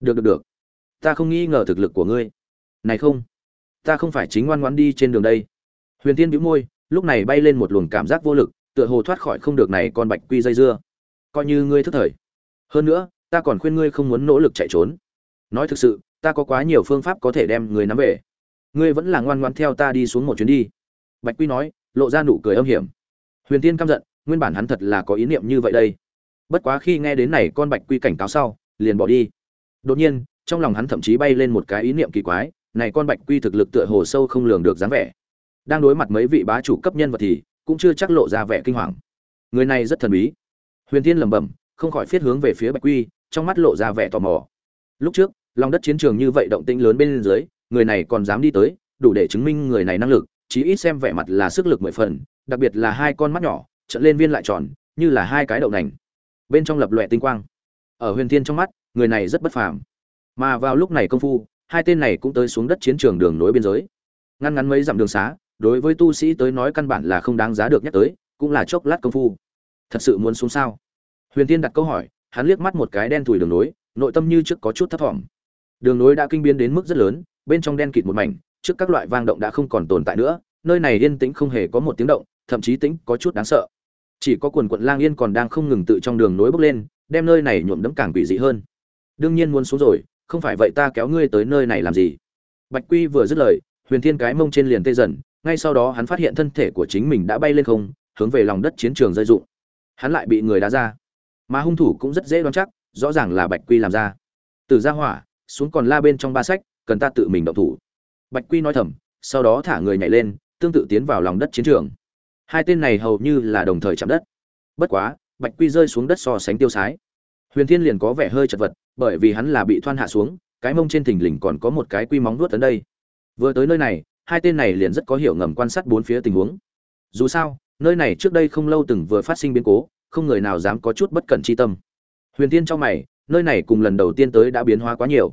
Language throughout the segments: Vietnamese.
được được được. Ta không nghi ngờ thực lực của ngươi. Này không, ta không phải chính ngoan ngoãn đi trên đường đây. Huyền tiên bĩu môi, lúc này bay lên một luồng cảm giác vô lực, tựa hồ thoát khỏi không được này con bạch quy dây dưa. Coi như ngươi thức thời. Hơn nữa, ta còn khuyên ngươi không muốn nỗ lực chạy trốn. Nói thực sự, ta có quá nhiều phương pháp có thể đem người nắm về. Ngươi vẫn là ngoan ngoan theo ta đi xuống một chuyến đi. Bạch quy nói, lộ ra nụ cười âm hiểm. Huyền tiên căm giận, nguyên bản hắn thật là có ý niệm như vậy đây. Bất quá khi nghe đến này con bạch quy cảnh cáo sau, liền bỏ đi đột nhiên, trong lòng hắn thậm chí bay lên một cái ý niệm kỳ quái, này con bạch quy thực lực tựa hồ sâu không lường được dáng vẻ. Đang đối mặt mấy vị bá chủ cấp nhân vật thì, cũng chưa chắc lộ ra vẻ kinh hoàng. Người này rất thần bí. Huyền Thiên lẩm bẩm, không khỏi phiết hướng về phía bạch quy, trong mắt lộ ra vẻ tò mò. Lúc trước, lòng đất chiến trường như vậy động tĩnh lớn bên dưới, người này còn dám đi tới, đủ để chứng minh người này năng lực, chí ít xem vẻ mặt là sức lực mười phần, đặc biệt là hai con mắt nhỏ trận lên viên lại tròn, như là hai cái đậu nành. Bên trong lập loè tinh quang. Ở huyền thiên trong mắt người này rất bất phàm. Mà vào lúc này công phu, hai tên này cũng tới xuống đất chiến trường đường nối biên giới. Ngăn ngắn mấy dặm đường xá, đối với tu sĩ tới nói căn bản là không đáng giá được nhắc tới, cũng là chốc lát công phu. Thật sự muốn xuống sao? Huyền tiên đặt câu hỏi, hắn liếc mắt một cái đen thủi đường nối, nội tâm như trước có chút thấp thỏm. Đường nối đã kinh biến đến mức rất lớn, bên trong đen kịt một mảnh, trước các loại vang động đã không còn tồn tại nữa, nơi này yên tĩnh không hề có một tiếng động, thậm chí tĩnh có chút đáng sợ. Chỉ có quần quận lang yên còn đang không ngừng tự trong đường nối bốc lên, đem nơi này nhuộm đẫm càng quỷ dị hơn đương nhiên muốn xuống rồi, không phải vậy ta kéo ngươi tới nơi này làm gì? Bạch quy vừa dứt lời, huyền thiên cái mông trên liền tê dần, ngay sau đó hắn phát hiện thân thể của chính mình đã bay lên không, hướng về lòng đất chiến trường rơi rụng. Hắn lại bị người đá ra. Mà hung thủ cũng rất dễ đoán chắc, rõ ràng là bạch quy làm ra. Từ ra hỏa, xuống còn la bên trong ba sách, cần ta tự mình động thủ. Bạch quy nói thầm, sau đó thả người nhảy lên, tương tự tiến vào lòng đất chiến trường. Hai tên này hầu như là đồng thời chạm đất. Bất quá, bạch quy rơi xuống đất so sánh tiêu sái huyền thiên liền có vẻ hơi chật vật, bởi vì hắn là bị thoan hạ xuống, cái mông trên thình lình còn có một cái quy móng nuốt tới đây. Vừa tới nơi này, hai tên này liền rất có hiểu ngầm quan sát bốn phía tình huống. Dù sao, nơi này trước đây không lâu từng vừa phát sinh biến cố, không người nào dám có chút bất cẩn chi tâm. Huyền Thiên cho mày, nơi này cùng lần đầu tiên tới đã biến hóa quá nhiều.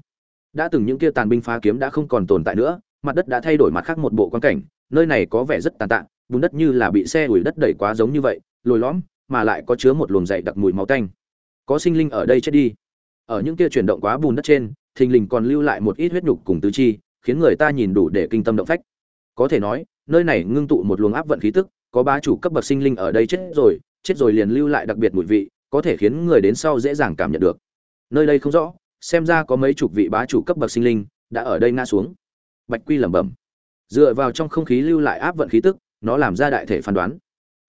Đã từng những kia tàn binh phá kiếm đã không còn tồn tại nữa, mặt đất đã thay đổi mặt khác một bộ quan cảnh, nơi này có vẻ rất tàn tạ, bùn đất như là bị xe ủi đất đẩy quá giống như vậy, lồi lõm, mà lại có chứa một luồng dày đặc mùi máu tanh có sinh linh ở đây chết đi. Ở những kia chuyển động quá bùn đất trên, thình lình còn lưu lại một ít huyết nhục cùng tứ chi, khiến người ta nhìn đủ để kinh tâm động phách. Có thể nói, nơi này ngưng tụ một luồng áp vận khí tức, có ba chủ cấp bậc sinh linh ở đây chết rồi chết rồi liền lưu lại đặc biệt mùi vị, có thể khiến người đến sau dễ dàng cảm nhận được. Nơi đây không rõ, xem ra có mấy chục vị bá chủ cấp bậc sinh linh đã ở đây ngã xuống. Bạch quy lẩm bẩm. Dựa vào trong không khí lưu lại áp vận khí tức, nó làm ra đại thể phán đoán.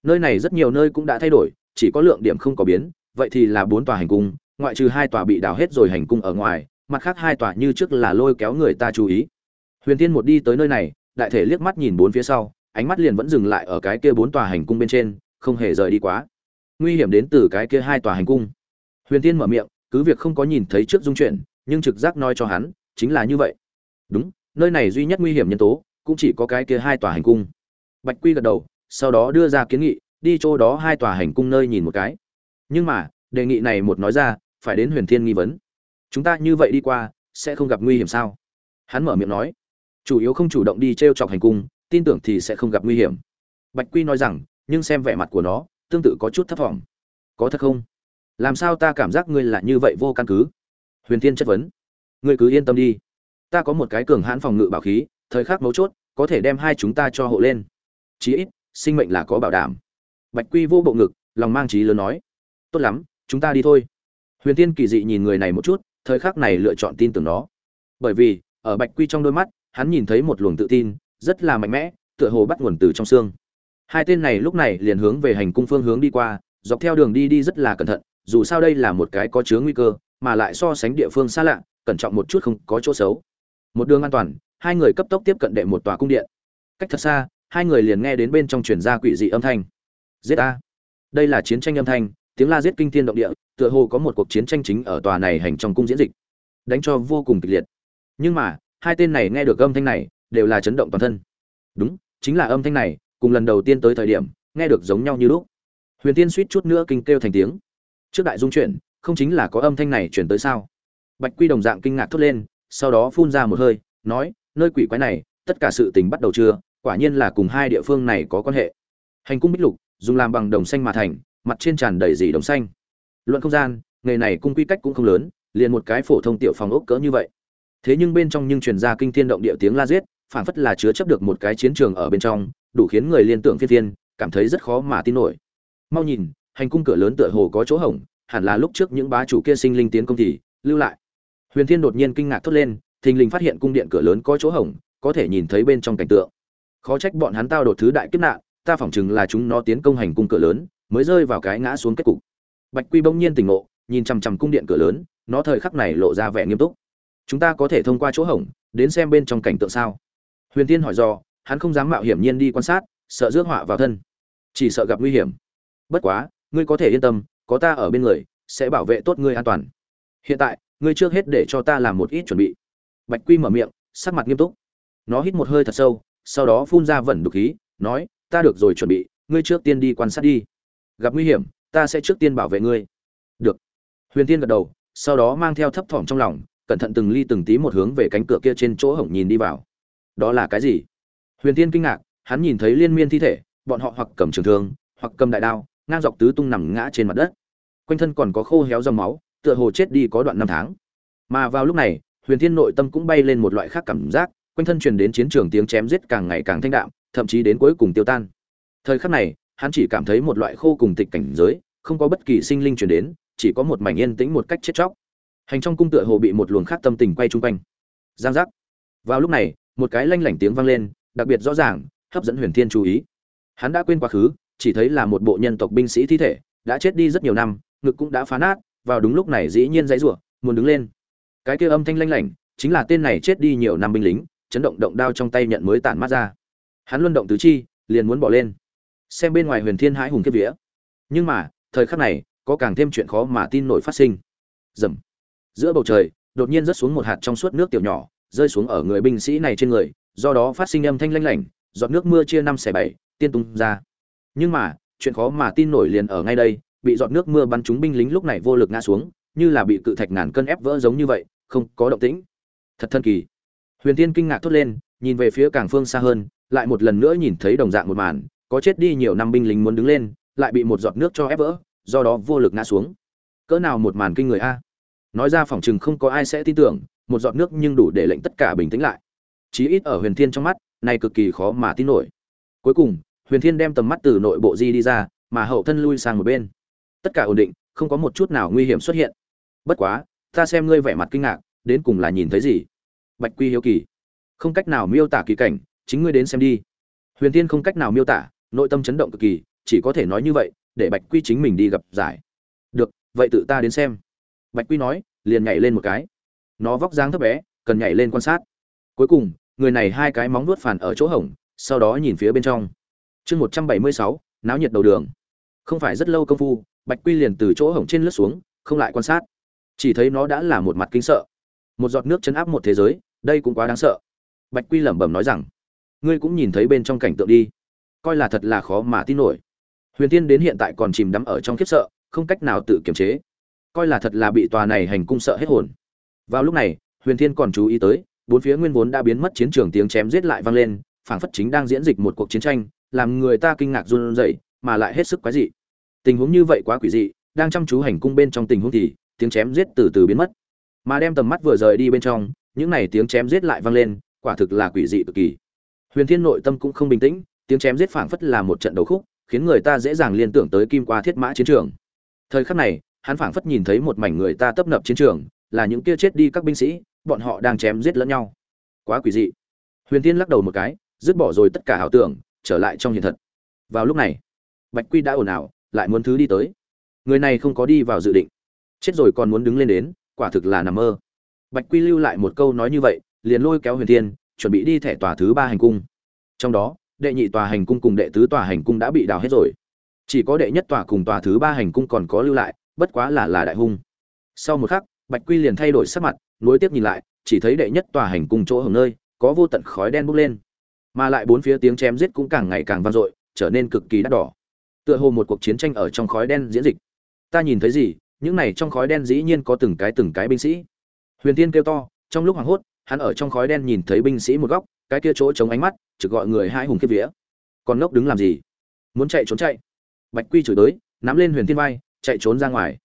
Nơi này rất nhiều nơi cũng đã thay đổi, chỉ có lượng điểm không có biến vậy thì là bốn tòa hành cung, ngoại trừ hai tòa bị đào hết rồi hành cung ở ngoài, mặt khác hai tòa như trước là lôi kéo người ta chú ý. Huyền Thiên một đi tới nơi này, đại thể liếc mắt nhìn bốn phía sau, ánh mắt liền vẫn dừng lại ở cái kia bốn tòa hành cung bên trên, không hề rời đi quá. Nguy hiểm đến từ cái kia hai tòa hành cung. Huyền Thiên mở miệng, cứ việc không có nhìn thấy trước dung chuyện, nhưng trực giác nói cho hắn, chính là như vậy. Đúng, nơi này duy nhất nguy hiểm nhân tố, cũng chỉ có cái kia hai tòa hành cung. Bạch quy gật đầu, sau đó đưa ra kiến nghị, đi chỗ đó hai tòa hành cung nơi nhìn một cái nhưng mà, đề nghị này một nói ra, phải đến huyền thiên nghi vấn. Chúng ta như vậy đi qua, sẽ không gặp nguy hiểm sao? Hắn mở miệng nói. Chủ yếu không chủ động đi t r e o chọc hành cung, tin tưởng thì sẽ không gặp nguy hiểm. Bạch quy nói rằng, nhưng xem vẻ mặt của nó, tương tự có chút thất vọng. Có thật không? Làm sao ta cảm giác ngươi là như vậy vô căn cứ? Huyền thiên chất vấn. Ngươi cứ yên tâm đi. Ta có một cái cường hãn phòng ngự bảo khí, thời khắc mấu chốt, có thể đem hai chúng ta cho hộ lên. Chí ít, sinh mệnh là có bảo đảm. Bạch quy vô bộ ngực, lòng mang trí lớn nói tốt lắm, chúng ta đi thôi. Huyền tiên kỳ dị nhìn người này một chút, thời khắc này lựa chọn tin tưởng nó. Bởi vì, ở bạch quy trong đôi mắt, hắn nhìn thấy một luồng tự tin, rất là mạnh mẽ, tựa hồ bắt nguồn từ trong xương. Hai tên này lúc này liền hướng về hành cung phương hướng đi qua, dọc theo đường đi đi rất là cẩn thận, dù sao đây là một cái có chứa nguy cơ, mà lại so sánh địa phương xa lạ, cẩn trọng một chút không có chỗ xấu. Một đường an toàn, hai người cấp tốc tiếp cận đệ một tòa cung điện. Cách thật xa, hai người liền nghe đến bên trong truyền ra quỷ dị âm thanh. Giết a đây là chiến tranh âm thanh tiếng la giết kinh thiên động địa, tựa hồ có một cuộc chiến tranh chính ở tòa này hành trong cung diễn dịch. Đánh cho vô cùng kịch liệt. Nhưng mà, hai tên này nghe được âm thanh này, đều là chấn động toàn thân. Đúng, chính là âm thanh này, cùng lần đầu tiên tới thời điểm, nghe được giống nhau như lúc. Huyền tiên suýt chút nữa kinh kêu thành tiếng. Trước đại dung chuyển, không chính là có âm thanh này chuyển tới sao? Bạch quy đồng dạng kinh ngạc thốt lên, sau đó phun ra một hơi, nói, nơi quỷ quái này, tất cả sự tình bắt đầu chưa? Quả nhiên là cùng hai địa phương này có quan hệ. Hành cung bích lục, dùng làm bằng đồng xanh mà thành mặt trên tràn đầy dì đồng xanh. Luận không gian, nghề này cung quy cách cũng không lớn, liền một cái phổ thông tiểu phòng ốc cỡ như vậy. Thế nhưng bên trong nhưng truyền ra kinh thiên động địa tiếng la giết, phảng phất là chứa chấp được một cái chiến trường ở bên trong, đủ khiến người liên tưởng phiên phiên, cảm thấy rất khó mà tin nổi. Mau nhìn, hành cung cửa lớn tựa hồ có chỗ hổng, hẳn là lúc trước những bá chủ kia sinh linh tiến công thì, lưu lại. Huyền thiên đột nhiên kinh ngạc thốt lên, thình lình phát hiện cung điện cửa lớn có chỗ hổng, có thể nhìn thấy bên trong cảnh tượng. Khó trách bọn hắn tao đột thứ đại kiếp nạn, ta phỏng chừng là chúng nó tiến công hành cung cửa lớn mới rơi vào cái ngã xuống kết cục. Bạch quy bỗng nhiên tỉnh ngộ, nhìn chằm chằm cung điện cửa lớn, nó thời khắc này lộ ra vẻ nghiêm túc. Chúng ta có thể thông qua chỗ hổng, đến xem bên trong cảnh tượng sao? Huyền tiên hỏi do hắn không dám mạo hiểm nhiên đi quan sát, sợ rước họa vào thân. Chỉ sợ gặp nguy hiểm. Bất quá, ngươi có thể yên tâm, có ta ở bên người, sẽ bảo vệ tốt ngươi an toàn. Hiện tại, ngươi trước hết để cho ta làm một ít chuẩn bị. Bạch quy mở miệng, sắc mặt nghiêm túc. Nó hít một hơi thật sâu, sau đó phun ra vẩn đục khí, nói, ta được rồi chuẩn bị, ngươi trước tiên đi quan sát đi gặp nguy hiểm, ta sẽ trước tiên bảo vệ ngươi. Được. Huyền tiên gật đầu, sau đó mang theo thấp thỏm trong lòng, cẩn thận từng ly từng tí một hướng về cánh cửa kia trên chỗ hổng nhìn đi vào. Đó là cái gì? Huyền tiên kinh ngạc, hắn nhìn thấy liên miên thi thể, bọn họ hoặc cầm trường thương, hoặc cầm đại đao, ngang dọc tứ tung nằm ngã trên mặt đất. Quanh thân còn có khô héo dòng máu, tựa hồ chết đi có đoạn năm tháng. Mà vào lúc này, huyền thiên nội tâm cũng bay lên một loại khác cảm giác, quanh thân truyền đến chiến trường tiếng chém giết càng ngày càng thanh đạm, thậm chí đến cuối cùng tiêu tan. Thời khắc này hắn chỉ cảm thấy một loại khô cùng tịch cảnh giới, không có bất kỳ sinh linh truyền đến, chỉ có một mảnh yên tĩnh một cách chết chóc. Hành trong cung tựa hồ bị một luồng khác tâm tình quay chung quanh. Giang giác. Vào lúc này, một cái lanh lảnh tiếng vang lên, đặc biệt rõ ràng, hấp dẫn huyền thiên chú ý. Hắn đã quên quá khứ, chỉ thấy là một bộ nhân tộc binh sĩ thi thể, đã chết đi rất nhiều năm, ngực cũng đã phá nát, vào đúng lúc này dĩ nhiên dãy rủa, muốn đứng lên. Cái kia âm thanh lanh lảnh, chính là tên này chết đi nhiều năm binh lính, chấn động động đao trong tay nhận mới tản mát ra. Hắn luân động tứ chi, liền muốn bỏ lên xem bên ngoài huyền thiên hãi hùng kiếp vía. Nhưng mà, thời khắc này, có càng thêm chuyện khó mà tin nổi phát sinh. Dầm. Giữa bầu trời, đột nhiên rớt xuống một hạt trong suốt nước tiểu nhỏ, rơi xuống ở người binh sĩ này trên người, do đó phát sinh âm thanh lanh lảnh, giọt nước mưa chia năm xẻ bảy, tiên tung ra. Nhưng mà, chuyện khó mà tin nổi liền ở ngay đây, bị giọt nước mưa bắn trúng binh lính lúc này vô lực ngã xuống, như là bị cự thạch ngàn cân ép vỡ giống như vậy, không có động tĩnh. Thật thần kỳ. Huyền tiên kinh ngạc thốt lên, nhìn về phía càng phương xa hơn, lại một lần nữa nhìn thấy đồng dạng một màn có chết đi nhiều năm binh lính muốn đứng lên, lại bị một giọt nước cho ép vỡ, do đó vô lực ngã xuống. Cỡ nào một màn kinh người a. Nói ra phỏng chừng không có ai sẽ tin tưởng, một giọt nước nhưng đủ để lệnh tất cả bình tĩnh lại. Chí ít ở huyền thiên trong mắt, này cực kỳ khó mà tin nổi. Cuối cùng, huyền thiên đem tầm mắt từ nội bộ di đi ra, mà hậu thân lui sang một bên. Tất cả ổn định, không có một chút nào nguy hiểm xuất hiện. Bất quá, ta xem ngươi vẻ mặt kinh ngạc, đến cùng là nhìn thấy gì? Bạch quy hiếu kỳ. Không cách nào miêu tả kỳ cảnh, chính ngươi đến xem đi. Huyền thiên không cách nào miêu tả nội tâm chấn động cực kỳ, chỉ có thể nói như vậy, để bạch quy chính mình đi gặp giải. Được, vậy tự ta đến xem. Bạch quy nói, liền nhảy lên một cái. Nó vóc dáng thấp bé, cần nhảy lên quan sát. Cuối cùng, người này hai cái móng nuốt phản ở chỗ hổng, sau đó nhìn phía bên trong. Chương một trăm bảy mươi sáu, náo nhiệt đầu đường. Không phải rất lâu công phu, bạch quy liền từ chỗ hổng trên lướt xuống, không lại quan sát. Chỉ thấy nó đã là một mặt kinh sợ. Một giọt nước chấn áp một thế giới, đây cũng quá đáng sợ. Bạch quy lẩm bẩm nói rằng, ngươi cũng nhìn thấy bên trong cảnh tượng đi coi là thật là khó mà tin nổi. Huyền tiên đến hiện tại còn chìm đắm ở trong khiếp sợ, không cách nào tự kiềm chế. Coi là thật là bị tòa này hành cung sợ hết hồn. Vào lúc này, huyền thiên còn chú ý tới, bốn phía nguyên vốn đã biến mất chiến trường tiếng chém giết lại vang lên, phảng phất chính đang diễn dịch một cuộc chiến tranh, làm người ta kinh ngạc run rẩy, mà lại hết sức quái dị. Tình huống như vậy quá quỷ dị, đang chăm chú hành cung bên trong tình huống thì, tiếng chém giết từ từ biến mất. Mà đem tầm mắt vừa rời đi bên trong, những này tiếng chém giết lại vang lên, quả thực là quỷ dị cực kỳ. Huyền thiên nội tâm cũng không bình tĩnh tiếng chém giết phảng phất là một trận đấu khúc, khiến người ta dễ dàng liên tưởng tới kim qua thiết mã chiến trường. Thời khắc này, hắn phảng phất nhìn thấy một mảnh người ta tấp nập chiến trường, là những kia chết đi các binh sĩ, bọn họ đang chém giết lẫn nhau. Quá quỷ dị. Huyền tiên lắc đầu một cái, dứt bỏ rồi tất cả ảo tưởng, trở lại trong hiện thật. Vào lúc này, bạch quy đã ồn ào, lại muốn thứ đi tới. Người này không có đi vào dự định. Chết rồi còn muốn đứng lên đến, quả thực là nằm mơ. Bạch quy lưu lại một câu nói như vậy, liền lôi kéo huyền thiên, chuẩn bị đi thẻ tòa thứ ba hành cung. Trong đó đệ nhị tòa hành cung cùng đệ tứ tòa hành cung đã bị đào hết rồi. Chỉ có đệ nhất tòa cùng tòa thứ ba hành cung còn có lưu lại, bất quá là là đại hung. Sau một khắc, bạch quy liền thay đổi sắc mặt, nối tiếp nhìn lại, chỉ thấy đệ nhất tòa hành cung chỗ hồng nơi, có vô tận khói đen bốc lên. Mà lại bốn phía tiếng chém giết cũng càng ngày càng vang dội, trở nên cực kỳ đắt đỏ. Tựa hồ một cuộc chiến tranh ở trong khói đen diễn dịch. Ta nhìn thấy gì? Những này trong khói đen dĩ nhiên có từng cái từng cái binh sĩ. Huyền tiên kêu to, trong lúc hoảng hốt, hắn ở trong khói đen nhìn thấy binh sĩ một góc cái kia chỗ chống ánh mắt, trực gọi người hai hùng kiếp vía. Còn ngốc đứng làm gì? Muốn chạy trốn chạy. Bạch quy chửi tới, nắm lên huyền thiên vai, chạy trốn ra ngoài.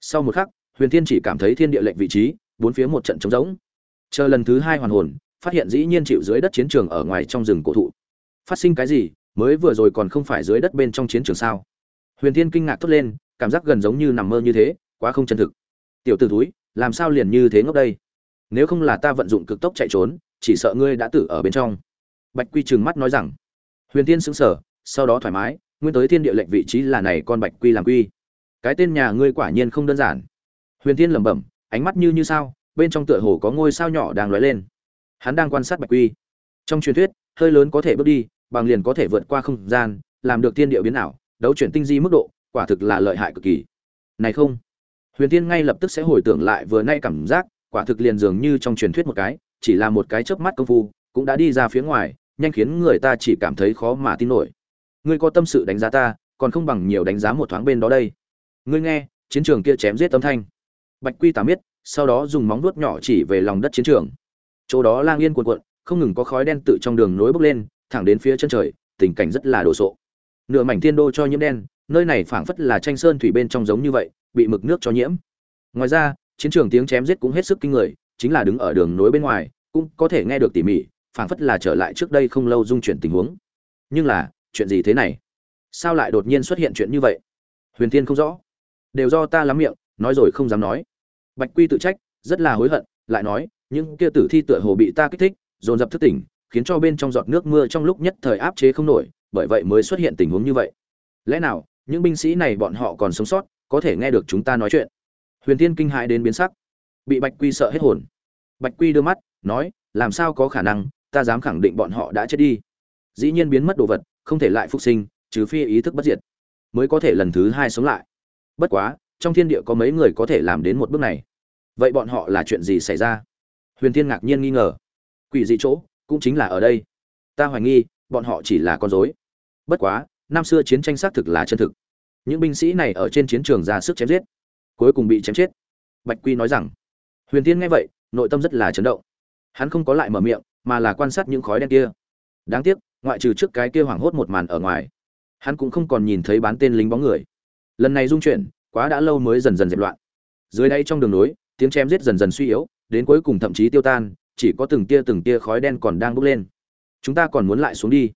Sau một khắc, huyền thiên chỉ cảm thấy thiên địa lệnh vị trí, bốn phía một trận trống rỗng. Chờ lần thứ hai hoàn hồn, phát hiện dĩ nhiên chịu dưới đất chiến trường ở ngoài trong rừng cổ thụ. Phát sinh cái gì? Mới vừa rồi còn không phải dưới đất bên trong chiến trường sao? Huyền thiên kinh ngạc thốt lên, cảm giác gần giống như nằm mơ như thế, quá không chân thực. Tiểu t ử túi làm sao liền như thế ngốc đây? Nếu không là ta vận dụng cực tốc chạy trốn chỉ sợ ngươi đã tử ở bên trong. Bạch quy trừng mắt nói rằng, huyền thiên sững sờ, sau đó thoải mái, nguyên tới thiên địa lệnh vị trí là này con bạch quy làm quy. Cái tên nhà ngươi quả nhiên không đơn giản. Huyền thiên lẩm bẩm, ánh mắt như như sao, bên trong tựa hồ có ngôi sao nhỏ đang lóe lên. Hắn đang quan sát bạch quy. Trong truyền thuyết, hơi lớn có thể bước đi, bằng liền có thể vượt qua không gian, làm được thiên địa biến ảo, đấu chuyển tinh di mức độ, quả thực là lợi hại cực kỳ. Này không? Huyền tiên ngay lập tức sẽ hồi tưởng lại vừa nay cảm giác, quả thực liền dường như trong truyền thuyết một cái chỉ là một cái chớp mắt công phu, cũng đã đi ra phía ngoài, nhanh khiến người ta chỉ cảm thấy khó mà tin nổi. Ngươi có tâm sự đánh giá ta, còn không bằng nhiều đánh giá một thoáng bên đó đây. Ngươi nghe, chiến trường kia chém giết âm thanh. Bạch quy tà biết, sau đó dùng móng vuốt nhỏ chỉ về lòng đất chiến trường. Chỗ đó lang yên cuộn cuộn, không ngừng có khói đen tự trong đường nối bốc lên, thẳng đến phía chân trời, tình cảnh rất là đồ sộ. Nửa mảnh thiên đô cho nhiễm đen, nơi này phảng phất là tranh sơn thủy bên trong giống như vậy, bị mực nước cho nhiễm. Ngoài ra, chiến trường tiếng chém giết cũng hết sức kinh người chính là đứng ở đường nối bên ngoài, cũng có thể nghe được tỉ mỉ, phảng phất là trở lại trước đây không lâu dung chuyển tình huống. Nhưng là, chuyện gì thế này? Sao lại đột nhiên xuất hiện chuyện như vậy? Huyền tiên không rõ. Đều do ta lắm miệng, nói rồi không dám nói. Bạch quy tự trách, rất là hối hận, lại nói, những kia tử thi tựa hồ bị ta kích thích, dồn dập thức tỉnh, khiến cho bên trong giọt nước mưa trong lúc nhất thời áp chế không nổi, bởi vậy mới xuất hiện tình huống như vậy. Lẽ nào, những binh sĩ này bọn họ còn sống sót, có thể nghe được chúng ta nói chuyện? Huyền tiên kinh hãi đến biến sắc bị bạch quy sợ hết hồn. Bạch quy đưa mắt, nói, làm sao có khả năng, ta dám khẳng định bọn họ đã chết đi. Dĩ nhiên biến mất đồ vật, không thể lại phục sinh, trừ phi ý thức bất diệt, mới có thể lần thứ hai sống lại. Bất quá, trong thiên địa có mấy người có thể làm đến một bước này. Vậy bọn họ là chuyện gì xảy ra? Huyền thiên ngạc nhiên nghi ngờ. Quỷ dị chỗ, cũng chính là ở đây. Ta hoài nghi, bọn họ chỉ là con dối bất quá, năm xưa chiến tranh xác thực là chân thực. Những binh sĩ này ở trên chiến trường ra sức chém giết, cuối cùng bị chém chết. Bạch quy nói rằng huyền tiên nghe vậy, nội tâm rất là chấn động. Hắn không có lại mở miệng, mà là quan sát những khói đen kia. Đáng tiếc, ngoại trừ trước cái kia hoảng hốt một màn ở ngoài, hắn cũng không còn nhìn thấy bán tên lính bóng người. Lần này dung chuyển, quá đã lâu mới dần dần dẹp loạn. Dưới đây trong đường nối, tiếng chém giết dần dần suy yếu, đến cuối cùng thậm chí tiêu tan, chỉ có từng tia từng tia khói đen còn đang bốc lên. Chúng ta còn muốn lại xuống đi.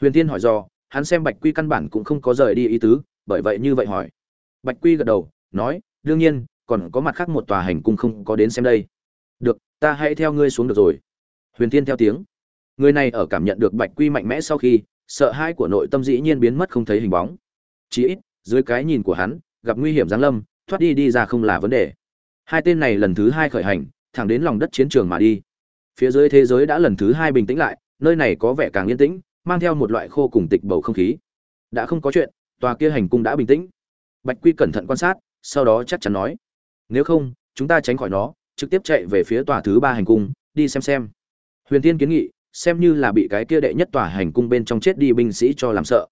Huyền tiên hỏi do, hắn xem bạch quy căn bản cũng không có rời đi ý tứ, bởi vậy như vậy hỏi. Bạch quy gật đầu, nói, đương nhiên còn có mặt khác một tòa hành cung không có đến xem đây. Được, ta hãy theo ngươi xuống được rồi. Huyền tiên theo tiếng. Người này ở cảm nhận được bạch quy mạnh mẽ sau khi, sợ hãi của nội tâm dĩ nhiên biến mất không thấy hình bóng. Chí ít, dưới cái nhìn của hắn, gặp nguy hiểm giáng lâm, thoát đi đi ra không là vấn đề. Hai tên này lần thứ hai khởi hành, thẳng đến lòng đất chiến trường mà đi. Phía dưới thế giới đã lần thứ hai bình tĩnh lại, nơi này có vẻ càng yên tĩnh, mang theo một loại khô cùng tịch bầu không khí. Đã không có chuyện, tòa kia hành cung đã bình tĩnh. Bạch quy cẩn thận quan sát, sau đó chắc chắn nói nếu không, chúng ta tránh khỏi nó, trực tiếp chạy về phía tòa thứ ba hành cung, đi xem xem. Huyền tiên kiến nghị, xem như là bị cái kia đệ nhất tòa hành cung bên trong chết đi binh sĩ cho làm sợ.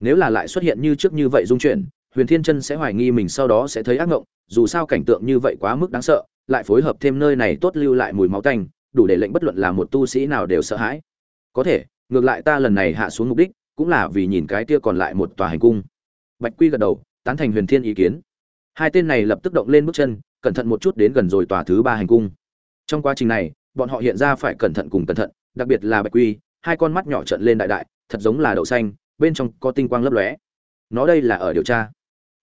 Nếu là lại xuất hiện như trước như vậy dung chuyển, huyền thiên chân sẽ hoài nghi mình sau đó sẽ thấy ác ngộng, dù sao cảnh tượng như vậy quá mức đáng sợ, lại phối hợp thêm nơi này tốt lưu lại mùi máu tanh, đủ để lệnh bất luận là một tu sĩ nào đều sợ hãi. Có thể, ngược lại ta lần này hạ xuống mục đích, cũng là vì nhìn cái kia còn lại một tòa hành cung. Bạch quy gật đầu, tán thành huyền thiên ý kiến hai tên này lập tức động lên bước chân, cẩn thận một chút đến gần rồi tòa thứ ba hành cung. Trong quá trình này, bọn họ hiện ra phải cẩn thận cùng cẩn thận, đặc biệt là bạch quy, hai con mắt nhỏ trận lên đại đại, thật giống là đậu xanh, bên trong có tinh quang lấp lóe. Nó đây là ở điều tra.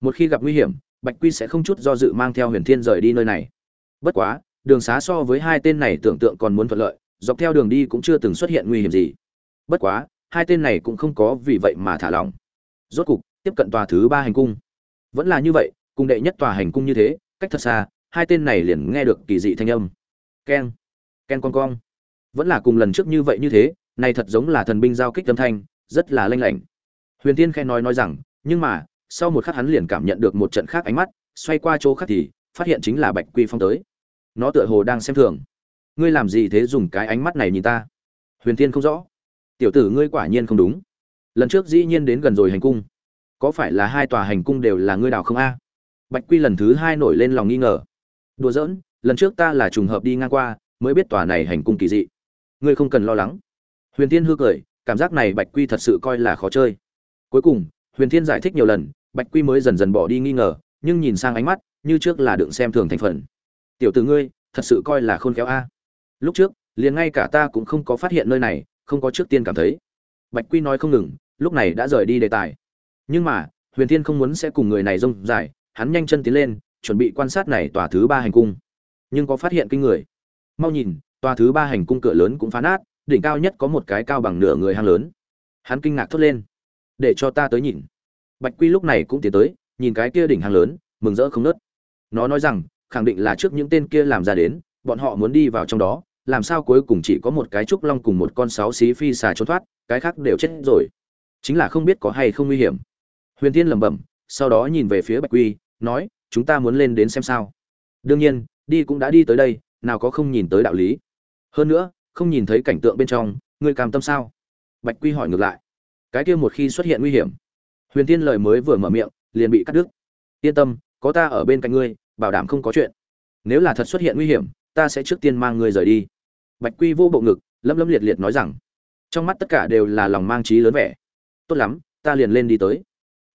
Một khi gặp nguy hiểm, bạch quy sẽ không chút do dự mang theo huyền thiên rời đi nơi này. Bất quá, đường xá so với hai tên này tưởng tượng còn muốn thuận lợi, dọc theo đường đi cũng chưa từng xuất hiện nguy hiểm gì. Bất quá, hai tên này cũng không có vì vậy mà thả lỏng. Rốt cục, tiếp cận tòa thứ ba hành cung. Vẫn là như vậy cùng đệ nhất tòa hành cung như thế, cách thật xa, hai tên này liền nghe được kỳ dị thanh âm. Keng ken con cong. Vẫn là cùng lần trước như vậy như thế, này thật giống là thần binh giao kích âm thanh, rất là lanh lảnh. Huyền tiên khen nói nói rằng, nhưng mà, sau một khắc hắn liền cảm nhận được một trận khác ánh mắt, xoay qua chỗ khác thì, phát hiện chính là bạch quy phong tới. Nó tựa hồ đang xem thường. Ngươi làm gì thế dùng cái ánh mắt này nhìn ta? Huyền tiên không rõ. Tiểu tử ngươi quả nhiên không đúng. Lần trước dĩ nhiên đến gần rồi hành cung. Có phải là hai tòa hành cung đều là ngươi đào không a? Bạch quy lần thứ hai nổi lên lòng nghi ngờ. Đùa giỡn, lần trước ta là trùng hợp đi ngang qua, mới biết tòa này hành cung kỳ dị. Ngươi không cần lo lắng. Huyền Thiên hư cười, cảm giác này bạch quy thật sự coi là khó chơi. Cuối cùng, huyền thiên giải thích nhiều lần, bạch quy mới dần dần bỏ đi nghi ngờ, nhưng nhìn sang ánh mắt, như trước là đựng xem thường thành phần. Tiểu tử ngươi, thật sự coi là khôn khéo a. Lúc trước, liền ngay cả ta cũng không có phát hiện nơi này, không có trước tiên cảm thấy. Bạch quy nói không ngừng, lúc này đã rời đi đề tài. Nhưng mà, huyền thiên không muốn sẽ cùng người này rông dài hắn nhanh chân tiến lên, chuẩn bị quan sát này tòa thứ ba hành cung. Nhưng có phát hiện kinh người. Mau nhìn, tòa thứ ba hành cung cửa lớn cũng phá nát, đỉnh cao nhất có một cái cao bằng nửa người hang lớn. Hắn kinh ngạc thốt lên. Để cho ta tới nhìn. Bạch quy lúc này cũng tiến tới, nhìn cái kia đỉnh hang lớn, mừng rỡ không nớt. Nó nói rằng, khẳng định là trước những tên kia làm ra đến, bọn họ muốn đi vào trong đó, làm sao cuối cùng chỉ có một cái trúc long cùng một con sáu xí phi xà trốn thoát, cái khác đều chết rồi. Chính là không biết có hay không nguy hiểm. Huyền thiên lẩm bẩm, sau đó nhìn về phía bạch quy nói, chúng ta muốn lên đến xem sao. Đương nhiên, đi cũng đã đi tới đây, nào có không nhìn tới đạo lý. Hơn nữa, không nhìn thấy cảnh tượng bên trong, ngươi cam tâm sao? Bạch quy hỏi ngược lại. Cái kia một khi xuất hiện nguy hiểm, huyền tiên lời mới vừa mở miệng, liền bị cắt đứt. Yên tâm, có ta ở bên cạnh ngươi, bảo đảm không có chuyện. Nếu là thật xuất hiện nguy hiểm, ta sẽ trước tiên mang ngươi rời đi. Bạch quy vô bộ ngực lâm lâm liệt liệt nói rằng. Trong mắt tất cả đều là lòng mang trí lớn vẻ. Tốt lắm, ta liền lên đi tới.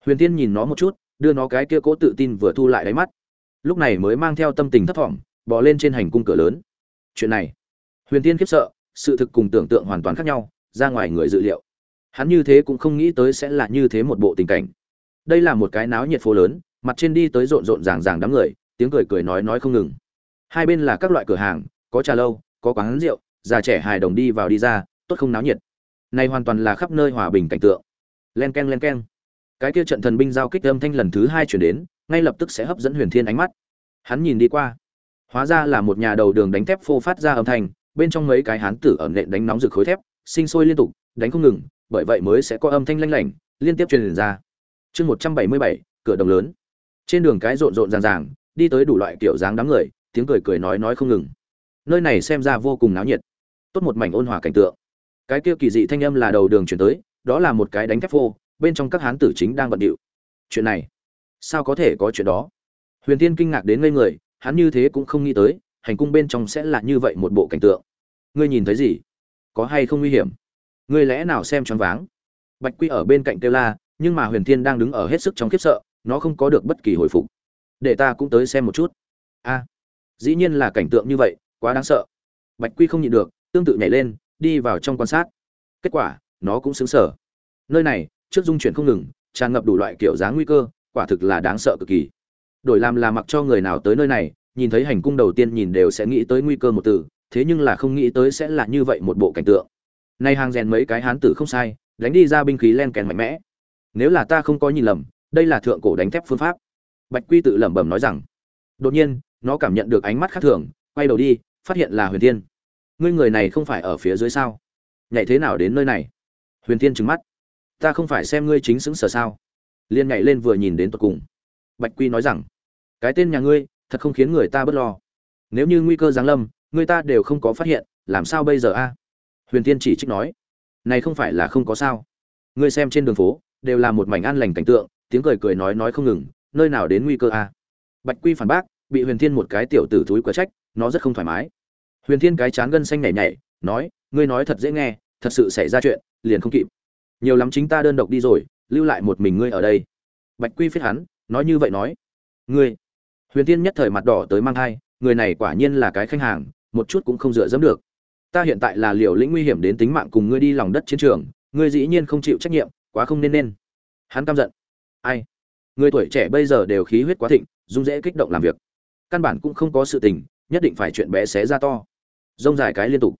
Huyền tiên nhìn nó một chút đưa nó cái kia cố tự tin vừa thu lại đáy mắt. Lúc này mới mang theo tâm tình thấp thỏm, bò lên trên hành cung cửa lớn. Chuyện này, huyền tiên khiếp sợ, sự thực cùng tưởng tượng hoàn toàn khác nhau, ra ngoài người dự liệu. Hắn như thế cũng không nghĩ tới sẽ là như thế một bộ tình cảnh. Đây là một cái náo nhiệt phố lớn, mặt trên đi tới rộn rộn ràng ràng đám người, tiếng cười cười nói nói không ngừng. Hai bên là các loại cửa hàng, có trà lâu, có quán rượu, già trẻ hài đồng đi vào đi ra, tốt không náo nhiệt. Này hoàn toàn là khắp nơi hòa bình cảnh tượng. Len k e n len k e n cái kia trận thần binh giao kích âm thanh lần thứ hai chuyển đến, ngay lập tức sẽ hấp dẫn huyền thiên ánh mắt. Hắn nhìn đi qua, hóa ra là một nhà đầu đường đánh thép phô phát ra âm thanh, bên trong mấy cái hán tử ở nện đánh nóng rực khối thép, sinh sôi liên tục, đánh không ngừng, bởi vậy mới sẽ có âm thanh lanh lảnh, liên tiếp truyền ra. Chương một trăm bảy mươi bảy, cửa đồng lớn. Trên đường cái rộn rộn ràng ràng, đi tới đủ loại kiểu dáng đám người, tiếng cười cười nói nói không ngừng. Nơi này xem ra vô cùng náo nhiệt, tốt một mảnh ôn hòa cảnh tượng. Cái kia kỳ dị thanh âm là đầu đường chuyển tới, đó là một cái đánh thép phô bên trong các hán tử chính đang bận điệu. Chuyện này, sao có thể có chuyện đó? Huyền tiên kinh ngạc đến ngây người, hắn như thế cũng không nghĩ tới, hành cung bên trong sẽ là như vậy một bộ cảnh tượng. Ngươi nhìn thấy gì? Có hay không nguy hiểm? Ngươi lẽ nào xem choáng váng? Bạch quy ở bên cạnh kêu la, nhưng mà huyền thiên đang đứng ở hết sức trong khiếp sợ, nó không có được bất kỳ hồi phục. Để ta cũng tới xem một chút. A, dĩ nhiên là cảnh tượng như vậy, quá đáng sợ. Bạch quy không nhịn được, tương tự nhảy lên, đi vào trong quan sát. Kết quả, nó cũng xứng sở nơi này trước dung chuyển không ngừng, tràn ngập đủ loại kiểu dáng nguy cơ, quả thực là đáng sợ cực kỳ. Đổi làm là mặc cho người nào tới nơi này, nhìn thấy hành cung đầu tiên nhìn đều sẽ nghĩ tới nguy cơ một từ, thế nhưng là không nghĩ tới sẽ là như vậy một bộ cảnh tượng. Nay hàng rèn mấy cái hán tử không sai, đánh đi ra binh khí len kèn mạnh mẽ. Nếu là ta không có nhìn lầm, đây là thượng cổ đánh thép phương pháp. Bạch quy tự lẩm bẩm nói rằng. Đột nhiên, nó cảm nhận được ánh mắt khác thường, quay đầu đi, phát hiện là huyền thiên. Ngươi người này không phải ở phía dưới sao? Nhảy thế nào đến nơi này? Huyền thiên trừng mắt ta không phải xem ngươi chính xứng sở sao? Liên nhảy lên vừa nhìn đến tột cùng. Bạch quy nói rằng, cái tên nhà ngươi, thật không khiến người ta bớt lo. Nếu như nguy cơ giáng lâm, người ta đều không có phát hiện, làm sao bây giờ a? Huyền tiên chỉ trích nói, này không phải là không có sao. Ngươi xem trên đường phố, đều là một mảnh an lành cảnh tượng, tiếng cười cười nói nói không ngừng, nơi nào đến nguy cơ a? Bạch quy phản bác, bị huyền thiên một cái tiểu tử thúi quả trách, nó rất không thoải mái. Huyền thiên cái chán gân xanh nhảy nhảy, nói, ngươi nói thật dễ nghe, thật sự xảy ra chuyện, liền không kịp nhiều lắm chính ta đơn độc đi rồi, lưu lại một mình ngươi ở đây. Bạch quy phết hắn, nói như vậy nói. Ngươi. Huyền tiên nhất thời mặt đỏ tới mang thai, người này quả nhiên là cái khách hàng, một chút cũng không dựa dẫm được. Ta hiện tại là liều lĩnh nguy hiểm đến tính mạng cùng ngươi đi lòng đất chiến trường, ngươi dĩ nhiên không chịu trách nhiệm, quá không nên nên. Hắn căm giận. Ai? Người tuổi trẻ bây giờ đều khí huyết quá thịnh, dung dễ kích động làm việc. Căn bản cũng không có sự tình, nhất định phải chuyện bé xé ra to. Rông dài cái liên tục.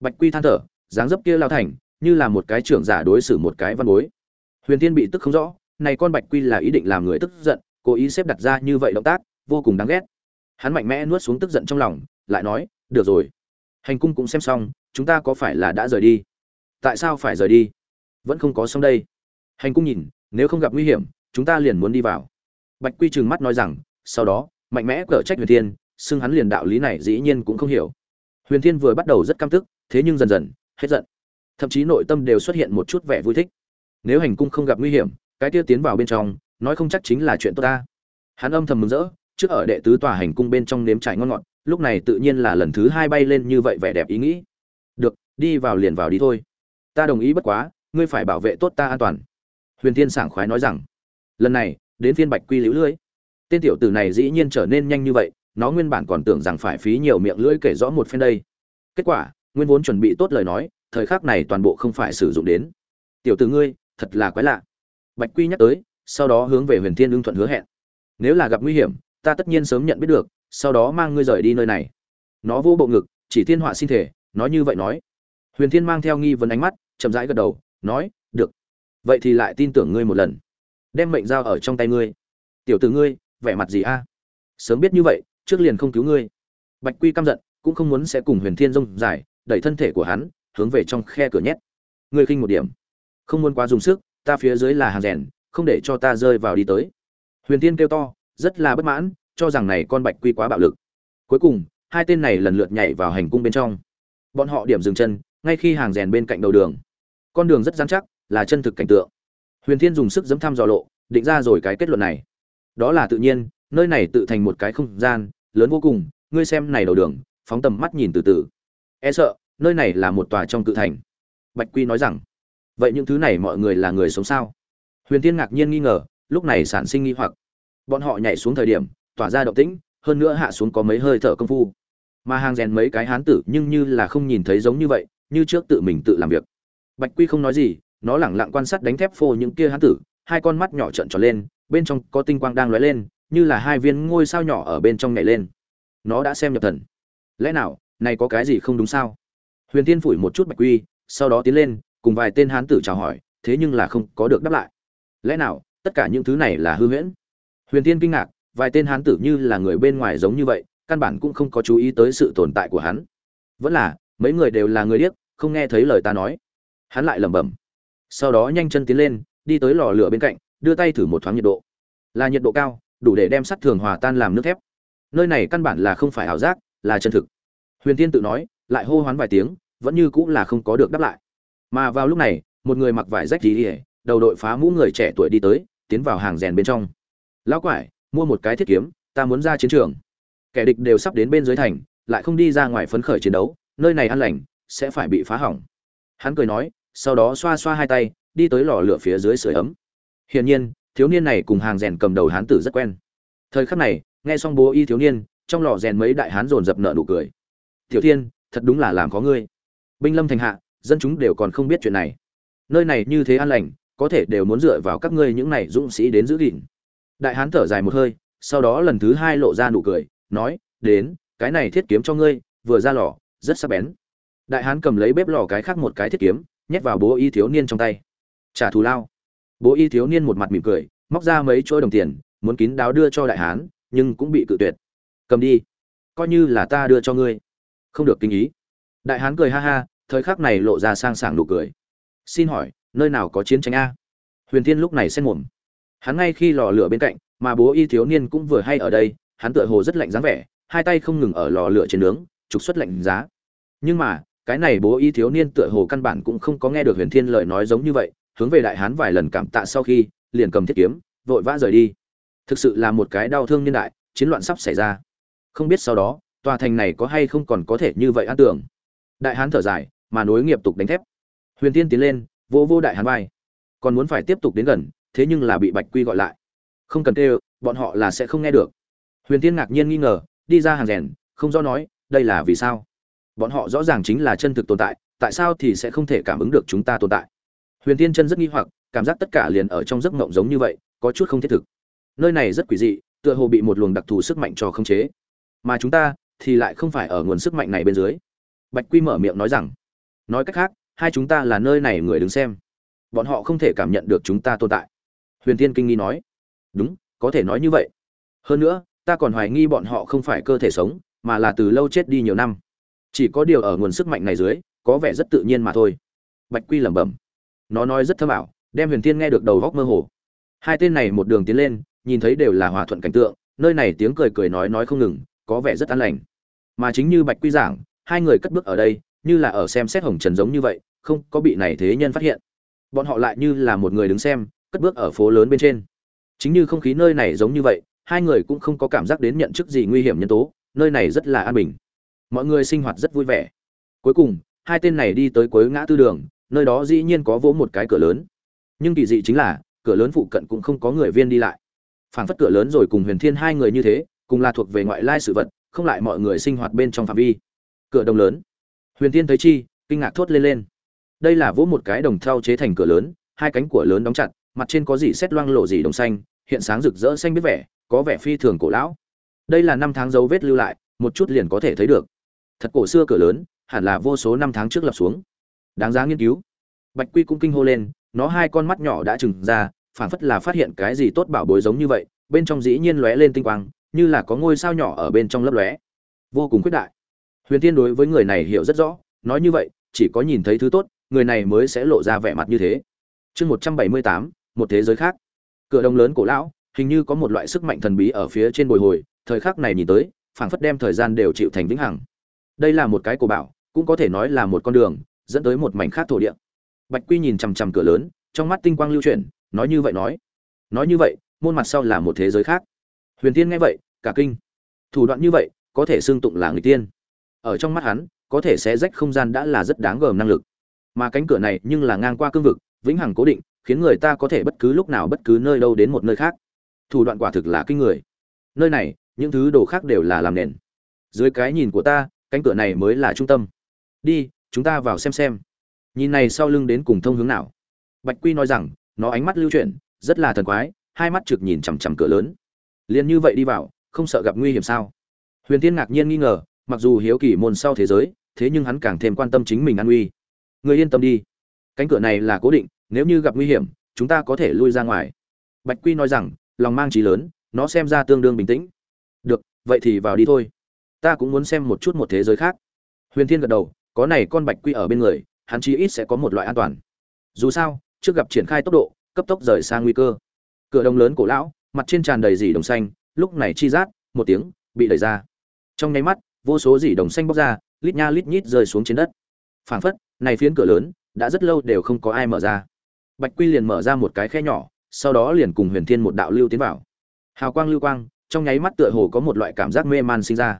Bạch quy than thở, dáng dấp kia lao thành như là một cái trưởng giả đối xử một cái văn bối. Huyền Thiên bị tức không rõ, này con bạch quy là ý định làm người tức giận, cố ý xếp đặt ra như vậy động tác, vô cùng đáng ghét. Hắn mạnh mẽ nuốt xuống tức giận trong lòng, lại nói, được rồi, hành cung cũng xem xong, chúng ta có phải là đã rời đi? Tại sao phải rời đi? Vẫn không có xong đây. Hành cung nhìn, nếu không gặp nguy hiểm, chúng ta liền muốn đi vào. Bạch quy trừng mắt nói rằng, sau đó, mạnh mẽ cở trách huyền thiên, xưng hắn liền đạo lý này dĩ nhiên cũng không hiểu. Huyền thiên vừa bắt đầu rất căm tức, thế nhưng dần dần, hết giận thậm chí nội tâm đều xuất hiện một chút vẻ vui thích. Nếu hành cung không gặp nguy hiểm, cái tiêu tiến vào bên trong, nói không chắc chính là chuyện tốt ta. Hắn âm thầm mừng rỡ, trước ở đệ tứ tòa hành cung bên trong nếm trải ngon ngọt, lúc này tự nhiên là lần thứ hai bay lên như vậy vẻ đẹp ý nghĩ. Được, đi vào liền vào đi thôi. Ta đồng ý bất quá, ngươi phải bảo vệ tốt ta an toàn. Huyền tiên sảng khoái nói rằng, lần này, đến phiên bạch quy liễu lưới. Tên tiểu tử này dĩ nhiên trở nên nhanh như vậy, nó nguyên bản còn tưởng rằng phải phí nhiều miệng lưỡi kể rõ một phen đây. Kết quả, nguyên vốn chuẩn bị tốt lời nói thời khắc này toàn bộ không phải sử dụng đến. Tiểu tử ngươi, thật là quái lạ. Bạch quy nhắc tới, sau đó hướng về huyền thiên ưng thuận hứa hẹn. Nếu là gặp nguy hiểm, ta tất nhiên sớm nhận biết được, sau đó mang ngươi rời đi nơi này. Nó vô bộ ngực, chỉ thiên họa xin thể, nói như vậy nói. Huyền thiên mang theo nghi vấn ánh mắt, chậm rãi gật đầu, nói, được. Vậy thì lại tin tưởng ngươi một lần. Đem mệnh giao ở trong tay ngươi. Tiểu tử ngươi, vẻ mặt gì a? Sớm biết như vậy, trước liền không cứu ngươi. Bạch quy căm giận, cũng không muốn sẽ cùng huyền thiên rông dài, đẩy thân thể của hắn hướng về trong khe cửa nhét. Ngươi khinh một điểm. Không muốn quá dùng sức, ta phía dưới là hàng rèn, không để cho ta rơi vào đi tới. Huyền thiên kêu to, rất là bất mãn, cho rằng này con bạch quy quá bạo lực. Cuối cùng, hai tên này lần lượt nhảy vào hành cung bên trong. Bọn họ điểm dừng chân, ngay khi hàng rèn bên cạnh đầu đường. Con đường rất dán chắc, là chân thực cảnh tượng. Huyền thiên dùng sức dẫm thăm dò lộ, định ra rồi cái kết luận này. Đó là tự nhiên, nơi này tự thành một cái không gian, lớn vô cùng, ngươi xem này đầu đường, phóng tầm mắt nhìn từ từ. E sợ nơi này là một tòa trong cự thành. Bạch quy nói rằng, vậy những thứ này mọi người là người sống sao? Huyền tiên ngạc nhiên nghi ngờ, lúc này sản sinh nghi hoặc. Bọn họ nhảy xuống thời điểm, tỏa ra động tĩnh, hơn nữa hạ xuống có mấy hơi thở công phu. Mà hàng rèn mấy cái hán tử nhưng như là không nhìn thấy giống như vậy, như trước tự mình tự làm việc. Bạch quy không nói gì, nó lẳng lặng quan sát đánh thép phô những kia hán tử, hai con mắt nhỏ trợn tròn lên, bên trong có tinh quang đang lóe lên, như là hai viên ngôi sao nhỏ ở bên trong nhảy lên. Nó đã xem nhập thần. Lẽ nào, này có cái gì không đúng sao? Huyền tiên phủi một chút bạch quy, sau đó tiến lên, cùng vài tên hán tử chào hỏi, thế nhưng là không có được đáp lại. Lẽ nào, tất cả những thứ này là hư huyễn? Huyền tiên kinh ngạc, vài tên hán tử như là người bên ngoài giống như vậy, căn bản cũng không có chú ý tới sự tồn tại của hắn. Vẫn là, mấy người đều là người điếc, không nghe thấy lời ta nói. Hắn lại lẩm bẩm. Sau đó nhanh chân tiến lên, đi tới lò lửa bên cạnh, đưa tay thử một thoáng nhiệt độ. Là nhiệt độ cao, đủ để đem sắt thường hòa tan làm nước thép. Nơi này căn bản là không phải ảo giác, là chân thực. Huyền tiên tự nói lại hô hoán vài tiếng, vẫn như cũng là không có được đáp lại. Mà vào lúc này, một người mặc vải rách gì đầu đội phá mũ người trẻ tuổi đi tới, tiến vào hàng rèn bên trong. Lão quải, mua một cái thiết kiếm, ta muốn ra chiến trường. Kẻ địch đều sắp đến bên dưới thành, lại không đi ra ngoài phấn khởi chiến đấu, nơi này an lành, sẽ phải bị phá hỏng. Hắn cười nói, sau đó xoa xoa hai tay, đi tới lò lửa phía dưới sưởi ấm. Hiển nhiên, thiếu niên này cùng hàng rèn cầm đầu hán tử rất quen. Thời khắc này, nghe xong bố y thiếu niên, trong lò rèn mấy đại hán dồn dập nợ nụ cười. Tiểu thiên thật đúng là làm có ngươi. Binh lâm thành hạ, dân chúng đều còn không biết chuyện này. Nơi này như thế an lành, có thể đều muốn dựa vào các ngươi những này dũng sĩ đến giữ gìn. Đại hán thở dài một hơi, sau đó lần thứ hai lộ ra nụ cười, nói, đến, cái này thiết kiếm cho ngươi, vừa ra lò, rất sắc bén. Đại hán cầm lấy bếp lò cái khác một cái thiết kiếm, nhét vào bố y thiếu niên trong tay. Trả thù lao. Bố y thiếu niên một mặt mỉm cười, móc ra mấy chuỗi đồng tiền, muốn kín đáo đưa cho đại hán, nhưng cũng bị cự tuyệt. Cầm đi, coi như là ta đưa cho ngươi không được kinh ý. Đại hán cười ha ha, thời khắc này lộ ra sang sảng nụ cười. Xin hỏi, nơi nào có chiến tranh a? Huyền thiên lúc này xen mồm. Hắn ngay khi lò lửa bên cạnh, mà bố y thiếu niên cũng vừa hay ở đây, hắn tựa hồ rất lạnh dáng vẻ, hai tay không ngừng ở lò lửa trên nướng, trục xuất lạnh giá. Nhưng mà, cái này bố y thiếu niên tựa hồ căn bản cũng không có nghe được huyền thiên lời nói giống như vậy, hướng về đại hán vài lần cảm tạ sau khi, liền cầm thiết kiếm, vội vã rời đi. Thực sự là một cái đau thương nhân đại, chiến loạn sắp xảy ra. Không biết sau đó tòa thành này có hay không còn có thể như vậy an tưởng. Đại hán thở dài, mà nối nghiệp tục đánh thép. Huyền tiên tiến lên vô vô đại hán vai. Còn muốn phải tiếp tục đến gần, thế nhưng là bị bạch quy gọi lại. Không cần kêu, bọn họ là sẽ không nghe được. Huyền tiên ngạc nhiên nghi ngờ, đi ra hàng rèn, không rõ nói, đây là vì sao? Bọn họ rõ ràng chính là chân thực tồn tại tại sao thì sẽ không thể cảm ứng được chúng ta tồn tại? Huyền tiên chân rất nghi hoặc, cảm giác tất cả liền ở trong giấc mộng giống như vậy, có chút không thiết thực. Nơi này rất quỷ dị, tựa hồ bị một luồng đặc thù sức mạnh cho khống chế. Mà chúng ta thì lại không phải ở nguồn sức mạnh này bên dưới. Bạch quy mở miệng nói rằng, nói cách khác, hai chúng ta là nơi này người đứng xem. Bọn họ không thể cảm nhận được chúng ta tồn tại. Huyền tiên kinh nghi nói, đúng, có thể nói như vậy. Hơn nữa, ta còn hoài nghi bọn họ không phải cơ thể sống, mà là từ lâu chết đi nhiều năm. Chỉ có điều ở nguồn sức mạnh này dưới, có vẻ rất tự nhiên mà thôi. Bạch quy lẩm bẩm, nó nói rất thơm ảo, đem huyền tiên nghe được đầu góc mơ hồ. Hai tên này một đường tiến lên, nhìn thấy đều là hòa thuận cảnh tượng, nơi này tiếng cười cười nói nói không ngừng, có vẻ rất an lành mà chính như bạch quy giảng, hai người cất bước ở đây, như là ở xem xét hồng trần giống như vậy, không có bị này thế nhân phát hiện. Bọn họ lại như là một người đứng xem, cất bước ở phố lớn bên trên. Chính như không khí nơi này giống như vậy, hai người cũng không có cảm giác đến nhận chức gì nguy hiểm nhân tố, nơi này rất là an bình. Mọi người sinh hoạt rất vui vẻ. Cuối cùng, hai tên này đi tới cuối ngã tư đường, nơi đó dĩ nhiên có vỗ một cái cửa lớn. Nhưng kỳ dị chính là, cửa lớn phụ cận cũng không có người viên đi lại. Phảng phất cửa lớn rồi cùng huyền thiên hai người như thế, cùng là thuộc về ngoại lai sự vật không lại mọi người sinh hoạt bên trong phạm vi. Cửa đồng lớn. Huyền thiên thấy chi, kinh ngạc thốt lên lên. Đây là vỗ một cái đồng thau chế thành cửa lớn, hai cánh cửa lớn đóng chặt, mặt trên có gì xét loang lộ gì đồng xanh, hiện sáng rực rỡ xanh biết vẻ, có vẻ phi thường cổ lão. Đây là năm tháng dấu vết lưu lại, một chút liền có thể thấy được. Thật cổ xưa cửa lớn, hẳn là vô số năm tháng trước lập xuống. Đáng giá nghiên cứu. Bạch quy cũng kinh hô lên, nó hai con mắt nhỏ đã trừng ra, phảng phất là phát hiện cái gì tốt bảo bối giống như vậy, bên trong dĩ nhiên lóe lên tinh quang như là có ngôi sao nhỏ ở bên trong lấp lóe. Vô cùng quyết đại. Huyền tiên đối với người này hiểu rất rõ, nói như vậy, chỉ có nhìn thấy thứ tốt, người này mới sẽ lộ ra vẻ mặt như thế. Chương một trăm bảy mươi tám, một thế giới khác. Cửa đông lớn cổ lão, hình như có một loại sức mạnh thần bí ở phía trên bồi hồi, thời khắc này nhìn tới, phảng phất đem thời gian đều chịu thành vĩnh hằng. Đây là một cái cổ bảo, cũng có thể nói là một con đường, dẫn tới một mảnh khác thổ địa. Bạch quy nhìn chằm chằm cửa lớn, trong mắt tinh quang lưu chuyển, nói như vậy nói. Nói như vậy, môn mặt sau là một thế giới khác huyền tiên nghe vậy, cả kinh. Thủ đoạn như vậy, có thể xương tụng là người tiên. Ở trong mắt hắn, có thể sẽ rách không gian đã là rất đáng gờm năng lực. Mà cánh cửa này nhưng là ngang qua cương vực, vĩnh hằng cố định, khiến người ta có thể bất cứ lúc nào bất cứ nơi đâu đến một nơi khác. Thủ đoạn quả thực là kinh người. Nơi này, những thứ đồ khác đều là làm nền. Dưới cái nhìn của ta, cánh cửa này mới là trung tâm. Đi, chúng ta vào xem xem. Nhìn này sau lưng đến cùng thông hướng nào. Bạch quy nói rằng, nó ánh mắt lưu chuyển, rất là thần quái, hai mắt trực nhìn chằm chằm cửa lớn liền như vậy đi vào, không sợ gặp nguy hiểm sao? Huyền tiên ngạc nhiên nghi ngờ, mặc dù hiếu kỳ môn sau thế giới, thế nhưng hắn càng thêm quan tâm chính mình an nguy. Người yên tâm đi. Cánh cửa này là cố định, nếu như gặp nguy hiểm, chúng ta có thể lui ra ngoài. Bạch quy nói rằng, lòng mang trí lớn, nó xem ra tương đương bình tĩnh. Được, vậy thì vào đi thôi. Ta cũng muốn xem một chút một thế giới khác. Huyền thiên gật đầu, có này con bạch quy ở bên người, hắn chí ít sẽ có một loại an toàn. Dù sao, trước gặp triển khai tốc độ, cấp tốc rời xa nguy cơ. Cửa đông lớn cổ lão mặt trên tràn đầy dì đồng xanh, lúc này chi rát, một tiếng, bị đẩy ra. Trong nháy mắt, vô số dì đồng xanh bốc ra, lít nha lít nhít rơi xuống trên đất. Phảng phất, này phiến cửa lớn, đã rất lâu đều không có ai mở ra. Bạch quy liền mở ra một cái khe nhỏ, sau đó liền cùng huyền thiên một đạo lưu tiến vào. Hào quang lưu quang, trong nháy mắt tựa hồ có một loại cảm giác mê man sinh ra.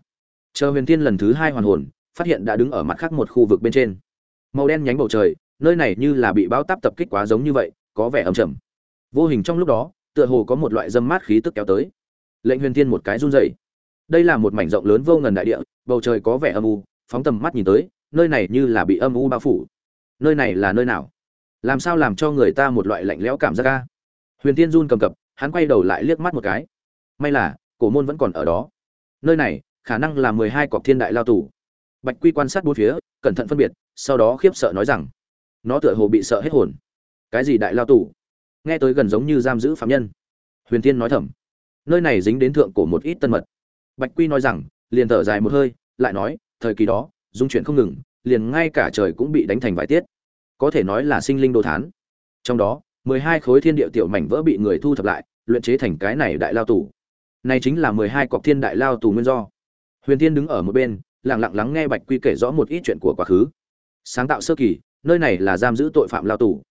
Chờ huyền thiên lần thứ hai hoàn hồn, phát hiện đã đứng ở mặt khác một khu vực bên trên. Màu đen nhánh bầu trời, nơi này như là bị bão táp tập kích quá giống như vậy, có vẻ ầm trầm vô hình trong lúc đó tựa hồ có một loại dâm mát khí tức kéo tới. Lệnh huyền thiên một cái run rẩy. Đây là một mảnh rộng lớn vô ngần đại địa, bầu trời có vẻ âm u, phóng tầm mắt nhìn tới, nơi này như là bị âm u bao phủ. Nơi này là nơi nào? Làm sao làm cho người ta một loại lạnh lẽo cảm giác ca huyền tiên run cầm cập, hắn quay đầu lại liếc mắt một cái. May là, cổ môn vẫn còn ở đó. Nơi này, khả năng là mười hai cọc thiên đại lao tù. Bạch quy quan sát bốn phía, cẩn thận phân biệt, sau đó khiếp sợ nói rằng, nó tựa hồ bị sợ hết hồn. Cái gì đại lao tù? Nghe tới gần giống như giam giữ phạm nhân. Huyền Thiên nói thầm, nơi này dính đến thượng cổ một ít tân mật. Bạch quy nói rằng, liền thở dài một hơi, lại nói, thời kỳ đó, dung chuyển không ngừng, liền ngay cả trời cũng bị đánh thành vài tiết. Có thể nói là sinh linh đồ thán. Trong đó, mười hai khối thiên địa tiểu mảnh vỡ bị người thu thập lại, luyện chế thành cái này đại lao tù. Này chính là mười hai cọc thiên đại lao tù nguyên do. Huyền Thiên đứng ở một bên, lặng lặng lắng nghe bạch quy kể rõ một ít chuyện của quá khứ. Sáng tạo sơ kỳ, nơi này là giam giữ tội phạm lao tù.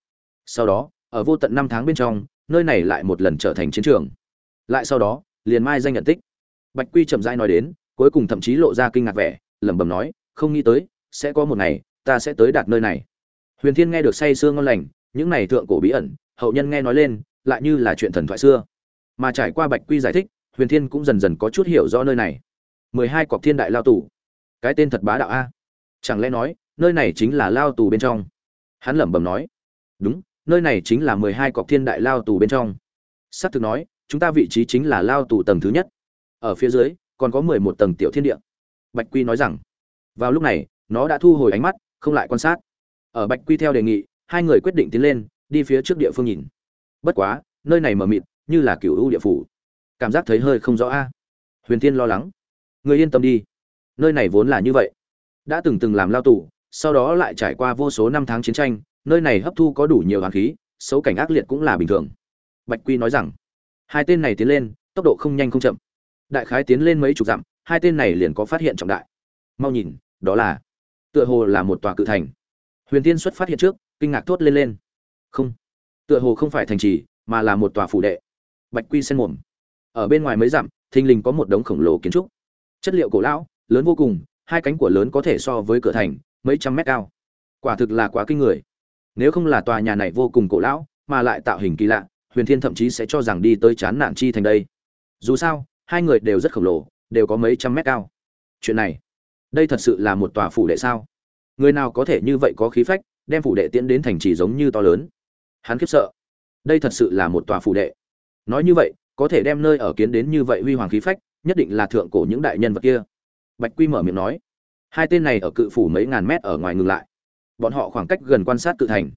Sau đó ở vô tận năm tháng bên trong, nơi này lại một lần trở thành chiến trường. Lại sau đó, liền mai danh nhận tích. Bạch quy chậm rãi nói đến, cuối cùng thậm chí lộ ra kinh ngạc vẻ, lẩm bẩm nói, không nghĩ tới, sẽ có một ngày, ta sẽ tới đạt nơi này. Huyền thiên nghe được say sương ngon lành, những này thượng cổ bí ẩn, hậu nhân nghe nói lên, lại như là chuyện thần thoại xưa. Mà trải qua bạch quy giải thích, huyền thiên cũng dần dần có chút hiểu rõ nơi này. Mười hai cọc thiên đại lao tù. Cái tên thật bá đạo a. Chẳng lẽ nói, nơi này chính là lao tù bên trong? Hắn lẩm bẩm nói. Đúng nơi này chính là mười hai cọc thiên đại lao tù bên trong. S thực nói, chúng ta vị trí chính là lao tù tầng thứ nhất. Ở phía dưới, còn có mười một tầng tiểu thiên địa. Bạch quy nói rằng, vào lúc này, nó đã thu hồi ánh mắt, không lại quan sát. Ở bạch quy theo đề nghị, hai người quyết định tiến lên, đi phía trước địa phương nhìn. Bất quá, nơi này mờ mịt, như là cựu ưu địa phủ. Cảm giác thấy hơi không rõ a. Huyền thiên lo lắng. Người yên tâm đi. Nơi này vốn là như vậy. Đã từng từng làm lao tù, sau đó lại trải qua vô số năm tháng chiến tranh nơi này hấp thu có đủ nhiều hàn khí, xấu cảnh ác liệt cũng là bình thường. Bạch quy nói rằng, hai tên này tiến lên, tốc độ không nhanh không chậm. Đại khái tiến lên mấy chục dặm, hai tên này liền có phát hiện trọng đại. Mau nhìn, đó là, tựa hồ là một tòa cự thành. Huyền tiên xuất phát hiện trước, kinh ngạc thốt lên lên. Không, tựa hồ không phải thành trì, mà là một tòa phủ đệ. Bạch quy sen mồm. Ở bên ngoài mấy dặm, thình lình có một đống khổng lồ kiến trúc. Chất liệu cổ lão, lớn vô cùng, hai cánh của lớn có thể so với cửa thành, mấy trăm mét cao. Quả thực là quá kinh người nếu không là tòa nhà này vô cùng cổ lão, mà lại tạo hình kỳ lạ, huyền thiên thậm chí sẽ cho rằng đi tới chán nạn chi thành đây. Dù sao, hai người đều rất khổng lồ, đều có mấy trăm mét cao. Chuyện này, đây thật sự là một tòa phủ đệ sao? Người nào có thể như vậy có khí phách, đem phủ đệ tiến đến thành trì giống như to lớn? Hắn khiếp sợ. Đây thật sự là một tòa phủ đệ. Nói như vậy, có thể đem nơi ở kiến đến như vậy huy hoàng khí phách, nhất định là thượng cổ những đại nhân vật kia. Bạch quy mở miệng nói. Hai tên này ở cự phủ mấy ngàn mét ở ngoài ngừng lại bọn họ khoảng cách gần quan sát cự thành.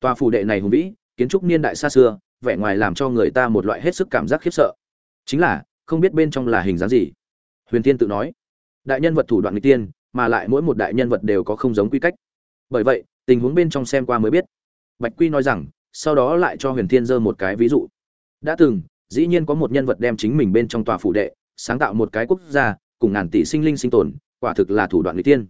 Tòa phủ đệ này hùng vĩ, kiến trúc niên đại xa xưa, vẻ ngoài làm cho người ta một loại hết sức cảm giác khiếp sợ. Chính là, không biết bên trong là hình dáng gì. Huyền tiên tự nói, đại nhân vật thủ đoạn n tiên, mà lại mỗi một đại nhân vật đều có không giống quy cách. Bởi vậy, tình huống bên trong xem qua mới biết. Bạch quy nói rằng, sau đó lại cho huyền thiên dơ một cái ví dụ. Đã từng, dĩ nhiên có một nhân vật đem chính mình bên trong tòa phủ đệ, sáng tạo một cái quốc gia, cùng ngàn tỷ sinh linh sinh tồn, quả thực là thủ đoạn người tiên.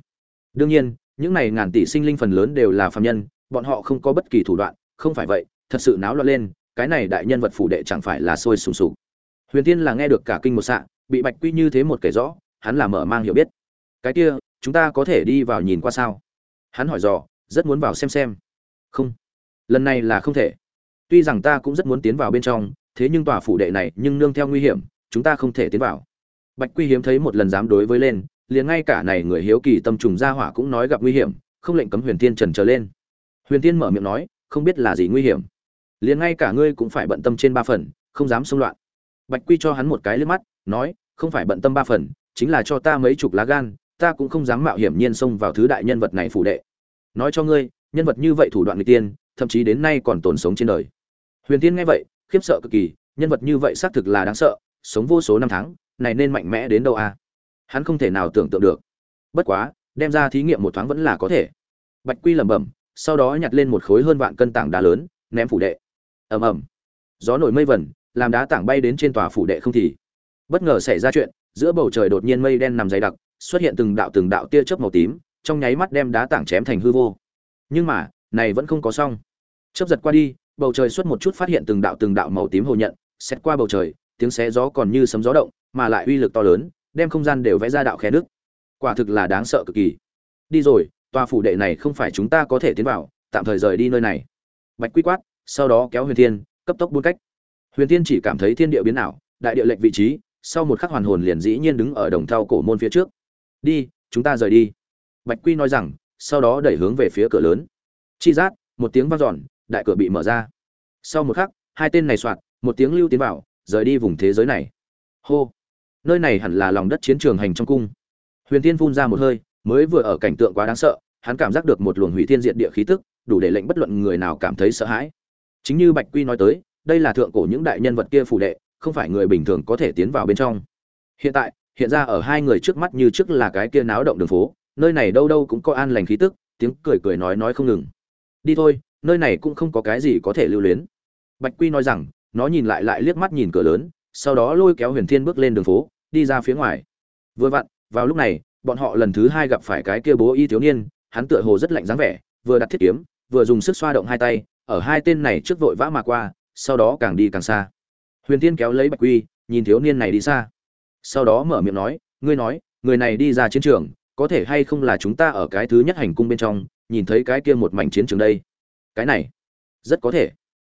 Đương nhiên những này ngàn tỷ sinh linh phần lớn đều là phàm nhân bọn họ không có bất kỳ thủ đoạn không phải vậy thật sự náo loạn lên cái này đại nhân vật phủ đệ chẳng phải là sôi sùng sục. Huyền tiên là nghe được cả kinh một sạ, bị bạch quy như thế một kể rõ hắn là mở mang hiểu biết. Cái kia chúng ta có thể đi vào nhìn qua sao? Hắn hỏi dò rất muốn vào xem xem. Không. Lần này là không thể. Tuy rằng ta cũng rất muốn tiến vào bên trong thế nhưng tòa phủ đệ này nhưng nương theo nguy hiểm chúng ta không thể tiến vào. Bạch quy hiếm thấy một lần dám đối với lên liền ngay cả này người hiếu kỳ tâm trùng gia hỏa cũng nói gặp nguy hiểm, không lệnh cấm huyền tiên trần trở lên. Huyền tiên mở miệng nói, không biết là gì nguy hiểm. Liền ngay cả ngươi cũng phải bận tâm trên ba phần, không dám xông loạn. Bạch quy cho hắn một cái liếc mắt, nói, không phải bận tâm ba phần, chính là cho ta mấy chục lá gan, ta cũng không dám mạo hiểm nhiên xông vào thứ đại nhân vật này phủ đệ. Nói cho ngươi, nhân vật như vậy thủ đoạn người tiên, thậm chí đến nay còn tồn sống trên đời. Huyền tiên nghe vậy, khiếp sợ cực kỳ, nhân vật như vậy xác thực là đáng sợ, sống vô số năm tháng, này nên mạnh mẽ đến đâu à? Hắn không thể nào tưởng tượng được. Bất quá, đem ra thí nghiệm một thoáng vẫn là có thể. Bạch quy lẩm bẩm, sau đó nhặt lên một khối hơn vạn cân tảng đá lớn, ném phủ đệ. Ầm ầm. Gió nổi mây vẩn, làm đá tảng bay đến trên tòa phủ đệ không thì. Bất ngờ xảy ra chuyện, giữa bầu trời đột nhiên mây đen nằm dày đặc, xuất hiện từng đạo từng đạo tia chớp màu tím, trong nháy mắt đem đá tảng chém thành hư vô. Nhưng mà, này vẫn không có xong. Chớp giật qua đi, bầu trời xuất một chút phát hiện từng đạo từng đạo màu tím hồ nhận xét qua bầu trời, tiếng xé gió còn như sấm gió động, mà lại uy lực to lớn đem không gian đều vẽ ra đạo khe nước. Quả thực là đáng sợ cực kỳ. Đi rồi, tòa phủ đệ này không phải chúng ta có thể tiến vào, tạm thời rời đi nơi này. Bạch quy quát, sau đó kéo huyền thiên, cấp tốc buôn cách. Huyền thiên chỉ cảm thấy thiên địa biến ảo, đại địa lệnh vị trí, sau một khắc hoàn hồn liền dĩ nhiên đứng ở đồng thau cổ môn phía trước. Đi, chúng ta rời đi. Bạch quy nói rằng, sau đó đẩy hướng về phía cửa lớn. Chi giác, một tiếng vang dọn, đại cửa bị mở ra. Sau một khắc, hai tên này soạt, một tiếng lưu tiến vào, rời đi vùng thế giới này. Hô! Nơi này hẳn là lòng đất chiến trường hành trong cung. Huyền tiên phun ra một hơi, mới vừa ở cảnh tượng quá đáng sợ, hắn cảm giác được một luồng hủy thiên diệt địa khí tức, đủ để lệnh bất luận người nào cảm thấy sợ hãi. Chính như bạch quy nói tới, đây là thượng cổ những đại nhân vật kia phủ đệ, không phải người bình thường có thể tiến vào bên trong. Hiện tại, hiện ra ở hai người trước mắt như trước là cái kia náo động đường phố, nơi này đâu đâu cũng có an lành khí tức, tiếng cười cười nói nói không ngừng. Đi thôi, nơi này cũng không có cái gì có thể lưu luyến. Bạch quy nói rằng, nó nhìn lại lại liếc mắt nhìn cửa lớn, sau đó lôi kéo huyền thiên bước lên đường phố đi ra phía ngoài. Vừa vặn, vào lúc này, bọn họ lần thứ hai gặp phải cái kia bố y thiếu niên, hắn tựa hồ rất lạnh dáng vẻ, vừa đặt thiết kiếm, vừa dùng sức xoa động hai tay, ở hai tên này trước vội vã mà qua, sau đó càng đi càng xa. Huyền thiên kéo lấy bạch quy, nhìn thiếu niên này đi xa. Sau đó mở miệng nói, ngươi nói, người này đi ra chiến trường, có thể hay không là chúng ta ở cái thứ nhất hành cung bên trong, nhìn thấy cái kia một mảnh chiến trường đây? Cái này, rất có thể.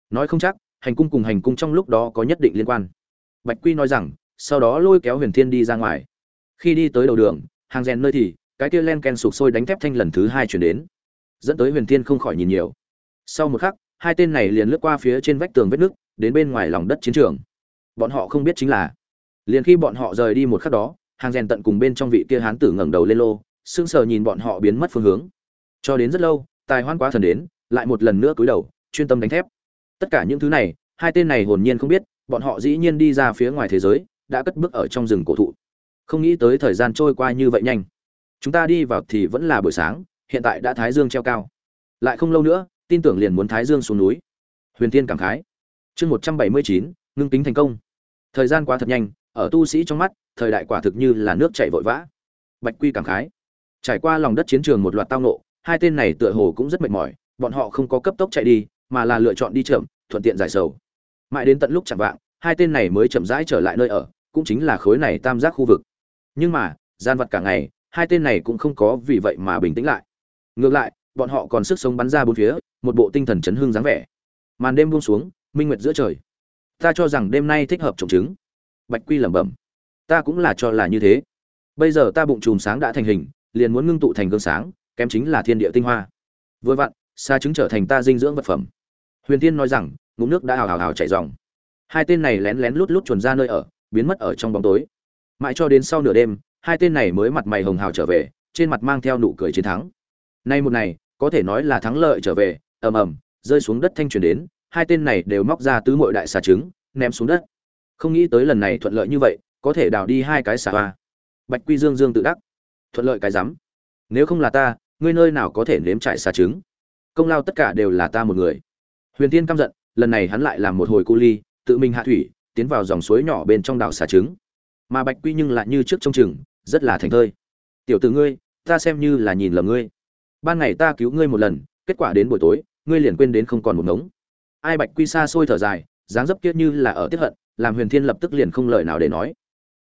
Nói không chắc, hành cung cùng hành cung trong lúc đó có nhất định liên quan. Bạch quy nói rằng sau đó lôi kéo huyền thiên đi ra ngoài. Khi đi tới đầu đường, hàng rèn nơi thì, cái kia len ken sụp sôi đánh thép thanh lần thứ hai chuyển đến, dẫn tới huyền thiên không khỏi nhìn nhiều. Sau một khắc, hai tên này liền lướt qua phía trên vách tường vết nước đến bên ngoài lòng đất chiến trường. Bọn họ không biết chính là, liền khi bọn họ rời đi một khắc đó, hàng rèn tận cùng bên trong vị kia hán tử ngẩng đầu lên lô, sững sờ nhìn bọn họ biến mất phương hướng. Cho đến rất lâu, tài hoan quá thần đến, lại một lần nữa cúi đầu, chuyên tâm đánh thép. Tất cả những thứ này, hai tên này hồn nhiên không biết, bọn họ dĩ nhiên đi ra phía ngoài thế giới đã cất bước ở trong rừng cổ thụ. Không nghĩ tới thời gian trôi qua như vậy nhanh. Chúng ta đi vào thì vẫn là buổi sáng, hiện tại đã thái dương treo cao. Lại không lâu nữa, tin tưởng liền muốn thái dương xuống núi. Huyền tiên cảm khái. Chương một trăm bảy mươi chín, ngưng kính thành công. Thời gian quá thật nhanh, ở tu sĩ trong mắt, thời đại quả thực như là nước chảy vội vã. Bạch quy cảm khái. Trải qua lòng đất chiến trường một loạt tao nộ hai tên này tựa hồ cũng rất mệt mỏi, bọn họ không có cấp tốc chạy đi, mà là lựa chọn đi chậm, thuận tiện giải sầu. Mãi đến tận lúc chẳng vạng, hai tên này mới chậm rãi trở lại nơi ở cũng chính là khối này tam giác khu vực. Nhưng mà, gian vật cả ngày, hai tên này cũng không có vì vậy mà bình tĩnh lại. Ngược lại, bọn họ còn sức sống bắn ra bốn phía, một bộ tinh thần chấn hương dáng vẻ. Màn đêm buông xuống, minh nguyệt giữa trời. Ta cho rằng đêm nay thích hợp trồng trứng. Bạch quy lẩm bẩm. Ta cũng là cho là như thế. Bây giờ ta bụng chùm sáng đã thành hình, liền muốn ngưng tụ thành gương sáng, kém chính là thiên địa tinh hoa. Vừa vặn xa trứng trở thành ta dinh dưỡng vật phẩm. Huyền tiên nói rằng, ngụm nước đã hào hào hào chảy dòng. Hai tên này lén lén lút lút chuồn ra nơi ở biến mất ở trong bóng tối. Mãi cho đến sau nửa đêm, hai tên này mới mặt mày hồng hào trở về, trên mặt mang theo nụ cười chiến thắng. Nay một ngày, có thể nói là thắng lợi trở về, ầm ầm, rơi xuống đất thanh truyền đến, hai tên này đều móc ra tứ mội đại xà trứng, ném xuống đất. Không nghĩ tới lần này thuận lợi như vậy, có thể đào đi hai cái xà hoa. Bạch quy dương dương tự đắc. Thuận lợi cái rắm. Nếu không là ta, ngươi nơi nào có thể nếm trải xà trứng? Công lao tất cả đều là ta một người. Huyền tiên căm giận, lần này hắn lại làm một hồi cu ly, tự mình hạ thủy tiến vào dòng suối nhỏ bên trong đảo xà trứng. Mà bạch quy nhưng lại như trước trong chừng, rất là thành thơi. Tiểu tử ngươi, ta xem như là nhìn lầm ngươi. Ban ngày ta cứu ngươi một lần, kết quả đến buổi tối, ngươi liền quên đến không còn một ngống. Ai bạch quy xa xôi thở dài, dáng dấp kiết như là ở tiếp hận, làm huyền thiên lập tức liền không lời nào để nói.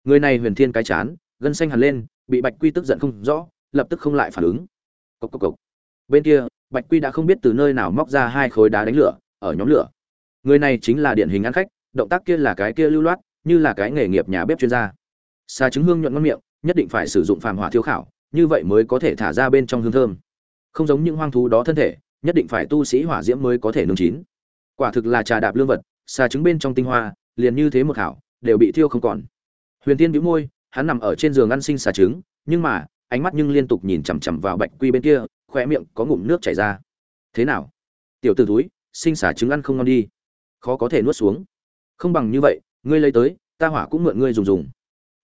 Người này huyền thiên cái chán, gân xanh hẳn lên, bị bạch quy tức giận không rõ, lập tức không lại phản ứng. Cộc cộc cộc. Bên kia, bạch quy đã không biết từ nơi nào móc ra hai khối đá đánh lửa, ở nhóm lửa. Người này chính là điển hình ăn khách động tác kia là cái kia lưu loát, như là cái nghề nghiệp nhà bếp chuyên gia. Xà trứng hương nhuận ngon miệng, nhất định phải sử dụng phàm hỏa thiêu khảo, như vậy mới có thể thả ra bên trong hương thơm. Không giống những hoang thú đó thân thể, nhất định phải tu sĩ hỏa diễm mới có thể nướng chín. Quả thực là trà đạp lương vật xà trứng bên trong tinh hoa, liền như thế một hảo, đều bị thiêu không còn. Huyền tiên bĩu môi, hắn nằm ở trên giường ăn sinh xà trứng, nhưng mà, ánh mắt nhưng liên tục nhìn chằm chằm vào bạch quy bên kia khoe miệng có ngụm nước chảy ra. Thế nào? Tiểu t ử túi sinh xà trứng ăn không ngon đi. Khó có thể nuốt xuống không bằng như vậy, ngươi lấy tới, ta hỏa cũng mượn ngươi dùng dùng.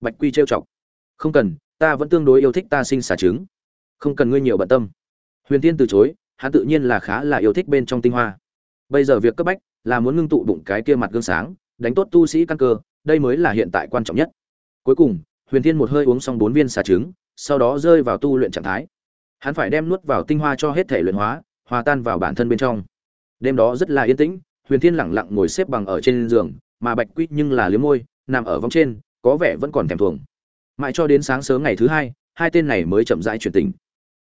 Bạch quy trêu chọc. Không cần, ta vẫn tương đối yêu thích ta sinh xả trứng. Không cần ngươi nhiều bận tâm. Huyền tiên từ chối, hắn tự nhiên là khá là yêu thích bên trong tinh hoa. Bây giờ việc cấp bách là muốn ngưng tụ bụng cái kia mặt gương sáng, đánh tốt tu sĩ căn cơ, đây mới là hiện tại quan trọng nhất. Cuối cùng, huyền Thiên một hơi uống xong bốn viên xà trứng, sau đó rơi vào tu luyện trạng thái. Hắn phải đem nuốt vào tinh hoa cho hết thể luyện hóa, hòa tan vào bản thân bên trong. Đêm đó rất là yên tĩnh, huyền thiên lẳng lặng ngồi xếp bằng ở trên giường mà bạch quýt nhưng là liếm môi, nằm ở vòng trên, có vẻ vẫn còn thèm thuồng. Mãi cho đến sáng sớm ngày thứ hai hai tên này mới chậm rãi chuyển tình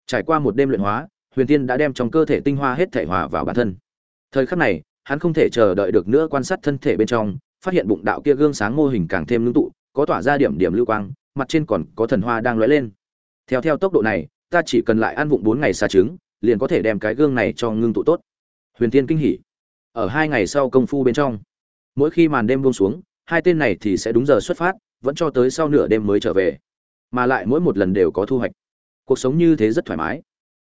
trải qua một đêm luyện hóa, huyền tiên đã đem trong cơ thể tinh hoa hết thể hòa vào bản thân. Thời khắc này, hắn không thể chờ đợi được nữa quan sát thân thể bên trong, phát hiện bụng đạo kia gương sáng mô hình càng thêm ngưng tụ, có tỏa ra điểm điểm lưu quang, mặt trên còn có thần hoa đang lóe lên. Theo theo tốc độ này, ta chỉ cần lại ăn vụng bốn ngày xa trứng, liền có thể đem cái gương này cho ngưng tụ tốt. Huyền tiên kinh hỉ. Ở hai ngày sau công phu bên trong mỗi khi màn đêm buông xuống, hai tên này thì sẽ đúng giờ xuất phát, vẫn cho tới sau nửa đêm mới trở về. Mà lại mỗi một lần đều có thu hoạch. Cuộc sống như thế rất thoải mái.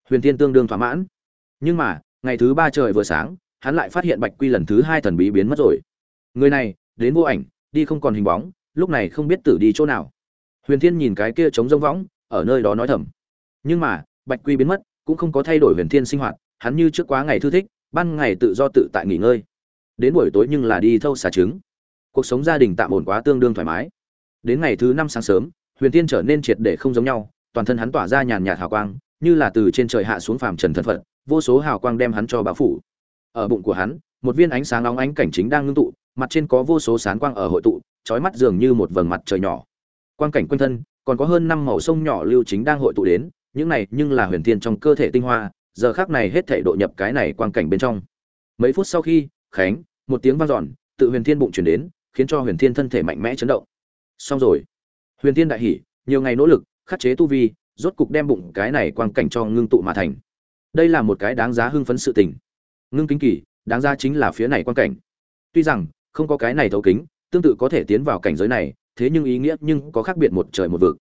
Huyền tiên tương đương thỏa mãn. Nhưng mà, ngày thứ ba trời vừa sáng, hắn lại phát hiện bạch quy lần thứ hai thần bí biến mất rồi. Người này, đến vô ảnh, đi không còn hình bóng, lúc này không biết tử đi chỗ nào. Huyền thiên nhìn cái kia trống rông võng, ở nơi đó nói thầm. Nhưng mà, bạch quy biến mất, cũng không có thay đổi huyền thiên sinh hoạt, hắn như trước quá ngày thư thích, ban ngày tự do tự tại nghỉ ngơi đến buổi tối nhưng là đi thâu xà trứng. Cuộc sống gia đình tạm ổn quá tương đương thoải mái. Đến ngày thứ năm sáng sớm, huyền thiên trở nên triệt để không giống nhau, toàn thân hắn tỏa ra nhàn nhạt hào quang, như là từ trên trời hạ xuống phàm trần thân phận vô số hào quang đem hắn cho bao phủ. Ở bụng của hắn, một viên ánh sáng nóng ánh cảnh chính đang ngưng tụ, mặt trên có vô số sán quang ở hội tụ trói mắt dường như một vầng mặt trời nhỏ. Quang cảnh quanh thân, còn có hơn năm màu sông nhỏ lưu chính đang hội tụ đến, những này nhưng là huyền thiên trong cơ thể tinh hoa, giờ khác này hết thể độ nhập cái này quang cảnh bên trong. Mấy phút sau khi, khánh một tiếng vang dọn, tự huyền thiên bụng chuyển đến, khiến cho huyền thiên thân thể mạnh mẽ chấn động. Xong rồi. Huyền thiên đại hỉ, nhiều ngày nỗ lực, khắc chế tu vi, rốt cục đem bụng cái này quang cảnh cho ngưng tụ mà thành. Đây là một cái đáng giá hưng phấn sự tình. Ngưng kính kỳ, đáng ra chính là phía này quang cảnh. Tuy rằng, không có cái này thấu kính, tương tự có thể tiến vào cảnh giới này, thế nhưng ý nghĩa nhưng có khác biệt một trời một vực.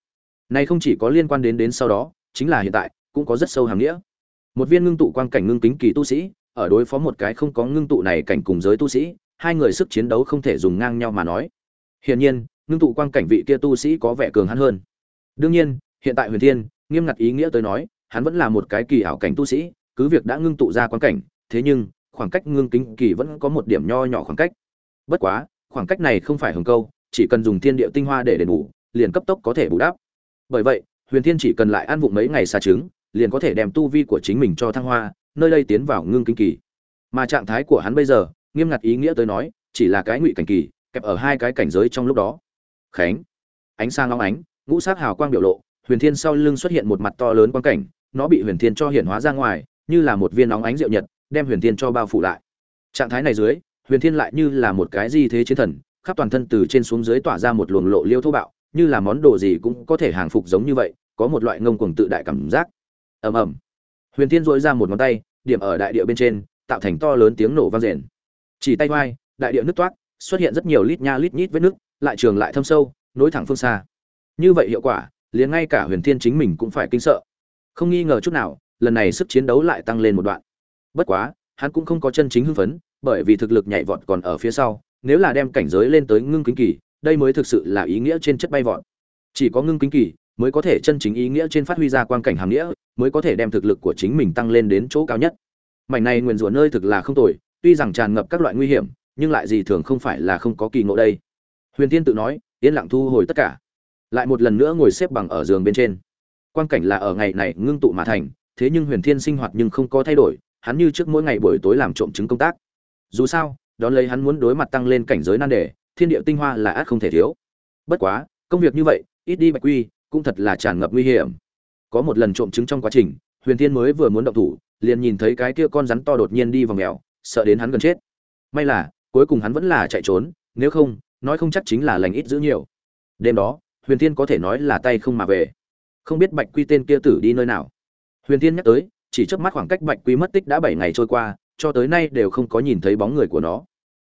Này không chỉ có liên quan đến đến sau đó, chính là hiện tại, cũng có rất sâu hàng nghĩa. Một viên ngưng tụ quang cảnh ngưng kính kỳ tu sĩ ở đối phó một cái không có ngưng tụ này cảnh cùng giới tu sĩ, hai người sức chiến đấu không thể dùng ngang nhau mà nói. Hiển nhiên, ngưng tụ quang cảnh vị kia tu sĩ có vẻ cường hắn hơn. Đương nhiên, hiện tại huyền thiên, nghiêm ngặt ý nghĩa tới nói, hắn vẫn là một cái kỳ ảo cảnh tu sĩ, cứ việc đã ngưng tụ ra quang cảnh, thế nhưng, khoảng cách ngưng kính kỳ vẫn có một điểm nho nhỏ khoảng cách. Bất quá, khoảng cách này không phải hồng câu, chỉ cần dùng thiên địa tinh hoa để đền bù, liền cấp tốc có thể bù đắp. Bởi vậy, huyền thiên chỉ cần lại ăn vụng mấy ngày xa trứng, liền có thể đem tu vi của chính mình cho thăng hoa nơi đây tiến vào ngưng kinh kỳ. Mà trạng thái của hắn bây giờ, nghiêm ngặt ý nghĩa tới nói, chỉ là cái ngụy cảnh kỳ, kẹp ở hai cái cảnh giới trong lúc đó. Khánh. Ánh sáng long ánh, ngũ sát hào quang biểu lộ, huyền thiên sau lưng xuất hiện một mặt to lớn quang cảnh, nó bị huyền thiên cho hiện hóa ra ngoài, như là một viên nóng ánh rượu nhật, đem huyền thiên cho bao phủ lại. Trạng thái này dưới, huyền thiên lại như là một cái di thế chiến thần, khắp toàn thân từ trên xuống dưới tỏa ra một luồng lộ liêu thô bạo, như là món đồ gì cũng có thể hàng phục giống như vậy, có một loại ngông cuồng tự đại cảm giác. Ầm ầm. Huyền thiên dội ra một ngón tay điểm ở đại địa bên trên, tạo thành to lớn tiếng nổ vang rền. Chỉ tay vai, đại địa nứt toát xuất hiện rất nhiều lít nha lít nhít vết nước lại trường lại thâm sâu, nối thẳng phương xa. Như vậy hiệu quả, liền ngay cả huyền thiên chính mình cũng phải kinh sợ. Không nghi ngờ chút nào, lần này sức chiến đấu lại tăng lên một đoạn. Bất quá, hắn cũng không có chân chính hưng phấn, bởi vì thực lực nhảy vọt còn ở phía sau, nếu là đem cảnh giới lên tới ngưng kính kỳ, đây mới thực sự là ý nghĩa trên chất bay vọt. Chỉ có ngưng kính kỳ mới có thể chân chính ý nghĩa trên phát huy ra quang cảnh hàm nghĩa, mới có thể đem thực lực của chính mình tăng lên đến chỗ cao nhất. Mảnh này nguyền rủa nơi thực là không tồi, tuy rằng tràn ngập các loại nguy hiểm, nhưng lại gì thường không phải là không có kỳ ngộ đây. Huyền tiên tự nói, yên lặng thu hồi tất cả. Lại một lần nữa ngồi xếp bằng ở giường bên trên. Quang cảnh là ở ngày này ngưng tụ mà thành, thế nhưng huyền thiên sinh hoạt nhưng không có thay đổi, hắn như trước mỗi ngày buổi tối làm trộm chứng công tác. Dù sao, đón lấy hắn muốn đối mặt tăng lên cảnh giới nan đề, thiên địa tinh hoa là át không thể thiếu. Bất quá, công việc như vậy, ít đi bạch quy cũng thật là tràn ngập nguy hiểm. Có một lần trộm trứng trong quá trình, huyền thiên mới vừa muốn động thủ, liền nhìn thấy cái kia con rắn to đột nhiên đi vào mèo, sợ đến hắn gần chết. May là, cuối cùng hắn vẫn là chạy trốn, nếu không, nói không chắc chính là lành ít giữ nhiều. Đêm đó, huyền thiên có thể nói là tay không mà về. Không biết bạch quy tên kia tử đi nơi nào. Huyền thiên nhắc tới, chỉ trước mắt khoảng cách bạch quy mất tích đã bảy ngày trôi qua, cho tới nay đều không có nhìn thấy bóng người của nó.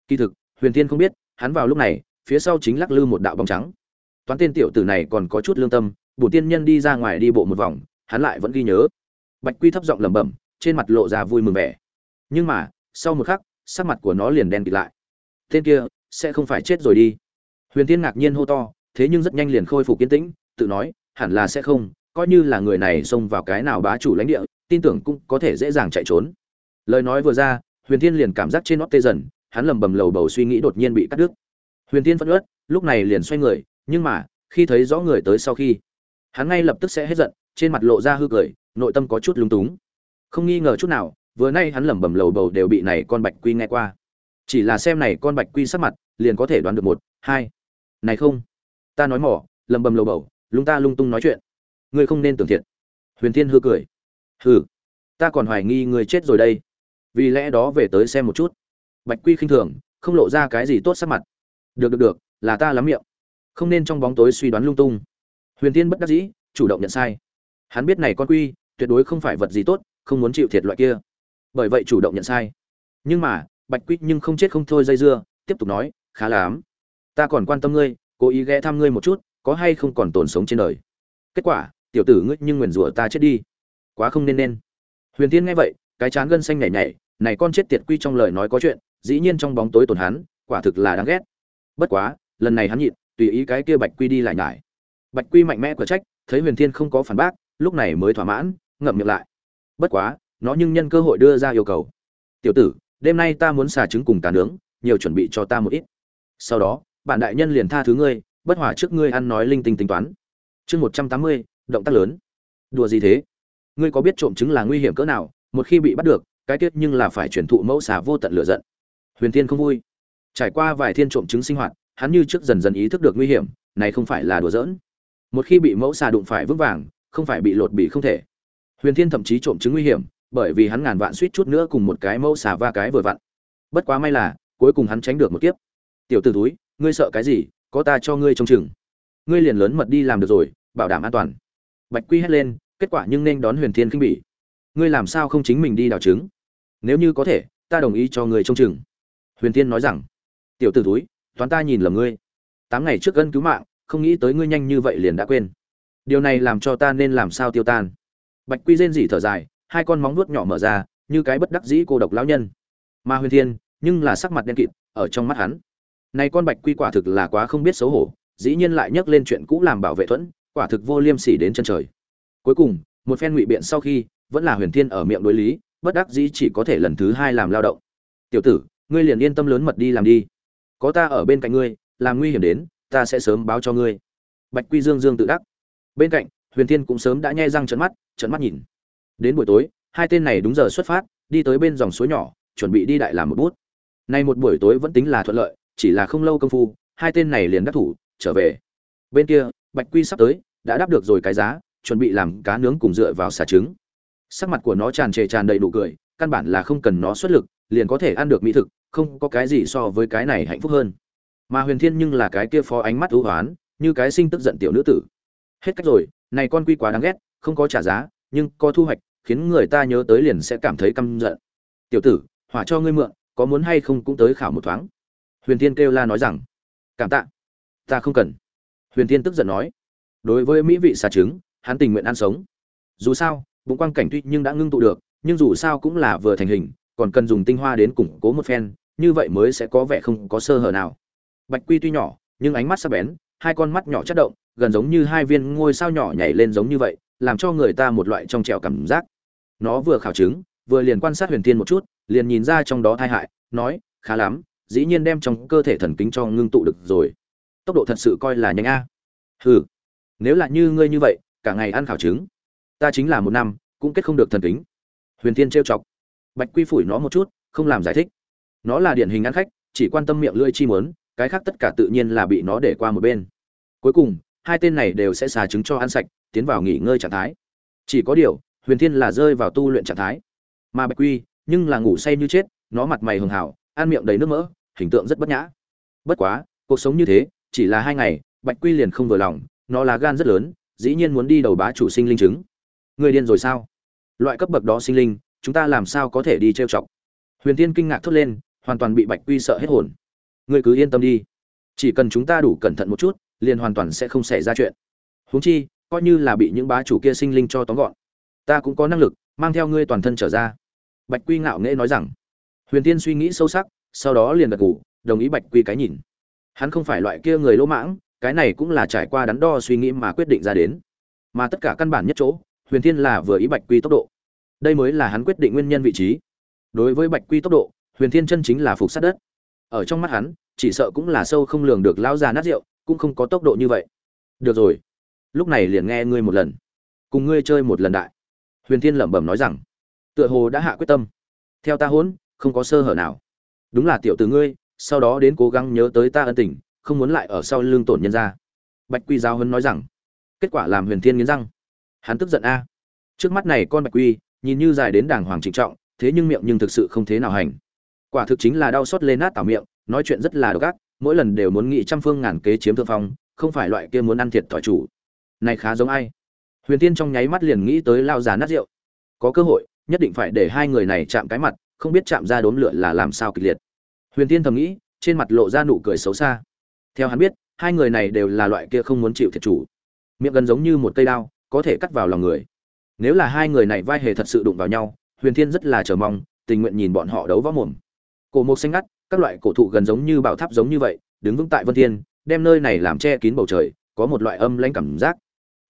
Kỳ thực, huyền thiên không biết, hắn vào lúc này, phía sau chính lắc lư một đạo bóng trắng toán tên tiểu tử này còn có chút lương tâm bổn tiên nhân đi ra ngoài đi bộ một vòng, hắn lại vẫn ghi nhớ. Bạch quy thấp giọng lẩm bẩm, trên mặt lộ ra vui mừng vẻ. Nhưng mà, sau một khắc, sắc mặt của nó liền đen kịt lại. Tên kia, sẽ không phải chết rồi đi. Huyền tiên ngạc nhiên hô to, thế nhưng rất nhanh liền khôi phục kiên tĩnh, tự nói, hẳn là sẽ không, coi như là người này xông vào cái nào bá chủ lãnh địa, tin tưởng cũng có thể dễ dàng chạy trốn. Lời nói vừa ra, huyền thiên liền cảm giác trên nót tê dần, hắn lầm bầm lầu bầu suy nghĩ đột nhiên bị cắt đứt. Huyền thiên phẫn ớt lúc này liền xoay người nhưng mà, khi thấy rõ người tới sau khi, hắn ngay lập tức sẽ hết giận, trên mặt lộ ra hư cười, nội tâm có chút lung túng. Không nghi ngờ chút nào, vừa nay hắn lẩm bẩm lầu bầu đều bị này con bạch quy nghe qua. Chỉ là xem này con bạch quy sắc mặt, liền có thể đoán được một, hai. Này không, ta nói mỏ, lẩm bẩm lầu bầu lung ta lung tung nói chuyện. Ngươi không nên tưởng thiệt. Huyền thiên hư cười. Hừ, ta còn hoài nghi ngươi chết rồi đây. Vì lẽ đó về tới xem một chút. Bạch quy khinh thường, không lộ ra cái gì tốt sắc mặt. Được được được, là ta lắm miệng không nên trong bóng tối suy đoán lung tung. Huyền tiên bất đắc dĩ, chủ động nhận sai. Hắn biết này con quy, tuyệt đối không phải vật gì tốt, không muốn chịu thiệt loại kia. Bởi vậy chủ động nhận sai. Nhưng mà, bạch quy nhưng không chết không thôi dây dưa, tiếp tục nói, khá là ám. Ta còn quan tâm ngươi, cố ý ghé thăm ngươi một chút, có hay không còn tồn sống trên đời? Kết quả, tiểu tử ngươi nhưng nguyền rủa ta chết đi. Quá không nên nên. Huyền tiên nghe vậy, cái chán gân xanh nhảy nhảy, này con chết tiệt quy trong lời nói có chuyện, dĩ nhiên trong bóng tối tổn hắn, quả thực là đáng ghét. Bất quá, lần này hắn nhịn tùy ý cái kia bạch quy đi lại nhải. Bạch quy mạnh mẽ của trách, thấy huyền thiên không có phản bác, lúc này mới thỏa mãn, ngậm miệng lại. Bất quá, nó nhưng nhân cơ hội đưa ra yêu cầu. Tiểu tử, đêm nay ta muốn xà trứng cùng tà nướng, nhiều chuẩn bị cho ta một ít. Sau đó, bản đại nhân liền tha thứ ngươi, bất hòa trước ngươi ăn nói linh tinh tính toán. Chương một trăm tám mươi, động tác lớn. Đùa gì thế? Ngươi có biết trộm trứng là nguy hiểm cỡ nào, một khi bị bắt được, cái tiết nhưng là phải chuyển thụ mẫu xà vô tận lửa giận. Huyền thiên không vui. Trải qua vài thiên trộm trứng sinh hoạt hắn như trước dần dần ý thức được nguy hiểm, này không phải là đùa giỡn. Một khi bị mẫu xà đụng phải vững vàng, không phải bị lột bị không thể. Huyền thiên thậm chí trộm chứng nguy hiểm, bởi vì hắn ngàn vạn suýt chút nữa cùng một cái mẫu xà va cái vừa vặn. Bất quá may là, cuối cùng hắn tránh được một kiếp. Tiểu t ử túi ngươi sợ cái gì? Có ta cho ngươi trông chừng. Ngươi liền lớn mật đi làm được rồi, bảo đảm an toàn. Bạch quy hét lên, kết quả nhưng nên đón huyền thiên khinh bỉ. Ngươi làm sao không chính mình đi đào trứng? Nếu như có thể, ta đồng ý cho ngươi trông chừng. Huyền thiên nói rằng, tiểu t ử túi toán ta nhìn lầm ngươi. Tám ngày trước gân cứu mạng, không nghĩ tới ngươi nhanh như vậy liền đã quên. Điều này làm cho ta nên làm sao tiêu tan? Bạch quy rên rỉ thở dài, hai con móng nuốt nhỏ mở ra, như cái bất đắc dĩ cô độc lão nhân. Ma huyền thiên, nhưng là sắc mặt đen kịt, ở trong mắt hắn. Này con bạch quy quả thực là quá không biết xấu hổ, dĩ nhiên lại nhắc lên chuyện cũ làm bảo vệ thuẫn, quả thực vô liêm sỉ đến chân trời. Cuối cùng, một phen ngụy biện sau khi, vẫn là huyền thiên ở miệng đối lý, bất đắc dĩ chỉ có thể lần thứ hai làm lao động. Tiểu tử, ngươi liền yên tâm lớn mật đi làm đi có ta ở bên cạnh ngươi, làm nguy hiểm đến, ta sẽ sớm báo cho ngươi. Bạch quy dương dương tự đắc. Bên cạnh, huyền thiên cũng sớm đã nhai răng trận mắt trận mắt nhìn. Đến buổi tối, hai tên này đúng giờ xuất phát, đi tới bên dòng suối nhỏ, chuẩn bị đi đại làm một bút. Nay một buổi tối vẫn tính là thuận lợi, chỉ là không lâu công phu, hai tên này liền đắc thủ, trở về. Bên kia, bạch quy sắp tới, đã đáp được rồi cái giá, chuẩn bị làm cá nướng cùng dựa vào xà trứng. Sắc mặt của nó tràn trề tràn đầy đủ cười, căn bản là không cần nó xuất lực liền có thể ăn được mỹ thực, không có cái gì so với cái này hạnh phúc hơn. Mà huyền thiên nhưng là cái kia phó ánh mắt ưu hoán, như cái sinh tức giận tiểu nữ tử. Hết cách rồi, này con quy quá đáng ghét, không có trả giá, nhưng có thu hoạch, khiến người ta nhớ tới liền sẽ cảm thấy căm giận. Tiểu tử, hỏa cho ngươi mượn, có muốn hay không cũng tới khảo một thoáng. Huyền thiên kêu la nói rằng, cảm tạ, ta không cần. Huyền thiên tức giận nói, đối với mỹ vị xà trứng, hắn tình nguyện ăn sống. Dù sao, bụng quang cảnh tuy nhưng đã ngưng tụ được, nhưng dù sao cũng là vừa thành hình còn cần dùng tinh hoa đến củng cố một phen, như vậy mới sẽ có vẻ không có sơ hở nào. Bạch quy tuy nhỏ, nhưng ánh mắt sắc bén, hai con mắt nhỏ chất động, gần giống như hai viên ngôi sao nhỏ nhảy lên giống như vậy, làm cho người ta một loại trong trẻo cảm giác. Nó vừa khảo chứng, vừa liền quan sát huyền thiên một chút, liền nhìn ra trong đó tai hại, nói, khá lắm, dĩ nhiên đem trong cơ thể thần kính cho ngưng tụ được rồi. Tốc độ thật sự coi là nhanh a. Hừ, nếu là như ngươi như vậy, cả ngày ăn khảo chứng, ta chính là một năm, cũng kết không được thần kính. Huyền thiên trêu chọc bạch quy phủi nó một chút, không làm giải thích. Nó là điển hình ăn khách, chỉ quan tâm miệng lưỡi chi mớn cái khác tất cả tự nhiên là bị nó để qua một bên. Cuối cùng, hai tên này đều sẽ xà trứng cho ăn sạch, tiến vào nghỉ ngơi trạng thái. Chỉ có điều, huyền thiên là rơi vào tu luyện trạng thái. Mà bạch quy, nhưng là ngủ say như chết, nó mặt mày hường hảo, ăn miệng đầy nước mỡ, hình tượng rất bất nhã. Bất quá, cuộc sống như thế, chỉ là hai ngày, bạch quy liền không vừa lòng, nó là gan rất lớn, dĩ nhiên muốn đi đầu bá chủ sinh linh chứng người điên rồi sao? Loại cấp bậc đó sinh linh chúng ta làm sao có thể đi trêu chọc? Huyền tiên kinh ngạc thốt lên, hoàn toàn bị bạch quy sợ hết hồn. Ngươi cứ yên tâm đi. Chỉ cần chúng ta đủ cẩn thận một chút, liền hoàn toàn sẽ không xảy ra chuyện. Huống chi, coi như là bị những bá chủ kia sinh linh cho tóm gọn, ta cũng có năng lực mang theo ngươi toàn thân trở ra. Bạch quy ngạo nghễ nói rằng. Huyền tiên suy nghĩ sâu sắc, sau đó liền gật gù, đồng ý bạch quy cái nhìn. Hắn không phải loại kia người lỗ mãng, cái này cũng là trải qua đắn đo suy nghĩ mà quyết định ra đến. Mà tất cả căn bản nhất chỗ, huyền thiên là vừa ý bạch quy tốc độ đây mới là hắn quyết định nguyên nhân vị trí. Đối với bạch quy tốc độ, huyền thiên chân chính là phục sát đất. Ở trong mắt hắn, chỉ sợ cũng là sâu không lường được lão già nát rượu, cũng không có tốc độ như vậy. Được rồi, lúc này liền nghe ngươi một lần. Cùng ngươi chơi một lần đại. Huyền thiên lẩm bẩm nói rằng, tựa hồ đã hạ quyết tâm. Theo ta hỗn không có sơ hở nào. Đúng là tiểu từ ngươi, sau đó đến cố gắng nhớ tới ta ân tình, không muốn lại ở sau lưng tổn nhân ra. Bạch quy giáo hân nói rằng, kết quả làm huyền thiên nghiến răng. Hắn tức giận a. Trước mắt này con bạch quy nhìn như dài đến đàng hoàng trịnh trọng, thế nhưng miệng nhưng thực sự không thế nào hành. Quả thực chính là đau xót lên nát tảo miệng, nói chuyện rất là độc ác, mỗi lần đều muốn nghĩ trăm phương ngàn kế chiếm thượng phong, không phải loại kia muốn ăn thiệt thòi chủ. Này khá giống ai? Huyền tiên trong nháy mắt liền nghĩ tới lao già nát rượu. Có cơ hội, nhất định phải để hai người này chạm cái mặt, không biết chạm ra đốm lửa là làm sao kịch liệt. Huyền tiên thầm nghĩ, trên mặt lộ ra nụ cười xấu xa. Theo hắn biết, hai người này đều là loại kia không muốn chịu thiệt chủ. Miệng gần giống như một cây đao, có thể cắt vào lòng người nếu là hai người này vai hề thật sự đụng vào nhau, huyền thiên rất là chờ mong, tình nguyện nhìn bọn họ đấu võ mồm. Cổ mộc xanh ngắt, các loại cổ thụ gần giống như bảo tháp giống như vậy, đứng vững tại vân thiên, đem nơi này làm che kín bầu trời, có một loại âm lãnh cảm giác.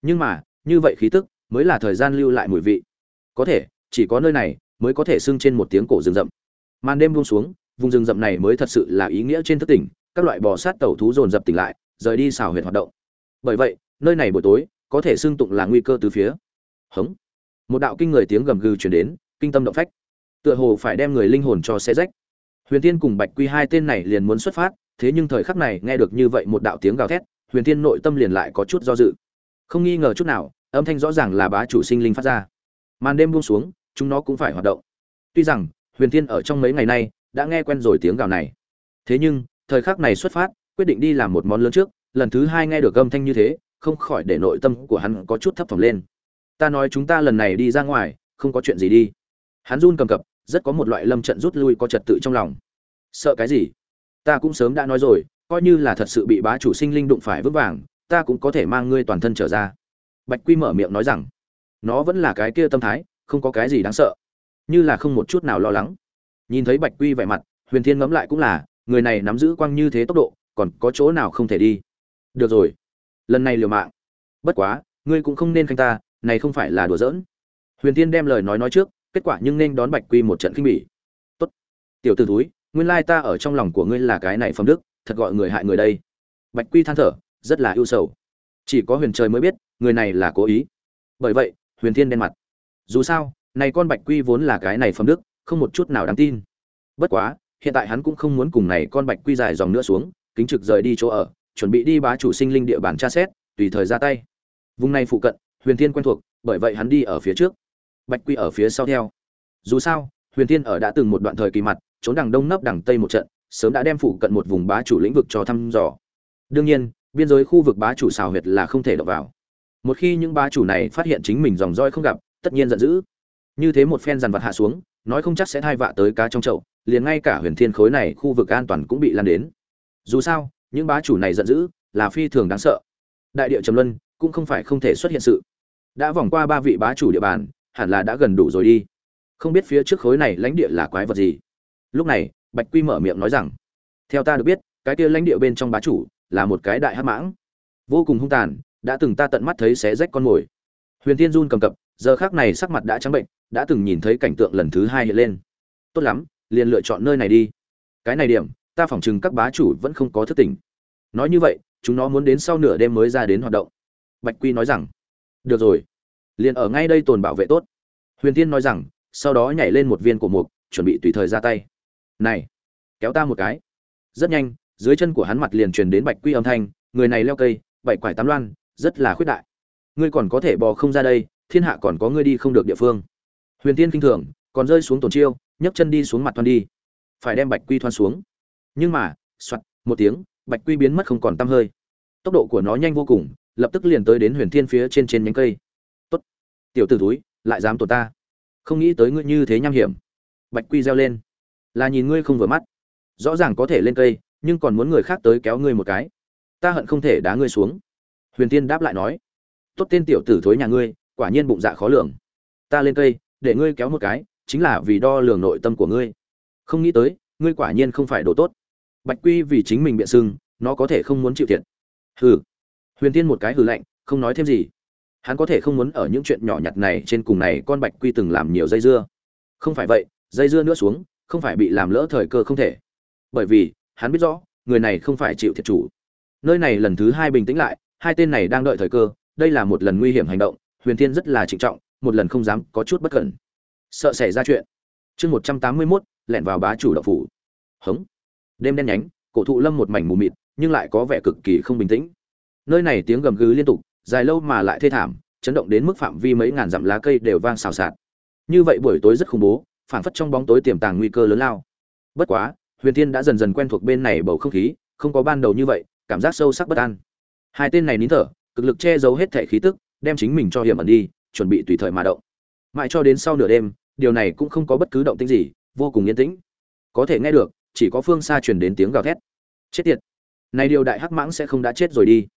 Nhưng mà, như vậy khí tức, mới là thời gian lưu lại mùi vị. Có thể, chỉ có nơi này, mới có thể sưng trên một tiếng cổ rừng rậm. Màn đêm buông xuống, vùng rừng rậm này mới thật sự là ý nghĩa trên thức tỉnh, các loại bò sát tẩu thú dồn dập tỉnh lại, rời đi xào huyệt hoạt động. Bởi vậy, nơi này buổi tối, có thể xưng tụng là nguy cơ từ phía hống. Một đạo kinh người tiếng gầm gừ truyền đến, kinh tâm động phách. Tựa hồ phải đem người linh hồn cho xe rách. Huyền tiên cùng bạch quy hai tên này liền muốn xuất phát, thế nhưng thời khắc này nghe được như vậy một đạo tiếng gào thét, huyền tiên nội tâm liền lại có chút do dự. Không nghi ngờ chút nào, âm thanh rõ ràng là bá chủ sinh linh phát ra. Màn đêm buông xuống, chúng nó cũng phải hoạt động. Tuy rằng, huyền tiên ở trong mấy ngày nay đã nghe quen rồi tiếng gào này. Thế nhưng, thời khắc này xuất phát, quyết định đi làm một món lớn trước, lần thứ hai nghe được âm thanh như thế, không khỏi để nội tâm của hắn có chút thấp thỏm lên ta nói chúng ta lần này đi ra ngoài, không có chuyện gì đi. Hắn run cầm cập, rất có một loại lâm trận rút lui có trật tự trong lòng. Sợ cái gì? Ta cũng sớm đã nói rồi, coi như là thật sự bị bá chủ sinh linh đụng phải vững vàng, ta cũng có thể mang ngươi toàn thân trở ra. Bạch quy mở miệng nói rằng, nó vẫn là cái kia tâm thái, không có cái gì đáng sợ. Như là không một chút nào lo lắng. Nhìn thấy bạch quy vẻ mặt, huyền thiên ngẫm lại cũng là, người này nắm giữ quang như thế tốc độ, còn có chỗ nào không thể đi. Được rồi. Lần này liều mạng. Bất quá, ngươi cũng không nên khanh ta này không phải là đùa giỡn. Huyền tiên đem lời nói nói trước, kết quả nhưng nên đón bạch quy một trận khinh bỉ. Tốt, tiểu t ử túi nguyên lai ta ở trong lòng của ngươi là cái này phẩm đức, thật gọi người hại người đây. Bạch quy than thở, rất là ưu sầu. Chỉ có huyền trời mới biết, người này là cố ý. Bởi vậy, huyền thiên đen mặt. Dù sao, này con bạch quy vốn là cái này phẩm đức, không một chút nào đáng tin. Bất quá, hiện tại hắn cũng không muốn cùng này con bạch quy dài dòng nữa xuống, kính trực rời đi chỗ ở, chuẩn bị đi bá chủ sinh linh địa bàn tra xét, tùy thời ra tay. Vùng này phụ cận huyền thiên quen thuộc, bởi vậy hắn đi ở phía trước. Bạch quy ở phía sau theo. Dù sao, huyền thiên ở đã từng một đoạn thời kỳ mặt, trốn đằng đông nấp đằng tây một trận, sớm đã đem phụ cận một vùng bá chủ lĩnh vực cho thăm dò. Đương nhiên, biên giới khu vực bá chủ xào huyệt là không thể đọc vào. Một khi những bá chủ này phát hiện chính mình dòng roi không gặp, tất nhiên giận dữ. Như thế một phen dằn vặt hạ xuống, nói không chắc sẽ thai vạ tới cá trong chậu, liền ngay cả huyền thiên khối này khu vực an toàn cũng bị lan đến. Dù sao, những bá chủ này giận dữ là phi thường đáng sợ. Đại địa trầm luân cũng không phải không thể xuất hiện sự. Đã vòng qua ba vị bá chủ địa bàn, hẳn là đã gần đủ rồi đi. Không biết phía trước khối này lãnh địa là quái vật gì. Lúc này, bạch quy mở miệng nói rằng, theo ta được biết, cái kia lãnh địa bên trong bá chủ là một cái đại hắc mãng. Vô cùng hung tàn, đã từng ta tận mắt thấy xé rách con mồi. Huyền thiên run cầm cập, giờ khác này sắc mặt đã trắng bệnh, đã từng nhìn thấy cảnh tượng lần thứ hai hiện lên. Tốt lắm, liền lựa chọn nơi này đi. Cái này điểm, ta phỏng chừng các bá chủ vẫn không có thức tỉnh. Nói như vậy, chúng nó muốn đến sau nửa đêm mới ra đến hoạt động bạch quy nói rằng, được rồi, liền ở ngay đây tồn bảo vệ tốt. Huyền tiên nói rằng, sau đó nhảy lên một viên cổ mục, chuẩn bị tùy thời ra tay. Này, kéo ta một cái. Rất nhanh, dưới chân của hắn mặt liền truyền đến bạch quy âm thanh, người này leo cây, bảy quải tám loan, rất là khuyết đại. Ngươi còn có thể bò không ra đây, thiên hạ còn có ngươi đi không được địa phương. Huyền tiên kinh thường, còn rơi xuống tổn chiêu, nhấc chân đi xuống mặt thoăn đi. Phải đem bạch quy thoăn xuống. Nhưng mà soặt một tiếng, bạch quy biến mất không còn tăm hơi. Tốc độ của nó nhanh vô cùng lập tức liền tới đến huyền thiên phía trên trên nhánh cây. Tốt, tiểu t ử túi lại dám tổ ta? Không nghĩ tới ngươi như thế nham hiểm. Bạch quy reo lên. Là nhìn ngươi không vừa mắt. Rõ ràng có thể lên cây, nhưng còn muốn người khác tới kéo ngươi một cái. Ta hận không thể đá ngươi xuống. Huyền tiên đáp lại nói. Tốt tên tiểu tử thối nhà ngươi, quả nhiên bụng dạ khó lường. Ta lên cây, để ngươi kéo một cái, chính là vì đo lường nội tâm của ngươi. Không nghĩ tới, ngươi quả nhiên không phải đồ tốt. Bạch quy vì chính mình biện sưng, nó có thể không muốn chịu thiệt. Hừ huyền tiên một cái hừ lạnh, không nói thêm gì. Hắn có thể không muốn ở những chuyện nhỏ nhặt này trên cùng này con bạch quy từng làm nhiều dây dưa. Không phải vậy, dây dưa nữa xuống, không phải bị làm lỡ thời cơ không thể. Bởi vì, hắn biết rõ, người này không phải chịu thiệt chủ. Nơi này lần thứ hai bình tĩnh lại, hai tên này đang đợi thời cơ, đây là một lần nguy hiểm hành động, huyền thiên rất là trịnh trọng, một lần không dám có chút bất cẩn. Sợ xảy ra chuyện. Chương một trăm tám mươi mốt, lẻn vào bá chủ đậu phủ. Hống. Đêm đen nhánh, cổ thụ lâm một mảnh mù mịt, nhưng lại có vẻ cực kỳ không bình tĩnh nơi này tiếng gầm gừ liên tục, dài lâu mà lại thê thảm, chấn động đến mức phạm vi mấy ngàn dặm lá cây đều vang xào xạc. Như vậy buổi tối rất khủng bố phản phất trong bóng tối tiềm tàng nguy cơ lớn lao. Bất quá, huyền thiên đã dần dần quen thuộc bên này bầu không khí, không có ban đầu như vậy, cảm giác sâu sắc bất an. Hai tên này nín thở, cực lực che giấu hết thể khí tức, đem chính mình cho hiểm ẩn đi, chuẩn bị tùy thời mà động. Mãi cho đến sau nửa đêm, điều này cũng không có bất cứ động tĩnh gì, vô cùng yên tĩnh. Có thể nghe được, chỉ có phương xa truyền đến tiếng gào thét. Chết tiệt! Này điều đại hắc mãng sẽ không đã chết rồi đi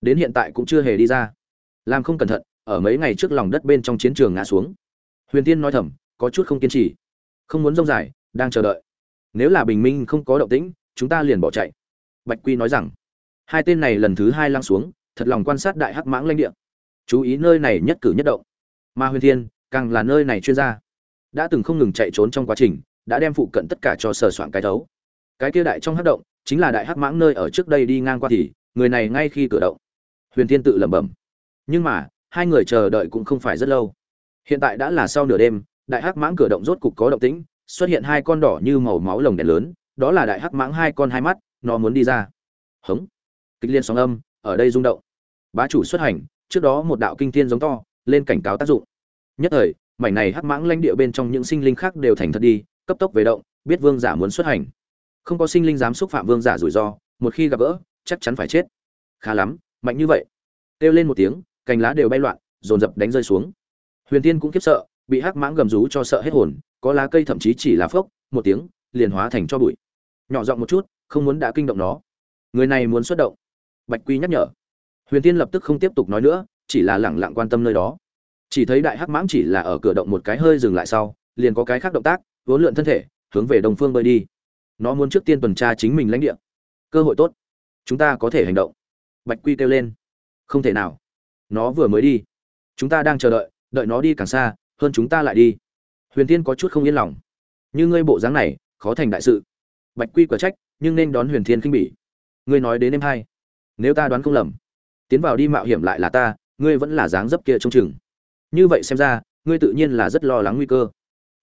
đến hiện tại cũng chưa hề đi ra. Làm không cẩn thận, ở mấy ngày trước lòng đất bên trong chiến trường ngã xuống. Huyền tiên nói thầm, có chút không kiên trì. Không muốn rông dài, đang chờ đợi. Nếu là bình minh không có động tĩnh, chúng ta liền bỏ chạy. Bạch quy nói rằng, hai tên này lần thứ hai lăng xuống, thật lòng quan sát đại hắc mãng lãnh địa. Chú ý nơi này nhất cử nhất động. Mà huyền thiên càng là nơi này chuyên gia. Đã từng không ngừng chạy trốn trong quá trình, đã đem phụ cận tất cả cho sờ soạn cái thấu. Cái kia đại trong hắc động, chính là đại hắc mãng nơi ở trước đây đi ngang qua thì, người này ngay khi cử động huyền thiên tự lẩm bẩm. Nhưng mà, hai người chờ đợi cũng không phải rất lâu. Hiện tại đã là sau nửa đêm, đại hắc mãng cửa động rốt cục có động tĩnh, xuất hiện hai con đỏ như màu máu lồng đèn lớn, đó là đại hắc mãng hai con hai mắt, nó muốn đi ra. Hống. Kịch liên sóng âm, ở đây rung động. Bá chủ xuất hành, trước đó một đạo kinh thiên giống to, lên cảnh cáo tác dụng. Nhất thời, mảnh này hắc mãng lãnh địa bên trong những sinh linh khác đều thành thật đi, cấp tốc về động, biết vương giả muốn xuất hành. Không có sinh linh dám xúc phạm vương giả rủi ro, một khi gặp gỡ, chắc chắn phải chết. Khá lắm mạnh như vậy. Kêu lên một tiếng, cành lá đều bay loạn, dồn dập đánh rơi xuống. Huyền tiên cũng kiếp sợ, bị hắc mãng gầm rú cho sợ hết hồn, có lá cây thậm chí chỉ là phốc, một tiếng, liền hóa thành cho bụi. Nhỏ giọng một chút, không muốn đã kinh động nó. Người này muốn xuất động. Bạch quy nhắc nhở. Huyền tiên lập tức không tiếp tục nói nữa, chỉ là lẳng lặng quan tâm nơi đó. Chỉ thấy đại hắc mãng chỉ là ở cửa động một cái hơi dừng lại sau, liền có cái khác động tác, vốn lượn thân thể, hướng về đông phương bơi đi. Nó muốn trước tiên tuần tra chính mình lãnh địa. Cơ hội tốt. Chúng ta có thể hành động bạch quy kêu lên. Không thể nào. Nó vừa mới đi. Chúng ta đang chờ đợi đợi nó đi càng xa, hơn chúng ta lại đi. Huyền Thiên có chút không yên lòng. Như ngươi bộ dáng này, khó thành đại sự. Bạch quy quả trách, nhưng nên đón huyền thiên khinh bỉ. Ngươi nói đến em hai. Nếu ta đoán không lầm, tiến vào đi mạo hiểm lại là ta, ngươi vẫn là dáng dấp kia trông chừng. Như vậy xem ra, ngươi tự nhiên là rất lo lắng nguy cơ.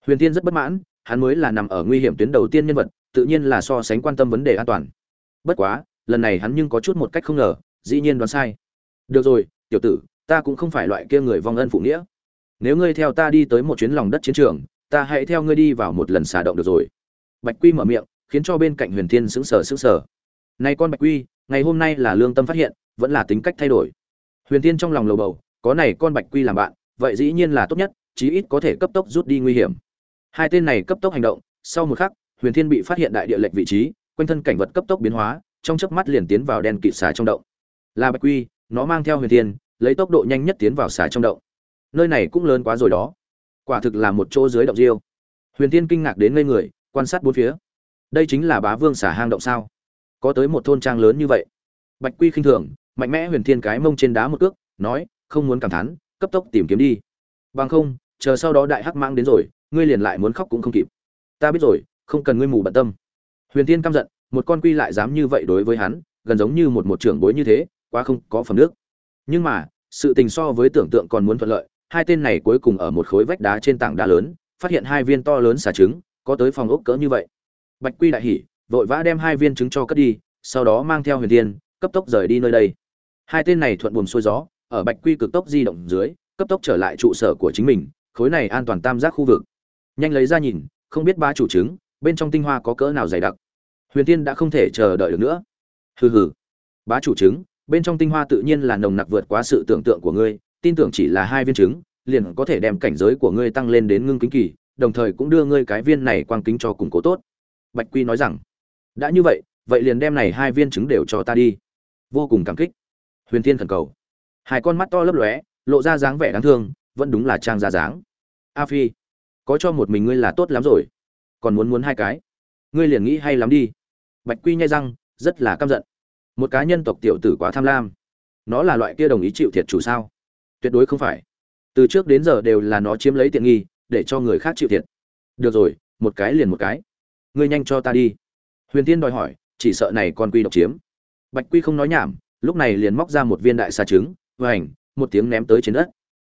Huyền Thiên rất bất mãn, hắn mới là nằm ở nguy hiểm tuyến đầu tiên nhân vật, tự nhiên là so sánh quan tâm vấn đề an toàn. Bất quá, lần này hắn nhưng có chút một cách không ngờ dĩ nhiên đoán sai. Được rồi, tiểu tử, ta cũng không phải loại kia người vong ân phụ nghĩa. Nếu ngươi theo ta đi tới một chuyến lòng đất chiến trường, ta hãy theo ngươi đi vào một lần xả động được rồi. Bạch quy mở miệng, khiến cho bên cạnh huyền thiên sững sờ sững sờ. Này con bạch quy, ngày hôm nay là lương tâm phát hiện, vẫn là tính cách thay đổi. Huyền thiên trong lòng lầu bầu, có này con bạch quy làm bạn, vậy dĩ nhiên là tốt nhất, chí ít có thể cấp tốc rút đi nguy hiểm. Hai tên này cấp tốc hành động, sau một khắc, huyền thiên bị phát hiện đại địa lệch vị trí, quanh thân cảnh vật cấp tốc biến hóa, trong chớp mắt liền tiến vào đen kịt xà trong động là bạch quy, nó mang theo huyền thiên, lấy tốc độ nhanh nhất tiến vào xà trong động. Nơi này cũng lớn quá rồi đó. Quả thực là một chỗ dưới động diêu. Huyền thiên kinh ngạc đến ngây người, quan sát bốn phía. Đây chính là bá vương xả hang động sao? Có tới một thôn trang lớn như vậy. Bạch quy khinh thường, mạnh mẽ huyền thiên cái mông trên đá một cước, nói, không muốn cảm thán, cấp tốc tìm kiếm đi. Bằng không, chờ sau đó đại hắc mang đến rồi, ngươi liền lại muốn khóc cũng không kịp. Ta biết rồi, không cần ngươi mù bận tâm. Huyền thiên căm giận, một con quy lại dám như vậy đối với hắn, gần giống như một một trưởng bối như thế quá không có phẩm nước. Nhưng mà, sự tình so với tưởng tượng còn muốn thuận lợi, hai tên này cuối cùng ở một khối vách đá trên tảng đá lớn, phát hiện hai viên to lớn xà trứng, có tới phòng ốc cỡ như vậy. Bạch quy đại hỉ, vội vã đem hai viên trứng cho cất đi, sau đó mang theo huyền thiên, cấp tốc rời đi nơi đây. Hai tên này thuận buồm xuôi gió, ở bạch quy cực tốc di động dưới, cấp tốc trở lại trụ sở của chính mình, khối này an toàn tam giác khu vực. Nhanh lấy ra nhìn, không biết ba chủ trứng, bên trong tinh hoa có cỡ nào dày đặc. Huyền tiên đã không thể chờ đợi được nữa. Hừ hừ. Bá chủ trứng bên trong tinh hoa tự nhiên là nồng nặc vượt quá sự tưởng tượng của ngươi, tin tưởng chỉ là hai viên trứng, liền có thể đem cảnh giới của ngươi tăng lên đến ngưng kính kỳ, đồng thời cũng đưa ngươi cái viên này quang kính cho củng cố tốt. Bạch quy nói rằng. Đã như vậy vậy liền đem này hai viên trứng đều cho ta đi. Vô cùng cảm kích. Huyền Thiên thần cầu. Hai con mắt to lấp lóe, lộ ra dáng vẻ đáng thương, vẫn đúng là trang ra dáng. A phi, có cho một mình ngươi là tốt lắm rồi. Còn muốn muốn hai cái. Ngươi liền nghĩ hay lắm đi. Bạch quy nhai răng, rất là căm giận một cá nhân tộc tiểu tử quá tham lam. Nó là loại kia đồng ý chịu thiệt chủ sao? Tuyệt đối không phải. Từ trước đến giờ đều là nó chiếm lấy tiện nghi, để cho người khác chịu thiệt. Được rồi, một cái liền một cái. Ngươi nhanh cho ta đi. Huyền tiên đòi hỏi, chỉ sợ này con quy độc chiếm. Bạch quy không nói nhảm, lúc này liền móc ra một viên đại sa trứng và một tiếng ném tới trên đất.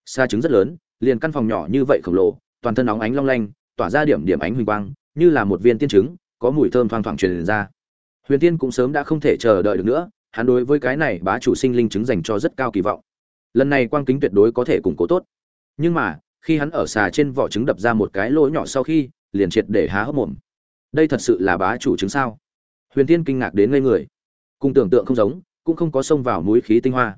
Sa trứng rất lớn, liền căn phòng nhỏ như vậy khổng lồ, toàn thân óng ánh long lanh, tỏa ra điểm điểm ánh huỳnh quang, như là một viên tiên trứng, có mùi thơm thoang thoảng truyền ra huyền tiên cũng sớm đã không thể chờ đợi được nữa, hắn đối với cái này bá chủ sinh linh trứng dành cho rất cao kỳ vọng. Lần này quang kính tuyệt đối có thể củng cố tốt. Nhưng mà, khi hắn ở xà trên vỏ trứng đập ra một cái lỗ nhỏ sau khi, liền triệt để há hốc mồm. Đây thật sự là bá chủ trứng sao? Huyền tiên kinh ngạc đến ngây người. Cùng tưởng tượng không giống, cũng không có xông vào núi khí tinh hoa.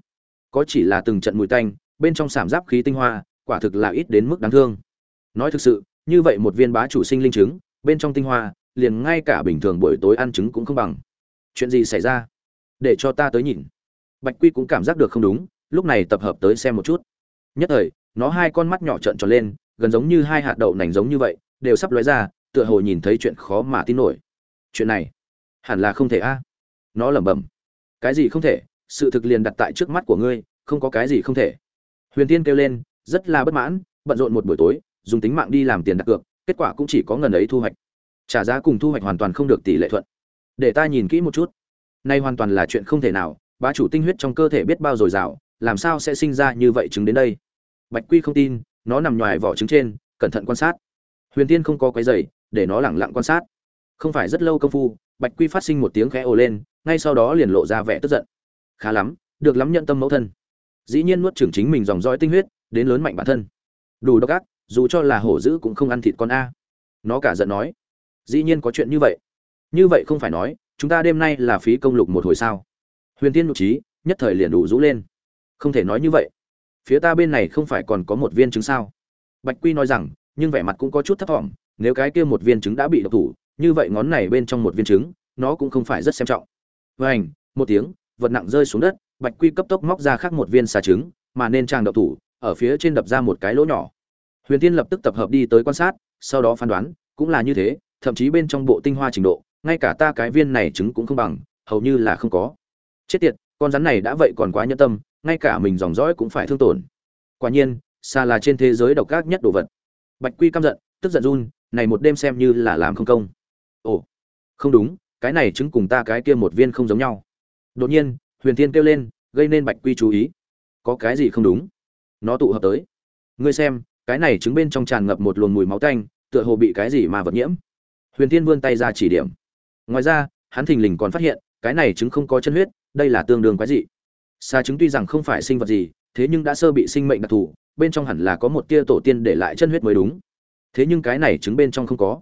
Có chỉ là từng trận mùi tanh, bên trong sảm giáp khí tinh hoa, quả thực là ít đến mức đáng thương. Nói thực sự, như vậy một viên bá chủ sinh linh trứng bên trong tinh hoa liền ngay cả bình thường buổi tối ăn trứng cũng không bằng. Chuyện gì xảy ra? Để cho ta tới nhìn. Bạch quy cũng cảm giác được không đúng, lúc này tập hợp tới xem một chút. Nhất thời, nó hai con mắt nhỏ trợn tròn lên, gần giống như hai hạt đậu nành giống như vậy, đều sắp lóe ra, tựa hồ nhìn thấy chuyện khó mà tin nổi. Chuyện này, hẳn là không thể a. Nó lẩm bẩm. Cái gì không thể? Sự thực liền đặt tại trước mắt của ngươi, không có cái gì không thể. Huyền tiên kêu lên, rất là bất mãn, bận rộn một buổi tối, dùng tính mạng đi làm tiền đặt cược, kết quả cũng chỉ có ngần ấy thu hoạch trả giá cùng thu hoạch hoàn toàn không được tỷ lệ thuận. Để ta nhìn kỹ một chút. Nay hoàn toàn là chuyện không thể nào, bá chủ tinh huyết trong cơ thể biết bao dồi dào, làm sao sẽ sinh ra như vậy chứng đến đây? Bạch quy không tin, nó nằm ngoài vỏ trứng trên, cẩn thận quan sát. Huyền tiên không có cái giày để nó lẳng lặng quan sát. Không phải rất lâu công phu, bạch quy phát sinh một tiếng khẽ ồ lên, ngay sau đó liền lộ ra vẻ tức giận. Khá lắm, được lắm nhận tâm mẫu thân. Dĩ nhiên nuốt trưởng chính mình dòng dõi tinh huyết, đến lớn mạnh bản thân. Đủ độc ác, dù cho là hổ dữ cũng không ăn thịt con a. Nó cả giận nói dĩ nhiên có chuyện như vậy. Như vậy không phải nói, chúng ta đêm nay là phí công lục một hồi sao? Huyền tiên nhục trí nhất thời liền đủ rũ lên. Không thể nói như vậy. Phía ta bên này không phải còn có một viên trứng sao? Bạch quy nói rằng, nhưng vẻ mặt cũng có chút thấp thỏm, nếu cái kia một viên trứng đã bị độc thủ, như vậy ngón này bên trong một viên trứng, nó cũng không phải rất xem trọng. Vảnh một tiếng, vật nặng rơi xuống đất, bạch quy cấp tốc móc ra khác một viên xà trứng, mà nên trang độc thủ, ở phía trên đập ra một cái lỗ nhỏ. Huyền tiên lập tức tập hợp đi tới quan sát, sau đó phán đoán, cũng là như thế thậm chí bên trong bộ tinh hoa trình độ, ngay cả ta cái viên này trứng cũng không bằng, hầu như là không có. Chết tiệt, con rắn này đã vậy còn quá nhẫn tâm, ngay cả mình dòng dõi cũng phải thương tổn. Quả nhiên, xa là trên thế giới độc ác nhất đồ vật. Bạch quy căm giận, tức giận run, này một đêm xem như là làm không công. Ồ, không đúng, cái này trứng cùng ta cái kia một viên không giống nhau. Đột nhiên, huyền thiên kêu lên, gây nên bạch quy chú ý. Có cái gì không đúng? Nó tụ hợp tới. Ngươi xem, cái này trứng bên trong tràn ngập một luồng mùi máu tanh, tựa hồ bị cái gì mà vật nhiễm huyền thiên vươn tay ra chỉ điểm. Ngoài ra, hắn thình lình còn phát hiện, cái này trứng không có chân huyết, đây là tương đương quái dị. Xa trứng tuy rằng không phải sinh vật gì, thế nhưng đã sơ bị sinh mệnh đặc thù, bên trong hẳn là có một tia tổ tiên để lại chân huyết mới đúng. Thế nhưng cái này trứng bên trong không có.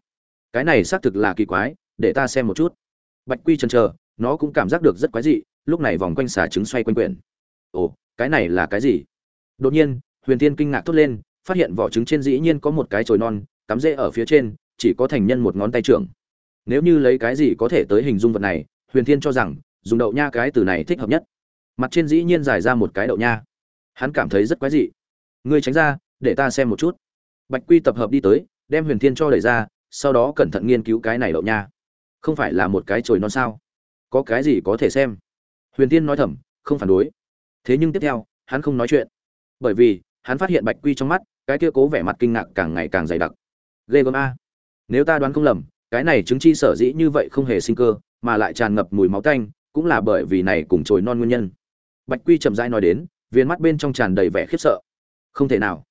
Cái này xác thực là kỳ quái, để ta xem một chút. Bạch quy chần chờ, nó cũng cảm giác được rất quái dị, lúc này vòng quanh xà trứng xoay quanh quyển. Ồ, cái này là cái gì? Đột nhiên, huyền tiên kinh ngạc thốt lên, phát hiện vỏ trứng trên dĩ nhiên có một cái chồi non, cắm rễ ở phía trên chỉ có thành nhân một ngón tay trưởng. Nếu như lấy cái gì có thể tới hình dung vật này, huyền thiên cho rằng, dùng đậu nha cái từ này thích hợp nhất. Mặt trên dĩ nhiên dài ra một cái đậu nha. Hắn cảm thấy rất quái dị. Ngươi tránh ra, để ta xem một chút. Bạch quy tập hợp đi tới, đem huyền thiên cho đẩy ra, sau đó cẩn thận nghiên cứu cái này đậu nha. Không phải là một cái chồi non sao? Có cái gì có thể xem? Huyền thiên nói thầm, không phản đối. Thế nhưng tiếp theo, hắn không nói chuyện. Bởi vì, hắn phát hiện bạch quy trong mắt, cái kia cố vẻ mặt kinh ngạc càng ngày càng dày đặc. Ghê gớm a nếu ta đoán không lầm, cái này chứng chi sở dĩ như vậy không hề sinh cơ, mà lại tràn ngập mùi máu tanh, cũng là bởi vì này cùng trồi non nguyên nhân. Bạch quy chậm rãi nói đến, viên mắt bên trong tràn đầy vẻ khiếp sợ. Không thể nào.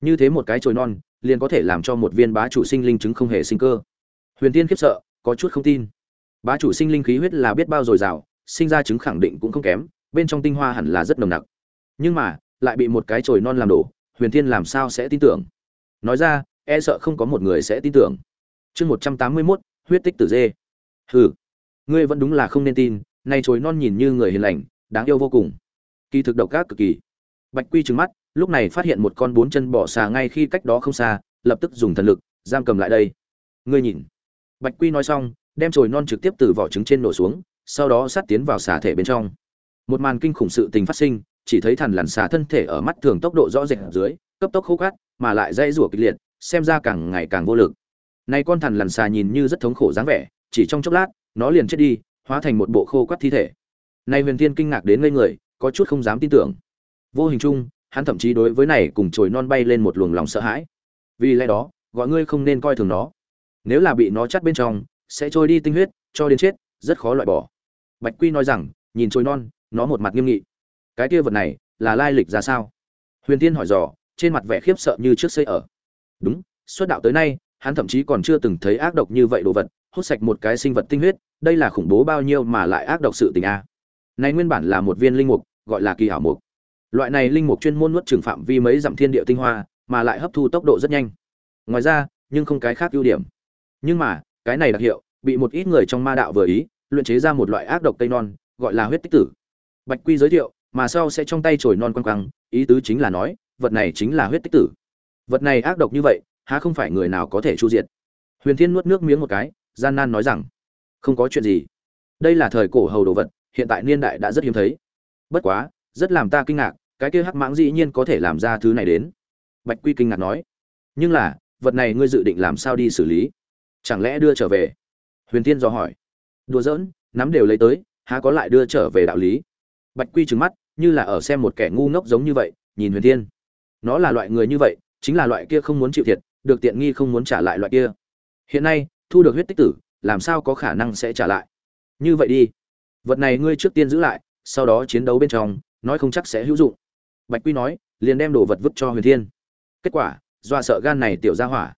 Như thế một cái trồi non, liền có thể làm cho một viên bá chủ sinh linh chứng không hề sinh cơ. Huyền tiên khiếp sợ, có chút không tin. Bá chủ sinh linh khí huyết là biết bao dồi dào, sinh ra chứng khẳng định cũng không kém, bên trong tinh hoa hẳn là rất nồng nặc. Nhưng mà, lại bị một cái chồi non làm đổ, huyền thiên làm sao sẽ tin tưởng? Nói ra e sợ không có một người sẽ tin tưởng chương một trăm tám mươi mốt, huyết tích tử dê. Hừ, ngươi vẫn đúng là không nên tin, nay chồi non nhìn như người hiền lành, đáng yêu vô cùng. Kỳ thực độc ác cực kỳ. Bạch quy trừng mắt, lúc này phát hiện một con bốn chân bỏ xà ngay khi cách đó không xa, lập tức dùng thần lực, giam cầm lại đây. Ngươi nhìn. Bạch quy nói xong, đem chồi non trực tiếp từ vỏ trứng trên nổ xuống, sau đó sát tiến vào xà thể bên trong. Một màn kinh khủng sự tình phát sinh, chỉ thấy thằn lằn xà thân thể ở mắt thường tốc độ rõ rệt ở dưới, cấp tốc khô cát, mà lại dây rủa kịch liệt, xem ra càng ngày càng vô lực này con thằn lằn xà nhìn như rất thống khổ dáng vẻ, chỉ trong chốc lát, nó liền chết đi, hóa thành một bộ khô quắt thi thể. Này huyền thiên kinh ngạc đến ngây người, có chút không dám tin tưởng. Vô hình chung, hắn thậm chí đối với này cùng trồi non bay lên một luồng lòng sợ hãi. Vì lẽ đó, gọi ngươi không nên coi thường nó. Nếu là bị nó chắt bên trong, sẽ trôi đi tinh huyết, cho đến chết, rất khó loại bỏ. Bạch quy nói rằng, nhìn trồi non, nó một mặt nghiêm nghị. Cái kia vật này, là lai lịch ra sao? Huyền tiên hỏi dò, trên mặt vẻ khiếp sợ như trước xây ở. Đúng, xuất đạo tới nay hắn thậm chí còn chưa từng thấy ác độc như vậy đồ vật, hút sạch một cái sinh vật tinh huyết, đây là khủng bố bao nhiêu mà lại ác độc sự tình a. Này nguyên bản là một viên linh mục, gọi là kỳ hảo mục. Loại này linh mục chuyên môn nuốt trừng phạm vi mấy dặm thiên địa tinh hoa, mà lại hấp thu tốc độ rất nhanh. Ngoài ra, nhưng không cái khác ưu điểm. Nhưng mà, cái này đặc hiệu, bị một ít người trong ma đạo vừa ý, luyện chế ra một loại ác độc cây non, gọi là huyết tích tử. Bạch quy giới thiệu, mà sau sẽ trong tay trồi non quăng quăng, ý tứ chính là nói, vật này chính là huyết tích tử. Vật này ác độc như vậy há không phải người nào có thể chu diệt. Huyền thiên nuốt nước miếng một cái, gian nan nói rằng, không có chuyện gì. Đây là thời cổ hầu đồ vật, hiện tại niên đại đã rất hiếm thấy. Bất quá, rất làm ta kinh ngạc, cái kia hắc mãng dĩ nhiên có thể làm ra thứ này đến. Bạch quy kinh ngạc nói, nhưng là, vật này ngươi dự định làm sao đi xử lý? Chẳng lẽ đưa trở về? Huyền tiên dò hỏi, đùa giỡn, nắm đều lấy tới, há có lại đưa trở về đạo lý? Bạch quy trừng mắt, như là ở xem một kẻ ngu ngốc giống như vậy, nhìn huyền tiên nó là loại người như vậy, chính là loại kia không muốn chịu thiệt được tiện nghi không muốn trả lại loại kia. Hiện nay, thu được huyết tích tử, làm sao có khả năng sẽ trả lại? Như vậy đi. Vật này ngươi trước tiên giữ lại, sau đó chiến đấu bên trong, nói không chắc sẽ hữu dụng. Bạch quy nói, liền đem đồ vật vứt cho huyền thiên. Kết quả do sợ gan này tiểu ra hỏa.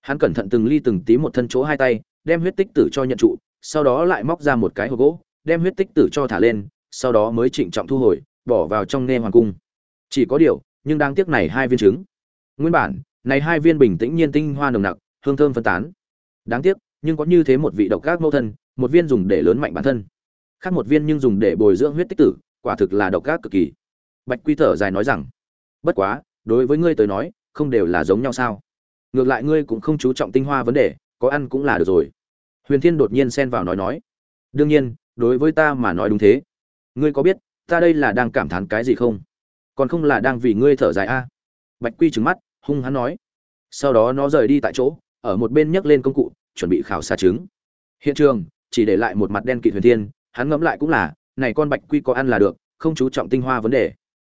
Hắn cẩn thận từng ly từng tí một thân chỗ hai tay, đem huyết tích tử cho nhận trụ, sau đó lại móc ra một cái hộp gỗ, đem huyết tích tử cho thả lên, sau đó mới trịnh trọng thu hồi, bỏ vào trong nghe hoàng cung. Chỉ có điều, nhưng đáng tiếc này hai viên trứng. Nguyên bản này hai viên bình tĩnh nhiên tinh hoa nồng nặc, hương thơm phân tán. Đáng tiếc, nhưng có như thế một vị độc gác mâu thân, một viên dùng để lớn mạnh bản thân. Khác một viên nhưng dùng để bồi dưỡng huyết tích tử, quả thực là độc gác cực kỳ. Bạch quy thở dài nói rằng, bất quá, đối với ngươi tới nói, không đều là giống nhau sao? Ngược lại ngươi cũng không chú trọng tinh hoa vấn đề, có ăn cũng là được rồi. Huyền thiên đột nhiên xen vào nói nói, đương nhiên, đối với ta mà nói đúng thế. Ngươi có biết, ta đây là đang cảm thán cái gì không? Còn không là đang vì ngươi thở dài a? Bạch quy trừng mắt hung hắn nói. Sau đó nó rời đi tại chỗ, ở một bên nhấc lên công cụ, chuẩn bị khảo xa trứng. Hiện trường, chỉ để lại một mặt đen kịt huyền thiên, hắn ngẫm lại cũng là, này con bạch quy có ăn là được, không chú trọng tinh hoa vấn đề.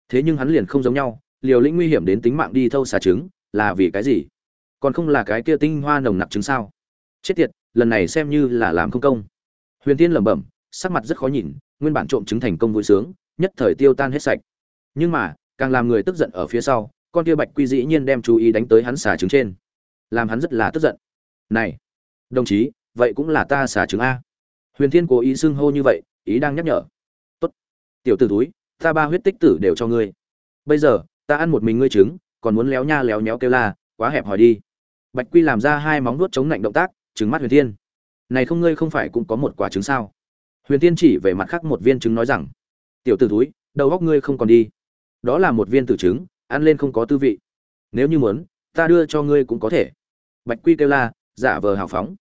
Thế nhưng hắn liền không giống nhau, liều lĩnh nguy hiểm đến tính mạng đi thâu xà trứng, là vì cái gì? Còn không là cái kia tinh hoa nồng nặc trứng sao? Chết tiệt, lần này xem như là làm không công. Huyền tiên lẩm bẩm, sắc mặt rất khó nhìn, nguyên bản trộm trứng thành công vui sướng, nhất thời tiêu tan hết sạch. Nhưng mà, càng làm người tức giận ở phía sau con kia bạch quy dĩ nhiên đem chú ý đánh tới hắn xả trứng trên. Làm hắn rất là tức giận. Này, đồng chí, vậy cũng là ta xả trứng a. Huyền thiên cố ý xưng hô như vậy, ý đang nhắc nhở. Tốt. Tiểu t ử túi, ta ba huyết tích tử đều cho ngươi. Bây giờ, ta ăn một mình ngươi trứng, còn muốn léo nha léo nhéo kêu la, quá hẹp hòi đi. Bạch quy làm ra hai móng nuốt chống lạnh động tác trứng mắt huyền thiên. Này không ngươi không phải cũng có một quả trứng sao? Huyền Thiên chỉ về mặt khác một viên trứng nói rằng, tiểu t ử túi, đầu góc ngươi không còn đi. Đó là một viên tử trứng ăn lên không có tư vị. Nếu như muốn, ta đưa cho ngươi cũng có thể. Bạch quy kêu la, giả vờ hào phóng.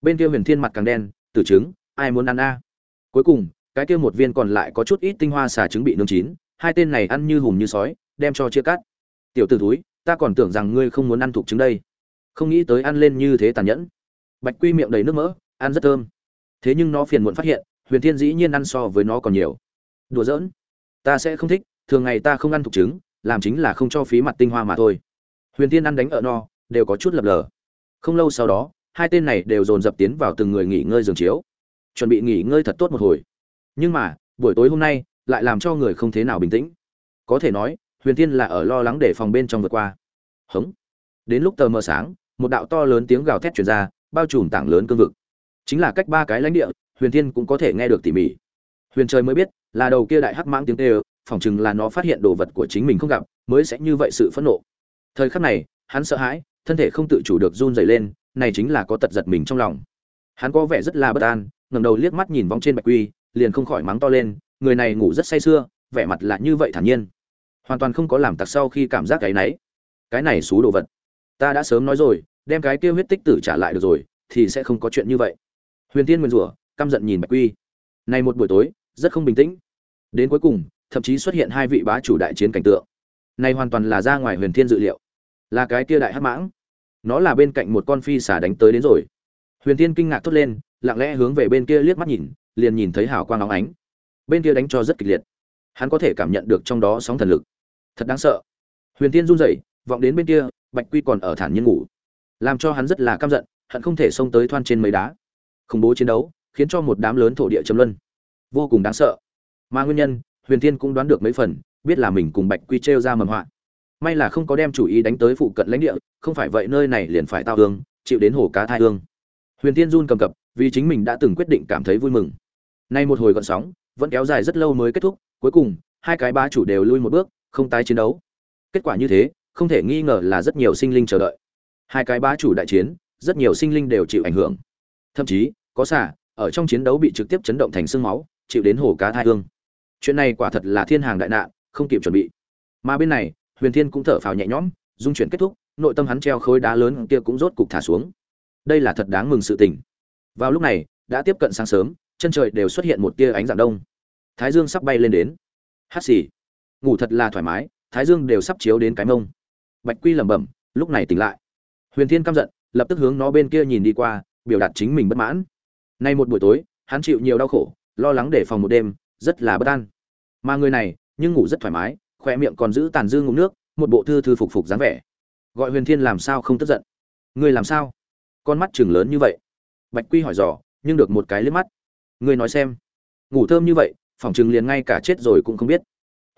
Bên kia huyền thiên mặt càng đen, tử trứng, ai muốn ăn a? Cuối cùng, cái kia một viên còn lại có chút ít tinh hoa xà trứng bị nướng chín, hai tên này ăn như hùm như sói, đem cho chia cắt. Tiểu t ử túi ta còn tưởng rằng ngươi không muốn ăn thuộc trứng đây. Không nghĩ tới ăn lên như thế tàn nhẫn. Bạch quy miệng đầy nước mỡ, ăn rất thơm. Thế nhưng nó phiền muộn phát hiện, huyền thiên dĩ nhiên ăn so với nó còn nhiều. Đùa giỡn. Ta sẽ không thích, thường ngày ta không ăn thuộc trứng làm chính là không cho phí mặt tinh hoa mà thôi. Huyền thiên ăn đánh ở no, đều có chút lập lờ. Không lâu sau đó, hai tên này đều dồn dập tiến vào từng người nghỉ ngơi giường chiếu. Chuẩn bị nghỉ ngơi thật tốt một hồi. Nhưng mà, buổi tối hôm nay, lại làm cho người không thế nào bình tĩnh. Có thể nói, huyền thiên là ở lo lắng để phòng bên trong vượt qua. Hống. Đến lúc tờ mờ sáng, một đạo to lớn tiếng gào thét truyền ra, bao trùm tảng lớn cương vực. Chính là cách ba cái lãnh địa, huyền thiên cũng có thể nghe được tỉ mỉ. Huyền trời mới biết, là đầu kia đại hắc mãng tiếng tê ơ phỏng chừng là nó phát hiện đồ vật của chính mình không gặp, mới sẽ như vậy sự phẫn nộ. Thời khắc này, hắn sợ hãi, thân thể không tự chủ được run dày lên, này chính là có tật giật mình trong lòng. Hắn có vẻ rất là bất an, ngẩng đầu liếc mắt nhìn vong trên bạch quy, liền không khỏi mắng to lên, người này ngủ rất say sưa, vẻ mặt là như vậy thản nhiên. Hoàn toàn không có làm tặc sau khi cảm giác cái náy cái này xú đồ vật. Ta đã sớm nói rồi, đem cái kia huyết tích tử trả lại được rồi, thì sẽ không có chuyện như vậy. Huyền tiên nguyên rủa, căm giận nhìn bạch quy. Này một buổi tối, rất không bình tĩnh. Đến cuối cùng thậm chí xuất hiện hai vị bá chủ đại chiến cảnh tượng. Này hoàn toàn là ra ngoài huyền thiên dự liệu. Là cái kia đại hắc mãng. Nó là bên cạnh một con phi xà đánh tới đến rồi. Huyền thiên kinh ngạc thốt lên, lặng lẽ hướng về bên kia liếc mắt nhìn, liền nhìn thấy hào quang óng ánh. Bên kia đánh cho rất kịch liệt. Hắn có thể cảm nhận được trong đó sóng thần lực. Thật đáng sợ. Huyền thiên run rẩy, vọng đến bên kia, bạch quy còn ở thản nhiên ngủ. Làm cho hắn rất là căm giận hắn không thể xông tới thoan trên mấy đá. Khủng bố chiến đấu, khiến cho một đám lớn thổ địa chấm luân. Vô cùng đáng sợ. Mà nguyên nhân huyền thiên cũng đoán được mấy phần, biết là mình cùng bạch quy t ra mầm họa. May là không có đem chủ ý đánh tới phụ cận lãnh địa, không phải vậy nơi này liền phải tao hương chịu đến hồ cá thai hương huyền thiên run cầm cập, vì chính mình đã từng quyết định cảm thấy vui mừng. Nay một hồi gọn sóng, vẫn kéo dài rất lâu mới kết thúc, cuối cùng, hai cái ba chủ đều lui một bước, không tái chiến đấu. Kết quả như thế, không thể nghi ngờ là rất nhiều sinh linh chờ đợi. Hai cái bá chủ đại chiến, rất nhiều sinh linh đều chịu ảnh hưởng. Thậm chí, có xả ở trong chiến đấu bị trực tiếp chấn động thành xương máu, chịu đến hồ cá thai hương chuyện này quả thật là thiên hàng đại nạn, không kịp chuẩn bị. Mà bên này, huyền thiên cũng thở phào nhẹ nhõm, dung chuyển kết thúc, nội tâm hắn treo khối đá lớn kia cũng rốt cục thả xuống. Đây là thật đáng mừng sự tình. Vào lúc này, đã tiếp cận sáng sớm, chân trời đều xuất hiện một tia ánh dạng đông. Thái dương sắp bay lên đến. Hát xì. Ngủ thật là thoải mái, thái dương đều sắp chiếu đến cái mông. Bạch quy lẩm bẩm, lúc này tỉnh lại. Huyền thiên căm giận, lập tức hướng nó bên kia nhìn đi qua, biểu đạt chính mình bất mãn. Nay một buổi tối, hắn chịu nhiều đau khổ, lo lắng để phòng một đêm, rất là bất an mà người này, nhưng ngủ rất thoải mái khỏe miệng còn giữ tàn dư ngụm nước, một bộ thư thư phục phục dáng vẻ. Gọi huyền thiên làm sao không tức giận? Ngươi làm sao? Con mắt chừng lớn như vậy. Bạch quy hỏi dò, nhưng được một cái liếc mắt. Ngươi nói xem. Ngủ thơm như vậy phỏng chừng liền ngay cả chết rồi cũng không biết.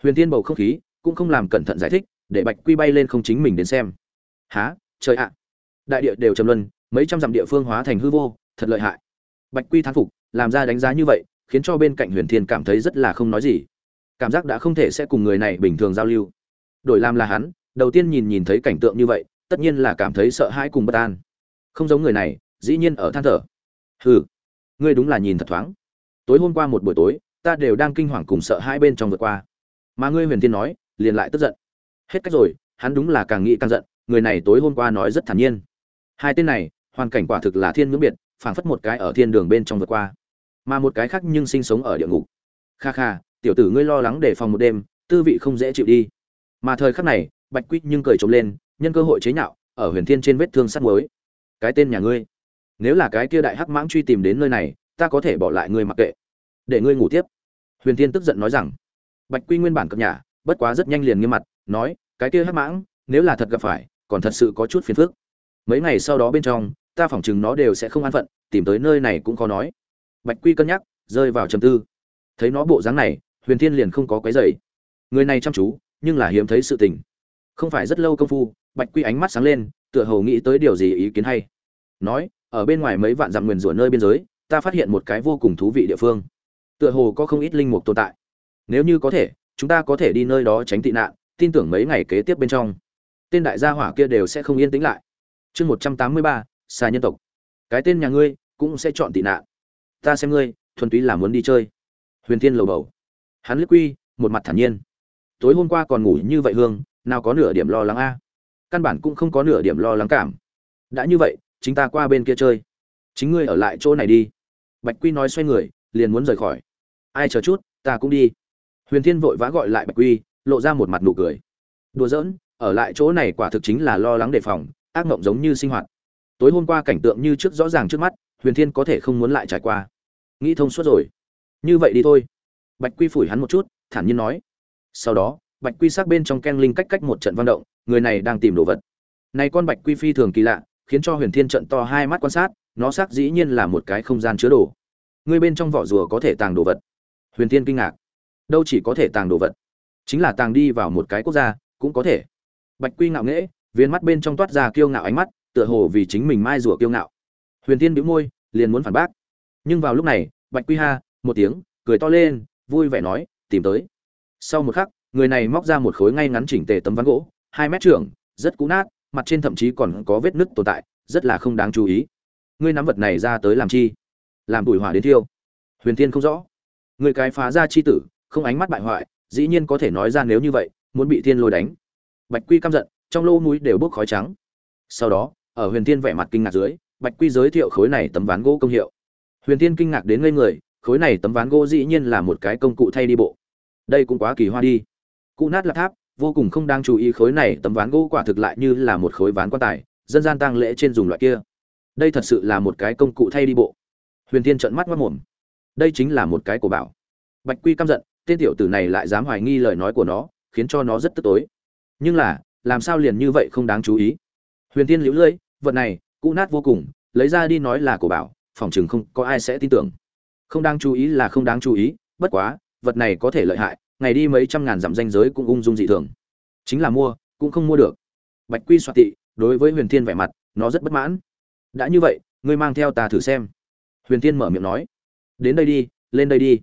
Huyền thiên bầu không khí, cũng không làm cẩn thận giải thích, để bạch quy bay lên không chính mình đến xem. Há, trời ạ. Đại địa đều trầm luân, mấy trăm dặm địa phương hóa thành hư vô, thật lợi hại. Bạch quy thán phục, làm ra đánh giá như vậy, khiến cho bên cạnh huyền thiên cảm thấy rất là không nói gì cảm giác đã không thể sẽ cùng người này bình thường giao lưu. Đổi làm là hắn, đầu tiên nhìn nhìn thấy cảnh tượng như vậy, tất nhiên là cảm thấy sợ hãi cùng bất an. Không giống người này, dĩ nhiên ở than thở. Hừ, ngươi đúng là nhìn thật thoáng. Tối hôm qua một buổi tối, ta đều đang kinh hoàng cùng sợ hãi bên trong vượt qua. Mà ngươi huyền thiên nói, liền lại tức giận. Hết cách rồi, hắn đúng là càng nghĩ càng giận, người này tối hôm qua nói rất thản nhiên. Hai tên này, hoàn cảnh quả thực là thiên ngưỡng biệt, phảng phất một cái ở thiên đường bên trong vượt qua. Mà một cái khác nhưng sinh sống ở địa ngục. Kha kha tiểu tử ngươi lo lắng để phòng một đêm, tư vị không dễ chịu đi. Mà thời khắc này, bạch quýt nhưng cười trống lên, nhân cơ hội chế nhạo, ở huyền thiên trên vết thương sắt muối. Cái tên nhà ngươi, nếu là cái kia đại hắc mãng truy tìm đến nơi này, ta có thể bỏ lại ngươi mặc kệ. Để ngươi ngủ tiếp. Huyền thiên tức giận nói rằng. Bạch quy nguyên bản cập nhà bất quá rất nhanh liền nghiêm mặt, nói, cái kia hắc mãng, nếu là thật gặp phải, còn thật sự có chút phiền phức. Mấy ngày sau đó bên trong, ta phỏng chừng nó đều sẽ không an phận, tìm tới nơi này cũng khó nói. Bạch quy cân nhắc, rơi vào trầm tư. Thấy nó bộ dáng này huyền thiên liền không có quấy dày người này chăm chú, nhưng là hiếm thấy sự tình. Không phải rất lâu công phu, bạch quy ánh mắt sáng lên, tựa hồ nghĩ tới điều gì ý kiến hay. Nói, ở bên ngoài mấy vạn dặm nguyền rủa nơi biên giới, ta phát hiện một cái vô cùng thú vị địa phương. Tựa hồ có không ít linh mục tồn tại. Nếu như có thể, chúng ta có thể đi nơi đó tránh tị nạn, tin tưởng mấy ngày kế tiếp bên trong, tên đại gia hỏa kia đều sẽ không yên tĩnh lại. Chương một trăm tám mươi ba xa nhân tộc. Cái tên nhà ngươi cũng sẽ chọn tị nạn. Ta xem ngươi, thuần túy là muốn đi chơi. Huyền thiên lầu bầu hắn liếc quy, một mặt thản nhiên. Tối hôm qua còn ngủ như vậy hương, nào có nửa điểm lo lắng a. Căn bản cũng không có nửa điểm lo lắng cảm. Đã như vậy, chính ta qua bên kia chơi. Chính ngươi ở lại chỗ này đi. Bạch quy nói xoay người, liền muốn rời khỏi. Ai chờ chút, ta cũng đi. Huyền thiên vội vã gọi lại bạch quy, lộ ra một mặt nụ cười. Đùa giỡn, ở lại chỗ này quả thực chính là lo lắng đề phòng, ác mộng giống như sinh hoạt. Tối hôm qua cảnh tượng như trước rõ ràng trước mắt, huyền thiên có thể không muốn lại trải qua. Nghĩ thông suốt rồi. Như vậy đi thôi bạch quy phủi hắn một chút, thản nhiên nói. Sau đó, bạch quy xác bên trong ken linh cách cách một trận văn động, người này đang tìm đồ vật. Này con bạch quy phi thường kỳ lạ, khiến cho huyền thiên trận to hai mắt quan sát, nó xác dĩ nhiên là một cái không gian chứa đồ. Người bên trong vỏ rùa có thể tàng đồ vật. Huyền thiên kinh ngạc. Đâu chỉ có thể tàng đồ vật. Chính là tàng đi vào một cái quốc gia, cũng có thể. Bạch quy ngạo nghễ, viên mắt bên trong toát ra kiêu ngạo ánh mắt, tựa hồ vì chính mình mai rùa kiêu ngạo. Huyền thiên bĩu môi, liền muốn phản bác. Nhưng vào lúc này, bạch quy ha, một tiếng, cười to lên vui vẻ nói, tìm tới. Sau một khắc, người này móc ra một khối ngay ngắn chỉnh tề tấm ván gỗ, hai mét trưởng, rất cũ nát, mặt trên thậm chí còn có vết nứt tồn tại, rất là không đáng chú ý. Ngươi nắm vật này ra tới làm chi? Làm bùi hỏa đến thiêu. Huyền thiên không rõ. Người cái phá ra chi tử, không ánh mắt bại hoại, dĩ nhiên có thể nói ra nếu như vậy, muốn bị thiên lôi đánh. Bạch quy căm giận, trong lô núi đều bốc khói trắng. Sau đó, ở huyền thiên vẻ mặt kinh ngạc dưới, bạch quy giới thiệu khối này tấm ván gỗ công hiệu. Huyền thiên kinh ngạc đến ngây người khối này tấm ván gỗ dĩ nhiên là một cái công cụ thay đi bộ. Đây cũng quá kỳ hoa đi. Cụ nát là tháp, vô cùng không đang chú ý khối này tấm ván gỗ quả thực lại như là một khối ván quan tài, dân gian tang lễ trên dùng loại kia. Đây thật sự là một cái công cụ thay đi bộ. Huyền thiên trợn mắt mất mồm đây chính là một cái của bảo. Bạch quy căm giận, tên tiểu tử này lại dám hoài nghi lời nói của nó, khiến cho nó rất tức tối. Nhưng là, làm sao liền như vậy không đáng chú ý? Huyền thiên liễu lưỡi vật này, cụ nát vô cùng, lấy ra đi nói là của bảo, phòng chừng không có ai sẽ tin tưởng không đáng chú ý là không đáng chú ý, bất quá, vật này có thể lợi hại, ngày đi mấy trăm ngàn dặm danh giới cũng ung dung dị thường. Chính là mua, cũng không mua được. Bạch quy soạt tị, đối với huyền thiên vẻ mặt, nó rất bất mãn. Đã như vậy, ngươi mang theo ta thử xem. Huyền thiên mở miệng nói. Đến đây đi, lên đây đi.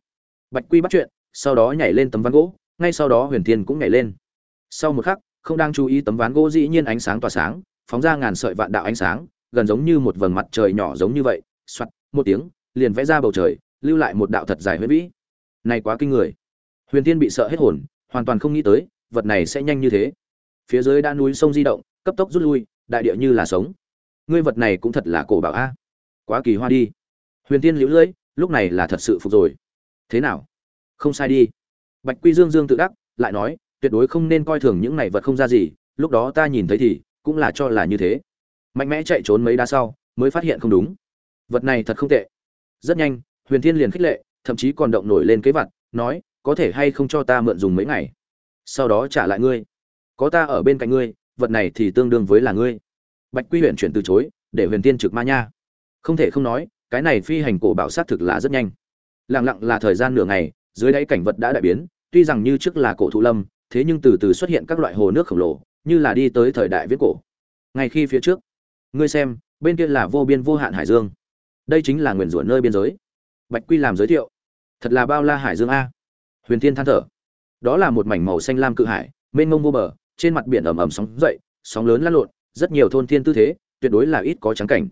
Bạch quy bắt chuyện, sau đó nhảy lên tấm ván gỗ, ngay sau đó huyền thiên cũng nhảy lên. Sau một khắc, không đang chú ý tấm ván gỗ dĩ nhiên ánh sáng tỏa sáng, phóng ra ngàn sợi vạn đạo ánh sáng, gần giống như một vầng mặt trời nhỏ giống như vậy soạt một tiếng, liền vẽ ra bầu trời lưu lại một đạo thật dài huyết vĩ. Này quá kinh người. Huyền tiên bị sợ hết hồn, hoàn toàn không nghĩ tới, vật này sẽ nhanh như thế. Phía dưới đã núi sông di động, cấp tốc rút lui, đại địa như là sống. Ngươi vật này cũng thật là cổ bảo a. Quá kỳ hoa đi. Huyền tiên liễu lưỡi lúc này là thật sự phục rồi. Thế nào? Không sai đi. Bạch quy dương dương tự đắc, lại nói, tuyệt đối không nên coi thường những này vật không ra gì, lúc đó ta nhìn thấy thì, cũng là cho là như thế. Mạnh mẽ chạy trốn mấy đá sau, mới phát hiện không đúng. Vật này thật không tệ. Rất nhanh huyền thiên liền khích lệ, thậm chí còn động nổi lên kế vật nói, có thể hay không cho ta mượn dùng mấy ngày? Sau đó trả lại ngươi. Có ta ở bên cạnh ngươi, vật này thì tương đương với là ngươi. Bạch quy huyện chuyển từ chối, để huyền tiên trực ma nha. Không thể không nói, cái này phi hành cổ bảo sát thực là rất nhanh. Lặng lặng là thời gian nửa ngày, dưới đáy cảnh vật đã đại biến, tuy rằng như trước là cổ thụ lâm, thế nhưng từ từ xuất hiện các loại hồ nước khổng lồ, như là đi tới thời đại viết cổ. Ngay khi phía trước, ngươi xem, bên kia là vô biên vô hạn hải dương. Đây chính là nguyền rủa nơi biên giới bạch quy làm giới thiệu. Thật là bao la hải dương a. Huyền thiên than thở. Đó là một mảnh màu xanh lam cự hải, mênh mông vô bờ, trên mặt biển ẩm ẩm sóng dậy, sóng lớn lăn lộn, rất nhiều thôn thiên tư thế, tuyệt đối là ít có trắng cảnh.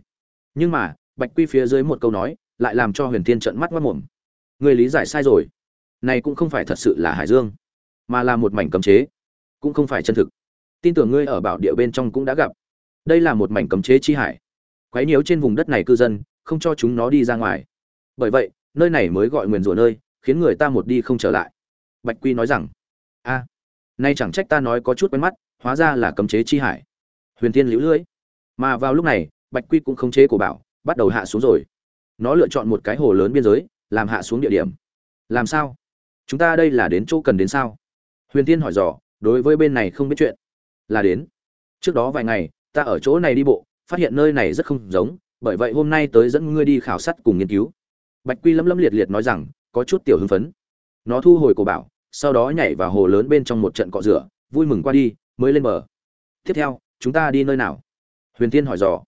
Nhưng mà, bạch quy phía dưới một câu nói, lại làm cho huyền thiên trợn mắt mất mồm. Người lý giải sai rồi. Này cũng không phải thật sự là hải dương, mà là một mảnh cấm chế. Cũng không phải chân thực. Tin tưởng ngươi ở bảo địa bên trong cũng đã gặp. Đây là một mảnh cấm chế chi hải. Quấy nhiễu trên vùng đất này cư dân, không cho chúng nó đi ra ngoài bởi vậy, nơi này mới gọi nguyền rủa nơi, khiến người ta một đi không trở lại. Bạch quy nói rằng, a, nay chẳng trách ta nói có chút quen mắt, hóa ra là cấm chế chi hải. Huyền tiên liễu lưỡi mà vào lúc này, bạch quy cũng không chế của bảo, bắt đầu hạ xuống rồi. Nó lựa chọn một cái hồ lớn biên giới, làm hạ xuống địa điểm. Làm sao? Chúng ta đây là đến chỗ cần đến sao? Huyền tiên hỏi dò, đối với bên này không biết chuyện. Là đến. Trước đó vài ngày, ta ở chỗ này đi bộ, phát hiện nơi này rất không giống, bởi vậy hôm nay tới dẫn ngươi đi khảo sát cùng nghiên cứu bạch quy lấm lấm liệt liệt nói rằng, có chút tiểu hưng phấn. Nó thu hồi cổ bảo, sau đó nhảy vào hồ lớn bên trong một trận cọ rửa, vui mừng qua đi, mới lên bờ. Tiếp theo, chúng ta đi nơi nào? Huyền tiên hỏi dò.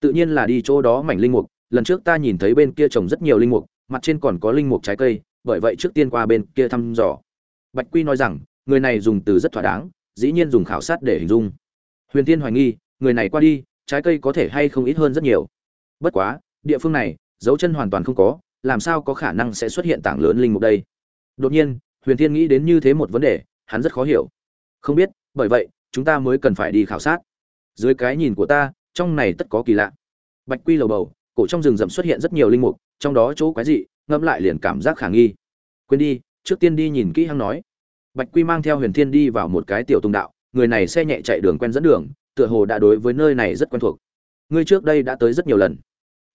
Tự nhiên là đi chỗ đó mảnh linh mục, lần trước ta nhìn thấy bên kia trồng rất nhiều linh mục, mặt trên còn có linh mục trái cây, bởi vậy trước tiên qua bên kia thăm dò. Bạch quy nói rằng, người này dùng từ rất thỏa đáng, dĩ nhiên dùng khảo sát để hình dung. Huyền tiên hoài nghi, người này qua đi, trái cây có thể hay không ít hơn rất nhiều. Bất quá, địa phương này, dấu chân hoàn toàn không có làm sao có khả năng sẽ xuất hiện tảng lớn linh mục đây? Đột nhiên, huyền thiên nghĩ đến như thế một vấn đề, hắn rất khó hiểu. Không biết, bởi vậy, chúng ta mới cần phải đi khảo sát. Dưới cái nhìn của ta, trong này tất có kỳ lạ. Bạch quy lầu bầu, cổ trong rừng rậm xuất hiện rất nhiều linh mục, trong đó chỗ quái dị, ngẫm lại liền cảm giác khả nghi. Quên đi, trước tiên đi nhìn kỹ hăng nói. Bạch quy mang theo huyền thiên đi vào một cái tiểu tùng đạo, người này xe nhẹ chạy đường quen dẫn đường, tựa hồ đã đối với nơi này rất quen thuộc. Ngươi trước đây đã tới rất nhiều lần.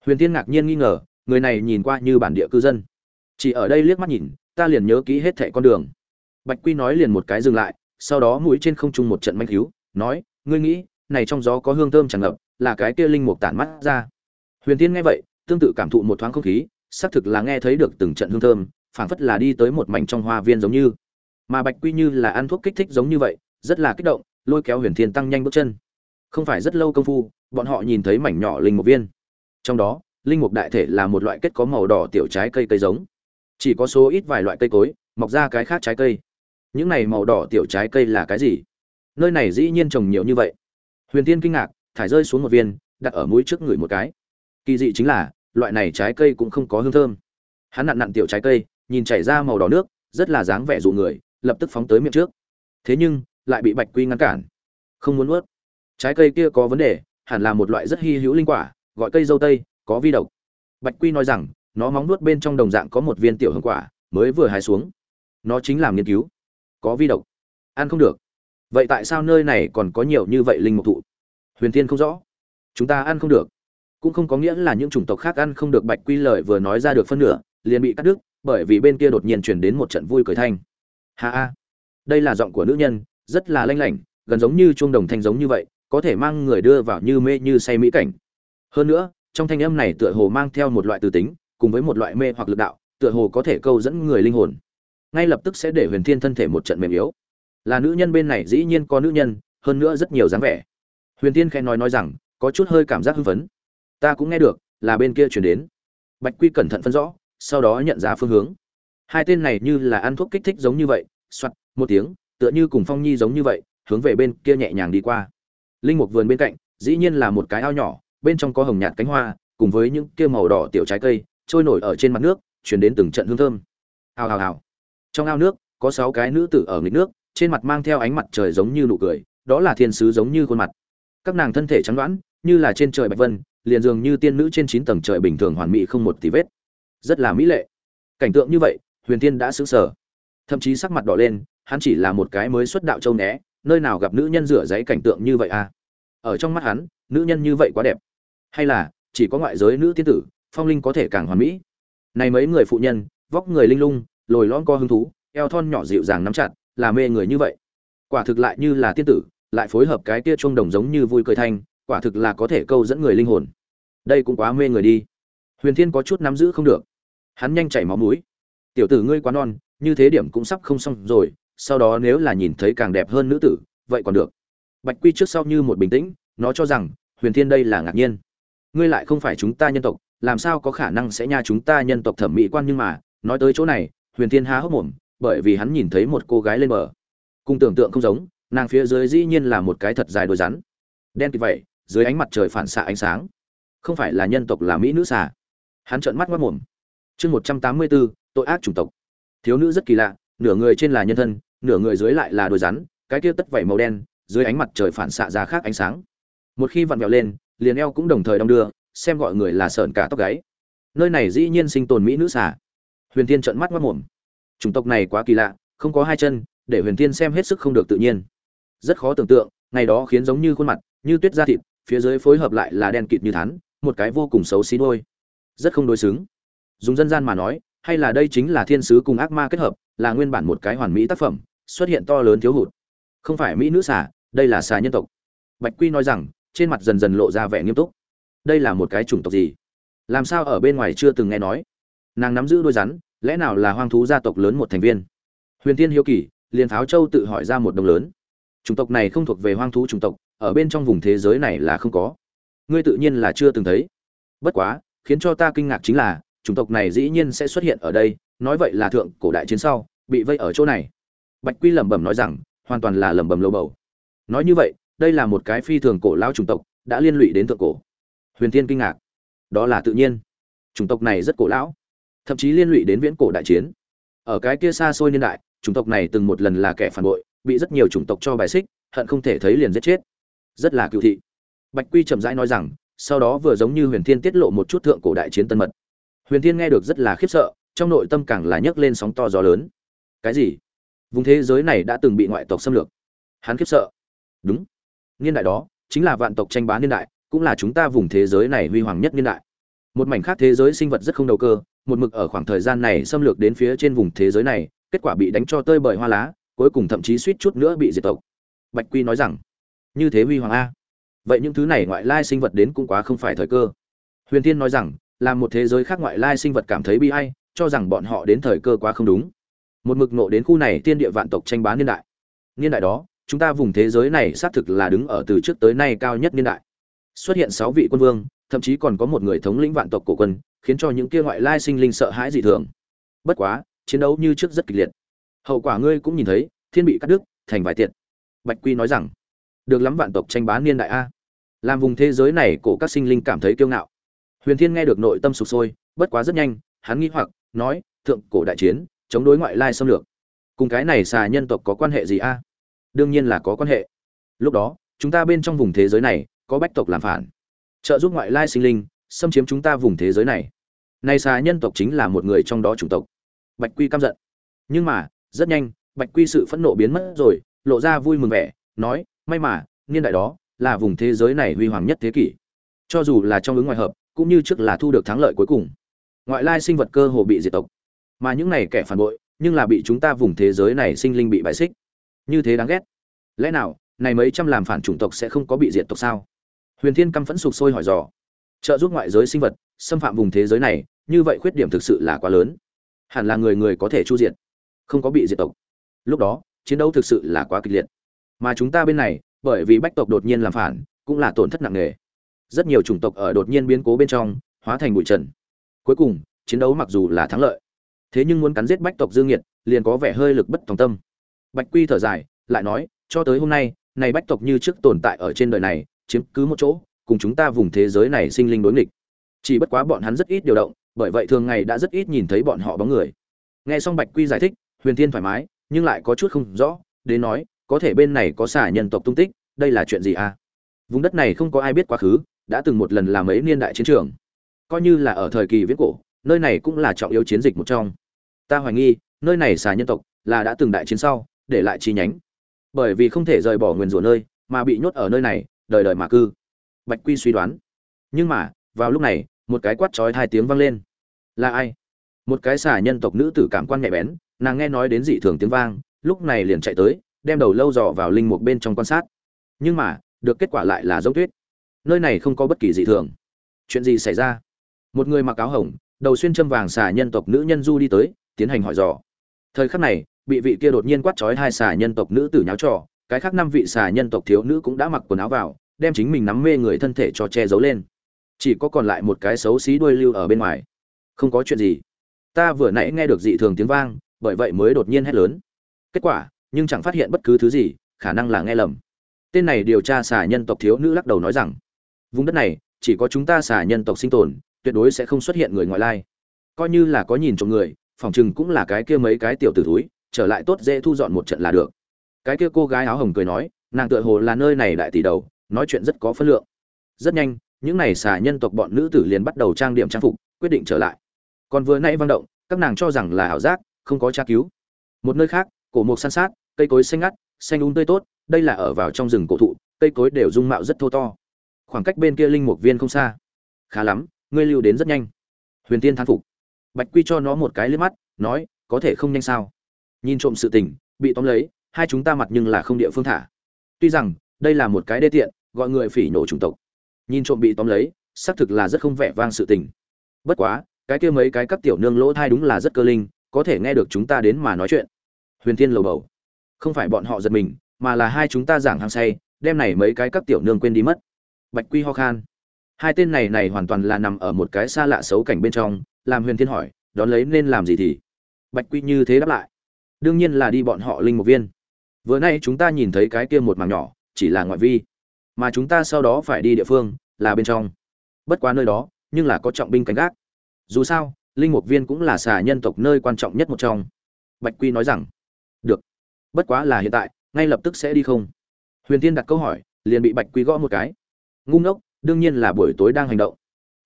Huyền thiên ngạc nhiên nghi ngờ người này nhìn qua như bản địa cư dân. Chỉ ở đây liếc mắt nhìn, ta liền nhớ kỹ hết thẻ con đường. Bạch quy nói liền một cái dừng lại, sau đó mũi trên không trung một trận manh thiếu nói, ngươi nghĩ, này trong gió có hương thơm tràn ngập, là cái kia linh mục tản mắt ra. Huyền tiên nghe vậy, tương tự cảm thụ một thoáng không khí, xác thực là nghe thấy được từng trận hương thơm, phảng phất là đi tới một mảnh trong hoa viên giống như. Mà bạch quy như là ăn thuốc kích thích giống như vậy, rất là kích động, lôi kéo huyền thiên tăng nhanh bước chân. Không phải rất lâu công phu, bọn họ nhìn thấy mảnh nhỏ linh mục viên. Trong đó linh mục đại thể là một loại kết có màu đỏ tiểu trái cây cây giống. Chỉ có số ít vài loại cây cối, mọc ra cái khác trái cây. Những này màu đỏ tiểu trái cây là cái gì? Nơi này dĩ nhiên trồng nhiều như vậy. Huyền tiên kinh ngạc, thải rơi xuống một viên, đặt ở mũi trước người một cái. Kỳ dị chính là, loại này trái cây cũng không có hương thơm. Hắn nặn nặn tiểu trái cây, nhìn chảy ra màu đỏ nước, rất là dáng vẻ dụ người, lập tức phóng tới miệng trước. Thế nhưng, lại bị bạch quy ngăn cản. Không muốn nuốt. Trái cây kia có vấn đề, hẳn là một loại rất hy hữu linh quả, gọi cây dâu tây có vi độc. Bạch quy nói rằng, nó móng nuốt bên trong đồng dạng có một viên tiểu hương quả, mới vừa hái xuống. Nó chính làm nghiên cứu. Có vi độc. Ăn không được. Vậy tại sao nơi này còn có nhiều như vậy linh mục thụ? Huyền tiên không rõ. Chúng ta ăn không được. Cũng không có nghĩa là những chủng tộc khác ăn không được, bạch quy lợi vừa nói ra được phân nửa, liền bị cắt đứt, bởi vì bên kia đột nhiên chuyển đến một trận vui cười thanh. Ha a đây là giọng của nữ nhân, rất là lanh lảnh, gần giống như chuông đồng thanh giống như vậy, có thể mang người đưa vào như mê như say mỹ cảnh. Hơn nữa trong thanh âm này tựa hồ mang theo một loại từ tính, cùng với một loại mê hoặc lực đạo, tựa hồ có thể câu dẫn người linh hồn. Ngay lập tức sẽ để huyền thiên thân thể một trận mềm yếu. Là nữ nhân bên này dĩ nhiên có nữ nhân, hơn nữa rất nhiều dáng vẻ. Huyền thiên khẽ nói nói rằng, có chút hơi cảm giác hưng phấn. Ta cũng nghe được, là bên kia chuyển đến. Bạch quy cẩn thận phân rõ, sau đó nhận ra phương hướng. Hai tên này như là ăn thuốc kích thích giống như vậy soặt một tiếng, tựa như cùng phong nhi giống như vậy, hướng về bên kia nhẹ nhàng đi qua. Linh mục vườn bên cạnh, dĩ nhiên là một cái ao nhỏ bên trong có hồng nhạt cánh hoa, cùng với những kia màu đỏ tiểu trái cây, trôi nổi ở trên mặt nước, chuyển đến từng trận hương thơm. Hào hào hào. Trong ao nước, có sáu cái nữ tử ở nghịch nước, trên mặt mang theo ánh mặt trời giống như nụ cười, đó là thiên sứ giống như khuôn mặt. Các nàng thân thể trắng đoãn như là trên trời bạch vân, liền dường như tiên nữ trên chín tầng trời bình thường hoàn mỹ không một tí vết. Rất là mỹ lệ. Cảnh tượng như vậy, huyền tiên đã xứng sở thậm chí sắc mặt đỏ lên, hắn chỉ là một cái mới xuất đạo châu né, nơi nào gặp nữ nhân rửa giấy cảnh tượng như vậy à? Ở trong mắt hắn, nữ nhân như vậy quá đẹp hay là, chỉ có ngoại giới nữ tiên tử, phong linh có thể càng hoàn mỹ. Này mấy người phụ nhân, vóc người linh lung, lồi lon co hứng thú, eo thon nhỏ dịu dàng nắm chặt, là mê người như vậy. Quả thực lại như là tiên tử, lại phối hợp cái tia chuông đồng giống như vui cười thanh, quả thực là có thể câu dẫn người linh hồn. Đây cũng quá mê người đi. Huyền thiên có chút nắm giữ không được. Hắn nhanh chảy máu mũi. Tiểu tử ngươi quá non, như thế điểm cũng sắp không xong rồi, sau đó nếu là nhìn thấy càng đẹp hơn nữ tử, vậy còn được. Bạch quy trước sau như một bình tĩnh, nó cho rằng, huyền thiên đây là ngạc nhiên ngươi lại không phải chúng ta nhân tộc, làm sao có khả năng sẽ nha chúng ta nhân tộc thẩm mỹ quan nhưng mà, nói tới chỗ này, huyền thiên há hốc mồm, bởi vì hắn nhìn thấy một cô gái lên bờ. Cùng tưởng tượng không giống, nàng phía dưới dĩ nhiên là một cái thật dài đôi rắn. Đen kịt vậy, dưới ánh mặt trời phản xạ ánh sáng. Không phải là nhân tộc là mỹ nữ xà. Hắn trợn mắt mất mồm. Chương một trăm tám mươi bốn tội ác chủng tộc. Thiếu nữ rất kỳ lạ, nửa người trên là nhân thân, nửa người dưới lại là đôi rắn, cái kia tất vảy màu đen, dưới ánh mặt trời phản xạ ra khác ánh sáng. Một khi vặn vẹo lên liền eo cũng đồng thời đong đưa, xem gọi người là sợn cả tóc gáy. Nơi này dĩ nhiên sinh tồn mỹ nữ xà. Huyền Thiên trợn mắt mất mồm. Chủng tộc này quá kỳ lạ, không có hai chân, để huyền Thiên xem hết sức không được tự nhiên. Rất khó tưởng tượng, ngày đó khiến giống như khuôn mặt, như tuyết da thịt, phía dưới phối hợp lại là đen kịt như thắn, một cái vô cùng xấu xí đôi. Rất không đối xứng. Dùng dân gian mà nói, hay là đây chính là thiên sứ cùng ác ma kết hợp, là nguyên bản một cái hoàn mỹ tác phẩm, xuất hiện to lớn thiếu hụt. Không phải mỹ nữ xà, đây là xà nhân tộc. Bạch quy nói rằng trên mặt dần dần lộ ra vẻ nghiêm túc. Đây là một cái chủng tộc gì? Làm sao ở bên ngoài chưa từng nghe nói? Nàng nắm giữ đôi rắn, lẽ nào là hoang thú gia tộc lớn một thành viên? Huyền tiên hiếu kỳ, liền pháo châu tự hỏi ra một đồng lớn. Chủng tộc này không thuộc về hoang thú chủng tộc, ở bên trong vùng thế giới này là không có. Ngươi tự nhiên là chưa từng thấy. Bất quá, khiến cho ta kinh ngạc chính là, chủng tộc này dĩ nhiên sẽ xuất hiện ở đây, nói vậy là thượng cổ đại chiến sau, bị vây ở chỗ này. Bạch quy lẩm bẩm nói rằng, hoàn toàn là lẩm bẩm lâu bầu. Nói như vậy đây là một cái phi thường cổ lao chủng tộc, đã liên lụy đến thượng cổ. Huyền tiên kinh ngạc. Đó là tự nhiên. Chủng tộc này rất cổ lão, thậm chí liên lụy đến viễn cổ đại chiến. Ở cái kia xa xôi niên đại, chủng tộc này từng một lần là kẻ phản bội, bị rất nhiều chủng tộc cho bài xích, hận không thể thấy liền giết chết. Rất là cựu thị. Bạch quy chậm rãi nói rằng, sau đó vừa giống như huyền thiên tiết lộ một chút thượng cổ đại chiến tân mật. Huyền thiên nghe được rất là khiếp sợ, trong nội tâm càng là nhấc lên sóng to gió lớn. Cái gì? Vùng thế giới này đã từng bị ngoại tộc xâm lược. Hắn khiếp sợ. Đúng niên đại đó, chính là vạn tộc tranh bá niên đại, cũng là chúng ta vùng thế giới này huy hoàng nhất niên đại. Một mảnh khác thế giới sinh vật rất không đầu cơ, một mực ở khoảng thời gian này xâm lược đến phía trên vùng thế giới này, kết quả bị đánh cho tơi bời hoa lá, cuối cùng thậm chí suýt chút nữa bị diệt tộc. Bạch quy nói rằng, như thế huy hoàng a? Vậy những thứ này ngoại lai sinh vật đến cũng quá không phải thời cơ. Huyền thiên nói rằng là một thế giới khác ngoại lai sinh vật cảm thấy bi ai, cho rằng bọn họ đến thời cơ quá không đúng. Một mực nộ đến khu này tiên địa vạn tộc tranh bá niên đại. Niên đại đó chúng ta vùng thế giới này xác thực là đứng ở từ trước tới nay cao nhất niên đại. Xuất hiện sáu vị quân vương, thậm chí còn có một người thống lĩnh vạn tộc cổ quân, khiến cho những kia ngoại lai sinh linh sợ hãi dị thường. Bất quá, chiến đấu như trước rất kịch liệt. Hậu quả ngươi cũng nhìn thấy, thiên bị cắt đứt, thành vài tiệt. Bạch quy nói rằng, được lắm vạn tộc tranh bá niên đại a. Làm vùng thế giới này, cổ các sinh linh cảm thấy kiêu ngạo. Huyền thiên nghe được nội tâm sụp sôi, bất quá rất nhanh, hắn nghĩ hoặc, nói, thượng cổ đại chiến, chống đối ngoại lai xâm lược. Cùng cái này xà nhân tộc có quan hệ gì a? Đương nhiên là có quan hệ. Lúc đó, chúng ta bên trong vùng thế giới này, có bách tộc làm phản. Trợ giúp ngoại lai sinh linh, xâm chiếm chúng ta vùng thế giới này. Nay xà nhân tộc chính là một người trong đó chủng tộc. Bạch quy căm giận. Nhưng mà, rất nhanh, bạch quy sự phẫn nộ biến mất rồi, lộ ra vui mừng vẻ, nói, may mà, niên đại đó, là vùng thế giới này huy hoàng nhất thế kỷ. Cho dù là trong ứng ngoại hợp, cũng như trước là thu được thắng lợi cuối cùng. Ngoại lai sinh vật cơ hồ bị diệt tộc. Mà những này kẻ phản bội, nhưng là bị chúng ta vùng thế giới này sinh linh bị bại xích như thế đáng ghét. Lẽ nào, này mấy trăm làm phản chủng tộc sẽ không có bị diệt tộc sao? Huyền thiên căm phẫn sục sôi hỏi dò. Trợ giúp ngoại giới sinh vật, xâm phạm vùng thế giới này, như vậy khuyết điểm thực sự là quá lớn. Hẳn là người người có thể chu diệt, không có bị diệt tộc. Lúc đó, chiến đấu thực sự là quá kịch liệt. Mà chúng ta bên này, bởi vì bách tộc đột nhiên làm phản, cũng là tổn thất nặng nề. Rất nhiều chủng tộc ở đột nhiên biến cố bên trong, hóa thành bụi trần. Cuối cùng, chiến đấu mặc dù là thắng lợi, thế nhưng muốn cắn giết bách tộc dương nhiệt, liền có vẻ hơi lực bất tòng tâm bạch quy thở dài, lại nói, cho tới hôm nay, này bách tộc như trước tồn tại ở trên đời này, chiếm cứ một chỗ, cùng chúng ta vùng thế giới này sinh linh đối nghịch. Chỉ bất quá bọn hắn rất ít điều động, bởi vậy thường ngày đã rất ít nhìn thấy bọn họ bóng người. Nghe xong bạch quy giải thích, huyền thiên thoải mái, nhưng lại có chút không rõ, đến nói, có thể bên này có xả nhân tộc tung tích, đây là chuyện gì à? Vùng đất này không có ai biết quá khứ, đã từng một lần làm mấy niên đại chiến trường. Coi như là ở thời kỳ viễn cổ, nơi này cũng là trọng yếu chiến dịch một trong. Ta hoài nghi, nơi này xà nhân tộc là đã từng đại chiến sau để lại chi nhánh. Bởi vì không thể rời bỏ nguyền rủa nơi, mà bị nhốt ở nơi này, đời đời mà cư. Bạch quy suy đoán. Nhưng mà, vào lúc này, một cái quát chói hai tiếng vang lên. Là ai? Một cái xà nhân tộc nữ tử cảm quan nhạy bén, nàng nghe nói đến dị thường tiếng vang, lúc này liền chạy tới, đem đầu lâu dò vào linh mục bên trong quan sát. Nhưng mà, được kết quả lại là giống tuyết. Nơi này không có bất kỳ dị thường. Chuyện gì xảy ra? Một người mặc áo hồng, đầu xuyên châm vàng xà nhân tộc nữ nhân du đi tới, tiến hành hỏi dò thời khắc này, bị vị kia đột nhiên quát trói hai xà nhân tộc nữ tử nháo trò, cái khác năm vị xà nhân tộc thiếu nữ cũng đã mặc quần áo vào, đem chính mình nắm mê người thân thể cho che giấu lên. Chỉ có còn lại một cái xấu xí đuôi lưu ở bên ngoài. Không có chuyện gì. Ta vừa nãy nghe được dị thường tiếng vang, bởi vậy mới đột nhiên hét lớn. Kết quả, nhưng chẳng phát hiện bất cứ thứ gì, khả năng là nghe lầm. Tên này điều tra xà nhân tộc thiếu nữ lắc đầu nói rằng, vùng đất này, chỉ có chúng ta xà nhân tộc sinh tồn, tuyệt đối sẽ không xuất hiện người ngoại lai. Coi như là có nhìn trộm người phòng chừng cũng là cái kia mấy cái tiểu tử thúi, trở lại tốt dễ thu dọn một trận là được. Cái kia cô gái áo hồng cười nói nàng tựa hồ là nơi này đại tỷ đầu nói chuyện rất có phân lượng. Rất nhanh những này xà nhân tộc bọn nữ tử liền bắt đầu trang điểm trang phục quyết định trở lại. Còn vừa nãy vang động các nàng cho rằng là ảo giác không có tra cứu. Một nơi khác cổ mục san sát cây cối xanh ngắt xanh un um tươi tốt đây là ở vào trong rừng cổ thụ cây cối đều dung mạo rất thô to. Khoảng cách bên kia linh mục viên không xa. Khá lắm ngươi lưu đến rất nhanh. Huyền tiên thán phục bạch quy cho nó một cái liếc mắt, nói, có thể không nhanh sao? Nhìn trộm sự tình, bị tóm lấy, hai chúng ta mặt nhưng là không địa phương thả. Tuy rằng, đây là một cái đê tiện, gọi người phỉ nổ chủng tộc. Nhìn trộm bị tóm lấy, xác thực là rất không vẻ vang sự tình. Bất quá, cái kia mấy cái các tiểu nương lỗ thai đúng là rất cơ linh, có thể nghe được chúng ta đến mà nói chuyện. Huyền Thiên lầu bầu. Không phải bọn họ giật mình, mà là hai chúng ta giảng hăng say, đem này mấy cái các tiểu nương quên đi mất. Bạch quy ho khan hai tên này này hoàn toàn là nằm ở một cái xa lạ xấu cảnh bên trong, làm huyền thiên hỏi, đón lấy nên làm gì thì? Bạch quy như thế đáp lại, đương nhiên là đi bọn họ linh mục viên. Vừa nay chúng ta nhìn thấy cái kia một mảng nhỏ, chỉ là ngoại vi, mà chúng ta sau đó phải đi địa phương, là bên trong. Bất quá nơi đó, nhưng là có trọng binh canh gác. Dù sao, linh mục viên cũng là xà nhân tộc nơi quan trọng nhất một trong. Bạch quy nói rằng, được, bất quá là hiện tại, ngay lập tức sẽ đi không? Huyền tiên đặt câu hỏi, liền bị bạch quy gõ một cái. Ngu ngốc đương nhiên là buổi tối đang hành động.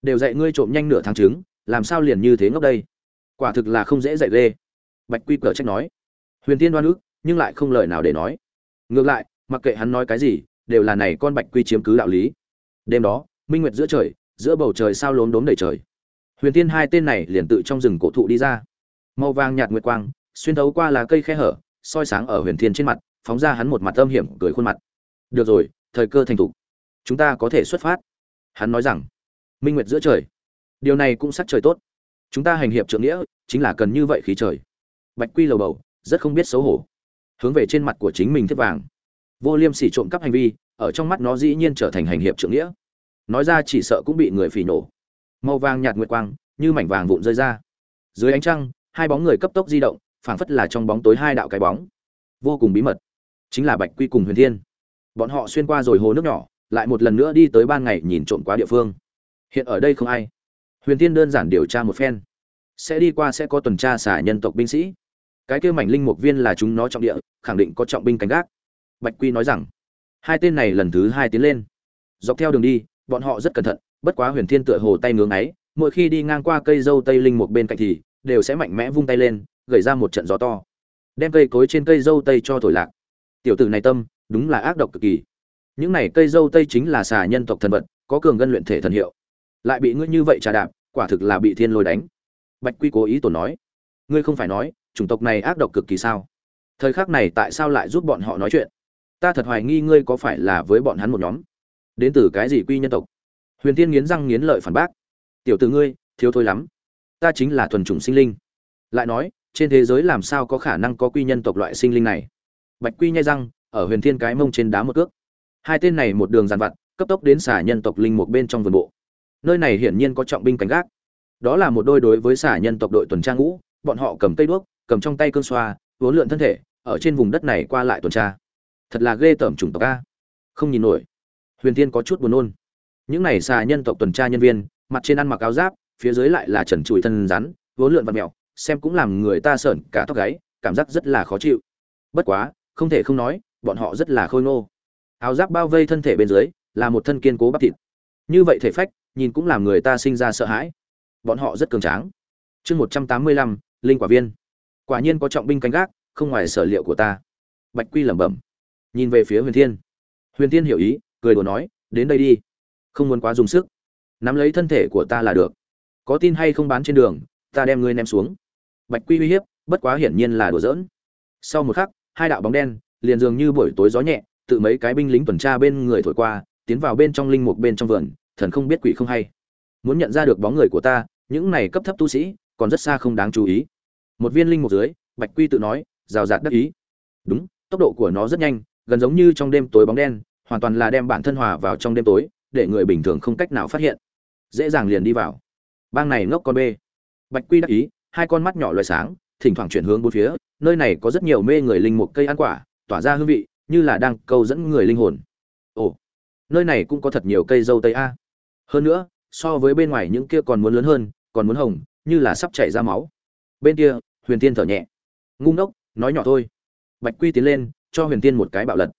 Đều dạy ngươi trộm nhanh nửa tháng trứng, làm sao liền như thế ngốc đây? Quả thực là không dễ dạy ghê. Bạch quy cờ trách nói. Huyền tiên đoan ức, nhưng lại không lời nào để nói. Ngược lại, mặc kệ hắn nói cái gì, đều là này con bạch quy chiếm cứ đạo lý. Đêm đó, minh nguyệt giữa trời, giữa bầu trời sao lốm đốm đầy trời. Huyền tiên hai tên này liền tự trong rừng cổ thụ đi ra. Màu vàng nhạt nguyệt quang, xuyên thấu qua lá cây khe hở, soi sáng ở huyền thiên trên mặt, phóng ra hắn một mặt âm hiểm, cười khuôn mặt. Được rồi, thời cơ thành thục chúng ta có thể xuất phát. Hắn nói rằng, minh nguyệt giữa trời. Điều này cũng sắc trời tốt. Chúng ta hành hiệp trượng nghĩa, chính là cần như vậy khí trời. Bạch quy lầu bầu, rất không biết xấu hổ. Hướng về trên mặt của chính mình thiết vàng. Vô liêm sỉ trộm cắp hành vi, ở trong mắt nó dĩ nhiên trở thành hành hiệp trượng nghĩa. Nói ra chỉ sợ cũng bị người phỉ nổ. Màu vàng nhạt nguyệt quang, như mảnh vàng vụn rơi ra. Dưới ánh trăng, hai bóng người cấp tốc di động, phảng phất là trong bóng tối hai đạo cái bóng. Vô cùng bí mật. Chính là bạch quy cùng huyền thiên. Bọn họ xuyên qua rồi hồ nước nhỏ lại một lần nữa đi tới ban ngày nhìn trộm qua địa phương. Hiện ở đây không ai. Huyền thiên đơn giản điều tra một phen. Sẽ đi qua sẽ có tuần tra xả nhân tộc binh sĩ. Cái kêu mảnh linh mục viên là chúng nó trọng địa, khẳng định có trọng binh canh gác. Bạch quy nói rằng, hai tên này lần thứ hai tiến lên. Dọc theo đường đi, bọn họ rất cẩn thận, bất quá huyền thiên tựa hồ tay ngưỡng ấy mỗi khi đi ngang qua cây dâu tây linh mục bên cạnh thì đều sẽ mạnh mẽ vung tay lên gầy ra một trận gió to. Đem cây cối trên cây dâu tây cho thổi lạc. Tiểu tử này tâm, đúng là ác độc cực kỳ những này cây dâu tây chính là xà nhân tộc thần vật, có cường ngân luyện thể thần hiệu. Lại bị ngươi như vậy trà đạp, quả thực là bị thiên lôi đánh. Bạch quy cố ý tổ nói. Ngươi không phải nói, chủng tộc này ác độc cực kỳ sao? Thời khắc này tại sao lại giúp bọn họ nói chuyện? Ta thật hoài nghi ngươi có phải là với bọn hắn một nhóm. Đến từ cái gì quy nhân tộc? Huyền tiên nghiến răng nghiến lợi phản bác. Tiểu từ ngươi, thiếu thôi lắm. Ta chính là thuần chủng sinh linh. Lại nói, trên thế giới làm sao có khả năng có quy nhân tộc loại sinh linh này? Bạch quy nhai răng, ở huyền thiên cái mông trên đá một cước hai tên này một đường dàn vặt, cấp tốc đến xả nhân tộc linh một bên trong vườn bộ. Nơi này hiển nhiên có trọng binh cảnh gác. Đó là một đôi đối với xả nhân tộc đội tuần tra ngũ, bọn họ cầm cây đuốc, cầm trong tay cơn xoa vốn lượn thân thể, ở trên vùng đất này qua lại tuần tra. Thật là ghê tởm chủng tộc a. Không nhìn nổi. Huyền tiên có chút buồn nôn. Những này xà nhân tộc tuần tra nhân viên, mặt trên ăn mặc áo giáp, phía dưới lại là trần trụi thân rắn vốn lượn và mèo, xem cũng làm người ta sởn cả tóc gáy, cảm giác rất là khó chịu. Bất quá, không thể không nói, bọn họ rất là khôi ngô áo giáp bao vây thân thể bên dưới, là một thân kiên cố bắp thịt. Như vậy thể phách, nhìn cũng làm người ta sinh ra sợ hãi. Bọn họ rất cường tráng. Chương một trăm tám mươi lăm, linh quả viên. Quả nhiên có trọng binh canh gác, không ngoài sở liệu của ta. Bạch quy lẩm bẩm. Nhìn về phía huyền thiên. Huyền thiên hiểu ý, cười đùa nói, đến đây đi. Không muốn quá dùng sức. Nắm lấy thân thể của ta là được. Có tin hay không bán trên đường, ta đem ngươi ném xuống. Bạch quy uy hiếp, bất quá hiển nhiên là đùa giỡn. Sau một khắc, hai đạo bóng đen liền dường như buổi tối gió nhẹ tự mấy cái binh lính tuần tra bên người thổi qua, tiến vào bên trong linh mục bên trong vườn, thần không biết quỷ không hay. Muốn nhận ra được bóng người của ta, những này cấp thấp tu sĩ, còn rất xa không đáng chú ý. Một viên linh mục dưới, bạch quy tự nói, rào rạt đắc ý. Đúng, tốc độ của nó rất nhanh, gần giống như trong đêm tối bóng đen, hoàn toàn là đem bản thân hòa vào trong đêm tối, để người bình thường không cách nào phát hiện. Dễ dàng liền đi vào. Bang này ngốc con bê. Bạch quy đắc ý, hai con mắt nhỏ loài sáng, thỉnh thoảng chuyển hướng bốn phía, nơi này có rất nhiều mê người linh mục cây ăn quả, tỏa ra hương vị như là đang câu dẫn người linh hồn. Ồ, nơi này cũng có thật nhiều cây dâu tây a. Hơn nữa, so với bên ngoài những kia còn muốn lớn hơn, còn muốn hồng, như là sắp chảy ra máu. Bên kia, huyền tiên thở nhẹ. Ngu ngốc, nói nhỏ thôi. Bạch quy tiến lên, cho huyền tiên một cái bạo lật.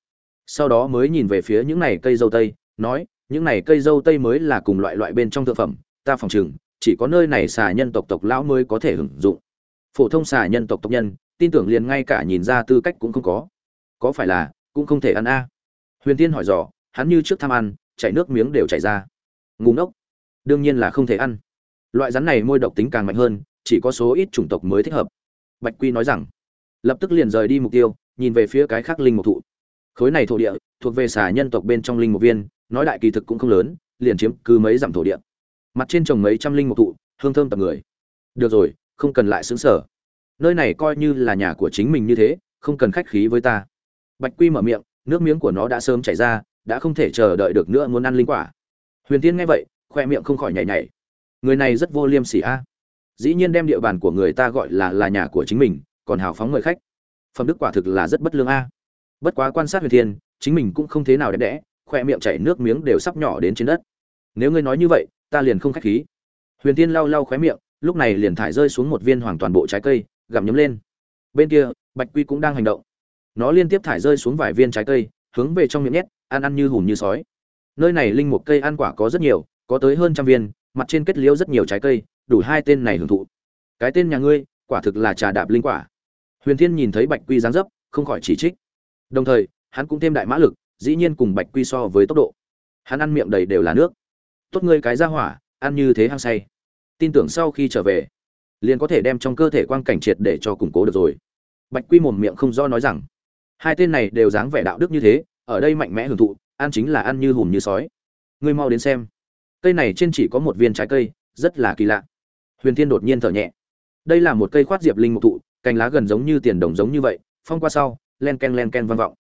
Sau đó mới nhìn về phía những này cây dâu tây, nói, những này cây dâu tây mới là cùng loại loại bên trong thực phẩm, ta phòng chừng chỉ có nơi này xà nhân tộc tộc lão mới có thể hưởng dụng. Phổ thông xà nhân tộc tộc nhân, tin tưởng liền ngay cả nhìn ra tư cách cũng không có có phải là, cũng không thể ăn a. Huyền tiên hỏi dò, hắn như trước tham ăn, chảy nước miếng đều chảy ra. Ngủ ngốc. Đương nhiên là không thể ăn. Loại rắn này môi độc tính càng mạnh hơn, chỉ có số ít chủng tộc mới thích hợp. Bạch quy nói rằng, lập tức liền rời đi mục tiêu, nhìn về phía cái khác linh mục thụ. Khối này thổ địa, thuộc về xà nhân tộc bên trong linh mục viên, nói đại kỳ thực cũng không lớn, liền chiếm cứ mấy dặm thổ địa. Mặt trên trồng mấy trăm linh mục thụ, hương thơm tập người. Được rồi, không cần lại xứng sở. Nơi này coi như là nhà của chính mình như thế, không cần khách khí với ta bạch quy mở miệng, nước miếng của nó đã sớm chảy ra, đã không thể chờ đợi được nữa muốn ăn linh quả. Huyền tiên nghe vậy, khoe miệng không khỏi nhảy nhảy. Người này rất vô liêm sỉ a. Dĩ nhiên đem địa bàn của người ta gọi là là nhà của chính mình, còn hào phóng mời khách. Phẩm đức quả thực là rất bất lương a. Bất quá quan sát huyền thiên, chính mình cũng không thế nào đẹp đẽ, khoe miệng chảy nước miếng đều sắp nhỏ đến trên đất. Nếu ngươi nói như vậy, ta liền không khách khí. Huyền tiên lau lau khóe miệng, lúc này liền thải rơi xuống một viên hoàn toàn bộ trái cây, gặm nhấm lên. Bên kia, bạch quy cũng đang hành động nó liên tiếp thải rơi xuống vài viên trái cây, hướng về trong miệng nhét, ăn ăn như hùm như sói. Nơi này linh mục cây ăn quả có rất nhiều, có tới hơn trăm viên, mặt trên kết liễu rất nhiều trái cây, đủ hai tên này hưởng thụ. Cái tên nhà ngươi, quả thực là trà đạp linh quả. Huyền thiên nhìn thấy bạch quy dáng dấp, không khỏi chỉ trích. Đồng thời, hắn cũng thêm đại mã lực, dĩ nhiên cùng bạch quy so với tốc độ. Hắn ăn miệng đầy đều là nước. Tốt ngươi cái ra hỏa, ăn như thế hăng say. Tin tưởng sau khi trở về, liền có thể đem trong cơ thể quang cảnh triệt để cho củng cố được rồi. Bạch quy mồm miệng không do nói rằng hai tên này đều dáng vẻ đạo đức như thế, ở đây mạnh mẽ hưởng thụ, ăn chính là ăn như hùm như sói. Ngươi mau đến xem. Cây này trên chỉ có một viên trái cây, rất là kỳ lạ. Huyền thiên đột nhiên thở nhẹ. Đây là một cây khoát diệp linh mục thụ, cành lá gần giống như tiền đồng giống như vậy, phong qua sau, len ken len ken vang vọng.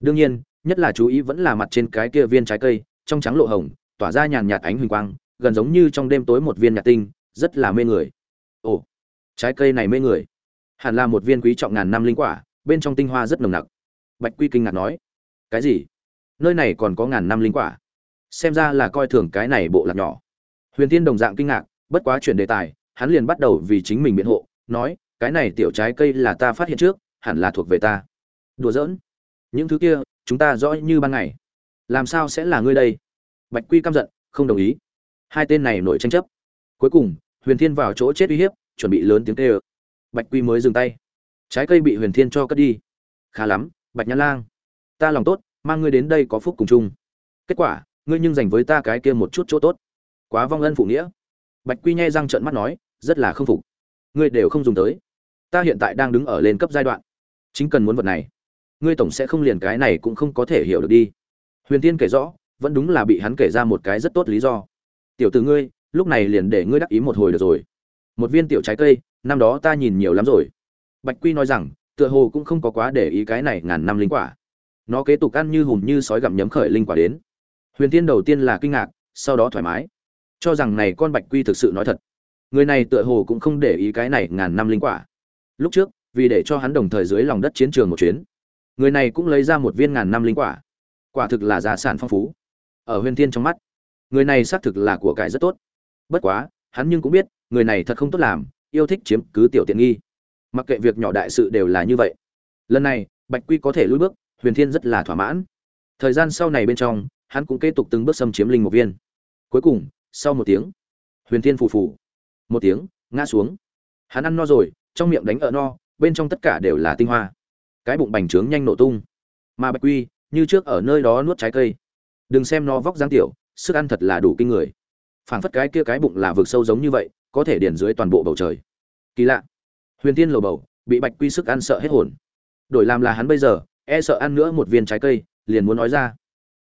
Đương nhiên, nhất là chú ý vẫn là mặt trên cái kia viên trái cây, trong trắng lộ hồng, tỏa ra nhàn nhạt ánh huỳnh quang, gần giống như trong đêm tối một viên nhạt tinh, rất là mê người. Ồ, trái cây này mê người. Hẳn là một viên quý trọng ngàn năm linh quả, bên trong tinh hoa rất nồng nặc bạch quy kinh ngạc nói, cái gì? Nơi này còn có ngàn năm linh quả. Xem ra là coi thường cái này bộ lạc nhỏ. Huyền tiên đồng dạng kinh ngạc, bất quá chuyển đề tài, hắn liền bắt đầu vì chính mình biện hộ, nói, cái này tiểu trái cây là ta phát hiện trước, hẳn là thuộc về ta. Đùa giỡn. Những thứ kia, chúng ta rõ như ban ngày. Làm sao sẽ là ngươi đây? Bạch quy căm giận, không đồng ý. Hai tên này nổi tranh chấp. Cuối cùng, huyền thiên vào chỗ chết uy hiếp, chuẩn bị lớn tiếng tê ơ bạch quy mới dừng tay. Trái cây bị huyền thiên cho cất đi. Khá lắm bạch nhã lang, ta lòng tốt, mang ngươi đến đây có phúc cùng chung. Kết quả, ngươi nhưng dành với ta cái kia một chút chỗ tốt. Quá vong ân phụ nghĩa. Bạch quy nhai răng trợn mắt nói, rất là không phục. Ngươi đều không dùng tới. Ta hiện tại đang đứng ở lên cấp giai đoạn. Chính cần muốn vật này. Ngươi tổng sẽ không liền cái này cũng không có thể hiểu được đi. Huyền tiên kể rõ, vẫn đúng là bị hắn kể ra một cái rất tốt lý do. Tiểu từ ngươi, lúc này liền để ngươi đắc ý một hồi được rồi. Một viên tiểu trái cây, năm đó ta nhìn nhiều lắm rồi. Bạch quy nói rằng tựa hồ cũng không có quá để ý cái này ngàn năm linh quả. Nó kế tục ăn như hùm như sói gặm nhấm khởi linh quả đến. Huyền tiên đầu tiên là kinh ngạc, sau đó thoải mái. Cho rằng này con bạch quy thực sự nói thật. Người này tựa hồ cũng không để ý cái này ngàn năm linh quả. Lúc trước, vì để cho hắn đồng thời dưới lòng đất chiến trường một chuyến, người này cũng lấy ra một viên ngàn năm linh quả. Quả thực là gia sản phong phú. Ở huyền thiên trong mắt, người này xác thực là của cải rất tốt. Bất quá, hắn nhưng cũng biết, người này thật không tốt làm, yêu thích chiếm cứ tiểu tiện nghi mặc kệ việc nhỏ đại sự đều là như vậy. Lần này, bạch quy có thể lùi bước, huyền thiên rất là thỏa mãn. Thời gian sau này bên trong, hắn cũng kế tục từng bước xâm chiếm linh một viên. Cuối cùng, sau một tiếng, huyền thiên phù phù. Một tiếng, ngã xuống. Hắn ăn no rồi, trong miệng đánh ở no, bên trong tất cả đều là tinh hoa. Cái bụng bành trướng nhanh nổ tung. Mà bạch quy, như trước ở nơi đó nuốt trái cây. Đừng xem nó vóc dáng tiểu, sức ăn thật là đủ kinh người. Phảng phất cái kia cái bụng là vực sâu giống như vậy, có thể điền dưới toàn bộ bầu trời. Kỳ lạ huyền tiên lầu bầu, bị bạch quy sức ăn sợ hết hồn. Đổi làm là hắn bây giờ e sợ ăn nữa một viên trái cây, liền muốn nói ra.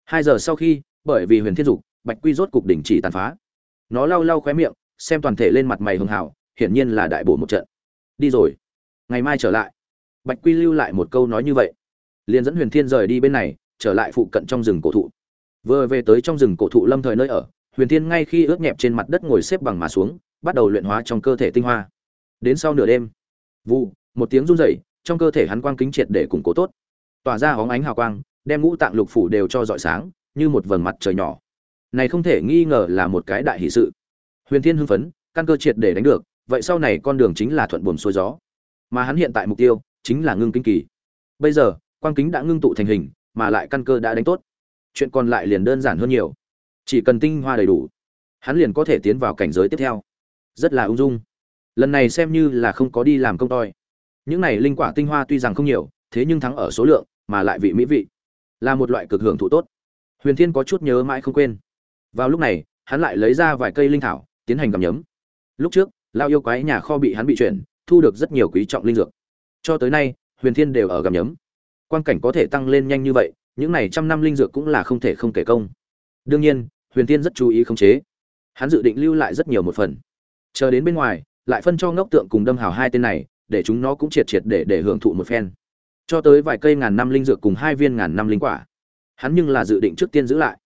Hai giờ sau khi, bởi vì huyền thiên dục, bạch quy rốt cục đình chỉ tàn phá. Nó lau lau khóe miệng, xem toàn thể lên mặt mày hưng hào, hiển nhiên là đại bổ một trận. Đi rồi. Ngày mai trở lại. Bạch quy lưu lại một câu nói như vậy. Liền dẫn huyền thiên rời đi bên này, trở lại phụ cận trong rừng cổ thụ. Vừa về tới trong rừng cổ thụ lâm thời nơi ở, huyền thiên ngay khi ướt nhẹp trên mặt đất ngồi xếp bằng mà xuống, bắt đầu luyện hóa trong cơ thể tinh hoa. Đến sau nửa đêm vụ một tiếng run rẩy, trong cơ thể hắn quang kính triệt để củng cố tốt. Tỏa ra hóng ánh hào quang, đem ngũ tạng lục phủ đều cho rọi sáng, như một vầng mặt trời nhỏ. Này không thể nghi ngờ là một cái đại hỷ sự. Huyền thiên hưng phấn, căn cơ triệt để đánh được, vậy sau này con đường chính là thuận buồm xuôi gió. Mà hắn hiện tại mục tiêu, chính là ngưng kinh kỳ. Bây giờ, quang kính đã ngưng tụ thành hình, mà lại căn cơ đã đánh tốt. Chuyện còn lại liền đơn giản hơn nhiều. Chỉ cần tinh hoa đầy đủ, hắn liền có thể tiến vào cảnh giới tiếp theo. Rất là ung dung lần này xem như là không có đi làm công toi. Những này linh quả tinh hoa tuy rằng không nhiều, thế nhưng thắng ở số lượng, mà lại vị mỹ vị. Là một loại cực hưởng thụ tốt. Huyền thiên có chút nhớ mãi không quên. Vào lúc này, hắn lại lấy ra vài cây linh thảo, tiến hành cầm nhấm. Lúc trước lao yêu quái nhà kho bị hắn bị chuyển, thu được rất nhiều quý trọng linh dược. Cho tới nay, huyền thiên đều ở gầm nhấm. Quan cảnh có thể tăng lên nhanh như vậy, những này trăm năm linh dược cũng là không thể không kể công. Đương nhiên, huyền thiên rất chú ý khống chế. Hắn dự định lưu lại rất nhiều một phần. Chờ đến bên ngoài lại phân cho ngốc tượng cùng đâm hào hai tên này, để chúng nó cũng triệt triệt để để hưởng thụ một phen. Cho tới vài cây ngàn năm linh dược cùng hai viên ngàn năm linh quả. Hắn nhưng là dự định trước tiên giữ lại.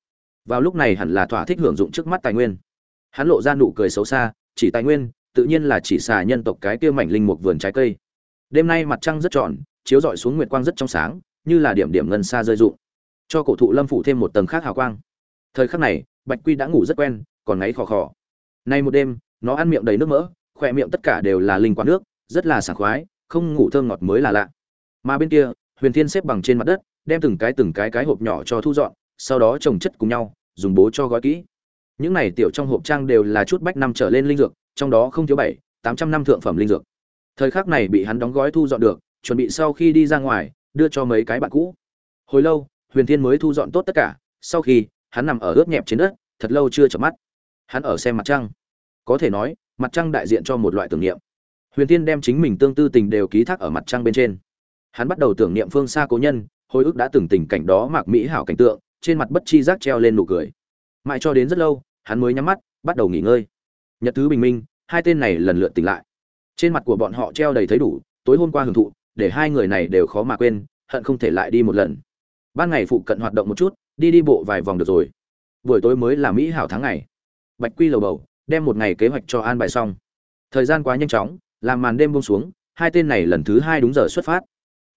Vào lúc này hẳn là thỏa thích hưởng dụng trước mắt tài nguyên. Hắn lộ ra nụ cười xấu xa, chỉ tài nguyên, tự nhiên là chỉ xà nhân tộc cái kia mảnh linh mục vườn trái cây. Đêm nay mặt trăng rất tròn, chiếu rọi xuống nguyệt quang rất trong sáng, như là điểm điểm ngân xa rơi rụng. Cho cổ thụ lâm phủ thêm một tầng khác hào quang. Thời khắc này, bạch quy đã ngủ rất quen, còn ngáy khò khò. Nay một đêm, nó ăn miệng đầy nước mỡ khỏe miệng tất cả đều là linh quả nước, rất là sảng khoái, không ngủ thơm ngọt mới là lạ. Mà bên kia, huyền thiên xếp bằng trên mặt đất, đem từng cái từng cái cái hộp nhỏ cho thu dọn, sau đó trồng chất cùng nhau, dùng bố cho gói kỹ. Những này tiểu trong hộp trang đều là chút bách năm trở lên linh dược, trong đó không thiếu bảy, tám trăm năm thượng phẩm linh dược. Thời khắc này bị hắn đóng gói thu dọn được, chuẩn bị sau khi đi ra ngoài, đưa cho mấy cái bạn cũ. Hồi lâu, huyền thiên mới thu dọn tốt tất cả, sau khi, hắn nằm ở ướt nhẹp trên đất, thật lâu chưa chợp mắt. Hắn ở xem mặt trăng. Có thể nói mặt trăng đại diện cho một loại tưởng niệm. Huyền thiên đem chính mình tương tư tình đều ký thác ở mặt trăng bên trên. Hắn bắt đầu tưởng niệm phương xa cố nhân, hồi ức đã từng tình cảnh đó mạc mỹ hảo cảnh tượng, trên mặt bất chi giác treo lên nụ cười. Mãi cho đến rất lâu, hắn mới nhắm mắt, bắt đầu nghỉ ngơi. Nhật thứ bình minh, hai tên này lần lượt tỉnh lại. Trên mặt của bọn họ treo đầy thấy đủ, tối hôm qua hưởng thụ, để hai người này đều khó mà quên, hận không thể lại đi một lần. Ban ngày phụ cận hoạt động một chút, đi đi bộ vài vòng được rồi. Buổi tối mới là mỹ hảo tháng ngày. Bạch quy lầu bầu đem một ngày kế hoạch cho an bài xong. Thời gian quá nhanh chóng, làm màn đêm buông xuống, hai tên này lần thứ hai đúng giờ xuất phát.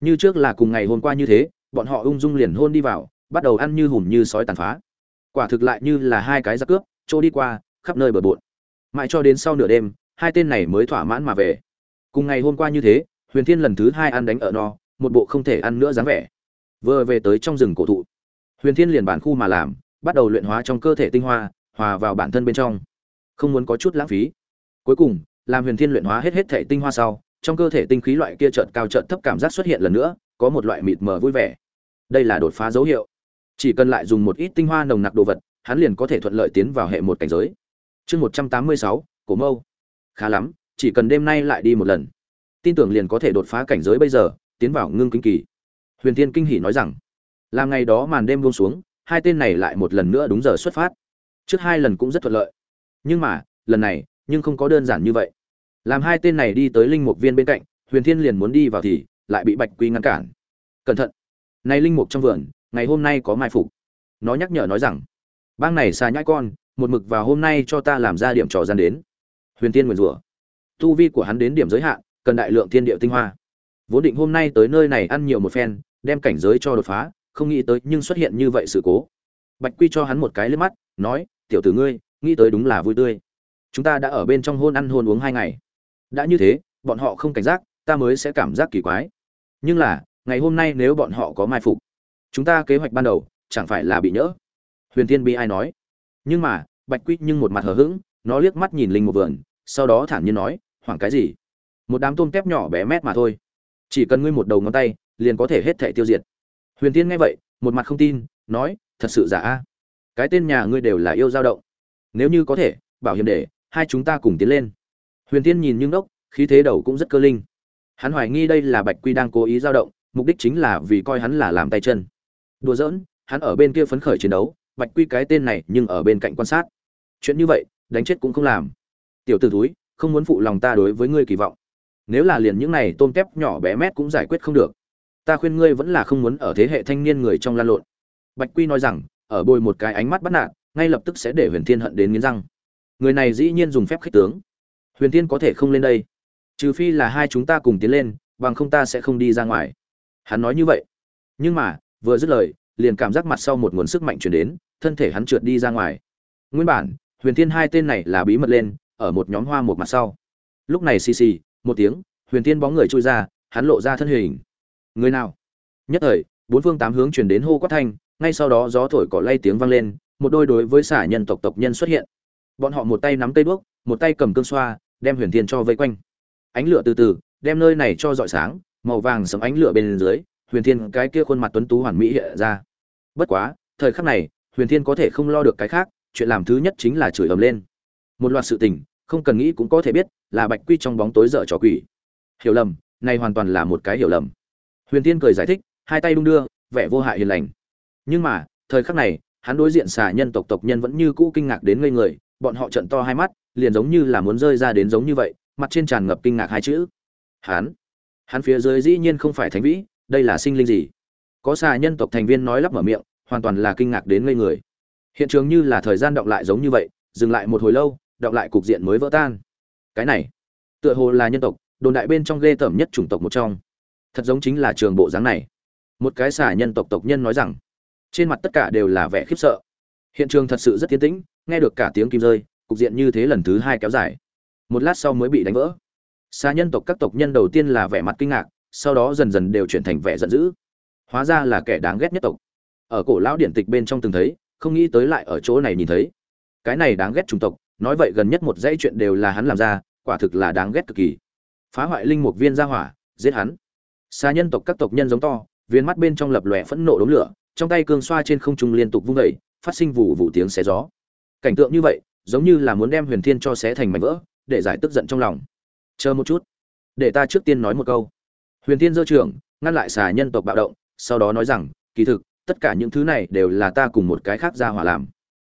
Như trước là cùng ngày hôm qua như thế, bọn họ ung dung liền hôn đi vào, bắt đầu ăn như hùm như sói tàn phá. Quả thực lại như là hai cái giặc cướp trôi đi qua, khắp nơi bờ bộn. Mãi cho đến sau nửa đêm, hai tên này mới thỏa mãn mà về. Cùng ngày hôm qua như thế, huyền thiên lần thứ hai ăn đánh ở no, một bộ không thể ăn nữa dáng vẻ. Vừa về tới trong rừng cổ thụ, huyền thiên liền bản khu mà làm, bắt đầu luyện hóa trong cơ thể tinh hoa, hòa vào bản thân bên trong không muốn có chút lãng phí. Cuối cùng, làm huyền thiên luyện hóa hết hết thể tinh hoa sau, trong cơ thể tinh khí loại kia trợn cao trợn thấp cảm giác xuất hiện lần nữa, có một loại mịt mờ vui vẻ. Đây là đột phá dấu hiệu. Chỉ cần lại dùng một ít tinh hoa nồng nặc đồ vật, hắn liền có thể thuận lợi tiến vào hệ một cảnh giới. Chương một trăm tám mươi sáu, cổ mâu. Khá lắm, chỉ cần đêm nay lại đi một lần. Tin tưởng liền có thể đột phá cảnh giới bây giờ, tiến vào ngưng kinh kỳ. Huyền Thiên kinh hỉ nói rằng, làm ngày đó màn đêm buông xuống, hai tên này lại một lần nữa đúng giờ xuất phát. Trước hai lần cũng rất thuận lợi nhưng mà, lần này, nhưng không có đơn giản như vậy. Làm hai tên này đi tới linh mục viên bên cạnh, huyền thiên liền muốn đi vào thì, lại bị bạch quy ngăn cản. Cẩn thận! Này linh mục trong vườn, ngày hôm nay có mai phục. Nó nhắc nhở nói rằng, bang này xa nhãi con, một mực vào hôm nay cho ta làm ra điểm trò gian đến. Huyền tiên nguyền rủa, tu vi của hắn đến điểm giới hạn, cần đại lượng thiên địa tinh hoa. Vốn định hôm nay tới nơi này ăn nhiều một phen, đem cảnh giới cho đột phá, không nghĩ tới nhưng xuất hiện như vậy sự cố. Bạch quy cho hắn một cái lên mắt, nói, tiểu tử ngươi nghĩ tới đúng là vui tươi. Chúng ta đã ở bên trong hôn ăn hôn uống hai ngày. Đã như thế, bọn họ không cảnh giác, ta mới sẽ cảm giác kỳ quái. Nhưng là, ngày hôm nay nếu bọn họ có mai phục, chúng ta kế hoạch ban đầu, chẳng phải là bị nhỡ? Huyền Thiên bi ai nói? Nhưng mà, bạch quy nhưng một mặt hờ hững, nó liếc mắt nhìn linh một vườn, sau đó thản nhiên nói, hoảng cái gì? Một đám tôm tép nhỏ bé mét mà thôi. Chỉ cần ngươi một đầu ngón tay, liền có thể hết thảy tiêu diệt. Huyền tiên nghe vậy, một mặt không tin, nói, thật sự giả a? Cái tên nhà ngươi đều là yêu dao động nếu như có thể, bảo hiểm để, hai chúng ta cùng tiến lên. Huyền tiên nhìn nhưng đốc, khí thế đầu cũng rất cơ linh. Hắn hoài nghi đây là bạch quy đang cố ý dao động, mục đích chính là vì coi hắn là làm tay chân. Đùa giỡn, hắn ở bên kia phấn khởi chiến đấu, bạch quy cái tên này nhưng ở bên cạnh quan sát. Chuyện như vậy, đánh chết cũng không làm. Tiểu t ử túi không muốn phụ lòng ta đối với ngươi kỳ vọng. Nếu là liền những này tôm tép nhỏ bé mét cũng giải quyết không được. Ta khuyên ngươi vẫn là không muốn ở thế hệ thanh niên người trong lan lộn. Bạch quy nói rằng, ở bồi một cái ánh mắt bắt nạt ngay lập tức sẽ để huyền thiên hận đến nghiến răng. Người này dĩ nhiên dùng phép khích tướng. Huyền thiên có thể không lên đây. Trừ phi là hai chúng ta cùng tiến lên, bằng không ta sẽ không đi ra ngoài. Hắn nói như vậy. Nhưng mà, vừa dứt lời, liền cảm giác mặt sau một nguồn sức mạnh chuyển đến, thân thể hắn trượt đi ra ngoài. Nguyên bản, huyền thiên hai tên này là bí mật lên, ở một nhóm hoa một mặt sau. Lúc này xì xì, một tiếng, huyền thiên bóng người trôi ra, hắn lộ ra thân hình. Người nào? Nhất thời, bốn phương tám hướng chuyển đến hô quát thanh, ngay sau đó gió thổi cỏ lay tiếng vang lên một đôi đối với xả nhân tộc tộc nhân xuất hiện. Bọn họ một tay nắm cây đuốc, một tay cầm cương xoa, đem huyền thiên cho vây quanh. Ánh lửa từ từ, đem nơi này cho rọi sáng, màu vàng sấm ánh lửa bên dưới, huyền thiên cái kia khuôn mặt tuấn tú hoàn mỹ hiện ra. Bất quá, thời khắc này, huyền thiên có thể không lo được cái khác, chuyện làm thứ nhất chính là chửi ầm lên. Một loạt sự tình, không cần nghĩ cũng có thể biết, là bạch quy trong bóng tối dở trò quỷ. Hiểu lầm, này hoàn toàn là một cái hiểu lầm. Huyền thiên cười giải thích, hai tay đung đưa, vẻ vô hại hiền lành. Nhưng mà, thời khắc này hắn đối diện xà nhân tộc tộc nhân vẫn như cũ kinh ngạc đến ngây người, bọn họ trận to hai mắt, liền giống như là muốn rơi ra đến giống như vậy, mặt trên tràn ngập kinh ngạc hai chữ. Hắn hắn phía dưới dĩ nhiên không phải thánh vĩ, đây là sinh linh gì? Có xà nhân tộc thành viên nói lắp mở miệng, hoàn toàn là kinh ngạc đến ngây người. Hiện trường như là thời gian động lại giống như vậy, dừng lại một hồi lâu, động lại cục diện mới vỡ tan. Cái này, tựa hồ là nhân tộc, đồn đại bên trong ghê tởm nhất chủng tộc một trong. Thật giống chính là trường bộ dáng này. Một cái xà nhân tộc tộc nhân nói rằng trên mặt tất cả đều là vẻ khiếp sợ. Hiện trường thật sự rất tiến tĩnh, nghe được cả tiếng kim rơi, cục diện như thế lần thứ hai kéo dài. Một lát sau mới bị đánh vỡ. Xa nhân tộc các tộc nhân đầu tiên là vẻ mặt kinh ngạc, sau đó dần dần đều chuyển thành vẻ giận dữ. Hóa ra là kẻ đáng ghét nhất tộc. Ở cổ lão điện tịch bên trong từng thấy, không nghĩ tới lại ở chỗ này nhìn thấy. Cái này đáng ghét chủng tộc, nói vậy gần nhất một dãy chuyện đều là hắn làm ra, quả thực là đáng ghét cực kỳ. Phá hoại linh mục viên ra hỏa, giết hắn. Xa nhân tộc các tộc nhân giống to, viên mắt bên trong lập lòe phẫn nộ đống lửa trong tay cương xoa trên không trung liên tục vung dậy, phát sinh vụ vụ tiếng xé gió. Cảnh tượng như vậy, giống như là muốn đem huyền thiên cho xé thành mảnh vỡ, để giải tức giận trong lòng. Chờ một chút, để ta trước tiên nói một câu. Huyền thiên dơ trưởng, ngăn lại xà nhân tộc bạo động, sau đó nói rằng, kỳ thực, tất cả những thứ này đều là ta cùng một cái khác ra hỏa làm.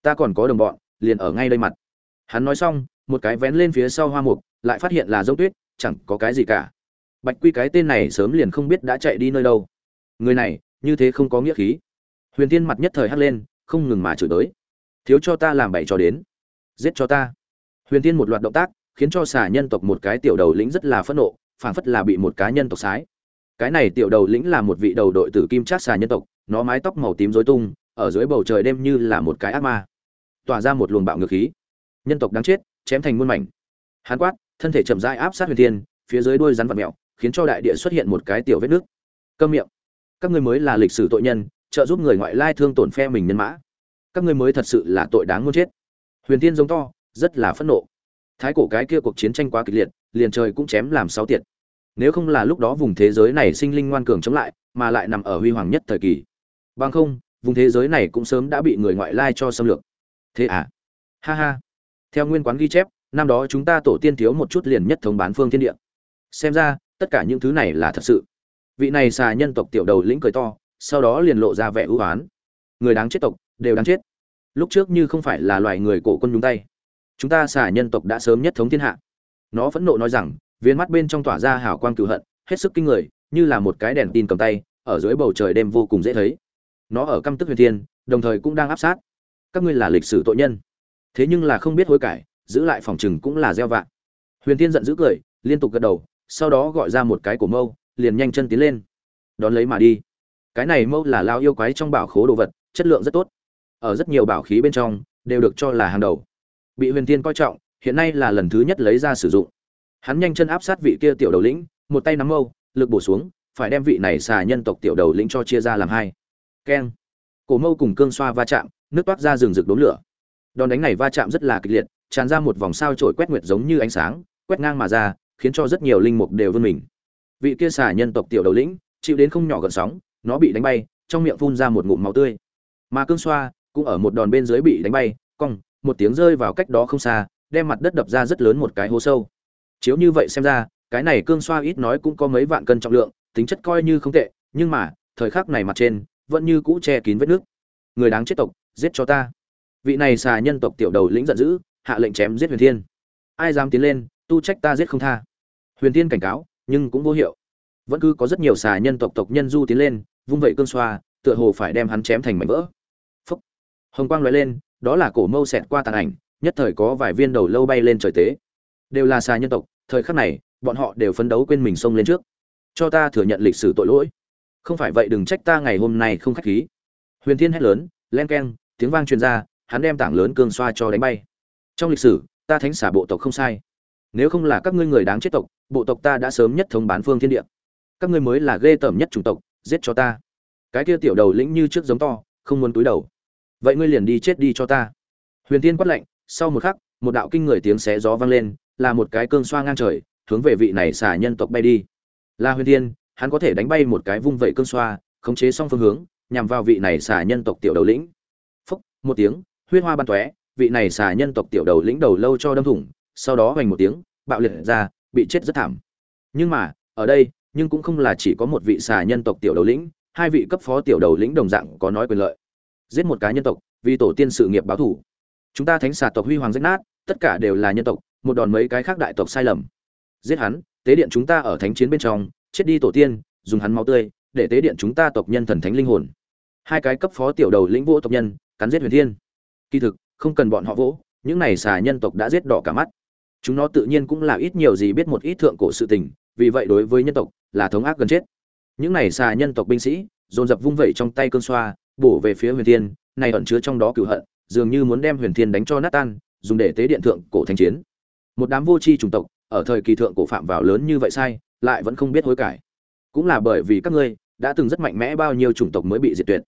Ta còn có đồng bọn, liền ở ngay đây mặt. Hắn nói xong, một cái vén lên phía sau hoa mục, lại phát hiện là dốc tuyết, chẳng có cái gì cả. Bạch quy cái tên này sớm liền không biết đã chạy đi nơi đâu. Người này như thế không có nghĩa khí. Huyền tiên mặt nhất thời hắt lên, không ngừng mà chửi tới. Thiếu cho ta làm bậy cho đến. Giết cho ta. Huyền tiên một loạt động tác, khiến cho xà nhân tộc một cái tiểu đầu lĩnh rất là phẫn nộ, phảng phất là bị một cá nhân tộc sái. Cái này tiểu đầu lĩnh là một vị đầu đội tử kim trác xà nhân tộc, nó mái tóc màu tím rối tung, ở dưới bầu trời đêm như là một cái ác ma. Tỏa ra một luồng bạo ngược khí. Nhân tộc đáng chết, chém thành muôn mảnh. Hán quát, thân thể chậm rãi áp sát huyền thiên, phía dưới đuôi rắn vật mẹo khiến cho đại địa xuất hiện một cái tiểu vết nước. Câm miệng các ngươi mới là lịch sử tội nhân, trợ giúp người ngoại lai thương tổn phe mình nhân mã. Các ngươi mới thật sự là tội đáng muốn chết. Huyền thiên giống to, rất là phẫn nộ. Thái cổ cái kia cuộc chiến tranh quá kịch liệt, liền trời cũng chém làm sáu tiệt. Nếu không là lúc đó vùng thế giới này sinh linh ngoan cường chống lại, mà lại nằm ở huy hoàng nhất thời kỳ. Bằng không, vùng thế giới này cũng sớm đã bị người ngoại lai cho xâm lược. Thế à? Ha ha. Theo nguyên quán ghi chép, năm đó chúng ta tổ tiên thiếu một chút liền nhất thống bán phương thiên địa. Xem ra, tất cả những thứ này là thật sự vị này xà nhân tộc tiểu đầu lĩnh cười to, sau đó liền lộ ra vẻ ưu oán người đáng chết tộc, đều đáng chết. Lúc trước như không phải là loài người cổ quân nhúng tay. Chúng ta xà nhân tộc đã sớm nhất thống thiên hạ. Nó phẫn nộ nói rằng, viên mắt bên trong tỏa ra hào quang cựu hận, hết sức kinh người, như là một cái đèn tin cầm tay, ở dưới bầu trời đêm vô cùng dễ thấy. Nó ở căm tức huyền thiên, đồng thời cũng đang áp sát. Các ngươi là lịch sử tội nhân. Thế nhưng là không biết hối cải, giữ lại phòng chừng cũng là gieo vạ. Huyền thiên giận dữ cười, liên tục gật đầu, sau đó gọi ra một cái cổ mâu liền nhanh chân tiến lên. Đón lấy mà đi. Cái này mâu là lao yêu quái trong bảo khố đồ vật, chất lượng rất tốt. Ở rất nhiều bảo khí bên trong, đều được cho là hàng đầu. Bị huyền thiên coi trọng, hiện nay là lần thứ nhất lấy ra sử dụng. Hắn nhanh chân áp sát vị kia tiểu đầu lĩnh, một tay nắm mâu, lực bổ xuống, phải đem vị này xà nhân tộc tiểu đầu lĩnh cho chia ra làm hai. Keng. Cổ mâu cùng cương xoa va chạm, nước toát ra rừng rực đốn lửa. Đòn đánh này va chạm rất là kịch liệt, tràn ra một vòng sao trổi quét nguyệt giống như ánh sáng, quét ngang mà ra, khiến cho rất nhiều linh mục đều vươn mình vị kia xà nhân tộc tiểu đầu lĩnh, chịu đến không nhỏ gần sóng, nó bị đánh bay, trong miệng phun ra một ngụm máu tươi. Mà cương xoa cũng ở một đòn bên dưới bị đánh bay, cong, một tiếng rơi vào cách đó không xa, đem mặt đất đập ra rất lớn một cái hố sâu. Chiếu như vậy xem ra, cái này cương xoa ít nói cũng có mấy vạn cân trọng lượng, tính chất coi như không tệ, nhưng mà, thời khắc này mặt trên, vẫn như cũ che kín vết nước. Người đáng chết tộc, giết cho ta. Vị này xà nhân tộc tiểu đầu lĩnh giận dữ, hạ lệnh chém giết huyền thiên. Ai dám tiến lên, tu trách ta giết không tha. Huyền thiên cảnh cáo nhưng cũng vô hiệu. Vẫn cứ có rất nhiều xà nhân tộc tộc nhân du tiến lên, vung vẩy cương xoa, tựa hồ phải đem hắn chém thành mảnh vỡ. Phúc. Hồng quang lóe lên, đó là cổ mâu xẹt qua tàn ảnh, nhất thời có vài viên đầu lâu bay lên trời tế. Đều là xà nhân tộc, thời khắc này, bọn họ đều phấn đấu quên mình xông lên trước. Cho ta thừa nhận lịch sử tội lỗi. Không phải vậy đừng trách ta ngày hôm nay không khách khí. Huyền thiên hét lớn, len keng, tiếng vang truyền ra, hắn đem tảng lớn cương xoa cho đánh bay. Trong lịch sử, ta thánh xả bộ tộc không sai nếu không là các ngươi người đáng chết tộc, bộ tộc ta đã sớm nhất thống bán phương thiên địa. Các ngươi mới là ghê tởm nhất chủng tộc, giết cho ta. Cái kia tiểu đầu lĩnh như trước giống to, không muốn túi đầu. Vậy ngươi liền đi chết đi cho ta. Huyền tiên quát lạnh, sau một khắc, một đạo kinh người tiếng xé gió vang lên, là một cái cương xoa ngang trời, hướng về vị này xả nhân tộc bay đi. Là huyền tiên hắn có thể đánh bay một cái vung vẩy cương xoa, khống chế xong phương hướng, nhằm vào vị này xả nhân tộc tiểu đầu lĩnh. Phúc, một tiếng, huyết hoa ban tóe, vị này xả nhân tộc tiểu đầu lĩnh đầu lâu cho đâm thủng sau đó hoành một tiếng, bạo liệt ra, bị chết rất thảm. Nhưng mà, ở đây, nhưng cũng không là chỉ có một vị xà nhân tộc tiểu đầu lĩnh, hai vị cấp phó tiểu đầu lĩnh đồng dạng có nói quyền lợi. Giết một cái nhân tộc, vì tổ tiên sự nghiệp báo thủ. Chúng ta thánh xà tộc huy hoàng rách nát, tất cả đều là nhân tộc, một đòn mấy cái khác đại tộc sai lầm. Giết hắn, tế điện chúng ta ở thánh chiến bên trong, chết đi tổ tiên, dùng hắn máu tươi, để tế điện chúng ta tộc nhân thần thánh linh hồn. Hai cái cấp phó tiểu đầu lĩnh vỗ tộc nhân, cắn giết huyền thiên. Kỳ thực, không cần bọn họ vỗ, những này xà nhân tộc đã giết đỏ cả mắt chúng nó tự nhiên cũng là ít nhiều gì biết một ít thượng cổ sự tình, vì vậy đối với nhân tộc là thống ác gần chết. Những này xà nhân tộc binh sĩ, dồn dập vung vẩy trong tay cơn xoa, bổ về phía huyền thiên, này ẩn chứa trong đó cửu hận, dường như muốn đem huyền thiên đánh cho nát tan, dùng để tế điện thượng cổ thành chiến. Một đám vô tri chủng tộc, ở thời kỳ thượng cổ phạm vào lớn như vậy sai, lại vẫn không biết hối cải. Cũng là bởi vì các ngươi đã từng rất mạnh mẽ bao nhiêu chủng tộc mới bị diệt tuyệt.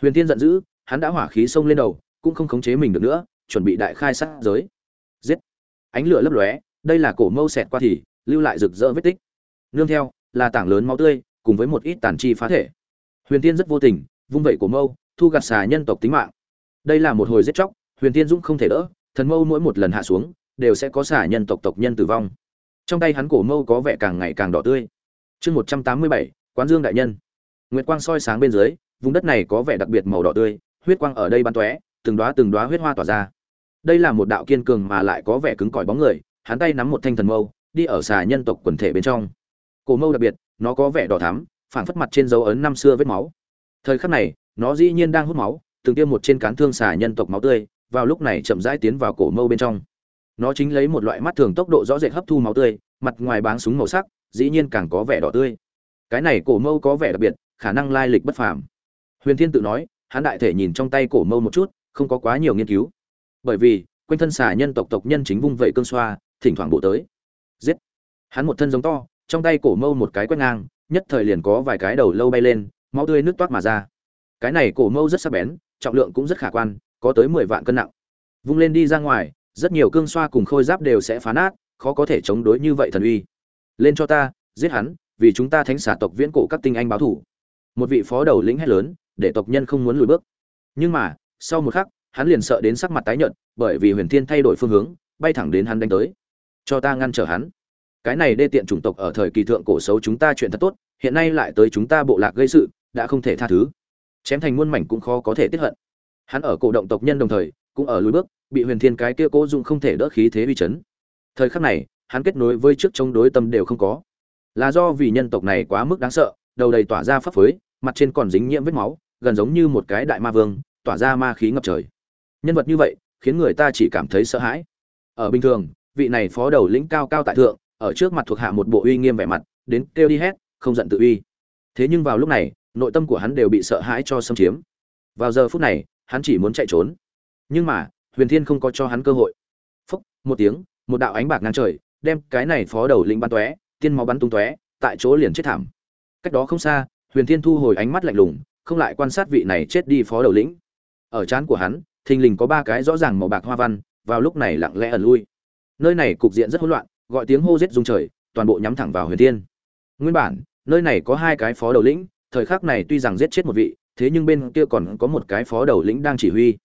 Huyền thiên giận dữ, hắn đã hỏa khí xông lên đầu, cũng không khống chế mình được nữa, chuẩn bị đại khai sát giới ánh lửa lấp lóe, đây là cổ mâu xẹt qua thì, lưu lại rực rỡ vết tích. Nương theo, là tảng lớn máu tươi, cùng với một ít tàn chi phá thể. Huyền tiên rất vô tình, vung vẩy cổ mâu, thu gặt xà nhân tộc tính mạng. Đây là một hồi giết chóc, huyền tiên dũng không thể đỡ, thần mâu mỗi một lần hạ xuống, đều sẽ có xà nhân tộc tộc nhân tử vong. Trong tay hắn cổ mâu có vẻ càng ngày càng đỏ tươi. Chương một trăm tám mươi bảy, quán dương đại nhân. Nguyệt quang soi sáng bên dưới, vùng đất này có vẻ đặc biệt màu đỏ tươi, huyết quang ở đây bắn tóe, từng đóa từng đóa huyết hoa tỏa ra đây là một đạo kiên cường mà lại có vẻ cứng cỏi bóng người, hắn tay nắm một thanh thần mâu, đi ở xà nhân tộc quần thể bên trong. Cổ mâu đặc biệt, nó có vẻ đỏ thắm phản phất mặt trên dấu ấn năm xưa vết máu. Thời khắc này, nó dĩ nhiên đang hút máu, từng tiêm một trên cán thương xà nhân tộc máu tươi, vào lúc này chậm rãi tiến vào cổ mâu bên trong. Nó chính lấy một loại mắt thường tốc độ rõ rệt hấp thu máu tươi, mặt ngoài báng súng màu sắc, dĩ nhiên càng có vẻ đỏ tươi. Cái này cổ mâu có vẻ đặc biệt, khả năng lai lịch bất phàm. Huyền thiên tự nói, hắn đại thể nhìn trong tay cổ mâu một chút, không có quá nhiều nghiên cứu bởi vì, quanh thân xà nhân tộc tộc nhân chính vung vẩy cương xoa, thỉnh thoảng bộ tới. Giết! Hắn một thân giống to, trong tay cổ mâu một cái quét ngang, nhất thời liền có vài cái đầu lâu bay lên, máu tươi nước toát mà ra. Cái này cổ mâu rất sắc bén, trọng lượng cũng rất khả quan, có tới mười vạn cân nặng. Vung lên đi ra ngoài, rất nhiều cương xoa cùng khôi giáp đều sẽ phá nát, khó có thể chống đối như vậy thần uy. Lên cho ta, giết hắn, vì chúng ta thánh xả tộc viễn cổ các tinh anh báo thủ. Một vị phó đầu lĩnh hét lớn, để tộc nhân không muốn lùi bước. Nhưng mà, sau một khắc hắn liền sợ đến sắc mặt tái nhợt bởi vì huyền thiên thay đổi phương hướng bay thẳng đến hắn đánh tới. Cho ta ngăn trở hắn. Cái này đê tiện chủng tộc ở thời kỳ thượng cổ xấu chúng ta chuyện thật tốt hiện nay lại tới chúng ta bộ lạc gây sự đã không thể tha thứ. Chém thành muôn mảnh cũng khó có thể tiết hận. Hắn ở cổ động tộc nhân đồng thời cũng ở lùi bước bị huyền thiên cái kia cố dụng không thể đỡ khí thế uy chấn. Thời khắc này hắn kết nối với trước chống đối tâm đều không có. Là do vì nhân tộc này quá mức đáng sợ đầu đầy tỏa ra pháp phối, mặt trên còn dính nhiễm vết máu gần giống như một cái đại ma vương tỏa ra ma khí ngập trời nhân vật như vậy, khiến người ta chỉ cảm thấy sợ hãi. Ở bình thường, vị này phó đầu lĩnh cao cao tại thượng, ở trước mặt thuộc hạ một bộ uy nghiêm vẻ mặt, đến kêu đi hét, không giận tự uy. Thế nhưng vào lúc này, nội tâm của hắn đều bị sợ hãi cho xâm chiếm. Vào giờ phút này, hắn chỉ muốn chạy trốn. Nhưng mà, huyền thiên không có cho hắn cơ hội. Phúc, một tiếng, một đạo ánh bạc ngang trời, đem cái này phó đầu lĩnh bắn tóe, tiên máu bắn tung tóe, tại chỗ liền chết thảm. Cách đó không xa, huyền thiên thu hồi ánh mắt lạnh lùng, không lại quan sát vị này chết đi phó đầu lĩnh. Ở trán của hắn thình lình có ba cái rõ ràng màu bạc hoa văn, vào lúc này lặng lẽ ẩn lui. Nơi này cục diện rất hỗn loạn, gọi tiếng hô giết rung trời, toàn bộ nhắm thẳng vào huyền thiên. Nguyên bản, nơi này có hai cái phó đầu lĩnh, thời khắc này tuy rằng giết chết một vị, thế nhưng bên kia còn có một cái phó đầu lĩnh đang chỉ huy.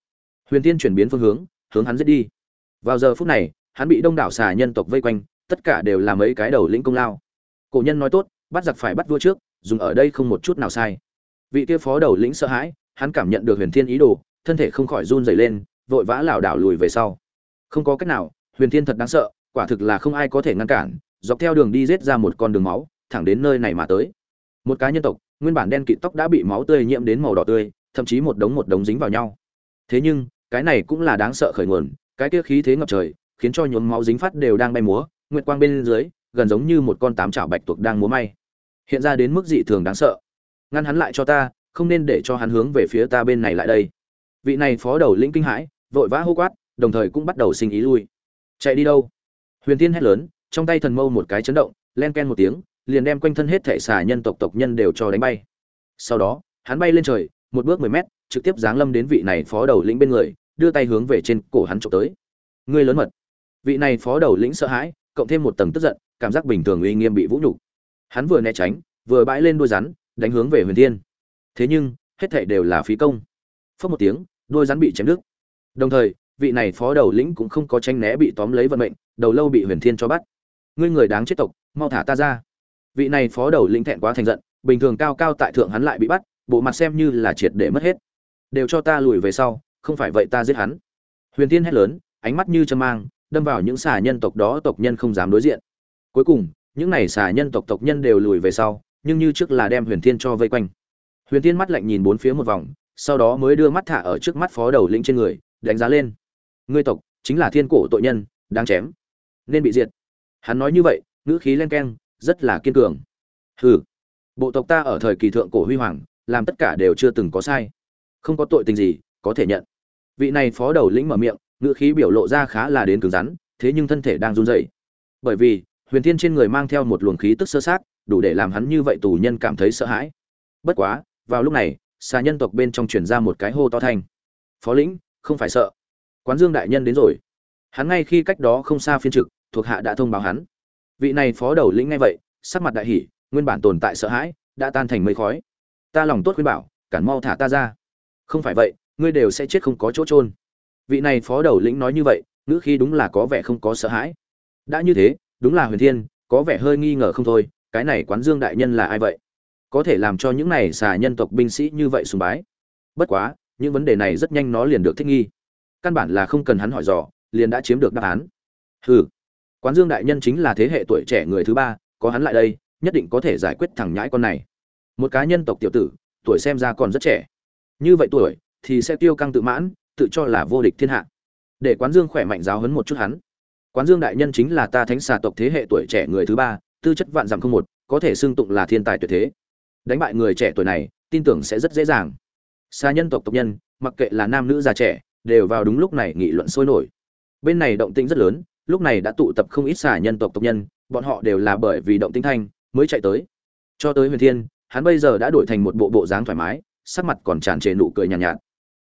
Huyền thiên chuyển biến phương hướng hướng hắn giết đi. Vào giờ phút này, hắn bị đông đảo xà nhân tộc vây quanh, tất cả đều là mấy cái đầu lĩnh công lao. Cổ nhân nói tốt, bắt giặc phải bắt vua trước, dùng ở đây không một chút nào sai. Vị kia phó đầu lĩnh sợ hãi, hắn cảm nhận được huyền thiên ý đồ thân thể không khỏi run rẩy lên, vội vã lảo đảo lùi về sau. Không có cách nào, huyền thiên thật đáng sợ, quả thực là không ai có thể ngăn cản, dọc theo đường đi rết ra một con đường máu, thẳng đến nơi này mà tới. Một cá nhân tộc, nguyên bản đen kịt tóc đã bị máu tươi nhiễm đến màu đỏ tươi, thậm chí một đống một đống dính vào nhau. Thế nhưng, cái này cũng là đáng sợ khởi nguồn, cái kia khí thế ngập trời, khiến cho nhuốm máu dính phát đều đang bay múa, nguyệt quang bên dưới, gần giống như một con tám chảo bạch tuộc đang múa may. Hiện ra đến mức dị thường đáng sợ. Ngăn hắn lại cho ta, không nên để cho hắn hướng về phía ta bên này lại đây vị này phó đầu lĩnh kinh hãi, vội vã hô quát, đồng thời cũng bắt đầu sinh ý lui. Chạy đi đâu? Huyền tiên hét lớn, trong tay thần mâu một cái chấn động, len ken một tiếng, liền đem quanh thân hết thể xà nhân tộc tộc nhân đều cho đánh bay. Sau đó, hắn bay lên trời, một bước mười mét, trực tiếp giáng lâm đến vị này phó đầu lĩnh bên người, đưa tay hướng về trên cổ hắn trộm tới. Ngươi lớn mật. Vị này phó đầu lĩnh sợ hãi, cộng thêm một tầng tức giận, cảm giác bình thường uy nghiêm bị vũ nhục. Hắn vừa né tránh, vừa bãi lên đuôi rắn, đánh hướng về huyền thiên. Thế nhưng, hết thảy đều là phí công phất một tiếng, đôi rắn bị chém đứt. Đồng thời, vị này phó đầu lĩnh cũng không có tranh né bị tóm lấy vận mệnh, đầu lâu bị huyền thiên cho bắt. Ngươi người đáng chết tộc, mau thả ta ra. Vị này phó đầu lĩnh thẹn quá thành giận, bình thường cao cao tại thượng hắn lại bị bắt, bộ mặt xem như là triệt để mất hết. Đều cho ta lùi về sau, không phải vậy ta giết hắn. Huyền thiên hét lớn, ánh mắt như châm mang, đâm vào những xà nhân tộc đó tộc nhân không dám đối diện. Cuối cùng, những này xà nhân tộc tộc nhân đều lùi về sau, nhưng như trước là đem huyền thiên cho vây quanh. Huyền thiên mắt lạnh nhìn bốn phía một vòng sau đó mới đưa mắt thả ở trước mắt phó đầu lĩnh trên người, đánh giá lên. Ngươi tộc, chính là thiên cổ tội nhân đang chém. Nên bị diệt. Hắn nói như vậy, ngữ khí len keng, rất là kiên cường. Hừ. Bộ tộc ta ở thời kỳ thượng cổ huy hoàng, làm tất cả đều chưa từng có sai. Không có tội tình gì, có thể nhận. Vị này phó đầu lĩnh mở miệng, ngữ khí biểu lộ ra khá là đến cứng rắn, thế nhưng thân thể đang run rẩy. Bởi vì, huyền thiên trên người mang theo một luồng khí tức sơ sát, đủ để làm hắn như vậy tù nhân cảm thấy sợ hãi. Bất quá, vào lúc này xà nhân tộc bên trong truyền ra một cái hô to thanh. Phó lĩnh, không phải sợ. Quán dương đại nhân đến rồi. Hắn ngay khi cách đó không xa phiên trực, thuộc hạ đã thông báo hắn. Vị này phó đầu lĩnh ngay vậy, sắc mặt đại hỉ, nguyên bản tồn tại sợ hãi, đã tan thành mây khói. Ta lòng tốt khuyên bảo, cản mau thả ta ra. Không phải vậy, ngươi đều sẽ chết không có chỗ trôn vị này phó đầu lĩnh nói như vậy, ngữ khi đúng là có vẻ không có sợ hãi. Đã như thế, đúng là huyền thiên, có vẻ hơi nghi ngờ không thôi, cái này quán dương đại nhân là ai vậy? Có thể làm cho những này xà nhân tộc binh sĩ như vậy sùng bái. Bất quá, những vấn đề này rất nhanh nó liền được thích nghi. Căn bản là không cần hắn hỏi dò, liền đã chiếm được đáp án. Hừ, quán dương đại nhân chính là thế hệ tuổi trẻ người thứ ba, có hắn lại đây, nhất định có thể giải quyết thằng nhãi con này. Một cá nhân tộc tiểu tử, tuổi xem ra còn rất trẻ. Như vậy tuổi, thì sẽ tiêu căng tự mãn, tự cho là vô địch thiên hạ. Để quán dương khỏe mạnh giáo hấn một chút hắn. Quán dương đại nhân chính là ta thánh xà tộc thế hệ tuổi trẻ người thứ ba, tư chất vạn dặm không một, có thể xưng tụng là thiên tài tuyệt thế đánh bại người trẻ tuổi này tin tưởng sẽ rất dễ dàng. Xa nhân tộc tộc nhân mặc kệ là nam nữ già trẻ đều vào đúng lúc này nghị luận sôi nổi. Bên này động tĩnh rất lớn lúc này đã tụ tập không ít xả nhân tộc tộc nhân bọn họ đều là bởi vì động tĩnh thanh mới chạy tới. Cho tới huyền thiên hắn bây giờ đã đổi thành một bộ bộ dáng thoải mái sắc mặt còn tràn trề nụ cười nhàn nhạt, nhạt.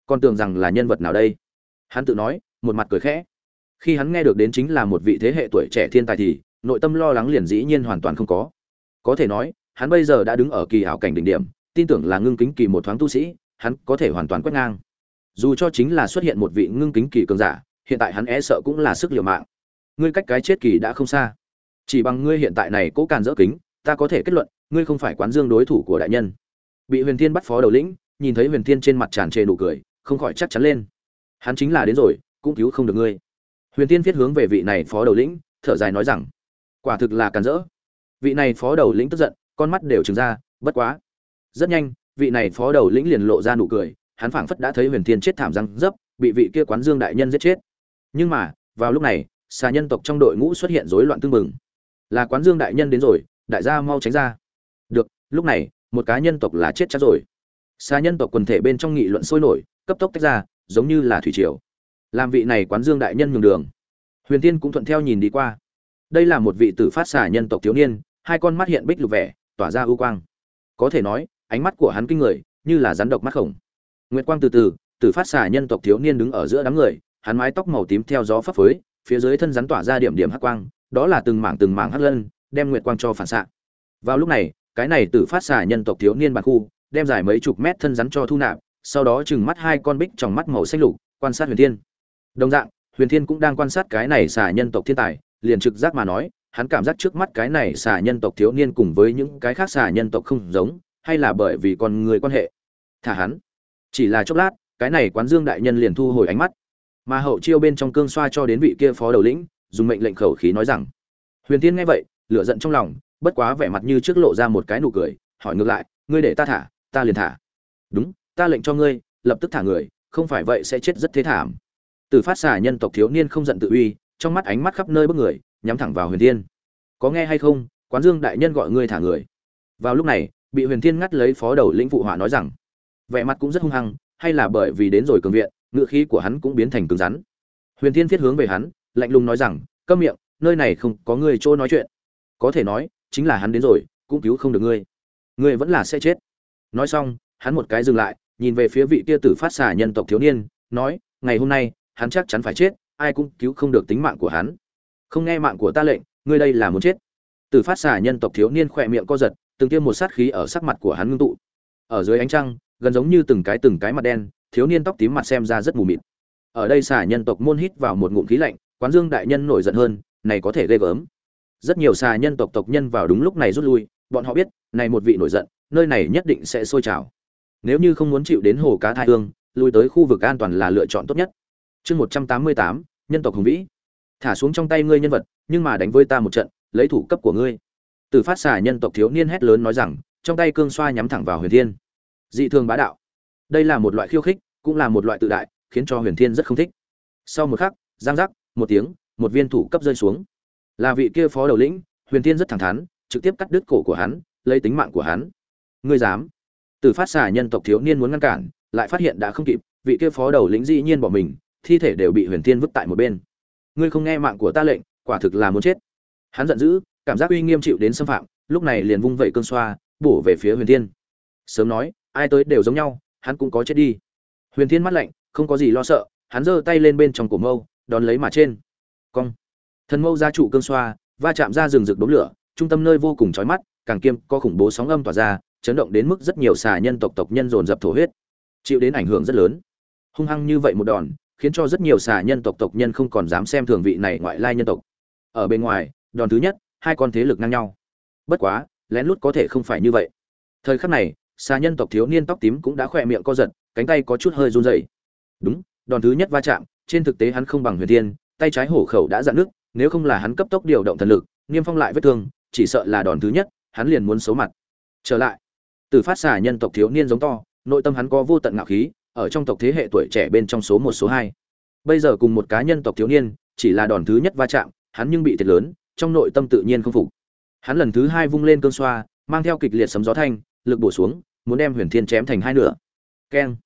Con tưởng rằng là nhân vật nào đây? Hắn tự nói một mặt cười khẽ. Khi hắn nghe được đến chính là một vị thế hệ tuổi trẻ thiên tài thì nội tâm lo lắng liền dĩ nhiên hoàn toàn không có. Có thể nói hắn bây giờ đã đứng ở kỳ ảo cảnh đỉnh điểm, tin tưởng là ngưng kính kỳ một thoáng tu sĩ, hắn có thể hoàn toàn quét ngang. Dù cho chính là xuất hiện một vị ngưng kính kỳ cường giả, hiện tại hắn e sợ cũng là sức liều mạng. Ngươi cách cái chết kỳ đã không xa. Chỉ bằng ngươi hiện tại này cố càn dỡ kính, ta có thể kết luận, ngươi không phải quán dương đối thủ của đại nhân. Bị huyền thiên bắt phó đầu lĩnh, nhìn thấy huyền thiên trên mặt tràn trề nụ cười, không khỏi chắc chắn lên. Hắn chính là đến rồi, cũng cứu không được ngươi. Huyền thiên viết hướng về vị này phó đầu lĩnh, thở dài nói rằng, quả thực là càn rỡ vị này phó đầu lĩnh tức giận con mắt đều trừng ra, bất quá. Rất nhanh, vị này phó đầu lĩnh liền lộ ra nụ cười, hắn phảng phất đã thấy huyền thiên chết thảm răng dấp, bị vị kia quán dương đại nhân giết chết. Nhưng mà, vào lúc này, xà nhân tộc trong đội ngũ xuất hiện rối loạn tương mừng là quán dương đại nhân đến rồi, đại gia mau tránh ra. Được, lúc này, một cá nhân tộc là chết chắc rồi. Xà nhân tộc quần thể bên trong nghị luận sôi nổi, cấp tốc tách ra, giống như là thủy triều. Làm vị này quán dương đại nhân nhường đường. Huyền tiên cũng thuận theo nhìn đi qua. Đây là một vị tử phát xà nhân tộc thiếu niên, hai con mắt hiện bích lục vẻ tỏa ra ưu quang. Có thể nói, ánh mắt của hắn kinh người, như là rắn độc mắt khổng. Nguyệt quang từ từ từ phát xà nhân tộc thiếu niên đứng ở giữa đám người, hắn mái tóc màu tím theo gió phấp phới, phía dưới thân rắn tỏa ra điểm điểm hắc quang, đó là từng mảng từng mảng hắc lân, đem nguyệt quang cho phản xạ. Vào lúc này, cái này từ phát xà nhân tộc thiếu niên bản khu, đem dài mấy chục mét thân rắn cho thu nạp, sau đó chừng mắt hai con bích trong mắt màu xanh lục, quan sát huyền thiên. Đồng dạng, huyền thiên cũng đang quan sát cái này xà nhân tộc thiên tài, liền trực giác mà nói hắn cảm giác trước mắt cái này xà nhân tộc thiếu niên cùng với những cái khác xà nhân tộc không giống, hay là bởi vì con người quan hệ? Thả hắn. Chỉ là chốc lát, cái này quán dương đại nhân liền thu hồi ánh mắt. Mà hậu chiêu bên trong cương xoa cho đến vị kia phó đầu lĩnh, dùng mệnh lệnh khẩu khí nói rằng, huyền tiên nghe vậy, lửa giận trong lòng, bất quá vẻ mặt như trước lộ ra một cái nụ cười, hỏi ngược lại, ngươi để ta thả, ta liền thả. Đúng, ta lệnh cho ngươi, lập tức thả người, không phải vậy sẽ chết rất thế thảm. Từ phát xà nhân tộc thiếu niên không giận tự uy, trong mắt ánh mắt khắp nơi bức người nhắm thẳng vào huyền thiên. Có nghe hay không? Quán dương đại nhân gọi ngươi thả người. Vào lúc này, bị huyền thiên ngắt lấy phó đầu lĩnh phụ họa nói rằng, vẻ mặt cũng rất hung hăng, hay là bởi vì đến rồi cường viện ngựa khí của hắn cũng biến thành cứng rắn. Huyền thiên thiết hướng về hắn, lạnh lùng nói rằng, câm miệng, nơi này không có người chỗ nói chuyện. Có thể nói, chính là hắn đến rồi, cũng cứu không được ngươi. Ngươi vẫn là sẽ chết. Nói xong, hắn một cái dừng lại, nhìn về phía vị kia tử phát xả nhân tộc thiếu niên, nói, ngày hôm nay, hắn chắc chắn phải chết, ai cũng cứu không được tính mạng của hắn không nghe mạng của ta lệnh, ngươi đây là muốn chết. Từ phát xà nhân tộc thiếu niên khỏe miệng co giật, từng tiêm một sát khí ở sắc mặt của hắn ngưng tụ. Ở dưới ánh trăng, gần giống như từng cái từng cái mặt đen, thiếu niên tóc tím mặt xem ra rất mù mịt. Ở đây xà nhân tộc môn hít vào một ngụm khí lạnh, quán dương đại nhân nổi giận hơn, này có thể ghê gớm. Rất nhiều xà nhân tộc tộc nhân vào đúng lúc này rút lui, bọn họ biết, này một vị nổi giận, nơi này nhất định sẽ sôi trào. Nếu như không muốn chịu đến hồ cá thai hương, lui tới khu vực an toàn là lựa chọn tốt nhất. Chương một trăm tám mươi tám, nhân tộc hùng vĩ thả xuống trong tay ngươi nhân vật, nhưng mà đánh với ta một trận, lấy thủ cấp của ngươi. Từ phát xà nhân tộc thiếu niên hét lớn nói rằng, trong tay cương xoa nhắm thẳng vào huyền thiên. Dị thường bá đạo. Đây là một loại khiêu khích, cũng là một loại tự đại, khiến cho huyền thiên rất không thích. Sau một khắc, giang giác, một tiếng, một viên thủ cấp rơi xuống. Là vị kia phó đầu lĩnh, huyền thiên rất thẳng thắn, trực tiếp cắt đứt cổ của hắn, lấy tính mạng của hắn. Ngươi dám? Từ phát xà nhân tộc thiếu niên muốn ngăn cản, lại phát hiện đã không kịp, vị kia phó đầu lĩnh dĩ nhiên bỏ mình, thi thể đều bị huyền thiên vứt tại một bên ngươi không nghe mạng của ta lệnh, quả thực là muốn chết. Hắn giận dữ, cảm giác uy nghiêm chịu đến xâm phạm, lúc này liền vung vẩy cơn xoa, bổ về phía huyền thiên. Sớm nói, ai tới đều giống nhau, hắn cũng có chết đi. Huyền thiên mắt lạnh, không có gì lo sợ, hắn giơ tay lên bên trong cổ mâu, đón lấy mà trên. Cong. Thần mâu ra trụ cơn xoa, va chạm ra rừng rực đốm lửa, trung tâm nơi vô cùng chói mắt, càng kiêm, có khủng bố sóng âm tỏa ra, chấn động đến mức rất nhiều xà nhân tộc tộc nhân dồn dập thổ huyết. Chịu đến ảnh hưởng rất lớn. Hung hăng như vậy một đòn khiến cho rất nhiều xà nhân tộc tộc nhân không còn dám xem thường vị này ngoại lai nhân tộc. Ở bên ngoài, đòn thứ nhất, hai con thế lực ngang nhau. Bất quá, lén lút có thể không phải như vậy. Thời khắc này, xà nhân tộc thiếu niên tóc tím cũng đã khỏe miệng co giật, cánh tay có chút hơi run rẩy. Đúng, đòn thứ nhất va chạm, trên thực tế hắn không bằng huyền thiên, tay trái hổ khẩu đã dạn nước, nếu không là hắn cấp tốc điều động thần lực, niêm phong lại vết thương, chỉ sợ là đòn thứ nhất, hắn liền muốn xấu mặt. Trở lại từ phát xà nhân tộc thiếu niên giống to, nội tâm hắn có vô tận ngạo khí ở trong tộc thế hệ tuổi trẻ bên trong số một, số hai. Bây giờ cùng một cá nhân tộc thiếu niên, chỉ là đòn thứ nhất va chạm, hắn nhưng bị thiệt lớn, trong nội tâm tự nhiên không phục. Hắn lần thứ hai vung lên cơn xoa, mang theo kịch liệt sấm gió thanh, lực bổ xuống, muốn đem huyền thiên chém thành hai nửa. Keng.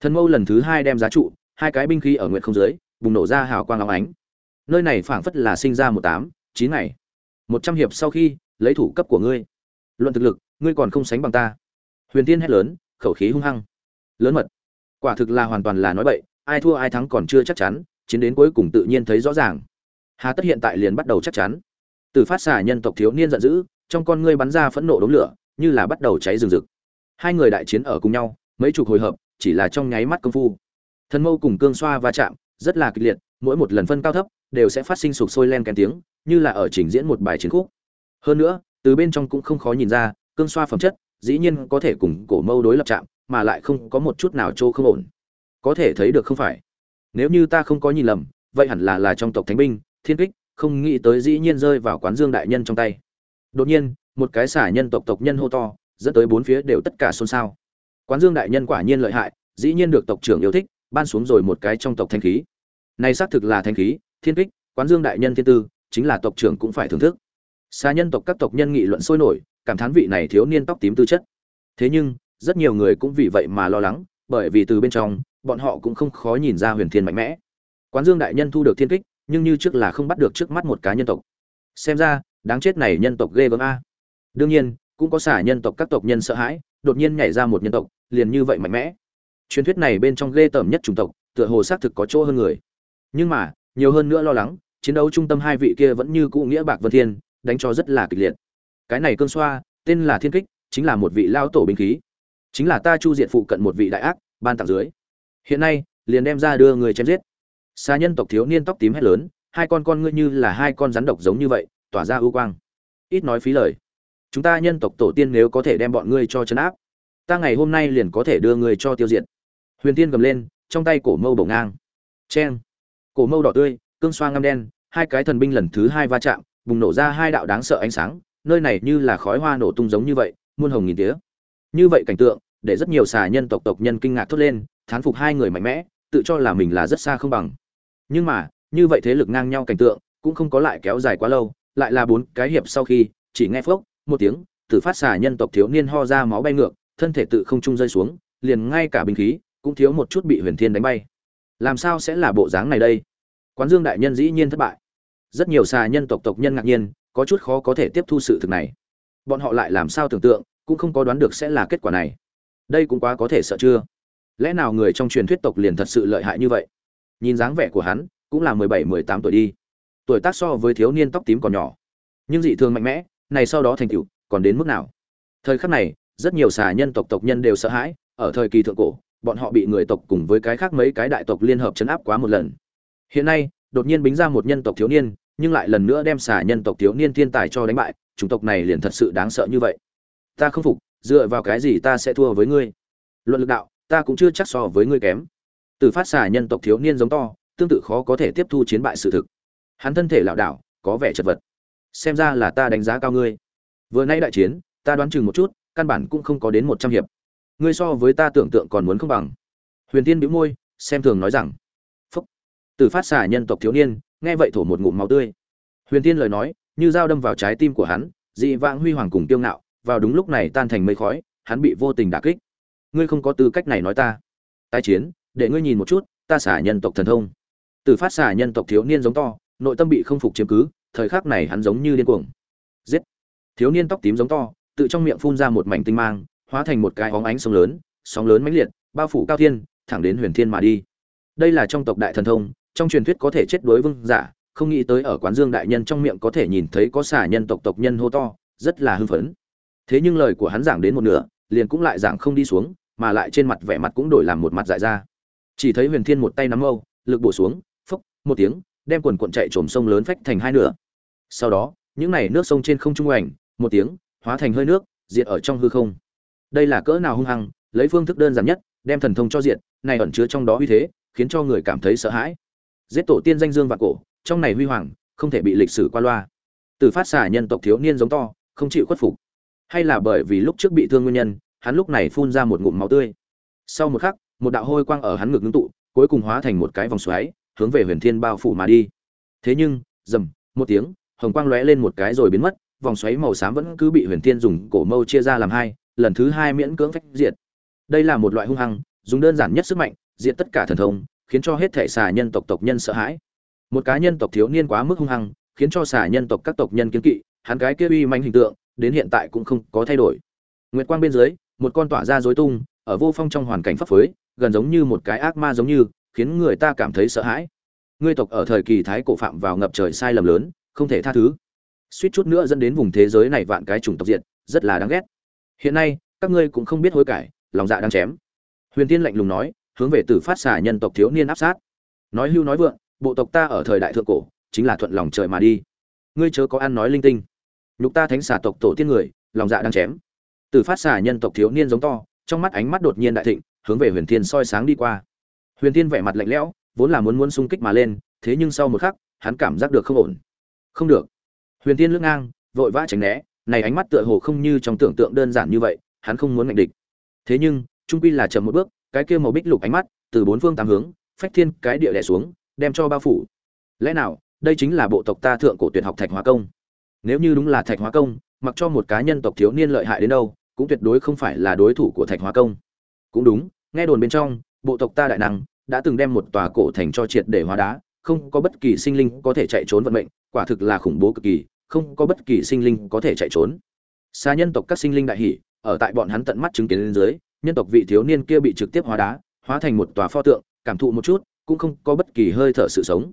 Thần mâu lần thứ hai đem giá trụ, hai cái binh khí ở nguyện không dưới, bùng nổ ra hào quang óng ánh. Nơi này phảng phất là sinh ra một tám, chín ngày. Một trăm hiệp sau khi, lấy thủ cấp của ngươi. Luận thực lực, ngươi còn không sánh bằng ta. Huyền tiên hét lớn, khẩu khí hung hăng. Lớn mật quả thực là hoàn toàn là nói bậy, ai thua ai thắng còn chưa chắc chắn, chiến đến cuối cùng tự nhiên thấy rõ ràng. Hà tất hiện tại liền bắt đầu chắc chắn. Từ phát xả nhân tộc thiếu niên giận dữ, trong con ngươi bắn ra phẫn nộ đống lửa, như là bắt đầu cháy rừng rực. Hai người đại chiến ở cùng nhau, mấy chục hồi hợp, chỉ là trong nháy mắt công phu. Thần mâu cùng cương xoa va chạm, rất là kịch liệt, mỗi một lần phân cao thấp, đều sẽ phát sinh sục sôi len kèn tiếng, như là ở trình diễn một bài chiến khúc. Hơn nữa, từ bên trong cũng không khó nhìn ra, cương xoa phẩm chất, dĩ nhiên có thể cùng cổ mâu đối lập chạm mà lại không có một chút nào trô không ổn. Có thể thấy được không phải? Nếu như ta không có nhìn lầm, vậy hẳn là là trong tộc thánh binh, thiên kích, không nghĩ tới dĩ nhiên rơi vào quán dương đại nhân trong tay. Đột nhiên, một cái xả nhân tộc tộc nhân hô to, dẫn tới bốn phía đều tất cả xôn xao. Quán dương đại nhân quả nhiên lợi hại, dĩ nhiên được tộc trưởng yêu thích, ban xuống rồi một cái trong tộc thanh khí. Này xác thực là thanh khí, thiên kích, quán dương đại nhân thiên tư, chính là tộc trưởng cũng phải thưởng thức. Xa nhân tộc các tộc nhân nghị luận sôi nổi, cảm thán vị này thiếu niên tóc tím tư chất. Thế nhưng rất nhiều người cũng vì vậy mà lo lắng, bởi vì từ bên trong, bọn họ cũng không khó nhìn ra huyền thiên mạnh mẽ. Quán dương đại nhân thu được thiên kích, nhưng như trước là không bắt được trước mắt một cá nhân tộc. Xem ra, đáng chết này nhân tộc ghê gớm a. Đương nhiên, cũng có xả nhân tộc các tộc nhân sợ hãi, đột nhiên nhảy ra một nhân tộc, liền như vậy mạnh mẽ. Truyền thuyết này bên trong ghê tởm nhất chủng tộc, tựa hồ xác thực có chỗ hơn người. Nhưng mà, nhiều hơn nữa lo lắng, chiến đấu trung tâm hai vị kia vẫn như cũ nghĩa bạc vân thiên, đánh cho rất là kịch liệt. Cái này cơn xoa, tên là thiên kích, chính là một vị lao tổ binh khí chính là ta chu diện phụ cận một vị đại ác, ban tặng dưới. Hiện nay, liền đem ra đưa người chém giết. Xa nhân tộc thiếu niên tóc tím hét lớn, hai con con ngươi như là hai con rắn độc giống như vậy, tỏa ra ưu quang. Ít nói phí lời. Chúng ta nhân tộc tổ tiên nếu có thể đem bọn ngươi cho chấn áp, ta ngày hôm nay liền có thể đưa ngươi cho tiêu diệt. Huyền tiên gầm lên, trong tay cổ mâu bổ ngang. Cheng. Cổ mâu đỏ tươi, cương xoa ngăm đen, hai cái thần binh lần thứ hai va chạm, bùng nổ ra hai đạo đáng sợ ánh sáng, nơi này như là khói hoa nổ tung giống như vậy, muôn hồng nghìn tía như vậy cảnh tượng, để rất nhiều xà nhân tộc tộc nhân kinh ngạc thốt lên, thán phục hai người mạnh mẽ, tự cho là mình là rất xa không bằng. Nhưng mà, như vậy thế lực ngang nhau cảnh tượng, cũng không có lại kéo dài quá lâu, lại là bốn cái hiệp sau khi, chỉ nghe phốc, một tiếng tự phát xà nhân tộc thiếu niên ho ra máu bay ngược, thân thể tự không trung rơi xuống, liền ngay cả binh khí, cũng thiếu một chút bị huyền thiên đánh bay. Làm sao sẽ là bộ dáng này đây? Quán dương đại nhân dĩ nhiên thất bại. Rất nhiều xà nhân tộc tộc nhân ngạc nhiên, có chút khó có thể tiếp thu sự thực này. Bọn họ lại làm sao tưởng tượng cũng không có đoán được sẽ là kết quả này. Đây cũng quá có thể sợ chưa? Lẽ nào người trong truyền thuyết tộc liền thật sự lợi hại như vậy? Nhìn dáng vẻ của hắn, cũng là mười bảy, mười tám tuổi đi. Tuổi tác so với thiếu niên tóc tím còn nhỏ. Nhưng dị thường mạnh mẽ, này sau đó thành tựu, còn đến mức nào? Thời khắc này, rất nhiều xà nhân tộc tộc nhân đều sợ hãi, ở thời kỳ thượng cổ, bọn họ bị người tộc cùng với cái khác mấy cái đại tộc liên hợp chấn áp quá một lần. Hiện nay, đột nhiên bính ra một nhân tộc thiếu niên, nhưng lại lần nữa đem xà nhân tộc thiếu niên thiên tài cho đánh bại, chủng tộc này liền thật sự đáng sợ như vậy ta không phục, dựa vào cái gì ta sẽ thua với ngươi? Luận lực đạo, ta cũng chưa chắc so với ngươi kém. Từ phát xà nhân tộc thiếu niên giống to, tương tự khó có thể tiếp thu chiến bại sự thực. Hắn thân thể lảo đảo, có vẻ chật vật. Xem ra là ta đánh giá cao ngươi. Vừa nay đại chiến, ta đoán chừng một chút, căn bản cũng không có đến một trăm hiệp. Ngươi so với ta tưởng tượng còn muốn không bằng. Huyền tiên bĩu môi, xem thường nói rằng. Phúc. Từ phát xả nhân tộc thiếu niên, nghe vậy thổ một ngụm máu tươi. Huyền tiên lời nói, như dao đâm vào trái tim của hắn, dị vãng huy hoàng cùng tiêu ngạo vào đúng lúc này tan thành mây khói, hắn bị vô tình đả kích. Ngươi không có tư cách này nói ta. Tái chiến, để ngươi nhìn một chút, ta xả nhân tộc thần thông. Từ phát xả nhân tộc thiếu niên giống to, nội tâm bị không phục chiếm cứ, thời khắc này hắn giống như điên cuồng. Giết! Thiếu niên tóc tím giống to, tự trong miệng phun ra một mảnh tinh mang, hóa thành một cái óng ánh sóng lớn sóng lớn mãnh liệt, bao phủ cao thiên, thẳng đến huyền thiên mà đi. Đây là trong tộc đại thần thông, trong truyền thuyết có thể chết đối vương giả, không nghĩ tới ở quán dương đại nhân trong miệng có thể nhìn thấy có xả nhân tộc tộc nhân hô to, rất là hưng phấn thế nhưng lời của hắn giảng đến một nửa liền cũng lại giảng không đi xuống mà lại trên mặt vẻ mặt cũng đổi làm một mặt dại ra. Chỉ thấy huyền thiên một tay nắm âu, lực bổ xuống phốc một tiếng đem quần cuộn chạy trồm sông lớn phách thành hai nửa. Sau đó những này nước sông trên không trung ảnh một tiếng hóa thành hơi nước diệt ở trong hư không. Đây là cỡ nào hung hăng lấy phương thức đơn giản nhất đem thần thông cho diệt này ẩn chứa trong đó uy thế khiến cho người cảm thấy sợ hãi. Giết tổ tiên danh dương và cổ trong này huy hoàng không thể bị lịch sử qua loa. Từ phát xả nhân tộc thiếu niên giống to không chịu khuất phục hay là bởi vì lúc trước bị thương nguyên nhân, hắn lúc này phun ra một ngụm máu tươi. Sau một khắc, một đạo hôi quang ở hắn ngực ngưng tụ, cuối cùng hóa thành một cái vòng xoáy, hướng về huyền thiên bao phủ mà đi. Thế nhưng dầm một tiếng, hồng quang lóe lên một cái rồi biến mất, vòng xoáy màu xám vẫn cứ bị huyền thiên dùng cổ mâu chia ra làm hai, lần thứ hai miễn cưỡng phách diệt. Đây là một loại hung hăng, dùng đơn giản nhất sức mạnh, diệt tất cả thần thông, khiến cho hết thể xà nhân tộc tộc nhân sợ hãi. Một cá nhân tộc thiếu niên quá mức hung hăng, khiến cho xà nhân tộc các tộc nhân kiến kỵ, hắn cái kia uy manh hình tượng đến hiện tại cũng không có thay đổi. Nguyệt quang bên dưới, một con tỏa ra rối tung, ở vô phong trong hoàn cảnh pháp phối, gần giống như một cái ác ma giống như, khiến người ta cảm thấy sợ hãi. Ngươi tộc ở thời kỳ thái cổ phạm vào ngập trời sai lầm lớn, không thể tha thứ. Suýt chút nữa dẫn đến vùng thế giới này vạn cái chủng tộc diện rất là đáng ghét. Hiện nay, các ngươi cũng không biết hối cải, lòng dạ đang chém. Huyền tiên lạnh lùng nói, hướng về từ phát xả nhân tộc thiếu niên áp sát. Nói hưu nói vượng, bộ tộc ta ở thời đại thượng cổ, chính là thuận lòng trời mà đi. Ngươi chớ có ăn nói linh tinh nhục ta thánh xà tộc tổ tiên người, lòng dạ đang chém. Từ phát xà nhân tộc thiếu niên giống to, trong mắt ánh mắt đột nhiên đại thịnh, hướng về huyền thiên soi sáng đi qua. Huyền thiên vẻ mặt lạnh lẽo, vốn là muốn muốn xung kích mà lên, thế nhưng sau một khắc, hắn cảm giác được không ổn. Không được. Huyền thiên lưỡng ngang, vội vã tránh né, này ánh mắt tựa hồ không như trong tưởng tượng đơn giản như vậy, hắn không muốn ngạnh địch. Thế nhưng, trung quy là chậm một bước, cái kia màu bích lục ánh mắt, từ bốn phương tám hướng, phách thiên cái địa đè xuống, đem cho bao phủ. Lẽ nào, đây chính là bộ tộc ta thượng cổ tuyệt học thạch hóa công? Nếu như đúng là thạch hóa công, mặc cho một cá nhân tộc thiếu niên lợi hại đến đâu, cũng tuyệt đối không phải là đối thủ của thạch hóa công. Cũng đúng, nghe đồn bên trong, bộ tộc ta đại năng đã từng đem một tòa cổ thành cho triệt để hóa đá, không có bất kỳ sinh linh có thể chạy trốn vận mệnh, quả thực là khủng bố cực kỳ, không có bất kỳ sinh linh có thể chạy trốn. Xa nhân tộc các sinh linh đại hỷ ở tại bọn hắn tận mắt chứng kiến lên dưới, nhân tộc vị thiếu niên kia bị trực tiếp hóa đá, hóa thành một tòa pho tượng, cảm thụ một chút, cũng không có bất kỳ hơi thở sự sống.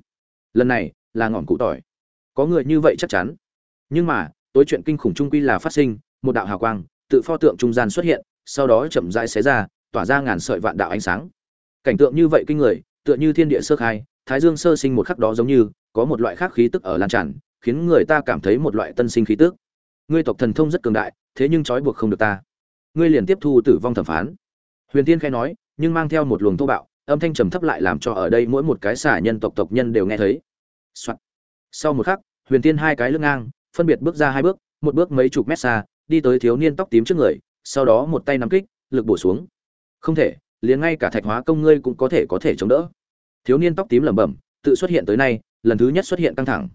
Lần này là ngọn cụ tỏi. Có người như vậy chắc chắn nhưng mà, tối chuyện kinh khủng trung quy là phát sinh, một đạo hào quang, tự pho tượng trung gian xuất hiện, sau đó chậm rãi xé ra, tỏa ra ngàn sợi vạn đạo ánh sáng. Cảnh tượng như vậy kinh người, tựa như thiên địa sơ khai, thái dương sơ sinh một khắc đó giống như, có một loại khác khí tức ở lan tràn, khiến người ta cảm thấy một loại tân sinh khí tức. Ngươi tộc thần thông rất cường đại, thế nhưng trói buộc không được ta. Ngươi liền tiếp thu tử vong thẩm phán. Huyền tiên khai nói, nhưng mang theo một luồng thô bạo, âm thanh trầm thấp lại làm cho ở đây mỗi một cái xả nhân tộc tộc nhân đều nghe thấy、Soạn. sau một khắc, huyền tiên hai cái lưng ngang phân biệt bước ra hai bước, một bước mấy chục mét xa, đi tới thiếu niên tóc tím trước người, sau đó một tay nắm kích, lực bổ xuống. Không thể, liền ngay cả thạch hóa công ngươi cũng có thể có thể chống đỡ. Thiếu niên tóc tím lẩm bẩm, tự xuất hiện tới nay, lần thứ nhất xuất hiện căng thẳng.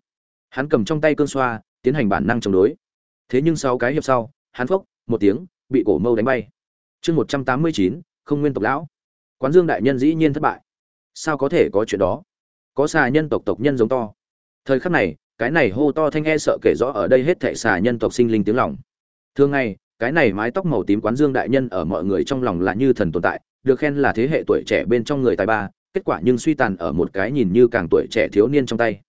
Hắn cầm trong tay cơn xoa, tiến hành bản năng chống đối. Thế nhưng sau cái hiệp sau, hắn phốc, một tiếng, bị cổ mâu đánh bay. Chương một trăm tám mươi chín, không nguyên tộc lão. Quán dương đại nhân dĩ nhiên thất bại. Sao có thể có chuyện đó? Có xà nhân tộc tộc nhân giống to. Thời khắc này cái này hô to thanh e sợ kể rõ ở đây hết thệ xà nhân tộc sinh linh tiếng lòng. Thường ngày, cái này mái tóc màu tím quán dương đại nhân ở mọi người trong lòng là như thần tồn tại, được khen là thế hệ tuổi trẻ bên trong người tài ba, kết quả nhưng suy tàn ở một cái nhìn như càng tuổi trẻ thiếu niên trong tay.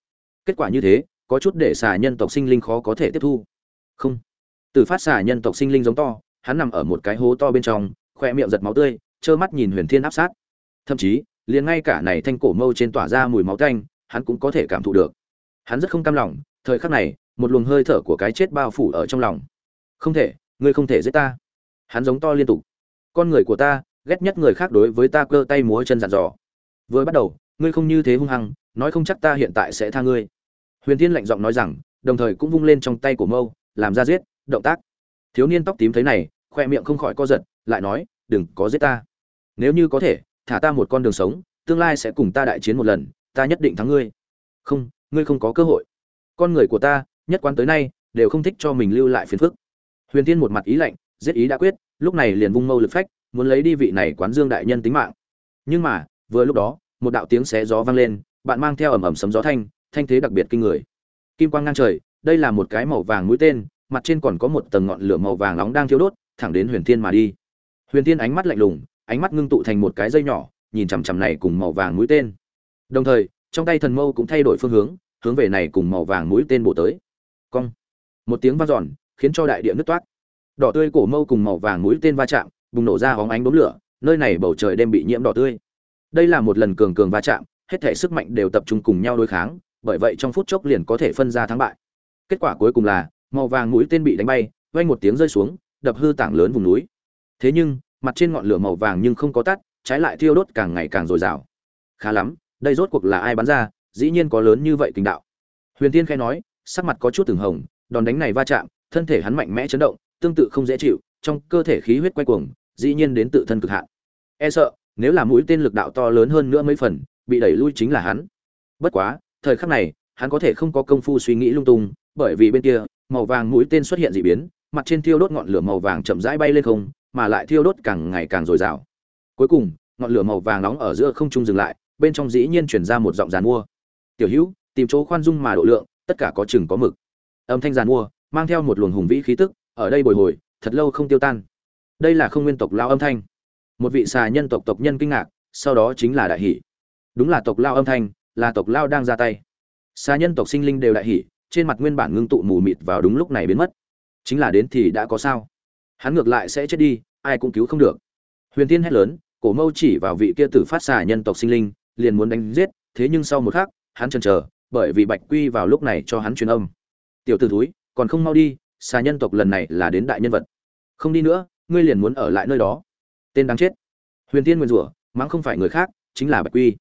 Kết quả như thế, có chút để xà nhân tộc sinh linh khó có thể tiếp thu. Không. Từ phát xà nhân tộc sinh linh giống to, hắn nằm ở một cái hố to bên trong, khoe miệng giật máu tươi, trơ mắt nhìn huyền thiên áp sát. Thậm chí, liền ngay cả này thanh cổ mâu trên tỏa ra mùi máu tanh, hắn cũng có thể cảm thụ được hắn rất không cam lòng, thời khắc này, một luồng hơi thở của cái chết bao phủ ở trong lòng. Không thể, ngươi không thể giết ta. Hắn giống to liên tục. Con người của ta, ghét nhất người khác đối với ta cơ tay múa chân dặn dò. Vừa bắt đầu, ngươi không như thế hung hăng, nói không chắc ta hiện tại sẽ tha ngươi. Huyền thiên lạnh giọng nói rằng, đồng thời cũng vung lên trong tay của mâu, làm ra giết, động tác. Thiếu niên tóc tím thấy này, khoe miệng không khỏi co giật, lại nói, đừng có giết ta. Nếu như có thể, thả ta một con đường sống, tương lai sẽ cùng ta đại chiến một lần, ta nhất định thắng ngươi. Không ngươi không có cơ hội. Con người của ta, nhất quán tới nay, đều không thích cho mình lưu lại phiền phức. Huyền tiên một mặt ý lạnh, giết ý đã quyết, lúc này liền vung mâu lực phách, muốn lấy đi vị này quán dương đại nhân tính mạng. Nhưng mà, vừa lúc đó, một đạo tiếng xé gió vang lên, bạn mang theo ầm ầm sấm gió thanh thanh thế đặc biệt kinh người. Kim quang ngang trời, đây là một cái màu vàng mũi tên, mặt trên còn có một tầng ngọn lửa màu vàng nóng đang thiêu đốt, thẳng đến huyền thiên mà đi. Huyền thiên ánh mắt lạnh lùng, ánh mắt ngưng tụ thành một cái dây nhỏ, nhìn chằm chằm này cùng màu vàng mũi tên. Đồng thời, trong tay thần mâu cũng thay đổi phương hướng hướng về này cùng màu vàng mũi tên bổ tới. Cong. Một tiếng vang giòn khiến cho đại địa nứt toát đỏ tươi cổ mâu cùng màu vàng mũi tên va chạm, bùng nổ ra hóng ánh đốm lửa, nơi này bầu trời đem bị nhiễm đỏ tươi. Đây là một lần cường cường va chạm, hết thể sức mạnh đều tập trung cùng nhau đối kháng, bởi vậy trong phút chốc liền có thể phân ra thắng bại. Kết quả cuối cùng là, màu vàng mũi tên bị đánh bay, vang một tiếng rơi xuống, đập hư tảng lớn vùng núi. Thế nhưng, mặt trên ngọn lửa màu vàng nhưng không có tắt, trái lại thiêu đốt càng ngày càng dồi dào. Khá lắm, đây rốt cuộc là ai bắn ra dĩ nhiên có lớn như vậy kinh đạo. Huyền tiên khai nói, sắc mặt có chút từng hồng, đòn đánh này va chạm, thân thể hắn mạnh mẽ chấn động, tương tự không dễ chịu, trong cơ thể khí huyết quay cuồng, dĩ nhiên đến tự thân cực hạn. E sợ, nếu là mũi tên lực đạo to lớn hơn nữa mấy phần, bị đẩy lui chính là hắn. Bất quá, thời khắc này, hắn có thể không có công phu suy nghĩ lung tung, bởi vì bên kia, màu vàng mũi tên xuất hiện dị biến, mặt trên thiêu đốt ngọn lửa màu vàng chậm rãi bay lên không, mà lại thiêu đốt càng ngày càng dồi dào. Cuối cùng, ngọn lửa màu vàng nóng ở giữa không trung dừng lại, bên trong dĩ nhiên chuyển ra một giọng giàn mua tiểu hữu, tìm chỗ khoan dung mà độ lượng, tất cả có chừng có mực. Âm thanh giàn mua, mang theo một luồng hùng vĩ khí tức, ở đây bồi hồi, thật lâu không tiêu tan. Đây là không nguyên tộc lao âm thanh. Một vị xà nhân tộc tộc nhân kinh ngạc, sau đó chính là đại hỷ. Đúng là tộc lao âm thanh, là tộc lao đang ra tay. Xà nhân tộc sinh linh đều đại hỷ, trên mặt nguyên bản ngưng tụ mù mịt vào đúng lúc này biến mất. Chính là đến thì đã có sao? Hắn ngược lại sẽ chết đi, ai cũng cứu không được. Huyền tiên hét lớn, cổ mâu chỉ vào vị kia tử phát xà nhân tộc sinh linh, liền muốn đánh giết, thế nhưng sau một khắc hắn chần chờ, bởi vì bạch quy vào lúc này cho hắn truyền âm. Tiểu t ử thúi, còn không mau đi, xà nhân tộc lần này là đến đại nhân vật. Không đi nữa, ngươi liền muốn ở lại nơi đó. Tên đáng chết. Huyền tiên nguyên rủa, mắng không phải người khác, chính là bạch quy.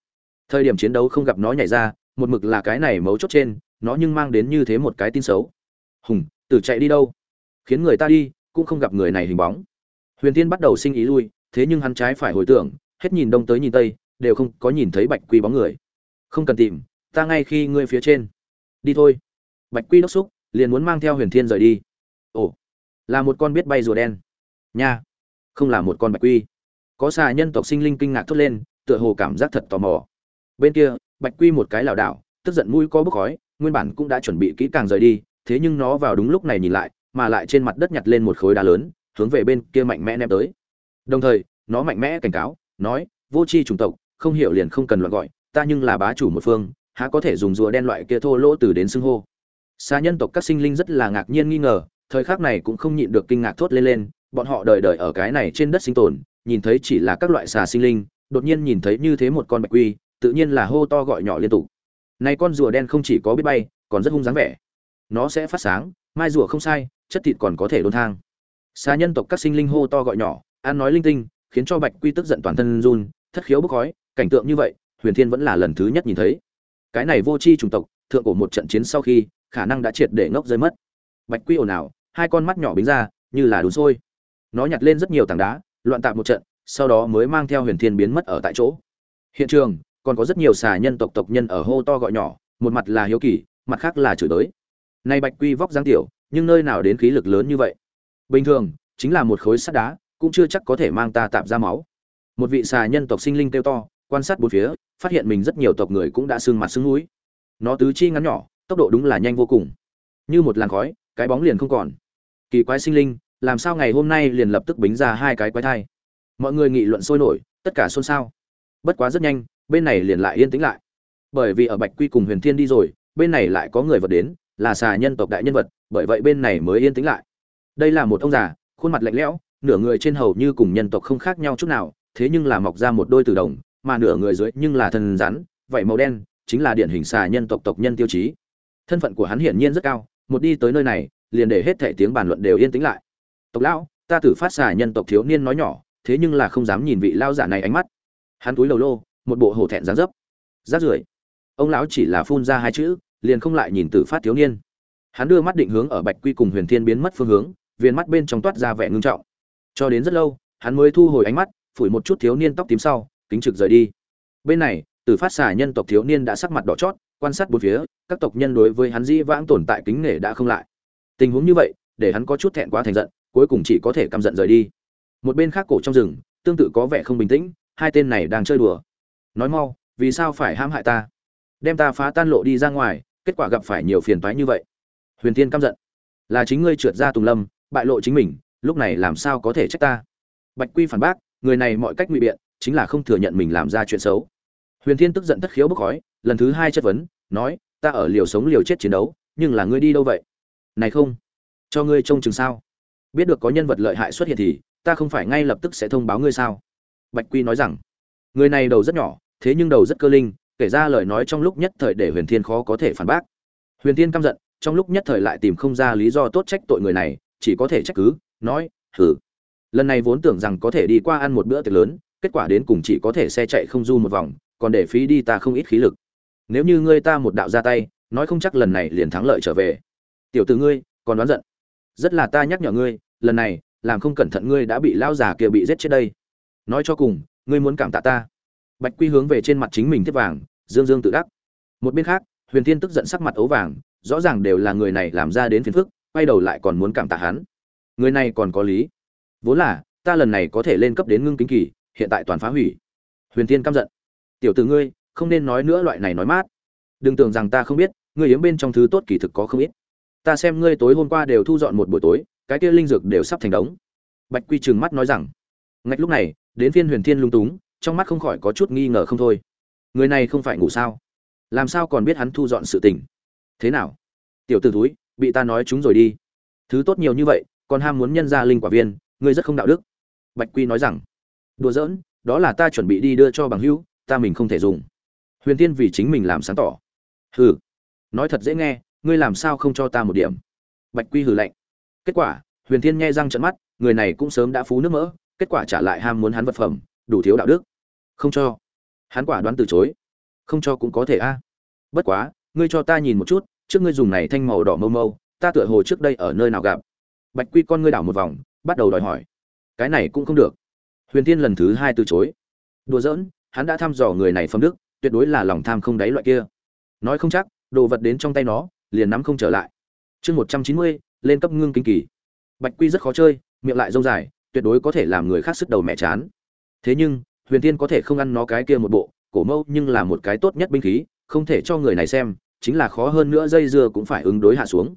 Thời điểm chiến đấu không gặp nó nhảy ra, một mực là cái này mấu chốt trên, nó nhưng mang đến như thế một cái tin xấu. Hùng, tử chạy đi đâu? Khiến người ta đi, cũng không gặp người này hình bóng. Huyền tiên bắt đầu sinh ý lui, thế nhưng hắn trái phải hồi tưởng, hết nhìn đông tới nhìn tây, đều không có nhìn thấy bạch quy bóng người. Không cần tìm ta ngay khi ngươi phía trên. Đi thôi. Bạch quy đốc xúc, liền muốn mang theo huyền thiên rời đi. Ồ, là một con biết bay rùa đen. Nha, không là một con bạch quy. Có xà nhân tộc sinh linh kinh ngạc thốt lên, tựa hồ cảm giác thật tò mò. Bên kia, bạch quy một cái lảo đảo, tức giận mũi có bốc khói, nguyên bản cũng đã chuẩn bị kỹ càng rời đi, thế nhưng nó vào đúng lúc này nhìn lại, mà lại trên mặt đất nhặt lên một khối đá lớn, hướng về bên kia mạnh mẽ ném tới. Đồng thời, nó mạnh mẽ cảnh cáo, nói, vô tri chủng tộc, không hiểu liền không cần loạn gọi, ta nhưng là bá chủ một phương há có thể dùng rùa đen loại kia thô lỗ từ đến xưng hô. Xa nhân tộc các sinh linh rất là ngạc nhiên nghi ngờ, thời khắc này cũng không nhịn được kinh ngạc thốt lên lên, bọn họ đời đời ở cái này trên đất sinh tồn, nhìn thấy chỉ là các loại xà sinh linh, đột nhiên nhìn thấy như thế một con bạch quy, tự nhiên là hô to gọi nhỏ liên tục. Này con rùa đen không chỉ có biết bay, còn rất hung dáng vẻ. Nó sẽ phát sáng, mai rùa không sai, chất thịt còn có thể đôn thang. Xa nhân tộc các sinh linh hô to gọi nhỏ, ăn nói linh tinh, khiến cho bạch quy tức giận toàn thân run, thất khiếu bốc khói, cảnh tượng như vậy, huyền thiên vẫn là lần thứ nhất nhìn thấy cái này vô tri chủng tộc, thượng cổ một trận chiến sau khi, khả năng đã triệt để ngốc rơi mất. Bạch quy ồn ào, hai con mắt nhỏ bính ra, như là đốn sôi. Nó nhặt lên rất nhiều tảng đá, loạn tạp một trận, sau đó mới mang theo huyền thiên biến mất ở tại chỗ. Hiện trường, còn có rất nhiều xà nhân tộc tộc nhân ở hô to gọi nhỏ, một mặt là hiếu kỳ, mặt khác là chửi tới. Nay bạch quy vóc dáng tiểu, nhưng nơi nào đến khí lực lớn như vậy? Bình thường, chính là một khối sắt đá, cũng chưa chắc có thể mang ta tạm ra máu. Một vị xà nhân tộc sinh linh kêu to quan sát bốn phía, phát hiện mình rất nhiều tộc người cũng đã sưng mặt sưng mũi. nó tứ chi ngắn nhỏ, tốc độ đúng là nhanh vô cùng. Như một làn khói, cái bóng liền không còn. Kỳ quái sinh linh, làm sao ngày hôm nay liền lập tức bính ra hai cái quái thai? Mọi người nghị luận sôi nổi, tất cả xôn xao. Bất quá rất nhanh, bên này liền lại yên tĩnh lại. Bởi vì ở bạch quy cùng huyền thiên đi rồi, bên này lại có người vật đến, là xà nhân tộc đại nhân vật, bởi vậy bên này mới yên tĩnh lại. Đây là một ông già, khuôn mặt lạnh lẽo, nửa người trên hầu như cùng nhân tộc không khác nhau chút nào, thế nhưng là mọc ra một đôi từ đồng mà nửa người dưới nhưng là thân rắn vậy màu đen, chính là điển hình xà nhân tộc tộc nhân tiêu chí. Thân phận của hắn hiển nhiên rất cao, một đi tới nơi này, liền để hết thảy tiếng bàn luận đều yên tĩnh lại. Tộc lão, ta tử phát xà nhân tộc thiếu niên nói nhỏ, thế nhưng là không dám nhìn vị lao giả này ánh mắt. Hắn túi lầu lô, một bộ hổ thẹn dáng dấp. Rát rưởi. Ông lão chỉ là phun ra hai chữ, liền không lại nhìn tử phát thiếu niên. Hắn đưa mắt định hướng ở bạch quy cùng huyền thiên biến mất phương hướng, viên mắt bên trong toát ra vẻ ngưng trọng. Cho đến rất lâu, hắn mới thu hồi ánh mắt, phủi một chút thiếu niên tóc tím sau kính trực rời đi. Bên này tử phát xà nhân tộc thiếu niên đã sắc mặt đỏ chót, quan sát bốn phía, các tộc nhân đối với hắn dĩ vãng tồn tại kính nể đã không lại. Tình huống như vậy, để hắn có chút thẹn quá thành giận, cuối cùng chỉ có thể căm giận rời đi. Một bên khác cổ trong rừng, tương tự có vẻ không bình tĩnh, hai tên này đang chơi đùa. Nói mau, vì sao phải hãm hại ta? Đem ta phá tan lộ đi ra ngoài, kết quả gặp phải nhiều phiền toái như vậy. Huyền tiên căm giận. Là chính ngươi trượt ra tùng lâm, bại lộ chính mình, lúc này làm sao có thể trách ta? Bạch quy phản bác, người này mọi cách ngụy biện chính là không thừa nhận mình làm ra chuyện xấu. Huyền thiên tức giận thất khiếu bốc khói, lần thứ hai chất vấn, nói, ta ở liều sống liều chết chiến đấu, nhưng là ngươi đi đâu vậy? Này không, cho ngươi trông chừng sao? Biết được có nhân vật lợi hại xuất hiện thì, ta không phải ngay lập tức sẽ thông báo ngươi sao? Bạch quy nói rằng, người này đầu rất nhỏ, thế nhưng đầu rất cơ linh, kể ra lời nói trong lúc nhất thời để huyền thiên khó có thể phản bác. Huyền thiên căm giận, trong lúc nhất thời lại tìm không ra lý do tốt trách tội người này, chỉ có thể trách cứ, nói hử lần này vốn tưởng rằng có thể đi qua ăn một bữa tiệc lớn kết quả đến cùng chỉ có thể xe chạy không du một vòng, còn để phí đi ta không ít khí lực. Nếu như ngươi ta một đạo ra tay, nói không chắc lần này liền thắng lợi trở về. Tiểu từ ngươi, còn đoán giận. Rất là ta nhắc nhở ngươi, lần này, làm không cẩn thận ngươi đã bị lao già kia bị giết chết đây. Nói cho cùng, ngươi muốn cảm tạ ta. Bạch quy hướng về trên mặt chính mình thiết vàng, dương dương tự đắc. Một bên khác, huyền Thiên tức giận sắc mặt ấu vàng, rõ ràng đều là người này làm ra đến phiền phức, quay đầu lại còn muốn cảm tạ hắn. Người này còn có lý. Vốn là, ta lần này có thể lên cấp đến ngưng kính kỳ hiện tại toàn phá hủy. Huyền tiên căm giận. Tiểu tử ngươi, không nên nói nữa loại này nói mát. Đừng tưởng rằng ta không biết, ngươi hiếm bên trong thứ tốt kỳ thực có không ít. Ta xem ngươi tối hôm qua đều thu dọn một buổi tối, cái kia linh dược đều sắp thành đống. Bạch quy trừng mắt nói rằng, ngạch lúc này, đến phiên huyền thiên lung túng, trong mắt không khỏi có chút nghi ngờ không thôi. Người này không phải ngủ sao? Làm sao còn biết hắn thu dọn sự tình? Thế nào? Tiểu t ử túi bị ta nói chúng rồi đi. Thứ tốt nhiều như vậy, còn ham muốn nhân ra linh quả viên, ngươi rất không đạo đức. Bạch quy nói rằng đùa giỡn, đó là ta chuẩn bị đi đưa cho bằng hữu, ta mình không thể dùng. Huyền tiên vì chính mình làm sáng tỏ. Hừ. Nói thật dễ nghe, ngươi làm sao không cho ta một điểm? Bạch quy hừ lạnh. Kết quả, huyền thiên nghe răng trận mắt, người này cũng sớm đã phú nước mỡ, kết quả trả lại ham muốn hắn vật phẩm, đủ thiếu đạo đức. Không cho. Hắn quả đoán từ chối. Không cho cũng có thể a. Bất quá, ngươi cho ta nhìn một chút, trước ngươi dùng này thanh màu đỏ mâu mâu, ta tựa hồ trước đây ở nơi nào gặp. Bạch quy con ngươi đảo một vòng, bắt đầu đòi hỏi. Cái này cũng không được huyền tiên lần thứ hai từ chối. Đùa giỡn, hắn đã thăm dò người này phẩm đức, tuyệt đối là lòng tham không đáy loại kia. Nói không chắc, đồ vật đến trong tay nó, liền nắm không trở lại. Chương một trăm chín mươi, lên cấp ngưng kinh kỳ. Bạch quy rất khó chơi, miệng lại rông dài, tuyệt đối có thể làm người khác sức đầu mẹ chán. Thế nhưng, huyền tiên có thể không ăn nó cái kia một bộ, cổ mâu nhưng là một cái tốt nhất binh khí, không thể cho người này xem, chính là khó hơn nữa dây dưa cũng phải ứng đối hạ xuống.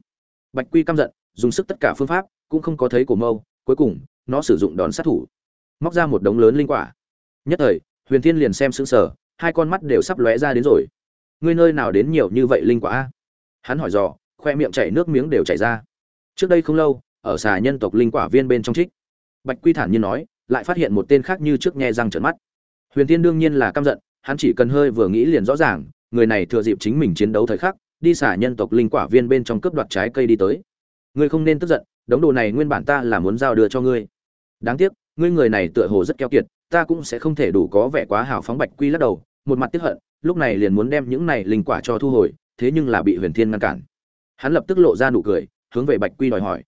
Bạch quy căm giận, dùng sức tất cả phương pháp, cũng không có thấy cổ mâu, cuối cùng, nó sử dụng đòn sát thủ móc ra một đống lớn linh quả. Nhất thời, huyền thiên liền xem sững sờ, hai con mắt đều sắp lóe ra đến rồi. Ngươi nơi nào đến nhiều như vậy linh quả a? Hắn hỏi dò, khoe miệng chảy nước miếng đều chảy ra. Trước đây không lâu, ở xà nhân tộc linh quả viên bên trong trích, bạch quy thản nhiên nói, lại phát hiện một tên khác như trước nghe răng trợn mắt. Huyền Thiên đương nhiên là căm giận, hắn chỉ cần hơi vừa nghĩ liền rõ ràng, người này thừa dịp chính mình chiến đấu thời khắc, đi xả nhân tộc linh quả viên bên trong cướp đoạt trái cây đi tới. Ngươi không nên tức giận, đống đồ này nguyên bản ta là muốn giao đưa cho ngươi. Đáng tiếc ngươi người này tựa hồ rất keo kiệt, ta cũng sẽ không thể đủ có vẻ quá hào phóng bạch quy lắc đầu, một mặt tiếc hận, lúc này liền muốn đem những này linh quả cho thu hồi, thế nhưng là bị huyền thiên ngăn cản. Hắn lập tức lộ ra nụ cười, hướng về bạch quy đòi hỏi.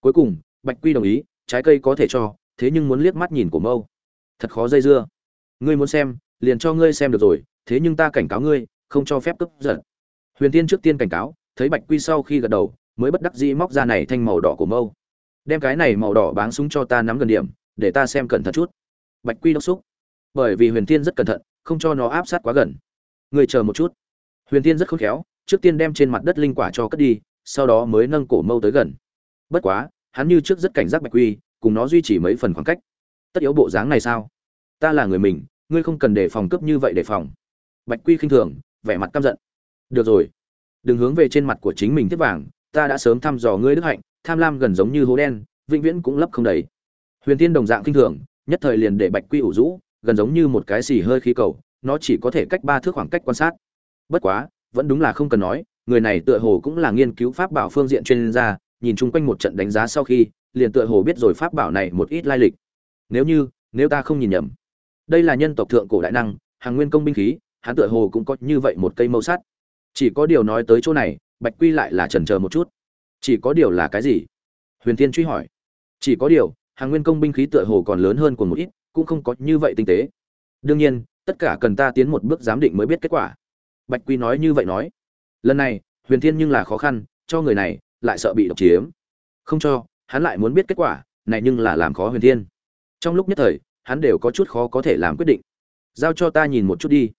Cuối cùng, bạch quy đồng ý, trái cây có thể cho, thế nhưng muốn liếc mắt nhìn của mâu. Thật khó dây dưa. Ngươi muốn xem, liền cho ngươi xem được rồi, thế nhưng ta cảnh cáo ngươi, không cho phép cướp giật. Huyền tiên trước tiên cảnh cáo, thấy bạch quy sau khi gật đầu, mới bất đắc dĩ móc ra này thanh màu đỏ của mâu. Đem cái này màu đỏ báng súng cho ta nắm gần điểm để ta xem cẩn thận chút. Bạch quy đốc xúc. Bởi vì huyền Thiên rất cẩn thận, không cho nó áp sát quá gần. Người chờ một chút. Huyền Thiên rất khôn khéo, trước tiên đem trên mặt đất linh quả cho cất đi, sau đó mới nâng cổ mâu tới gần. Bất quá, hắn như trước rất cảnh giác bạch quy, cùng nó duy trì mấy phần khoảng cách. Tất yếu bộ dáng này sao? Ta là người mình, ngươi không cần để phòng cướp như vậy để phòng. Bạch quy khinh thường, vẻ mặt căm giận. Được rồi. Đừng hướng về trên mặt của chính mình tiếp vàng, ta đã sớm thăm dò ngươi đức hạnh, tham lam gần giống như hố đen, vĩnh viễn cũng lấp không đầy huyền tiên đồng dạng kinh thường, nhất thời liền để bạch quy ủ rũ, gần giống như một cái xì hơi khí cầu, nó chỉ có thể cách ba thước khoảng cách quan sát. Bất quá, vẫn đúng là không cần nói, người này tựa hồ cũng là nghiên cứu pháp bảo phương diện chuyên gia, nhìn chung quanh một trận đánh giá sau khi, liền tựa hồ biết rồi pháp bảo này một ít lai lịch. Nếu như, nếu ta không nhìn nhầm, đây là nhân tộc thượng cổ đại năng, hàng nguyên công binh khí, hắn tựa hồ cũng có như vậy một cây mâu sắt. Chỉ có điều nói tới chỗ này, bạch quy lại là chần chờ một chút. Chỉ có điều là cái gì? Huyền thiên truy hỏi. Chỉ có điều hàng nguyên công binh khí tựa hồ còn lớn hơn của một ít, cũng không có như vậy tinh tế. Đương nhiên, tất cả cần ta tiến một bước giám định mới biết kết quả. Bạch quy nói như vậy nói. Lần này, huyền thiên nhưng là khó khăn, cho người này lại sợ bị độc chiếm. Không cho, hắn lại muốn biết kết quả, này nhưng là làm khó huyền thiên. Trong lúc nhất thời, hắn đều có chút khó có thể làm quyết định. Giao cho ta nhìn một chút đi.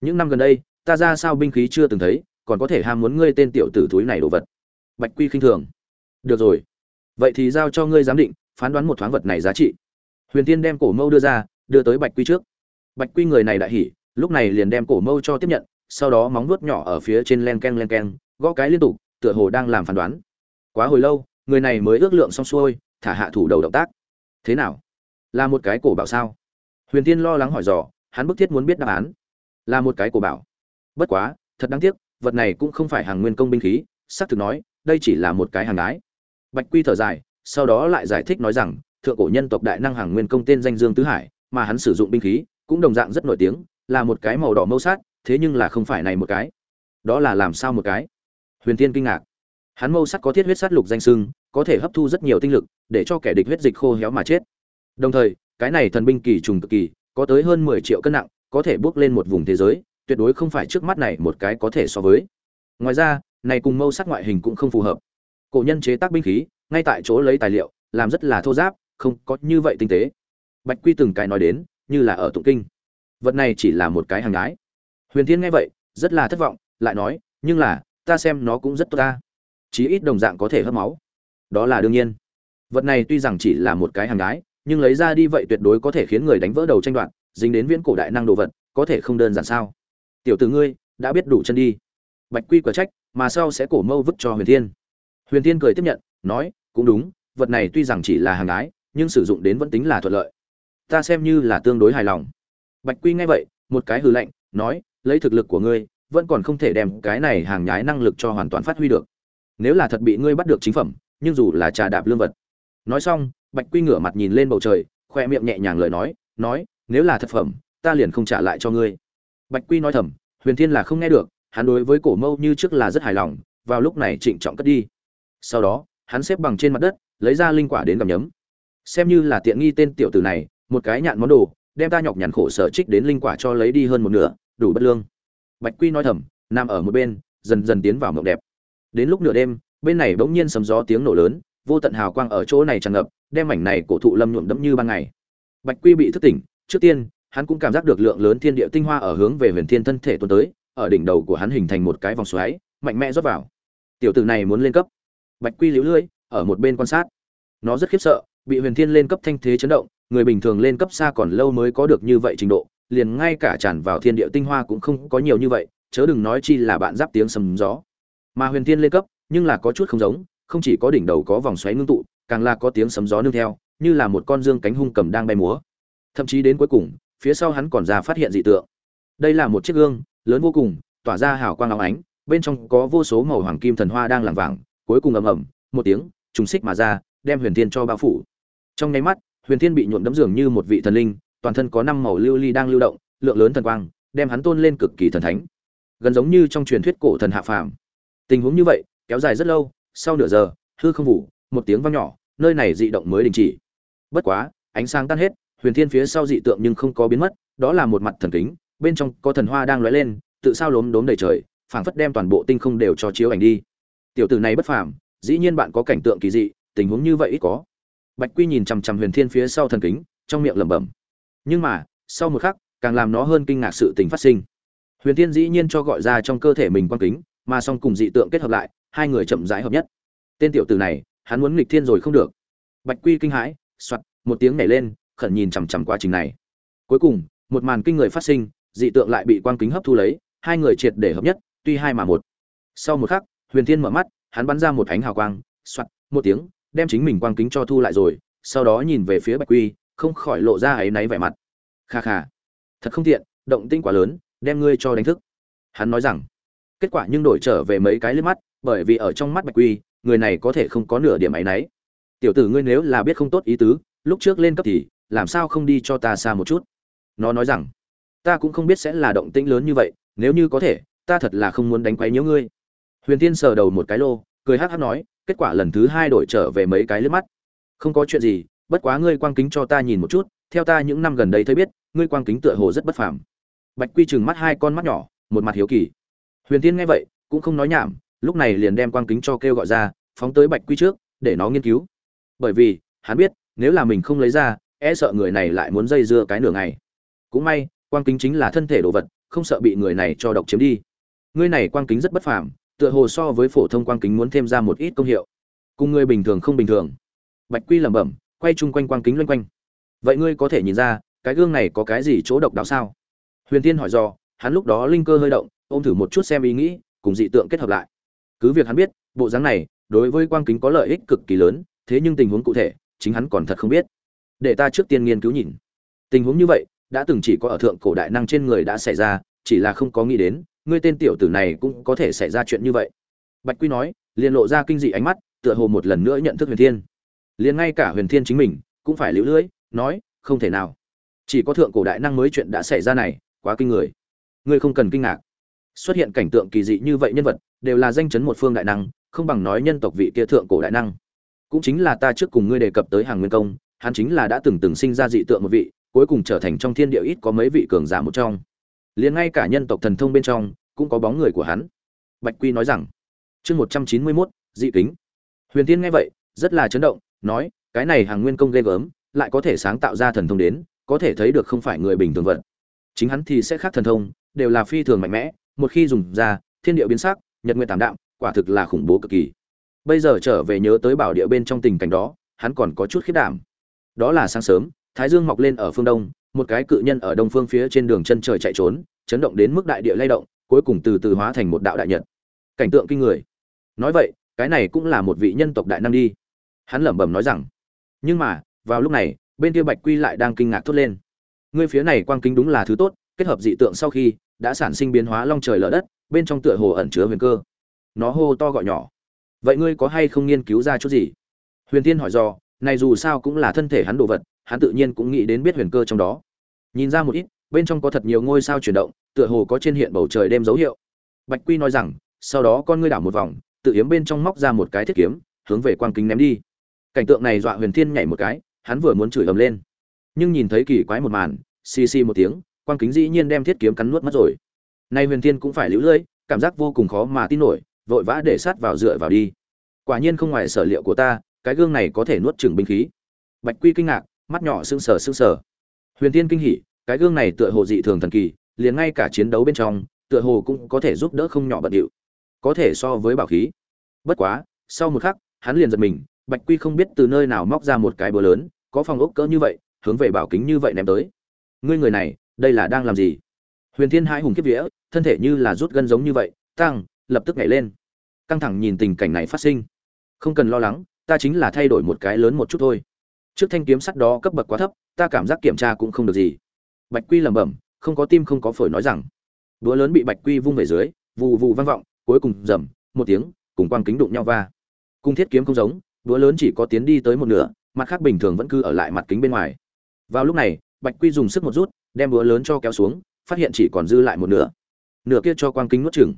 Những năm gần đây, ta ra sao binh khí chưa từng thấy, còn có thể ham muốn ngươi tên tiểu tử túi này đồ vật. Bạch quy khinh thường. Được rồi. Vậy thì giao cho ngươi giám định phán đoán một thoáng vật này giá trị. Huyền tiên đem cổ mâu đưa ra, đưa tới bạch quy trước. Bạch quy người này đại hỉ, lúc này liền đem cổ mâu cho tiếp nhận, sau đó móng vuốt nhỏ ở phía trên len ken len ken gõ cái liên tục, tựa hồ đang làm phán đoán. Quá hồi lâu, người này mới ước lượng xong xuôi, thả hạ thủ đầu động tác. Thế nào? Là một cái cổ bảo sao? Huyền tiên lo lắng hỏi dò, hắn bức thiết muốn biết đáp án. Là một cái cổ bảo. Bất quá, thật đáng tiếc, vật này cũng không phải hàng nguyên công binh khí, xác thực nói, đây chỉ là một cái hàng đái bạch quy thở dài sau đó lại giải thích nói rằng, thượng cổ nhân tộc đại năng hàng nguyên công tên danh dương tứ hải, mà hắn sử dụng binh khí, cũng đồng dạng rất nổi tiếng, là một cái màu đỏ mâu sát, thế nhưng là không phải này một cái. Đó là làm sao một cái? Huyền tiên kinh ngạc. Hắn mâu sắt có thiết huyết sát lục danh sưng có thể hấp thu rất nhiều tinh lực, để cho kẻ địch huyết dịch khô héo mà chết. Đồng thời, cái này thần binh kỳ trùng cực kỳ, có tới hơn mười triệu cân nặng, có thể bước lên một vùng thế giới, tuyệt đối không phải trước mắt này một cái có thể so với. Ngoài ra, này cùng mâu sắc ngoại hình cũng không phù hợp. Cổ nhân chế tác binh khí ngay tại chỗ lấy tài liệu, làm rất là thô giáp, không có như vậy tinh tế. Bạch quy từng cái nói đến, như là ở tụng kinh. Vật này chỉ là một cái hàng gái huyền thiên nghe vậy, rất là thất vọng, lại nói, nhưng là, ta xem nó cũng rất tốt ta. Chí ít đồng dạng có thể hấp máu. Đó là đương nhiên. Vật này tuy rằng chỉ là một cái hàng gái nhưng lấy ra đi vậy tuyệt đối có thể khiến người đánh vỡ đầu tranh đoạn dính đến viễn cổ đại năng đồ vật, có thể không đơn giản sao? Tiểu tử ngươi, đã biết đủ chân đi. Bạch quy quả trách, mà sau sẽ cổ mâu vứt cho huyền thiên. Huyền thiên cười tiếp nhận nói, cũng đúng, vật này tuy rằng chỉ là hàng ái, nhưng sử dụng đến vẫn tính là thuận lợi. Ta xem như là tương đối hài lòng. Bạch quy nghe vậy, một cái hư lệnh nói, lấy thực lực của ngươi, vẫn còn không thể đem cái này hàng nhái năng lực cho hoàn toàn phát huy được. Nếu là thật bị ngươi bắt được chính phẩm, nhưng dù là trà đạp lương vật. Nói xong, bạch quy ngửa mặt nhìn lên bầu trời, khoe miệng nhẹ nhàng lời nói nói, nếu là thật phẩm, ta liền không trả lại cho ngươi. Bạch quy nói thầm, huyền thiên là không nghe được, hắn đối với cổ mâu như trước là rất hài lòng, vào lúc này trịnh trọng cất đi. Sau đó hắn xếp bằng trên mặt đất, lấy ra linh quả đến gặm nhấm. Xem như là tiện nghi tên tiểu tử này, một cái nhạn món đồ, đem ta nhọc nhằn khổ sở trích đến linh quả cho lấy đi hơn một nửa, đủ bất lương. Bạch quy nói thầm, nằm ở một bên, dần dần tiến vào mộng đẹp. Đến lúc nửa đêm, bên này bỗng nhiên sấm gió tiếng nổ lớn, vô tận hào quang ở chỗ này tràn ngập, đem mảnh này cổ thụ lâm nhuộm đẫm như ban ngày. Bạch quy bị thức tỉnh, trước tiên, hắn cũng cảm giác được lượng lớn thiên địa tinh hoa ở hướng về huyền thiên thân thể tuần tới, ở đỉnh đầu của hắn hình thành một cái vòng xoáy, mạnh mẽ rót vào. Tiểu tử này muốn lên cấp bạch quy liễu lưỡi, ở một bên quan sát. Nó rất khiếp sợ, bị huyền thiên lên cấp thanh thế chấn động, người bình thường lên cấp xa còn lâu mới có được như vậy trình độ, liền ngay cả tràn vào thiên địa tinh hoa cũng không có nhiều như vậy, chớ đừng nói chi là bạn giáp tiếng sầm gió. Mà huyền thiên lên cấp, nhưng là có chút không giống, không chỉ có đỉnh đầu có vòng xoáy ngưng tụ, càng là có tiếng sấm gió nương theo, như là một con dương cánh hung cầm đang bay múa. Thậm chí đến cuối cùng, phía sau hắn còn ra phát hiện dị tượng. Đây là một chiếc gương, lớn vô cùng, tỏa ra hào quang óng ánh, bên trong có vô số màu hoàng kim thần hoa đang làm vàng cuối cùng ầm ầm, một tiếng, trùng xích mà ra, đem huyền thiên cho bao phủ. Trong nháy mắt, huyền thiên bị nhuộm đấm dường như một vị thần linh, toàn thân có năm màu lưu ly đang lưu động, lượng lớn thần quang, đem hắn tôn lên cực kỳ thần thánh. Gần giống như trong truyền thuyết cổ thần hạ phàm. Tình huống như vậy, kéo dài rất lâu, sau nửa giờ, hư không vụ một tiếng vang nhỏ, nơi này dị động mới đình chỉ. Bất quá, ánh sáng tan hết, huyền thiên phía sau dị tượng nhưng không có biến mất, đó là một mặt thần kính, bên trong có thần hoa đang lóe lên, tự sao lốm đốm đầy trời, phảng phất đem toàn bộ tinh không đều cho chiếu ảnh đi tiểu tử này bất phàm, dĩ nhiên bạn có cảnh tượng kỳ dị, tình huống như vậy ít có. Bạch quy nhìn chằm chằm huyền thiên phía sau thần kính, trong miệng lẩm bẩm. Nhưng mà, sau một khắc, càng làm nó hơn kinh ngạc sự tình phát sinh. Huyền thiên dĩ nhiên cho gọi ra trong cơ thể mình quan kính, mà song cùng dị tượng kết hợp lại, hai người chậm rãi hợp nhất. Tên tiểu tử này, hắn muốn nghịch thiên rồi không được. Bạch quy kinh hãi, soạt, một tiếng nhảy lên, khẩn nhìn chằm chằm quá trình này. Cuối cùng, một màn kinh người phát sinh, dị tượng lại bị quan kính hấp thu lấy, hai người triệt để hợp nhất, tuy hai mà một. Sau một khắc huyền thiên mở mắt, hắn bắn ra một ánh hào quang, soạt, một tiếng, đem chính mình quang kính cho thu lại rồi, sau đó nhìn về phía bạch quy, không khỏi lộ ra ấy náy vẻ mặt. Kha kha, thật không tiện, động tinh quá lớn, đem ngươi cho đánh thức. Hắn nói rằng, kết quả nhưng đổi trở về mấy cái liếc mắt, bởi vì ở trong mắt bạch quy, người này có thể không có nửa điểm áy náy. Tiểu tử ngươi nếu là biết không tốt ý tứ, lúc trước lên cấp thì, làm sao không đi cho ta xa một chút? Nó nói rằng, ta cũng không biết sẽ là động tĩnh lớn như vậy, nếu như có thể, ta thật là không muốn đánh quấy nhiễu ngươi huyền tiên sờ đầu một cái lô, cười hắc hắc nói, kết quả lần thứ hai đổi trở về mấy cái lướt mắt. Không có chuyện gì, bất quá ngươi quang kính cho ta nhìn một chút, theo ta những năm gần đây thấy biết, ngươi quang kính tựa hồ rất bất phàm. Bạch quy chừng mắt hai con mắt nhỏ, một mặt hiếu kỳ. Huyền tiên nghe vậy, cũng không nói nhảm, lúc này liền đem quang kính cho kêu gọi ra, phóng tới bạch quy trước, để nó nghiên cứu. Bởi vì, hắn biết, nếu là mình không lấy ra e sợ người này lại muốn dây dưa cái nửa ngày. Cũng may, quang kính chính là thân thể đồ vật, không sợ bị người này cho độc chiếm đi. Ngươi này quang kính rất bất phàm tựa hồ so với phổ thông quang kính muốn thêm ra một ít công hiệu. Cùng ngươi bình thường không bình thường. Bạch quy lẩm bẩm, quay chung quanh quang kính loanh quanh. Vậy ngươi có thể nhìn ra, cái gương này có cái gì chỗ độc đáo sao? Huyền tiên hỏi do hắn lúc đó linh cơ hơi động, ôm thử một chút xem ý nghĩ, cùng dị tượng kết hợp lại. Cứ việc hắn biết, bộ dáng này, đối với quang kính có lợi ích cực kỳ lớn, thế nhưng tình huống cụ thể, chính hắn còn thật không biết. Để ta trước tiên nghiên cứu nhìn. Tình huống như vậy, đã từng chỉ có ở thượng cổ đại năng trên người đã xảy ra, chỉ là không có nghĩ đến ngươi tên tiểu tử này cũng có thể xảy ra chuyện như vậy. Bạch quy nói, liền lộ ra kinh dị ánh mắt, tựa hồ một lần nữa nhận thức huyền thiên. Liền ngay cả huyền thiên chính mình cũng phải liễu lưỡi, nói, không thể nào. Chỉ có thượng cổ đại năng mới chuyện đã xảy ra này, quá kinh người. Ngươi không cần kinh ngạc. Xuất hiện cảnh tượng kỳ dị như vậy nhân vật, đều là danh chấn một phương đại năng, không bằng nói nhân tộc vị kia thượng cổ đại năng. Cũng chính là ta trước cùng ngươi đề cập tới hàng nguyên công, hắn chính là đã từng từng sinh ra dị tượng một vị, cuối cùng trở thành trong thiên địa ít có mấy vị cường giả một trong liền ngay cả nhân tộc thần thông bên trong cũng có bóng người của hắn. Bạch quy nói rằng, chương một trăm chín mươi mốt, dị kính. Huyền tiên nghe vậy, rất là chấn động, nói, cái này hàng nguyên công ghê gớm, lại có thể sáng tạo ra thần thông đến, có thể thấy được không phải người bình thường vật. Chính hắn thì sẽ khác thần thông, đều là phi thường mạnh mẽ, một khi dùng ra, thiên địa biến sắc, nhật nguyện tảm đạm, quả thực là khủng bố cực kỳ. Bây giờ trở về nhớ tới bảo địa bên trong tình cảnh đó, hắn còn có chút khiết đảm. Đó là sáng sớm thái dương mọc lên ở phương đông, một cái cự nhân ở đông phương phía trên đường chân trời chạy trốn, chấn động đến mức đại địa lay động, cuối cùng từ từ hóa thành một đạo đại nhật. Cảnh tượng kinh người. Nói vậy, cái này cũng là một vị nhân tộc đại năng đi. Hắn lẩm bẩm nói rằng, nhưng mà, vào lúc này, bên kia bạch quy lại đang kinh ngạc thốt lên. Ngươi phía này quang kính đúng là thứ tốt, kết hợp dị tượng sau khi, đã sản sinh biến hóa long trời lở đất, bên trong tựa hồ ẩn chứa huyền cơ. Nó hô to gọi nhỏ. Vậy ngươi có hay không nghiên cứu ra chút gì? Huyền tiên hỏi do này dù sao cũng là thân thể hắn đồ vật hắn tự nhiên cũng nghĩ đến biết huyền cơ trong đó. Nhìn ra một ít, bên trong có thật nhiều ngôi sao chuyển động, tựa hồ có trên hiện bầu trời đêm dấu hiệu. Bạch quy nói rằng, sau đó con ngươi đảo một vòng, tự yếm bên trong móc ra một cái thiết kiếm, hướng về quang kính ném đi. Cảnh tượng này dọa huyền thiên nhảy một cái, hắn vừa muốn chửi ầm lên. Nhưng nhìn thấy kỳ quái một màn, xì xì một tiếng, quang kính dĩ nhiên đem thiết kiếm cắn nuốt mất rồi. Nay huyền thiên cũng phải lũ lưỡi cảm giác vô cùng khó mà tin nổi, vội vã để sát vào dựa vào đi. Quả nhiên không ngoài sở liệu của ta, cái gương này có thể nuốt chửng binh khí. Bạch quy kinh ngạc mắt nhỏ sưng sờ sưng sờ. Huyền thiên kinh hỉ, cái gương này tựa hồ dị thường thần kỳ, liền ngay cả chiến đấu bên trong, tựa hồ cũng có thể giúp đỡ không nhỏ bận điệu. Có thể so với bảo khí. Bất quá, sau một khắc, hắn liền giật mình, bạch quy không biết từ nơi nào móc ra một cái búa lớn, có phòng ốc cỡ như vậy, hướng về bảo kính như vậy ném tới. Ngươi người này, đây là đang làm gì? Huyền thiên hai hùng kiếp vía, thân thể như là rút gân giống như vậy, tăng, lập tức nhảy lên. Căng thẳng nhìn tình cảnh này phát sinh. Không cần lo lắng, ta chính là thay đổi một cái lớn một chút thôi trước thanh kiếm sắt đó cấp bậc quá thấp, ta cảm giác kiểm tra cũng không được gì. Bạch quy lẩm bẩm, không có tim không có phổi nói rằng. Búa lớn bị bạch quy vung về dưới, vù vù vang vọng, cuối cùng rầm, một tiếng, cùng quang kính đụng nhau va. Cung thiết kiếm không giống búa lớn chỉ có tiến đi tới một nửa, mặt khác bình thường vẫn cứ ở lại mặt kính bên ngoài. Vào lúc này, bạch quy dùng sức một rút, đem búa lớn cho kéo xuống, phát hiện chỉ còn dư lại một nửa. Nửa kia cho quang kính nuốt chừng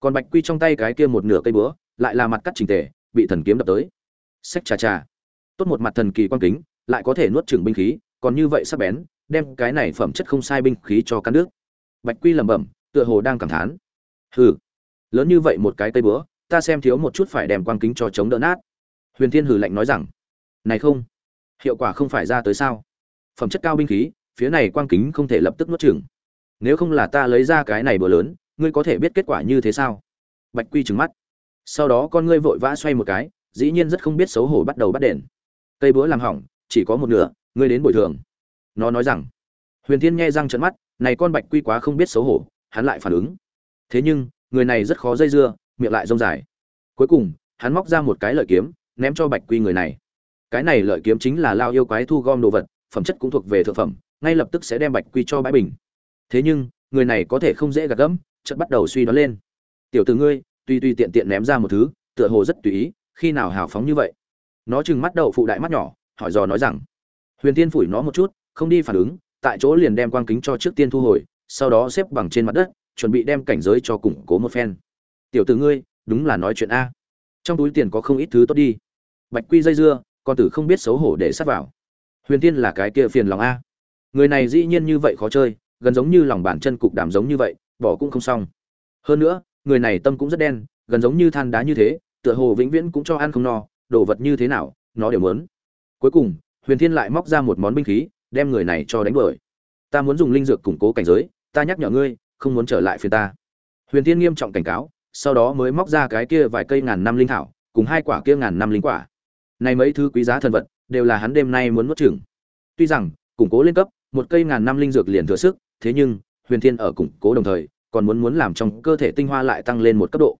còn bạch quy trong tay cái kia một nửa cây búa, lại là mặt cắt trình tề, bị thần kiếm đập tới. Sách trà trà tốt một mặt thần kỳ quan kính, lại có thể nuốt chừng binh khí, còn như vậy sắc bén, đem cái này phẩm chất không sai binh khí cho căn nước bạch quy lẩm bẩm, tựa hồ đang cảm thán. Hừ, lớn như vậy một cái tay búa, ta xem thiếu một chút phải đem quan kính cho chống đỡ nát. Huyền thiên hừ lạnh nói rằng, này không, hiệu quả không phải ra tới sao? Phẩm chất cao binh khí, phía này quan kính không thể lập tức nuốt chừng nếu không là ta lấy ra cái này búa lớn, ngươi có thể biết kết quả như thế sao? Bạch quy trừng mắt. Sau đó con ngươi vội vã xoay một cái, dĩ nhiên rất không biết xấu hổ bắt đầu bắt đền cây búa làm hỏng, chỉ có một nửa, ngươi đến bồi thường. Nó nói rằng, huyền thiên nghe răng trận mắt, này con bạch quy quá không biết xấu hổ, hắn lại phản ứng. Thế nhưng, người này rất khó dây dưa, miệng lại rông dài. Cuối cùng, hắn móc ra một cái lợi kiếm, ném cho bạch quy người này. Cái này lợi kiếm chính là lao yêu quái thu gom đồ vật, phẩm chất cũng thuộc về thượng phẩm, ngay lập tức sẽ đem bạch quy cho bãi bình. Thế nhưng, người này có thể không dễ gạt gẫm, chợt bắt đầu suy đoán lên. Tiểu tử ngươi tuy tuy tiện tiện ném ra một thứ, tựa hồ rất tùy ý, khi nào hào phóng như vậy? Nó chừng mắt đậu phụ đại mắt nhỏ, hỏi dò nói rằng, huyền tiên phủi nó một chút, không đi phản ứng, tại chỗ liền đem quang kính cho trước tiên thu hồi, sau đó xếp bằng trên mặt đất, chuẩn bị đem cảnh giới cho củng cố một phen. Tiểu tử ngươi, đúng là nói chuyện a. Trong túi tiền có không ít thứ tốt đi. Bạch quy dây dưa, con tử không biết xấu hổ để sắp vào. Huyền tiên là cái kia phiền lòng a. Người này dĩ nhiên như vậy khó chơi, gần giống như lòng bàn chân cục đàm giống như vậy, bỏ cũng không xong. Hơn nữa, người này tâm cũng rất đen, gần giống như than đá như thế, tựa hồ vĩnh viễn cũng cho ăn không no đồ vật như thế nào, nó đều muốn. Cuối cùng, huyền thiên lại móc ra một món binh khí, đem người này cho đánh đuổi. Ta muốn dùng linh dược củng cố cảnh giới, ta nhắc nhở ngươi, không muốn trở lại phiền ta. Huyền Thiên nghiêm trọng cảnh cáo, sau đó mới móc ra cái kia vài cây ngàn năm linh thảo, cùng hai quả kia ngàn năm linh quả. Này mấy thứ quý giá thần vật, đều là hắn đêm nay muốn nuốt chửng. Tuy rằng, củng cố lên cấp, một cây ngàn năm linh dược liền thừa sức, thế nhưng, huyền thiên ở củng cố đồng thời, còn muốn muốn làm trong cơ thể tinh hoa lại tăng lên một cấp độ.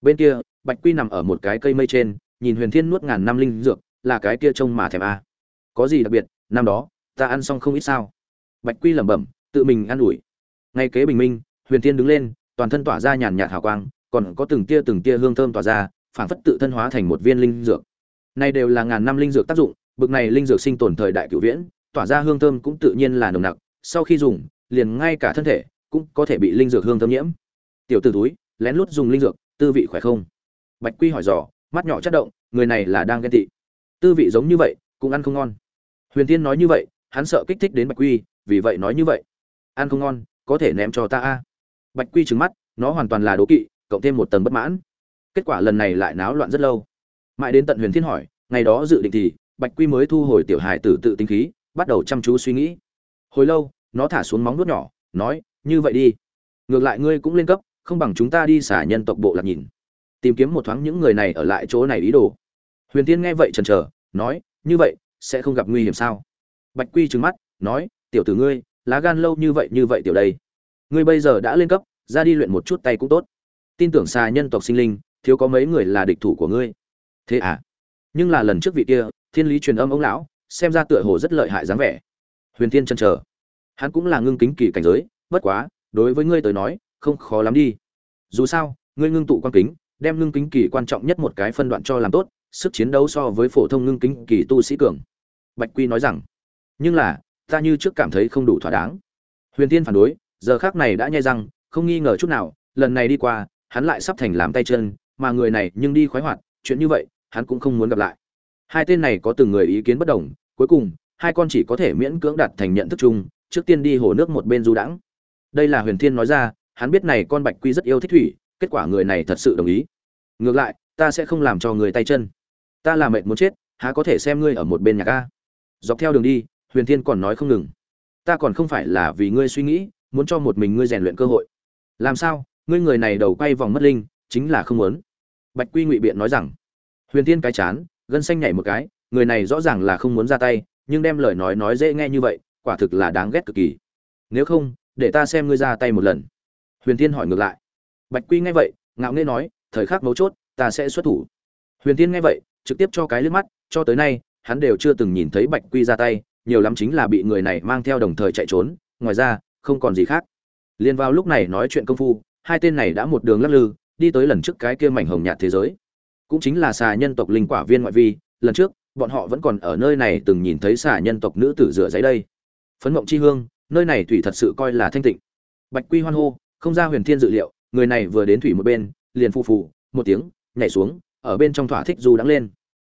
Bên kia, bạch quy nằm ở một cái cây mây trên nhìn huyền thiên nuốt ngàn năm linh dược, là cái kia trông mà thèm a. Có gì đặc biệt, năm đó, ta ăn xong không ít sao? Bạch quy lẩm bẩm, tự mình ăn ủi. Ngay kế bình minh, huyền thiên đứng lên, toàn thân tỏa ra nhàn nhạt hào quang, còn có từng tia từng tia hương thơm tỏa ra, phảng phất tự thân hóa thành một viên linh dược. Nay đều là ngàn năm linh dược tác dụng, bực này linh dược sinh tồn thời đại cựu viễn, tỏa ra hương thơm cũng tự nhiên là nồng nặc, sau khi dùng, liền ngay cả thân thể cũng có thể bị linh dược hương thơm nhiễm. Tiểu tử túi, lén lút dùng linh dược, tư vị khỏe không? Bạch quy hỏi dò mắt nhỏ chất động, người này là đang ghen tị. Tư vị giống như vậy, cũng ăn không ngon. Huyền tiên nói như vậy, hắn sợ kích thích đến bạch quy, vì vậy nói như vậy. Ăn không ngon, có thể ném cho ta a. Bạch quy trừng mắt, nó hoàn toàn là đố kỵ, cộng thêm một tầng bất mãn. Kết quả lần này lại náo loạn rất lâu. Mãi đến tận huyền thiên hỏi, ngày đó dự định thì, bạch quy mới thu hồi tiểu hài tử tự tính khí, bắt đầu chăm chú suy nghĩ. Hồi lâu, nó thả xuống móng nuốt nhỏ, nói, như vậy đi. Ngược lại ngươi cũng lên cấp, không bằng chúng ta đi xả nhân tộc bộ lạc nhìn tìm kiếm một thoáng những người này ở lại chỗ này ý đồ. Huyền tiên nghe vậy chần chờ, nói, như vậy, sẽ không gặp nguy hiểm sao? Bạch quy trừng mắt, nói, tiểu tử ngươi, lá gan lâu như vậy như vậy tiểu đây. Ngươi bây giờ đã lên cấp, ra đi luyện một chút tay cũng tốt. Tin tưởng xa nhân tộc sinh linh, thiếu có mấy người là địch thủ của ngươi. Thế à? Nhưng là lần trước vị kia, thiên lý truyền âm ông lão, xem ra tựa hồ rất lợi hại dáng vẻ. Huyền tiên chân chờ. Hắn cũng là ngưng kính kỳ cảnh giới, bất quá, đối với ngươi tới nói, không khó lắm đi. Dù sao, ngươi ngưng tụ quan kính đem ngưng kính kỳ quan trọng nhất một cái phân đoạn cho làm tốt, sức chiến đấu so với phổ thông ngưng kính kỳ tu sĩ cường. Bạch quy nói rằng, nhưng là, ta như trước cảm thấy không đủ thỏa đáng. Huyền tiên phản đối, giờ khác này đã nhai răng không nghi ngờ chút nào, lần này đi qua, hắn lại sắp thành làm tay chân, mà người này nhưng đi khoái hoạt, chuyện như vậy, hắn cũng không muốn gặp lại. Hai tên này có từng người ý kiến bất đồng, cuối cùng, hai con chỉ có thể miễn cưỡng đặt thành nhận thức chung, trước tiên đi hồ nước một bên du đãng. Đây là huyền thiên nói ra, hắn biết này con bạch quy rất yêu thích thủy kết quả người này thật sự đồng ý. Ngược lại, ta sẽ không làm cho người tay chân. Ta là mệt muốn chết, há có thể xem ngươi ở một bên nhà ca dọc theo đường đi, huyền thiên còn nói không ngừng. Ta còn không phải là vì ngươi suy nghĩ, muốn cho một mình ngươi rèn luyện cơ hội. Làm sao, ngươi người này đầu quay vòng mất linh, chính là không muốn. Bạch quy ngụy biện nói rằng. Huyền thiên cái chán, gân xanh nhảy một cái, người này rõ ràng là không muốn ra tay, nhưng đem lời nói nói dễ nghe như vậy, quả thực là đáng ghét cực kỳ. Nếu không, để ta xem ngươi ra tay một lần. Huyền thiên hỏi ngược lại bạch quy nghe vậy, ngạo nghễ nói, thời khắc mấu chốt, ta sẽ xuất thủ. Huyền thiên nghe vậy, trực tiếp cho cái liếc mắt, cho tới nay, hắn đều chưa từng nhìn thấy bạch quy ra tay, nhiều lắm chính là bị người này mang theo đồng thời chạy trốn, ngoài ra, không còn gì khác. Liền vào lúc này nói chuyện công phu, hai tên này đã một đường lắc lư, đi tới lần trước cái kia mảnh hồng nhạt thế giới. Cũng chính là xà nhân tộc linh quả viên ngoại vi, lần trước, bọn họ vẫn còn ở nơi này từng nhìn thấy xà nhân tộc nữ tử rửa giấy đây. Phấn mộng chi hương, nơi này thủy thật sự coi là thanh tịnh. Bạch quy hoan hô, không ra huyền thiên dự liệu người này vừa đến thủy một bên, liền phù phù, một tiếng, nhảy xuống, ở bên trong thỏa thích du đắng lên.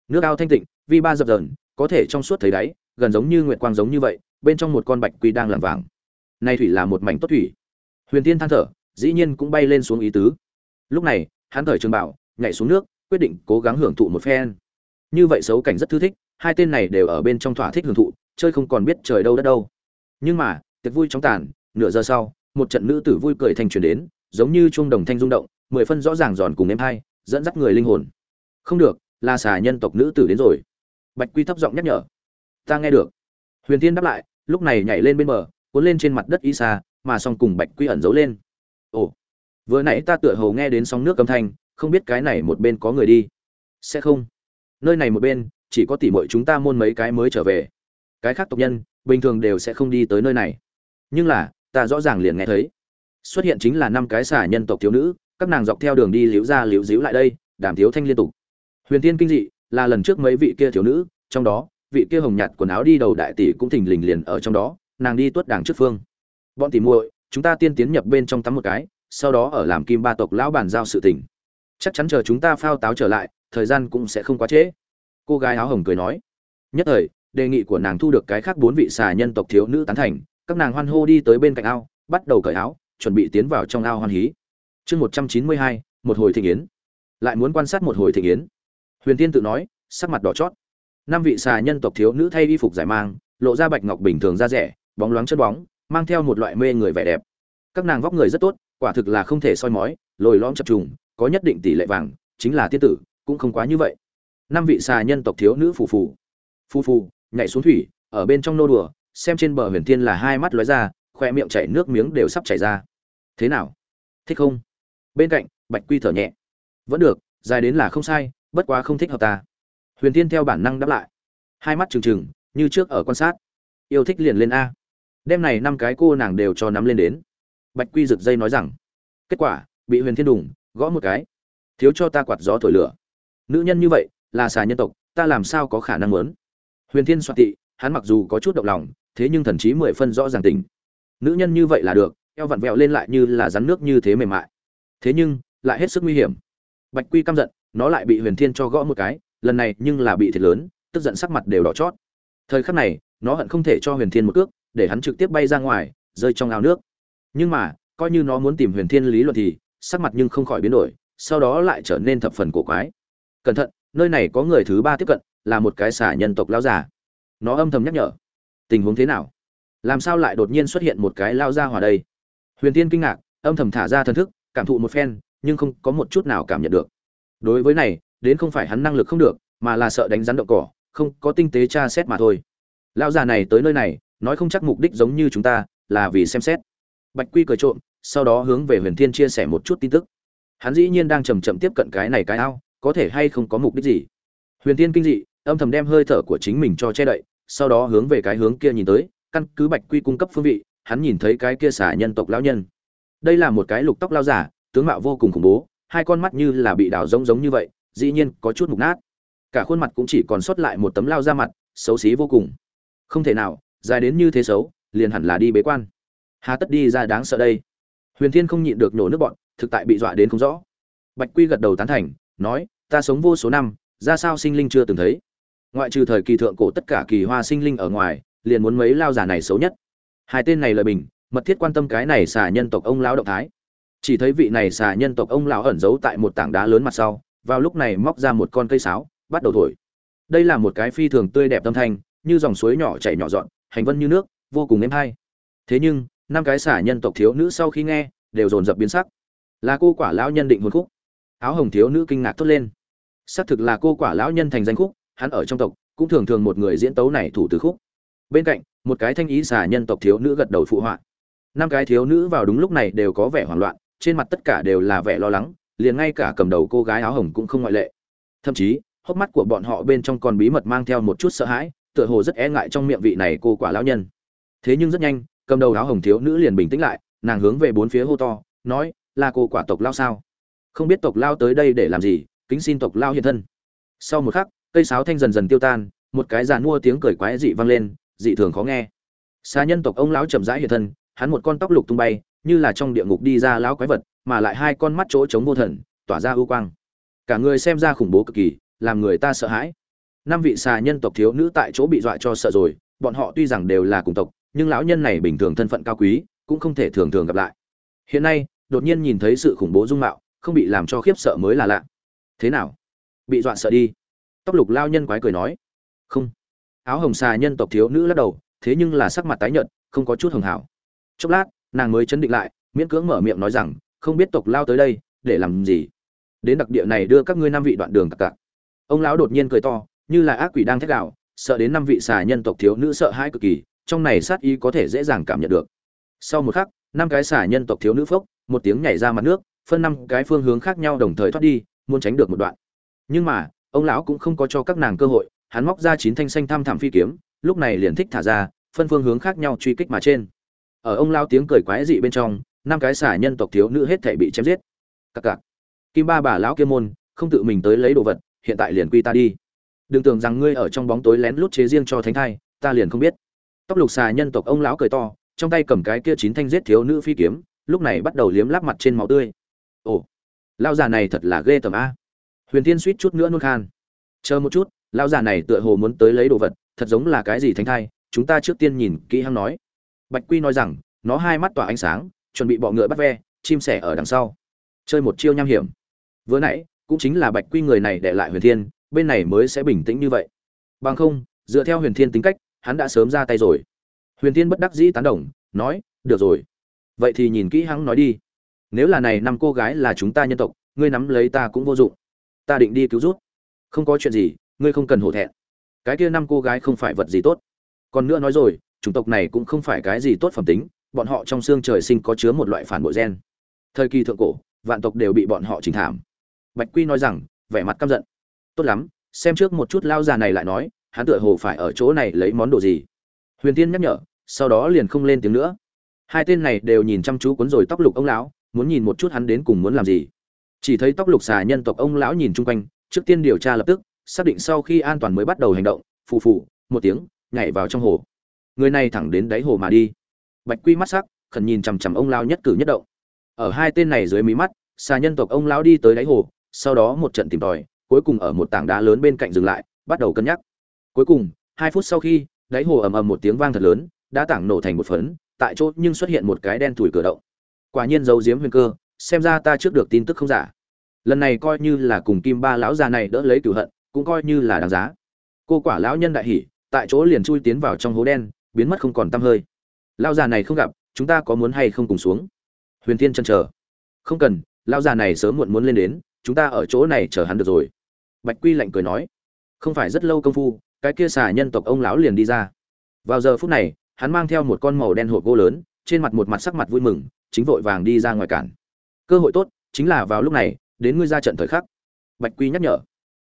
Nước ao thanh tịnh, vi ba dập dờn, có thể trong suốt thấy đáy, gần giống như nguyệt quang giống như vậy, bên trong một con bạch quy đang làm vàng. Nay thủy là một mảnh tốt thủy. Huyền tiên than thở, dĩ nhiên cũng bay lên xuống ý tứ. Lúc này, hắn thời trường bảo, nhảy xuống nước, quyết định cố gắng hưởng thụ một phen. Như vậy xấu cảnh rất thư thích, hai tên này đều ở bên trong thỏa thích hưởng thụ, chơi không còn biết trời đâu đất đâu. Nhưng mà, tiệc vui chóng tàn, nửa giờ sau, một trận nữ tử vui cười thành truyền đến giống như chuông đồng thanh rung động, mười phân rõ ràng giòn cùng êm hai, dẫn dắt người linh hồn. Không được, là xà nhân tộc nữ tử đến rồi. Bạch quy thấp giọng nhắc nhở. Ta nghe được. Huyền tiên đáp lại, lúc này nhảy lên bên bờ, cuốn lên trên mặt đất y xa mà song cùng bạch quy ẩn giấu lên. Ồ, vừa nãy ta tựa hồ nghe đến sóng nước âm thanh, không biết cái này một bên có người đi. Sẽ không. Nơi này một bên, chỉ có tỷ muội chúng ta môn mấy cái mới trở về. Cái khác tộc nhân, bình thường đều sẽ không đi tới nơi này. Nhưng là, ta rõ ràng liền nghe thấy xuất hiện chính là năm cái xả nhân tộc thiếu nữ, các nàng dọc theo đường đi liễu ra liễu díu lại đây, đàm thiếu thanh liên tục. Huyền tiên kinh dị, là lần trước mấy vị kia thiếu nữ, trong đó, vị kia hồng nhạt quần áo đi đầu đại tỷ cũng thình lình liền ở trong đó, nàng đi tuất đảng trước phương. Bọn tỷ muội, chúng ta tiên tiến nhập bên trong tắm một cái, sau đó ở làm kim ba tộc lão bàn giao sự tình. Chắc chắn chờ chúng ta phao táo trở lại, thời gian cũng sẽ không quá trễ. Cô gái áo hồng cười nói. Nhất thời, đề nghị của nàng thu được cái khác bốn vị xà nhân tộc thiếu nữ tán thành, các nàng hoan hô đi tới bên cạnh ao, bắt đầu cởi áo chuẩn bị tiến vào trong ao hoan hí. Chương một trăm chín mươi hai, một hồi thịnh yến. Lại muốn quan sát một hồi thịnh yến. Huyền tiên tự nói, sắc mặt đỏ chót. Năm vị xà nhân tộc thiếu nữ thay y phục giải mang, lộ ra bạch ngọc bình thường da rẻ, bóng loáng chất bóng, mang theo một loại mê người vẻ đẹp. Các nàng vóc người rất tốt, quả thực là không thể soi mói, lồi lõm chập trùng, có nhất định tỷ lệ vàng, chính là tiên tử, cũng không quá như vậy. Năm vị xà nhân tộc thiếu nữ phù phù. Phù phù, nhảy xuống thủy, ở bên trong nô đùa, xem trên bờ huyền thiên là hai mắt lóe ra, khoe miệng chảy nước miếng đều sắp chảy ra thế nào? Thích không? Bên cạnh, bạch quy thở nhẹ. Vẫn được, dài đến là không sai, bất quá không thích hợp ta. Huyền thiên theo bản năng đáp lại. Hai mắt trừng trừng, như trước ở quan sát. Yêu thích liền lên a. Đêm này năm cái cô nàng đều cho nắm lên đến. Bạch quy rực dây nói rằng, kết quả, bị huyền thiên đùng, gõ một cái. Thiếu cho ta quạt gió thổi lửa. Nữ nhân như vậy, là xà nhân tộc, ta làm sao có khả năng muốn? Huyền thiên soạn tị, hắn mặc dù có chút động lòng, thế nhưng thần chí mười phân rõ ràng tình. Nữ nhân như vậy là được eo vặn vẹo lên lại như là rắn nước như thế mềm mại. Thế nhưng, lại hết sức nguy hiểm. Bạch quy căm giận, nó lại bị huyền thiên cho gõ một cái, lần này nhưng là bị thiệt lớn, tức giận sắc mặt đều đỏ chót. Thời khắc này, nó hận không thể cho huyền thiên một cước, để hắn trực tiếp bay ra ngoài, rơi trong ao nước. Nhưng mà, coi như nó muốn tìm huyền thiên lý luận thì, sắc mặt nhưng không khỏi biến đổi, sau đó lại trở nên thập phần cổ quái. Cẩn thận, nơi này có người thứ ba tiếp cận, là một cái xả nhân tộc lao giả. nó âm thầm nhắc nhở, tình huống thế nào? Làm sao lại đột nhiên xuất hiện một cái lao ra hòa đây? Huyền tiên kinh ngạc, âm thầm thả ra thần thức, cảm thụ một phen, nhưng không có một chút nào cảm nhận được. Đối với này, đến không phải hắn năng lực không được, mà là sợ đánh rắn động cỏ, không có tinh tế tra xét mà thôi. Lão già này tới nơi này, nói không chắc mục đích giống như chúng ta, là vì xem xét. Bạch quy cười trộm, sau đó hướng về huyền thiên chia sẻ một chút tin tức. Hắn dĩ nhiên đang chầm chậm tiếp cận cái này cái ao, có thể hay không có mục đích gì? Huyền thiên kinh dị, âm thầm đem hơi thở của chính mình cho che đậy, sau đó hướng về cái hướng kia nhìn tới, căn cứ bạch quy cung cấp phương vị hắn nhìn thấy cái kia xả nhân tộc lão nhân. Đây là một cái lục tóc lao giả, tướng mạo vô cùng khủng bố, hai con mắt như là bị đào giống giống như vậy, dĩ nhiên có chút mục nát. Cả khuôn mặt cũng chỉ còn sót lại một tấm lao da mặt, xấu xí vô cùng. Không thể nào, dài đến như thế xấu, liền hẳn là đi bế quan. Hà tất đi ra đáng sợ đây. Huyền thiên không nhịn được nổ nước bọn, thực tại bị dọa đến không rõ. Bạch quy gật đầu tán thành, nói, ta sống vô số năm, ra sao sinh linh chưa từng thấy? Ngoại trừ thời kỳ thượng cổ tất cả kỳ hoa sinh linh ở ngoài, liền muốn mấy lao giả này xấu nhất hai tên này lời bình, mật thiết quan tâm cái này xà nhân tộc ông lão động thái. Chỉ thấy vị này xà nhân tộc ông lão ẩn giấu tại một tảng đá lớn mặt sau, vào lúc này móc ra một con cây sáo, bắt đầu thổi. Đây là một cái phi thường tươi đẹp tâm thanh, như dòng suối nhỏ chảy nhỏ dọn, hành vân như nước, vô cùng êm hay. Thế nhưng, năm cái xả nhân tộc thiếu nữ sau khi nghe, đều dồn dập biến sắc. Là cô quả lão nhân định hồn khúc. Áo hồng thiếu nữ kinh ngạc thốt lên. Xác thực là cô quả lão nhân thành danh khúc, hắn ở trong tộc, cũng thường thường một người diễn tấu này thủ từ khúc. Bên cạnh một cái thanh ý xà nhân tộc thiếu nữ gật đầu phụ họa. Năm cái thiếu nữ vào đúng lúc này đều có vẻ hoảng loạn, trên mặt tất cả đều là vẻ lo lắng, liền ngay cả cầm đầu cô gái áo hồng cũng không ngoại lệ. Thậm chí, hốc mắt của bọn họ bên trong còn bí mật mang theo một chút sợ hãi, tựa hồ rất e ngại trong miệng vị này cô quả lão nhân. Thế nhưng rất nhanh, cầm đầu áo hồng thiếu nữ liền bình tĩnh lại, nàng hướng về bốn phía hô to, nói, là cô quả tộc lao sao? Không biết tộc lao tới đây để làm gì, kính xin tộc lao hiện thân. Sau một khắc, cây sáo thanh dần dần tiêu tan, một cái giàn mua tiếng cười quái dị vang lên dị thường khó nghe. Xa nhân tộc ông lão chậm rãi hiện thân, hắn một con tóc lục tung bay, như là trong địa ngục đi ra lão quái vật, mà lại hai con mắt chỗ trống vô thần, tỏa ra ưu quang. Cả người xem ra khủng bố cực kỳ, làm người ta sợ hãi. Năm vị xà nhân tộc thiếu nữ tại chỗ bị dọa cho sợ rồi, bọn họ tuy rằng đều là cùng tộc, nhưng lão nhân này bình thường thân phận cao quý, cũng không thể thường thường gặp lại. Hiện nay, đột nhiên nhìn thấy sự khủng bố dung mạo, không bị làm cho khiếp sợ mới là lạ. Thế nào? Bị dọa sợ đi. Tóc lục lao nhân quái cười nói. Không áo hồng xà nhân tộc thiếu nữ lắc đầu, thế nhưng là sắc mặt tái nhợt, không có chút hường hảo. Chốc lát, nàng mới chấn định lại, miễn cưỡng mở miệng nói rằng, không biết tộc lao tới đây, để làm gì? Đến đặc địa này đưa các ngươi năm vị đoạn đường tặc tặc ông lão đột nhiên cười to, như là ác quỷ đang thét gạo sợ đến năm vị xà nhân tộc thiếu nữ sợ hãi cực kỳ, trong này sát ý có thể dễ dàng cảm nhận được. Sau một khắc, năm cái xà nhân tộc thiếu nữ phốc, một tiếng nhảy ra mặt nước, phân năm cái phương hướng khác nhau đồng thời thoát đi, muốn tránh được một đoạn. Nhưng mà, ông lão cũng không có cho các nàng cơ hội hắn móc ra chín thanh xanh tham thảm phi kiếm, lúc này liền thích thả ra, phân phương hướng khác nhau truy kích mà trên. Ở ông lão tiếng cười quái dị bên trong, năm cái xà nhân tộc thiếu nữ hết thảy bị chém giết. Các cặc. Kim ba bà lão kia môn, không tự mình tới lấy đồ vật, hiện tại liền quy ta đi. Đừng tưởng rằng ngươi ở trong bóng tối lén lút chế riêng cho thánh thai, ta liền không biết. Tóc lục xà nhân tộc ông lão cười to, trong tay cầm cái kia chín thanh giết thiếu nữ phi kiếm, lúc này bắt đầu liếm láp mặt trên máu tươi. Ồ, lão già này thật là ghê tởm a. Huyền tiên suýt chút nữa nôn khan. Chờ một chút lão già này tựa hồ muốn tới lấy đồ vật, thật giống là cái gì thánh thai, chúng ta trước tiên nhìn kỹ hắn nói. Bạch quy nói rằng, nó hai mắt tỏa ánh sáng, chuẩn bị bọ ngựa bắt ve, chim sẻ ở đằng sau. Chơi một chiêu nham hiểm. Vừa nãy, cũng chính là bạch quy người này để lại huyền thiên, bên này mới sẽ bình tĩnh như vậy. Bằng không, dựa theo huyền thiên tính cách, hắn đã sớm ra tay rồi. Huyền thiên bất đắc dĩ tán đồng, nói, được rồi. Vậy thì nhìn kỹ hắn nói đi. Nếu là này năm cô gái là chúng ta nhân tộc, ngươi nắm lấy ta cũng vô dụng. Ta định đi cứu rút. Không có chuyện gì ngươi không cần hổ thẹn. Cái kia năm cô gái không phải vật gì tốt. Còn nữa nói rồi, chủng tộc này cũng không phải cái gì tốt phẩm tính, bọn họ trong xương trời sinh có chứa một loại phản bội gen. Thời kỳ thượng cổ, vạn tộc đều bị bọn họ chỉnh thảm. Bạch quy nói rằng, vẻ mặt căm giận. Tốt lắm, xem trước một chút lao già này lại nói, hắn tựa hồ phải ở chỗ này lấy món đồ gì. Huyền tiên nhắc nhở, sau đó liền không lên tiếng nữa. Hai tên này đều nhìn chăm chú cuốn rồi tóc lục ông lão, muốn nhìn một chút hắn đến cùng muốn làm gì. Chỉ thấy tóc lục xà nhân tộc ông lão nhìn chung quanh, trước tiên điều tra lập tức xác định sau khi an toàn mới bắt đầu hành động, phù phù, một tiếng, nhảy vào trong hồ. Người này thẳng đến đáy hồ mà đi. Bạch quy mắt sắc, khẩn nhìn chằm chằm ông lão nhất cử nhất động. Ở hai tên này dưới mí mắt, xà nhân tộc ông lão đi tới đáy hồ, sau đó một trận tìm tòi, cuối cùng ở một tảng đá lớn bên cạnh dừng lại, bắt đầu cân nhắc. Cuối cùng, hai phút sau khi, đáy hồ ầm ầm một tiếng vang thật lớn đã tảng nổ thành một phấn, tại chỗ nhưng xuất hiện một cái đen thủi cửa động. Quả nhiên giấu giếm huyền cơ, xem ra ta trước được tin tức không giả. Lần này coi như là cùng kim ba lão già này đỡ lấy cửu hận cũng coi như là đáng giá. Cô quả lão nhân đại hỉ, tại chỗ liền chui tiến vào trong hố đen, biến mất không còn tăm hơi. Lão già này không gặp, chúng ta có muốn hay không cùng xuống? Huyền thiên chân chờ. Không cần, lão già này sớm muộn muốn lên đến, chúng ta ở chỗ này chờ hắn được rồi. Bạch quy lạnh cười nói. Không phải rất lâu công phu, cái kia xà nhân tộc ông lão liền đi ra. Vào giờ phút này, hắn mang theo một con màu đen hộp gỗ lớn, trên mặt một mặt sắc mặt vui mừng, chính vội vàng đi ra ngoài cản. Cơ hội tốt, chính là vào lúc này, đến ngươi ra trận thời khắc. Bạch quy nhắc nhở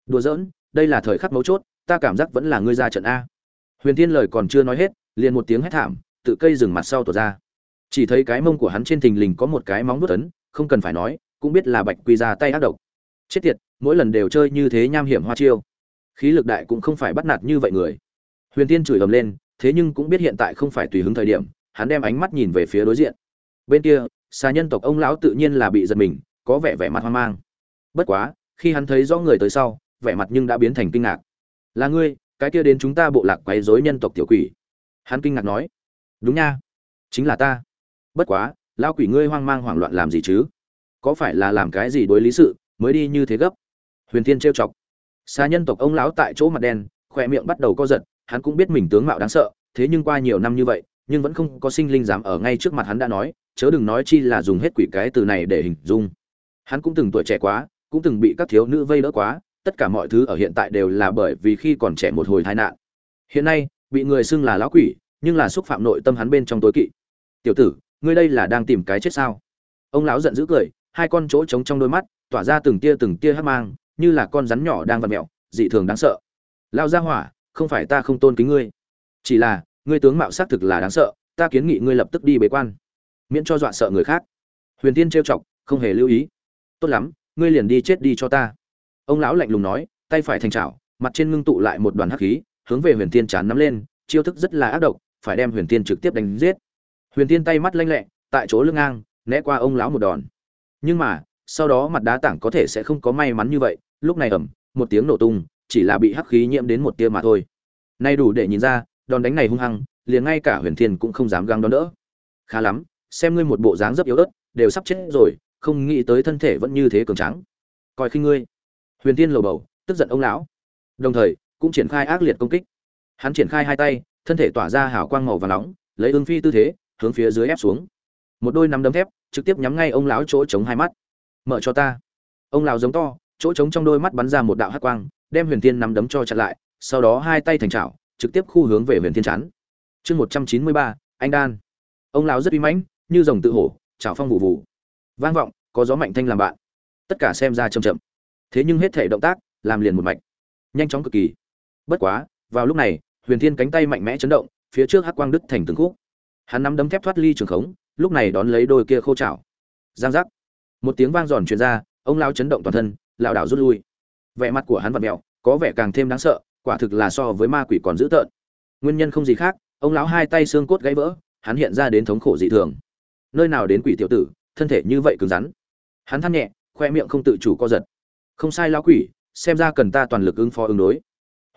đùa giỡn, đây là thời khắc mấu chốt, ta cảm giác vẫn là ngươi ra trận a. Huyền Thiên lời còn chưa nói hết, liền một tiếng hét thảm, tự cây rừng mặt sau tuột ra. Chỉ thấy cái mông của hắn trên thình lình có một cái móng vuốt ấn, không cần phải nói, cũng biết là bạch quy ra tay ác độc. Chết tiệt, mỗi lần đều chơi như thế nham hiểm hoa chiêu. Khí lực đại cũng không phải bắt nạt như vậy người. Huyền tiên chửi ầm lên, thế nhưng cũng biết hiện tại không phải tùy hứng thời điểm, hắn đem ánh mắt nhìn về phía đối diện. Bên kia, xà nhân tộc ông lão tự nhiên là bị giật mình, có vẻ vẻ mặt hoang mang. Bất quá, khi hắn thấy rõ người tới sau vẻ mặt nhưng đã biến thành kinh ngạc. Là ngươi, cái kia đến chúng ta bộ lạc quấy rối nhân tộc tiểu quỷ. Hắn kinh ngạc nói. Đúng nha, chính là ta. Bất quá, lão quỷ ngươi hoang mang hoảng loạn làm gì chứ? Có phải là làm cái gì đối lý sự, mới đi như thế gấp? Huyền thiên trêu chọc. Xa nhân tộc ông lão tại chỗ mặt đen khoe miệng bắt đầu co giật, hắn cũng biết mình tướng mạo đáng sợ, thế nhưng qua nhiều năm như vậy, nhưng vẫn không có sinh linh dám ở ngay trước mặt hắn đã nói, chớ đừng nói chi là dùng hết quỷ cái từ này để hình dung. Hắn cũng từng tuổi trẻ quá, cũng từng bị các thiếu nữ vây đỡ quá tất cả mọi thứ ở hiện tại đều là bởi vì khi còn trẻ một hồi tai nạn. Hiện nay, bị người xưng là lão quỷ, nhưng là xúc phạm nội tâm hắn bên trong tối kỵ. Tiểu tử, ngươi đây là đang tìm cái chết sao? Ông lão giận dữ cười, hai con chỗ trống trong đôi mắt, tỏa ra từng tia từng tia hắc mang, như là con rắn nhỏ đang vặn mèo, dị thường đáng sợ. Lao ra hỏa, không phải ta không tôn kính ngươi. Chỉ là, ngươi tướng mạo xác thực là đáng sợ, ta kiến nghị ngươi lập tức đi bế quan. Miễn cho dọa sợ người khác. Huyền tiên trêu chọc, không hề lưu ý. Tốt lắm, ngươi liền đi chết đi cho ta ông lão lạnh lùng nói, tay phải thành trào mặt trên ngưng tụ lại một đoàn hắc khí, hướng về huyền tiên chán nắm lên, chiêu thức rất là ác độc, phải đem huyền tiên trực tiếp đánh giết. Huyền tiên tay mắt lanh lẹ, tại chỗ lưng ngang, né qua ông lão một đòn. Nhưng mà, sau đó mặt đá tảng có thể sẽ không có may mắn như vậy, lúc này ẩm một tiếng nổ tung, chỉ là bị hắc khí nhiễm đến một tia mà thôi. Nay đủ để nhìn ra, đòn đánh này hung hăng, liền ngay cả huyền thiên cũng không dám găng đón đỡ. Khá lắm, xem ngươi một bộ dáng rất yếu ớt, đều sắp chết rồi, không nghĩ tới thân thể vẫn như thế cường tráng. Coi khi ngươi huyền thiên lầu bầu, tức giận ông lão. Đồng thời, cũng triển khai ác liệt công kích. Hắn triển khai hai tay, thân thể tỏa ra hào quang màu và nóng, lấy ương phi tư thế, hướng phía dưới ép xuống. Một đôi nắm đấm thép, trực tiếp nhắm ngay ông lão chỗ chống hai mắt. Mở cho ta. Ông lão giống to, chỗ trống trong đôi mắt bắn ra một đạo hắc quang, đem huyền thiên nắm đấm cho chặn lại, sau đó hai tay thành chảo, trực tiếp khu hướng về huyền thiên chắn. Chương một trăm chín mươi ba, anh đan. Ông lão rất uy mãnh, như rồng tự hổ, chảo phong vụ vụ. Vang vọng, có gió mạnh thanh làm bạn. Tất cả xem ra chầm chậm thế nhưng hết thể động tác, làm liền một mạch. Nhanh chóng cực kỳ. Bất quá, vào lúc này, huyền thiên cánh tay mạnh mẽ chấn động, phía trước hắc quang đứt thành từng khúc. Hắn nắm đấm thép thoát ly trường khống, lúc này đón lấy đôi kia khô chảo giang giác. Một tiếng vang giòn truyền ra, ông lão chấn động toàn thân, lảo đảo rút lui. Vẻ mặt của hắn vặn mèo có vẻ càng thêm đáng sợ, quả thực là so với ma quỷ còn dữ tợn. Nguyên nhân không gì khác, ông lão hai tay xương cốt gãy vỡ, hắn hiện ra đến thống khổ dị thường. Nơi nào đến quỷ tiểu tử, thân thể như vậy cứng rắn. Hắn than nhẹ, khoe miệng không tự chủ co giật không sai lão quỷ, xem ra cần ta toàn lực ứng phó ứng đối.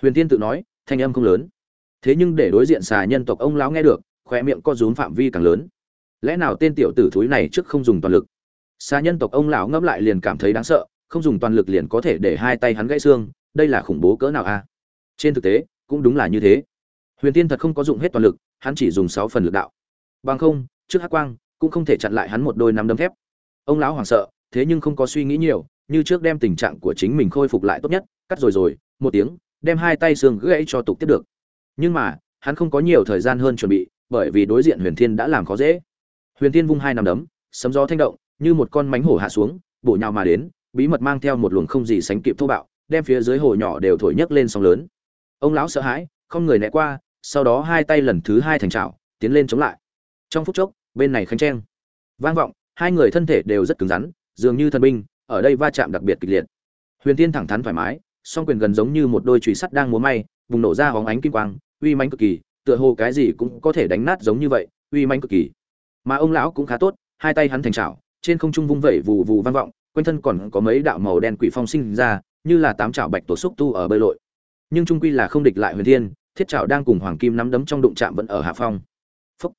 Huyền tiên tự nói, thanh âm không lớn. Thế nhưng để đối diện xà nhân tộc ông lão nghe được khoe miệng co rúm phạm vi càng lớn. Lẽ nào tên tiểu tử thúi này trước không dùng toàn lực? Xà nhân tộc ông lão ngẫm lại liền cảm thấy đáng sợ, không dùng toàn lực liền có thể để hai tay hắn gãy xương, đây là khủng bố cỡ nào a? Trên thực tế, cũng đúng là như thế. Huyền tiên thật không có dụng hết toàn lực, hắn chỉ dùng sáu phần lực đạo. Bằng không, trước hắc quang, cũng không thể chặn lại hắn một đôi nắm đấm thép. Ông lão hoảng sợ, thế nhưng không có suy nghĩ nhiều như trước đem tình trạng của chính mình khôi phục lại tốt nhất, cắt rồi rồi, một tiếng, đem hai tay xương gãy cho tục tiếp được. Nhưng mà, hắn không có nhiều thời gian hơn chuẩn bị, bởi vì đối diện huyền thiên đã làm khó dễ. Huyền thiên vung hai nắm đấm, sấm gió thanh động, như một con mánh hổ hạ xuống, bổ nhào mà đến, bí mật mang theo một luồng không gì sánh kịp thô bạo, đem phía dưới hồ nhỏ đều thổi nhấc lên sóng lớn. Ông lão sợ hãi, không người né qua, sau đó hai tay lần thứ hai thành trào tiến lên chống lại. Trong phút chốc, bên này khánh trang. Vang vọng, hai người thân thể đều rất cứng rắn, dường như thần binh ở đây va chạm đặc biệt kịch liệt. Huyền tiên thẳng thắn thoải mái song quyền gần giống như một đôi chùy sắt đang múa may bùng nổ ra hóng ánh kim quang uy mãnh cực kỳ tựa hồ cái gì cũng có thể đánh nát giống như vậy uy mãnh cực kỳ. Mà ông lão cũng khá tốt hai tay hắn thành chảo, trên không trung vung vẩy vù vù vang vọng quanh thân còn có mấy đạo màu đen quỷ phong sinh ra như là tám chảo bạch tổ xúc tu ở bơi lội. Nhưng trung quy là không địch lại huyền thiên thiết chảo đang cùng hoàng kim nắm đấm trong đụng chạm vẫn ở hạ phong. Phúc.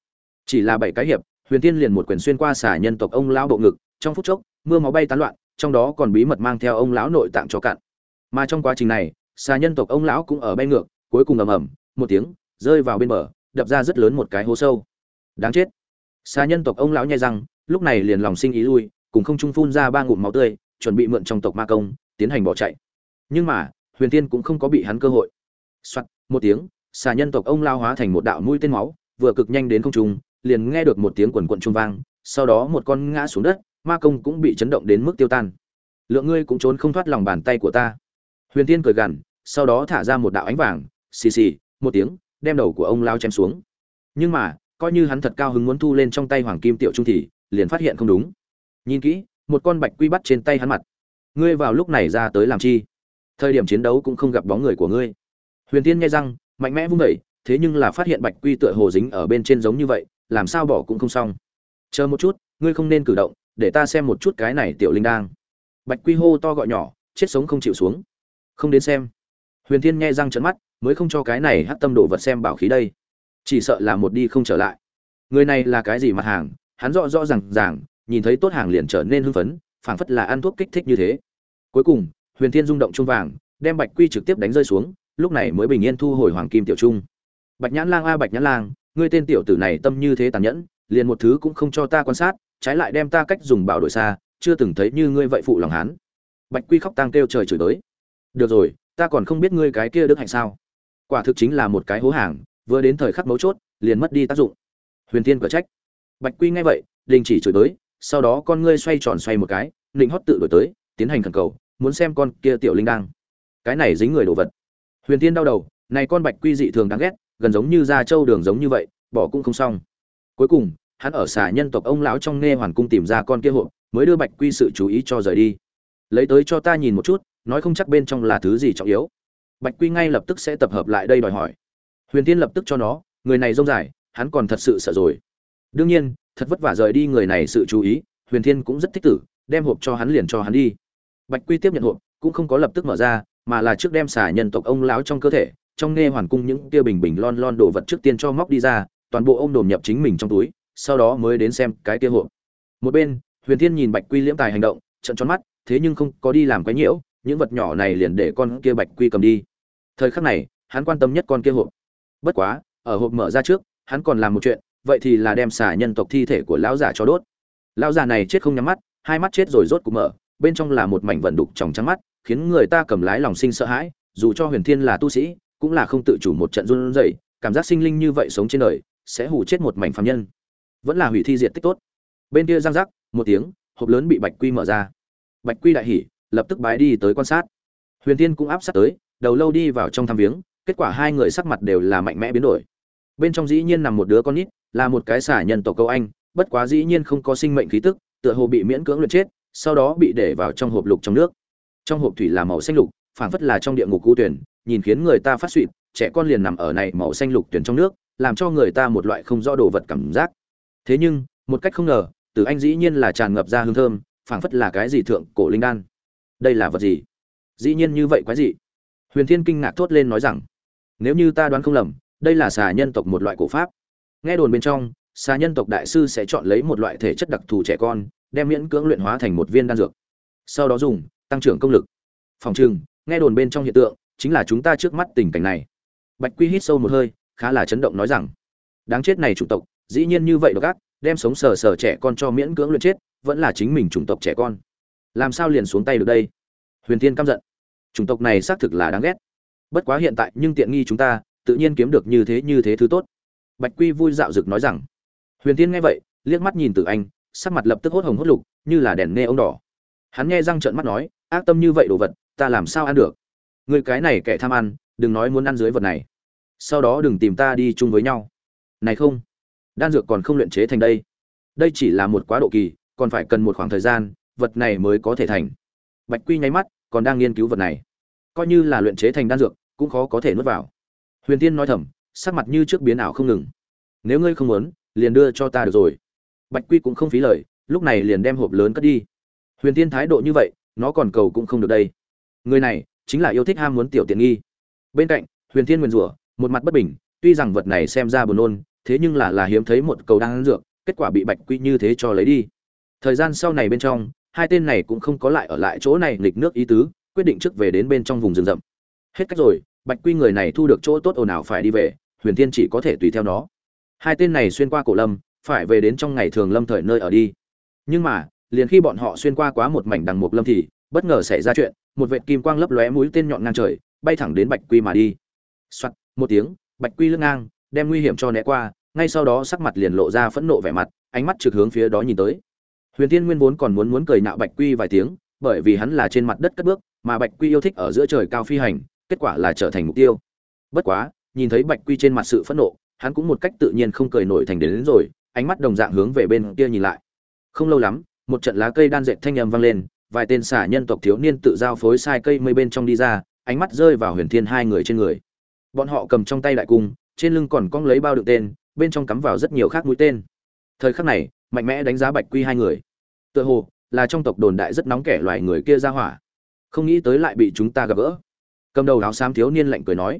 chỉ là bảy cái hiệp huyền thiên liền một quyền xuyên qua xả nhân tộc ông lão bộ ngực trong phút chốc mưa máu bay tán loạn trong đó còn bí mật mang theo ông lão nội tạng cho cạn. Mà trong quá trình này, xà nhân tộc ông lão cũng ở bay ngược, cuối cùng ầm ầm, một tiếng, rơi vào bên bờ, đập ra rất lớn một cái hố sâu. Đáng chết. Xà nhân tộc ông lão nhai răng, lúc này liền lòng sinh ý lui, cùng không trung phun ra ba ngụm máu tươi, chuẩn bị mượn trong tộc ma công, tiến hành bỏ chạy. Nhưng mà, huyền tiên cũng không có bị hắn cơ hội. Soạt, một tiếng, xà nhân tộc ông lao hóa thành một đạo mũi tên máu, vừa cực nhanh đến không trung, liền nghe được một tiếng quần quận trung vang, sau đó một con ngã xuống đất ma công cũng bị chấn động đến mức tiêu tan. Lượng ngươi cũng trốn không thoát lòng bàn tay của ta. Huyền tiên cười gằn, sau đó thả ra một đạo ánh vàng, xì xì, một tiếng, đem đầu của ông lao chém xuống. Nhưng mà, coi như hắn thật cao hứng muốn thu lên trong tay hoàng kim tiểu trung thì, liền phát hiện không đúng. Nhìn kỹ, một con bạch quy bắt trên tay hắn mặt. Ngươi vào lúc này ra tới làm chi? Thời điểm chiến đấu cũng không gặp bóng người của ngươi. Huyền tiên nghe răng, mạnh mẽ vung đẩy thế nhưng là phát hiện bạch quy tựa hồ dính ở bên trên giống như vậy, làm sao bỏ cũng không xong. Chờ một chút, ngươi không nên cử động để ta xem một chút cái này tiểu linh đang. Bạch quy hô to gọi nhỏ, chết sống không chịu xuống. Không đến xem. Huyền thiên nghe răng trấn mắt, mới không cho cái này hát tâm đồ vật xem bảo khí đây. Chỉ sợ là một đi không trở lại. Người này là cái gì mặt hàng? Hắn rõ rõ ràng ràng, nhìn thấy tốt hàng liền trở nên hưng phấn, phảng phất là ăn thuốc kích thích như thế. Cuối cùng, huyền thiên rung động trung vàng, đem bạch quy trực tiếp đánh rơi xuống, lúc này mới bình yên thu hồi hoàng kim tiểu trung. Bạch nhãn lang a, bạch nhãn lang, ngươi tên tiểu tử này tâm như thế tàn nhẫn, liền một thứ cũng không cho ta quan sát trái lại đem ta cách dùng bảo đổi xa, chưa từng thấy như ngươi vậy phụ lòng hán bạch quy khóc tang kêu trời chửi tới. Được rồi, ta còn không biết ngươi cái kia đức hạnh sao. Quả thực chính là một cái hố hàng, vừa đến thời khắc mấu chốt, liền mất đi tác dụng. Huyền tiên cở trách. Bạch quy nghe vậy, đình chỉ chửi tới, sau đó con ngươi xoay tròn xoay một cái định hót tự đổi tới, tiến hành khẩn cầu, muốn xem con kia tiểu linh đang. Cái này dính người đồ vật. Huyền tiên đau đầu, này con bạch quy dị thường đáng ghét, gần giống như da trâu đường giống như vậy, bỏ cũng không xong. Cuối cùng hắn ở xà nhân tộc ông lão trong nghe hoàn cung tìm ra con kia hộp mới đưa bạch quy sự chú ý cho rời đi. Lấy tới cho ta nhìn một chút, nói không chắc bên trong là thứ gì trọng yếu. Bạch quy ngay lập tức sẽ tập hợp lại đây đòi hỏi. Huyền tiên lập tức cho nó, người này rông dài, hắn còn thật sự sợ rồi. Đương nhiên, thật vất vả rời đi người này sự chú ý, huyền thiên cũng rất thích tử, đem hộp cho hắn liền cho hắn đi. Bạch quy tiếp nhận hộp, cũng không có lập tức mở ra, mà là trước đem xả nhân tộc ông lão trong cơ thể, trong nghe hoàn cung những kia bình bình lon lon đồ vật trước tiên cho móc đi ra, toàn bộ ôm đồm nhập chính mình trong túi sau đó mới đến xem cái kia hộp. Một bên, huyền thiên nhìn bạch quy liễm tài hành động trận tròn mắt, thế nhưng không có đi làm cái nhiễu, những vật nhỏ này liền để con kia bạch quy cầm đi. Thời khắc này, hắn quan tâm nhất con kia hộp. Bất quá, ở hộp mở ra trước, hắn còn làm một chuyện, vậy thì là đem xả nhân tộc thi thể của lão giả cho đốt. Lão già này chết không nhắm mắt, hai mắt chết rồi rốt cục mở, bên trong là một mảnh vận đục trong trắng mắt, khiến người ta cầm lái lòng sinh sợ hãi, dù cho huyền thiên là tu sĩ, cũng là không tự chủ một trận run rẩy, cảm giác sinh linh như vậy sống trên đời, sẽ hù chết một mảnh phàm nhân vẫn là hủy thi diệt tích tốt. Bên kia giang giác một tiếng, hộp lớn bị bạch quy mở ra. Bạch quy đại hỉ, lập tức bái đi tới quan sát. Huyền thiên cũng áp sát tới, đầu lâu đi vào trong thăm viếng, kết quả hai người sắc mặt đều là mạnh mẽ biến đổi. Bên trong dĩ nhiên nằm một đứa con nít, là một cái xả nhân tổ câu anh, bất quá dĩ nhiên không có sinh mệnh khí tức, tựa hồ bị miễn cưỡng luyện chết, sau đó bị để vào trong hộp lục trong nước. Trong hộp thủy là màu xanh lục, phảng phất là trong địa ngục cu tuyển, nhìn khiến người ta phát suyệt trẻ con liền nằm ở này màu xanh lục tuyển trong nước, làm cho người ta một loại không rõ đồ vật cảm giác thế nhưng, một cách không ngờ, từ anh dĩ nhiên là tràn ngập ra hương thơm, phảng phất là cái gì thượng cổ linh đan. Đây là vật gì? Dĩ nhiên như vậy quái gì huyền thiên kinh ngạc thốt lên nói rằng, nếu như ta đoán không lầm, đây là xà nhân tộc một loại cổ pháp. Nghe đồn bên trong, xà nhân tộc đại sư sẽ chọn lấy một loại thể chất đặc thù trẻ con, đem miễn cưỡng luyện hóa thành một viên đan dược. Sau đó dùng, tăng trưởng công lực. Phòng trừng, nghe đồn bên trong hiện tượng, chính là chúng ta trước mắt tình cảnh này. Bạch quy hít sâu một hơi, khá là chấn động nói rằng, đáng chết này chủ tộc dĩ nhiên như vậy độc ác, đem sống sờ sờ trẻ con cho miễn cưỡng luyện chết, vẫn là chính mình chủng tộc trẻ con. Làm sao liền xuống tay được đây? Huyền tiên căm giận. Chủng tộc này xác thực là đáng ghét. Bất quá hiện tại, nhưng tiện nghi chúng ta, tự nhiên kiếm được như thế như thế thứ tốt. Bạch quy vui dạo rực nói rằng. Huyền tiên nghe vậy, liếc mắt nhìn từ anh, sắc mặt lập tức hốt hồng hốt lục, như là đèn nê ông đỏ. Hắn nghe răng trợn mắt nói, ác tâm như vậy đồ vật, ta làm sao ăn được? Người cái này kẻ tham ăn, đừng nói muốn ăn dưới vật này. Sau đó đừng tìm ta đi chung với nhau. Này không đan dược còn không luyện chế thành đây. Đây chỉ là một quá độ kỳ, còn phải cần một khoảng thời gian, vật này mới có thể thành. Bạch quy nháy mắt, còn đang nghiên cứu vật này. Coi như là luyện chế thành đan dược, cũng khó có thể nuốt vào. Huyền tiên nói thầm, sắc mặt như trước biến ảo không ngừng. Nếu ngươi không muốn, liền đưa cho ta được rồi. Bạch quy cũng không phí lời, lúc này liền đem hộp lớn cất đi. Huyền tiên thái độ như vậy, nó còn cầu cũng không được đây. Người này, chính là yêu thích ham muốn tiểu tiện nghi. Bên cạnh, huyền tiên nguyền rủa, một mặt bất bình, tuy rằng vật này xem ra buồn nôn thế nhưng là là hiếm thấy một cầu đang dược, kết quả bị bạch quy như thế cho lấy đi. Thời gian sau này bên trong, hai tên này cũng không có lại ở lại chỗ này nghịch nước ý tứ, quyết định trước về đến bên trong vùng rừng rậm. Hết cách rồi, bạch quy người này thu được chỗ tốt ồn ào phải đi về, huyền tiên chỉ có thể tùy theo nó. Hai tên này xuyên qua cổ lâm, phải về đến trong ngày thường lâm thời nơi ở đi. Nhưng mà, liền khi bọn họ xuyên qua quá một mảnh đằng mục lâm thì, bất ngờ xảy ra chuyện, một vệt kim quang lấp lóe mũi tên nhọn ngang trời, bay thẳng đến bạch quy mà đi. Soạt, một tiếng, bạch quy lưng ngang đem nguy hiểm cho né qua ngay sau đó sắc mặt liền lộ ra phẫn nộ vẻ mặt ánh mắt trực hướng phía đó nhìn tới. Huyền tiên nguyên vốn còn muốn muốn cười nạo bạch quy vài tiếng bởi vì hắn là trên mặt đất cất bước mà bạch quy yêu thích ở giữa trời cao phi hành kết quả là trở thành mục tiêu. Bất quá nhìn thấy bạch quy trên mặt sự phẫn nộ hắn cũng một cách tự nhiên không cười nổi thành đến, đến rồi ánh mắt đồng dạng hướng về bên kia nhìn lại. Không lâu lắm một trận lá cây đan dệt thanh âm vang lên vài tên xả nhân tộc thiếu niên tự giao phối sai cây mây bên trong đi ra ánh mắt rơi vào huyền thiên hai người trên người. Bọn họ cầm trong tay đại cung trên lưng còn cong lấy bao đựng tên, bên trong cắm vào rất nhiều khác mũi tên. Thời khắc này, mạnh mẽ đánh giá bạch quy hai người. Tựa hồ, là trong tộc đồn đại rất nóng kẻ loài người kia ra hỏa. Không nghĩ tới lại bị chúng ta gặp gỡ. Cầm đầu áo xám thiếu niên lạnh cười nói.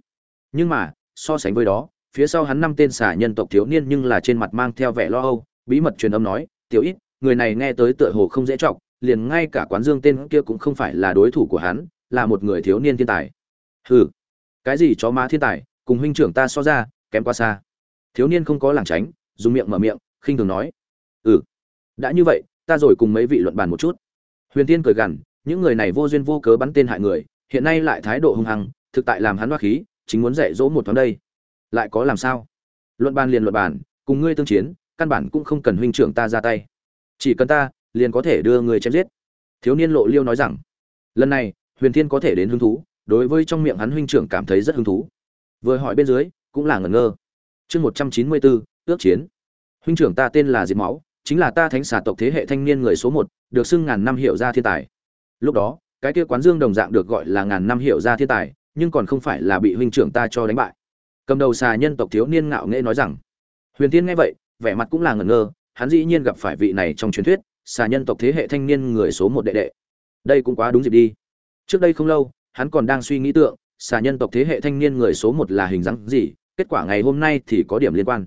Nhưng mà, so sánh với đó, phía sau hắn năm tên xả nhân tộc thiếu niên nhưng là trên mặt mang theo vẻ lo âu, bí mật truyền âm nói, tiểu ít, người này nghe tới tựa hồ không dễ chọc, liền ngay cả quán dương tên kia cũng không phải là đối thủ của hắn, là một người thiếu niên thiên tài. Hừ, cái gì chó má thiên tài cùng huynh trưởng ta so ra, kém quá xa. Thiếu niên không có lảng tránh, dùng miệng mở miệng, khinh thường nói. Ừ đã như vậy, ta rồi cùng mấy vị luận bàn một chút. Huyền tiên cười gằn, những người này vô duyên vô cớ bắn tên hại người, hiện nay lại thái độ hung hăng, thực tại làm hắn hoa khí, chính muốn dạy dỗ một thoáng đây. Lại có làm sao? Luận bàn liền luận bàn, cùng ngươi tương chiến, căn bản cũng không cần huynh trưởng ta ra tay. Chỉ cần ta, liền có thể đưa người chém giết. Thiếu niên lộ liêu nói rằng, lần này, huyền thiên có thể đến hứng thú, đối với trong miệng hắn huynh trưởng cảm thấy rất hứng thú vừa hỏi bên dưới, cũng là ngẩn ngơ. Chương một trăm chín mươi bốn, ước chiến. Huynh trưởng ta tên là diệt máu, chính là ta thánh xà tộc thế hệ thanh niên người số một, được xưng ngàn năm hiệu gia thiên tài. Lúc đó, cái kia quán dương đồng dạng được gọi là ngàn năm hiệu gia thiên tài, nhưng còn không phải là bị huynh trưởng ta cho đánh bại. Cầm đầu xà nhân tộc thiếu niên ngạo nghễ nói rằng, huyền tiên nghe vậy, vẻ mặt cũng là ngẩn ngơ, hắn dĩ nhiên gặp phải vị này trong truyền thuyết, xà nhân tộc thế hệ thanh niên người số một đệ đệ. Đây cũng quá đúng dịp đi. Trước đây không lâu, hắn còn đang suy nghĩ tượng xà nhân tộc thế hệ thanh niên người số một là hình dáng gì, kết quả ngày hôm nay thì có điểm liên quan.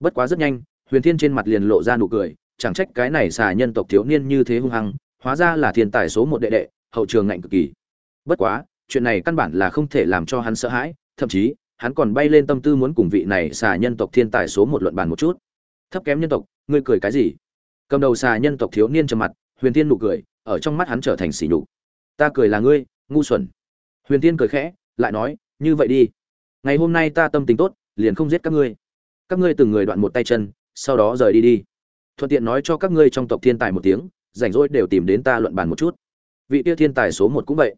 Bất quá rất nhanh, huyền thiên trên mặt liền lộ ra nụ cười, chẳng trách cái này xà nhân tộc thiếu niên như thế hung hăng, hóa ra là thiên tài số một đệ đệ, hậu trường ngạnh cực kỳ. Bất quá, chuyện này căn bản là không thể làm cho hắn sợ hãi, thậm chí, hắn còn bay lên tâm tư muốn cùng vị này xà nhân tộc thiên tài số một luận bàn một chút. Thấp kém nhân tộc, ngươi cười cái gì? Cầm đầu xà nhân tộc thiếu niên trầm mặt, huyền tiên nụ cười, ở trong mắt hắn trở thành sỉ nhục. Ta cười là ngươi, ngu xuẩn. Huyền tiên cười khẽ lại nói, như vậy đi. Ngày hôm nay ta tâm tình tốt, liền không giết các ngươi. Các ngươi từng người đoạn một tay chân, sau đó rời đi đi. Thuận tiện nói cho các ngươi trong tộc thiên tài một tiếng, rảnh rỗi đều tìm đến ta luận bàn một chút. Vị tiêu thiên tài số một cũng vậy.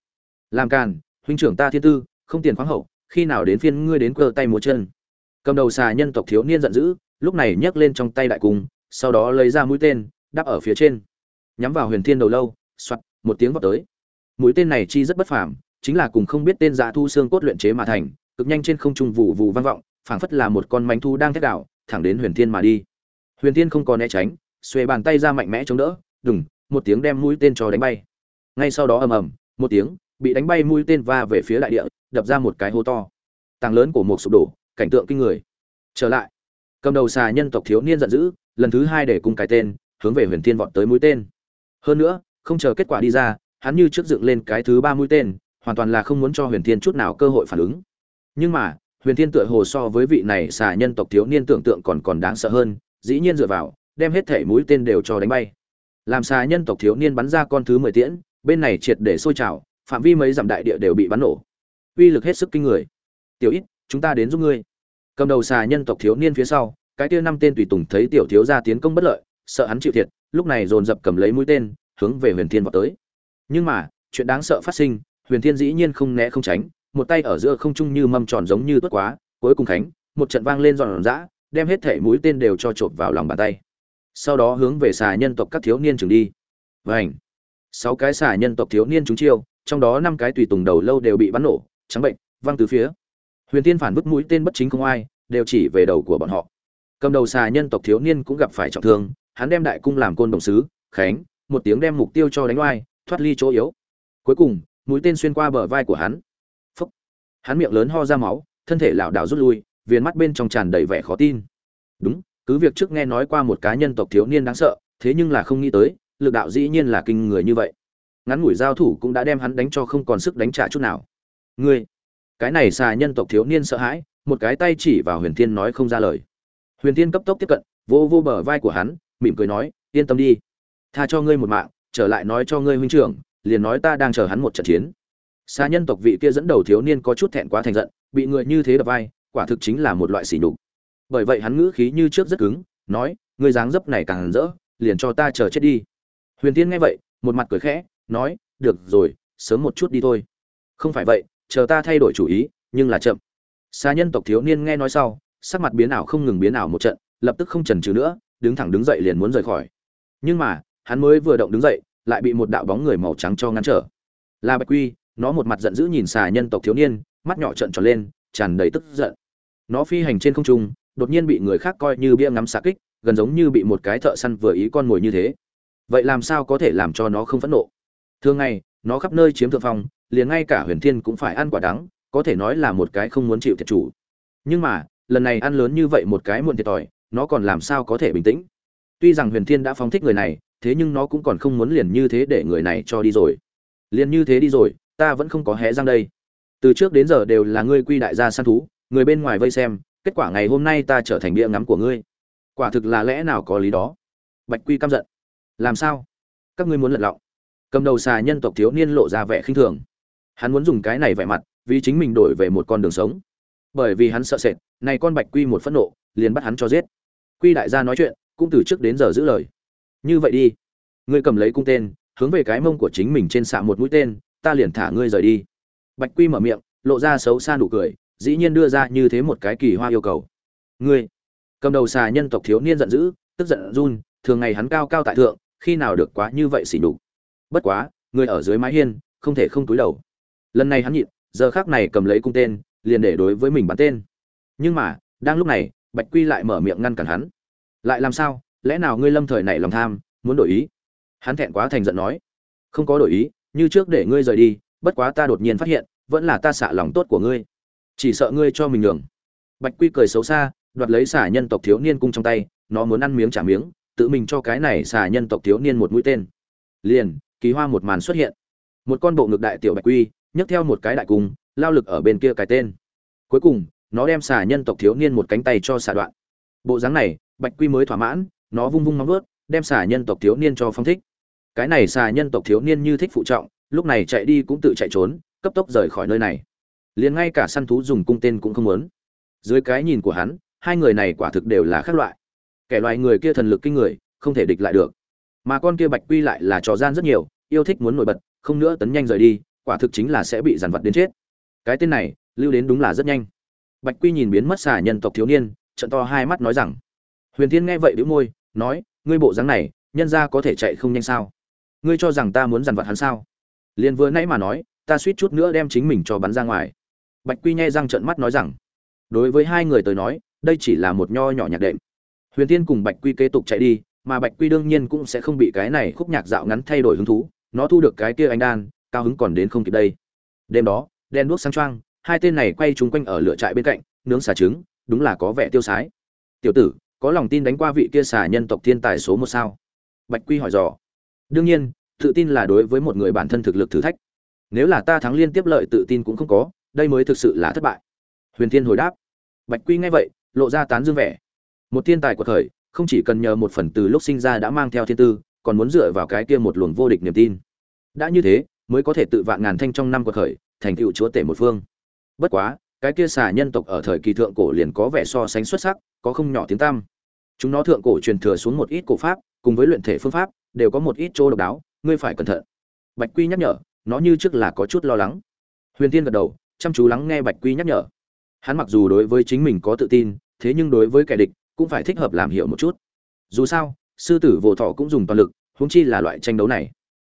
Làm càn, huynh trưởng ta thiên tư, không tiền khoáng hậu, khi nào đến phiên ngươi đến cơ tay múa chân. Cầm đầu xà nhân tộc thiếu niên giận dữ, lúc này nhấc lên trong tay đại cung, sau đó lấy ra mũi tên, đắp ở phía trên. Nhắm vào huyền thiên đầu lâu soặt một tiếng vọt tới. Mũi tên này chi rất bất phàm chính là cùng không biết tên dã thu xương cốt luyện chế mà thành, cực nhanh trên không trung vụ vụ vang vọng, phảng phất là một con mánh thu đang thét đảo, thẳng đến huyền thiên mà đi. Huyền thiên không còn né tránh, xuề bàn tay ra mạnh mẽ chống đỡ, đùng, một tiếng đem mũi tên cho đánh bay. Ngay sau đó ầm ầm, một tiếng, bị đánh bay mũi tên va về phía đại địa, đập ra một cái hố to. Tàng lớn của một sụp đổ, cảnh tượng kinh người. Trở lại, cầm đầu xà nhân tộc thiếu niên giận dữ, lần thứ hai để cùng cái tên, hướng về huyền thiên vọt tới mũi tên. Hơn nữa, không chờ kết quả đi ra, hắn như trước dựng lên cái thứ ba mũi tên hoàn toàn là không muốn cho huyền thiên chút nào cơ hội phản ứng. Nhưng mà, huyền thiên tựa hồ so với vị này xà nhân tộc thiếu niên tưởng tượng còn còn đáng sợ hơn, dĩ nhiên dựa vào, đem hết thể mũi tên đều cho đánh bay. Làm xà nhân tộc thiếu niên bắn ra con thứ mười tiễn, bên này triệt để sôi trào, phạm vi mấy dặm đại địa đều bị bắn nổ. Uy lực hết sức kinh người. Tiểu ít, chúng ta đến giúp ngươi. Cầm đầu xà nhân tộc thiếu niên phía sau, cái kia năm tên tùy tùng thấy tiểu thiếu gia tiến công bất lợi, sợ hắn chịu thiệt, lúc này dồn dập cầm lấy mũi tên, hướng về huyền thiên vào tới. Nhưng mà, chuyện đáng sợ phát sinh huyền thiên dĩ nhiên không né không tránh, một tay ở giữa không trung như mâm tròn giống như tuất quá, cuối cùng khánh, một trận vang lên giòn giã, đem hết thể mũi tên đều cho chộp vào lòng bàn tay. Sau đó hướng về xà nhân tộc các thiếu niên trường đi. Vảnh sáu cái xà nhân tộc thiếu niên chúng chiêu, trong đó năm cái tùy tùng đầu lâu đều bị bắn nổ, trắng bệnh, văng từ phía. Huyền tiên phản bức mũi tên bất chính không ai, đều chỉ về đầu của bọn họ. Cầm đầu xà nhân tộc thiếu niên cũng gặp phải trọng thương, hắn đem đại cung làm côn đồng sứ, khánh, một tiếng đem mục tiêu cho đánh oai, thoát ly chỗ yếu. Cuối cùng mũi tên xuyên qua bờ vai của hắn. Phúc. Hắn miệng lớn ho ra máu, thân thể lảo đảo rút lui, viền mắt bên trong tràn đầy vẻ khó tin. Đúng, cứ việc trước nghe nói qua một cá nhân tộc thiếu niên đáng sợ, thế nhưng là không nghĩ tới, lực đạo dĩ nhiên là kinh người như vậy. Ngắn ngủi giao thủ cũng đã đem hắn đánh cho không còn sức đánh trả chút nào. Ngươi, cái này xà nhân tộc thiếu niên sợ hãi, một cái tay chỉ vào huyền thiên nói không ra lời. Huyền thiên cấp tốc tiếp cận, vô vô bờ vai của hắn, mỉm cười nói, yên tâm đi. Tha cho ngươi một mạng, trở lại nói cho ngươi huynh trưởng liền nói ta đang chờ hắn một trận chiến. Xa nhân tộc vị kia dẫn đầu thiếu niên có chút thẹn quá thành giận, bị người như thế đập vai, quả thực chính là một loại sỉ nhục. Bởi vậy hắn ngữ khí như trước rất cứng, nói, ngươi dáng dấp này càng rỡ, liền cho ta chờ chết đi. Huyền tiên nghe vậy, một mặt cười khẽ, nói, được rồi, sớm một chút đi thôi. Không phải vậy, chờ ta thay đổi chủ ý, nhưng là chậm. Xa nhân tộc thiếu niên nghe nói sau, sắc mặt biến ảo không ngừng biến ảo một trận, lập tức không chần chừ nữa, đứng thẳng đứng dậy liền muốn rời khỏi. Nhưng mà, hắn mới vừa động đứng dậy lại bị một đạo bóng người màu trắng cho ngăn trở. Là bạch quy, nó một mặt giận dữ nhìn xà nhân tộc thiếu niên, mắt nhỏ trợn tròn lên, tràn đầy tức giận. Nó phi hành trên không trung, đột nhiên bị người khác coi như bia ngắm xà kích, gần giống như bị một cái thợ săn vừa ý con mồi như thế. Vậy làm sao có thể làm cho nó không phẫn nộ? Thường ngày, nó khắp nơi chiếm thượng phong, liền ngay cả huyền thiên cũng phải ăn quả đắng, có thể nói là một cái không muốn chịu thiệt chủ. Nhưng mà, lần này ăn lớn như vậy một cái muộn thiệt thòi, nó còn làm sao có thể bình tĩnh? Tuy rằng huyền thiên đã phóng thích người này thế nhưng nó cũng còn không muốn liền như thế để người này cho đi rồi. Liền như thế đi rồi, ta vẫn không có hé răng đây. Từ trước đến giờ đều là ngươi quy đại gia săn thú, người bên ngoài vây xem, kết quả ngày hôm nay ta trở thành bia ngắm của ngươi. Quả thực là lẽ nào có lý đó. Bạch quy căm giận. Làm sao? Các ngươi muốn lật lọng. Cầm đầu xà nhân tộc thiếu niên lộ ra vẻ khinh thường. Hắn muốn dùng cái này vẻ mặt, vì chính mình đổi về một con đường sống. Bởi vì hắn sợ sệt, này con bạch quy một phẫn nộ, liền bắt hắn cho giết. Quy đại gia nói chuyện, cũng từ trước đến giờ giữ lời như vậy đi. Ngươi cầm lấy cung tên, hướng về cái mông của chính mình trên xạ một mũi tên, ta liền thả ngươi rời đi. Bạch quy mở miệng, lộ ra xấu xa nụ cười, dĩ nhiên đưa ra như thế một cái kỳ hoa yêu cầu. Ngươi, cầm đầu xà nhân tộc thiếu niên giận dữ, tức giận run, thường ngày hắn cao cao tại thượng, khi nào được quá như vậy xỉ nhục. Bất quá người ở dưới mái hiên, không thể không túi đầu. Lần này hắn nhịn, giờ khác này cầm lấy cung tên, liền để đối với mình bắn tên. Nhưng mà, đang lúc này, bạch quy lại mở miệng ngăn cản hắn. Lại làm sao? Lẽ nào ngươi lâm thời này lòng tham, muốn đổi ý? Hắn thẹn quá thành giận nói. Không có đổi ý, như trước để ngươi rời đi, bất quá ta đột nhiên phát hiện, vẫn là ta xả lòng tốt của ngươi. Chỉ sợ ngươi cho mình nhường. Bạch quy cười xấu xa, đoạt lấy xả nhân tộc thiếu niên cung trong tay, nó muốn ăn miếng trả miếng, tự mình cho cái này xả nhân tộc thiếu niên một mũi tên. Liền, kỳ hoa một màn xuất hiện. Một con bộ ngực đại tiểu bạch quy, nhấc theo một cái đại cung, lao lực ở bên kia cái tên. Cuối cùng, nó đem xả nhân tộc thiếu niên một cánh tay cho xả đoạn. Bộ dáng này, bạch quy mới thỏa mãn nó vung vung móng vớt, đem xà nhân tộc thiếu niên cho phong thích. Cái này xà nhân tộc thiếu niên như thích phụ trọng, lúc này chạy đi cũng tự chạy trốn, cấp tốc rời khỏi nơi này. Liền ngay cả săn thú dùng cung tên cũng không muốn. Dưới cái nhìn của hắn, hai người này quả thực đều là khác loại. Kẻ loài người kia thần lực kinh người, không thể địch lại được. Mà con kia bạch quy lại là trò gian rất nhiều, yêu thích muốn nổi bật, không nữa tấn nhanh rời đi, quả thực chính là sẽ bị giàn vật đến chết. Cái tên này, lưu đến đúng là rất nhanh. Bạch quy nhìn biến mất xà nhân tộc thiếu niên, trận to hai mắt nói rằng, huyền thiên nghe vậy đĩu môi nói, ngươi bộ dáng này, nhân ra có thể chạy không nhanh sao? Ngươi cho rằng ta muốn dằn vặt hắn sao? Liền vừa nãy mà nói, ta suýt chút nữa đem chính mình cho bắn ra ngoài. Bạch quy nhai răng trợn mắt nói rằng, đối với hai người tới nói, đây chỉ là một nho nhỏ nhạc đệm. Huyền tiên cùng bạch quy kế tục chạy đi, mà bạch quy đương nhiên cũng sẽ không bị cái này khúc nhạc dạo ngắn thay đổi hứng thú, nó thu được cái kia anh đan, cao hứng còn đến không kịp đây. Đêm đó đen đuốc sang trang hai tên này quay chúng quanh ở lửa trại bên cạnh, nướng xà trứng, đúng là có vẻ tiêu sái. Tiểu tử có lòng tin đánh qua vị kia xà nhân tộc thiên tài số một sao? Bạch quy hỏi dò. Đương nhiên, tự tin là đối với một người bản thân thực lực thử thách. Nếu là ta thắng liên tiếp lợi tự tin cũng không có, đây mới thực sự là thất bại. Huyền thiên hồi đáp. Bạch quy nghe vậy, lộ ra tán dương vẻ. Một thiên tài của thời, không chỉ cần nhờ một phần từ lúc sinh ra đã mang theo thiên tư, còn muốn dựa vào cái kia một luồng vô địch niềm tin. Đã như thế, mới có thể tự vạn ngàn thanh trong năm của khởi thành tựu chúa tể một phương. Bất quá, cái kia xà nhân tộc ở thời kỳ thượng cổ liền có vẻ so sánh xuất sắc, có không nhỏ tiếng tam chúng nó thượng cổ truyền thừa xuống một ít cổ pháp, cùng với luyện thể phương pháp, đều có một ít chỗ độc đáo, ngươi phải cẩn thận. Bạch quy nhắc nhở, nó như trước là có chút lo lắng. Huyền tiên gật đầu, chăm chú lắng nghe bạch quy nhắc nhở. Hắn mặc dù đối với chính mình có tự tin, thế nhưng đối với kẻ địch, cũng phải thích hợp làm hiểu một chút. Dù sao, sư tử vô thọ cũng dùng toàn lực, huống chi là loại tranh đấu này.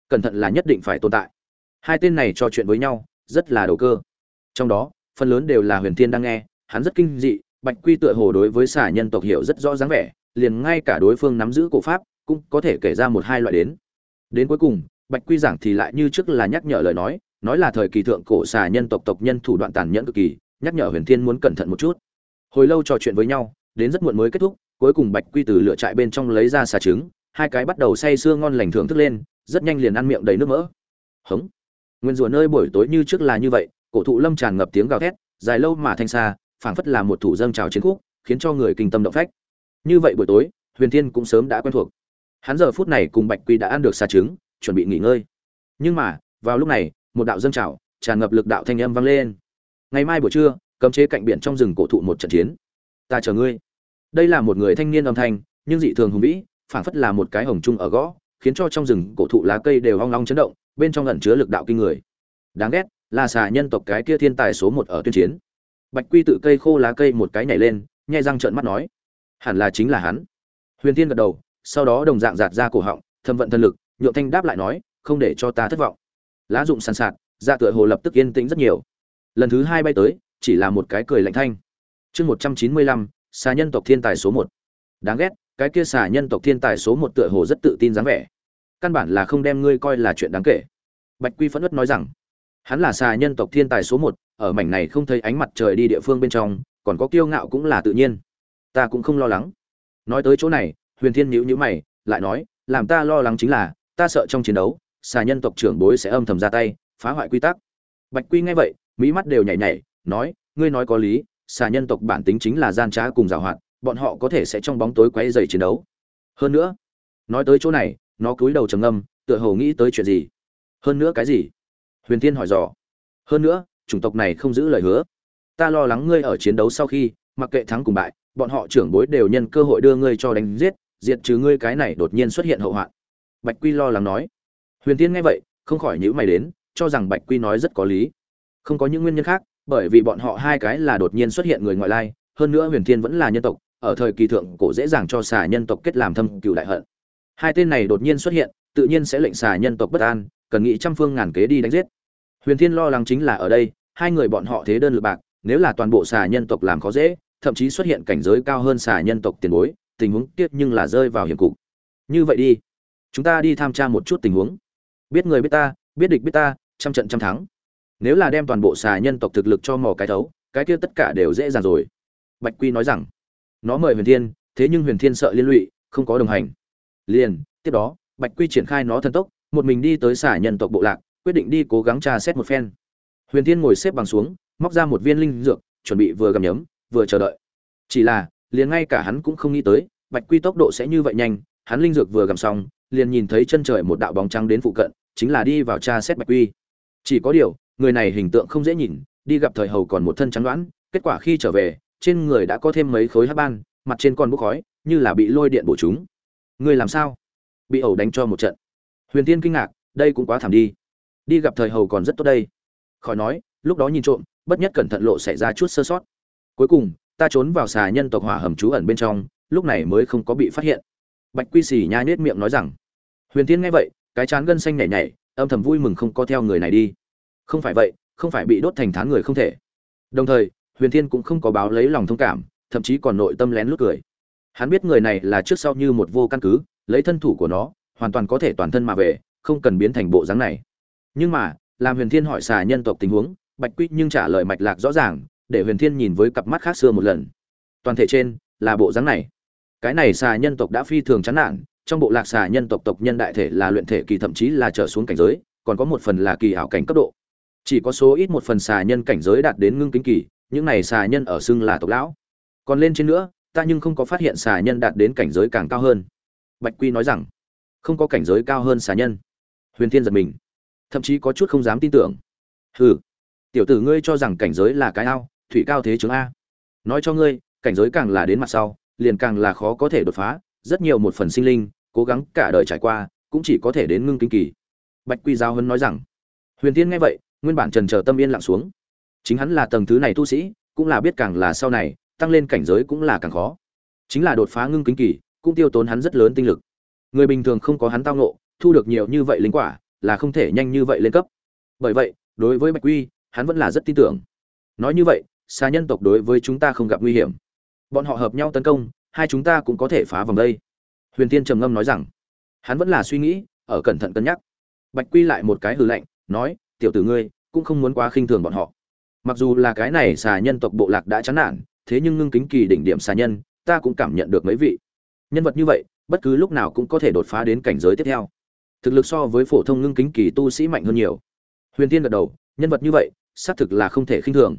Cẩn thận là nhất định phải tồn tại. Hai tên này trò chuyện với nhau, rất là đầu cơ. Trong đó, phần lớn đều là huyền thiên đang nghe, hắn rất kinh dị, bạch quy tựa hồ đối với xả nhân tộc hiểu rất rõ dáng vẻ liền ngay cả đối phương nắm giữ cổ pháp, cũng có thể kể ra một hai loại đến. Đến cuối cùng, bạch quy giảng thì lại như trước là nhắc nhở lời nói nói là thời kỳ thượng cổ xà nhân tộc tộc nhân thủ đoạn tàn nhẫn cực kỳ, nhắc nhở huyền thiên muốn cẩn thận một chút. Hồi lâu trò chuyện với nhau, đến rất muộn mới kết thúc, cuối cùng bạch quy từ lựa trại bên trong lấy ra xà trứng, hai cái bắt đầu say sưa ngon lành thưởng thức lên, rất nhanh liền ăn miệng đầy nước mỡ. Hống. Nguyên rùa nơi buổi tối như trước là như vậy, cổ thụ lâm tràn ngập tiếng gào thét, dài lâu mà thanh xa, phảng phất là một thủ dâng trào chiến khúc, khiến cho người kinh tâm động phách như vậy buổi tối, huyền thiên cũng sớm đã quen thuộc. Hắn giờ phút này cùng bạch quy đã ăn được xà trứng, chuẩn bị nghỉ ngơi. Nhưng mà, vào lúc này, một đạo dâng trào, tràn ngập lực đạo thanh âm vang lên. Ngày mai buổi trưa, cấm chế cạnh biển trong rừng cổ thụ một trận chiến. Ta chờ ngươi. Đây là một người thanh niên âm thanh, nhưng dị thường hùng vĩ, phảng phất là một cái hồng trung ở gõ, khiến cho trong rừng cổ thụ lá cây đều hoang long chấn động, bên trong ẩn chứa lực đạo kinh người. Đáng ghét, là xà nhân tộc cái kia thiên tài số một ở tuyên chiến. Bạch quy tự cây khô lá cây một cái nhảy lên, nhai răng trợn mắt nói hẳn là chính là hắn. Huyền thiên gật đầu, sau đó đồng dạng giạt ra cổ họng, thâm vận thân lực, nhượng thanh đáp lại nói, không để cho ta thất vọng. Lá dụng sàn sạt dạ tựa hồ lập tức yên tĩnh rất nhiều. Lần thứ hai bay tới, chỉ là một cái cười lạnh thanh. Chương một trăm chín mươi lăm, xà nhân tộc thiên tài số một. Đáng ghét, cái kia xà nhân tộc thiên tài số một tựa hồ rất tự tin dáng vẻ. Căn bản là không đem ngươi coi là chuyện đáng kể. Bạch quy phẫn ất nói rằng, hắn là xà nhân tộc thiên tài số một, ở mảnh này không thấy ánh mặt trời đi địa phương bên trong, còn có kiêu ngạo cũng là tự nhiên ta cũng không lo lắng. Nói tới chỗ này, huyền thiên nhữ nhữ mày, lại nói, làm ta lo lắng chính là, ta sợ trong chiến đấu, xà nhân tộc trưởng bối sẽ âm thầm ra tay, phá hoại quy tắc. Bạch quy nghe vậy, mỹ mắt đều nhảy nhảy, nói, ngươi nói có lý, xà nhân tộc bản tính chính là gian trá cùng giảo hoạt bọn họ có thể sẽ trong bóng tối quấy dày chiến đấu. Hơn nữa, nói tới chỗ này, nó cúi đầu trầm ngâm, tựa hồ nghĩ tới chuyện gì? Hơn nữa cái gì? Huyền thiên hỏi dò. Hơn nữa, chủng tộc này không giữ lời hứa. Ta lo lắng ngươi ở chiến đấu sau khi, mặc kệ thắng cùng bại bọn họ trưởng bối đều nhân cơ hội đưa ngươi cho đánh giết, diệt trừ ngươi cái này đột nhiên xuất hiện hậu hoạn. Bạch quy lo lắng nói. Huyền tiên nghe vậy, không khỏi nhữ mày đến, cho rằng bạch quy nói rất có lý. Không có những nguyên nhân khác, bởi vì bọn họ hai cái là đột nhiên xuất hiện người ngoại lai, hơn nữa huyền thiên vẫn là nhân tộc, ở thời kỳ thượng cổ dễ dàng cho xà nhân tộc kết làm thâm cựu đại hận. Hai tên này đột nhiên xuất hiện, tự nhiên sẽ lệnh xà nhân tộc bất an, cần nghĩ trăm phương ngàn kế đi đánh giết. Huyền thiên lo lắng chính là ở đây, hai người bọn họ thế đơn lực bạc, nếu là toàn bộ xà nhân tộc làm khó dễ thậm chí xuất hiện cảnh giới cao hơn xà nhân tộc tiền bối, tình huống tiếc nhưng là rơi vào hiểm cục. Như vậy đi. Chúng ta đi tham tra một chút tình huống. Biết người biết ta, biết địch biết ta, trăm trận trăm thắng. Nếu là đem toàn bộ xà nhân tộc thực lực cho mò cái thấu, cái kia tất cả đều dễ dàng rồi. Bạch quy nói rằng, nó mời huyền thiên, thế nhưng huyền thiên sợ liên lụy, không có đồng hành. Liền, tiếp đó, bạch quy triển khai nó thần tốc, một mình đi tới xà nhân tộc bộ lạc, quyết định đi cố gắng tra xét một phen. Huyền thiên ngồi xếp bằng xuống, móc ra một viên linh dược, chuẩn bị vừa gầm nhấm vừa chờ đợi. Chỉ là, liền ngay cả hắn cũng không nghĩ tới, bạch quy tốc độ sẽ như vậy nhanh, hắn linh dược vừa gầm xong, liền nhìn thấy chân trời một đạo bóng trắng đến phụ cận, chính là đi vào tra xét bạch quy. Chỉ có điều, người này hình tượng không dễ nhìn, đi gặp thời hầu còn một thân trắng đoán, kết quả khi trở về, trên người đã có thêm mấy khối hát ban, mặt trên còn bốc khói, như là bị lôi điện bổ chúng. Người làm sao? Bị ẩu đánh cho một trận. Huyền tiên kinh ngạc, đây cũng quá thảm đi. Đi gặp thời hầu còn rất tốt đây. Khỏi nói, lúc đó nhìn trộm, bất nhất cẩn thận lộ xảy ra chút sơ sót cuối cùng, ta trốn vào xà nhân tộc hỏa hầm trú ẩn bên trong, lúc này mới không có bị phát hiện. Bạch quy xì nhai nết miệng nói rằng, huyền Thiên nghe vậy, cái chán gân xanh nhảy nhảy, âm thầm vui mừng không có theo người này đi. Không phải vậy, không phải bị đốt thành thán người không thể. Đồng thời, huyền thiên cũng không có báo lấy lòng thông cảm, thậm chí còn nội tâm lén lút cười. Hắn biết người này là trước sau như một vô căn cứ, lấy thân thủ của nó, hoàn toàn có thể toàn thân mà về, không cần biến thành bộ dáng này. Nhưng mà, làm huyền thiên hỏi xà nhân tộc tình huống, bạch quy nhưng trả lời mạch lạc rõ ràng để huyền thiên nhìn với cặp mắt khác xưa một lần. Toàn thể trên là bộ dáng này. Cái này xà nhân tộc đã phi thường chán nản, trong bộ lạc xà nhân tộc tộc nhân đại thể là luyện thể kỳ thậm chí là trở xuống cảnh giới, còn có một phần là kỳ ảo cảnh cấp độ. Chỉ có số ít một phần xà nhân cảnh giới đạt đến ngưng kính kỳ, những này xà nhân ở xưng là tộc lão. Còn lên trên nữa, ta nhưng không có phát hiện xà nhân đạt đến cảnh giới càng cao hơn. Bạch quy nói rằng, không có cảnh giới cao hơn xà nhân. Huyền thiên giật mình, thậm chí có chút không dám tin tưởng. Hừ, tiểu tử ngươi cho rằng cảnh giới là cái ao thủy cao thế chứng a. Nói cho ngươi, cảnh giới càng là đến mặt sau, liền càng là khó có thể đột phá, rất nhiều một phần sinh linh, cố gắng cả đời trải qua, cũng chỉ có thể đến ngưng kinh kỳ. Bạch quy giao hân nói rằng, huyền tiên nghe vậy, nguyên bản trần chờ tâm yên lặng xuống. Chính hắn là tầng thứ này tu sĩ, cũng là biết càng là sau này, tăng lên cảnh giới cũng là càng khó. Chính là đột phá ngưng kinh kỳ, cũng tiêu tốn hắn rất lớn tinh lực. Người bình thường không có hắn tao nộ thu được nhiều như vậy linh quả, là không thể nhanh như vậy lên cấp. Bởi vậy, đối với bạch quy, hắn vẫn là rất tin tưởng. Nói như vậy xa nhân tộc đối với chúng ta không gặp nguy hiểm. Bọn họ hợp nhau tấn công, hai chúng ta cũng có thể phá vòng đây. Huyền tiên trầm ngâm nói rằng. Hắn vẫn là suy nghĩ, ở cẩn thận cân nhắc. Bạch quy lại một cái hừ lạnh, nói, tiểu tử ngươi, cũng không muốn quá khinh thường bọn họ. Mặc dù là cái này xà nhân tộc bộ lạc đã chán nản, thế nhưng ngưng kính kỳ đỉnh điểm xà nhân, ta cũng cảm nhận được mấy vị. Nhân vật như vậy, bất cứ lúc nào cũng có thể đột phá đến cảnh giới tiếp theo. Thực lực so với phổ thông ngưng kính kỳ tu sĩ mạnh hơn nhiều. Huyền tiên gật đầu, nhân vật như vậy, xác thực là không thể khinh thường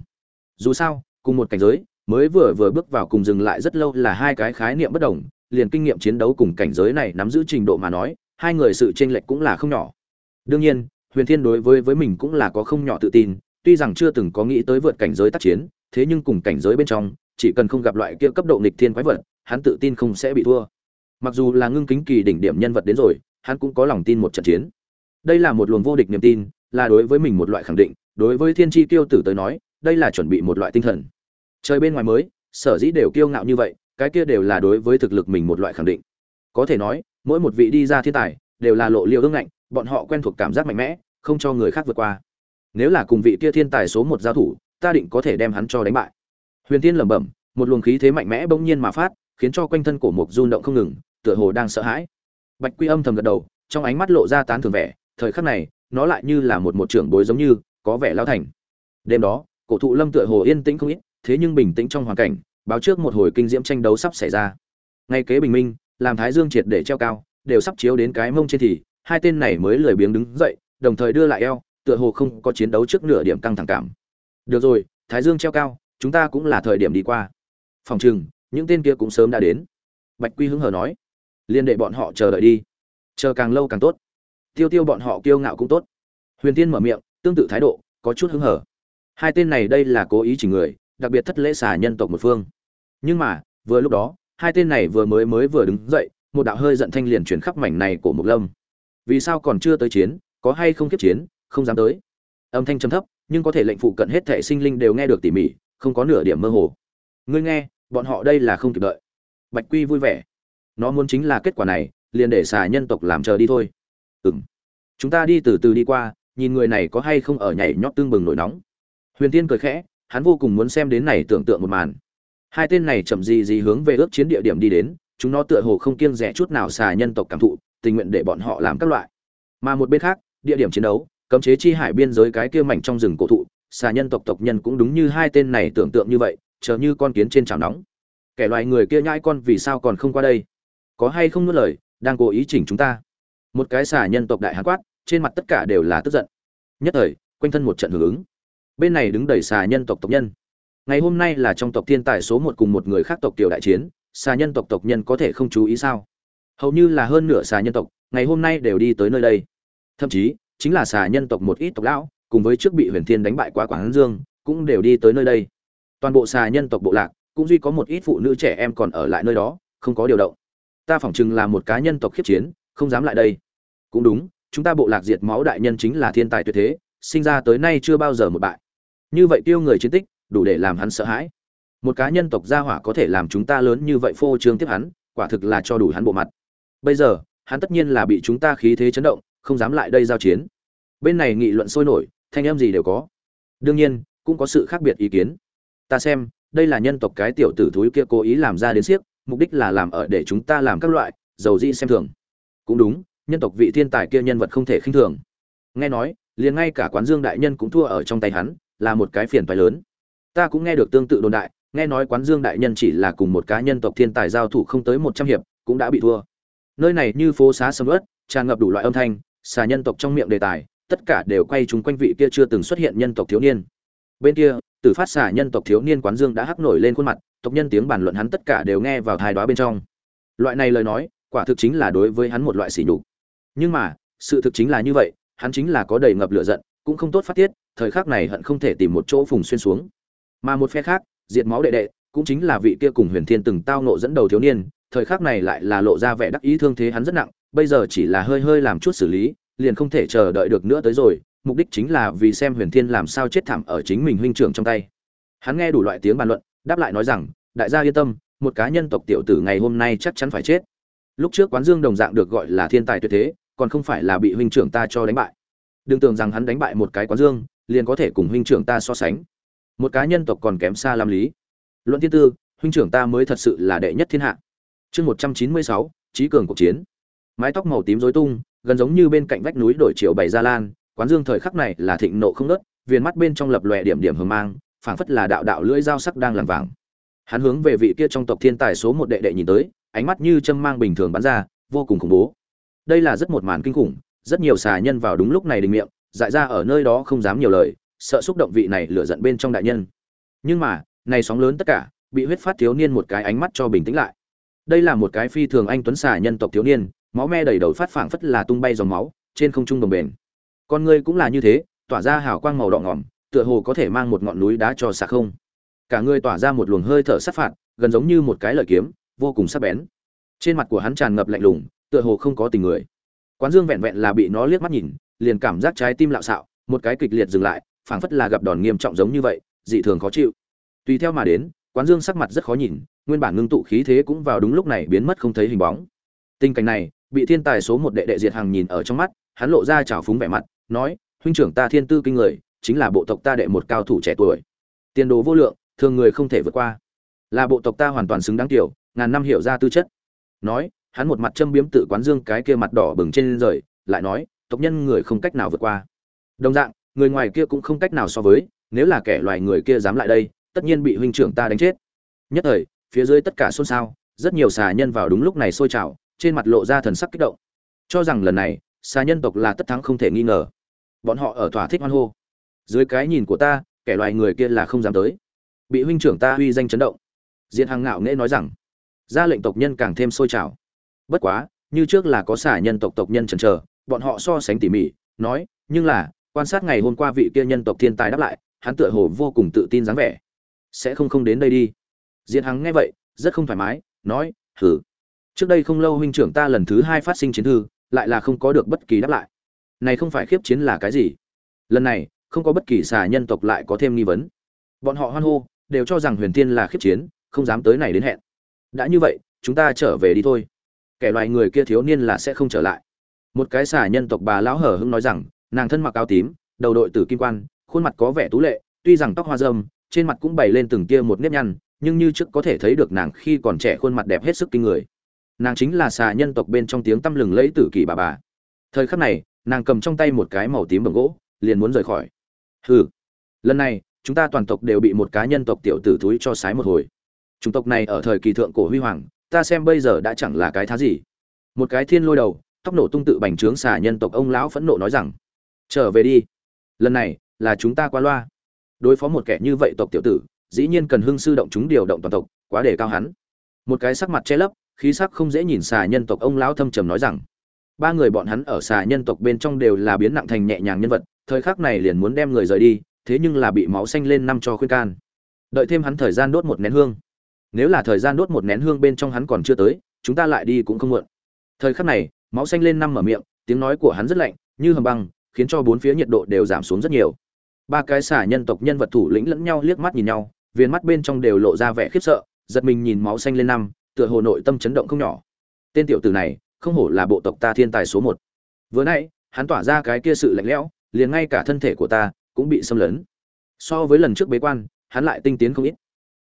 dù sao, cùng một cảnh giới, mới vừa vừa bước vào cùng dừng lại rất lâu là hai cái khái niệm bất đồng, liền kinh nghiệm chiến đấu cùng cảnh giới này nắm giữ trình độ mà nói, hai người sự chênh lệch cũng là không nhỏ. Đương nhiên, huyền thiên đối với với mình cũng là có không nhỏ tự tin, tuy rằng chưa từng có nghĩ tới vượt cảnh giới tác chiến, thế nhưng cùng cảnh giới bên trong, chỉ cần không gặp loại kia cấp độ nghịch thiên quái vật, hắn tự tin không sẽ bị thua. Mặc dù là ngưng kính kỳ đỉnh điểm nhân vật đến rồi, hắn cũng có lòng tin một trận chiến. Đây là một luồng vô địch niềm tin, là đối với mình một loại khẳng định, đối với thiên tri tiêu tử tới nói đây là chuẩn bị một loại tinh thần. Trời bên ngoài mới, sở dĩ đều kiêu ngạo như vậy, cái kia đều là đối với thực lực mình một loại khẳng định. Có thể nói, mỗi một vị đi ra thiên tài, đều là lộ liễu ương ngạnh, bọn họ quen thuộc cảm giác mạnh mẽ, không cho người khác vượt qua. Nếu là cùng vị kia thiên tài số một giao thủ, ta định có thể đem hắn cho đánh bại. Huyền tiên lẩm bẩm, một luồng khí thế mạnh mẽ bỗng nhiên mà phát, khiến cho quanh thân cổ mục run động không ngừng, tựa hồ đang sợ hãi. Bạch quy âm thầm gật đầu, trong ánh mắt lộ ra tán thường vẻ, thời khắc này, nó lại như là một một trưởng bối giống như, có vẻ lao thành. Đêm đó cổ thụ lâm tựa hồ yên tĩnh không ít, thế nhưng bình tĩnh trong hoàn cảnh, báo trước một hồi kinh diễm tranh đấu sắp xảy ra. Ngay kế bình minh, làm thái dương triệt để treo cao, đều sắp chiếu đến cái mông trên thì, hai tên này mới lười biếng đứng dậy, đồng thời đưa lại eo, tựa hồ không có chiến đấu trước nửa điểm căng thẳng cảm. Được rồi, thái dương treo cao, chúng ta cũng là thời điểm đi qua. Phòng chừng những tên kia cũng sớm đã đến. Bạch quy hứng hờ nói. Liên đệ bọn họ chờ đợi đi. Chờ càng lâu càng tốt. Tiêu tiêu bọn họ kiêu ngạo cũng tốt. Huyền tiên mở miệng, tương tự thái độ, có chút hứng hở hai tên này đây là cố ý chỉ người, đặc biệt thất lễ xả nhân tộc một phương. Nhưng mà, vừa lúc đó, hai tên này vừa mới mới vừa đứng dậy, một đạo hơi giận thanh liền chuyển khắp mảnh này của mục lâm. Vì sao còn chưa tới chiến, có hay không kiếp chiến, không dám tới. Âm thanh trầm thấp, nhưng có thể lệnh phụ cận hết thể sinh linh đều nghe được tỉ mỉ, không có nửa điểm mơ hồ. Ngươi nghe, bọn họ đây là không kịp đợi. Bạch quy vui vẻ. Nó muốn chính là kết quả này, liền để xà nhân tộc làm chờ đi thôi. Ừ m chúng ta đi từ từ đi qua, nhìn người này có hay không ở nhảy nhót tương bừng nổi nóng huyền tiên cười khẽ, hắn vô cùng muốn xem đến này tưởng tượng một màn. Hai tên này chậm gì gì hướng về ước chiến địa điểm đi đến, chúng nó tựa hồ không kiêng rẻ chút nào xà nhân tộc cảm thụ, tình nguyện để bọn họ làm các loại. Mà một bên khác, địa điểm chiến đấu, cấm chế chi hải biên giới cái kia mảnh trong rừng cổ thụ, xà nhân tộc tộc nhân cũng đúng như hai tên này tưởng tượng như vậy, chờ như con kiến trên chảo nóng. Kẻ loài người kia nhãi con vì sao còn không qua đây? Có hay không nuốt lời, đang cố ý chỉnh chúng ta? Một cái xà nhân tộc đại hán quát, trên mặt tất cả đều là tức giận. Nhất thời, quanh thân một trận hưởng ứng bên này đứng đầy xà nhân tộc tộc nhân. Ngày hôm nay là trong tộc thiên tài số một cùng một người khác tộc tiểu đại chiến, xà nhân tộc tộc nhân có thể không chú ý sao? Hầu như là hơn nửa xà nhân tộc, ngày hôm nay đều đi tới nơi đây. Thậm chí, chính là xà nhân tộc một ít tộc lão, cùng với trước bị huyền thiên đánh bại quá quảng dương, cũng đều đi tới nơi đây. Toàn bộ xà nhân tộc bộ lạc, cũng duy có một ít phụ nữ trẻ em còn ở lại nơi đó, không có điều động. Ta phỏng chừng là một cá nhân tộc khiếp chiến, không dám lại đây. Cũng đúng, chúng ta bộ lạc diệt máu đại nhân chính là thiên tài tuyệt thế, sinh ra tới nay chưa bao giờ một bại như vậy tiêu người chiến tích, đủ để làm hắn sợ hãi. Một cá nhân tộc gia hỏa có thể làm chúng ta lớn như vậy phô trương tiếp hắn, quả thực là cho đủ hắn bộ mặt. Bây giờ, hắn tất nhiên là bị chúng ta khí thế chấn động, không dám lại đây giao chiến. Bên này nghị luận sôi nổi, thanh em gì đều có. Đương nhiên, cũng có sự khác biệt ý kiến. Ta xem, đây là nhân tộc cái tiểu tử thúi kia cố ý làm ra đến siếc, mục đích là làm ở để chúng ta làm các loại dầu di xem thường. Cũng đúng, nhân tộc vị thiên tài kia nhân vật không thể khinh thường. Nghe nói, liền ngay cả quán dương đại nhân cũng thua ở trong tay hắn là một cái phiền phải lớn. Ta cũng nghe được tương tự đồn đại, nghe nói quán dương đại nhân chỉ là cùng một cá nhân tộc thiên tài giao thủ không tới một trăm hiệp, cũng đã bị thua. Nơi này như phố xá sầm ớt tràn ngập đủ loại âm thanh, xà nhân tộc trong miệng đề tài, tất cả đều quay chúng quanh vị kia chưa từng xuất hiện nhân tộc thiếu niên. Bên kia, tử phát xà nhân tộc thiếu niên quán dương đã hắc nổi lên khuôn mặt, tộc nhân tiếng bàn luận hắn tất cả đều nghe vào thai đoá bên trong. Loại này lời nói, quả thực chính là đối với hắn một loại sỉ nhục. Nhưng mà, sự thực chính là như vậy, hắn chính là có đầy ngập lửa giận cũng không tốt phát tiết, thời khắc này hận không thể tìm một chỗ phùng xuyên xuống. Mà một phe khác, diệt máu đệ đệ, cũng chính là vị kia cùng huyền thiên từng tao nộ dẫn đầu thiếu niên, thời khắc này lại là lộ ra vẻ đắc ý thương thế hắn rất nặng, bây giờ chỉ là hơi hơi làm chút xử lý, liền không thể chờ đợi được nữa tới rồi, mục đích chính là vì xem huyền thiên làm sao chết thảm ở chính mình huynh trưởng trong tay. Hắn nghe đủ loại tiếng bàn luận, đáp lại nói rằng, đại gia yên tâm, một cá nhân tộc tiểu tử ngày hôm nay chắc chắn phải chết. Lúc trước quán dương đồng dạng được gọi là thiên tài tuyệt thế, còn không phải là bị huynh trưởng ta cho đánh bại đừng tưởng rằng hắn đánh bại một cái quán dương, liền có thể cùng huynh trưởng ta so sánh. Một cá nhân tộc còn kém xa làm lý. Luận thiên tư, huynh trưởng ta mới thật sự là đệ nhất thiên hạ. Chương một trăm chín mươi sáu trí cường cuộc chiến. Mái tóc màu tím rối tung, gần giống như bên cạnh vách núi đổi chiều bày gia lan, quán dương thời khắc này là thịnh nộ không nớt, viền mắt bên trong lập lòe điểm điểm hờ mang, phảng phất là đạo đạo lưỡi dao sắc đang làm vàng. Hắn hướng về vị kia trong tộc thiên tài số một đệ đệ nhìn tới, ánh mắt như châm mang bình thường bắn ra, vô cùng khủng bố. Đây là rất một màn kinh khủng rất nhiều xà nhân vào đúng lúc này đình miệng, dại ra ở nơi đó không dám nhiều lời, sợ xúc động vị này lửa giận bên trong đại nhân. Nhưng mà, này sóng lớn tất cả, bị huyết phát thiếu niên một cái ánh mắt cho bình tĩnh lại. Đây là một cái phi thường anh tuấn xà nhân tộc thiếu niên, máu me đầy đầu phát phảng phất là tung bay dòng máu, trên không trung đồng bền. Con ngươi cũng là như thế, tỏa ra hào quang màu đỏ ngỏm, tựa hồ có thể mang một ngọn núi đá cho xà không. Cả người tỏa ra một luồng hơi thở sát phạt, gần giống như một cái lợi kiếm, vô cùng sắc bén. Trên mặt của hắn tràn ngập lạnh lùng, tựa hồ không có tình người quán dương vẹn vẹn là bị nó liếc mắt nhìn, liền cảm giác trái tim lạo xạo, một cái kịch liệt dừng lại, phảng phất là gặp đòn nghiêm trọng giống như vậy, dị thường khó chịu. Tùy theo mà đến, quán dương sắc mặt rất khó nhìn, nguyên bản ngưng tụ khí thế cũng vào đúng lúc này biến mất không thấy hình bóng. Tình cảnh này, bị thiên tài số một đệ đệ diệt hàng nhìn ở trong mắt, hắn lộ ra trào phúng vẻ mặt, nói, huynh trưởng ta thiên tư kinh người, chính là bộ tộc ta đệ một cao thủ trẻ tuổi. Tiền đồ vô lượng, thường người không thể vượt qua. Là bộ tộc ta hoàn toàn xứng đáng tiểu, ngàn năm hiểu ra tư chất. Nói hắn một mặt châm biếm tự quán dương cái kia mặt đỏ bừng trên rời, lại nói, tộc nhân người không cách nào vượt qua. Đồng dạng, người ngoài kia cũng không cách nào so với, nếu là kẻ loài người kia dám lại đây, tất nhiên bị huynh trưởng ta đánh chết. Nhất thời, phía dưới tất cả xôn xao, rất nhiều xà nhân vào đúng lúc này sôi trào, trên mặt lộ ra thần sắc kích động. Cho rằng lần này, xà nhân tộc là tất thắng không thể nghi ngờ. Bọn họ ở thỏa thích hoan hô. Dưới cái nhìn của ta, kẻ loài người kia là không dám tới. Bị huynh trưởng ta uy danh chấn động. Diện hằng ngạo nghễ nói rằng, ra lệnh tộc nhân càng thêm sôi trào bất quá, như trước là có xả nhân tộc tộc nhân chần chờ, bọn họ so sánh tỉ mỉ, nói, nhưng là, quan sát ngày hôm qua vị kia nhân tộc thiên tài đáp lại, hắn tựa hồ vô cùng tự tin dáng vẻ. Sẽ không không đến đây đi. Diệt hằng nghe vậy, rất không thoải mái, nói, hử? Trước đây không lâu huynh trưởng ta lần thứ hai phát sinh chiến thư, lại là không có được bất kỳ đáp lại. Này không phải khiếp chiến là cái gì? Lần này, không có bất kỳ xà nhân tộc lại có thêm nghi vấn. Bọn họ hoan hô, đều cho rằng huyền thiên là khiếp chiến, không dám tới này đến hẹn. Đã như vậy, chúng ta trở về đi thôi kẻ loài người kia thiếu niên là sẽ không trở lại. Một cái xà nhân tộc bà lão hở hưng nói rằng, nàng thân mặc áo tím, đầu đội tử kim quan, khuôn mặt có vẻ tú lệ, tuy rằng tóc hoa dâm trên mặt cũng bày lên từng tia một nếp nhăn, nhưng như trước có thể thấy được nàng khi còn trẻ khuôn mặt đẹp hết sức kinh người. Nàng chính là xà nhân tộc bên trong tiếng tăm lừng lẫy tử kỳ bà bà. Thời khắc này, nàng cầm trong tay một cái màu tím bằng gỗ, liền muốn rời khỏi. Hừ, lần này, chúng ta toàn tộc đều bị một cá nhân tộc tiểu tử thúi cho sái một hồi. Chủng tộc này ở thời kỳ thượng cổ huy hoàng ta xem bây giờ đã chẳng là cái thá gì. Một cái thiên lôi đầu, tóc nổ tung tự bành trướng xà nhân tộc ông lão phẫn nộ nói rằng, trở về đi. Lần này là chúng ta qua loa. Đối phó một kẻ như vậy tộc tiểu tử, dĩ nhiên cần hưng sư động chúng điều động toàn tộc, quá để cao hắn. Một cái sắc mặt che lấp, khí sắc không dễ nhìn xà nhân tộc ông lão thâm trầm nói rằng, ba người bọn hắn ở xà nhân tộc bên trong đều là biến nặng thành nhẹ nhàng nhân vật, thời khắc này liền muốn đem người rời đi, thế nhưng là bị máu xanh lên năm cho khuyên can. Đợi thêm hắn thời gian đốt một nén hương nếu là thời gian đốt một nén hương bên trong hắn còn chưa tới, chúng ta lại đi cũng không muộn. Thời khắc này, máu xanh lên năm mở miệng, tiếng nói của hắn rất lạnh, như hầm băng, khiến cho bốn phía nhiệt độ đều giảm xuống rất nhiều. Ba cái xả nhân tộc nhân vật thủ lĩnh lẫn nhau liếc mắt nhìn nhau viên mắt bên trong đều lộ ra vẻ khiếp sợ, giật mình nhìn máu xanh lên năm, tựa hồ nội tâm chấn động không nhỏ. Tên tiểu tử này, không hổ là bộ tộc ta thiên tài số một. Vừa nãy, hắn tỏa ra cái kia sự lạnh lẽo, liền ngay cả thân thể của ta cũng bị xâm lấn. So với lần trước bế quan, hắn lại tinh tiến không ít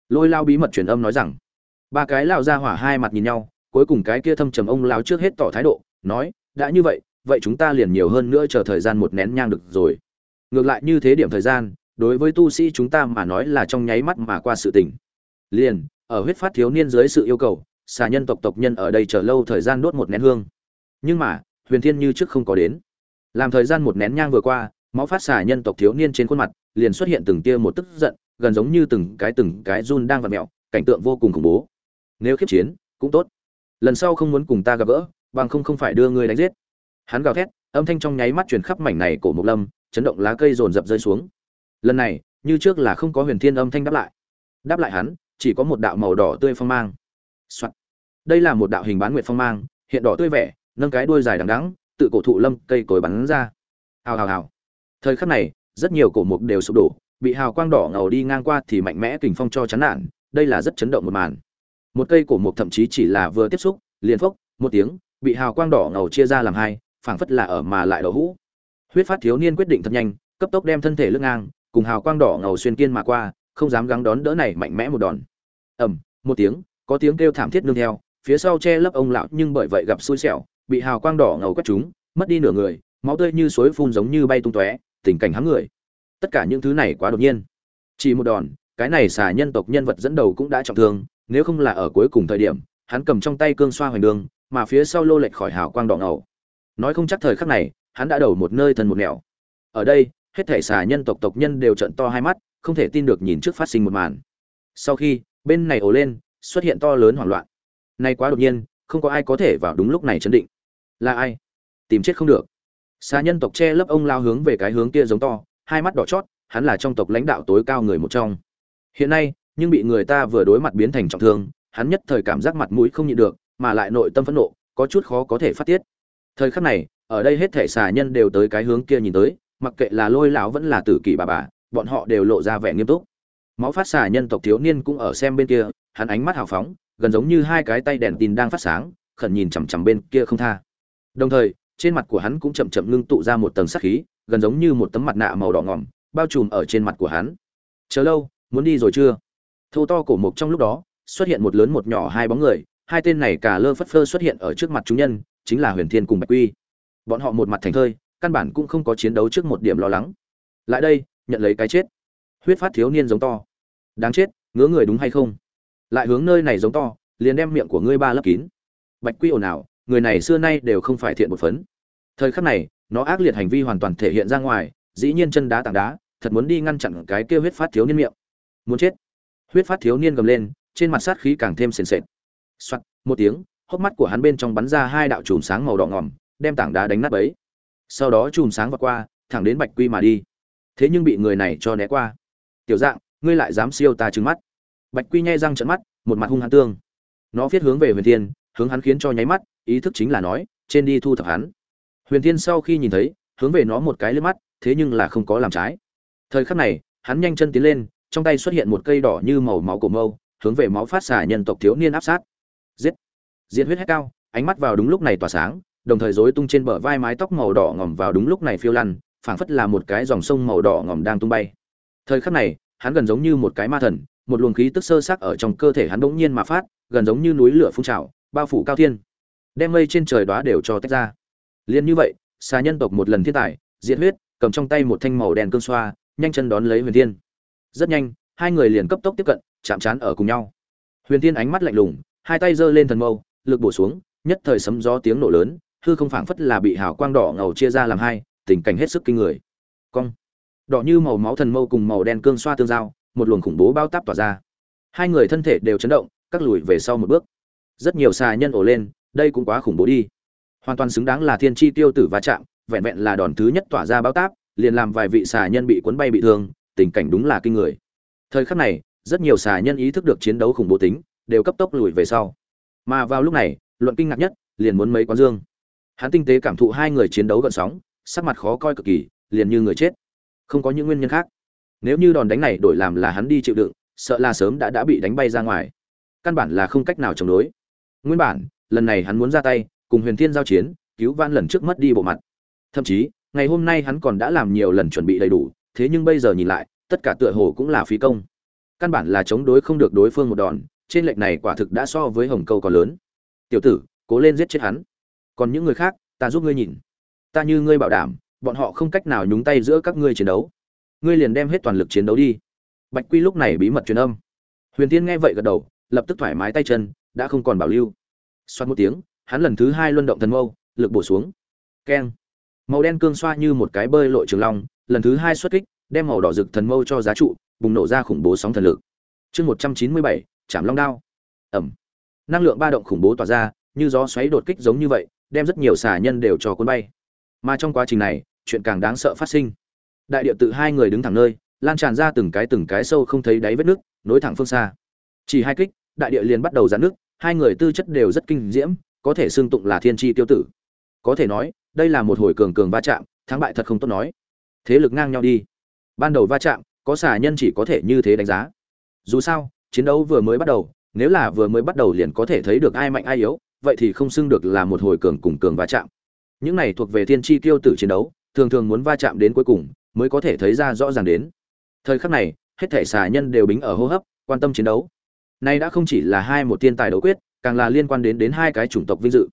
lôi lao bí mật truyền âm nói rằng, ba cái lao ra hỏa hai mặt nhìn nhau, cuối cùng cái kia thâm trầm ông lao trước hết tỏ thái độ, nói, đã như vậy vậy chúng ta liền nhiều hơn nữa chờ thời gian một nén nhang được rồi. Ngược lại như thế điểm thời gian, đối với tu sĩ chúng ta mà nói là trong nháy mắt mà qua sự tình. Liền, ở huyết phát thiếu niên dưới sự yêu cầu, xà nhân tộc tộc nhân ở đây chờ lâu thời gian đốt một nén hương. Nhưng mà, huyền thiên như trước không có đến. Làm thời gian một nén nhang vừa qua, máu phát xà nhân tộc thiếu niên trên khuôn mặt, liền xuất hiện từng tia một tức giận gần giống như từng cái từng cái run đang vặn mẹo, cảnh tượng vô cùng khủng bố. Nếu khiếp chiến, cũng tốt. Lần sau không muốn cùng ta gặp gỡ, bằng không không phải đưa ngươi đánh giết. Hắn gào thét, âm thanh trong nháy mắt truyền khắp mảnh này cổ mục lâm, chấn động lá cây rồn rập rơi xuống. Lần này, như trước là không có huyền thiên âm thanh đáp lại. Đáp lại hắn, chỉ có một đạo màu đỏ tươi phong mang、Soạn. đây là một đạo hình bán nguyệt phong mang, hiện đỏ tươi vẻ, nâng cái đuôi dài đằng đắng tự cổ thụ lâm cây cối bắn ra. Hào hào hào. Thời khắc này, rất nhiều cổ mục đều sụp đổ bị hào quang đỏ ngầu đi ngang qua thì mạnh mẽ kình phong cho chắn nản, đây là rất chấn động một màn. Một cây cổ mục thậm chí chỉ là vừa tiếp xúc, liền phốc, một tiếng, bị hào quang đỏ ngầu chia ra làm hai, phảng phất là ở mà lại đậu hũ. Huyết phát thiếu niên quyết định thật nhanh, cấp tốc đem thân thể lưng ngang, cùng hào quang đỏ ngầu xuyên kiên mà qua, không dám gắng đón đỡ này mạnh mẽ một đòn. Ầm, một tiếng, có tiếng kêu thảm thiết nương theo, phía sau che lấp ông lão nhưng bởi vậy gặp xui xẻo, bị hào quang đỏ ngầu quét chúng mất đi nửa người, máu tươi như suối phun giống như bay tung tóe, tình cảnh hắng người tất cả những thứ này quá đột nhiên. Chỉ một đòn, cái này xà nhân tộc nhân vật dẫn đầu cũng đã trọng thương, nếu không là ở cuối cùng thời điểm, hắn cầm trong tay cương xoa hoành đường, mà phía sau lô lệch khỏi hào quang đỏ ngầu. Nói không chắc thời khắc này, hắn đã đầu một nơi thần một nẻo. Ở đây, hết thể xà nhân tộc tộc nhân đều trận to hai mắt, không thể tin được nhìn trước phát sinh một màn. Sau khi, bên này ồ lên, xuất hiện to lớn hoảng loạn. Nay quá đột nhiên, không có ai có thể vào đúng lúc này chấn định. Là ai? Tìm chết không được. Xà nhân tộc che lấp ông lao hướng về cái hướng kia giống to hai mắt đỏ chót, hắn là trong tộc lãnh đạo tối cao người một trong. Hiện nay, nhưng bị người ta vừa đối mặt biến thành trọng thương, hắn nhất thời cảm giác mặt mũi không nhịn được, mà lại nội tâm phẫn nộ, có chút khó có thể phát tiết. Thời khắc này, ở đây hết thể xà nhân đều tới cái hướng kia nhìn tới, mặc kệ là lôi lão vẫn là tử kỳ bà bà, bọn họ đều lộ ra vẻ nghiêm túc. Máu phát xà nhân tộc thiếu niên cũng ở xem bên kia, hắn ánh mắt hào phóng, gần giống như hai cái tay đèn tin đang phát sáng, khẩn nhìn chằm chằm bên kia không tha. Đồng thời trên mặt của hắn cũng chậm chậm ngưng tụ ra một tầng sắc khí, gần giống như một tấm mặt nạ màu đỏ ngỏm, bao trùm ở trên mặt của hắn. Chờ lâu, muốn đi rồi chưa? Thô to cổ mục trong lúc đó, xuất hiện một lớn một nhỏ hai bóng người, hai tên này cả lơ phất phơ xuất hiện ở trước mặt chúng nhân, chính là huyền thiên cùng bạch quy. Bọn họ một mặt thành thơi, căn bản cũng không có chiến đấu trước một điểm lo lắng. Lại đây, nhận lấy cái chết. Huyết phát thiếu niên giống to. Đáng chết, ngứa người đúng hay không? Lại hướng nơi này giống to, liền đem miệng của ngươi ba lấp kín. Bạch quy ồn ào người này xưa nay đều không phải thiện một phấn. Thời khắc này, nó ác liệt hành vi hoàn toàn thể hiện ra ngoài, dĩ nhiên chân đá tảng đá, thật muốn đi ngăn chặn cái kia huyết phát thiếu niên miệng. Muốn chết. Huyết phát thiếu niên gầm lên, trên mặt sát khí càng thêm sền sệt. Soạt, một tiếng, hốc mắt của hắn bên trong bắn ra hai đạo chùm sáng màu đỏ ngòm, đem tảng đá đánh nát bấy. Sau đó chùm sáng vượt qua, thẳng đến bạch quy mà đi. Thế nhưng bị người này cho né qua. Tiểu dạng, ngươi lại dám siêu ta trừng mắt. Bạch quy nhai răng trận mắt, một mặt hung hăng tương. Nó viết hướng về huyền thiên hướng hắn khiến cho nháy mắt, ý thức chính là nói, trên đi thu thập hắn. Huyền thiên sau khi nhìn thấy, hướng về nó một cái lên mắt, thế nhưng là không có làm trái. Thời khắc này, hắn nhanh chân tiến lên, trong tay xuất hiện một cây đỏ như màu máu của mâu, hướng về máu phát xả nhân tộc thiếu niên áp sát. Giết! Diệt huyết hét cao, ánh mắt vào đúng lúc này tỏa sáng, đồng thời rối tung trên bờ vai mái tóc màu đỏ ngòm vào đúng lúc này phiêu lăn, phảng phất là một cái dòng sông màu đỏ ngòm đang tung bay. Thời khắc này, hắn gần giống như một cái ma thần, một luồng khí tức sơ sắc ở trong cơ thể hắn bỗng nhiên mà phát, gần giống như núi lửa phun trào bao phủ cao thiên, đem mây trên trời đóa đều cho tách ra. Liền như vậy, xà nhân tộc một lần thiên tài, diệt huyết, cầm trong tay một thanh màu đen cương xoa, nhanh chân đón lấy huyền thiên. Rất nhanh, hai người liền cấp tốc tiếp cận, chạm trán ở cùng nhau. Huyền thiên ánh mắt lạnh lùng, hai tay giơ lên thần mâu, lực bổ xuống, nhất thời sấm gió tiếng nổ lớn, hư không phảng phất là bị hào quang đỏ ngầu chia ra làm hai, tình cảnh hết sức kinh người. Cong. Đỏ như màu máu thần mâu cùng màu đen cương xoa tương giao, một luồng khủng bố bao táp tỏa ra. Hai người thân thể đều chấn động, các lùi về sau một bước rất nhiều xà nhân ổ lên, đây cũng quá khủng bố đi. Hoàn toàn xứng đáng là thiên chi tiêu tử va chạm, vẹn vẹn là đòn thứ nhất tỏa ra báo táp, liền làm vài vị xà nhân bị cuốn bay bị thương, tình cảnh đúng là kinh người. Thời khắc này, rất nhiều xà nhân ý thức được chiến đấu khủng bố tính, đều cấp tốc lùi về sau. Mà vào lúc này, luận kinh ngạc nhất, liền muốn mấy quán dương. Hắn tinh tế cảm thụ hai người chiến đấu gợn sóng, sắc mặt khó coi cực kỳ, liền như người chết. Không có những nguyên nhân khác. Nếu như đòn đánh này đổi làm là hắn đi chịu đựng, sợ là sớm đã đã bị đánh bay ra ngoài. Căn bản là không cách nào chống đối nguyên bản, lần này hắn muốn ra tay, cùng huyền thiên giao chiến, cứu van lần trước mất đi bộ mặt. Thậm chí, ngày hôm nay hắn còn đã làm nhiều lần chuẩn bị đầy đủ, thế nhưng bây giờ nhìn lại, tất cả tựa hồ cũng là phí công. Căn bản là chống đối không được đối phương một đòn, trên lệch này quả thực đã so với hồng câu còn lớn. Tiểu tử, cố lên giết chết hắn. Còn những người khác, ta giúp ngươi nhìn. Ta như ngươi bảo đảm, bọn họ không cách nào nhúng tay giữa các ngươi chiến đấu. Ngươi liền đem hết toàn lực chiến đấu đi. Bạch quy lúc này bí mật truyền âm. Huyền tiên nghe vậy gật đầu, lập tức thoải mái tay chân, đã không còn bảo lưu xoát một tiếng, hắn lần thứ hai luân động thần mâu, lực bổ xuống. Keng. Màu đen cương xoa như một cái bơi lội trường long, lần thứ hai xuất kích, đem màu đỏ rực thần mâu cho giá trụ, bùng nổ ra khủng bố sóng thần lực. Chương một trăm chín mươi bảy chạm long đao. Ẩm. Năng lượng ba động khủng bố tỏa ra, như gió xoáy đột kích giống như vậy, đem rất nhiều xà nhân đều cho cuốn bay. Mà trong quá trình này, chuyện càng đáng sợ phát sinh. Đại địa tự hai người đứng thẳng nơi, lan tràn ra từng cái từng cái sâu không thấy đáy vết nước, nối thẳng phương xa. Chỉ hai kích, đại địa liền bắt đầu giãn nước hai người tư chất đều rất kinh diễm, có thể xưng tụng là thiên chi tiêu tử. Có thể nói, đây là một hồi cường cường va chạm, thắng bại thật không tốt nói. Thế lực ngang nhau đi. Ban đầu va chạm, có xà nhân chỉ có thể như thế đánh giá. Dù sao, chiến đấu vừa mới bắt đầu, nếu là vừa mới bắt đầu liền có thể thấy được ai mạnh ai yếu, vậy thì không xưng được là một hồi cường cùng cường va chạm. Những này thuộc về thiên chi tiêu tử chiến đấu, thường thường muốn va chạm đến cuối cùng, mới có thể thấy ra rõ ràng đến. Thời khắc này, hết thảy xà nhân đều bính ở hô hấp, quan tâm chiến đấu nay đã không chỉ là hai một thiên tài đấu quyết, càng là liên quan đến đến hai cái chủng tộc vinh dự.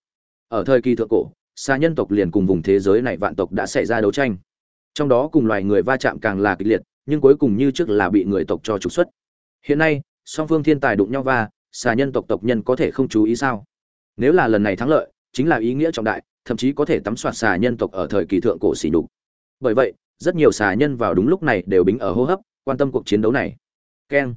Ở thời kỳ thượng cổ, xa nhân tộc liền cùng vùng thế giới này vạn tộc đã xảy ra đấu tranh. Trong đó cùng loài người va chạm càng là kịch liệt, nhưng cuối cùng như trước là bị người tộc cho trục xuất. Hiện nay, song phương thiên tài đụng nhau va xà nhân tộc tộc nhân có thể không chú ý sao? Nếu là lần này thắng lợi, chính là ý nghĩa trọng đại, thậm chí có thể tắm soạt xà nhân tộc ở thời kỳ thượng cổ xỉ nhục. bởi vậy, rất nhiều xà nhân vào đúng lúc này đều bính ở hô hấp, quan tâm cuộc chiến đấu này. Keng.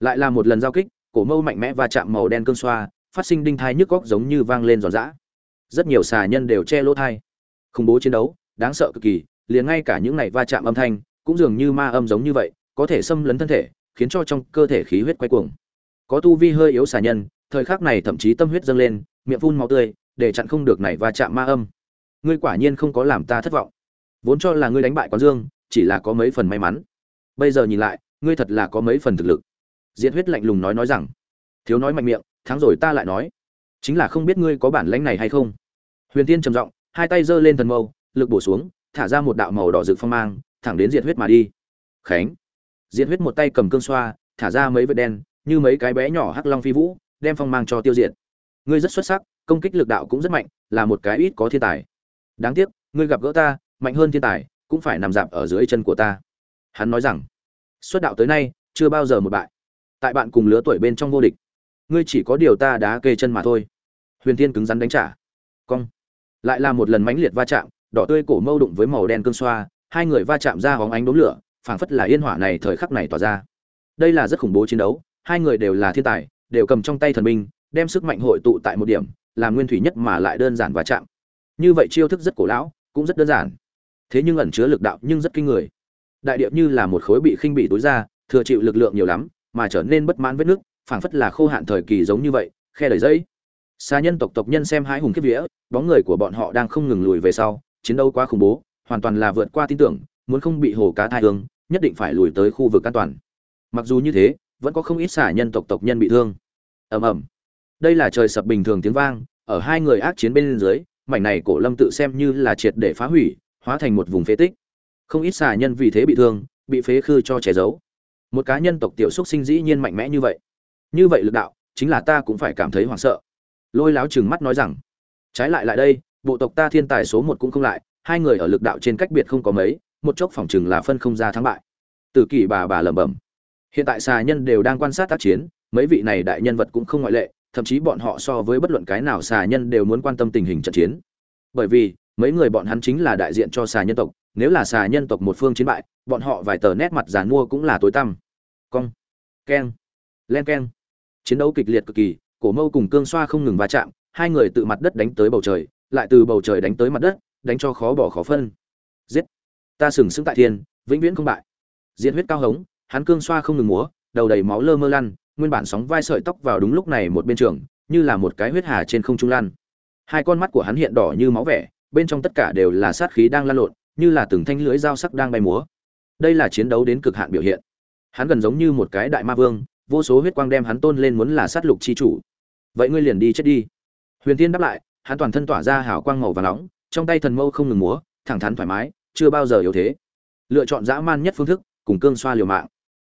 Lại là một lần giao kích cổ mâu mạnh mẽ và chạm màu đen cương xoa, phát sinh đinh thai nhức góc giống như vang lên giòn giã. Rất nhiều xà nhân đều che lỗ thai. Khủng bố chiến đấu, đáng sợ cực kỳ, liền ngay cả những này va chạm âm thanh cũng dường như ma âm giống như vậy, có thể xâm lấn thân thể, khiến cho trong cơ thể khí huyết quay cuồng. Có tu vi hơi yếu xà nhân, thời khắc này thậm chí tâm huyết dâng lên, miệng phun máu tươi, để chặn không được này va chạm ma âm. Ngươi quả nhiên không có làm ta thất vọng. Vốn cho là ngươi đánh bại quán dương, chỉ là có mấy phần may mắn. Bây giờ nhìn lại, ngươi thật là có mấy phần thực lực. Diệt huyết lạnh lùng nói nói rằng, thiếu nói mạnh miệng, thắng rồi ta lại nói, chính là không biết ngươi có bản lĩnh này hay không. Huyền Tiên trầm giọng, hai tay giơ lên thần mâu, lực bổ xuống, thả ra một đạo màu đỏ rực phong mang, thẳng đến Diệt huyết mà đi. Khánh. Diệt huyết một tay cầm cương xoa, thả ra mấy vệt đen, như mấy cái bé nhỏ hắc long phi vũ, đem phong mang cho tiêu diệt. Ngươi rất xuất sắc, công kích lực đạo cũng rất mạnh, là một cái ít có thiên tài. Đáng tiếc, ngươi gặp gỡ ta, mạnh hơn thiên tài, cũng phải nằm dạp ở dưới chân của ta. Hắn nói rằng, xuất đạo tới nay, chưa bao giờ một bại tại bạn cùng lứa tuổi bên trong vô địch. Ngươi chỉ có điều ta đá kê chân mà thôi. Huyền Thiên cứng rắn đánh trả. Cong. Lại là một lần mãnh liệt va chạm, đỏ tươi cổ mâu đụng với màu đen cương xoa, hai người va chạm ra hóng ánh đốm lửa, phảng phất là yên hỏa này thời khắc này tỏa ra. Đây là rất khủng bố chiến đấu, hai người đều là thiên tài, đều cầm trong tay thần binh, đem sức mạnh hội tụ tại một điểm làm nguyên thủy nhất mà lại đơn giản va chạm. Như vậy chiêu thức rất cổ lão, cũng rất đơn giản. Thế nhưng ẩn chứa lực đạo nhưng rất kinh người. Đại điệp như là một khối bị khinh bị tối ra, thừa chịu lực lượng nhiều lắm mà trở nên bất mãn vết nước, phảng phất là khô hạn thời kỳ giống như vậy, khe đầy dây. Xa nhân tộc tộc nhân xem hãi hùng kiếp vía, bóng người của bọn họ đang không ngừng lùi về sau, chiến đấu quá khủng bố, hoàn toàn là vượt qua tin tưởng, muốn không bị hồ cá thai thương nhất định phải lùi tới khu vực an toàn. Mặc dù như thế, vẫn có không ít xả nhân tộc tộc nhân bị thương. Ầm ầm. Đây là trời sập bình thường tiếng vang, ở hai người ác chiến bên dưới, mảnh này cổ lâm tự xem như là triệt để phá hủy, hóa thành một vùng phế tích. Không ít xả nhân vì thế bị thương, bị phế khư cho che giấu một cá nhân tộc tiểu xúc sinh dĩ nhiên mạnh mẽ như vậy. Như vậy lực đạo, chính là ta cũng phải cảm thấy hoảng sợ. Lôi láo chừng mắt nói rằng, trái lại lại đây, bộ tộc ta thiên tài số một cũng không lại, hai người ở lực đạo trên cách biệt không có mấy, một chốc phòng chừng là phân không ra thắng bại. Từ kỳ bà bà lẩm bẩm, hiện tại xà nhân đều đang quan sát tác chiến, mấy vị này đại nhân vật cũng không ngoại lệ, thậm chí bọn họ so với bất luận cái nào xà nhân đều muốn quan tâm tình hình trận chiến. Bởi vì, mấy người bọn hắn chính là đại diện cho xà nhân tộc, nếu là xà nhân tộc một phương chiến bại, bọn họ vài tờ nét mặt giàn mua cũng là tối tăm cong. Keng. Len keng. Chiến đấu kịch liệt cực kỳ, cổ mâu cùng cương xoa không ngừng va chạm, hai người tự mặt đất đánh tới bầu trời, lại từ bầu trời đánh tới mặt đất, đánh cho khó bỏ khó phân. Giết. Ta sừng sững tại thiên, vĩnh viễn không bại. Diễn huyết cao hống, hắn cương xoa không ngừng múa, đầu đầy máu lơ mơ lăn, nguyên bản sóng vai sợi tóc vào đúng lúc này một bên trường, như là một cái huyết hà trên không trung lan hai con mắt của hắn hiện đỏ như máu vẻ, bên trong tất cả đều là sát khí đang lan lộn, như là từng thanh lưới dao sắc đang bay múa. Đây là chiến đấu đến cực hạn biểu hiện hắn gần giống như một cái đại ma vương, vô số huyết quang đem hắn tôn lên muốn là sát lục chi chủ. Vậy ngươi liền đi chết đi. Huyền tiên đáp lại, hắn toàn thân tỏa ra hào quang màu và nóng, trong tay thần mâu không ngừng múa, thẳng thắn thoải mái, chưa bao giờ yếu thế. Lựa chọn dã man nhất phương thức, cùng cương xoa liều mạng.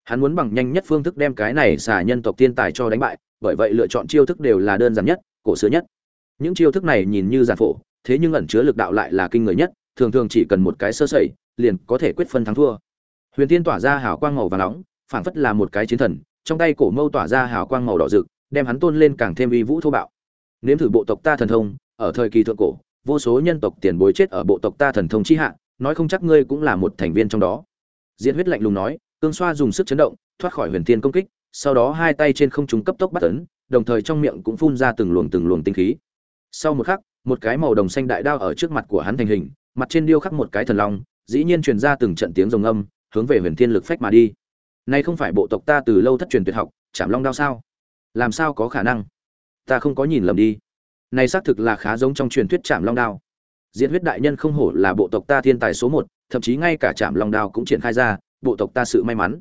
Hắn muốn bằng nhanh nhất phương thức đem cái này xả nhân tộc tiên tài cho đánh bại, bởi vậy lựa chọn chiêu thức đều là đơn giản nhất, cổ xưa nhất. Những chiêu thức này nhìn như giản phổ, thế nhưng ẩn chứa lực đạo lại là kinh người nhất, thường thường chỉ cần một cái sơ sẩy, liền có thể quyết phân thắng thua. Huyền tiên tỏa ra hào quang màu và nóng phảng phất là một cái chiến thần, trong tay cổ mâu tỏa ra hào quang màu đỏ rực, đem hắn tôn lên càng thêm uy vũ thô bạo. Nếm thử bộ tộc ta thần thông, ở thời kỳ thượng cổ, vô số nhân tộc tiền bối chết ở bộ tộc ta thần thông chi hạ, nói không chắc ngươi cũng là một thành viên trong đó. Diễn huyết lạnh lùng nói, cương xoa dùng sức chấn động, thoát khỏi huyền thiên công kích, sau đó hai tay trên không trung cấp tốc bắt ấn, đồng thời trong miệng cũng phun ra từng luồng từng luồng tinh khí. Sau một khắc, một cái màu đồng xanh đại đao ở trước mặt của hắn thành hình, mặt trên điêu khắc một cái thần long, dĩ nhiên truyền ra từng trận tiếng rồng âm, hướng về huyền thiên lực phách mà đi nay không phải bộ tộc ta từ lâu thất truyền tuyệt học chạm long đao sao? Làm sao có khả năng? Ta không có nhìn lầm đi. Này xác thực là khá giống trong truyền thuyết chạm long đao. Diễn huyết đại nhân không hổ là bộ tộc ta thiên tài số một, thậm chí ngay cả chạm long đao cũng triển khai ra, bộ tộc ta sự may mắn.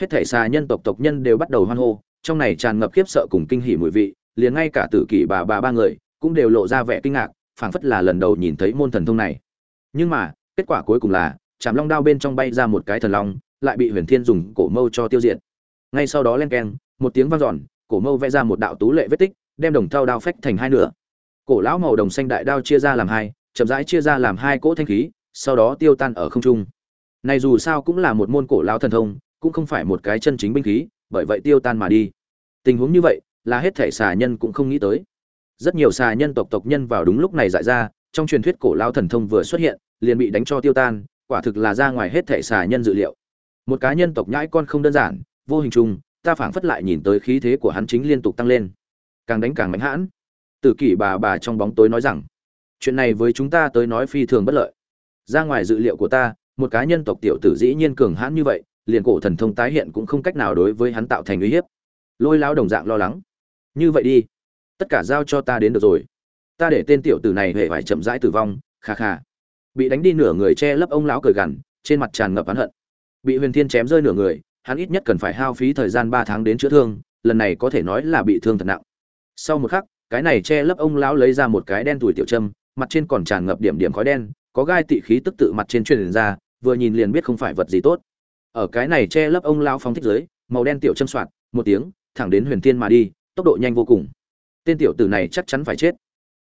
Hết thể xà nhân tộc tộc nhân đều bắt đầu hoan hô, trong này tràn ngập khiếp sợ cùng kinh hỉ mùi vị, liền ngay cả tử kỷ bà bà ba người cũng đều lộ ra vẻ kinh ngạc, phảng phất là lần đầu nhìn thấy môn thần thông này. Nhưng mà, kết quả cuối cùng là chạm long đao bên trong bay ra một cái thần long lại bị huyền thiên dùng cổ mâu cho tiêu diệt. Ngay sau đó len keng, một tiếng vang dọn, cổ mâu vẽ ra một đạo tú lệ vết tích, đem đồng thao đao phách thành hai nửa. Cổ lão màu đồng xanh đại đao chia ra làm hai, chậm rãi chia ra làm hai cỗ thanh khí, sau đó tiêu tan ở không trung. Này dù sao cũng là một môn cổ lão thần thông, cũng không phải một cái chân chính binh khí, bởi vậy tiêu tan mà đi. Tình huống như vậy, là hết thể xà nhân cũng không nghĩ tới. Rất nhiều xà nhân tộc tộc nhân vào đúng lúc này dại ra, trong truyền thuyết cổ lão thần thông vừa xuất hiện, liền bị đánh cho tiêu tan, quả thực là ra ngoài hết thể xà nhân dự liệu một cá nhân tộc nhãi con không đơn giản, vô hình chung, ta phảng phất lại nhìn tới khí thế của hắn chính liên tục tăng lên. Càng đánh càng mạnh hãn. Tử kỷ bà bà trong bóng tối nói rằng, chuyện này với chúng ta tới nói phi thường bất lợi. Ra ngoài dự liệu của ta, một cá nhân tộc tiểu tử dĩ nhiên cường hãn như vậy, liền cổ thần thông tái hiện cũng không cách nào đối với hắn tạo thành uy hiếp. Lôi lao đồng dạng lo lắng. Như vậy đi, tất cả giao cho ta đến được rồi. Ta để tên tiểu tử này hễ phải chậm rãi tử vong, kha kha. Bị đánh đi nửa người che lấp ông lão cười gằn, trên mặt tràn ngập oán hận bị huyền thiên chém rơi nửa người hắn ít nhất cần phải hao phí thời gian ba tháng đến chữa thương lần này có thể nói là bị thương thật nặng. Sau một khắc cái này che lấp ông lão lấy ra một cái đen tuổi tiểu trâm, mặt trên còn tràn ngập điểm điểm khói đen có gai tị khí tức tự mặt trên truyền ra vừa nhìn liền biết không phải vật gì tốt. Ở cái này che lấp ông lão phóng thích dưới màu đen tiểu châm soạt một tiếng thẳng đến huyền thiên mà đi tốc độ nhanh vô cùng. Tên tiểu tử này chắc chắn phải chết.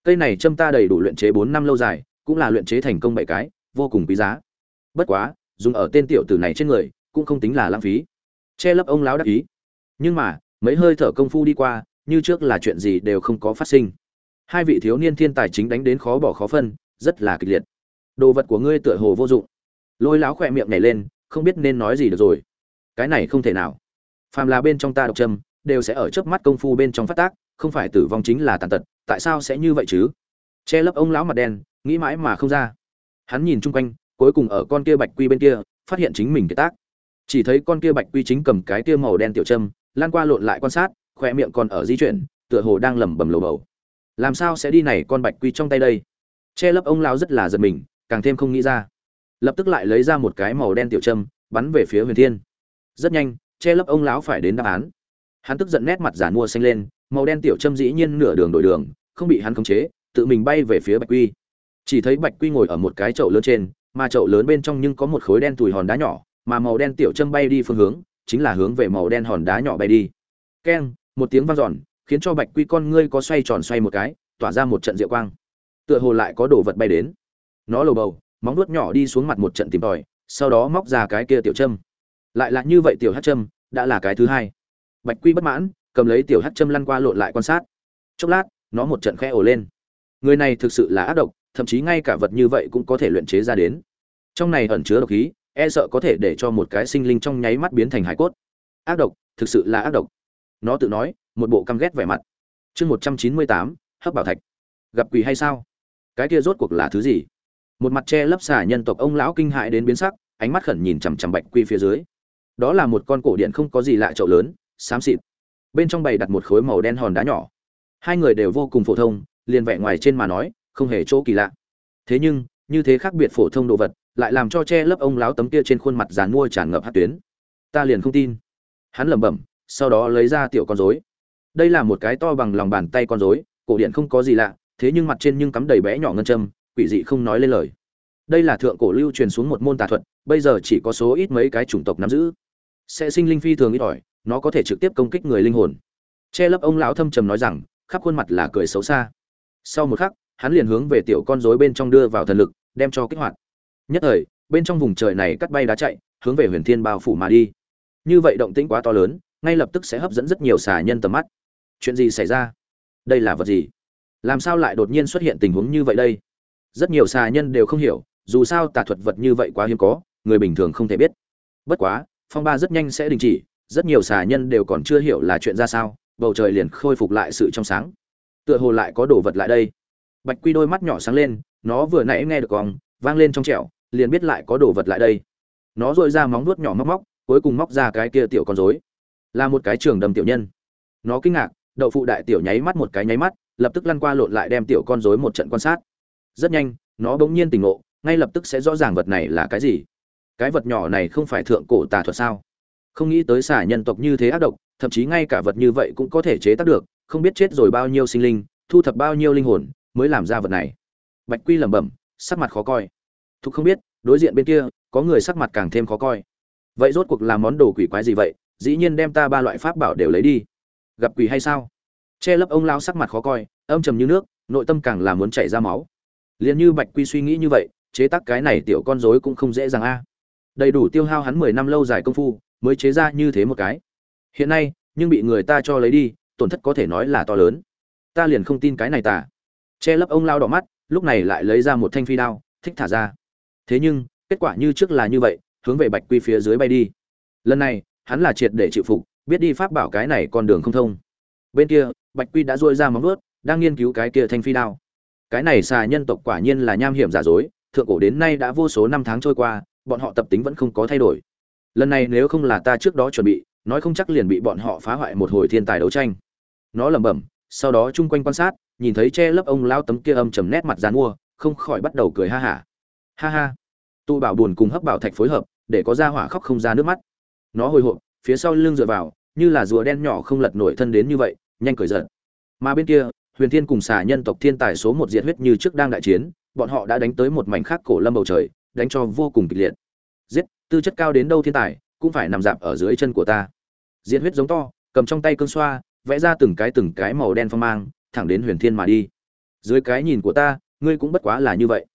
Cây này châm ta đầy đủ luyện chế bốn năm lâu dài cũng là luyện chế thành công bảy cái vô cùng quý giá. Bất quá dùng ở tên tiểu tử này trên người, cũng không tính là lãng phí. Che lấp ông lão đắc ý. Nhưng mà, mấy hơi thở công phu đi qua, như trước là chuyện gì đều không có phát sinh. Hai vị thiếu niên thiên tài chính đánh đến khó bỏ khó phân, rất là kịch liệt. Đồ vật của ngươi tựa hồ vô dụng. Lôi lão khỏe miệng nhảy lên, không biết nên nói gì được rồi. Cái này không thể nào. Phàm là bên trong ta độc trâm đều sẽ ở chớp mắt công phu bên trong phát tác, không phải tử vong chính là tàn tật, tại sao sẽ như vậy chứ? Che lấp ông lão mặt đen, nghĩ mãi mà không ra. Hắn nhìn chung quanh cuối cùng ở con kia bạch quy bên kia, phát hiện chính mình cái tác. Chỉ thấy con kia bạch quy chính cầm cái kia màu đen tiểu châm, lan qua lộn lại quan sát khoe miệng còn ở di chuyển, tựa hồ đang lẩm bẩm lầu bầu. Làm sao sẽ đi này con bạch quy trong tay đây? Che lấp ông lão rất là giật mình, càng thêm không nghĩ ra. Lập tức lại lấy ra một cái màu đen tiểu châm, bắn về phía huyền thiên. Rất nhanh, che lấp ông lão phải đến đáp án. Hắn tức giận nét mặt giả mua xanh lên, màu đen tiểu châm dĩ nhiên nửa đường đổi đường, không bị hắn khống chế, tự mình bay về phía bạch quy. Chỉ thấy bạch quy ngồi ở một cái chậu lớn trên mà chậu lớn bên trong nhưng có một khối đen tủi hòn đá nhỏ, mà màu đen tiểu châm bay đi phương hướng, chính là hướng về màu đen hòn đá nhỏ bay đi. Keng, một tiếng vang dọn, khiến cho bạch quy con ngươi có xoay tròn xoay một cái, tỏa ra một trận diệu quang. Tựa hồ lại có đồ vật bay đến. Nó lầu bầu, móng nuốt nhỏ đi xuống mặt một trận tìm tòi, sau đó móc ra cái kia tiểu châm. Lại là như vậy tiểu hát châm, đã là cái thứ hai. Bạch quy bất mãn, cầm lấy tiểu hát châm lăn qua lộn lại quan sát. Chốc lát, nó một trận khẽ ổ lên. Người này thực sự là ác độc thậm chí ngay cả vật như vậy cũng có thể luyện chế ra đến. Trong này ẩn chứa độc khí e sợ có thể để cho một cái sinh linh trong nháy mắt biến thành hải cốt. Ác độc, thực sự là ác độc. Nó tự nói, một bộ căm ghét vẻ mặt. Chương một trăm chín mươi tám hấp bảo thạch. Gặp quỷ hay sao? Cái kia rốt cuộc là thứ gì? Một mặt che lấp xả nhân tộc ông lão kinh hại đến biến sắc, ánh mắt khẩn nhìn chằm chằm bạch quy phía dưới. Đó là một con cổ điện không có gì lạ chậu lớn, xám xịt. Bên trong bày đặt một khối màu đen hòn đá nhỏ. Hai người đều vô cùng phổ thông, liền vẻ ngoài trên mà nói không hề chỗ kỳ lạ. Thế nhưng, như thế khác biệt phổ thông đồ vật, lại làm cho che lấp ông lão tấm kia trên khuôn mặt dàn mua tràn ngập hát tuyến. Ta liền không tin. Hắn lẩm bẩm, sau đó lấy ra tiểu con rối. Đây là một cái to bằng lòng bàn tay con rối, cổ điện không có gì lạ, thế nhưng mặt trên nhưng cắm đầy bé nhỏ ngân châm, quỷ dị không nói lên lời. Đây là thượng cổ lưu truyền xuống một môn tà thuật, bây giờ chỉ có số ít mấy cái chủng tộc nắm giữ. Sẽ sinh linh phi thường ít ỏi, nó có thể trực tiếp công kích người linh hồn. Che lấp ông lão thâm trầm nói rằng, khắp khuôn mặt là cười xấu xa. Sau một khắc hắn liền hướng về tiểu con rối bên trong đưa vào thần lực, đem cho kích hoạt. Nhất thời, bên trong vùng trời này cắt bay đá chạy, hướng về huyền thiên bao phủ mà đi. Như vậy động tĩnh quá to lớn, ngay lập tức sẽ hấp dẫn rất nhiều xà nhân tầm mắt. Chuyện gì xảy ra? Đây là vật gì? Làm sao lại đột nhiên xuất hiện tình huống như vậy đây? Rất nhiều xà nhân đều không hiểu, dù sao tà thuật vật như vậy quá hiếm có, người bình thường không thể biết. Bất quá, phong ba rất nhanh sẽ đình chỉ, rất nhiều xà nhân đều còn chưa hiểu là chuyện ra sao, bầu trời liền khôi phục lại sự trong sáng. Tựa hồ lại có đồ vật lại đây bạch quy đôi mắt nhỏ sáng lên, nó vừa nãy nghe được còng vang lên trong trẻo, liền biết lại có đồ vật lại đây. Nó dội ra móng vuốt nhỏ móc móc, cuối cùng móc ra cái kia tiểu con rối. Là một cái trường đầm tiểu nhân. Nó kinh ngạc, đậu phụ đại tiểu nháy mắt một cái nháy mắt, lập tức lăn qua lộn lại đem tiểu con rối một trận quan sát. Rất nhanh, nó bỗng nhiên tỉnh ngộ, ngay lập tức sẽ rõ ràng vật này là cái gì. Cái vật nhỏ này không phải thượng cổ tà thuật sao? Không nghĩ tới xả nhân tộc như thế ác độc, thậm chí ngay cả vật như vậy cũng có thể chế tác được, không biết chết rồi bao nhiêu sinh linh, thu thập bao nhiêu linh hồn mới làm ra vật này. Bạch quy lẩm bẩm, sắc mặt khó coi. Thục không biết, đối diện bên kia, có người sắc mặt càng thêm khó coi. Vậy rốt cuộc làm món đồ quỷ quái gì vậy? Dĩ nhiên đem ta ba loại pháp bảo đều lấy đi. Gặp quỷ hay sao? Che lấp ông lao sắc mặt khó coi, âm trầm như nước, nội tâm càng là muốn chảy ra máu. Liền như bạch quy suy nghĩ như vậy, chế tác cái này tiểu con rối cũng không dễ dàng a. Đầy đủ tiêu hao hắn mười năm lâu dài công phu, mới chế ra như thế một cái. Hiện nay, nhưng bị người ta cho lấy đi, tổn thất có thể nói là to lớn. Ta liền không tin cái này tả che lấp ông lao đỏ mắt, lúc này lại lấy ra một thanh phi đao, thích thả ra. Thế nhưng, kết quả như trước là như vậy, hướng về bạch quy phía dưới bay đi. Lần này, hắn là triệt để chịu phục, biết đi pháp bảo cái này con đường không thông. Bên kia, bạch quy đã dôi ra móng vuốt, đang nghiên cứu cái kia thanh phi đao. Cái này xà nhân tộc quả nhiên là nham hiểm giả dối, thượng cổ đến nay đã vô số năm tháng trôi qua, bọn họ tập tính vẫn không có thay đổi. Lần này nếu không là ta trước đó chuẩn bị, nói không chắc liền bị bọn họ phá hoại một hồi thiên tài đấu tranh. Nó lẩm bẩm, sau đó chung quanh quan sát nhìn thấy che lấp ông lao tấm kia âm trầm nét mặt dán mua, không khỏi bắt đầu cười ha hả. Ha. ha ha. Tu bảo buồn cùng hấp bảo thạch phối hợp, để có ra hỏa khóc không ra nước mắt. Nó hồi hộp, phía sau lưng dựa vào, như là rùa đen nhỏ không lật nổi thân đến như vậy, nhanh cười giận. Mà bên kia, huyền thiên cùng xà nhân tộc thiên tài số một diệt huyết như trước đang đại chiến, bọn họ đã đánh tới một mảnh khác cổ lâm bầu trời, đánh cho vô cùng kịch liệt. Giết, tư chất cao đến đâu thiên tài, cũng phải nằm dạp ở dưới chân của ta. Diệt huyết giống to, cầm trong tay cơn xoa, vẽ ra từng cái từng cái màu đen phong mang thẳng đến huyền thiên mà đi. Dưới cái nhìn của ta, ngươi cũng bất quá là như vậy.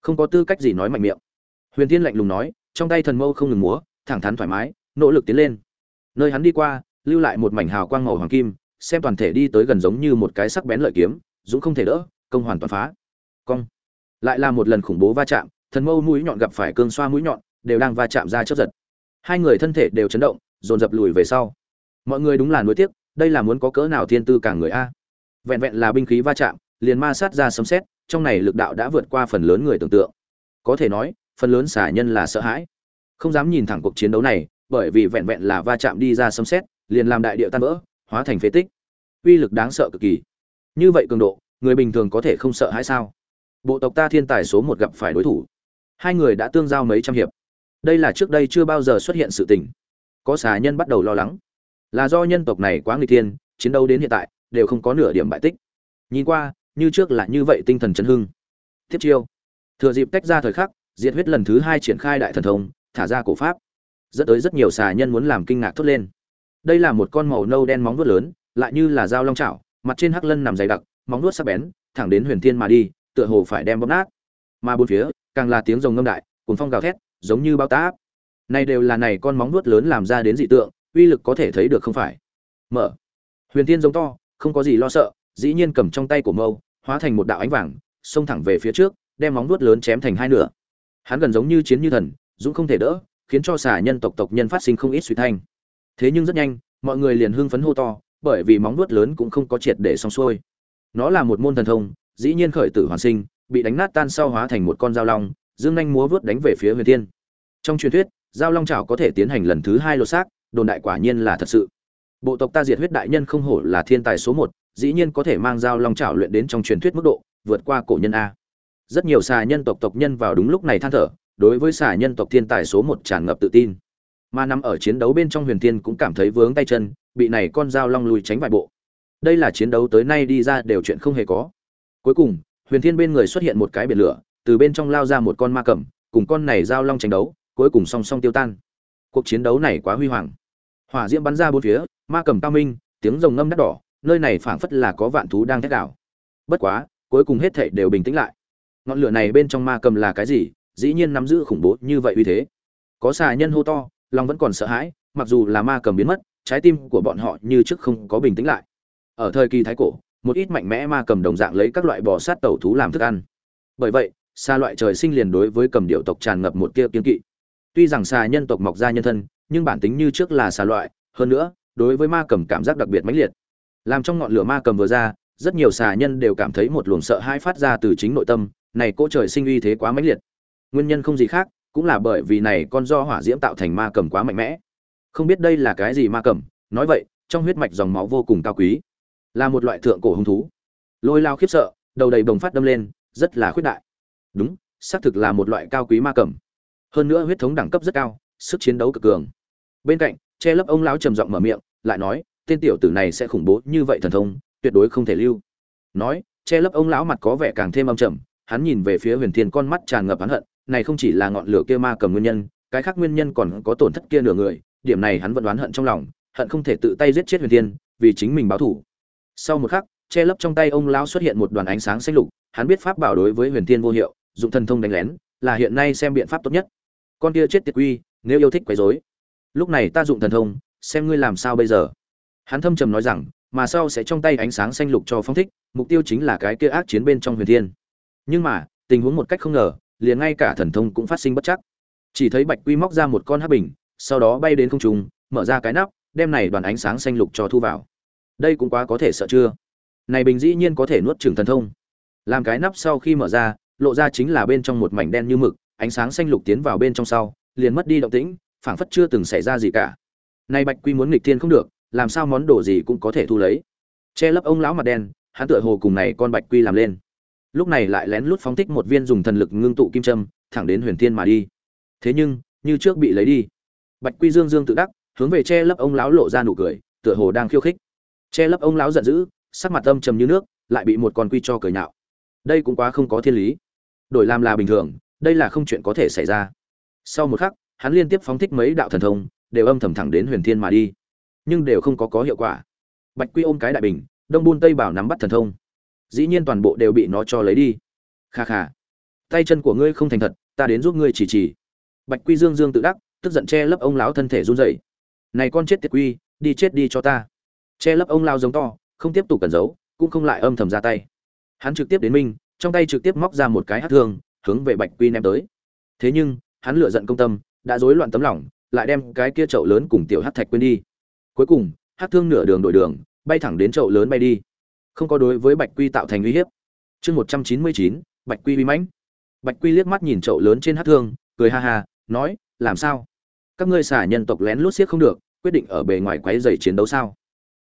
Không có tư cách gì nói mạnh miệng. Huyền thiên lạnh lùng nói, trong tay thần mâu không ngừng múa, thẳng thắn thoải mái, nỗ lực tiến lên. Nơi hắn đi qua, lưu lại một mảnh hào quang màu hoàng kim, xem toàn thể đi tới gần giống như một cái sắc bén lợi kiếm, dũng không thể đỡ, công hoàn toàn phá. Cong. Lại là một lần khủng bố va chạm, thần mâu mũi nhọn gặp phải cương xoa mũi nhọn, đều đang va chạm ra chớp giật. Hai người thân thể đều chấn động, dồn dập lùi về sau. Mọi người đúng là nuối tiếc, đây là muốn có cỡ nào thiên tư cả người a? Vẹn vẹn là binh khí va chạm liền ma sát ra sấm sét. trong này lực đạo đã vượt qua phần lớn người tưởng tượng. Có thể nói phần lớn xả nhân là sợ hãi. Không dám nhìn thẳng cuộc chiến đấu này bởi vì vẹn vẹn là va chạm đi ra sấm sét, liền làm đại địa tan vỡ hóa thành phế tích. Uy lực đáng sợ cực kỳ. Như vậy cường độ người bình thường có thể không sợ hãi sao? Bộ tộc ta thiên tài số một gặp phải đối thủ. Hai người đã tương giao mấy trăm hiệp. Đây là trước đây chưa bao giờ xuất hiện sự tình. Có xà nhân bắt đầu lo lắng. Là do nhân tộc này quá nguy thiên chiến đấu đến hiện tại đều không có nửa điểm bại tích. Nhìn qua, như trước là như vậy tinh thần chấn hưng. Tiếp chiêu. Thừa dịp tách ra thời khắc, diệt huyết lần thứ hai triển khai đại thần thông, thả ra cổ pháp. Dẫn tới rất nhiều xà nhân muốn làm kinh ngạc thốt lên. Đây là một con màu nâu đen móng vuốt lớn, lại như là dao long chảo, mặt trên hắc lân nằm dày đặc, móng vuốt sắc bén, thẳng đến huyền thiên mà đi, tựa hồ phải đem bóp nát. Mà bốn phía, càng là tiếng rồng ngâm đại cuốn phong gào thét, giống như bao táp. Này đều là này con móng vuốt lớn làm ra đến dị tượng, uy lực có thể thấy được không phải. Mở. Huyền thiên giống to không có gì lo sợ, dĩ nhiên cầm trong tay của mâu, hóa thành một đạo ánh vàng, xông thẳng về phía trước, đem móng vuốt lớn chém thành hai nửa. Hắn gần giống như chiến như thần, dũng không thể đỡ, khiến cho xà nhân tộc tộc nhân phát sinh không ít suy thanh. Thế nhưng rất nhanh, mọi người liền hưng phấn hô to, bởi vì móng vuốt lớn cũng không có triệt để xong xuôi. Nó là một môn thần thông, dĩ nhiên khởi tử hoàn sinh, bị đánh nát tan sau hóa thành một con dao long, dương nhanh múa vớt đánh về phía huyền thiên. Trong truyền thuyết, dao long trào có thể tiến hành lần thứ hai lột xác, đồn đại quả nhiên là thật sự bộ tộc ta diệt huyết đại nhân không hổ là thiên tài số một, dĩ nhiên có thể mang dao long trảo luyện đến trong truyền thuyết mức độ, vượt qua cổ nhân a. Rất nhiều xà nhân tộc tộc nhân vào đúng lúc này than thở, đối với xà nhân tộc thiên tài số một tràn ngập tự tin. Mà nằm ở chiến đấu bên trong huyền thiên cũng cảm thấy vướng tay chân, bị này con dao long lùi tránh vài bộ. Đây là chiến đấu tới nay đi ra đều chuyện không hề có. Cuối cùng, huyền thiên bên người xuất hiện một cái biển lửa, từ bên trong lao ra một con ma cầm cùng con này dao long tranh đấu, cuối cùng song song tiêu tan. Cuộc chiến đấu này quá huy hoàng. Hỏa diễm bắn ra bốn phía ma cầm cao minh, tiếng rồng ngâm đắt đỏ, nơi này phảng phất là có vạn thú đang thét đảo bất quá, cuối cùng hết thảy đều bình tĩnh lại. Ngọn lửa này bên trong ma cầm là cái gì? Dĩ nhiên nắm giữ khủng bố như vậy uy thế. Có xà nhân hô to, lòng vẫn còn sợ hãi, mặc dù là ma cầm biến mất, trái tim của bọn họ như trước không có bình tĩnh lại. Ở thời kỳ thái cổ, một ít mạnh mẽ ma cầm đồng dạng lấy các loại bò sát tẩu thú làm thức ăn. Bởi vậy, xa loại trời sinh liền đối với cầm điệu tộc tràn ngập một tia kiên kỵ. Tuy rằng xà nhân tộc mọc ra nhân thân, nhưng bản tính như trước là xà loại, hơn nữa đối với ma cầm cảm giác đặc biệt mãnh liệt. Làm trong ngọn lửa ma cầm vừa ra, rất nhiều xà nhân đều cảm thấy một luồng sợ hãi phát ra từ chính nội tâm, này cỗ trời sinh uy thế quá mãnh liệt. Nguyên nhân không gì khác, cũng là bởi vì này con do hỏa diễm tạo thành ma cầm quá mạnh mẽ. Không biết đây là cái gì ma cầm, nói vậy, trong huyết mạch dòng máu vô cùng cao quý. Là một loại thượng cổ hung thú. Lôi lao khiếp sợ, đầu đầy bồng phát đâm lên, rất là khuyết đại. Đúng, xác thực là một loại cao quý ma cầm. Hơn nữa huyết thống đẳng cấp rất cao, sức chiến đấu cực cường. Bên cạnh, che lấp ông lão trầm giọng mở miệng lại nói, tên tiểu tử này sẽ khủng bố như vậy thần thông, tuyệt đối không thể lưu. Nói, che lấp ông lão mặt có vẻ càng thêm âm trầm, hắn nhìn về phía huyền thiên con mắt tràn ngập hắn hận, này không chỉ là ngọn lửa kia ma cầm nguyên nhân, cái khác nguyên nhân còn có tổn thất kia nửa người, điểm này hắn vẫn đoán hận trong lòng, hận không thể tự tay giết chết huyền thiên, vì chính mình báo thù. Sau một khắc, che lấp trong tay ông lão xuất hiện một đoàn ánh sáng xanh lục, hắn biết pháp bảo đối với huyền thiên vô hiệu, dụng thần thông đánh lén, là hiện nay xem biện pháp tốt nhất. Con kia chết tiệt quy, nếu yêu thích quấy rối. Lúc này ta dụng thần thông xem ngươi làm sao bây giờ. Hắn thâm trầm nói rằng, mà sau sẽ trong tay ánh sáng xanh lục cho phong thích, mục tiêu chính là cái kia ác chiến bên trong huyền thiên. Nhưng mà, tình huống một cách không ngờ, liền ngay cả thần thông cũng phát sinh bất chắc. Chỉ thấy bạch quy móc ra một con hắc bình, sau đó bay đến không trung, mở ra cái nắp, đem này đoàn ánh sáng xanh lục cho thu vào. Đây cũng quá có thể sợ chưa? Này bình dĩ nhiên có thể nuốt chửng thần thông. Làm cái nắp sau khi mở ra, lộ ra chính là bên trong một mảnh đen như mực, ánh sáng xanh lục tiến vào bên trong sau, liền mất đi động tĩnh, phảng phất chưa từng xảy ra gì cả nay bạch quy muốn nghịch thiên không được, làm sao món đồ gì cũng có thể thu lấy? Che lấp ông lão mặt đen, hắn tựa hồ cùng này con bạch quy làm lên. Lúc này lại lén lút phóng thích một viên dùng thần lực ngưng tụ kim châm, thẳng đến huyền thiên mà đi. Thế nhưng, như trước bị lấy đi. Bạch quy dương dương tự đắc, hướng về che lấp ông lão lộ ra nụ cười, tựa hồ đang khiêu khích. Che lấp ông lão giận dữ, sắc mặt âm trầm như nước, lại bị một con quy cho cười nhạo. Đây cũng quá không có thiên lý. Đổi làm là bình thường, đây là không chuyện có thể xảy ra. Sau một khắc, hắn liên tiếp phóng thích mấy đạo thần thông đều âm thầm thẳng đến huyền thiên mà đi. Nhưng đều không có có hiệu quả. Bạch quy ôm cái đại bình, đông buôn tây bảo nắm bắt thần thông. Dĩ nhiên toàn bộ đều bị nó cho lấy đi. Kha kha. Tay chân của ngươi không thành thật, ta đến giúp ngươi chỉ chỉ. Bạch quy dương dương tự đắc, tức giận che lấp ông lão thân thể run rẩy. Này con chết tiệt quy, đi chết đi cho ta. Che lấp ông lao giống to, không tiếp tục cẩn giấu, cũng không lại âm thầm ra tay. Hắn trực tiếp đến minh trong tay trực tiếp móc ra một cái hát thương, hướng về bạch quy ném tới. Thế nhưng, hắn lựa giận công tâm, đã rối loạn tấm lòng lại đem cái kia chậu lớn cùng tiểu hát thạch quên đi. Cuối cùng, hát thương nửa đường đổi đường, bay thẳng đến chậu lớn bay đi. Không có đối với bạch quy tạo thành uy hiếp. Chương một trăm chín mươi chín, bạch quy uy mãnh. Bạch quy liếc mắt nhìn chậu lớn trên hát thương, cười ha ha, nói, làm sao? Các ngươi xả nhân tộc lén lút xiếc không được, quyết định ở bề ngoài quấy dày chiến đấu sao?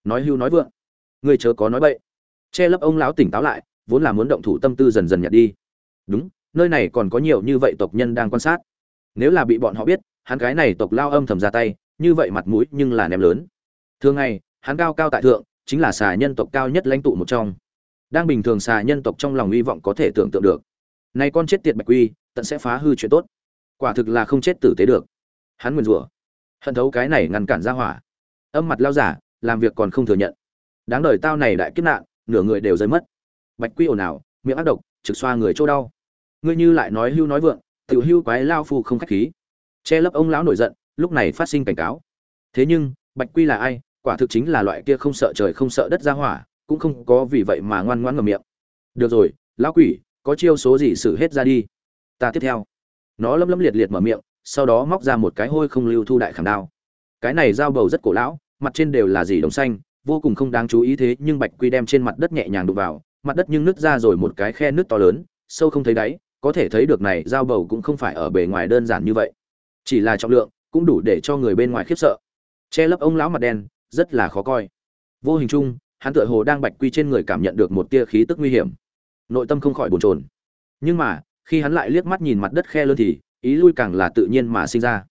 Nói hưu nói vượng. Ngươi chớ có nói bậy. Che lấp ông lão tỉnh táo lại, vốn là muốn động thủ tâm tư dần dần nhạt đi. Đúng, nơi này còn có nhiều như vậy tộc nhân đang quan sát. Nếu là bị bọn họ biết hắn cái này tộc lao âm thầm ra tay, như vậy mặt mũi nhưng là ném lớn. Thường ngày, hắn cao cao tại thượng, chính là xà nhân tộc cao nhất lãnh tụ một trong. Đang bình thường xà nhân tộc trong lòng hy vọng có thể tưởng tượng được. Nay con chết tiệt bạch quy, tận sẽ phá hư chuyện tốt. Quả thực là không chết tử tế được. Hắn nguyền rủa, hận thấu cái này ngăn cản ra hỏa. Âm mặt lao giả, làm việc còn không thừa nhận. Đáng đời tao này đại kiếp nạn, nửa người đều rơi mất. Bạch quy ồn ào, miệng ác độc, trực xoa người chỗ đau. Ngươi như lại nói hưu nói vượng tự hưu quái lao phu không khách khí che lấp ông lão nổi giận, lúc này phát sinh cảnh cáo. Thế nhưng, bạch quy là ai? Quả thực chính là loại kia không sợ trời không sợ đất ra hỏa, cũng không có vì vậy mà ngoan ngoãn ngầm miệng. Được rồi, lão quỷ, có chiêu số gì xử hết ra đi. Ta tiếp theo. Nó lấm lấm liệt liệt mở miệng, sau đó móc ra một cái hôi không lưu thu đại khảm đao. Cái này dao bầu rất cổ lão, mặt trên đều là gì đồng xanh, vô cùng không đáng chú ý thế, nhưng bạch quy đem trên mặt đất nhẹ nhàng đụng vào, mặt đất nhưng nứt ra rồi một cái khe nứt to lớn, sâu không thấy đáy, có thể thấy được này dao bầu cũng không phải ở bề ngoài đơn giản như vậy chỉ là trọng lượng cũng đủ để cho người bên ngoài khiếp sợ. Che lấp ông lão mặt đen, rất là khó coi. Vô hình chung, hắn tựa hồ đang bạch quy trên người cảm nhận được một tia khí tức nguy hiểm. Nội tâm không khỏi bồn chồn. Nhưng mà, khi hắn lại liếc mắt nhìn mặt đất khe lớn thì, ý lui càng là tự nhiên mà sinh ra.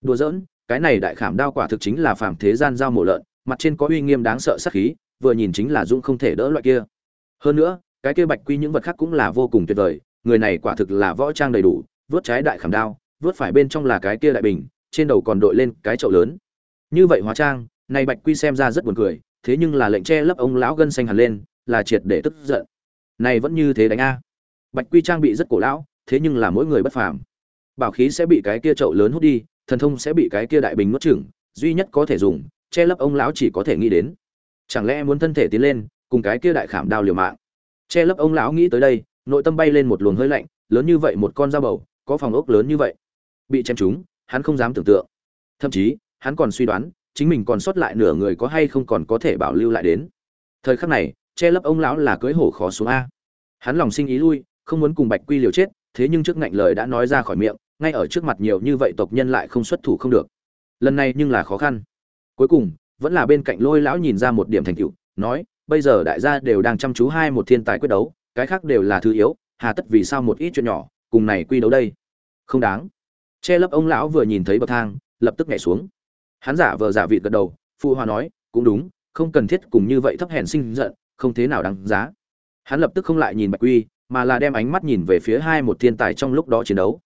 Đùa giỡn, cái này đại khảm đao quả thực chính là phàm thế gian giao mổ lợn, mặt trên có uy nghiêm đáng sợ sắc khí, vừa nhìn chính là dũng không thể đỡ loại kia. Hơn nữa, cái kia bạch quy những vật khác cũng là vô cùng tuyệt vời, người này quả thực là võ trang đầy đủ, vớt trái đại khảm đao vớt phải bên trong là cái kia đại bình, trên đầu còn đội lên cái chậu lớn. Như vậy hóa trang, này bạch quy xem ra rất buồn cười, thế nhưng là lệnh che lấp ông lão gân xanh hẳn lên, là triệt để tức giận. Này vẫn như thế đánh a. Bạch quy trang bị rất cổ lão, thế nhưng là mỗi người bất phàm. Bảo khí sẽ bị cái kia chậu lớn hút đi, thần thông sẽ bị cái kia đại bình nuốt chửng, duy nhất có thể dùng, che lấp ông lão chỉ có thể nghĩ đến. Chẳng lẽ muốn thân thể tiến lên, cùng cái kia đại khảm đao liều mạng? Che lấp ông lão nghĩ tới đây, nội tâm bay lên một luồng hơi lạnh, lớn như vậy một con dao bầu, có phòng ốc lớn như vậy bị chém trúng, hắn không dám tưởng tượng. Thậm chí hắn còn suy đoán chính mình còn sót lại nửa người có hay không còn có thể bảo lưu lại đến. Thời khắc này che lấp ông lão là cưới hổ khó xuống a. Hắn lòng sinh ý lui không muốn cùng bạch quy liều chết thế nhưng trước ngạnh lời đã nói ra khỏi miệng ngay ở trước mặt nhiều như vậy tộc nhân lại không xuất thủ không được. Lần này nhưng là khó khăn. Cuối cùng vẫn là bên cạnh lôi lão nhìn ra một điểm thành tựu nói bây giờ đại gia đều đang chăm chú hai một thiên tài quyết đấu cái khác đều là thứ yếu hà tất vì sao một ít chuyện nhỏ cùng này quy đấu đây? Không đáng che lấp ông lão vừa nhìn thấy bậc thang, lập tức nhảy xuống. Hắn giả vờ giả vịt gật đầu, phụ hòa nói, cũng đúng, không cần thiết cùng như vậy thấp hèn sinh giận, không thế nào đáng giá. Hắn lập tức không lại nhìn bạch quy, mà là đem ánh mắt nhìn về phía hai một thiên tài trong lúc đó chiến đấu.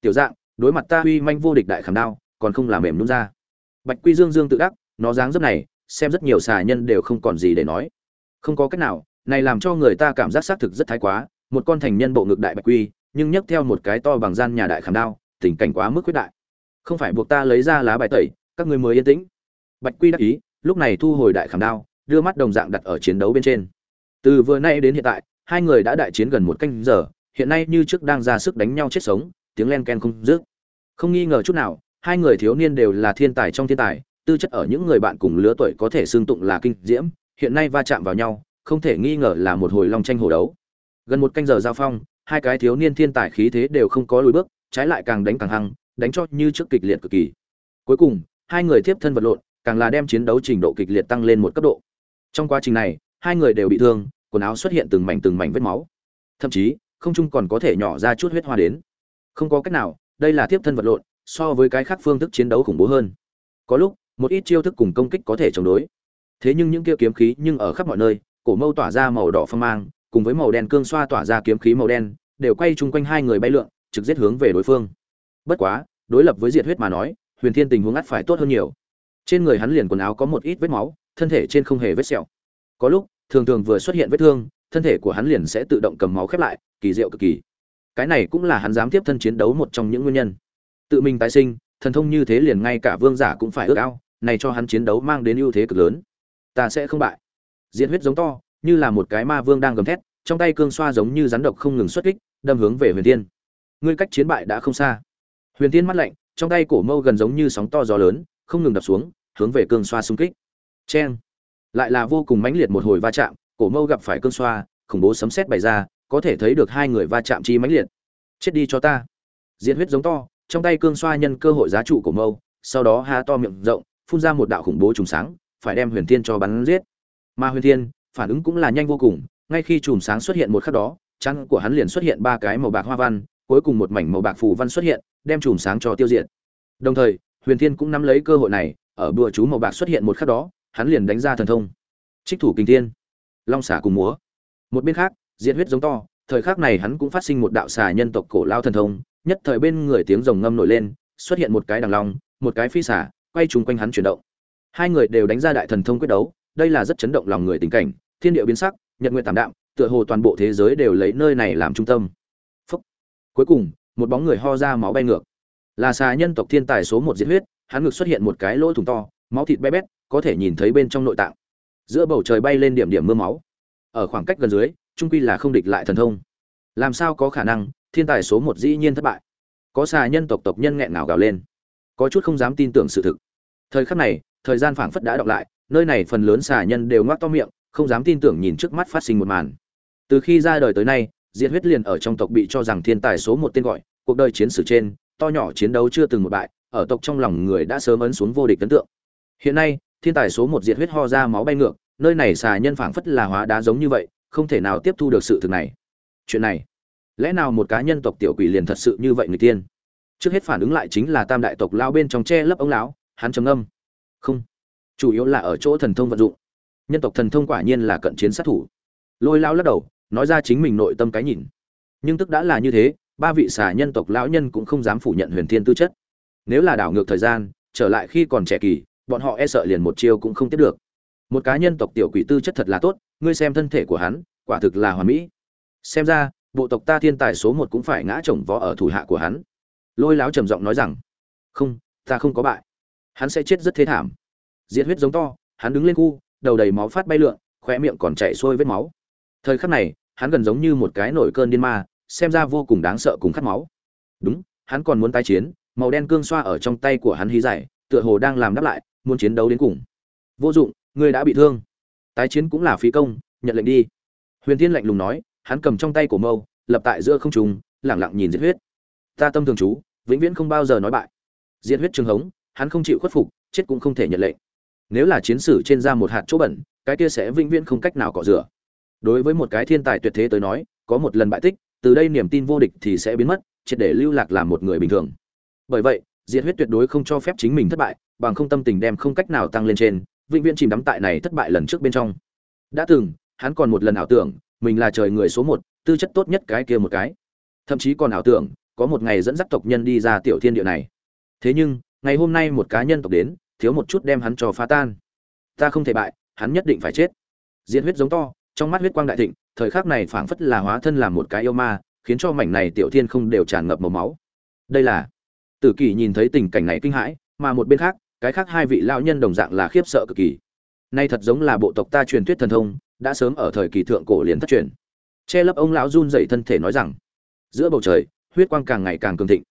Tiểu dạng, đối mặt ta huy manh vô địch đại khảm đao, còn không làm mềm nút ra. Bạch quy dương dương tự đắc, nó dáng dấp này, xem rất nhiều xà nhân đều không còn gì để nói. Không có cách nào, này làm cho người ta cảm giác xác thực rất thái quá, một con thành nhân bộ ngực đại bạch quy, nhưng nhấc theo một cái to bằng gian nhà đại khảm đao tình cảnh quá mức quyết đại. Không phải buộc ta lấy ra lá bài tẩy, các ngươi mới yên tĩnh. Bạch quy đắc ý, lúc này thu hồi đại khảm đao, đưa mắt đồng dạng đặt ở chiến đấu bên trên. Từ vừa nay đến hiện tại, hai người đã đại chiến gần một canh giờ, hiện nay như trước đang ra sức đánh nhau chết sống, tiếng len ken không dứt. Không nghi ngờ chút nào, hai người thiếu niên đều là thiên tài trong thiên tài, tư chất ở những người bạn cùng lứa tuổi có thể xương tụng là kinh diễm, hiện nay va chạm vào nhau, không thể nghi ngờ là một hồi long tranh hổ đấu. Gần một canh giờ giao phong, hai cái thiếu niên thiên tài khí thế đều không có lùi bước trái lại càng đánh càng hăng, đánh cho như trước kịch liệt cực kỳ. Cuối cùng, hai người tiếp thân vật lộn, càng là đem chiến đấu trình độ kịch liệt tăng lên một cấp độ. Trong quá trình này, hai người đều bị thương, quần áo xuất hiện từng mảnh từng mảnh vết máu. Thậm chí, không trung còn có thể nhỏ ra chút huyết hoa đến. Không có cách nào, đây là tiếp thân vật lộn, so với cái khác phương thức chiến đấu khủng bố hơn. Có lúc, một ít chiêu thức cùng công kích có thể chống đối. Thế nhưng những kia kiếm khí nhưng ở khắp mọi nơi, cổ mâu tỏa ra màu đỏ phong mang, cùng với màu đen cương xoa tỏa ra kiếm khí màu đen, đều quay chung quanh hai người bay lượn trực giết hướng về đối phương. Bất quá, đối lập với diệt huyết mà nói, huyền thiên tình huống ắt phải tốt hơn nhiều. Trên người hắn liền quần áo có một ít vết máu, thân thể trên không hề vết sẹo. Có lúc, thường thường vừa xuất hiện vết thương, thân thể của hắn liền sẽ tự động cầm máu khép lại, kỳ diệu cực kỳ. Cái này cũng là hắn dám tiếp thân chiến đấu một trong những nguyên nhân. Tự mình tái sinh, thần thông như thế liền ngay cả vương giả cũng phải ước ao, này cho hắn chiến đấu mang đến ưu thế cực lớn. Ta sẽ không bại. Diệt huyết giống to, như là một cái ma vương đang gầm thét, trong tay cương xoa giống như rắn độc không ngừng xuất kích, đâm hướng về huyền thiên ngươi cách chiến bại đã không xa. Huyền thiên mắt lạnh, trong tay cổ mâu gần giống như sóng to gió lớn, không ngừng đập xuống, hướng về cương xoa xung kích. Cheng. Lại là vô cùng mãnh liệt một hồi va chạm, cổ mâu gặp phải cương xoa, khủng bố sấm sét bày ra, có thể thấy được hai người va chạm chi mãnh liệt. Chết đi cho ta. Diễn huyết giống to, trong tay cương xoa nhân cơ hội giá trụ cổ mâu, sau đó há to miệng rộng, phun ra một đạo khủng bố trùng sáng, phải đem huyền thiên cho bắn giết. Mà huyền thiên, phản ứng cũng là nhanh vô cùng, ngay khi chùm sáng xuất hiện một khắc đó chăn của hắn liền xuất hiện ba cái màu bạc hoa văn cuối cùng một mảnh màu bạc phù văn xuất hiện, đem chùm sáng cho tiêu diệt. Đồng thời, huyền thiên cũng nắm lấy cơ hội này, ở bùa chú màu bạc xuất hiện một khắc đó, hắn liền đánh ra thần thông. Trích thủ kinh thiên, long xả cùng múa. Một bên khác, diệt huyết giống to, thời khắc này hắn cũng phát sinh một đạo xà nhân tộc cổ lao thần thông, nhất thời bên người tiếng rồng ngâm nổi lên, xuất hiện một cái đằng long, một cái phi xả quay trùng quanh hắn chuyển động. Hai người đều đánh ra đại thần thông quyết đấu, đây là rất chấn động lòng người tình cảnh, thiên địa biến sắc, nhật nguyện tạm đạm, tựa hồ toàn bộ thế giới đều lấy nơi này làm trung tâm cuối cùng, một bóng người ho ra máu bay ngược. Là xà nhân tộc thiên tài số một diễn huyết, hắn ngực xuất hiện một cái lỗ thủng to, máu thịt bé bét, có thể nhìn thấy bên trong nội tạng. Giữa bầu trời bay lên điểm điểm mưa máu. Ở khoảng cách gần dưới, trung quy là không địch lại thần thông. Làm sao có khả năng, thiên tài số một dĩ nhiên thất bại. Có xà nhân tộc tộc nhân nghẹn ngào gào lên. Có chút không dám tin tưởng sự thực. Thời khắc này, thời gian phảng phất đã đọc lại, nơi này phần lớn xà nhân đều ngoác to miệng, không dám tin tưởng nhìn trước mắt phát sinh một màn. Từ khi ra đời tới nay diệt huyết liền ở trong tộc bị cho rằng thiên tài số một tên gọi, cuộc đời chiến sử trên, to nhỏ chiến đấu chưa từng một bại, ở tộc trong lòng người đã sớm ấn xuống vô địch ấn tượng. Hiện nay, thiên tài số một diệt huyết ho ra máu bay ngược, nơi này xà nhân phảng phất là hóa đá giống như vậy, không thể nào tiếp thu được sự thực này. Chuyện này, lẽ nào một cá nhân tộc tiểu quỷ liền thật sự như vậy người tiên? Trước hết phản ứng lại chính là tam đại tộc lao bên trong che lấp ông lão, hắn trầm âm không, chủ yếu là ở chỗ thần thông vận dụng. Nhân tộc thần thông quả nhiên là cận chiến sát thủ. Lôi lao lắc đầu nói ra chính mình nội tâm cái nhìn. Nhưng tức đã là như thế, ba vị xà nhân tộc lão nhân cũng không dám phủ nhận huyền thiên tư chất. Nếu là đảo ngược thời gian, trở lại khi còn trẻ kỳ, bọn họ e sợ liền một chiêu cũng không tiếp được. Một cá nhân tộc tiểu quỷ tư chất thật là tốt, ngươi xem thân thể của hắn, quả thực là hoàn mỹ. Xem ra, bộ tộc ta thiên tài số một cũng phải ngã chồng vó ở thủ hạ của hắn. Lôi láo trầm giọng nói rằng, không, ta không có bại. Hắn sẽ chết rất thế thảm. Diệt huyết giống to, hắn đứng lên khu, đầu đầy máu phát bay lượn khoe miệng còn chảy xuôi vết máu thời khắc này, hắn gần giống như một cái nổi cơn điên ma, xem ra vô cùng đáng sợ cùng khát máu. Đúng, hắn còn muốn tái chiến, màu đen cương xoa ở trong tay của hắn hí dài, tựa hồ đang làm đáp lại, muốn chiến đấu đến cùng. Vô dụng, ngươi đã bị thương. Tái chiến cũng là phí công, nhận lệnh đi. Huyền Thiên lạnh lùng nói, hắn cầm trong tay của mâu, lập tại giữa không trùng lẳng lặng nhìn diệt huyết. Ta tâm thường chú vĩnh viễn không bao giờ nói bại. Diệt huyết trường hống, hắn không chịu khuất phục, chết cũng không thể nhận lệnh. Nếu là chiến sử trên ra một hạt chỗ bẩn, cái kia sẽ vĩnh viễn không cách nào cọ rửa đối với một cái thiên tài tuyệt thế tới nói, có một lần bại tích, từ đây niềm tin vô địch thì sẽ biến mất, triệt để lưu lạc làm một người bình thường. Bởi vậy, diệt huyết tuyệt đối không cho phép chính mình thất bại, bằng không tâm tình đem không cách nào tăng lên trên, vĩnh viễn chìm đắm tại này thất bại lần trước bên trong. Đã từng, hắn còn một lần ảo tưởng, mình là trời người số một, tư chất tốt nhất cái kia một cái. Thậm chí còn ảo tưởng, có một ngày dẫn dắt tộc nhân đi ra tiểu thiên địa này. Thế nhưng, ngày hôm nay một cá nhân tộc đến, thiếu một chút đem hắn cho phá tan. Ta không thể bại, hắn nhất định phải chết. Diệt huyết giống to trong mắt huyết quang đại thịnh, thời khắc này phảng phất là hóa thân làm một cái yêu ma, khiến cho mảnh này tiểu thiên không đều tràn ngập màu máu. Đây là, tử kỳ nhìn thấy tình cảnh này kinh hãi, mà một bên khác, cái khác hai vị lão nhân đồng dạng là khiếp sợ cực kỳ. Nay thật giống là bộ tộc ta truyền thuyết thần thông, đã sớm ở thời kỳ thượng cổ liền thất truyền. Che lấp ông lão run dậy thân thể nói rằng, giữa bầu trời, huyết quang càng ngày càng cường thịnh.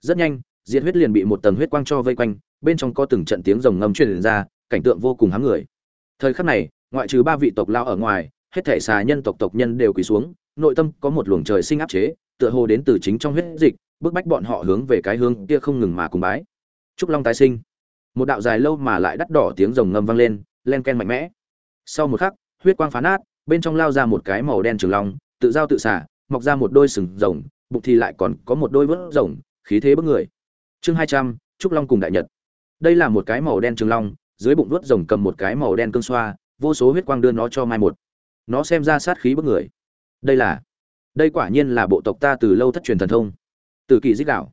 Rất nhanh, diệt huyết liền bị một tầng huyết quang cho vây quanh, bên trong có từng trận tiếng rồng ngâm truyền ra, cảnh tượng vô cùng hám người. Thời khắc này, ngoại trừ ba vị tộc lao ở ngoài hết thể xà nhân tộc tộc nhân đều quỳ xuống, nội tâm có một luồng trời sinh áp chế, tựa hồ đến từ chính trong huyết dịch, bức bách bọn họ hướng về cái hướng kia không ngừng mà cùng bái. Trúc long tái sinh. Một đạo dài lâu mà lại đắt đỏ tiếng rồng ngâm vang lên, len ken mạnh mẽ. Sau một khắc, huyết quang phá nát, bên trong lao ra một cái màu đen trường long, tự giao tự xả, mọc ra một đôi sừng rồng, bụng thì lại còn có một đôi vớt rồng, khí thế bức người. Chương hai trăm trúc long cùng đại nhật. Đây là một cái màu đen trường long, dưới bụng vớt rồng cầm một cái màu đen cương xoa, vô số huyết quang đưa nó cho mai một nó xem ra sát khí bức người. Đây là, đây quả nhiên là bộ tộc ta từ lâu thất truyền thần thông. Từ kỳ dích đạo,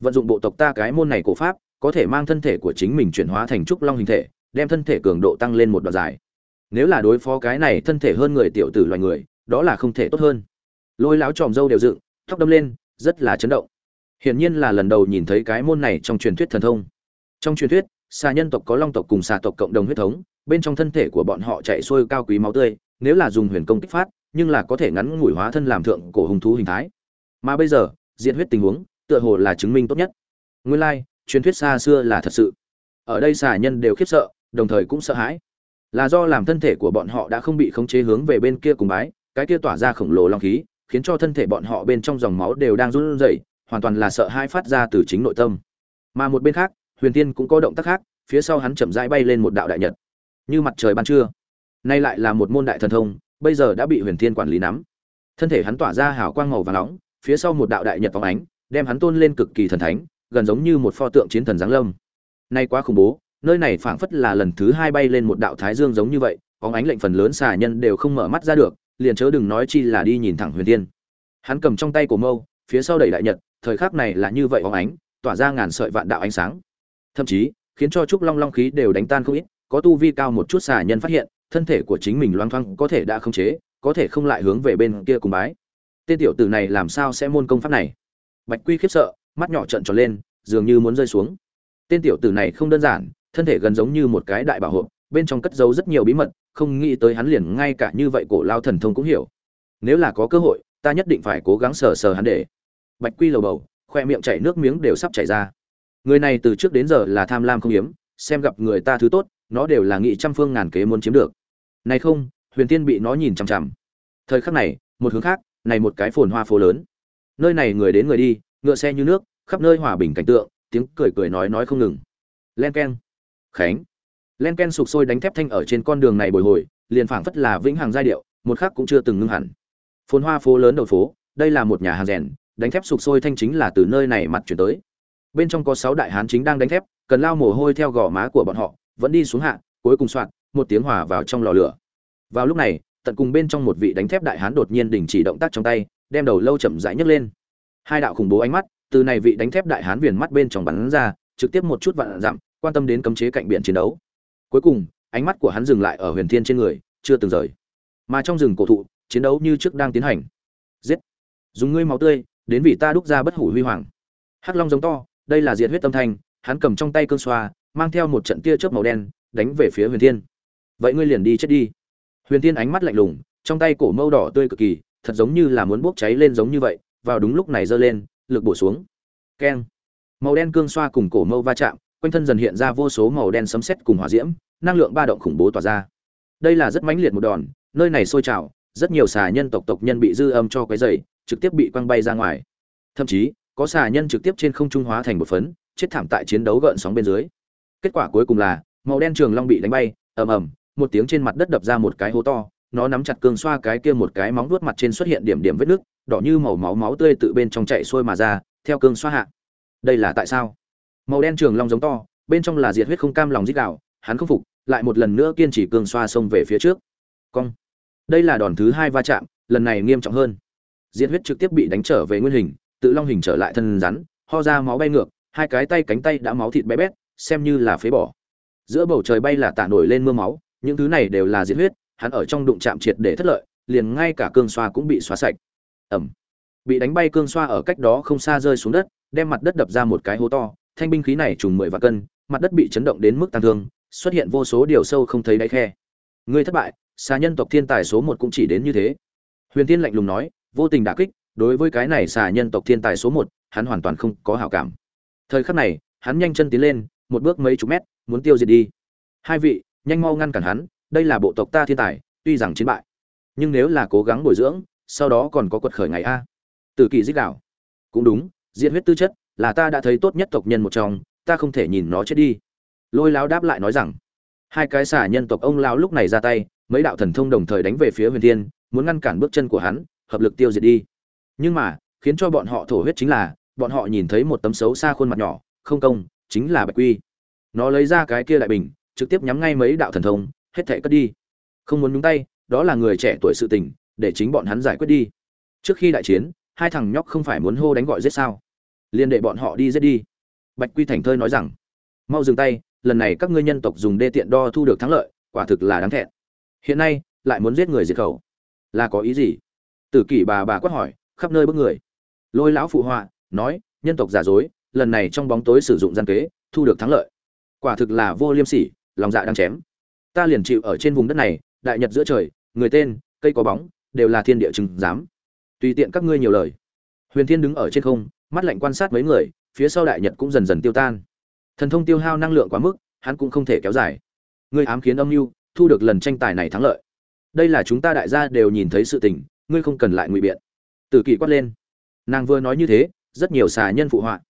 vận dụng bộ tộc ta cái môn này cổ pháp, có thể mang thân thể của chính mình chuyển hóa thành trúc long hình thể, đem thân thể cường độ tăng lên một đoạn dài. Nếu là đối phó cái này thân thể hơn người tiểu tử loài người, đó là không thể tốt hơn. Lôi láo tròm dâu đều dựng, tóc đâm lên, rất là chấn động. Hiển nhiên là lần đầu nhìn thấy cái môn này trong truyền thuyết thần thông. Trong truyền thuyết xà nhân tộc có long tộc cùng xà tộc cộng đồng huyết thống, bên trong thân thể của bọn họ chạy xuôi cao quý máu tươi, nếu là dùng huyền công kích phát, nhưng là có thể ngắn ngủi hóa thân làm thượng cổ hùng thú hình thái. Mà bây giờ diện huyết tình huống, tựa hồ là chứng minh tốt nhất. Nguyên lai, truyền thuyết xa xưa là thật sự. Ở đây xà nhân đều khiếp sợ, đồng thời cũng sợ hãi. Là do làm thân thể của bọn họ đã không bị khống chế hướng về bên kia cùng bái, cái kia tỏa ra khổng lồ long khí, khiến cho thân thể bọn họ bên trong dòng máu đều đang run rẩy, hoàn toàn là sợ hãi phát ra từ chính nội tâm. Mà một bên khác huyền tiên cũng có động tác khác, phía sau hắn chậm rãi bay lên một đạo đại nhật. Như mặt trời ban trưa. Nay lại là một môn đại thần thông, bây giờ đã bị huyền thiên quản lý nắm. Thân thể hắn tỏa ra hào quang màu và nóng, phía sau một đạo đại nhật phóng ánh, đem hắn tôn lên cực kỳ thần thánh, gần giống như một pho tượng chiến thần giáng lâm. Nay quá khủng bố, nơi này phảng phất là lần thứ hai bay lên một đạo thái dương giống như vậy, phóng ánh lệnh phần lớn xà nhân đều không mở mắt ra được, liền chớ đừng nói chi là đi nhìn thẳng huyền thiên. Hắn cầm trong tay của mâu, phía sau đẩy đại nhật, thời khắc này là như vậy phóng ánh, tỏa ra ngàn sợi vạn đạo ánh sáng thậm chí khiến cho trúc long long khí đều đánh tan không ít, có tu vi cao một chút xà nhân phát hiện, thân thể của chính mình loang thoang có thể đã không chế, có thể không lại hướng về bên kia cùng bái. Tên tiểu tử này làm sao sẽ môn công pháp này? Bạch quy khiếp sợ, mắt nhỏ trợn tròn lên, dường như muốn rơi xuống. Tên tiểu tử này không đơn giản, thân thể gần giống như một cái đại bảo hộ, bên trong cất giấu rất nhiều bí mật, không nghĩ tới hắn liền ngay cả như vậy cổ lao thần thông cũng hiểu. Nếu là có cơ hội, ta nhất định phải cố gắng sờ sờ hắn để. Bạch quy lầu bầu, khoe miệng chảy nước miếng đều sắp chảy ra người này từ trước đến giờ là tham lam không hiếm, xem gặp người ta thứ tốt, nó đều là nghị trăm phương ngàn kế muốn chiếm được. Này không, huyền tiên bị nó nhìn chằm chằm. Thời khắc này, một hướng khác, này một cái phồn hoa phố lớn. Nơi này người đến người đi, ngựa xe như nước, khắp nơi hòa bình cảnh tượng, tiếng cười cười nói nói không ngừng. Len keng khánh. Len ken sục sôi đánh thép thanh ở trên con đường này bồi hồi, liền phảng phất là vĩnh hằng giai điệu, một khắc cũng chưa từng ngưng hẳn. Phồn hoa phố lớn đầu phố, đây là một nhà hàng rèn, đánh thép sục sôi thanh chính là từ nơi này mặt chuyển tới bên trong có sáu đại hán chính đang đánh thép, cần lao mồ hôi theo gò má của bọn họ, vẫn đi xuống hạ, cuối cùng soạn, một tiếng hòa vào trong lò lửa. Vào lúc này, tận cùng bên trong một vị đánh thép đại hán đột nhiên đình chỉ động tác trong tay, đem đầu lâu chậm rãi nhấc lên. Hai đạo khủng bố ánh mắt, từ này vị đánh thép đại hán viền mắt bên trong bắn ra, trực tiếp một chút vạn dặm, quan tâm đến cấm chế cạnh biển chiến đấu. Cuối cùng, ánh mắt của hắn dừng lại ở huyền thiên trên người, chưa từng rời. Mà trong rừng cổ thụ, chiến đấu như trước đang tiến hành. Giết! Dùng ngươi máu tươi, đến vị ta đúc ra bất hủ huy hoàng. Hắc long giống to đây là diệt huyết tâm thanh, hắn cầm trong tay cơn xoa, mang theo một trận tia chớp màu đen, đánh về phía huyền thiên. Vậy ngươi liền đi chết đi. Huyền thiên ánh mắt lạnh lùng, trong tay cổ mâu đỏ tươi cực kỳ, thật giống như là muốn bốc cháy lên giống như vậy, vào đúng lúc này giơ lên, lực bổ xuống. Keng. Màu đen cương xoa cùng cổ mâu va chạm, quanh thân dần hiện ra vô số màu đen sấm sét cùng hỏa diễm, năng lượng ba động khủng bố tỏa ra. Đây là rất mãnh liệt một đòn, nơi này sôi trào, rất nhiều xà nhân tộc tộc nhân bị dư âm cho cái dày trực tiếp bị quăng bay ra ngoài. Thậm chí có xà nhân trực tiếp trên không trung hóa thành một phấn, chết thảm tại chiến đấu gợn sóng bên dưới. Kết quả cuối cùng là, màu đen trường long bị đánh bay, ầm ầm, một tiếng trên mặt đất đập ra một cái hố to, nó nắm chặt cương xoa cái kia một cái móng vuốt mặt trên xuất hiện điểm điểm vết nước đỏ như màu máu máu tươi tự bên trong chạy xuôi mà ra, theo cương xoa hạ. Đây là tại sao? Màu đen trường long giống to, bên trong là diệt huyết không cam lòng dích đạo hắn không phục, lại một lần nữa kiên trì cương xoa xông về phía trước. Cong. Đây là đòn thứ hai va chạm, lần này nghiêm trọng hơn. Diệt huyết trực tiếp bị đánh trở về nguyên hình tự long hình trở lại thân rắn, ho ra máu bay ngược, hai cái tay cánh tay đã máu thịt bé bét, xem như là phế bỏ. Giữa bầu trời bay là tạ nổi lên mưa máu, những thứ này đều là diệt huyết, hắn ở trong đụng chạm triệt để thất lợi, liền ngay cả cương xoa cũng bị xóa sạch. Ẩm bị đánh bay cương xoa ở cách đó không xa rơi xuống đất, đem mặt đất đập ra một cái hố to, thanh binh khí này trùng mười vạn cân, mặt đất bị chấn động đến mức tăng thương, xuất hiện vô số điều sâu không thấy đáy khe. Ngươi thất bại, xà nhân tộc thiên tài số một cũng chỉ đến như thế. Huyền tiên lạnh lùng nói, vô tình đả kích đối với cái này xà nhân tộc thiên tài số một, hắn hoàn toàn không có hảo cảm. Thời khắc này, hắn nhanh chân tiến lên, một bước mấy chục mét, muốn tiêu diệt đi. Hai vị, nhanh mau ngăn cản hắn, đây là bộ tộc ta thiên tài, tuy rằng chiến bại, nhưng nếu là cố gắng bồi dưỡng, sau đó còn có quật khởi ngày a. Từ kỳ dích đạo. Cũng đúng diện huyết tư chất là ta đã thấy tốt nhất tộc nhân một trong, ta không thể nhìn nó chết đi. Lôi lão đáp lại nói rằng, hai cái xả nhân tộc ông lão lúc này ra tay, mấy đạo thần thông đồng thời đánh về phía huyền thiên, muốn ngăn cản bước chân của hắn, hợp lực tiêu diệt đi nhưng mà, khiến cho bọn họ thổ huyết chính là, bọn họ nhìn thấy một tấm xấu xa khuôn mặt nhỏ, không công, chính là bạch quy. Nó lấy ra cái kia đại bình, trực tiếp nhắm ngay mấy đạo thần thông, hết thệ cất đi. Không muốn nhúng tay, đó là người trẻ tuổi sự tình, để chính bọn hắn giải quyết đi. Trước khi đại chiến, hai thằng nhóc không phải muốn hô đánh gọi giết sao? Liên đệ bọn họ đi giết đi. Bạch quy thành thơi nói rằng, mau dừng tay, lần này các ngươi nhân tộc dùng đê tiện đo thu được thắng lợi, quả thực là đáng thẹn. Hiện nay, lại muốn giết người diệt khẩu. Là có ý gì? Tử kỷ bà bà quát hỏi khắp nơi bước người. Lôi lão phụ họa, nói, nhân tộc giả dối, lần này trong bóng tối sử dụng gian kế, thu được thắng lợi. Quả thực là vô liêm sỉ, lòng dạ đang chém. Ta liền chịu ở trên vùng đất này, đại nhật giữa trời, người tên, cây có bóng, đều là thiên địa chừng dám tùy tiện các ngươi nhiều lời. Huyền thiên đứng ở trên không, mắt lạnh quan sát mấy người, phía sau đại nhật cũng dần dần tiêu tan. Thần thông tiêu hao năng lượng quá mức, hắn cũng không thể kéo dài. Ngươi ám khiến âm mưu, thu được lần tranh tài này thắng lợi. Đây là chúng ta đại gia đều nhìn thấy sự tình, ngươi không cần lại ngụy biện tử kỵ quát lên. Nàng vừa nói như thế, rất nhiều xà nhân phụ họa.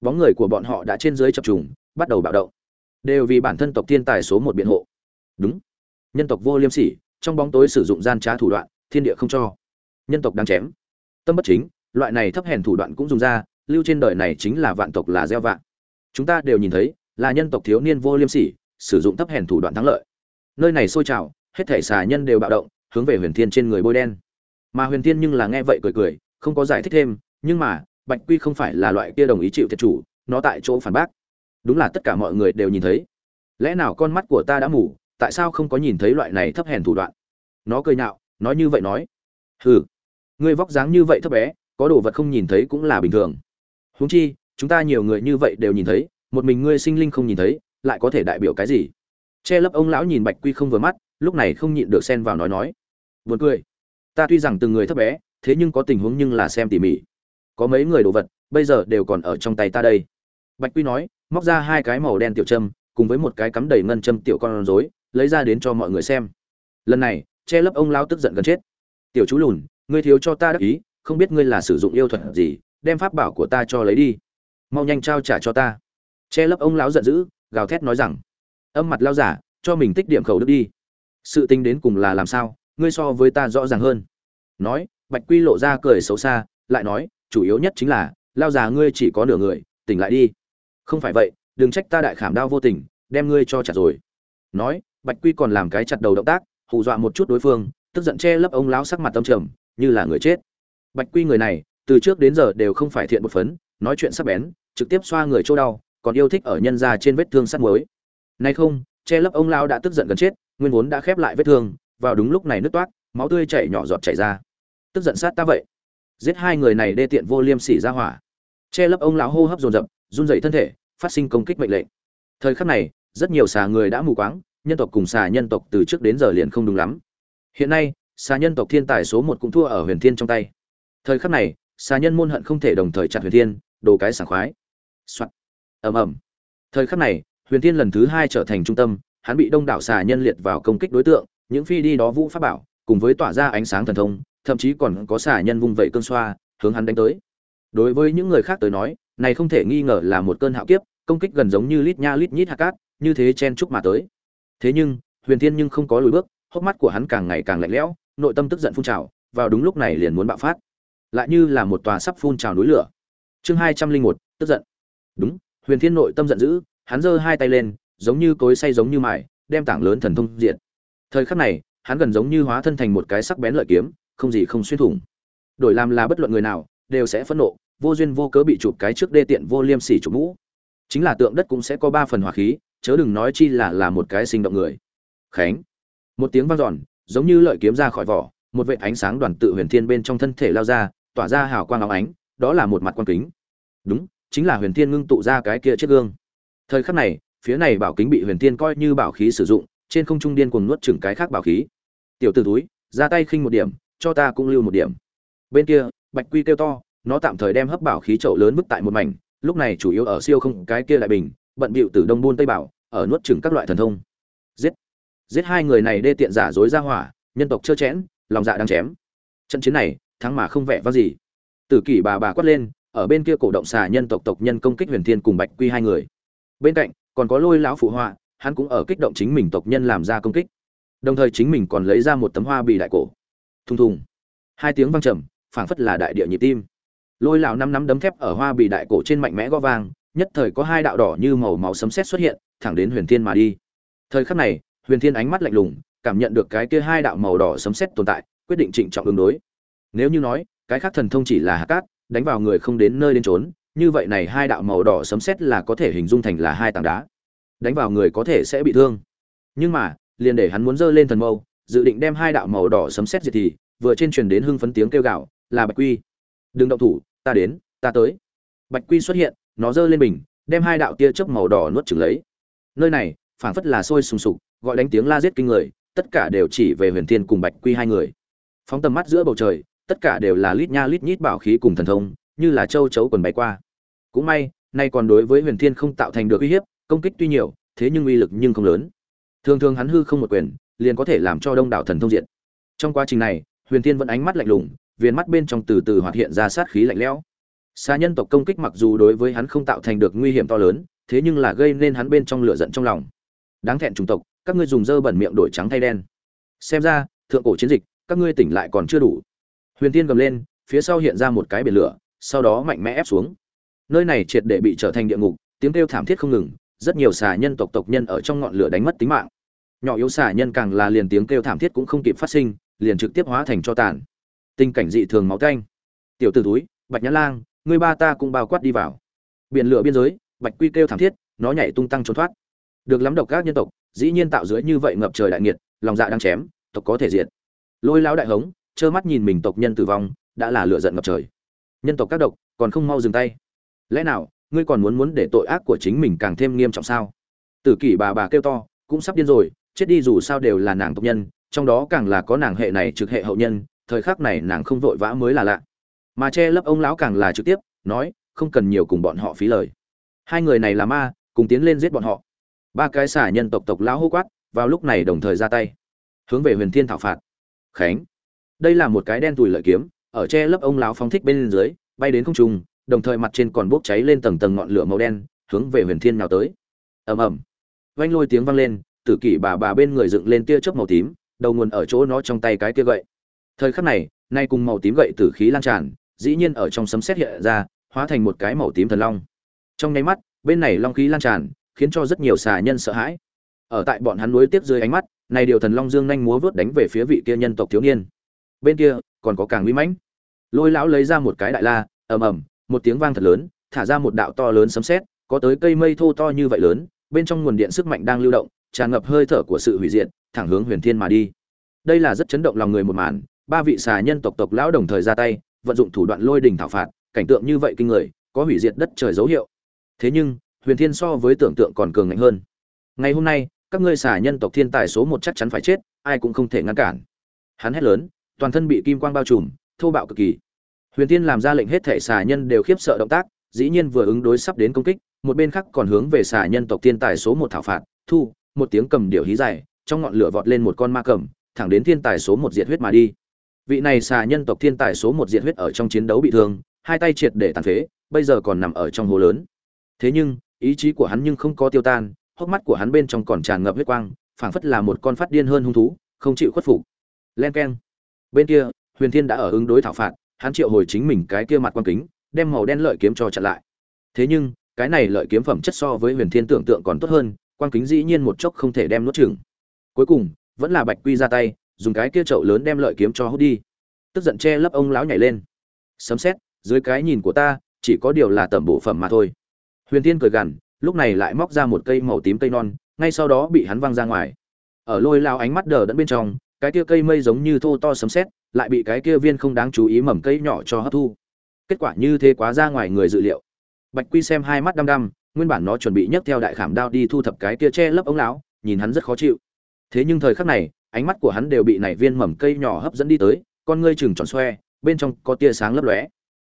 Bóng người của bọn họ đã trên dưới chập trùng, bắt đầu bạo động. Đều vì bản thân tộc thiên tài số một biện hộ. Đúng. Nhân tộc vô liêm sỉ, trong bóng tối sử dụng gian trá thủ đoạn, thiên địa không cho. Nhân tộc đang chém. Tâm bất chính, loại này thấp hèn thủ đoạn cũng dùng ra, lưu trên đời này chính là vạn tộc là gieo vạn chúng ta đều nhìn thấy, là nhân tộc thiếu niên vô liêm sỉ, sử dụng thấp hèn thủ đoạn thắng lợi. Nơi này sôi trào, hết thể xà nhân đều bạo động, hướng về huyền thiên trên người bôi đen mà huyền thiên nhưng là nghe vậy cười cười, không có giải thích thêm, nhưng mà, bạch quy không phải là loại kia đồng ý chịu thiệt chủ, nó tại chỗ phản bác. Đúng là tất cả mọi người đều nhìn thấy. Lẽ nào con mắt của ta đã mù, tại sao không có nhìn thấy loại này thấp hèn thủ đoạn? Nó cười nhạo, nói như vậy nói. Hừ, ngươi vóc dáng như vậy thấp bé, có đồ vật không nhìn thấy cũng là bình thường. Huống chi, chúng ta nhiều người như vậy đều nhìn thấy, một mình ngươi sinh linh không nhìn thấy, lại có thể đại biểu cái gì? Che lấp ông lão nhìn bạch quy không vừa mắt, lúc này không nhịn được xen vào nói nói. Buồn cười ta tuy rằng từng người thấp bé, thế nhưng có tình huống nhưng là xem tỉ mỉ. Có mấy người đồ vật, bây giờ đều còn ở trong tay ta đây. Bạch quy nói, móc ra hai cái màu đen tiểu châm, cùng với một cái cắm đầy ngân châm tiểu con rối, lấy ra đến cho mọi người xem. Lần này, che lấp ông lão tức giận gần chết. Tiểu chú lùn, ngươi thiếu cho ta đắc ý, không biết ngươi là sử dụng yêu thuật gì, đem pháp bảo của ta cho lấy đi. Mau nhanh trao trả cho ta. Che lấp ông lão giận dữ, gào thét nói rằng, âm mặt lao giả, cho mình tích điểm khẩu đức đi. Sự tính đến cùng là làm sao? Ngươi so với ta rõ ràng hơn. Nói, bạch quy lộ ra cười xấu xa, lại nói, chủ yếu nhất chính là, lao già ngươi chỉ có nửa người, tỉnh lại đi. Không phải vậy, đừng trách ta đại khảm đao vô tình, đem ngươi cho chặt rồi. Nói, bạch quy còn làm cái chặt đầu động tác, hù dọa một chút đối phương, tức giận che lấp ông lão sắc mặt tâm trầm, như là người chết. Bạch quy người này, từ trước đến giờ đều không phải thiện một phấn, nói chuyện sắc bén, trực tiếp xoa người chỗ đau, còn yêu thích ở nhân ra trên vết thương sắt muối. Nay không, che lấp ông lão đã tức giận gần chết, nguyên vốn đã khép lại vết thương vào đúng lúc này nứt toát máu tươi chảy nhỏ giọt chảy ra. Tức giận sát ta vậy. Giết hai người này đê tiện vô liêm sỉ ra hỏa. Che lấp ông lão hô hấp dồn dập, run dậy thân thể, phát sinh công kích mệnh lệnh. Thời khắc này, rất nhiều xà người đã mù quáng, nhân tộc cùng xà nhân tộc từ trước đến giờ liền không đúng lắm. Hiện nay, xà nhân tộc thiên tài số một cũng thua ở huyền thiên trong tay. Thời khắc này, xà nhân môn hận không thể đồng thời chặt huyền thiên, đồ cái sảng khoái. Soạn. ầm ầm. Thời khắc này, huyền thiên lần thứ hai trở thành trung tâm, hắn bị đông đảo xà nhân liệt vào công kích đối tượng những phi đi đó vũ pháp bảo cùng với tỏa ra ánh sáng thần thông thậm chí còn có xả nhân vung vẩy cơn xoa hướng hắn đánh tới. Đối với những người khác tới nói này không thể nghi ngờ là một cơn hạo kiếp công kích gần giống như lít nha lít nhít hạt cát như thế chen chúc mà tới. Thế nhưng huyền thiên nhưng không có lùi bước hốc mắt của hắn càng ngày càng lạnh lẽo nội tâm tức giận phun trào vào đúng lúc này liền muốn bạo phát. Lại như là một tòa sắp phun trào núi lửa. Chương hai trăm linh một tức giận. Đúng huyền thiên nội tâm giận dữ hắn giơ hai tay lên giống như cối say giống như mải, đem tảng lớn thần thông diện thời khắc này, hắn gần giống như hóa thân thành một cái sắc bén lợi kiếm, không gì không xuyên thủng. Đổi làm là bất luận người nào, đều sẽ phẫn nộ, vô duyên vô cớ bị chụp cái trước đê tiện vô liêm sỉ chụp mũ. Chính là tượng đất cũng sẽ có ba phần hỏa khí, chớ đừng nói chi là là một cái sinh động người. Khánh. Một tiếng vang dọn, giống như lợi kiếm ra khỏi vỏ, một vệt ánh sáng đoàn tự huyền thiên bên trong thân thể lao ra, tỏa ra hào quang óng ánh, đó là một mặt quan kính. Đúng, chính là huyền thiên ngưng tụ ra cái kia chiếc gương. Thời khắc này, phía này bảo kính bị huyền thiên coi như bảo khí sử dụng trên không trung điên cuồng nuốt chửng cái khác bảo khí. Tiểu t ử túi ra tay khinh một điểm, cho ta cũng lưu một điểm. Bên kia, bạch quy kêu to, nó tạm thời đem hấp bảo khí chậu lớn bức tại một mảnh, lúc này chủ yếu ở siêu không, cái kia lại bình, bận bịu từ đông buôn tây bảo, ở nuốt chửng các loại thần thông. Giết! Giết hai người này đê tiện giả dối ra hỏa, nhân tộc chưa chẽn, lòng dạ đang chém. Trận chiến này, thắng mà không vẻ vang gì. Tử kỷ bà bà quát lên, ở bên kia cổ động xà nhân tộc tộc nhân công kích huyền thiên cùng bạch quy hai người. Bên cạnh, còn có lôi lão phụ họa hắn cũng ở kích động chính mình tộc nhân làm ra công kích. Đồng thời chính mình còn lấy ra một tấm hoa bì đại cổ. Thùng thùng. Hai tiếng vang trầm, phảng phất là đại địa nhịp tim. Lôi lão năm năm đấm thép ở hoa bì đại cổ trên mạnh mẽ gõ vang, nhất thời có hai đạo đỏ như màu máu sấm sét xuất hiện, thẳng đến huyền thiên mà đi. Thời khắc này, huyền thiên ánh mắt lạnh lùng, cảm nhận được cái kia hai đạo màu đỏ sấm sét tồn tại, quyết định trịnh trọng ứng đối. Nếu như nói, cái khác thần thông chỉ là hạt cát, đánh vào người không đến nơi đến trốn như vậy này hai đạo màu đỏ sấm sét là có thể hình dung thành là hai tảng đá đánh vào người có thể sẽ bị thương. Nhưng mà liền để hắn muốn giơ lên thần mâu dự định đem hai đạo màu đỏ sấm sét diệt thì vừa trên truyền đến hưng phấn tiếng kêu gào là bạch quy. Đừng động thủ ta đến ta tới. Bạch quy xuất hiện nó giơ lên mình, đem hai đạo tia chớp màu đỏ nuốt chửng lấy. Nơi này phảng phất là sôi sùng sục gọi đánh tiếng la giết kinh người tất cả đều chỉ về huyền thiên cùng bạch quy hai người. Phóng tầm mắt giữa bầu trời tất cả đều là lít nha lít nhít bảo khí cùng thần thông như là châu chấu quần bay qua. Cũng may nay còn đối với huyền thiên không tạo thành được uy hiếp công kích tuy nhiều, thế nhưng uy lực nhưng không lớn. Thường thường hắn hư không một quyền, liền có thể làm cho đông đảo thần thông diện. Trong quá trình này, huyền thiên vẫn ánh mắt lạnh lùng, viền mắt bên trong từ từ hoạt hiện ra sát khí lạnh lẽo. Xa nhân tộc công kích mặc dù đối với hắn không tạo thành được nguy hiểm to lớn, thế nhưng là gây nên hắn bên trong lửa giận trong lòng. Đáng thẹn chủng tộc, các ngươi dùng dơ bẩn miệng đổi trắng thay đen. Xem ra, thượng cổ chiến dịch, các ngươi tỉnh lại còn chưa đủ. Huyền tiên gầm lên, phía sau hiện ra một cái biển lửa, sau đó mạnh mẽ ép xuống. Nơi này triệt để bị trở thành địa ngục, tiếng kêu thảm thiết không ngừng rất nhiều xà nhân tộc tộc nhân ở trong ngọn lửa đánh mất tính mạng. Nhỏ yếu xà nhân càng là liền tiếng kêu thảm thiết cũng không kịp phát sinh, liền trực tiếp hóa thành cho tàn. Tình cảnh dị thường máu canh. Tiểu t ử túi, bạch nhã lang người ba ta cũng bao quát đi vào. Biển lửa biên giới, bạch quy kêu thảm thiết, nó nhảy tung tăng trốn thoát. Được lắm độc các nhân tộc, dĩ nhiên tạo dưới như vậy ngập trời đại nghiệt, lòng dạ đang chém, tộc có thể diệt. Lôi lão đại hống, trơ mắt nhìn mình tộc nhân tử vong, đã là lựa giận ngập trời. Nhân tộc các độc, còn không mau dừng tay. Lẽ nào ngươi còn muốn muốn để tội ác của chính mình càng thêm nghiêm trọng sao? Tử kỷ bà bà kêu to, cũng sắp điên rồi, chết đi dù sao đều là nàng tộc nhân, trong đó càng là có nàng hệ này trực hệ hậu nhân, thời khắc này nàng không vội vã mới là lạ. Mà che lấp ông lão càng là trực tiếp, nói, không cần nhiều cùng bọn họ phí lời. Hai người này là ma, cùng tiến lên giết bọn họ. Ba cái xả nhân tộc tộc lão hô quát, vào lúc này đồng thời ra tay. Hướng về huyền thiên thảo phạt. Khánh. Đây là một cái đen tủi lợi kiếm, ở che lấp ông lão phóng thích bên dưới, bay đến không trung đồng thời mặt trên còn bốc cháy lên tầng tầng ngọn lửa màu đen, hướng về huyền thiên nào tới. Ầm ầm. Vang lôi tiếng vang lên, tử kỷ bà bà bên người dựng lên tia chớp màu tím, đầu nguồn ở chỗ nó trong tay cái kia gậy. Thời khắc này, nay cùng màu tím gậy tử khí lan tràn, dĩ nhiên ở trong sấm sét hiện ra, hóa thành một cái màu tím thần long. Trong nháy mắt, bên này long khí lan tràn, khiến cho rất nhiều xà nhân sợ hãi. Ở tại bọn hắn núi tiếp dưới ánh mắt, này điều thần long dương nhanh múa vớt đánh về phía vị kia nhân tộc thiếu niên. Bên kia, còn có càng uy mãnh. Lôi lão lấy ra một cái đại la, ầm ầm một tiếng vang thật lớn, thả ra một đạo to lớn sấm sét, có tới cây mây thô to như vậy lớn, bên trong nguồn điện sức mạnh đang lưu động, tràn ngập hơi thở của sự hủy diệt, thẳng hướng huyền thiên mà đi. Đây là rất chấn động lòng người một màn, ba vị xà nhân tộc tộc lão đồng thời ra tay, vận dụng thủ đoạn lôi đình thảo phạt, cảnh tượng như vậy kinh người, có hủy diệt đất trời dấu hiệu. Thế nhưng, huyền thiên so với tưởng tượng còn cường ngạnh hơn. Ngày hôm nay, các ngươi xà nhân tộc thiên tài số một chắc chắn phải chết, ai cũng không thể ngăn cản. Hắn hét lớn, toàn thân bị kim quang bao trùm, thô bạo cực kỳ huyền thiên làm ra lệnh hết thể xà nhân đều khiếp sợ động tác, dĩ nhiên vừa ứng đối sắp đến công kích, một bên khác còn hướng về xà nhân tộc thiên tài số một thảo phạt, thu, một tiếng cầm điệu hí dài, trong ngọn lửa vọt lên một con ma cầm, thẳng đến thiên tài số một diệt huyết mà đi. Vị này xà nhân tộc thiên tài số một diệt huyết ở trong chiến đấu bị thương, hai tay triệt để tàn phế, bây giờ còn nằm ở trong hồ lớn. Thế nhưng, ý chí của hắn nhưng không có tiêu tan, hốc mắt của hắn bên trong còn tràn ngập huyết quang, phảng phất là một con phát điên hơn hung thú, không chịu khuất phục. Len keng. Bên kia, huyền thiên đã ở ứng đối thảo phạt hắn triệu hồi chính mình cái kia mặt quan kính, đem màu đen lợi kiếm cho chặn lại. Thế nhưng, cái này lợi kiếm phẩm chất so với huyền thiên tưởng tượng còn tốt hơn quan kính dĩ nhiên một chốc không thể đem nuốt chửng. Cuối cùng, vẫn là bạch quy ra tay, dùng cái kia chậu lớn đem lợi kiếm cho hút đi. Tức giận che lấp ông lão nhảy lên. Sấm xét dưới cái nhìn của ta, chỉ có điều là tầm bộ phẩm mà thôi. Huyền thiên cười gằn, lúc này lại móc ra một cây màu tím cây non, ngay sau đó bị hắn văng ra ngoài. Ở lôi lao ánh mắt đờ đẫn bên trong cái kia cây mây giống như thô to sấm sét, lại bị cái kia viên không đáng chú ý mầm cây nhỏ cho hấp thu. Kết quả như thế quá ra ngoài người dự liệu. Bạch quy xem hai mắt đăm đăm, nguyên bản nó chuẩn bị nhấc theo đại khảm đao đi thu thập cái kia che lấp ống lão nhìn hắn rất khó chịu. Thế nhưng thời khắc này, ánh mắt của hắn đều bị nảy viên mầm cây nhỏ hấp dẫn đi tới, con ngươi chừng tròn xoe, bên trong có tia sáng lấp lóe.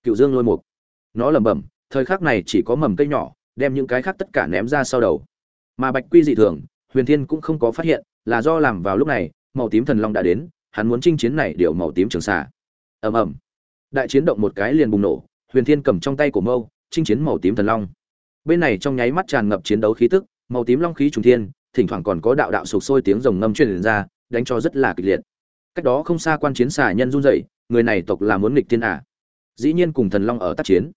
Cựu dương lôi mục. Nó lẩm bẩm, thời khắc này chỉ có mầm cây nhỏ, đem những cái khác tất cả ném ra sau đầu. Mà bạch quy dị thường, huyền thiên cũng không có phát hiện, là do làm vào lúc này màu tím thần long đã đến, hắn muốn chinh chiến này điều màu tím trường xà ầm ầm. Đại chiến động một cái liền bùng nổ, huyền thiên cầm trong tay của mâu, chinh chiến màu tím thần long. Bên này trong nháy mắt tràn ngập chiến đấu khí tức, màu tím long khí trùng thiên, thỉnh thoảng còn có đạo đạo sục sôi tiếng rồng ngâm truyền ra, đánh cho rất là kịch liệt. Cách đó không xa quan chiến xà nhân run rẩy, người này tộc là muốn nghịch thiên à? Dĩ nhiên cùng thần long ở tác chiến.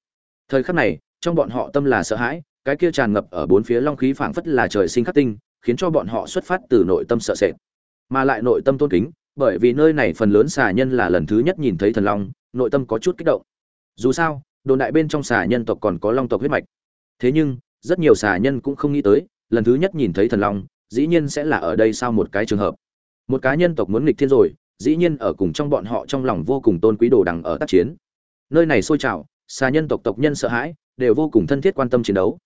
Thời khắc này, trong bọn họ tâm là sợ hãi, cái kia tràn ngập ở bốn phía long khí phảng phất là trời sinh khắc tinh, khiến cho bọn họ xuất phát từ nội tâm sợ sệt mà lại nội tâm tôn kính, bởi vì nơi này phần lớn xà nhân là lần thứ nhất nhìn thấy thần long, nội tâm có chút kích động. Dù sao, đồn đại bên trong xà nhân tộc còn có long tộc huyết mạch. Thế nhưng, rất nhiều xà nhân cũng không nghĩ tới, lần thứ nhất nhìn thấy thần long, dĩ nhiên sẽ là ở đây sau một cái trường hợp. Một cá nhân tộc muốn nghịch thiên rồi, dĩ nhiên ở cùng trong bọn họ trong lòng vô cùng tôn quý đồ đằng ở tác chiến. Nơi này sôi trào, xà nhân tộc tộc nhân sợ hãi, đều vô cùng thân thiết quan tâm chiến đấu.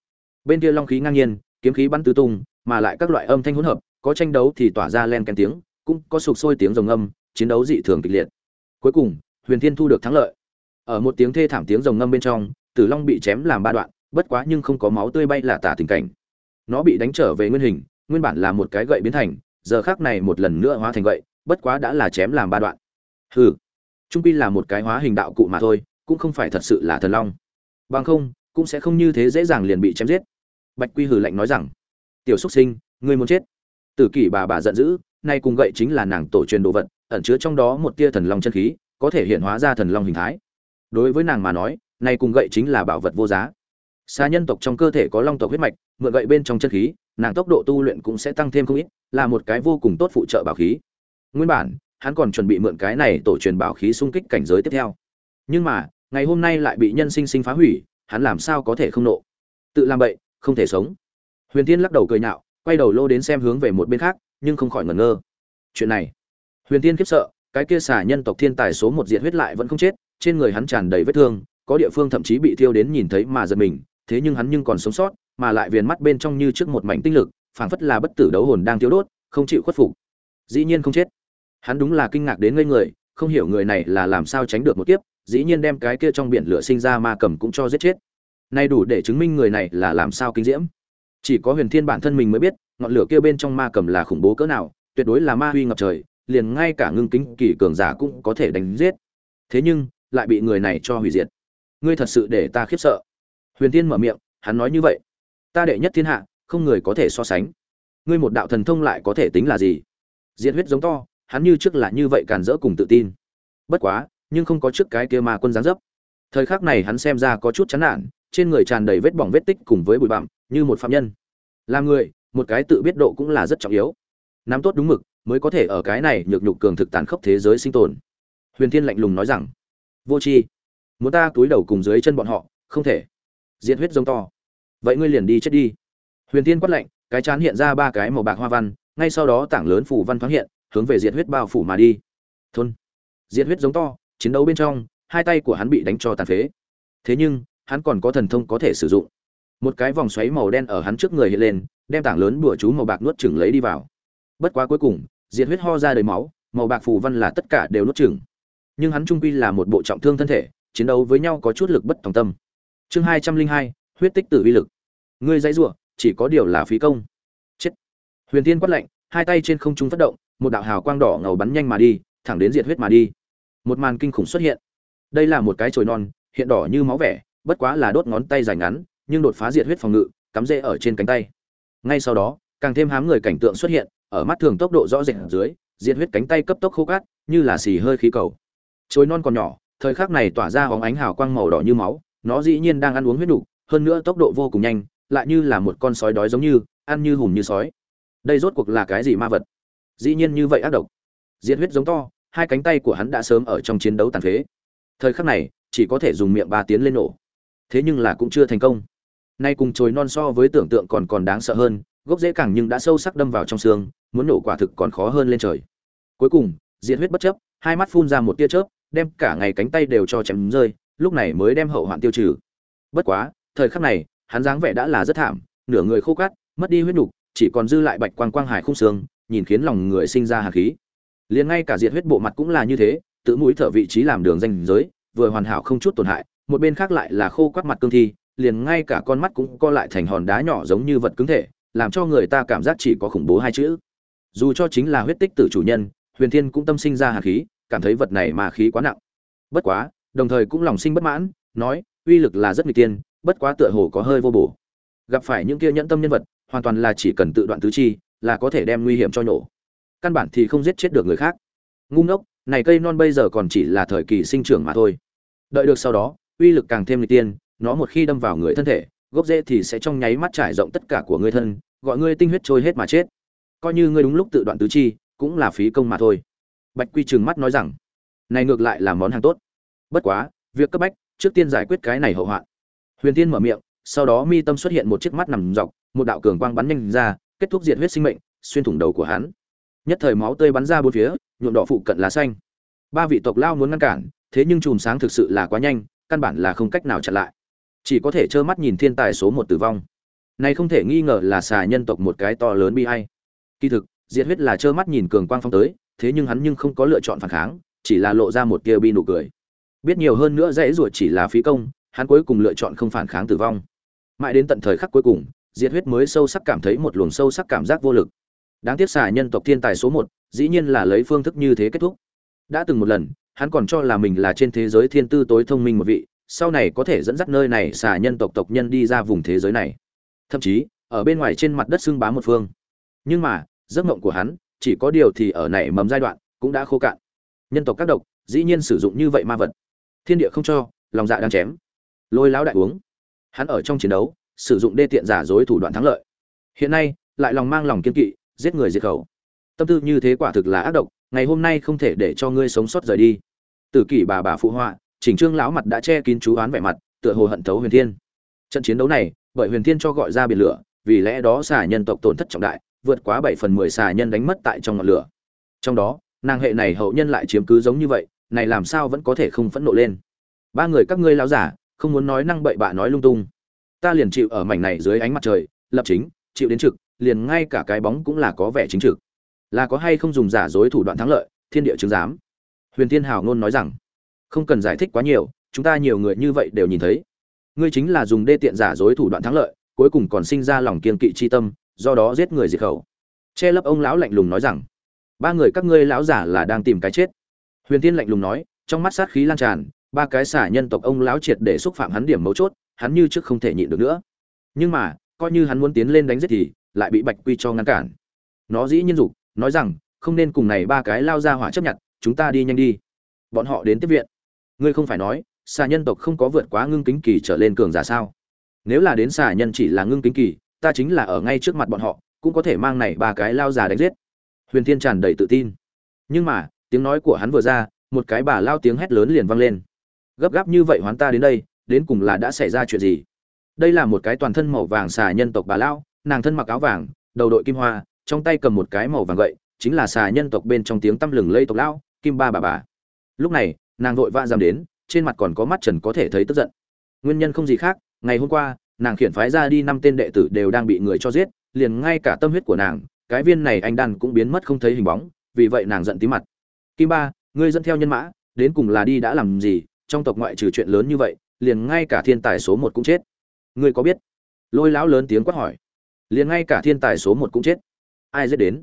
Bên kia long khí ngang nhiên, kiếm khí bắn tứ tung, mà lại các loại âm thanh hỗn hợp có tranh đấu thì tỏa ra len ken tiếng, cũng có sục sôi tiếng rồng âm, chiến đấu dị thường kịch liệt. Cuối cùng, huyền thiên thu được thắng lợi. Ở một tiếng thê thảm tiếng rồng ngâm bên trong, tử long bị chém làm ba đoạn, bất quá nhưng không có máu tươi bay là tả tình cảnh. Nó bị đánh trở về nguyên hình, nguyên bản là một cái gậy biến thành, giờ khác này một lần nữa hóa thành gậy, bất quá đã là chém làm ba đoạn. Hừ trung quy là một cái hóa hình đạo cụ mà thôi, cũng không phải thật sự là thần long. Bằng không, cũng sẽ không như thế dễ dàng liền bị chém giết. Bạch quy hừ lạnh nói rằng, tiểu Súc sinh, ngươi muốn chết? Tử kỷ bà bà giận dữ, nay cùng gậy chính là nàng tổ truyền đồ vật, ẩn chứa trong đó một tia thần long chân khí, có thể hiện hóa ra thần long hình thái. Đối với nàng mà nói, nay cùng gậy chính là bảo vật vô giá. Xa nhân tộc trong cơ thể có long tộc huyết mạch, mượn gậy bên trong chân khí, nàng tốc độ tu luyện cũng sẽ tăng thêm không ít, là một cái vô cùng tốt phụ trợ bảo khí. Nguyên bản, hắn còn chuẩn bị mượn cái này tổ truyền bảo khí xung kích cảnh giới tiếp theo. Nhưng mà, ngày hôm nay lại bị nhân sinh sinh phá hủy, hắn làm sao có thể không nộ? Tự làm bậy, không thể sống. Huyền tiên lắc đầu cười nhạo quay đầu lô đến xem hướng về một bên khác, nhưng không khỏi ngẩn ngơ. Chuyện này, huyền tiên khiếp sợ, cái kia xả nhân tộc thiên tài số một diện huyết lại vẫn không chết, trên người hắn tràn đầy vết thương, có địa phương thậm chí bị thiêu đến nhìn thấy mà giật mình, thế nhưng hắn nhưng còn sống sót, mà lại viền mắt bên trong như trước một mảnh tinh lực, phảng phất là bất tử đấu hồn đang thiếu đốt, không chịu khuất phục. Dĩ nhiên không chết. Hắn đúng là kinh ngạc đến ngây người, không hiểu người này là làm sao tránh được một kiếp, dĩ nhiên đem cái kia trong biển lửa sinh ra ma cầm cũng cho giết chết. Nay đủ để chứng minh người này là làm sao kinh diễm chỉ có huyền thiên bản thân mình mới biết, ngọn lửa kia bên trong ma cầm là khủng bố cỡ nào, tuyệt đối là ma huy ngập trời, liền ngay cả ngưng kính kỳ cường giả cũng có thể đánh giết. Thế nhưng, lại bị người này cho hủy diệt. Ngươi thật sự để ta khiếp sợ. Huyền thiên mở miệng, hắn nói như vậy. Ta đệ nhất thiên hạ, không người có thể so sánh. Ngươi một đạo thần thông lại có thể tính là gì? Diệt huyết giống to, hắn như trước là như vậy càn rỡ cùng tự tin. Bất quá, nhưng không có trước cái kia ma quân giáng dấp. Thời khắc này hắn xem ra có chút chán nản trên người tràn đầy vết bỏng vết tích cùng với bụi bặm, như một phạm nhân. Làm người, một cái tự biết độ cũng là rất trọng yếu. Nắm tốt đúng mực, mới có thể ở cái này nhược nhục cường thực tàn khốc thế giới sinh tồn. Huyền thiên lạnh lùng nói rằng, vô tri, muốn ta túi đầu cùng dưới chân bọn họ, không thể. Diệt huyết giống to. Vậy ngươi liền đi chết đi. Huyền thiên quát lạnh, cái chán hiện ra ba cái màu bạc hoa văn, ngay sau đó tảng lớn phủ văn thoáng hiện, hướng về diệt huyết bao phủ mà đi. Thôn. Diệt huyết giống to, chiến đấu bên trong, hai tay của hắn bị đánh cho tàn phế. Thế nhưng hắn còn có thần thông có thể sử dụng. Một cái vòng xoáy màu đen ở hắn trước người hiện lên, đem tảng lớn bùa chú màu bạc nuốt chửng lấy đi vào. Bất quá cuối cùng, diệt huyết ho ra đầy máu, màu bạc phù văn là tất cả đều nuốt chửng. Nhưng hắn trung quy là một bộ trọng thương thân thể, chiến đấu với nhau có chút lực bất tòng tâm. Chương hai trăm linh hai, huyết tích tử vi lực. Ngươi dãy rủa, chỉ có điều là phí công. Chết. Huyền tiên quát lạnh, hai tay trên không trung phát động, một đạo hào quang đỏ ngầu bắn nhanh mà đi, thẳng đến diệt huyết mà đi. Một màn kinh khủng xuất hiện. Đây là một cái chồi non, hiện đỏ như máu vẻ bất quá là đốt ngón tay dài ngắn nhưng đột phá diệt huyết phòng ngự cắm rễ ở trên cánh tay. Ngay sau đó càng thêm hám người cảnh tượng xuất hiện ở mắt thường tốc độ rõ rệt ở dưới diệt huyết cánh tay cấp tốc khô cát như là xì hơi khí cầu. Chồi non còn nhỏ thời khắc này tỏa ra hóng ánh hào quang màu đỏ như máu nó dĩ nhiên đang ăn uống huyết đủ, hơn nữa tốc độ vô cùng nhanh lại như là một con sói đói giống như ăn như hùm như sói. Đây rốt cuộc là cái gì ma vật? Dĩ nhiên như vậy ác độc. Diệt huyết giống to hai cánh tay của hắn đã sớm ở trong chiến đấu tàn phế. Thời khắc này chỉ có thể dùng miệng ba tiến lên nổ thế nhưng là cũng chưa thành công. Nay cùng chồi non so với tưởng tượng còn còn đáng sợ hơn, gốc rễ càng nhưng đã sâu sắc đâm vào trong xương, muốn nổ quả thực còn khó hơn lên trời. Cuối cùng, diệt huyết bất chấp, hai mắt phun ra một tia chớp, đem cả ngày cánh tay đều cho chém rơi, lúc này mới đem hậu hoạn tiêu trừ. Bất quá, thời khắc này, hắn dáng vẻ đã là rất thảm, nửa người khô cát, mất đi huyết nhục chỉ còn dư lại bạch quang quang hải khung xương, nhìn khiến lòng người sinh ra hạt khí. Liền ngay cả diệt huyết bộ mặt cũng là như thế, tự mũi thở vị trí làm đường danh giới, vừa hoàn hảo không chút tổn hại một bên khác lại là khô quắt mặt cương thi, liền ngay cả con mắt cũng co lại thành hòn đá nhỏ giống như vật cứng thể, làm cho người ta cảm giác chỉ có khủng bố hai chữ. Dù cho chính là huyết tích tử chủ nhân, huyền thiên cũng tâm sinh ra hạt khí, cảm thấy vật này mà khí quá nặng. Bất quá, đồng thời cũng lòng sinh bất mãn, nói, uy lực là rất nguy tiên, bất quá tựa hồ có hơi vô bổ. Gặp phải những kia nhẫn tâm nhân vật, hoàn toàn là chỉ cần tự đoạn tứ chi, là có thể đem nguy hiểm cho nhổ. Căn bản thì không giết chết được người khác. Ngu ngốc, này cây non bây giờ còn chỉ là thời kỳ sinh trưởng mà thôi. Đợi được sau đó uy lực càng thêm nguy tiên, nó một khi đâm vào người thân thể, gốc rễ thì sẽ trong nháy mắt trải rộng tất cả của người thân, gọi ngươi tinh huyết trôi hết mà chết. Coi như ngươi đúng lúc tự đoạn tứ chi, cũng là phí công mà thôi. Bạch quy trừng mắt nói rằng, này ngược lại là món hàng tốt. Bất quá, việc cấp bách, trước tiên giải quyết cái này hậu hoạn. Huyền tiên mở miệng, sau đó mi tâm xuất hiện một chiếc mắt nằm dọc, một đạo cường quang bắn nhanh ra, kết thúc diệt huyết sinh mệnh, xuyên thủng đầu của hắn. Nhất thời máu tươi bắn ra bốn phía, nhuộm đỏ phụ cận lá xanh. Ba vị tộc lao muốn ngăn cản, thế nhưng chùm sáng thực sự là quá nhanh căn bản là không cách nào chặn lại. Chỉ có thể trơ mắt nhìn thiên tài số một tử vong. Này không thể nghi ngờ là xà nhân tộc một cái to lớn bi hay kỳ thực, diệt huyết là trơ mắt nhìn cường quang phong tới, thế nhưng hắn nhưng không có lựa chọn phản kháng, chỉ là lộ ra một tia bi nụ cười. Biết nhiều hơn nữa dễ ruột chỉ là phí công, hắn cuối cùng lựa chọn không phản kháng tử vong. Mãi đến tận thời khắc cuối cùng, diệt huyết mới sâu sắc cảm thấy một luồng sâu sắc cảm giác vô lực. Đáng tiếc xà nhân tộc thiên tài số một, dĩ nhiên là lấy phương thức như thế kết thúc. Đã từng một lần hắn còn cho là mình là trên thế giới thiên tư tối thông minh một vị, sau này có thể dẫn dắt nơi này xả nhân tộc tộc nhân đi ra vùng thế giới này. Thậm chí, ở bên ngoài trên mặt đất xưng bá một phương. Nhưng mà, giấc mộng của hắn, chỉ có điều thì ở nảy mầm giai đoạn, cũng đã khô cạn. Nhân tộc các độc, dĩ nhiên sử dụng như vậy ma vật. Thiên địa không cho, lòng dạ đang chém. Lôi lão đại uống. Hắn ở trong chiến đấu, sử dụng đê tiện giả dối thủ đoạn thắng lợi. Hiện nay, lại lòng mang lòng kiên kỵ, giết người diệt khẩu. Tâm tư như thế quả thực là ác độc ngày hôm nay không thể để cho ngươi sống sót rời đi. Tử kỷ bà bà phụ họa chỉnh trương lão mặt đã che kín chú oán vẻ mặt, tựa hồ hận thấu huyền thiên. Trận chiến đấu này, bởi huyền thiên cho gọi ra biển lửa, vì lẽ đó xà nhân tộc tổn thất trọng đại, vượt quá bảy phần mười xà nhân đánh mất tại trong ngọn lửa. Trong đó, nàng hệ này hậu nhân lại chiếm cứ giống như vậy, này làm sao vẫn có thể không phẫn nộ lên? Ba người các ngươi lão giả, không muốn nói năng bậy bạ nói lung tung. Ta liền chịu ở mảnh này dưới ánh mặt trời, lập chính, chịu đến trực, liền ngay cả cái bóng cũng là có vẻ chính trực là có hay không dùng giả dối thủ đoạn thắng lợi, thiên địa chứng giám. Huyền tiên hào ngôn nói rằng, không cần giải thích quá nhiều, chúng ta nhiều người như vậy đều nhìn thấy. Ngươi chính là dùng đê tiện giả dối thủ đoạn thắng lợi, cuối cùng còn sinh ra lòng kiên kỵ chi tâm, do đó giết người diệt khẩu. Che lấp ông lão lạnh lùng nói rằng, ba người các ngươi lão giả là đang tìm cái chết. Huyền tiên lạnh lùng nói, trong mắt sát khí lan tràn, ba cái xả nhân tộc ông lão triệt để xúc phạm hắn điểm mấu chốt, hắn như trước không thể nhịn được nữa. Nhưng mà, coi như hắn muốn tiến lên đánh giết thì, lại bị bạch quy cho ngăn cản. Nó dĩ nhiên dục nói rằng, không nên cùng này ba cái lao ra hỏa chấp nhận, chúng ta đi nhanh đi. Bọn họ đến tiếp viện. Ngươi không phải nói, xà nhân tộc không có vượt quá ngưng kính kỳ trở lên cường giả sao? Nếu là đến xà nhân chỉ là ngưng kính kỳ, ta chính là ở ngay trước mặt bọn họ, cũng có thể mang này ba cái lao già đánh giết. Huyền thiên tràn đầy tự tin. Nhưng mà, tiếng nói của hắn vừa ra, một cái bà lao tiếng hét lớn liền vang lên. Gấp gáp như vậy hoán ta đến đây, đến cùng là đã xảy ra chuyện gì? Đây là một cái toàn thân màu vàng xà nhân tộc bà lao, nàng thân mặc áo vàng, đầu đội kim hoa trong tay cầm một cái màu vàng gậy, chính là xà nhân tộc bên trong tiếng tăm lừng lây tộc lão, kim ba bà bà. Lúc này, nàng vội vã dám đến, trên mặt còn có mắt trần có thể thấy tức giận. Nguyên nhân không gì khác, ngày hôm qua, nàng khiển phái ra đi năm tên đệ tử đều đang bị người cho giết, liền ngay cả tâm huyết của nàng, cái viên này anh đan cũng biến mất không thấy hình bóng, vì vậy nàng giận tí mặt. Kim ba, ngươi dẫn theo nhân mã, đến cùng là đi đã làm gì, trong tộc ngoại trừ chuyện lớn như vậy, liền ngay cả thiên tài số một cũng chết. Ngươi có biết? Lôi lão lớn tiếng quát hỏi. Liền ngay cả thiên tài số một cũng chết ai dễ đến.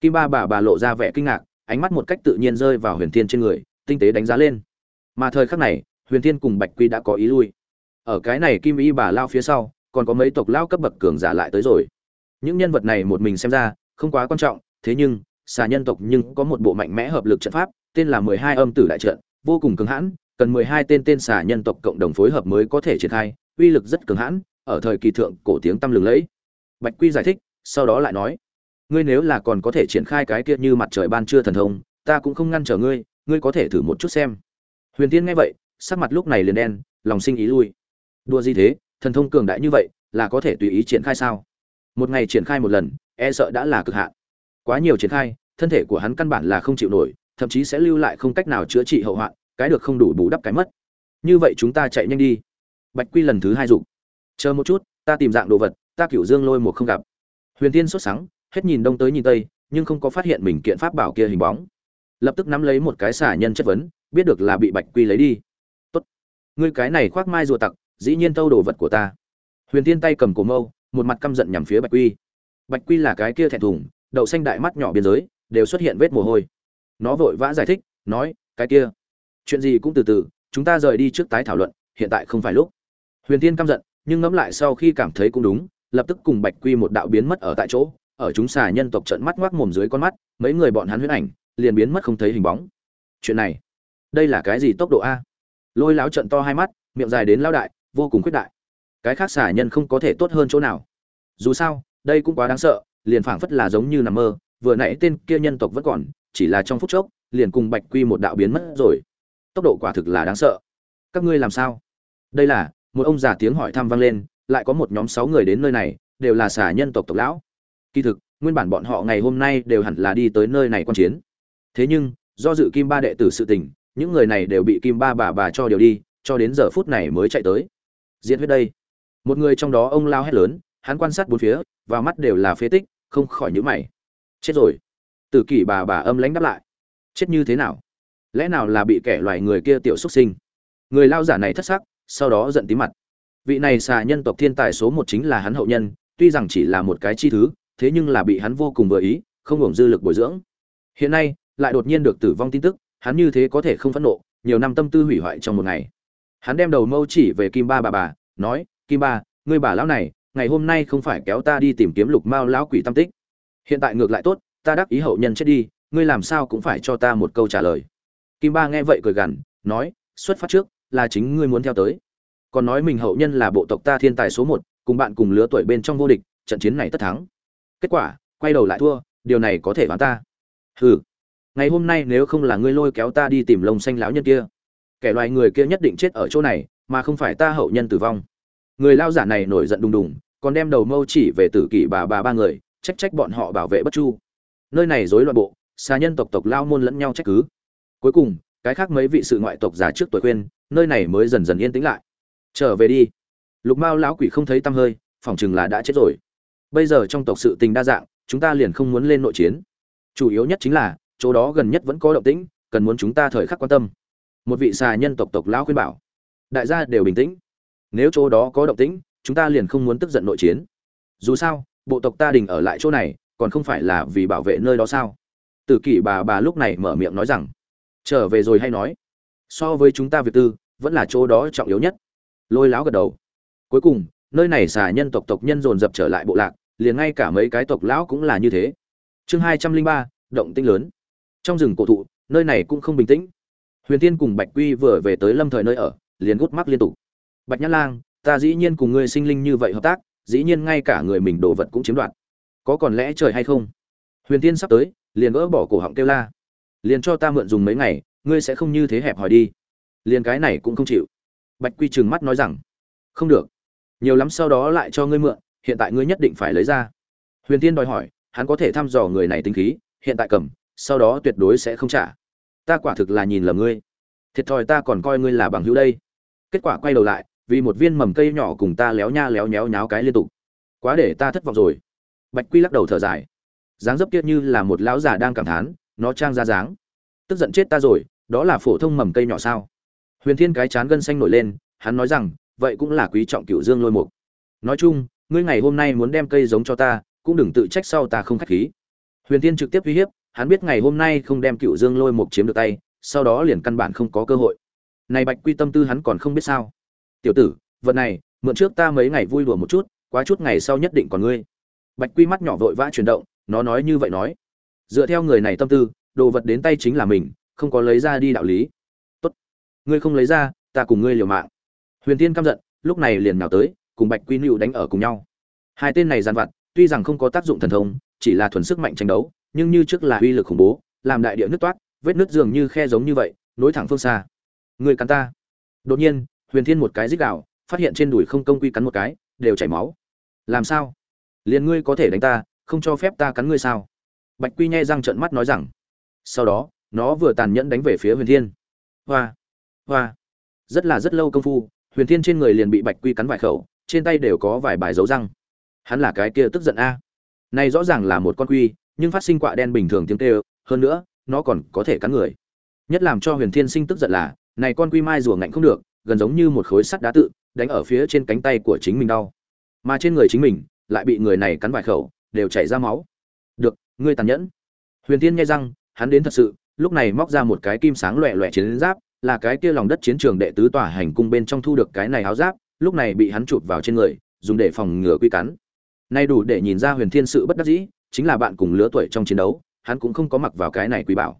Kim ba bà bà lộ ra vẻ kinh ngạc, ánh mắt một cách tự nhiên rơi vào huyền thiên trên người, tinh tế đánh giá lên. Mà thời khắc này, huyền thiên cùng bạch quy đã có ý lui. Ở cái này kim y bà lao phía sau, còn có mấy tộc lao cấp bậc cường giả lại tới rồi. Những nhân vật này một mình xem ra, không quá quan trọng, thế nhưng, xà nhân tộc nhưng có một bộ mạnh mẽ hợp lực trận pháp, tên là mười hai âm tử đại trận, vô cùng cứng hãn, cần mười hai tên tên xà nhân tộc cộng đồng phối hợp mới có thể triển khai, uy lực rất cứng hãn, ở thời kỳ thượng, cổ tiếng tăm lừng lẫy. Bạch quy giải thích, sau đó lại nói ngươi nếu là còn có thể triển khai cái kia như mặt trời ban trưa thần thông, ta cũng không ngăn trở ngươi ngươi có thể thử một chút xem. Huyền tiên nghe vậy, sắc mặt lúc này liền đen, lòng sinh ý lui. Đua gì thế, thần thông cường đại như vậy, là có thể tùy ý triển khai sao? Một ngày triển khai một lần e sợ đã là cực hạn. Quá nhiều triển khai, thân thể của hắn căn bản là không chịu nổi, thậm chí sẽ lưu lại không cách nào chữa trị hậu hoạn, cái được không đủ bù đắp cái mất. Như vậy chúng ta chạy nhanh đi. Bạch quy lần thứ hai dục. Chờ một chút, ta tìm dạng đồ vật, ta cửu dương lôi một không gặp. Huyền tiên sốt sắng hết nhìn đông tới nhìn tây, nhưng không có phát hiện mình kiện pháp bảo kia hình bóng. Lập tức nắm lấy một cái xả nhân chất vấn, biết được là bị bạch quy lấy đi. Tốt. Ngươi cái này khoác mai rùa tặc, dĩ nhiên tâu đồ vật của ta. Huyền tiên tay cầm cổ mâu, một mặt căm giận nhằm phía bạch quy. Bạch quy là cái kia thẹn thùng, đậu xanh đại mắt nhỏ biên giới, đều xuất hiện vết mồ hôi. Nó vội vã giải thích, nói, cái kia, chuyện gì cũng từ từ, chúng ta rời đi trước tái thảo luận, hiện tại không phải lúc. Huyền tiên căm giận, nhưng ngẫm lại sau khi cảm thấy cũng đúng, lập tức cùng bạch quy một đạo biến mất ở tại chỗ ở chúng xà nhân tộc trận mắt ngoác mồm dưới con mắt, mấy người bọn hắn huyễn ảnh, liền biến mất không thấy hình bóng. Chuyện này, đây là cái gì tốc độ a? Lôi lão trận to hai mắt, miệng dài đến lao đại, vô cùng quyết đại. Cái khác xà nhân không có thể tốt hơn chỗ nào. Dù sao, đây cũng quá đáng sợ, liền phảng phất là giống như nằm mơ, vừa nãy tên kia nhân tộc vẫn còn, chỉ là trong phút chốc, liền cùng bạch quy một đạo biến mất rồi. Tốc độ quả thực là đáng sợ. Các ngươi làm sao? Đây là, một ông già tiếng hỏi thăm vang lên, lại có một nhóm sáu người đến nơi này, đều là xà nhân tộc tộc lão kỳ thực, nguyên bản bọn họ ngày hôm nay đều hẳn là đi tới nơi này quan chiến. Thế nhưng, do dự kim ba đệ tử sự tình, những người này đều bị kim ba bà bà cho điều đi, cho đến giờ phút này mới chạy tới. Diễn huyết đây. Một người trong đó ông lao hét lớn, hắn quan sát bốn phía vào mắt đều là phế tích, không khỏi nhíu mày. Chết rồi. Tử kỷ bà bà âm lãnh đáp lại. Chết như thế nào? Lẽ nào là bị kẻ loài người kia tiểu xuất sinh? Người lao giả này thất sắc, sau đó giận tí mặt. Vị này xà nhân tộc thiên tài số một chính là hắn hậu nhân, tuy rằng chỉ là một cái chi thứ thế nhưng là bị hắn vô cùng vừa ý, không hưởng dư lực bồi dưỡng. Hiện nay, lại đột nhiên được tử vong tin tức, hắn như thế có thể không phẫn nộ, nhiều năm tâm tư hủy hoại trong một ngày. Hắn đem đầu mâu chỉ về kim ba bà bà, nói, kim ba, ngươi bà lão này, ngày hôm nay không phải kéo ta đi tìm kiếm lục mao lão quỷ tâm tích. Hiện tại ngược lại tốt, ta đắc ý hậu nhân chết đi, ngươi làm sao cũng phải cho ta một câu trả lời. Kim ba nghe vậy cười gằn, nói, xuất phát trước, là chính ngươi muốn theo tới. Còn nói mình hậu nhân là bộ tộc ta thiên tài số một, cùng bạn cùng lứa tuổi bên trong vô địch, trận chiến này tất thắng kết quả, quay đầu lại thua, điều này có thể bán ta. Hừ, ngày hôm nay nếu không là ngươi lôi kéo ta đi tìm lông xanh lão nhân kia, kẻ loài người kia nhất định chết ở chỗ này, mà không phải ta hậu nhân tử vong. Người lao giả này nổi giận đùng đùng, còn đem đầu mâu chỉ về tử kỷ bà bà ba người, trách trách bọn họ bảo vệ bất chu. Nơi này rối loạn bộ xa nhân tộc tộc lao môn lẫn nhau trách cứ. Cuối cùng, cái khác mấy vị sự ngoại tộc già trước tuổi khuyên, nơi này mới dần dần yên tĩnh lại. Trở về đi. Lục mao lão quỷ không thấy tăm hơi phỏng chừng là đã chết rồi bây giờ trong tộc sự tình đa dạng, chúng ta liền không muốn lên nội chiến. Chủ yếu nhất chính là, chỗ đó gần nhất vẫn có động tĩnh, cần muốn chúng ta thời khắc quan tâm. Một vị xà nhân tộc tộc lão khuyên bảo. Đại gia đều bình tĩnh. Nếu chỗ đó có động tĩnh, chúng ta liền không muốn tức giận nội chiến. Dù sao, bộ tộc ta đình ở lại chỗ này, còn không phải là vì bảo vệ nơi đó sao? Tử kỷ bà bà lúc này mở miệng nói rằng. Trở về rồi hay nói. So với chúng ta việc tư, vẫn là chỗ đó trọng yếu nhất. Lôi láo gật đầu. Cuối cùng nơi này xà nhân tộc tộc nhân dồn dập trở lại bộ lạc, liền ngay cả mấy cái tộc lão cũng là như thế. Chương hai trăm linh ba, động tinh lớn. Trong rừng cổ thụ, nơi này cũng không bình tĩnh. Huyền tiên cùng bạch quy vừa về tới lâm thời nơi ở, liền gút mắt liên tục. Bạch nhã lang, ta dĩ nhiên cùng ngươi sinh linh như vậy hợp tác, dĩ nhiên ngay cả người mình đồ vật cũng chiếm đoạt. Có còn lẽ trời hay không? Huyền tiên sắp tới, liền gỡ bỏ cổ họng kêu la. Liền cho ta mượn dùng mấy ngày, ngươi sẽ không như thế hẹp hòi đi. Liền cái này cũng không chịu. Bạch quy trừng mắt nói rằng, không được nhiều lắm sau đó lại cho ngươi mượn, hiện tại ngươi nhất định phải lấy ra. Huyền tiên đòi hỏi, hắn có thể thăm dò người này tính khí, hiện tại cầm, sau đó tuyệt đối sẽ không trả. Ta quả thực là nhìn lầm ngươi. Thiệt thòi ta còn coi ngươi là bằng hữu đây. Kết quả quay đầu lại, vì một viên mầm cây nhỏ cùng ta léo nha léo nhéo nháo cái liên tục. Quá để ta thất vọng rồi. Bạch quy lắc đầu thở dài. Dáng dấp kia như là một lão già đang cảm thán, nó trang ra dáng. Tức giận chết ta rồi, đó là phổ thông mầm cây nhỏ sao? Huyền thiên cái chán gân xanh nổi lên, hắn nói rằng vậy cũng là quý trọng cựu dương lôi mục. Nói chung, ngươi ngày hôm nay muốn đem cây giống cho ta, cũng đừng tự trách sau ta không khách khí. Huyền tiên trực tiếp uy hiếp, hắn biết ngày hôm nay không đem cựu dương lôi mục chiếm được tay, sau đó liền căn bản không có cơ hội. Này bạch quy tâm tư hắn còn không biết sao. Tiểu tử, vật này, mượn trước ta mấy ngày vui đùa một chút, quá chút ngày sau nhất định còn ngươi. Bạch quy mắt nhỏ vội vã chuyển động, nó nói như vậy nói. Dựa theo người này tâm tư, đồ vật đến tay chính là mình, không có lấy ra đi đạo lý. Tốt. Ngươi không lấy ra, ta cùng ngươi liều mạng huyền tiên căm giận, lúc này liền nào tới, cùng bạch quy nữu đánh ở cùng nhau. Hai tên này giàn vặt, tuy rằng không có tác dụng thần thông, chỉ là thuần sức mạnh tranh đấu, nhưng như trước là uy lực khủng bố, làm đại địa nứt toát, vết nứt dường như khe giống như vậy, nối thẳng phương xa. Người cắn ta. Đột nhiên, huyền thiên một cái dích đạo phát hiện trên đùi không công quy cắn một cái, đều chảy máu. Làm sao? Liền ngươi có thể đánh ta, không cho phép ta cắn ngươi sao? Bạch quy nhai răng trợn mắt nói rằng. Sau đó, nó vừa tàn nhẫn đánh về phía huyền thiên. Hoa hoa. Rất là rất lâu công phu huyền thiên trên người liền bị bạch quy cắn vài khẩu, trên tay đều có vài bài dấu răng. Hắn là cái kia tức giận a. Này rõ ràng là một con quy, nhưng phát sinh quạ đen bình thường tiếng kêu, hơn nữa, nó còn có thể cắn người. Nhất làm cho huyền thiên sinh tức giận là, này con quy mai rùa ngạnh không được, gần giống như một khối sắt đá tự, đánh ở phía trên cánh tay của chính mình đau. Mà trên người chính mình, lại bị người này cắn vài khẩu, đều chảy ra máu. Được, ngươi tàn nhẫn. Huyền thiên nghe răng, hắn đến thật sự, lúc này móc ra một cái kim sáng loẹ loẹ chiến giáp là cái kia lòng đất chiến trường đệ tứ tòa hành cung bên trong thu được cái này áo giáp, lúc này bị hắn chụp vào trên người, dùng để phòng ngừa quy cắn. Nay đủ để nhìn ra huyền thiên sự bất đắc dĩ, chính là bạn cùng lứa tuổi trong chiến đấu, hắn cũng không có mặc vào cái này quý bảo.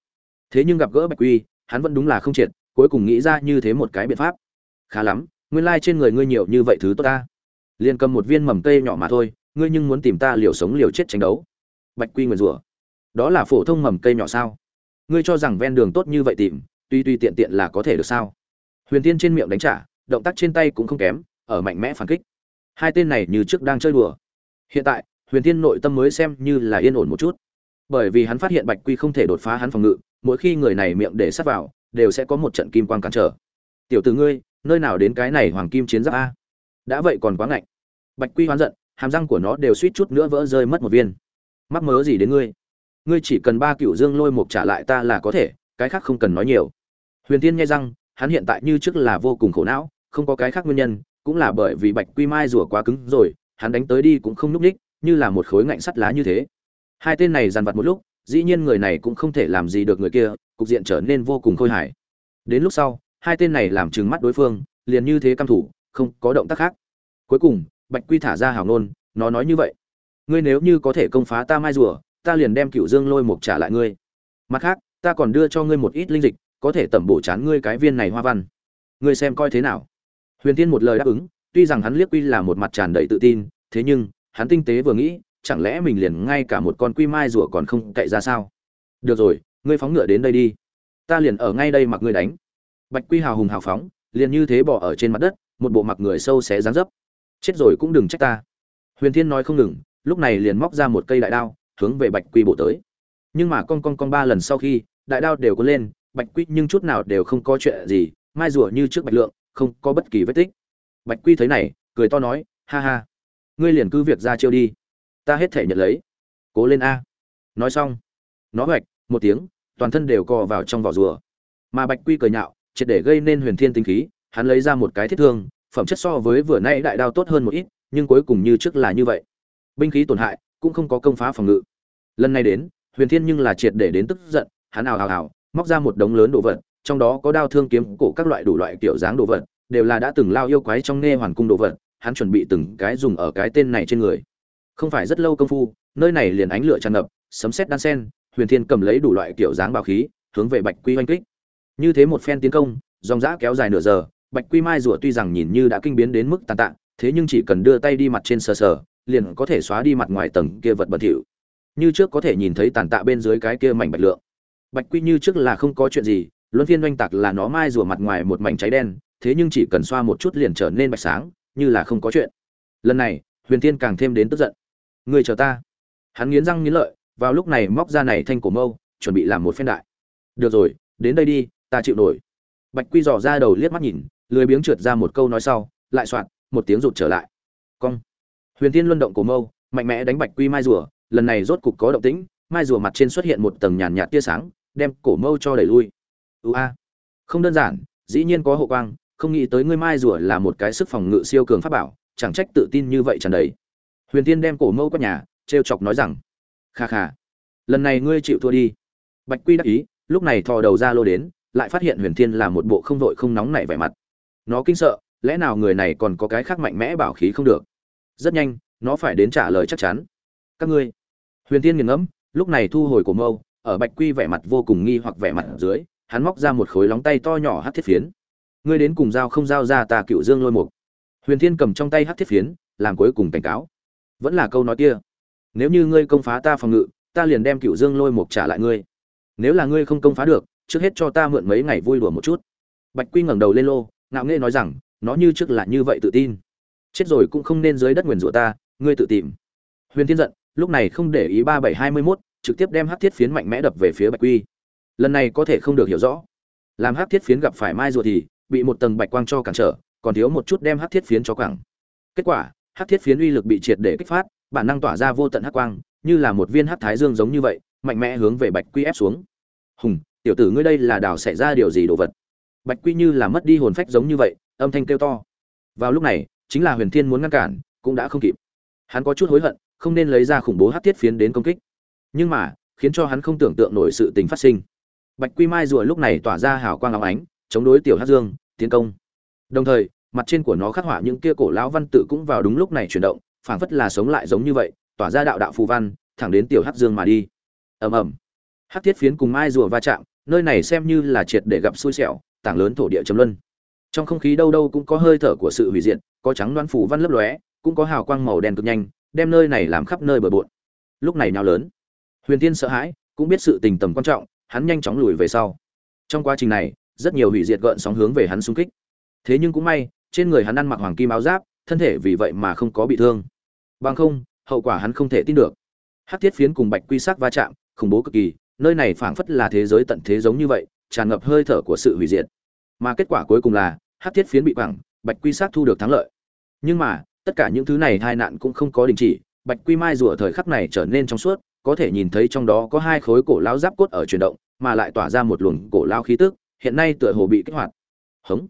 Thế nhưng gặp gỡ bạch quy, hắn vẫn đúng là không triệt, cuối cùng nghĩ ra như thế một cái biện pháp. Khá lắm, nguyên lai trên người ngươi nhiều như vậy thứ tốt ta. Liên cầm một viên mầm cây nhỏ mà thôi, ngươi nhưng muốn tìm ta liều sống liều chết tranh đấu. Bạch quy nguyền rủa. Đó là phổ thông mầm cây nhỏ sao? Ngươi cho rằng ven đường tốt như vậy tìm tuy tuy tiện tiện là có thể được sao? Huyền tiên trên miệng đánh trả, động tác trên tay cũng không kém, ở mạnh mẽ phản kích. Hai tên này như trước đang chơi đùa. Hiện tại, huyền tiên nội tâm mới xem như là yên ổn một chút. Bởi vì hắn phát hiện bạch quy không thể đột phá hắn phòng ngự, mỗi khi người này miệng để sát vào, đều sẽ có một trận kim quang cản trở. Tiểu tử ngươi, nơi nào đến cái này hoàng kim chiến giáp a? Đã vậy còn quá ngạnh. Bạch quy hoán giận, hàm răng của nó đều suýt chút nữa vỡ rơi mất một viên. Mắc mớ gì đến ngươi? Ngươi chỉ cần ba cựu dương lôi mục trả lại ta là có thể cái khác không cần nói nhiều. Huyền tiên nghe răng hắn hiện tại như trước là vô cùng khổ não, không có cái khác nguyên nhân, cũng là bởi vì bạch quy mai rùa quá cứng rồi, hắn đánh tới đi cũng không núp ních, như là một khối ngạnh sắt lá như thế. Hai tên này dàn vặt một lúc, dĩ nhiên người này cũng không thể làm gì được người kia, cục diện trở nên vô cùng khôi hài. Đến lúc sau, hai tên này làm trừng mắt đối phương, liền như thế căm thủ, không có động tác khác. Cuối cùng, bạch quy thả ra hào nôn, nó nói như vậy. Ngươi nếu như có thể công phá ta mai rùa, ta liền đem cựu dương lôi mục trả lại ngươi. Mặt khác ta còn đưa cho ngươi một ít linh dịch, có thể tẩm bổ chán ngươi cái viên này hoa văn. Ngươi xem coi thế nào? Huyền tiên một lời đáp ứng, tuy rằng hắn liếc quy là một mặt tràn đầy tự tin, thế nhưng, hắn tinh tế vừa nghĩ, chẳng lẽ mình liền ngay cả một con quy mai rùa còn không cậy ra sao? Được rồi, ngươi phóng ngựa đến đây đi. Ta liền ở ngay đây mặc ngươi đánh. Bạch quy hào hùng hào phóng, liền như thế bỏ ở trên mặt đất, một bộ mặc người sâu xé dáng dấp. Chết rồi cũng đừng trách ta. Huyền thiên nói không ngừng, lúc này liền móc ra một cây đại đao, hướng về bạch quy bổ tới nhưng mà con con con ba lần sau khi, đại đao đều có lên, bạch quy nhưng chút nào đều không có chuyện gì, mai rùa như trước bạch lượng, không có bất kỳ vết tích. Bạch quy thấy này, cười to nói, ha ha, ngươi liền cứ việc ra chiêu đi, ta hết thể nhận lấy. Cố lên a. Nói xong, nó hoạch, một tiếng, toàn thân đều co vào trong vỏ rùa. Mà bạch quy cười nhạo, triệt để gây nên huyền thiên tinh khí, hắn lấy ra một cái thiết thương, phẩm chất so với vừa nay đại đao tốt hơn một ít, nhưng cuối cùng như trước là như vậy. Binh khí tổn hại, cũng không có công phá phòng ngự. Lần này đến huyền thiên nhưng là triệt để đến tức giận, hắn ào ào ào, móc ra một đống lớn đồ vật, trong đó có đao thương kiếm, cổ các loại đủ loại kiểu dáng đồ vật, đều là đã từng lao yêu quái trong nghe hoàn cung đồ vật, hắn chuẩn bị từng cái dùng ở cái tên này trên người. Không phải rất lâu công phu, nơi này liền ánh lửa tràn ngập, sấm sét đan sen, huyền thiên cầm lấy đủ loại kiểu dáng bảo khí, hướng về bạch quy oanh kích. Như thế một phen tiến công, dòng dã kéo dài nửa giờ, bạch quy mai rùa tuy rằng nhìn như đã kinh biến đến mức tàn tạ, thế nhưng chỉ cần đưa tay đi mặt trên sờ sờ, liền có thể xóa đi mặt ngoài tầng kia vật bẩn thỉu như trước có thể nhìn thấy tàn tạ bên dưới cái kia mảnh bạch lượng. Bạch quy như trước là không có chuyện gì, luân phiên oanh tạc là nó mai rùa mặt ngoài một mảnh cháy đen, thế nhưng chỉ cần xoa một chút liền trở nên bạch sáng, như là không có chuyện. Lần này, huyền thiên càng thêm đến tức giận. Người chờ ta. Hắn nghiến răng nghiến lợi, vào lúc này móc ra này thanh cổ mâu, chuẩn bị làm một phen đại. Được rồi, đến đây đi, ta chịu nổi. Bạch quy dò ra đầu liếc mắt nhìn, lười biếng trượt ra một câu nói sau, lại soạn một tiếng rụt trở lại. Cong. Huyền thiên luân động cổ mâu, mạnh mẽ đánh bạch quy mai rùa lần này rốt cục có động tĩnh, mai rùa mặt trên xuất hiện một tầng nhàn nhạt tia sáng, đem cổ mâu cho đẩy lui. Ưu a. Không đơn giản, dĩ nhiên có hộ quang, không nghĩ tới ngươi mai rùa là một cái sức phòng ngự siêu cường pháp bảo, chẳng trách tự tin như vậy tràn đầy. Huyền tiên đem cổ mâu quát nhà, trêu chọc nói rằng, kha kha, lần này ngươi chịu thua đi. Bạch quy đắc ý, lúc này thò đầu ra lô đến, lại phát hiện huyền thiên là một bộ không vội không nóng nảy vẻ mặt. Nó kinh sợ, lẽ nào người này còn có cái khác mạnh mẽ bảo khí không được? Rất nhanh, nó phải đến trả lời chắc chắn các ngươi. Huyền thiên nghiền ngẫm, lúc này thu hồi cổ mâu, ở bạch quy vẻ mặt vô cùng nghi hoặc vẻ mặt dưới, hắn móc ra một khối lóng tay to nhỏ hát thiết phiến. Ngươi đến cùng dao không giao ra ta cựu dương lôi mục? Huyền thiên cầm trong tay hát thiết phiến, làm cuối cùng cảnh cáo. Vẫn là câu nói kia. Nếu như ngươi công phá ta phòng ngự, ta liền đem cựu dương lôi mục trả lại ngươi. Nếu là ngươi không công phá được, trước hết cho ta mượn mấy ngày vui đùa một chút. Bạch quy ngẩng đầu lên lô, ngạo nghễ nói rằng, nó như trước là như vậy tự tin. Chết rồi cũng không nên dưới đất nguyền rủa ta, ngươi tự tìm. Huyền thiên giận lúc này không để ý ba bảy hai mươi mốt, trực tiếp đem hát thiết phiến mạnh mẽ đập về phía bạch quy. Lần này có thể không được hiểu rõ. Làm hát thiết phiến gặp phải mai rùa thì bị một tầng bạch quang cho cản trở, còn thiếu một chút đem hát thiết phiến cho quẳng. Kết quả, hát thiết phiến uy lực bị triệt để kích phát, bản năng tỏa ra vô tận hắc quang, như là một viên hát thái dương giống như vậy, mạnh mẽ hướng về bạch quy ép xuống. Hùng, tiểu tử ngươi đây là đào xảy ra điều gì đồ vật? Bạch quy như là mất đi hồn phách giống như vậy, âm thanh kêu to. Vào lúc này, chính là huyền thiên muốn ngăn cản, cũng đã không kịp. Hắn có chút hối hận không nên lấy ra khủng bố hát thiết phiến đến công kích. Nhưng mà, khiến cho hắn không tưởng tượng nổi sự tình phát sinh. Bạch quy mai rùa lúc này tỏa ra hào quang óng ánh, chống đối tiểu hát dương, tiến công. Đồng thời, mặt trên của nó khắc họa những kia cổ lão văn tự cũng vào đúng lúc này chuyển động, phảng phất là sống lại giống như vậy, tỏa ra đạo đạo phù văn, thẳng đến tiểu hát dương mà đi. Ầm ầm. Hát thiết phiến cùng mai rùa va chạm, nơi này xem như là triệt để gặp xui xẻo, tảng lớn thổ địa chấm luân. Trong không khí đâu đâu cũng có hơi thở của sự hủy diệt, có trắng đoan phù văn lấp lóe, cũng có hào quang màu đen cực nhanh đem nơi này làm khắp nơi bừa bộn. Lúc này nào lớn. Huyền tiên sợ hãi, cũng biết sự tình tầm quan trọng, hắn nhanh chóng lùi về sau. Trong quá trình này, rất nhiều hủy diệt gợn sóng hướng về hắn xung kích. Thế nhưng cũng may, trên người hắn ăn mặc hoàng kim áo giáp, thân thể vì vậy mà không có bị thương. Bằng không, hậu quả hắn không thể tin được. Hắc thiết phiến cùng bạch quy sắc va chạm, khủng bố cực kỳ, nơi này phảng phất là thế giới tận thế giống như vậy, tràn ngập hơi thở của sự hủy diệt. Mà kết quả cuối cùng là, hắc thiết phiến bị quẳng, bạch quy sắc thu được thắng lợi. Nhưng mà tất cả những thứ này tai nạn cũng không có đình chỉ, bạch quy mai rùa thời khắc này trở nên trong suốt, có thể nhìn thấy trong đó có hai khối cổ lao giáp cốt ở chuyển động, mà lại tỏa ra một luồng cổ lao khí tức, hiện nay tựa hồ bị kích hoạt. Hống.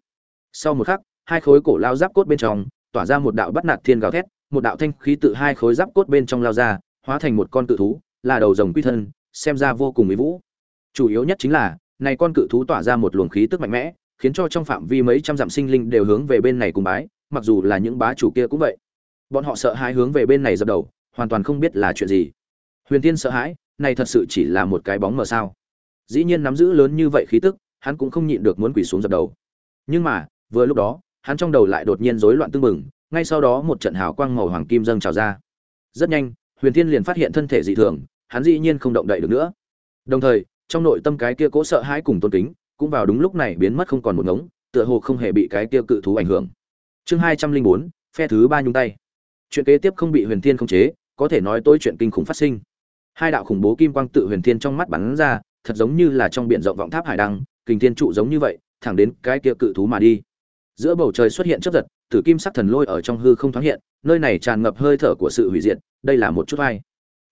Sau một khắc, hai khối cổ lao giáp cốt bên trong, tỏa ra một đạo bắt nạt thiên gào thét, một đạo thanh khí tự hai khối giáp cốt bên trong lao ra, hóa thành một con cự thú, là đầu rồng quy thân, xem ra vô cùng mỹ vũ. Chủ yếu nhất chính là, này con cự thú tỏa ra một luồng khí tức mạnh mẽ, khiến cho trong phạm vi mấy trăm dặm sinh linh đều hướng về bên này cùng bái mặc dù là những bá chủ kia cũng vậy. Bọn họ sợ hãi hướng về bên này dập đầu hoàn toàn không biết là chuyện gì. Huyền tiên sợ hãi này thật sự chỉ là một cái bóng mờ sao? Dĩ nhiên nắm giữ lớn như vậy khí tức hắn cũng không nhịn được muốn quỳ xuống dập đầu. Nhưng mà vừa lúc đó hắn trong đầu lại đột nhiên rối loạn tương bừng, ngay sau đó một trận hào quang màu hoàng kim dâng trào ra. Rất nhanh huyền thiên liền phát hiện thân thể dị thường hắn dĩ nhiên không động đậy được nữa. Đồng thời trong nội tâm cái kia cố sợ hãi cùng tôn kính cũng vào đúng lúc này biến mất không còn một ngống tựa hồ không hề bị cái kia cự thú ảnh hưởng chương hai trăm linh bốn, phe thứ ba nhung tay. Chuyện kế tiếp không bị huyền thiên khống chế, có thể nói tôi chuyện kinh khủng phát sinh. Hai đạo khủng bố kim quang tự huyền thiên trong mắt bắn ra, thật giống như là trong biển rộng vọng tháp hải đăng, kình thiên trụ giống như vậy, thẳng đến cái kia cự thú mà đi. Giữa bầu trời xuất hiện chớp giật, tử kim sắc thần lôi ở trong hư không thoáng hiện, nơi này tràn ngập hơi thở của sự hủy diệt, đây là một chút vai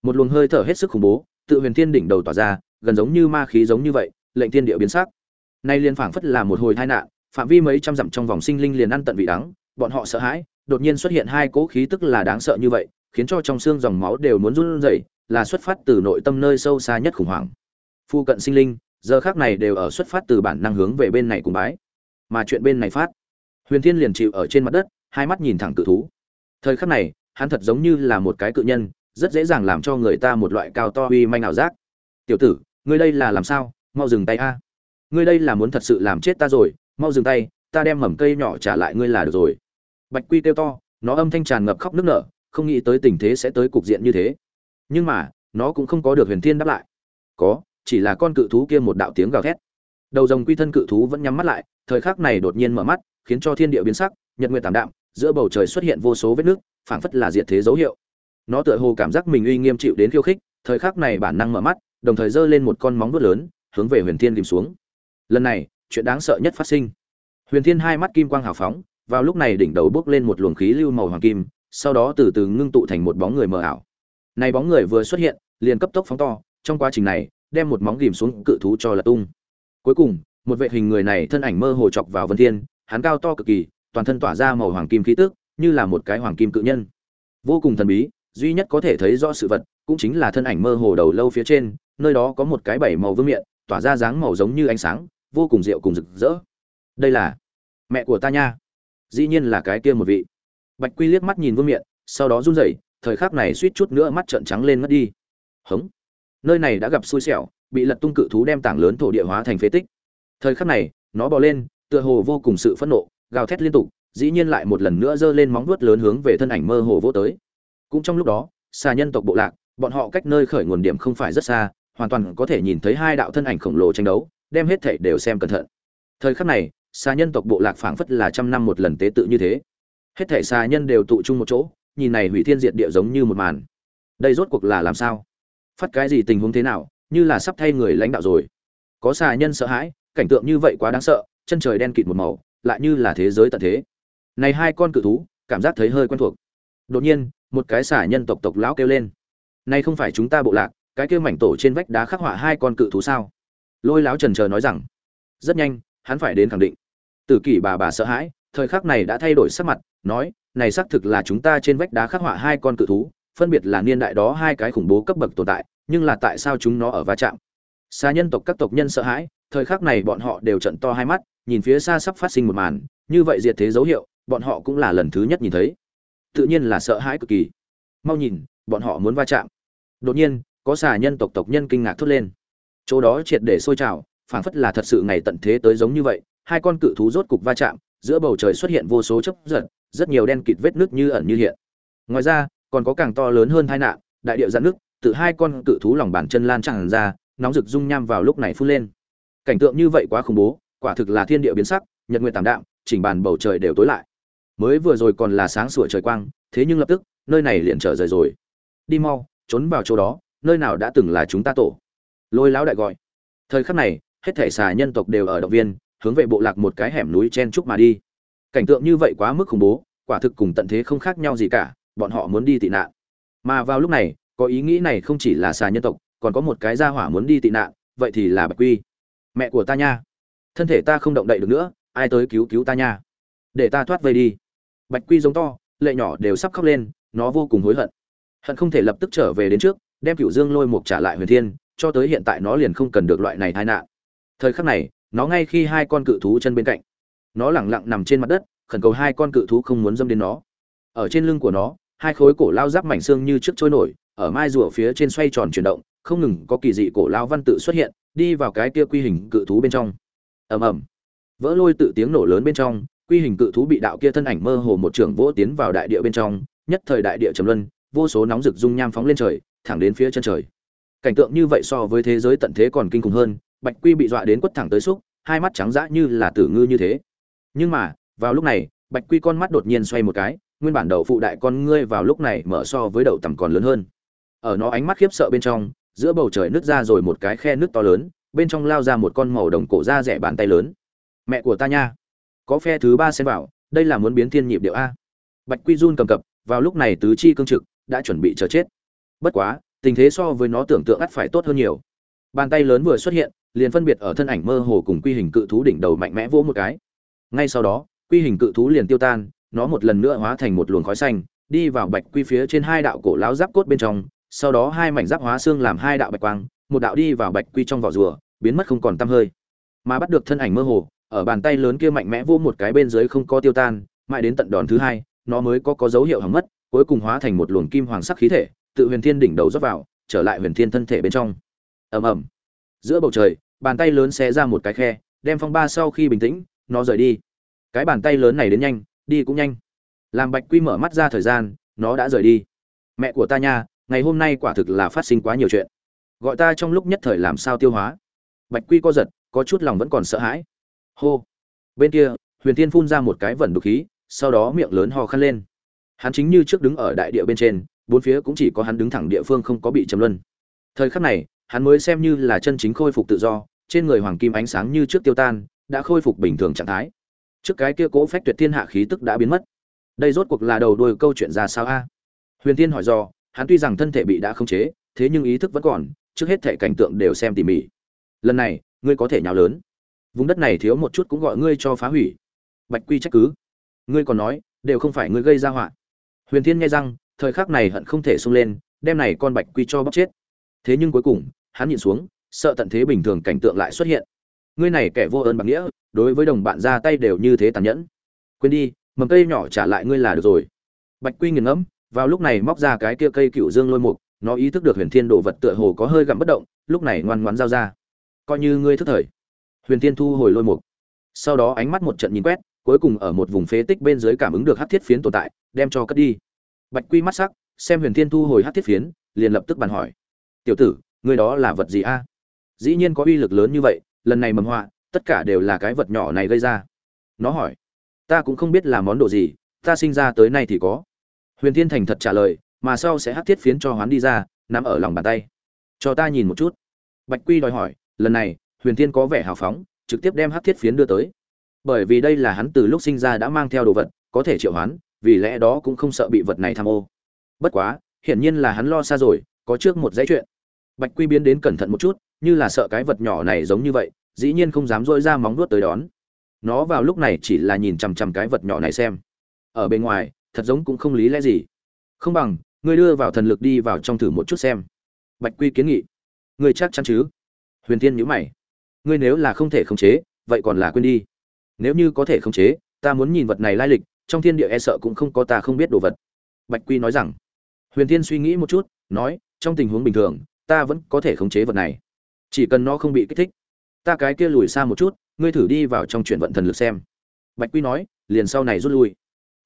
một luồng hơi thở hết sức khủng bố, tự huyền thiên đỉnh đầu tỏa ra, gần giống như ma khí giống như vậy, lệnh thiên địa biến sắc. Nay liên phảng phất là một hồi tai nạn, phạm vi mấy trăm dặm trong vòng sinh linh liền ăn tận vị đắng bọn họ sợ hãi, đột nhiên xuất hiện hai cỗ khí tức là đáng sợ như vậy, khiến cho trong xương dòng máu đều muốn run rẩy, là xuất phát từ nội tâm nơi sâu xa nhất khủng hoảng. Phu cận sinh linh, giờ khác này đều ở xuất phát từ bản năng hướng về bên này cùng bái. Mà chuyện bên này phát, huyền thiên liền chịu ở trên mặt đất, hai mắt nhìn thẳng cự thú. Thời khắc này, hắn thật giống như là một cái cự nhân, rất dễ dàng làm cho người ta một loại cao to uy manh ảo giác. Tiểu tử, ngươi đây là làm sao? Mau dừng tay a. Ngươi đây là muốn thật sự làm chết ta rồi, mau dừng tay, ta đem mầm cây nhỏ trả lại ngươi là được rồi bạch quy kêu to, nó âm thanh tràn ngập khóc nức nở, không nghĩ tới tình thế sẽ tới cục diện như thế. Nhưng mà, nó cũng không có được huyền thiên đáp lại. Có, chỉ là con cự thú kia một đạo tiếng gào thét. Đầu rồng quy thân cự thú vẫn nhắm mắt lại, thời khắc này đột nhiên mở mắt, khiến cho thiên địa biến sắc, nhật nguyện tảm đạm, giữa bầu trời xuất hiện vô số vết nước, phảng phất là diệt thế dấu hiệu. Nó tựa hồ cảm giác mình uy nghiêm chịu đến khiêu khích, thời khắc này bản năng mở mắt, đồng thời giơ lên một con móng vuốt lớn, hướng về huyền thiên tìm xuống. Lần này, chuyện đáng sợ nhất phát sinh. Huyền thiên hai mắt kim quang hào phóng vào lúc này đỉnh đầu bốc lên một luồng khí lưu màu hoàng kim, sau đó từ từ ngưng tụ thành một bóng người mờ ảo. Này bóng người vừa xuất hiện, liền cấp tốc phóng to, trong quá trình này, đem một móng ghìm xuống cự thú cho là tung. Cuối cùng, một vệ hình người này thân ảnh mơ hồ chọc vào vân thiên, hắn cao to cực kỳ, toàn thân tỏa ra màu hoàng kim khí tức, như là một cái hoàng kim cự nhân. Vô cùng thần bí, duy nhất có thể thấy rõ sự vật, cũng chính là thân ảnh mơ hồ đầu lâu phía trên, nơi đó có một cái bảy màu vương miện, tỏa ra dáng màu giống như ánh sáng, vô cùng rượu cùng rực rỡ. Đây là mẹ của ta nha dĩ nhiên là cái kia một vị. Bạch quy liếc mắt nhìn vương miện, sau đó run rẩy, thời khắc này suýt chút nữa mắt trợn trắng lên mất đi. Hống. Nơi này đã gặp xui xẻo, bị lật tung cự thú đem tảng lớn thổ địa hóa thành phế tích. Thời khắc này, nó bò lên, tựa hồ vô cùng sự phẫn nộ, gào thét liên tục, dĩ nhiên lại một lần nữa giơ lên móng vuốt lớn hướng về thân ảnh mơ hồ vô tới. Cũng trong lúc đó, xà nhân tộc bộ lạc, bọn họ cách nơi khởi nguồn điểm không phải rất xa, hoàn toàn có thể nhìn thấy hai đạo thân ảnh khổng lồ tranh đấu, đem hết thảy đều xem cẩn thận. Thời khắc này xà nhân tộc bộ lạc phảng phất là trăm năm một lần tế tự như thế. Hết thảy xà nhân đều tụ chung một chỗ, nhìn này hủy thiên diệt địa giống như một màn. Đây rốt cuộc là làm sao? Phát cái gì tình huống thế nào, như là sắp thay người lãnh đạo rồi. Có xà nhân sợ hãi, cảnh tượng như vậy quá đáng sợ, chân trời đen kịt một màu, lại như là thế giới tận thế. Này hai con cự thú, cảm giác thấy hơi quen thuộc. Đột nhiên, một cái xà nhân tộc tộc lão kêu lên. Nay không phải chúng ta bộ lạc, cái kêu mảnh tổ trên vách đá khắc họa hai con cự thú sao? Lôi láo trần chờ nói rằng. Rất nhanh, hắn phải đến khẳng định tử kỷ bà bà sợ hãi, thời khắc này đã thay đổi sắc mặt, nói, này xác thực là chúng ta trên vách đá khắc họa hai con cự thú, phân biệt là niên đại đó hai cái khủng bố cấp bậc tồn tại, nhưng là tại sao chúng nó ở va chạm? Xa nhân tộc các tộc nhân sợ hãi, thời khắc này bọn họ đều trận to hai mắt, nhìn phía xa sắp phát sinh một màn, như vậy diệt thế dấu hiệu, bọn họ cũng là lần thứ nhất nhìn thấy. Tự nhiên là sợ hãi cực kỳ. Mau nhìn, bọn họ muốn va chạm. Đột nhiên, có xà nhân tộc tộc nhân kinh ngạc thốt lên. Chỗ đó triệt để sôi trào, phảng phất là thật sự ngày tận thế tới giống như vậy hai con cự thú rốt cục va chạm, giữa bầu trời xuất hiện vô số chớp giật, rất nhiều đen kịt vết nước như ẩn như hiện. Ngoài ra, còn có càng to lớn hơn tai nạn, đại địa giận nước từ hai con cự thú lòng bàn chân lan tràn ra, nóng rực dung nham vào lúc này phun lên. Cảnh tượng như vậy quá khủng bố, quả thực là thiên địa biến sắc, nhật nguyện tạm đạm, chỉnh bàn bầu trời đều tối lại. Mới vừa rồi còn là sáng sủa trời quang, thế nhưng lập tức, nơi này liền trở rời rồi. Đi mau, trốn vào chỗ đó, nơi nào đã từng là chúng ta tổ. Lôi lão đại gọi. Thời khắc này, hết thảy xà nhân tộc đều ở động viên hướng về bộ lạc một cái hẻm núi chen trúc mà đi. Cảnh tượng như vậy quá mức khủng bố, quả thực cùng tận thế không khác nhau gì cả, bọn họ muốn đi tị nạn. Mà vào lúc này, có ý nghĩ này không chỉ là xà nhân tộc, còn có một cái gia hỏa muốn đi tị nạn, vậy thì là bạch quy. Mẹ của ta nha. Thân thể ta không động đậy được nữa, ai tới cứu cứu ta nha. Để ta thoát vây đi. Bạch quy giống to, lệ nhỏ đều sắp khóc lên, nó vô cùng hối hận. Hận không thể lập tức trở về đến trước, đem cựu dương lôi mục trả lại huyền thiên, cho tới hiện tại nó liền không cần được loại này tai nạn. Thời khắc này nó ngay khi hai con cự thú chân bên cạnh. Nó lẳng lặng nằm trên mặt đất, khẩn cầu hai con cự thú không muốn dâm đến nó. Ở trên lưng của nó, hai khối cổ lao giáp mảnh xương như trước trôi nổi, ở mai rùa phía trên xoay tròn chuyển động, không ngừng có kỳ dị cổ lao văn tự xuất hiện, đi vào cái kia quy hình cự thú bên trong. Ầm ầm. Vỡ lôi tự tiếng nổ lớn bên trong, quy hình cự thú bị đạo kia thân ảnh mơ hồ một trường vỗ tiến vào đại địa bên trong, nhất thời đại địa trầm luân, vô số nóng rực dung nham phóng lên trời, thẳng đến phía chân trời. Cảnh tượng như vậy so với thế giới tận thế còn kinh khủng hơn, bạch quy bị dọa đến quất thẳng tới xúc hai mắt trắng dã như là tử ngư như thế. Nhưng mà, vào lúc này, bạch quy con mắt đột nhiên xoay một cái, nguyên bản đầu phụ đại con ngươi vào lúc này mở so với đầu tầm còn lớn hơn. Ở nó ánh mắt khiếp sợ bên trong, giữa bầu trời nứt ra rồi một cái khe nước to lớn, bên trong lao ra một con màu đồng cổ da rẻ bàn tay lớn. Mẹ của ta nha, có phe thứ ba xem vào, đây là muốn biến thiên nhịp điệu a. Bạch quy run cầm cập, vào lúc này tứ chi cương trực, đã chuẩn bị chờ chết. Bất quá, tình thế so với nó tưởng tượng ắt phải tốt hơn nhiều. Bàn tay lớn vừa xuất hiện liền phân biệt ở thân ảnh mơ hồ cùng quy hình cự thú đỉnh đầu mạnh mẽ vỗ một cái. Ngay sau đó, quy hình cự thú liền tiêu tan, nó một lần nữa hóa thành một luồng khói xanh, đi vào bạch quy phía trên hai đạo cổ láo giáp cốt bên trong, sau đó hai mảnh giáp hóa xương làm hai đạo bạch quang, một đạo đi vào bạch quy trong vỏ rùa, biến mất không còn tăm hơi. Mà bắt được thân ảnh mơ hồ, ở bàn tay lớn kia mạnh mẽ vỗ một cái bên dưới không có tiêu tan, mãi đến tận đòn thứ hai, nó mới có có dấu hiệu hỏng mất, cuối cùng hóa thành một luồng kim hoàng sắc khí thể, tự huyền thiên đỉnh đầu rót vào, trở lại huyền thiên thân thể bên trong. Ầm ầm. Giữa bầu trời bàn tay lớn xé ra một cái khe, đem phong ba sau khi bình tĩnh, nó rời đi. Cái bàn tay lớn này đến nhanh, đi cũng nhanh. Làm bạch quy mở mắt ra thời gian, nó đã rời đi. Mẹ của ta nha, ngày hôm nay quả thực là phát sinh quá nhiều chuyện. Gọi ta trong lúc nhất thời làm sao tiêu hóa. Bạch quy co giật, có chút lòng vẫn còn sợ hãi. Hô. Bên kia, huyền tiên phun ra một cái vẩn đục khí, sau đó miệng lớn ho khăn lên. Hắn chính như trước đứng ở đại địa bên trên, bốn phía cũng chỉ có hắn đứng thẳng địa phương không có bị chấm luân. Thời khắc này hắn mới xem như là chân chính khôi phục tự do, trên người hoàng kim ánh sáng như trước tiêu tan, đã khôi phục bình thường trạng thái. Trước cái kia cố phách tuyệt thiên hạ khí tức đã biến mất. Đây rốt cuộc là đầu đuôi câu chuyện ra sao a? Huyền tiên hỏi do hắn tuy rằng thân thể bị đã khống chế, thế nhưng ý thức vẫn còn, trước hết thể cảnh tượng đều xem tỉ mỉ. Lần này, ngươi có thể nhào lớn. Vùng đất này thiếu một chút cũng gọi ngươi cho phá hủy. Bạch quy trách cứ. Ngươi còn nói, đều không phải ngươi gây ra họa. Huyền thiên nghe rằng, thời khắc này hận không thể xông lên, đem này con bạch quy cho bóc chết thế nhưng cuối cùng, hắn nhìn xuống, sợ tận thế bình thường cảnh tượng lại xuất hiện. Ngươi này kẻ vô ơn bạc nghĩa, đối với đồng bạn ra tay đều như thế tàn nhẫn. Quên đi, mầm cây nhỏ trả lại ngươi là được rồi. Bạch quy nghiền ngẫm, vào lúc này móc ra cái kia cây cựu dương lôi mục, nó ý thức được huyền thiên đồ vật tựa hồ có hơi gặm bất động, lúc này ngoan ngoãn giao ra. Coi như ngươi thức thời. Huyền thiên thu hồi lôi mục. Sau đó ánh mắt một trận nhìn quét, cuối cùng ở một vùng phế tích bên dưới cảm ứng được hắc thiết phiến tồn tại, đem cho cất đi. Bạch quy mắt sắc, xem huyền thiên thu hồi hắc thiết phiến, liền lập tức bàn hỏi tiểu tử người đó là vật gì a? Dĩ nhiên có uy lực lớn như vậy, lần này mầm họa, tất cả đều là cái vật nhỏ này gây ra. Nó hỏi, ta cũng không biết là món đồ gì, ta sinh ra tới nay thì có. Huyền thiên thành thật trả lời, mà sau sẽ hắc thiết phiến cho hoán đi ra nằm ở lòng bàn tay. Cho ta nhìn một chút. Bạch quy đòi hỏi, lần này, huyền thiên có vẻ hào phóng, trực tiếp đem hắc thiết phiến đưa tới. Bởi vì đây là hắn từ lúc sinh ra đã mang theo đồ vật, có thể triệu hoán, vì lẽ đó cũng không sợ bị vật này tham ô. Bất quá, hiển nhiên là hắn lo xa rồi, có trước một dãy chuyện bạch quy biến đến cẩn thận một chút, như là sợ cái vật nhỏ này giống như vậy, dĩ nhiên không dám dỗi ra móng vuốt tới đón. Nó vào lúc này chỉ là nhìn chằm chằm cái vật nhỏ này xem. Ở bên ngoài, thật giống cũng không lý lẽ gì. Không bằng, ngươi đưa vào thần lực đi vào trong thử một chút xem. Bạch quy kiến nghị. Ngươi chắc chắn chứ? Huyền thiên nhữ mày. Ngươi nếu là không thể khống chế, vậy còn là quên đi. Nếu như có thể khống chế, ta muốn nhìn vật này lai lịch, trong thiên địa e sợ cũng không có ta không biết đồ vật. Bạch quy nói rằng. Huyền thiên suy nghĩ một chút, nói, trong tình huống bình thường ta vẫn có thể khống chế vật này. Chỉ cần nó không bị kích thích, ta cái kia lùi xa một chút, ngươi thử đi vào trong chuyển vận thần lực xem. Bạch quy nói, liền sau này rút lui.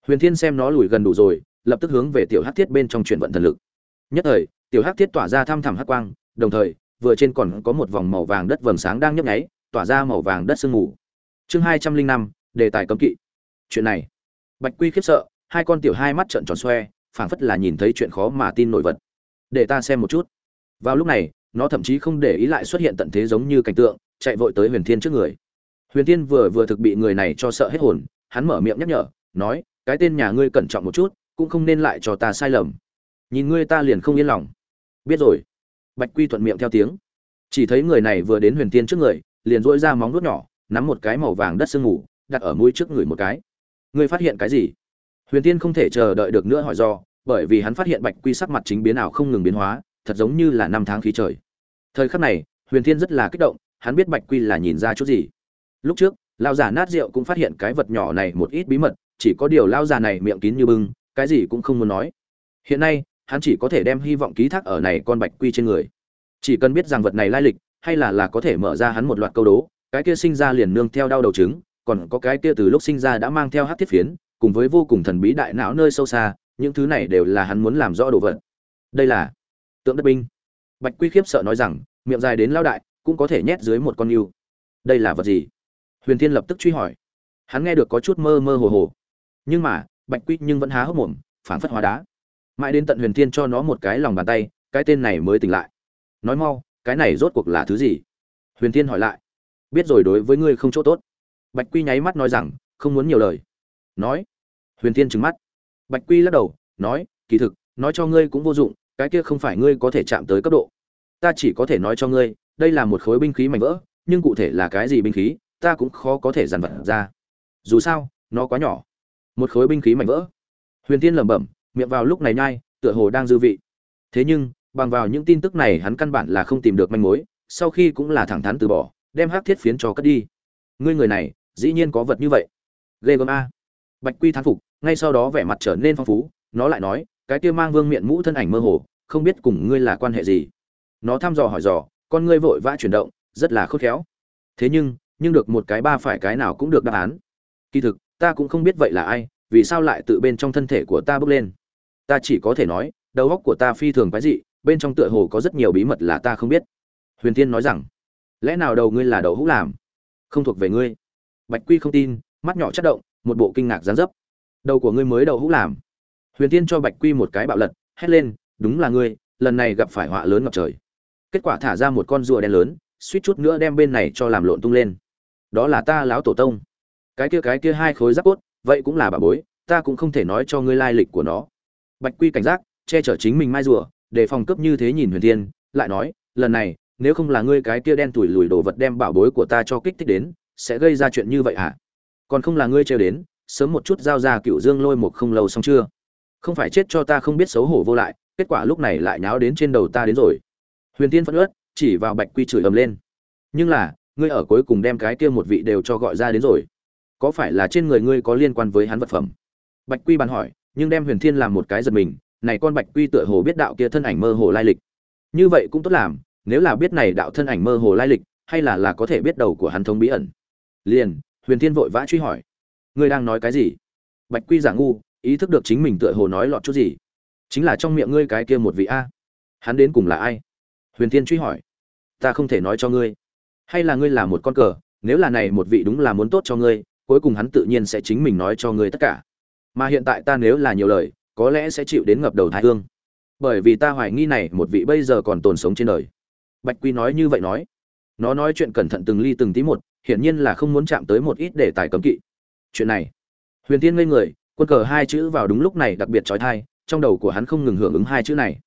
Huyền thiên xem nó lùi gần đủ rồi, lập tức hướng về tiểu hắc thiết bên trong chuyển vận thần lực. Nhất thời, tiểu hắc thiết tỏa ra thăm thẳm hắc quang, đồng thời, vừa trên còn có một vòng màu vàng đất vầng sáng đang nhấp nháy, tỏa ra màu vàng đất sương mù. Chương hai trăm linh năm, đề tài cấm kỵ. Chuyện này, bạch quy khiếp sợ, hai con tiểu hai mắt trợn tròn xoe, phảng phất là nhìn thấy chuyện khó mà tin nổi vật. Để ta xem một chút vào lúc này, nó thậm chí không để ý lại xuất hiện tận thế giống như cảnh tượng, chạy vội tới huyền thiên trước người. Huyền thiên vừa vừa thực bị người này cho sợ hết hồn, hắn mở miệng nhắc nhở, nói, cái tên nhà ngươi cẩn trọng một chút, cũng không nên lại cho ta sai lầm. Nhìn ngươi ta liền không yên lòng. Biết rồi. Bạch quy thuận miệng theo tiếng. Chỉ thấy người này vừa đến huyền thiên trước người, liền dỗi ra móng nuốt nhỏ, nắm một cái màu vàng đất sương ngủ đặt ở mũi trước người một cái. Ngươi phát hiện cái gì? Huyền thiên không thể chờ đợi được nữa hỏi do, bởi vì hắn phát hiện bạch quy sắc mặt chính biến ảo không ngừng biến hóa thật giống như là năm tháng khí trời. Thời khắc này, huyền thiên rất là kích động, hắn biết bạch quy là nhìn ra chút gì. Lúc trước lao giả nát rượu cũng phát hiện cái vật nhỏ này một ít bí mật, chỉ có điều lao giả này miệng kín như bưng, cái gì cũng không muốn nói. Hiện nay, hắn chỉ có thể đem hy vọng ký thác ở này con bạch quy trên người. Chỉ cần biết rằng vật này lai lịch, hay là là có thể mở ra hắn một loạt câu đố, cái kia sinh ra liền nương theo đau đầu trứng, còn có cái kia từ lúc sinh ra đã mang theo hát thiết phiến, cùng với vô cùng thần bí đại não nơi sâu xa, những thứ này đều là hắn muốn làm rõ đồ vật. Đây là tượng đất binh. Bạch quy khiếp sợ nói rằng, miệng dài đến lao đại, cũng có thể nhét dưới một con yêu. Đây là vật gì? Huyền thiên lập tức truy hỏi. Hắn nghe được có chút mơ mơ hồ hồ. Nhưng mà, bạch quy nhưng vẫn há hốc mồm, phảng phất hóa đá. Mãi đến tận huyền thiên cho nó một cái lòng bàn tay, cái tên này mới tỉnh lại. Nói mau, cái này rốt cuộc là thứ gì? Huyền thiên hỏi lại. Biết rồi đối với ngươi không chỗ tốt. Bạch quy nháy mắt nói rằng, không muốn nhiều lời. Nói. Huyền thiên trừng mắt. Bạch quy lắc đầu, nói, kỳ thực, nói cho ngươi cũng vô dụng cái kia không phải ngươi có thể chạm tới cấp độ. Ta chỉ có thể nói cho ngươi, đây là một khối binh khí mảnh vỡ, nhưng cụ thể là cái gì binh khí, ta cũng khó có thể dàn vật ra. Dù sao, nó quá nhỏ. Một khối binh khí mảnh vỡ. Huyền tiên lẩm bẩm, miệng vào lúc này nhai, tựa hồ đang dư vị. Thế nhưng, bằng vào những tin tức này hắn căn bản là không tìm được manh mối, sau khi cũng là thẳng thắn từ bỏ, đem hắc thiết phiến cho cất đi. Ngươi người này, dĩ nhiên có vật như vậy. Ghê gớm a. Bạch quy thán phục, ngay sau đó vẻ mặt trở nên phong phú, nó lại nói cái kia mang vương miện mũ thân ảnh mơ hồ, không biết cùng ngươi là quan hệ gì. Nó thăm dò hỏi dò, con ngươi vội vã chuyển động, rất là khôn khéo. Thế nhưng nhưng được một cái ba phải cái nào cũng được đáp án. Kỳ thực, ta cũng không biết vậy là ai, vì sao lại tự bên trong thân thể của ta bước lên. Ta chỉ có thể nói, đầu óc của ta phi thường quái dị, bên trong tựa hồ có rất nhiều bí mật là ta không biết. Huyền tiên nói rằng, lẽ nào đầu ngươi là đầu hũ làm? Không thuộc về ngươi. Bạch quy không tin, mắt nhỏ chất động, một bộ kinh ngạc gián dấp. Đầu của ngươi mới đầu hũ làm? Huyền tiên cho bạch quy một cái bạo lật, hét lên, đúng là ngươi, lần này gặp phải họa lớn ngập trời. Kết quả thả ra một con rùa đen lớn, suýt chút nữa đem bên này cho làm lộn tung lên. Đó là ta láo tổ tông. Cái kia cái kia hai khối giáp cốt, vậy cũng là bà bối, ta cũng không thể nói cho ngươi lai lịch của nó. Bạch quy cảnh giác, che chở chính mình mai rùa, để phòng cấp như thế nhìn huyền thiên, lại nói, lần này, nếu không là ngươi cái kia đen tuổi lùi đồ vật đem bảo bối của ta cho kích thích đến, sẽ gây ra chuyện như vậy hả? Còn không là ngươi trêu đến, sớm một chút giao ra cựu dương lôi một không lâu xong chưa? Không phải chết cho ta không biết xấu hổ vô lại, kết quả lúc này lại nháo đến trên đầu ta đến rồi. Huyền tiên phẫn ướt chỉ vào bạch quy chửi ầm lên. Nhưng là, ngươi ở cuối cùng đem cái kia một vị đều cho gọi ra đến rồi. Có phải là trên người ngươi có liên quan với hắn vật phẩm? Bạch quy bàn hỏi, nhưng đem huyền thiên làm một cái giật mình, này con bạch quy tựa hồ biết đạo kia thân ảnh mơ hồ lai lịch. Như vậy cũng tốt làm, nếu là biết này đạo thân ảnh mơ hồ lai lịch, hay là là có thể biết đầu của hắn thông bí ẩn. Liền, huyền thiên vội vã truy hỏi, ngươi đang nói cái gì? Bạch quy giả ngu ý thức được chính mình tựa hồ nói lọt chút gì. Chính là trong miệng ngươi cái kia một vị a. Hắn đến cùng là ai? Huyền thiên truy hỏi. Ta không thể nói cho ngươi. Hay là ngươi là một con cờ, nếu là này một vị đúng là muốn tốt cho ngươi, cuối cùng hắn tự nhiên sẽ chính mình nói cho ngươi tất cả. Mà hiện tại ta nếu là nhiều lời, có lẽ sẽ chịu đến ngập đầu thái hương. Bởi vì ta hoài nghi này một vị bây giờ còn tồn sống trên đời. Bạch quy nói như vậy nói. Nó nói chuyện cẩn thận từng ly từng tí một, hiển nhiên là không muốn chạm tới một ít để tài cấm kỵ. Chuyện này, huyền tiên ngây người quân cờ hai chữ vào đúng lúc này đặc biệt trói thai, trong đầu của hắn không ngừng hưởng ứng hai chữ này.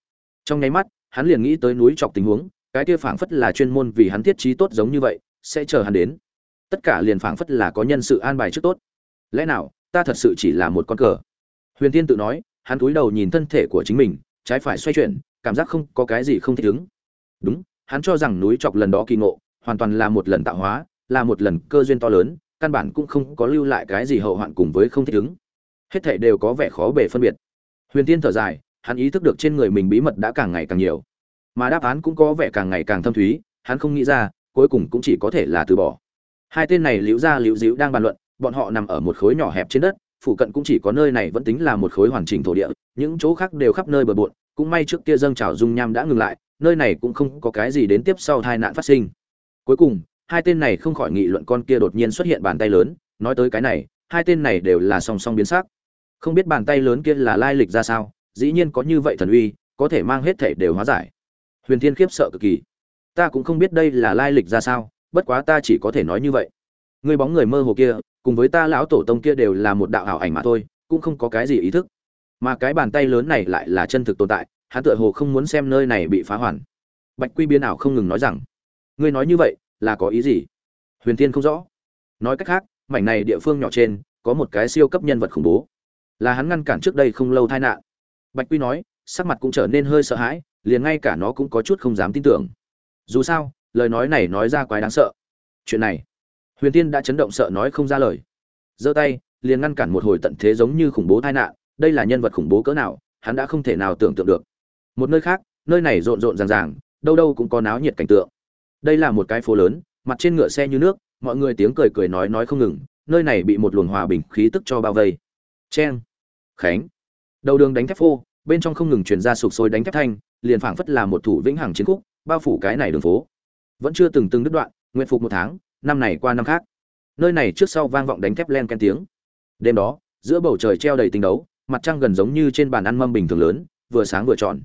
Trong nháy mắt, hắn liền nghĩ tới núi chọc tình huống, cái kia phảng phất là chuyên môn vì hắn thiết trí tốt giống như vậy, sẽ chờ hắn đến. Tất cả liền phảng phất là có nhân sự an bài trước tốt. Lẽ nào, ta thật sự chỉ là một con cờ? Huyền Thiên tự nói, hắn cúi đầu nhìn thân thể của chính mình, trái phải xoay chuyển, cảm giác không có cái gì không thích ứng. Đúng, hắn cho rằng núi chọc lần đó kỳ ngộ, hoàn toàn là một lần tạo hóa, là một lần cơ duyên to lớn, căn bản cũng không có lưu lại cái gì hậu hoạn cùng với không thích ứng hết thảy đều có vẻ khó bề phân biệt. Huyền tiên thở dài, hắn ý thức được trên người mình bí mật đã càng ngày càng nhiều. Mà đáp án cũng có vẻ càng ngày càng thâm thúy, hắn không nghĩ ra, cuối cùng cũng chỉ có thể là từ bỏ. Hai tên này liễu ra liễu díu đang bàn luận, bọn họ nằm ở một khối nhỏ hẹp trên đất, phụ cận cũng chỉ có nơi này vẫn tính là một khối hoàn chỉnh thổ địa, những chỗ khác đều khắp nơi bờ bộn, cũng may trước kia dâng trào dung nham đã ngừng lại, nơi này cũng không có cái gì đến tiếp sau tai nạn phát sinh. Cuối cùng, hai tên này không khỏi nghị luận con kia đột nhiên xuất hiện bàn tay lớn, nói tới cái này, hai tên này đều là song song biến sắc không biết bàn tay lớn kia là lai lịch ra sao, dĩ nhiên có như vậy thần uy, có thể mang hết thể đều hóa giải. Huyền thiên khiếp sợ cực kỳ. Ta cũng không biết đây là lai lịch ra sao, bất quá ta chỉ có thể nói như vậy. Người bóng người mơ hồ kia, cùng với ta lão tổ tông kia đều là một đạo ảo ảnh mà thôi, cũng không có cái gì ý thức. Mà cái bàn tay lớn này lại là chân thực tồn tại, hắn tựa hồ không muốn xem nơi này bị phá hoàn. Bạch quy biến ảo không ngừng nói rằng, ngươi nói như vậy, là có ý gì? Huyền thiên không rõ. Nói cách khác, mảnh này địa phương nhỏ trên, có một cái siêu cấp nhân vật khủng bố là hắn ngăn cản trước đây không lâu tai nạn. Bạch quy nói, sắc mặt cũng trở nên hơi sợ hãi, liền ngay cả nó cũng có chút không dám tin tưởng. Dù sao, lời nói này nói ra quái đáng sợ. Chuyện này, huyền tiên đã chấn động sợ nói không ra lời. Giơ tay, liền ngăn cản một hồi tận thế giống như khủng bố tai nạn, đây là nhân vật khủng bố cỡ nào, hắn đã không thể nào tưởng tượng được. Một nơi khác, nơi này rộn rộn ràng ràng, đâu đâu cũng có náo nhiệt cảnh tượng. Đây là một cái phố lớn, mặt trên ngựa xe như nước, mọi người tiếng cười cười nói nói không ngừng, nơi này bị một luồng hòa bình khí tức cho bao vây. Cheng khánh. Đầu đường đánh thép phô, bên trong không ngừng truyền ra sụp sôi đánh thép thanh, liền phảng phất là một thủ vĩnh hằng chiến khúc, bao phủ cái này đường phố. Vẫn chưa từng từng đứt đoạn, nguyện phục một tháng, năm này qua năm khác. Nơi này trước sau vang vọng đánh thép len ken tiếng. Đêm đó, giữa bầu trời treo đầy tinh đấu, mặt trăng gần giống như trên bàn ăn mâm bình thường lớn, vừa sáng vừa tròn.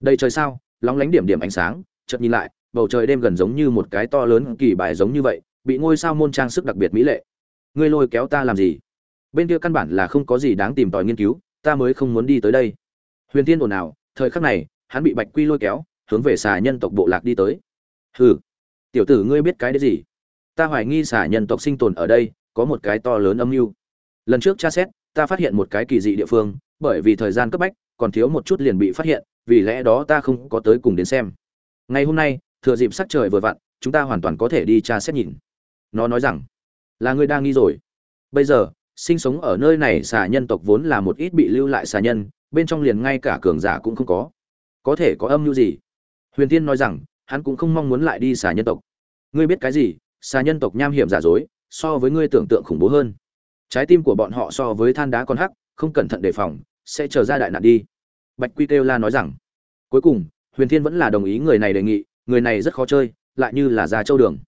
Đầy trời sao, lóng lánh điểm điểm ánh sáng, chợt nhìn lại, bầu trời đêm gần giống như một cái to lớn kỳ bài giống như vậy, bị ngôi sao môn trang sức đặc biệt mỹ lệ. Ngươi lôi kéo ta làm gì? Bên kia căn bản là không có gì đáng tìm tòi nghiên cứu, ta mới không muốn đi tới đây. Huyền tiên ồn ào, thời khắc này, hắn bị bạch quy lôi kéo, hướng về xà nhân tộc bộ lạc đi tới. Hừ, tiểu tử ngươi biết cái đấy gì? Ta hoài nghi xà nhân tộc sinh tồn ở đây, có một cái to lớn âm mưu. Lần trước tra xét, ta phát hiện một cái kỳ dị địa phương, bởi vì thời gian cấp bách, còn thiếu một chút liền bị phát hiện, vì lẽ đó ta không có tới cùng đến xem. Ngày hôm nay, thừa dịp sắc trời vừa vặn, chúng ta hoàn toàn có thể đi tra xét nhìn. Nó nói rằng, là ngươi đang nghi rồi. Bây giờ sinh sống ở nơi này xà nhân tộc vốn là một ít bị lưu lại xà nhân, bên trong liền ngay cả cường giả cũng không có. Có thể có âm mưu gì? Huyền tiên nói rằng, hắn cũng không mong muốn lại đi xà nhân tộc. Ngươi biết cái gì? Xà nhân tộc nham hiểm giả dối, so với ngươi tưởng tượng khủng bố hơn. Trái tim của bọn họ so với than đá con hắc, không cẩn thận đề phòng, sẽ trở ra đại nạn đi. Bạch quy kêu la nói rằng. Cuối cùng, huyền thiên vẫn là đồng ý người này đề nghị, người này rất khó chơi, lại như là ra châu đường.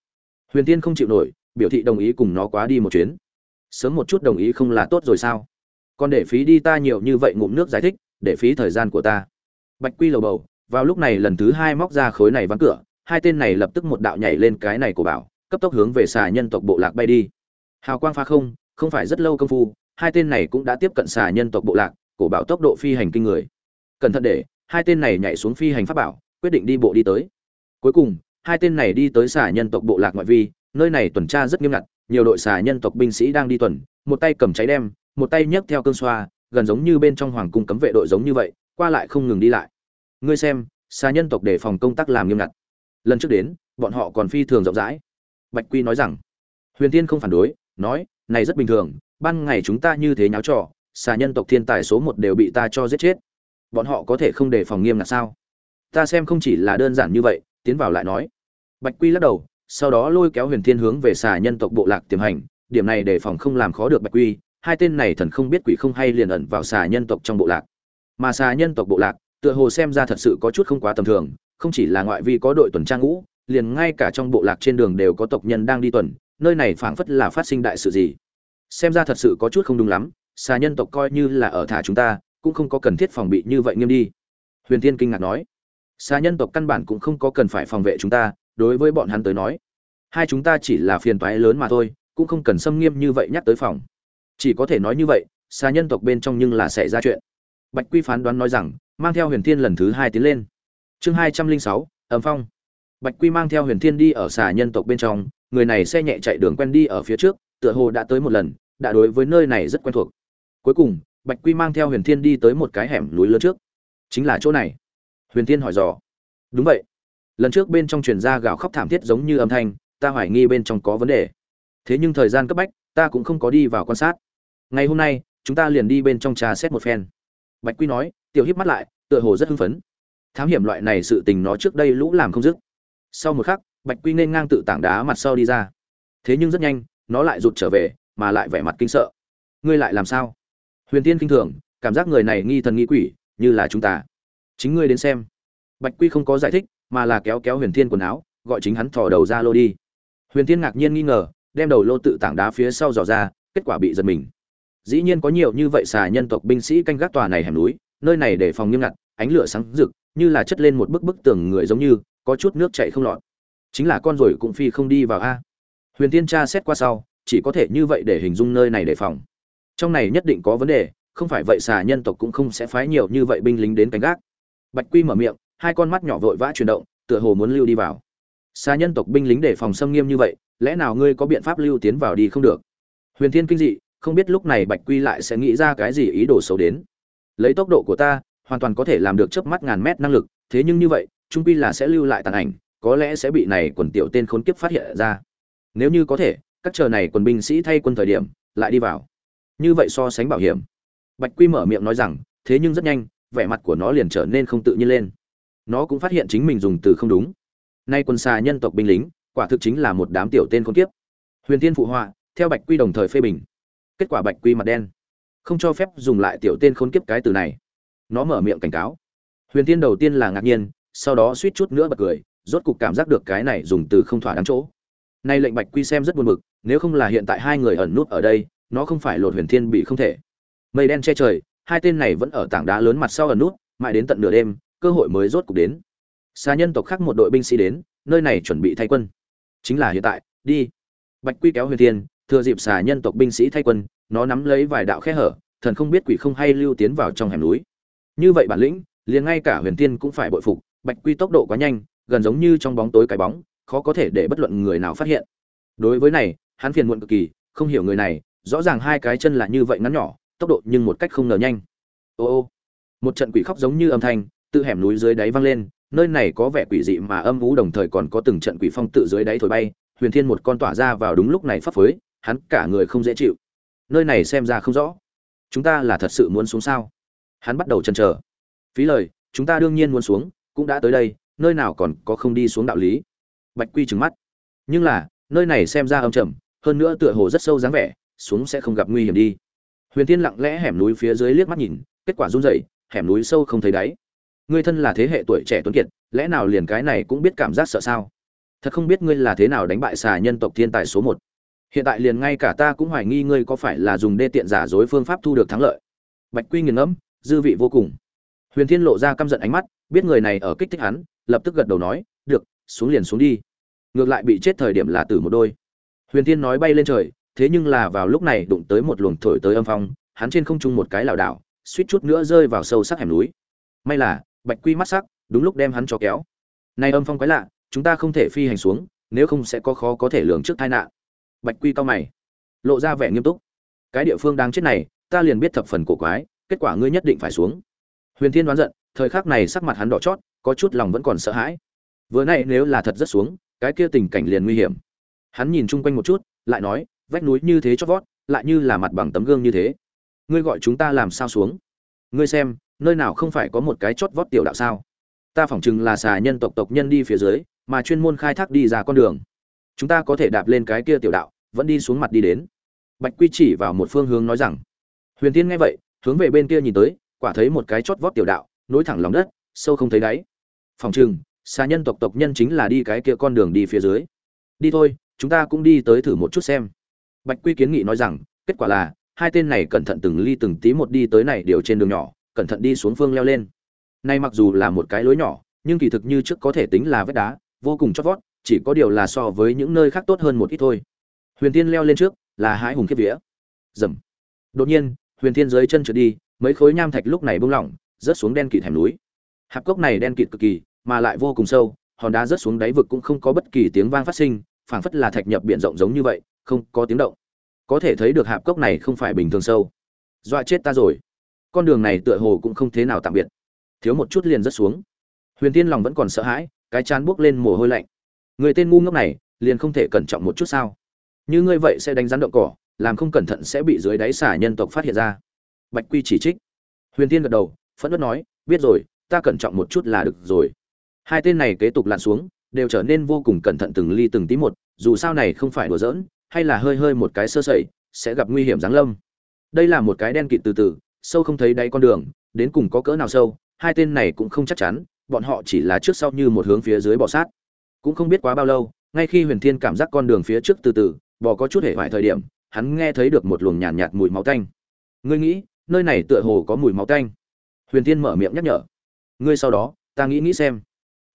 Huyền thiên không chịu nổi, biểu thị đồng ý cùng nó quá đi một chuyến sớm một chút đồng ý không là tốt rồi sao? Còn để phí đi ta nhiều như vậy ngụm nước giải thích, để phí thời gian của ta. Bạch quy lầu bầu, vào lúc này lần thứ hai móc ra khối này vắng cửa, hai tên này lập tức một đạo nhảy lên cái này của bảo, cấp tốc hướng về xà nhân tộc bộ lạc bay đi. Hào quang pha không không phải rất lâu công phu, hai tên này cũng đã tiếp cận xà nhân tộc bộ lạc, cổ bảo tốc độ phi hành kinh người. Cẩn thận để, hai tên này nhảy xuống phi hành pháp bảo, quyết định đi bộ đi tới. Cuối cùng hai tên này đi tới xà nhân tộc bộ lạc ngoại vi, nơi này tuần tra rất nghiêm ngặt, nhiều đội xà nhân tộc binh sĩ đang đi tuần, một tay cầm cháy đem, một tay nhấc theo cơn xoa, gần giống như bên trong hoàng cung cấm vệ đội giống như vậy, qua lại không ngừng đi lại. Ngươi xem, xà nhân tộc để phòng công tác làm nghiêm ngặt. Lần trước đến, bọn họ còn phi thường rộng rãi. Bạch quy nói rằng, huyền tiên không phản đối, nói, này rất bình thường, ban ngày chúng ta như thế nháo trò, xà nhân tộc thiên tài số một đều bị ta cho giết chết. Bọn họ có thể không đề phòng nghiêm ngặt sao? Ta xem không chỉ là đơn giản như vậy, tiến vào lại nói bạch quy lắc đầu, sau đó lôi kéo huyền thiên hướng về xà nhân tộc bộ lạc tiềm hành, điểm này để phòng không làm khó được bạch quy, hai tên này thần không biết quỷ không hay liền ẩn vào xà nhân tộc trong bộ lạc. Mà xà nhân tộc bộ lạc, tựa hồ xem ra thật sự có chút không quá tầm thường, không chỉ là ngoại vi có đội tuần tra ngũ, liền ngay cả trong bộ lạc trên đường đều có tộc nhân đang đi tuần, nơi này phảng phất là phát sinh đại sự gì. Xem ra thật sự có chút không đúng lắm, xà nhân tộc coi như là ở thả chúng ta, cũng không có cần thiết phòng bị như vậy nghiêm đi. Huyền Thiên kinh ngạc nói. Xà nhân tộc căn bản cũng không có cần phải phòng vệ chúng ta đối với bọn hắn tới nói, hai chúng ta chỉ là phiền toái lớn mà thôi, cũng không cần xâm nghiêm như vậy nhắc tới phòng. Chỉ có thể nói như vậy xa nhân tộc bên trong nhưng là sẽ ra chuyện. Bạch quy phán đoán nói rằng, mang theo huyền thiên lần thứ hai tiến lên. Chương hai trăm linh sáu ẩm phong. Bạch quy mang theo huyền thiên đi ở xà nhân tộc bên trong, người này xe nhẹ chạy đường quen đi ở phía trước, tựa hồ đã tới một lần, đã đối với nơi này rất quen thuộc. Cuối cùng, bạch quy mang theo huyền thiên đi tới một cái hẻm núi lớn trước. Chính là chỗ này. Huyền thiên hỏi dò. Đúng vậy lần trước bên trong truyền ra gào khóc thảm thiết giống như âm thanh, ta hoài nghi bên trong có vấn đề. Thế nhưng thời gian cấp bách, ta cũng không có đi vào quan sát. Ngày hôm nay, chúng ta liền đi bên trong trà xét một phen. Bạch quy nói, tiểu híp mắt lại, tựa hồ rất hưng phấn. Thám hiểm loại này sự tình nó trước đây lũ làm không dứt. Sau một khắc, bạch quy nên ngang tự tảng đá mặt sau đi ra. Thế nhưng rất nhanh, nó lại rụt trở về, mà lại vẻ mặt kinh sợ. Ngươi lại làm sao? Huyền tiên kinh thường, cảm giác người này nghi thần nghi quỷ, như là chúng ta. Chính ngươi đến xem. Bạch quy không có giải thích mà là kéo kéo huyền thiên quần áo, gọi chính hắn thò đầu ra lô đi. Huyền thiên ngạc nhiên nghi ngờ, đem đầu lô tự tảng đá phía sau dò ra, kết quả bị giật mình. Dĩ nhiên có nhiều như vậy xà nhân tộc binh sĩ canh gác tòa này hẻm núi, nơi này để phòng nghiêm ngặt, ánh lửa sáng rực, như là chất lên một bức bức tường người giống như, có chút nước chảy không lọt. Chính là con rồi cũng phi không đi vào a. Huyền tiên tra xét qua sau, chỉ có thể như vậy để hình dung nơi này đề phòng. Trong này nhất định có vấn đề, không phải vậy xà nhân tộc cũng không sẽ phái nhiều như vậy binh lính đến canh gác. Bạch quy mở miệng hai con mắt nhỏ vội vã chuyển động, tựa hồ muốn lưu đi vào. Sa nhân tộc binh lính đề phòng xâm nghiêm như vậy, lẽ nào ngươi có biện pháp lưu tiến vào đi không được? Huyền thiên kinh dị, không biết lúc này bạch quy lại sẽ nghĩ ra cái gì ý đồ xấu đến. Lấy tốc độ của ta, hoàn toàn có thể làm được chớp mắt ngàn mét năng lực, thế nhưng như vậy, trung quy là sẽ lưu lại tàn ảnh, có lẽ sẽ bị này quần tiểu tên khốn kiếp phát hiện ra. Nếu như có thể, các chờ này quần binh sĩ thay quân thời điểm, lại đi vào. Như vậy so sánh bảo hiểm. Bạch quy mở miệng nói rằng, thế nhưng rất nhanh, vẻ mặt của nó liền trở nên không tự nhiên lên nó cũng phát hiện chính mình dùng từ không đúng. Nay quân xà nhân tộc binh lính, quả thực chính là một đám tiểu tên khốn kiếp. Huyền tiên phụ họa, theo bạch quy đồng thời phê bình. Kết quả bạch quy mặt đen. Không cho phép dùng lại tiểu tên khốn kiếp cái từ này. Nó mở miệng cảnh cáo. Huyền tiên đầu tiên là ngạc nhiên, sau đó suýt chút nữa bật cười, rốt cục cảm giác được cái này dùng từ không thỏa đáng chỗ. Nay lệnh bạch quy xem rất buồn bực, nếu không là hiện tại hai người ẩn nút ở đây, nó không phải lột huyền thiên bị không thể. Mây đen che trời, hai tên này vẫn ở tảng đá lớn mặt sau ẩn nút, mãi đến tận nửa đêm cơ hội mới rốt cục đến. Xa nhân tộc khác một đội binh sĩ đến, nơi này chuẩn bị thay quân. Chính là hiện tại, đi. Bạch quy kéo huyền thiên, thừa dịp xà nhân tộc binh sĩ thay quân, nó nắm lấy vài đạo khe hở, thần không biết quỷ không hay lưu tiến vào trong hẻm núi. Như vậy bản lĩnh, liền ngay cả huyền tiên cũng phải bội phục. Bạch quy tốc độ quá nhanh, gần giống như trong bóng tối cái bóng, khó có thể để bất luận người nào phát hiện. Đối với này, hắn phiền muộn cực kỳ, không hiểu người này, rõ ràng hai cái chân là như vậy ngắn nhỏ, tốc độ nhưng một cách không ngờ nhanh. Ô ô. Một trận quỷ khóc giống như âm thanh tự hẻm núi dưới đáy vang lên, nơi này có vẻ quỷ dị mà âm vũ đồng thời còn có từng trận quỷ phong tự dưới đáy thổi bay, huyền thiên một con tỏa ra vào đúng lúc này phấp phới, hắn cả người không dễ chịu. Nơi này xem ra không rõ. Chúng ta là thật sự muốn xuống sao? Hắn bắt đầu chần chờ. Phí lời, chúng ta đương nhiên muốn xuống, cũng đã tới đây, nơi nào còn có không đi xuống đạo lý? Bạch quy trừng mắt. Nhưng là, nơi này xem ra âm trầm, hơn nữa tựa hồ rất sâu dáng vẻ, xuống sẽ không gặp nguy hiểm đi. Huyền Thiên lặng lẽ hẻm núi phía dưới liếc mắt nhìn, kết quả run rẩy, hẻm núi sâu không thấy đáy ngươi thân là thế hệ tuổi trẻ tuấn kiệt, lẽ nào liền cái này cũng biết cảm giác sợ sao? Thật không biết ngươi là thế nào đánh bại xà nhân tộc thiên tài số một. Hiện tại liền ngay cả ta cũng hoài nghi ngươi có phải là dùng đê tiện giả dối phương pháp thu được thắng lợi. Bạch quy nghiền ngẫm, dư vị vô cùng. Huyền thiên lộ ra căm giận ánh mắt, biết người này ở kích thích hắn, lập tức gật đầu nói, được, xuống liền xuống đi. Ngược lại bị chết thời điểm là tử một đôi. Huyền thiên nói bay lên trời, thế nhưng là vào lúc này đụng tới một luồng thổi tới âm phong, hắn trên không trung một cái lảo đảo, suýt chút nữa rơi vào sâu sắc hẻm núi. May là bạch quy mắt sắc, đúng lúc đem hắn cho kéo. Này âm phong quái lạ, chúng ta không thể phi hành xuống, nếu không sẽ có khó có thể lường trước tai nạn. Bạch quy cao mày, lộ ra vẻ nghiêm túc. Cái địa phương đáng chết này, ta liền biết thập phần cổ quái, kết quả ngươi nhất định phải xuống. Huyền thiên đoán giận, thời khắc này sắc mặt hắn đỏ chót, có chút lòng vẫn còn sợ hãi. Vừa nay nếu là thật rất xuống, cái kia tình cảnh liền nguy hiểm. Hắn nhìn chung quanh một chút, lại nói, vách núi như thế chót vót, lại như là mặt bằng tấm gương như thế. Ngươi gọi chúng ta làm sao xuống? Ngươi xem nơi nào không phải có một cái chót vót tiểu đạo sao? Ta phỏng chừng là xà nhân tộc tộc nhân đi phía dưới, mà chuyên môn khai thác đi ra con đường. Chúng ta có thể đạp lên cái kia tiểu đạo, vẫn đi xuống mặt đi đến. Bạch quy chỉ vào một phương hướng nói rằng. Huyền tiên nghe vậy, hướng về bên kia nhìn tới, quả thấy một cái chót vót tiểu đạo, nối thẳng lòng đất, sâu không thấy đáy. Phòng chừng, xà nhân tộc tộc nhân chính là đi cái kia con đường đi phía dưới. Đi thôi, chúng ta cũng đi tới thử một chút xem. Bạch quy kiến nghị nói rằng, kết quả là, hai tên này cẩn thận từng ly từng tí một đi tới này điều trên đường nhỏ cẩn thận đi xuống phương leo lên. Nay mặc dù là một cái lối nhỏ, nhưng kỳ thực như trước có thể tính là vết đá, vô cùng chót vót, chỉ có điều là so với những nơi khác tốt hơn một ít thôi. Huyền tiên leo lên trước, là hái hùng kiếp vía. Dầm. Đột nhiên, huyền thiên dưới chân trượt đi, mấy khối nham thạch lúc này bung lỏng, rớt xuống đen kịt hẻm núi. Hạp cốc này đen kịt cực kỳ, mà lại vô cùng sâu, hòn đá rớt xuống đáy vực cũng không có bất kỳ tiếng vang phát sinh, phảng phất là thạch nhập biển rộng giống như vậy, không có tiếng động. Có thể thấy được hạp cốc này không phải bình thường sâu. Dọa chết ta rồi con đường này tựa hồ cũng không thế nào tạm biệt. Thiếu một chút liền rớt xuống. Huyền tiên lòng vẫn còn sợ hãi, cái chán buốc lên mồ hôi lạnh. Người tên ngu ngốc này, liền không thể cẩn trọng một chút sao? Như ngươi vậy sẽ đánh rắn động cỏ, làm không cẩn thận sẽ bị dưới đáy xả nhân tộc phát hiện ra. Bạch quy chỉ trích. Huyền tiên gật đầu, phẫn nộ nói, biết rồi, ta cẩn trọng một chút là được rồi. Hai tên này kế tục lặn xuống, đều trở nên vô cùng cẩn thận từng ly từng tí một, dù sao này không phải đùa giỡn, hay là hơi hơi một cái sơ sẩy, sẽ gặp nguy hiểm giáng lâm. Đây là một cái đen kịt từ từ sâu không thấy đáy con đường đến cùng có cỡ nào sâu hai tên này cũng không chắc chắn bọn họ chỉ là trước sau như một hướng phía dưới bò sát. Cũng không biết quá bao lâu ngay khi huyền thiên cảm giác con đường phía trước từ từ bò có chút hề hoại thời điểm hắn nghe thấy được một luồng nhàn nhạt, nhạt mùi máu tanh. Ngươi nghĩ nơi này tựa hồ có mùi máu tanh? Huyền thiên mở miệng nhắc nhở. Ngươi sau đó ta nghĩ nghĩ xem.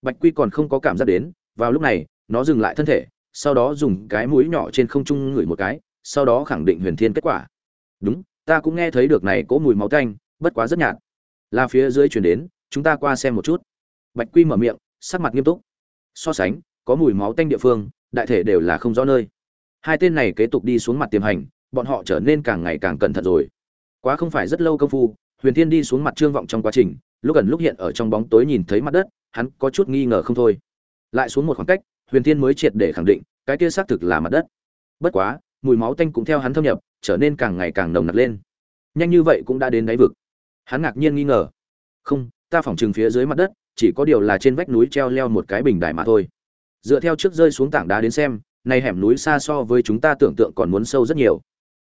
Bạch quy còn không có cảm giác đến vào lúc này nó dừng lại thân thể sau đó dùng cái mũi nhỏ trên không trung ngửi một cái sau đó khẳng định huyền thiên kết quả. Đúng ta cũng nghe thấy được này cỗ mùi máu tanh, bất quá rất nhạt. Là phía dưới chuyển đến, chúng ta qua xem một chút. Bạch quy mở miệng, sắc mặt nghiêm túc. So sánh, có mùi máu tanh địa phương, đại thể đều là không rõ nơi. Hai tên này kế tục đi xuống mặt tiềm hành, bọn họ trở nên càng ngày càng cẩn thận rồi. Quá không phải rất lâu công phu, huyền thiên đi xuống mặt trương vọng trong quá trình, lúc gần lúc hiện ở trong bóng tối nhìn thấy mặt đất, hắn có chút nghi ngờ không thôi. Lại xuống một khoảng cách, huyền thiên mới triệt để khẳng định, cái kia xác thực là mặt đất. Bất quá mùi máu tanh cũng theo hắn thâm nhập, trở nên càng ngày càng nồng nặc lên. Nhanh như vậy cũng đã đến đáy vực. Hắn ngạc nhiên nghi ngờ. Không, ta phỏng chừng phía dưới mặt đất, chỉ có điều là trên vách núi treo leo một cái bình đài mà thôi. Dựa theo trước rơi xuống tảng đá đến xem, này hẻm núi xa so với chúng ta tưởng tượng còn muốn sâu rất nhiều.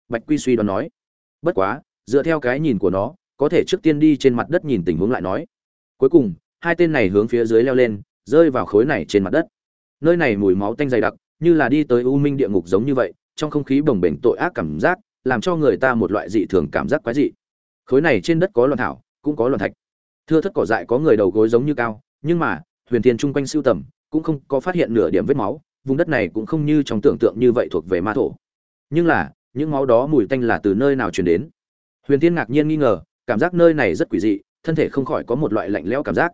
Bạch quy suy đoán nói. Bất quá, dựa theo cái nhìn của nó, có thể trước tiên đi trên mặt đất nhìn tình huống lại nói. Cuối cùng, hai tên này hướng phía dưới leo lên, rơi vào khối này trên mặt đất. Nơi này mùi máu tanh dày đặc, như là đi tới u minh địa ngục giống như vậy trong không khí bồng bềnh tội ác cảm giác, làm cho người ta một loại dị thường cảm giác quái dị. Khối này trên đất có loạn thảo, cũng có loạn thạch. Thưa thất cỏ dại có người đầu gối giống như cao, nhưng mà, huyền thiên chung quanh siêu tầm, cũng không có phát hiện nửa điểm vết máu, vùng đất này cũng không như trong tưởng tượng như vậy thuộc về ma thổ. Nhưng là, những máu đó mùi tanh là từ nơi nào truyền đến? Huyền thiên ngạc nhiên nghi ngờ, cảm giác nơi này rất quỷ dị, thân thể không khỏi có một loại lạnh lẽo cảm giác.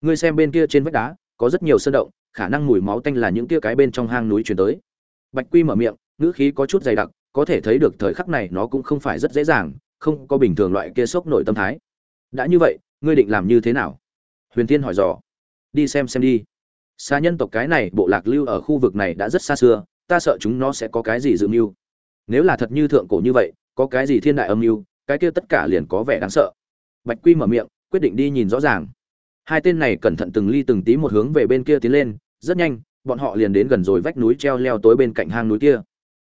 Ngươi xem bên kia trên vách đá, có rất nhiều sơn động, khả năng mùi máu tanh là những kia cái bên trong hang núi truyền tới. Bạch quy mở miệng ngữ khí có chút dày đặc, có thể thấy được thời khắc này nó cũng không phải rất dễ dàng, không có bình thường loại kia sốc nội tâm thái. Đã như vậy, ngươi định làm như thế nào? Huyền thiên hỏi dò. Đi xem xem đi. Xa nhân tộc cái này, bộ lạc lưu ở khu vực này đã rất xa xưa, ta sợ chúng nó sẽ có cái gì dự mưu. Nếu là thật như thượng cổ như vậy, có cái gì thiên đại âm mưu, cái kia tất cả liền có vẻ đáng sợ. Bạch quy mở miệng, quyết định đi nhìn rõ ràng. Hai tên này cẩn thận từng ly từng tí một hướng về bên kia tiến lên, rất nhanh, bọn họ liền đến gần rồi vách núi treo leo tối bên cạnh hang núi kia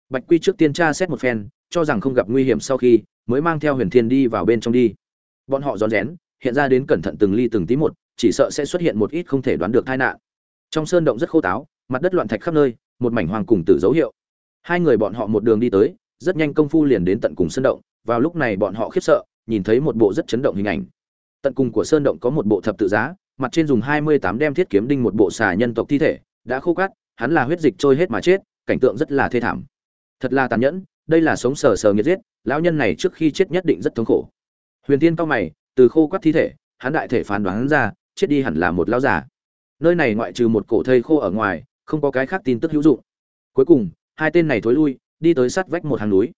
bạch quy trước tiên tra xét một phen, cho rằng không gặp nguy hiểm sau khi, mới mang theo huyền thiên đi vào bên trong đi. Bọn họ rón rén, hiện ra đến cẩn thận từng ly từng tí một, chỉ sợ sẽ xuất hiện một ít không thể đoán được tai nạn. Trong sơn động rất khô táo, mặt đất loạn thạch khắp nơi, một mảnh hoàng cùng tử dấu hiệu. Hai người bọn họ một đường đi tới, rất nhanh công phu liền đến tận cùng sơn động, vào lúc này bọn họ khiếp sợ, nhìn thấy một bộ rất chấn động hình ảnh. Tận cùng của sơn động có một bộ thập tự giá, mặt trên dùng hai mươi tám đem thiết kiếm đinh một bộ xà nhân tộc thi thể, đã khô cát, hắn là huyết dịch trôi hết mà chết, cảnh tượng rất là thê thảm thật là tàn nhẫn, đây là sống sờ sờ nghiệt giết, lão nhân này trước khi chết nhất định rất thống khổ. Huyền tiên cao mày, từ khô quắt thi thể, hắn đại thể phán đoán ra, chết đi hẳn là một lão giả. nơi này ngoại trừ một cổ thây khô ở ngoài, không có cái khác tin tức hữu dụng. Cuối cùng, hai tên này thối lui, đi tới sát vách một hàng núi.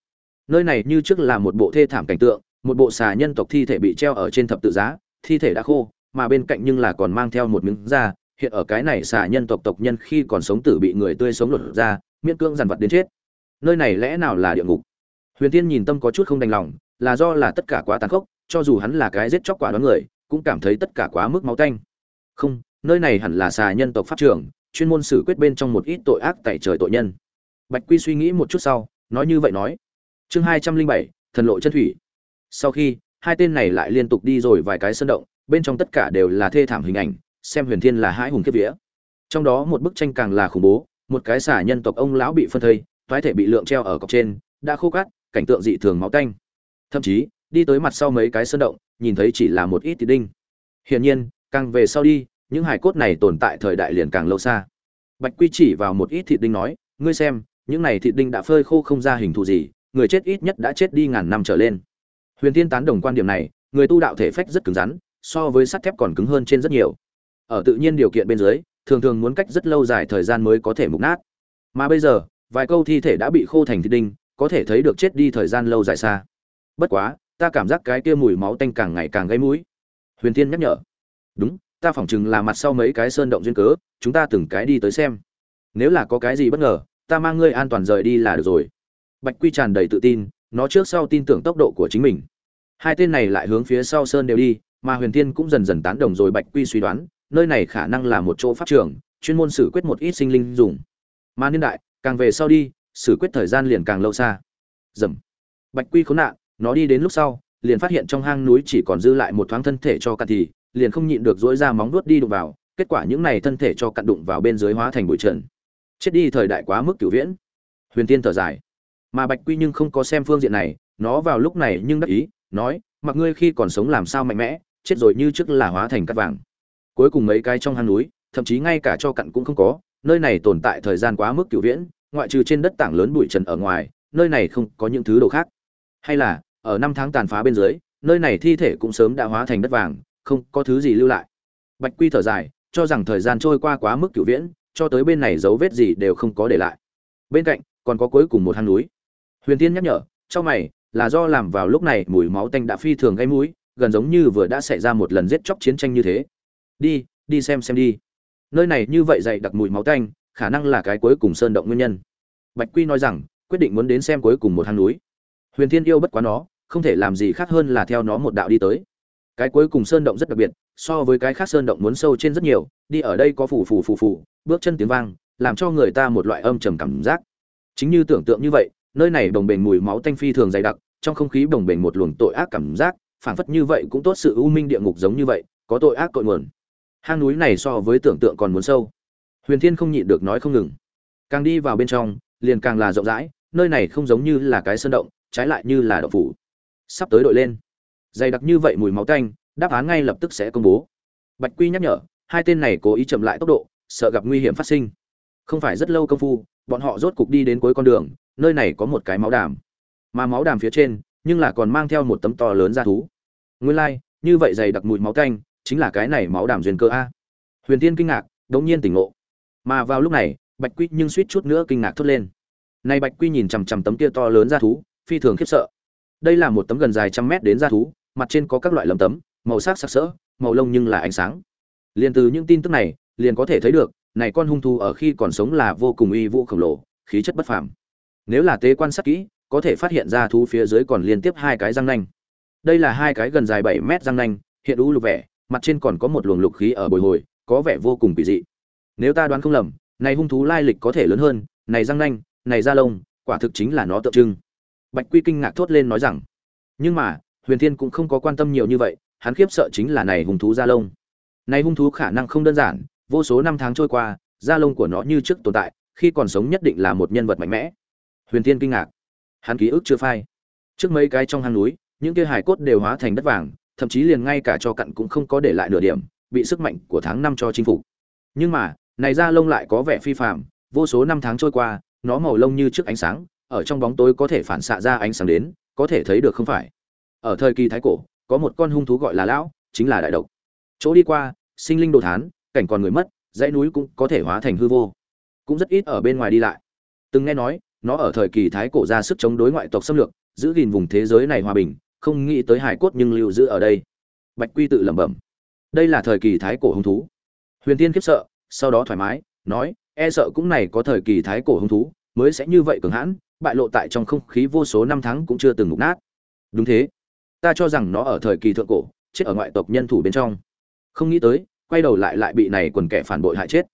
Nơi này như trước là một bộ thê thảm cảnh tượng, một bộ xà nhân tộc thi thể bị treo ở trên thập tự giá, thi thể đã khô, mà bên cạnh nhưng là còn mang theo một miếng da, hiện ở cái này xà nhân tộc tộc nhân khi còn sống tử bị người tươi sống lột ra, miễn cưỡng dằn vặt đến chết nơi này lẽ nào là địa ngục? Huyền tiên nhìn tâm có chút không đành lòng, là do là tất cả quá tàn khốc, cho dù hắn là cái giết chóc quả đoán người, cũng cảm thấy tất cả quá mức máu tanh. Không, nơi này hẳn là xà nhân tộc pháp trưởng chuyên môn xử quyết bên trong một ít tội ác tại trời tội nhân. Bạch quy suy nghĩ một chút sau, nói như vậy nói. Chương hai trăm linh bảy, thần lộ chân thủy. Sau khi, hai tên này lại liên tục đi rồi vài cái sơn động, bên trong tất cả đều là thê thảm hình ảnh, xem huyền thiên là hãi hùng kiếp vía. Trong đó một bức tranh càng là khủng bố, một cái xả nhân tộc ông lão bị phân thây toái thể bị lượng treo ở cọc trên, đã khô cát, cảnh tượng dị thường máu tanh thậm chí, đi tới mặt sau mấy cái sơn động, nhìn thấy chỉ là một ít thịt đinh. Hiển nhiên, càng về sau đi, những hải cốt này tồn tại thời đại liền càng lâu xa. Bạch quy chỉ vào một ít thịt đinh nói, ngươi xem, những này thịt đinh đã phơi khô không ra hình thù gì, người chết ít nhất đã chết đi ngàn năm trở lên. Huyền tiên tán đồng quan điểm này, người tu đạo thể phách rất cứng rắn, so với sắt thép còn cứng hơn trên rất nhiều. Ở tự nhiên điều kiện bên dưới, thường thường muốn cách rất lâu dài thời gian mới có thể mục nát. Mà bây giờ vài câu thi thể đã bị khô thành thịt đinh, có thể thấy được chết đi thời gian lâu dài xa. Bất quá, ta cảm giác cái kia mùi máu tanh càng ngày càng gây mũi. Huyền Thiên nhắc nhở. Đúng, ta phỏng chừng là mặt sau mấy cái sơn động duyên cớ, chúng ta từng cái đi tới xem. Nếu là có cái gì bất ngờ, ta mang ngươi an toàn rời đi là được rồi. Bạch quy tràn đầy tự tin, nó trước sau tin tưởng tốc độ của chính mình. Hai tên này lại hướng phía sau sơn đều đi, mà huyền thiên cũng dần dần tán đồng rồi bạch quy suy đoán, nơi này khả năng là một chỗ pháp trường, chuyên môn xử quyết một ít sinh linh dùng. Mà niên đại càng về sau đi, xử quyết thời gian liền càng lâu xa. Dầm. Bạch quy khốn nạn, nó đi đến lúc sau, liền phát hiện trong hang núi chỉ còn dư lại một thoáng thân thể cho cặn thì, liền không nhịn được dỗi ra móng vuốt đi đụng vào, kết quả những này thân thể cho cặn đụng vào bên dưới hóa thành bụi trần. Chết đi thời đại quá mức cửu viễn. Huyền tiên thở dài. Mà bạch quy nhưng không có xem phương diện này, nó vào lúc này nhưng đắc ý, nói, mặc ngươi khi còn sống làm sao mạnh mẽ, chết rồi như trước là hóa thành cát vàng. Cuối cùng mấy cái trong hang núi, thậm chí ngay cả cho cặn cũng không có, nơi này tồn tại thời gian quá mức cửu viễn ngoại trừ trên đất tảng lớn bụi trần ở ngoài, nơi này không có những thứ đồ khác. Hay là, ở năm tháng tàn phá bên dưới, nơi này thi thể cũng sớm đã hóa thành đất vàng, không có thứ gì lưu lại. Bạch quy thở dài, cho rằng thời gian trôi qua quá mức cửu viễn, cho tới bên này dấu vết gì đều không có để lại. Bên cạnh, còn có cuối cùng một hang núi. Huyền tiên nhắc nhở trong mày, là do làm vào lúc này mùi máu tanh đã phi thường gây mũi, gần giống như vừa đã xảy ra một lần giết chóc chiến tranh như thế. Đi đi xem xem đi. Nơi này như vậy dày đặc mùi máu tanh khả năng là cái cuối cùng sơn động nguyên nhân. Bạch quy nói rằng, quyết định muốn đến xem cuối cùng một hang núi. Huyền thiên yêu bất quá nó, không thể làm gì khác hơn là theo nó một đạo đi tới. Cái cuối cùng sơn động rất đặc biệt, so với cái khác sơn động muốn sâu trên rất nhiều, đi ở đây có phù phù phù phù, bước chân tiếng vang, làm cho người ta một loại âm trầm cảm giác. Chính như tưởng tượng như vậy, nơi này đồng bền mùi máu tanh phi thường dày đặc, trong không khí đồng bền một luồng tội ác cảm giác, phảng phất như vậy cũng tốt sự u minh địa ngục giống như vậy, có tội ác cội nguồn. Hang núi này so với tưởng tượng còn muốn sâu huyền thiên không nhịn được nói không ngừng. Càng đi vào bên trong liền càng là rộng rãi nơi này không giống như là cái sơn động trái lại như là động phủ. Sắp tới đội lên. Dày đặc như vậy mùi máu tanh đáp án ngay lập tức sẽ công bố. Bạch quy nhắc nhở hai tên này cố ý chậm lại tốc độ sợ gặp nguy hiểm phát sinh. Không phải rất lâu công phu bọn họ rốt cục đi đến cuối con đường nơi này có một cái máu đàm. Mà máu đàm phía trên nhưng là còn mang theo một tấm to lớn ra thú. Nguyên lai、like, như vậy dày đặc mùi máu tanh chính là cái này máu đàm duyên cơ a. Huyền tiên kinh ngạc đống nhiên tỉnh ngộ mà vào lúc này, bạch quy nhưng suýt chút nữa kinh ngạc thốt lên. Nay bạch quy nhìn chằm chằm tấm kia to lớn ra thú, phi thường khiếp sợ. Đây là một tấm gần dài trăm mét đến ra thú, mặt trên có các loại lấm tấm, màu sắc sặc sỡ, màu lông nhưng là ánh sáng. Liền từ những tin tức này, liền có thể thấy được, này con hung thú ở khi còn sống là vô cùng uy vũ khổng lồ, khí chất bất phàm. Nếu là tế quan sát kỹ, có thể phát hiện ra thú phía dưới còn liên tiếp hai cái răng nanh. Đây là hai cái gần dài bảy mét răng nanh, hiện u lục vẻ, mặt trên còn có một luồng lục khí ở bồi hồi, có vẻ vô cùng kỳ dị nếu ta đoán không lầm, này hung thú lai lịch có thể lớn hơn, này răng nanh, này da lông, quả thực chính là nó tượng trưng. Bạch quy kinh ngạc thốt lên nói rằng, nhưng mà, huyền thiên cũng không có quan tâm nhiều như vậy, hắn khiếp sợ chính là này hung thú da lông. Này hung thú khả năng không đơn giản, vô số năm tháng trôi qua, da lông của nó như trước tồn tại, khi còn sống nhất định là một nhân vật mạnh mẽ. Huyền thiên kinh ngạc. Hắn ký ức chưa phai. Trước mấy cái trong hang núi, những kia hải cốt đều hóa thành đất vàng, thậm chí liền ngay cả cho cặn cũng không có để lại nửa điểm, bị sức mạnh của tháng năm cho chinh phục. Nhưng mà này da lông lại có vẻ phi phạm vô số năm tháng trôi qua, nó màu lông như trước ánh sáng, ở trong bóng tối có thể phản xạ ra ánh sáng đến, có thể thấy được không phải. Ở thời kỳ thái cổ, có một con hung thú gọi là lão, chính là đại độc. Chỗ đi qua, sinh linh đồ thán, cảnh còn người mất, dãy núi cũng có thể hóa thành hư vô. Cũng rất ít ở bên ngoài đi lại. Từng nghe nói, nó ở thời kỳ thái cổ ra sức chống đối ngoại tộc xâm lược, giữ gìn vùng thế giới này hòa bình, không nghĩ tới hải cốt nhưng lưu giữ ở đây. Bạch quy tự lẩm bẩm. Đây là thời kỳ thái cổ hung thú. Huyền tiên khiếp sợ sau đó thoải mái, nói e sợ cũng này có thời kỳ thái cổ hung thú, mới sẽ như vậy cường hãn, bại lộ tại trong không khí vô số năm tháng cũng chưa từng mục nát. Đúng thế. Ta cho rằng nó ở thời kỳ thượng cổ, chết ở ngoại tộc nhân thủ bên trong. Không nghĩ tới, quay đầu lại lại bị này quần kẻ phản bội hại chết.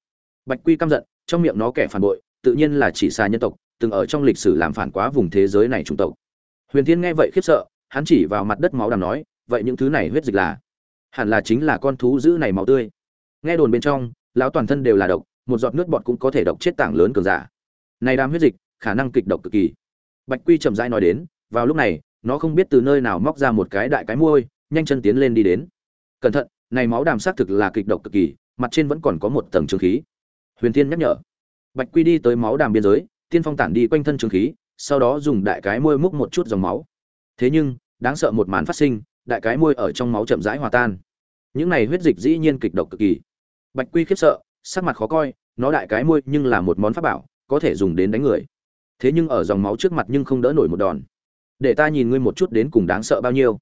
Bạch quy căm giận, trong miệng nó kẻ phản bội, tự nhiên là chỉ xa nhân tộc, từng ở trong lịch sử làm phản quá vùng thế giới này chủng tộc. Huyền thiên nghe vậy khiếp sợ, hắn chỉ vào mặt đất máu đàm nói, vậy những thứ này huyết dịch là? Hẳn là chính là con thú dữ này máu tươi. Nghe đồn bên trong lão toàn thân đều là độc, một giọt nước bọt cũng có thể độc chết tảng lớn cường giả. Này đam huyết dịch, khả năng kịch độc cực kỳ. Bạch quy chậm rãi nói đến, vào lúc này, nó không biết từ nơi nào móc ra một cái đại cái môi nhanh chân tiến lên đi đến. Cẩn thận, này máu đàm xác thực là kịch độc cực kỳ, mặt trên vẫn còn có một tầng trường khí. Huyền tiên nhắc nhở. Bạch quy đi tới máu đàm biên giới, tiên phong tản đi quanh thân trường khí, sau đó dùng đại cái môi múc một chút dòng máu. Thế nhưng, đáng sợ một màn phát sinh, đại cái môi ở trong máu chậm rãi hòa tan. Những này huyết dịch dĩ nhiên kịch độc cực kỳ bạch quy khiếp sợ, sắc mặt khó coi, nó đại cái môi nhưng là một món pháp bảo, có thể dùng đến đánh người. Thế nhưng ở dòng máu trước mặt nhưng không đỡ nổi một đòn. Để ta nhìn ngươi một chút đến cùng đáng sợ bao nhiêu.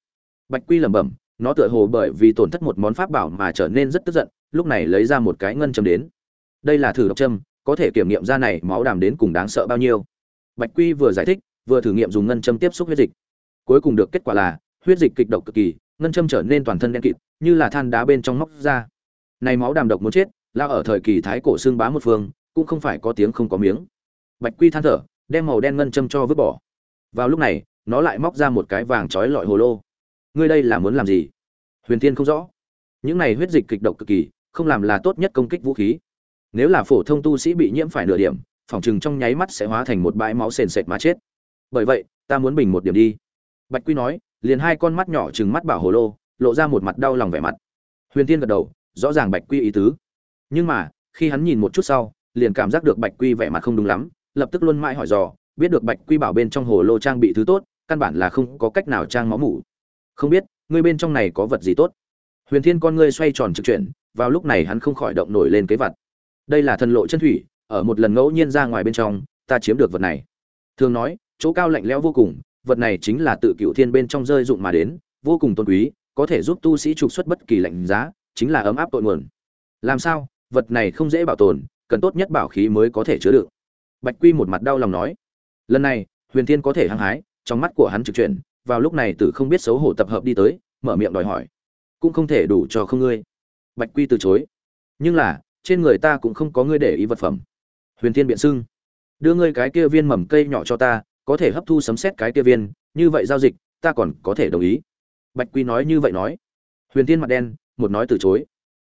Bạch quy lẩm bẩm, nó tựa hồ bởi vì tổn thất một món pháp bảo mà trở nên rất tức giận, lúc này lấy ra một cái ngân châm đến. Đây là thử độc châm, có thể kiểm nghiệm ra này máu đàm đến cùng đáng sợ bao nhiêu. Bạch quy vừa giải thích, vừa thử nghiệm dùng ngân châm tiếp xúc huyết dịch. Cuối cùng được kết quả là, huyết dịch kịch độc cực kỳ, ngân châm trở nên toàn thân đen kịt, như là than đá bên trong móc ra này máu đàm độc muốn chết lao ở thời kỳ thái cổ xương bá một phương, cũng không phải có tiếng không có miếng. Bạch quy than thở, đem màu đen ngân châm cho vứt bỏ. Vào lúc này, nó lại móc ra một cái vàng trói lọi hồ lô. Ngươi đây là muốn làm gì? Huyền tiên không rõ. Những này huyết dịch kịch độc cực kỳ, không làm là tốt nhất công kích vũ khí. Nếu là phổ thông tu sĩ bị nhiễm phải nửa điểm, phòng chừng trong nháy mắt sẽ hóa thành một bãi máu sền sệt mà chết. Bởi vậy, ta muốn bình một điểm đi. Bạch quy nói, liền hai con mắt nhỏ chừng mắt bảo hồ lô, lộ ra một mặt đau lòng vẻ mặt. Huyền tiên gật đầu rõ ràng bạch quy ý tứ. Nhưng mà, khi hắn nhìn một chút sau, liền cảm giác được bạch quy vẻ mặt không đúng lắm, lập tức luôn mãi hỏi dò, biết được bạch quy bảo bên trong hồ lô trang bị thứ tốt, căn bản là không có cách nào trang máu mủ. Không biết ngươi bên trong này có vật gì tốt? Huyền thiên con ngươi xoay tròn trực chuyển, vào lúc này hắn không khỏi động nổi lên kế vật. Đây là thần lộ chân thủy, ở một lần ngẫu nhiên ra ngoài bên trong, ta chiếm được vật này. Thường nói, chỗ cao lạnh lẽo vô cùng, vật này chính là tự cựu thiên bên trong rơi dụng mà đến, vô cùng tôn quý, có thể giúp tu sĩ trục xuất bất kỳ lạnh giá chính là ấm áp tội nguồn. Làm sao? Vật này không dễ bảo tồn, cần tốt nhất bảo khí mới có thể chứa được bạch quy một mặt đau lòng nói. Lần này, huyền thiên có thể hăng hái, trong mắt của hắn trực chuyển, vào lúc này tử không biết xấu hổ tập hợp đi tới, mở miệng đòi hỏi. Cũng không thể đủ cho không ngươi. Bạch quy từ chối. Nhưng là, trên người ta cũng không có ngươi để ý vật phẩm. Huyền thiên biện xưng đưa ngươi cái kia viên mầm cây nhỏ cho ta, có thể hấp thu sấm xét cái kia viên, như vậy giao dịch, ta còn có thể đồng ý. Bạch quy nói như vậy nói. Huyền thiên mặt đen một nói từ chối.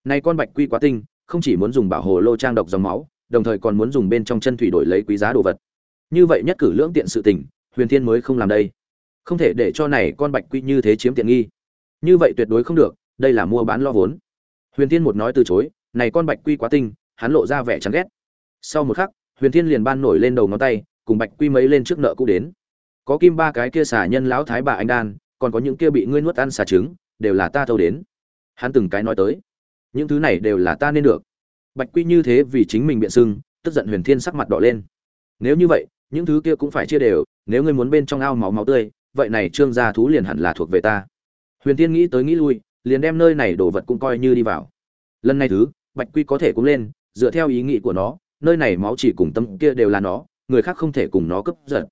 Nay con bạch quy quá tinh, không chỉ muốn dùng bảo hồ lô trang độc dòng máu, đồng thời còn muốn dùng bên trong chân thủy đổi lấy quý giá đồ vật. Như vậy nhất cử lưỡng tiện sự tình, huyền thiên mới không làm đây. Không thể để cho này con bạch quy như thế chiếm tiện nghi. Như vậy tuyệt đối không được, đây là mua bán lo vốn. Huyền thiên một nói từ chối, này con bạch quy quá tinh, hắn lộ ra vẻ chán ghét. Sau một khắc, huyền thiên liền ban nổi lên đầu ngón tay, cùng bạch quy mấy lên trước nợ cũ đến. Có kim ba cái kia xả nhân lão thái bà anh đan, còn có những kia bị ngươi nuốt ăn xả trứng, đều là ta thâu đến hắn từng cái nói tới. Những thứ này đều là ta nên được. Bạch quy như thế vì chính mình biện sưng tức giận huyền thiên sắc mặt đỏ lên. Nếu như vậy, những thứ kia cũng phải chia đều, nếu ngươi muốn bên trong ao máu máu tươi, vậy này trương gia thú liền hẳn là thuộc về ta. Huyền Thiên nghĩ tới nghĩ lui, liền đem nơi này đồ vật cũng coi như đi vào. Lần này thứ, bạch quy có thể cũng lên, dựa theo ý nghĩ của nó, nơi này máu chỉ cùng tâm kia đều là nó, người khác không thể cùng nó cướp giật.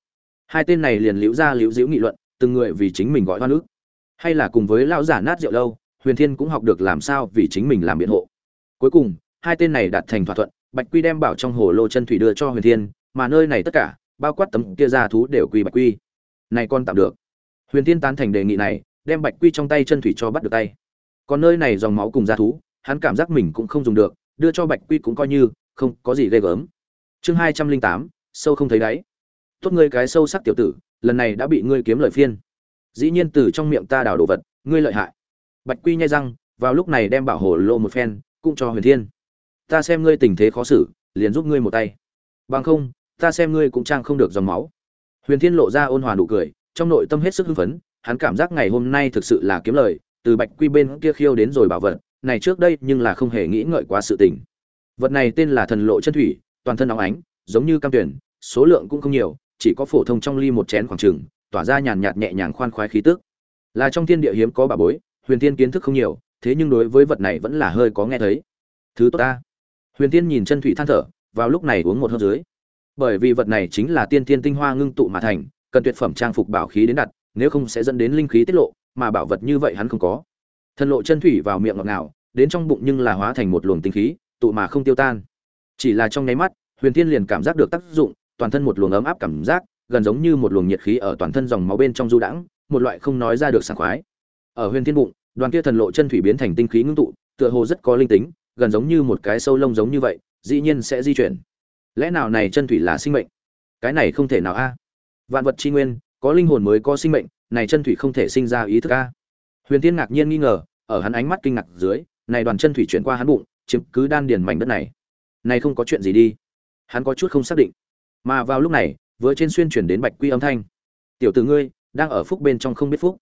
Hai tên này liền liễu ra liễu diễu nghị luận, từng người vì chính mình gọi hoa nước. Hay là cùng với lão giả nát rượu lâu huyền thiên cũng học được làm sao vì chính mình làm biện hộ. Cuối cùng, hai tên này đạt thành thỏa thuận, bạch quy đem bảo trong hồ lô chân thủy đưa cho huyền thiên, mà nơi này tất cả, bao quát tấm kia ra thú đều quy bạch quy. Này con tạm được. Huyền thiên tán thành đề nghị này, đem bạch quy trong tay chân thủy cho bắt được tay. Còn nơi này dòng máu cùng ra thú, hắn cảm giác mình cũng không dùng được, đưa cho bạch quy cũng coi như, không có gì ghê gớm. Chương hai trăm linh tám, sâu không thấy đáy. Tốt ngươi cái sâu sắc tiểu tử, lần này đã bị ngươi kiếm lời phiên. Dĩ nhiên từ trong miệng ta đào đồ vật, ngươi lợi hại bạch quy nhai răng, vào lúc này đem bảo hồ lô một phen, cũng cho huyền thiên. Ta xem ngươi tình thế khó xử, liền giúp ngươi một tay. Bằng không, ta xem ngươi cũng trang không được dòng máu. Huyền thiên lộ ra ôn hòa nụ cười, trong nội tâm hết sức hưng phấn, hắn cảm giác ngày hôm nay thực sự là kiếm lời, từ bạch quy bên kia khiêu đến rồi bảo vật, này trước đây nhưng là không hề nghĩ ngợi quá sự tình. Vật này tên là thần lộ chân thủy, toàn thân óng ánh, giống như cam tuyển, số lượng cũng không nhiều, chỉ có phổ thông trong ly một chén khoảng trừng tỏa ra nhàn nhạt nhẹ nhàng khoan khoái khí tức. Là trong thiên địa hiếm có bà bối huyền tiên kiến thức không nhiều, thế nhưng đối với vật này vẫn là hơi có nghe thấy. Thứ tốt ta. Huyền tiên nhìn chân thủy than thở, vào lúc này uống một hơi dưới. Bởi vì vật này chính là tiên tiên tinh hoa ngưng tụ mà thành, cần tuyệt phẩm trang phục bảo khí đến đặt, nếu không sẽ dẫn đến linh khí tiết lộ, mà bảo vật như vậy hắn không có. Thần lộ chân thủy vào miệng ngọt ngào, đến trong bụng nhưng là hóa thành một luồng tinh khí, tụ mà không tiêu tan. Chỉ là trong nháy mắt, huyền tiên liền cảm giác được tác dụng, toàn thân một luồng ấm áp cảm giác, gần giống như một luồng nhiệt khí ở toàn thân dòng máu bên trong du đãng, một loại không nói ra được sảng khoái ở huyền thiên bụng, đoàn kia thần lộ chân thủy biến thành tinh khí ngưng tụ, tựa hồ rất có linh tính, gần giống như một cái sâu lông giống như vậy, dĩ nhiên sẽ di chuyển. Lẽ nào này chân thủy là sinh mệnh? Cái này không thể nào a. Vạn vật tri nguyên, có linh hồn mới có sinh mệnh, này chân thủy không thể sinh ra ý thức a. Huyền Thiên ngạc nhiên nghi ngờ, ở hắn ánh mắt kinh ngạc dưới, này đoàn chân thủy chuyển qua hắn bụng, chiếm cứ đan điền mảnh đất này. Này không có chuyện gì đi. Hắn có chút không xác định. Mà vào lúc này, vừa trên xuyên chuyển đến bạch quy âm thanh. Tiểu tử ngươi, đang ở phúc bên trong không biết phúc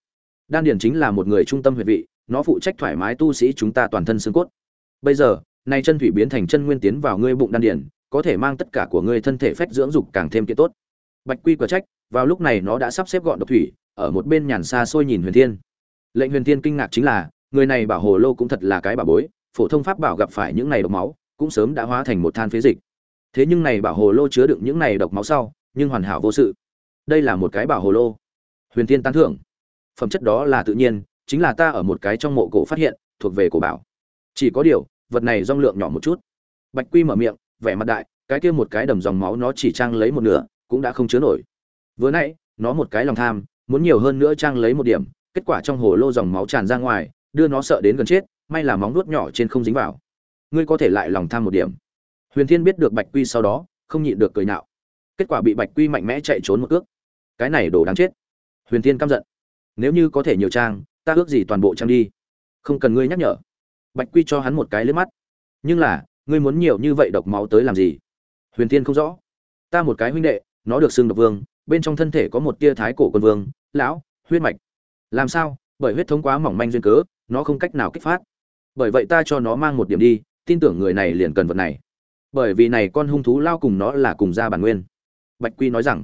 đan điền chính là một người trung tâm huyệt vị, nó phụ trách thoải mái tu sĩ chúng ta toàn thân xương cốt. Bây giờ, nay chân thủy biến thành chân nguyên tiến vào ngươi bụng đan điền, có thể mang tất cả của ngươi thân thể phách dưỡng dục càng thêm kiện tốt. Bạch quy quả trách, vào lúc này nó đã sắp xếp gọn độc thủy, ở một bên nhàn xa xôi nhìn huyền thiên. Lệnh huyền thiên kinh ngạc chính là, người này bảo hồ lô cũng thật là cái bảo bối, phổ thông pháp bảo gặp phải những này độc máu, cũng sớm đã hóa thành một than phế dịch. Thế nhưng này bảo hồ lô chứa đựng những này độc máu sau, nhưng hoàn hảo vô sự. Đây là một cái bảo hồ lô. Huyền thiên tán thưởng phẩm chất đó là tự nhiên, chính là ta ở một cái trong mộ cổ phát hiện, thuộc về cổ bảo. Chỉ có điều, vật này rong lượng nhỏ một chút. Bạch quy mở miệng, vẻ mặt đại, cái kia một cái đầm dòng máu nó chỉ trang lấy một nửa, cũng đã không chứa nổi. Vừa nãy, nó một cái lòng tham, muốn nhiều hơn nữa trang lấy một điểm, kết quả trong hồ lô dòng máu tràn ra ngoài, đưa nó sợ đến gần chết, may là móng nuốt nhỏ trên không dính vào. Ngươi có thể lại lòng tham một điểm. Huyền thiên biết được bạch quy sau đó, không nhịn được cười nạo. Kết quả bị bạch quy mạnh mẽ chạy trốn một cước. Cái này đồ đáng chết. Huyền thiên căm giận nếu như có thể nhiều trang, ta ước gì toàn bộ trang đi. Không cần ngươi nhắc nhở. Bạch quy cho hắn một cái lên mắt. Nhưng là, ngươi muốn nhiều như vậy độc máu tới làm gì? Huyền thiên không rõ. Ta một cái huynh đệ, nó được xưng độc vương, bên trong thân thể có một tia thái cổ quân vương, lão, huyết mạch. Làm sao? Bởi huyết thống quá mỏng manh duyên cớ, nó không cách nào kích phát. Bởi vậy ta cho nó mang một điểm đi, tin tưởng người này liền cần vật này. Bởi vì này con hung thú lao cùng nó là cùng gia bản nguyên. Bạch quy nói rằng,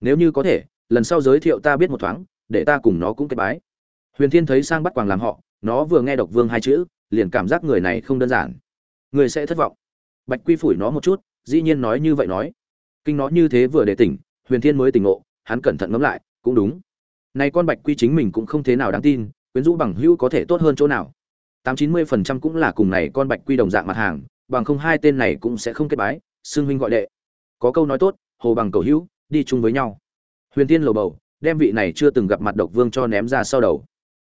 nếu như có thể, lần sau giới thiệu ta biết một thoáng để ta cùng nó cũng kết bái. Huyền thiên thấy sang bắt quàng làm họ, nó vừa nghe độc vương hai chữ, liền cảm giác người này không đơn giản. Người sẽ thất vọng. Bạch quy phủi nó một chút, dĩ nhiên nói như vậy nói. Kinh nó như thế vừa để tỉnh, huyền thiên mới tỉnh ngộ, hắn cẩn thận ngẫm lại, cũng đúng. Này con bạch quy chính mình cũng không thế nào đáng tin, quyến rũ bằng hữu có thể tốt hơn chỗ nào. Tám chín mươi phần trăm cũng là cùng này con bạch quy đồng dạng mặt hàng, bằng không hai tên này cũng sẽ không kết bái xương huynh gọi đệ. Có câu nói tốt, hồ bằng cầu hữu, đi chung với nhau. Huyền tiên lầu bầu đem vị này chưa từng gặp mặt độc vương cho ném ra sau đầu.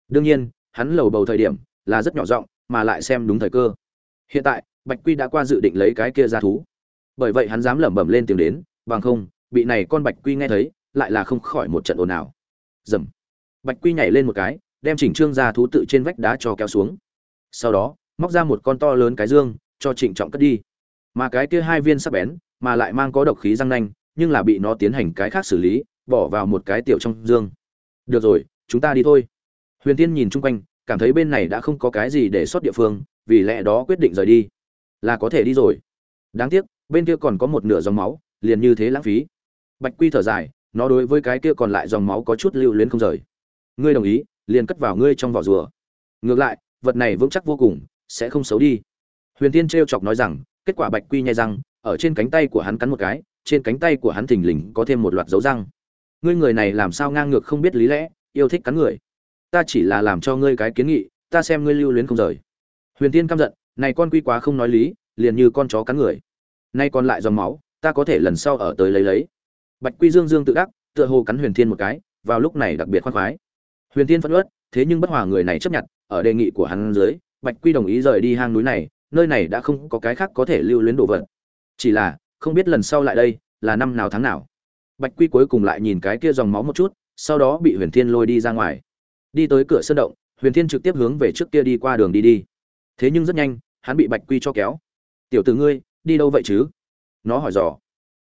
Đương nhiên, hắn lầu bầu thời điểm là rất nhỏ giọng, mà lại xem đúng thời cơ. Hiện tại, bạch quy đã qua dự định lấy cái kia ra thú. Bởi vậy hắn dám lẩm bẩm lên tiếng đến, bằng không bị này con bạch quy nghe thấy, lại là không khỏi một trận ồn ào. Dầm. Bạch quy nhảy lên một cái, đem chỉnh trương ra thú tự trên vách đá cho kéo xuống. Sau đó, móc ra một con to lớn cái dương, cho trịnh trọng cất đi. Mà cái kia hai viên sắp bén, mà lại mang có độc khí răng nanh, nhưng là bị nó tiến hành cái khác xử lý bỏ vào một cái tiểu trong dương. Được rồi, chúng ta đi thôi. Huyền tiên nhìn chung quanh, cảm thấy bên này đã không có cái gì để sót địa phương, vì lẽ đó quyết định rời đi. Là có thể đi rồi. Đáng tiếc, bên kia còn có một nửa dòng máu, liền như thế lãng phí. Bạch quy thở dài, nó đối với cái kia còn lại dòng máu có chút lưu luyến không rời. Ngươi đồng ý, liền cất vào ngươi trong vỏ rùa. Ngược lại, vật này vững chắc vô cùng, sẽ không xấu đi. Huyền tiên trêu chọc nói rằng, kết quả bạch quy nhai răng, ở trên cánh tay của hắn cắn một cái, trên cánh tay của hắn thình lình có thêm một loạt dấu răng ngươi người này làm sao ngang ngược không biết lý lẽ, yêu thích cắn người. Ta chỉ là làm cho ngươi cái kiến nghị, ta xem ngươi lưu luyến không rời. Huyền tiên căm giận, này con quy quá không nói lý, liền như con chó cắn người. Nay còn lại dòng máu, ta có thể lần sau ở tới lấy lấy. Bạch quy dương dương tự đắc, tựa hồ cắn huyền thiên một cái, vào lúc này đặc biệt khoan khoái. Huyền thiên phẫn uất, thế nhưng bất hòa người này chấp nhận, ở đề nghị của hắn dưới, bạch quy đồng ý rời đi hang núi này, nơi này đã không có cái khác có thể lưu luyến đồ vật. Chỉ là, không biết lần sau lại đây là năm nào tháng nào bạch quy cuối cùng lại nhìn cái kia dòng máu một chút, sau đó bị huyền thiên lôi đi ra ngoài. Đi tới cửa sân động, huyền thiên trực tiếp hướng về trước kia đi qua đường đi đi. Thế nhưng rất nhanh, hắn bị bạch quy cho kéo. Tiểu t ử ngươi, đi đâu vậy chứ? Nó hỏi dò.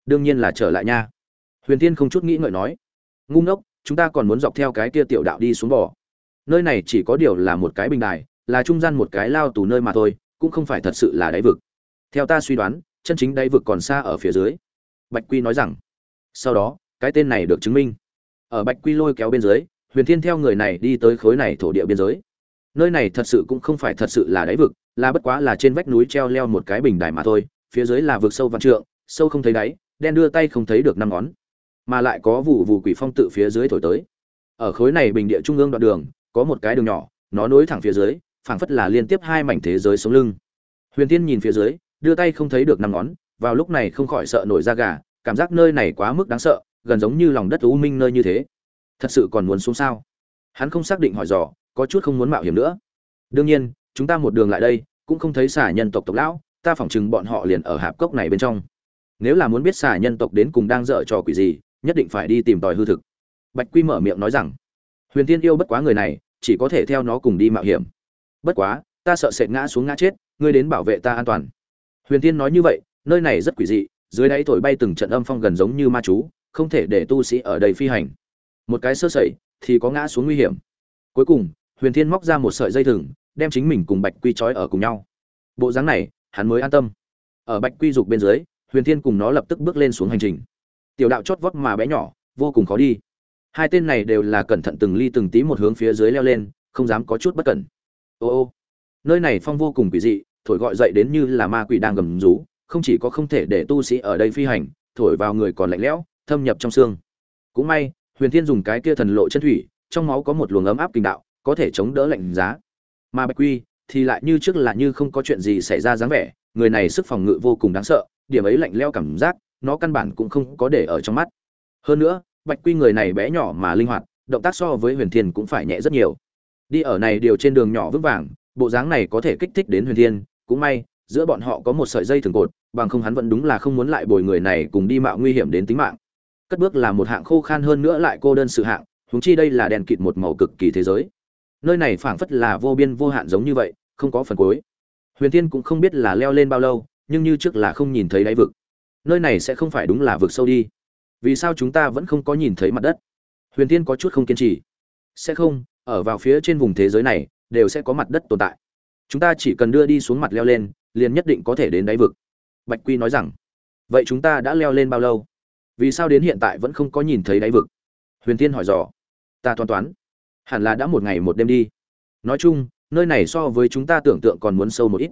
Đương nhiên là trở lại nha. Huyền thiên không chút nghĩ ngợi nói. Ngu ngốc, chúng ta còn muốn dọc theo cái kia tiểu đạo đi xuống bò. Nơi này chỉ có điều là một cái bình đài, là trung gian một cái lao tù nơi mà thôi, cũng không phải thật sự là đáy vực. Theo ta suy đoán, chân chính đáy vực còn xa ở phía dưới. Bạch quy nói rằng sau đó, cái tên này được chứng minh. Ở bạch quy lôi kéo bên dưới, huyền thiên theo người này đi tới khối này thổ địa biên giới. Nơi này thật sự cũng không phải thật sự là đáy vực, là bất quá là trên vách núi treo leo một cái bình đài mà thôi, phía dưới là vực sâu văn trượng, sâu không thấy đáy, đen đưa tay không thấy được năm ngón, mà lại có vụ vụ quỷ phong tự phía dưới thổi tới. Ở khối này bình địa trung ương đoạn đường, có một cái đường nhỏ, nó nối thẳng phía dưới, phảng phất là liên tiếp hai mảnh thế giới sống lưng. Huyền tiên nhìn phía dưới, đưa tay không thấy được năm ngón, vào lúc này không khỏi sợ nổi da gà cảm giác nơi này quá mức đáng sợ, gần giống như lòng đất u minh nơi như thế. Thật sự còn muốn xuống sao? Hắn không xác định hỏi dò, có chút không muốn mạo hiểm nữa. Đương nhiên, chúng ta một đường lại đây, cũng không thấy xả nhân tộc tộc lão, ta phỏng chừng bọn họ liền ở hạp cốc này bên trong. Nếu là muốn biết xả nhân tộc đến cùng đang dở trò quỷ gì, nhất định phải đi tìm tòi hư thực. Bạch quy mở miệng nói rằng, huyền tiên yêu bất quá người này, chỉ có thể theo nó cùng đi mạo hiểm. Bất quá, ta sợ sệt ngã xuống ngã chết, ngươi đến bảo vệ ta an toàn. Huyền tiên nói như vậy, nơi này rất quỷ dị dưới đáy thổi bay từng trận âm phong gần giống như ma chú, không thể để tu sĩ ở đây phi hành. Một cái sơ sẩy thì có ngã xuống nguy hiểm. Cuối cùng, huyền thiên móc ra một sợi dây thừng, đem chính mình cùng bạch quy trói ở cùng nhau. Bộ dáng này, hắn mới an tâm. Ở bạch quy dục bên dưới, huyền thiên cùng nó lập tức bước lên xuống hành trình. Tiểu đạo chót vót mà bé nhỏ, vô cùng khó đi. Hai tên này đều là cẩn thận từng ly từng tí một hướng phía dưới leo lên, không dám có chút bất cẩn. Ô ô, nơi này phong vô cùng quỷ dị, thổi gọi dậy đến như là ma quỷ đang gầm rú không chỉ có không thể để tu sĩ ở đây phi hành, thổi vào người còn lạnh lẽo, thâm nhập trong xương. Cũng may, huyền thiên dùng cái kia thần lộ chân thủy, trong máu có một luồng ấm áp kinh đạo, có thể chống đỡ lạnh giá. Mà bạch quy thì lại như trước là như không có chuyện gì xảy ra dáng vẻ, người này sức phòng ngự vô cùng đáng sợ, điểm ấy lạnh lẽo cảm giác, nó căn bản cũng không có để ở trong mắt. Hơn nữa, bạch quy người này bé nhỏ mà linh hoạt, động tác so với huyền thiên cũng phải nhẹ rất nhiều. Đi ở này điều trên đường nhỏ vững vàng, bộ dáng này có thể kích thích đến huyền thiên, cũng may giữa bọn họ có một sợi dây thường cột, bằng không hắn vẫn đúng là không muốn lại bồi người này cùng đi mạo nguy hiểm đến tính mạng. Cất bước là một hạng khô khan hơn nữa lại cô đơn sự hạng, huống chi đây là đèn kịt một màu cực kỳ thế giới. Nơi này phảng phất là vô biên vô hạn giống như vậy, không có phần cuối. Huyền tiên cũng không biết là leo lên bao lâu, nhưng như trước là không nhìn thấy đáy vực. Nơi này sẽ không phải đúng là vực sâu đi. Vì sao chúng ta vẫn không có nhìn thấy mặt đất? Huyền tiên có chút không kiên trì. Sẽ không, ở vào phía trên vùng thế giới này, đều sẽ có mặt đất tồn tại. Chúng ta chỉ cần đưa đi xuống mặt leo lên liền nhất định có thể đến đáy vực. Bạch quy nói rằng, vậy chúng ta đã leo lên bao lâu? Vì sao đến hiện tại vẫn không có nhìn thấy đáy vực? Huyền tiên hỏi dò. Ta toán toán, hẳn là đã một ngày một đêm đi. Nói chung, nơi này so với chúng ta tưởng tượng còn muốn sâu một ít.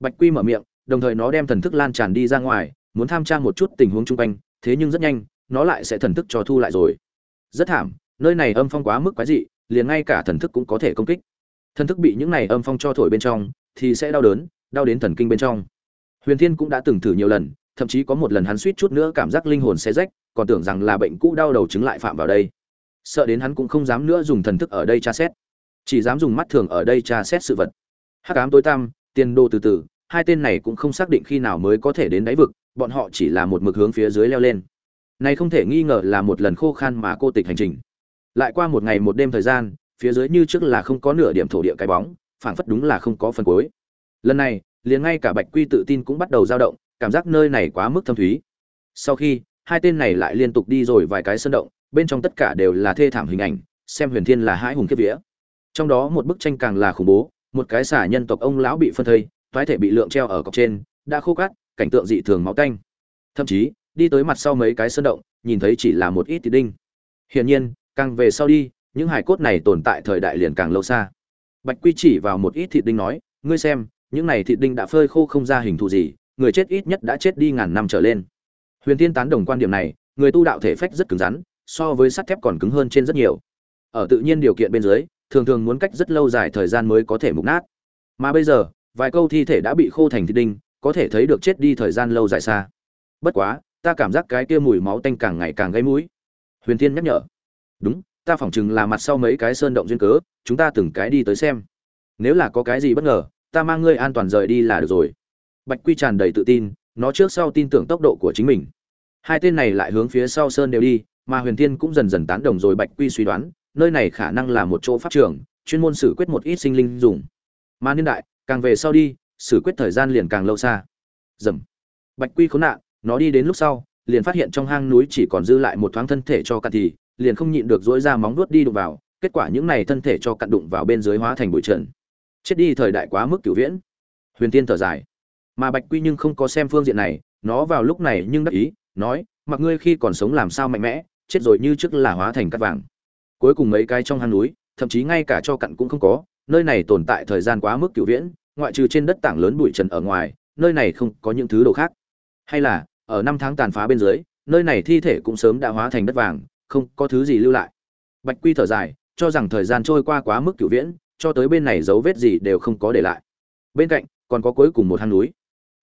Bạch quy mở miệng, đồng thời nó đem thần thức lan tràn đi ra ngoài, muốn tham tra một chút tình huống chung quanh, thế nhưng rất nhanh, nó lại sẽ thần thức cho thu lại rồi. Rất thảm, nơi này âm phong quá mức quái dị, liền ngay cả thần thức cũng có thể công kích. Thần thức bị những này âm phong cho thổi bên trong, thì sẽ đau đớn đau đến thần kinh bên trong. Huyền thiên cũng đã từng thử nhiều lần, thậm chí có một lần hắn suýt chút nữa cảm giác linh hồn sẽ rách, còn tưởng rằng là bệnh cũ đau đầu chứng lại phạm vào đây. Sợ đến hắn cũng không dám nữa dùng thần thức ở đây tra xét. Chỉ dám dùng mắt thường ở đây tra xét sự vật. Hắc ám tối tăm, tiền đô từ từ, hai tên này cũng không xác định khi nào mới có thể đến đáy vực, bọn họ chỉ là một mực hướng phía dưới leo lên. Này không thể nghi ngờ là một lần khô khan mà cô tịch hành trình. Lại qua một ngày một đêm thời gian, phía dưới như trước là không có nửa điểm thổ địa cái bóng, phảng phất đúng là không có phần cuối lần này, liền ngay cả bạch quy tự tin cũng bắt đầu dao động, cảm giác nơi này quá mức thâm thúy. Sau khi, hai tên này lại liên tục đi rồi vài cái sân động, bên trong tất cả đều là thê thảm hình ảnh, xem huyền thiên là hai hùng kiếp vía. Trong đó một bức tranh càng là khủng bố, một cái xả nhân tộc ông lão bị phân thây, toái thể bị lượng treo ở cọc trên, đã khô cát, cảnh tượng dị thường máu tanh thậm chí, đi tới mặt sau mấy cái sơn động, nhìn thấy chỉ là một ít thịt đinh. Hiển nhiên, càng về sau đi, những hải cốt này tồn tại thời đại liền càng lâu xa. Bạch quy chỉ vào một ít thịt đinh nói, ngươi xem những này thịt đinh đã phơi khô không ra hình thù gì, người chết ít nhất đã chết đi ngàn năm trở lên. Huyền tiên tán đồng quan điểm này, người tu đạo thể phách rất cứng rắn, so với sắt thép còn cứng hơn trên rất nhiều. Ở tự nhiên điều kiện bên dưới, thường thường muốn cách rất lâu dài thời gian mới có thể mục nát. Mà bây giờ, vài câu thi thể đã bị khô thành thịt đinh, có thể thấy được chết đi thời gian lâu dài xa. Bất quá, ta cảm giác cái kia mùi máu tanh càng ngày càng gây mũi. Huyền tiên nhắc nhở. Đúng, ta phỏng chừng là mặt sau mấy cái sơn động duyên cớ, chúng ta từng cái đi tới xem. Nếu là có cái gì bất ngờ ta mang ngươi an toàn rời đi là được rồi. Bạch quy tràn đầy tự tin, nó trước sau tin tưởng tốc độ của chính mình. Hai tên này lại hướng phía sau sơn đều đi, mà huyền thiên cũng dần dần tán đồng rồi bạch quy suy đoán, nơi này khả năng là một chỗ pháp trường, chuyên môn xử quyết một ít sinh linh dùng. Mà niên đại, càng về sau đi, xử quyết thời gian liền càng lâu xa. Dầm. Bạch quy khốn nạn, nó đi đến lúc sau, liền phát hiện trong hang núi chỉ còn dư lại một thoáng thân thể cho cặn thì, liền không nhịn được dỗi ra móng nuốt đi đụng vào, kết quả những này thân thể cho cặn đụng vào bên dưới hóa thành bụi trần chết đi thời đại quá mức cửu viễn. Huyền tiên thở dài. Mà bạch quy nhưng không có xem phương diện này, nó vào lúc này nhưng đắc ý, nói, mặc ngươi khi còn sống làm sao mạnh mẽ, chết rồi như trước là hóa thành cát vàng. Cuối cùng mấy cái trong hang núi, thậm chí ngay cả cho cặn cũng không có, nơi này tồn tại thời gian quá mức cựu viễn, ngoại trừ trên đất tảng lớn bụi trần ở ngoài, nơi này không có những thứ đồ khác. Hay là, ở năm tháng tàn phá bên dưới, nơi này thi thể cũng sớm đã hóa thành đất vàng, không có thứ gì lưu lại. Bạch quy thở dài, cho rằng thời gian trôi qua quá mức cựu viễn cho tới bên này dấu vết gì đều không có để lại. Bên cạnh, còn có cuối cùng một hang núi.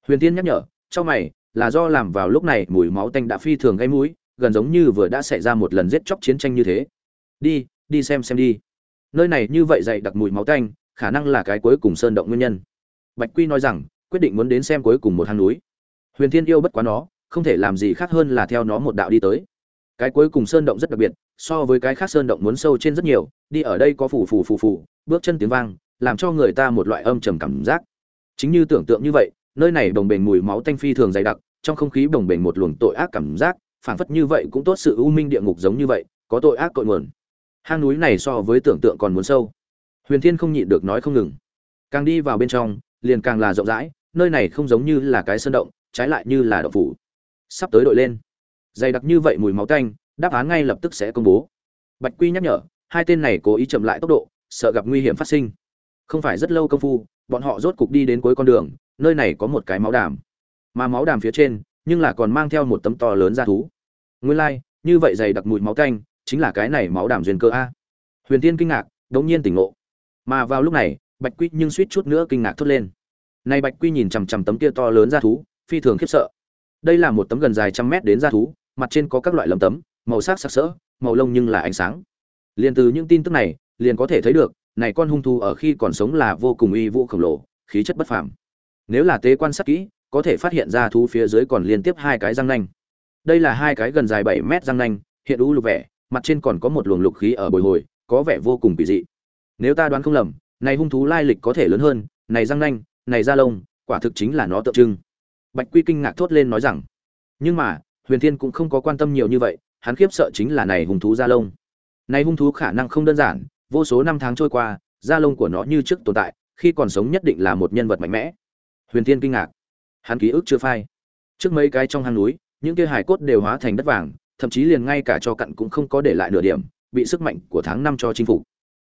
Huyền tiên nhắc nhở trong mày, là do làm vào lúc này mùi máu tanh đã phi thường gây mũi, gần giống như vừa đã xảy ra một lần giết chóc chiến tranh như thế. Đi đi xem xem đi. Nơi này như vậy dày đặc mùi máu tanh, khả năng là cái cuối cùng sơn động nguyên nhân. Bạch quy nói rằng, quyết định muốn đến xem cuối cùng một hang núi. Huyền thiên yêu bất quá nó, không thể làm gì khác hơn là theo nó một đạo đi tới. Cái cuối cùng sơn động rất đặc biệt, so với cái khác sơn động muốn sâu trên rất nhiều đi ở đây có phù phù phù phù, bước chân tiếng vang, làm cho người ta một loại âm trầm cảm giác. Chính như tưởng tượng như vậy, nơi này đồng bền mùi máu tanh phi thường dày đặc, trong không khí đồng bền một luồng tội ác cảm giác, phảng phất như vậy cũng tốt sự u minh địa ngục giống như vậy, có tội ác cội nguồn. Hang núi này so với tưởng tượng còn muốn sâu. Huyền thiên không nhịn được nói không ngừng. Càng đi vào bên trong, liền càng là rộng rãi, nơi này không giống như là cái sơn động, trái lại như là động phủ. Sắp tới đội lên. Dày đặc như vậy mùi máu tanh, đáp án ngay lập tức sẽ công bố. Bạch quy nhắc nhở hai tên này cố ý chậm lại tốc độ sợ gặp nguy hiểm phát sinh. Không phải rất lâu công phu bọn họ rốt cục đi đến cuối con đường nơi này có một cái máu đàm. Mà máu đàm phía trên nhưng là còn mang theo một tấm to lớn ra thú. Nguyên lai、like, như vậy dày đặc mùi máu tanh chính là cái này máu đàm duyên cơ a. Huyền tiên kinh ngạc đột nhiên tỉnh ngộ. Mà vào lúc này bạch quy nhưng suýt chút nữa kinh ngạc thốt lên. Này bạch quy nhìn chằm chằm tấm kia to lớn ra thú phi thường khiếp sợ. Đây là một tấm gần dài trăm mét đến ra thú mặt trên có các loại lấm tấm màu sắc sặc sỡ màu lông nhưng là ánh sáng liền từ những tin tức này, liền có thể thấy được, này con hung thú ở khi còn sống là vô cùng uy vũ khổng lồ, khí chất bất phàm. Nếu là tế quan sát kỹ, có thể phát hiện ra thú phía dưới còn liên tiếp hai cái răng nanh. Đây là hai cái gần dài bảy mét răng nanh, hiện u lục vẻ, mặt trên còn có một luồng lục khí ở bồi hồi, có vẻ vô cùng kỳ dị. Nếu ta đoán không lầm, này hung thú lai lịch có thể lớn hơn, này răng nanh, này da lông, quả thực chính là nó tượng trưng. Bạch quy kinh ngạc thốt lên nói rằng, nhưng mà, huyền thiên cũng không có quan tâm nhiều như vậy, hắn khiếp sợ chính là này hung thú da lông này hung thú khả năng không đơn giản, vô số năm tháng trôi qua, da lông của nó như trước tồn tại, khi còn sống nhất định là một nhân vật mạnh mẽ. Huyền thiên kinh ngạc. Hắn ký ức chưa phai. Trước mấy cái trong hang núi, những kia hải cốt đều hóa thành đất vàng, thậm chí liền ngay cả cho cặn cũng không có để lại nửa điểm, bị sức mạnh của tháng năm cho chinh phục.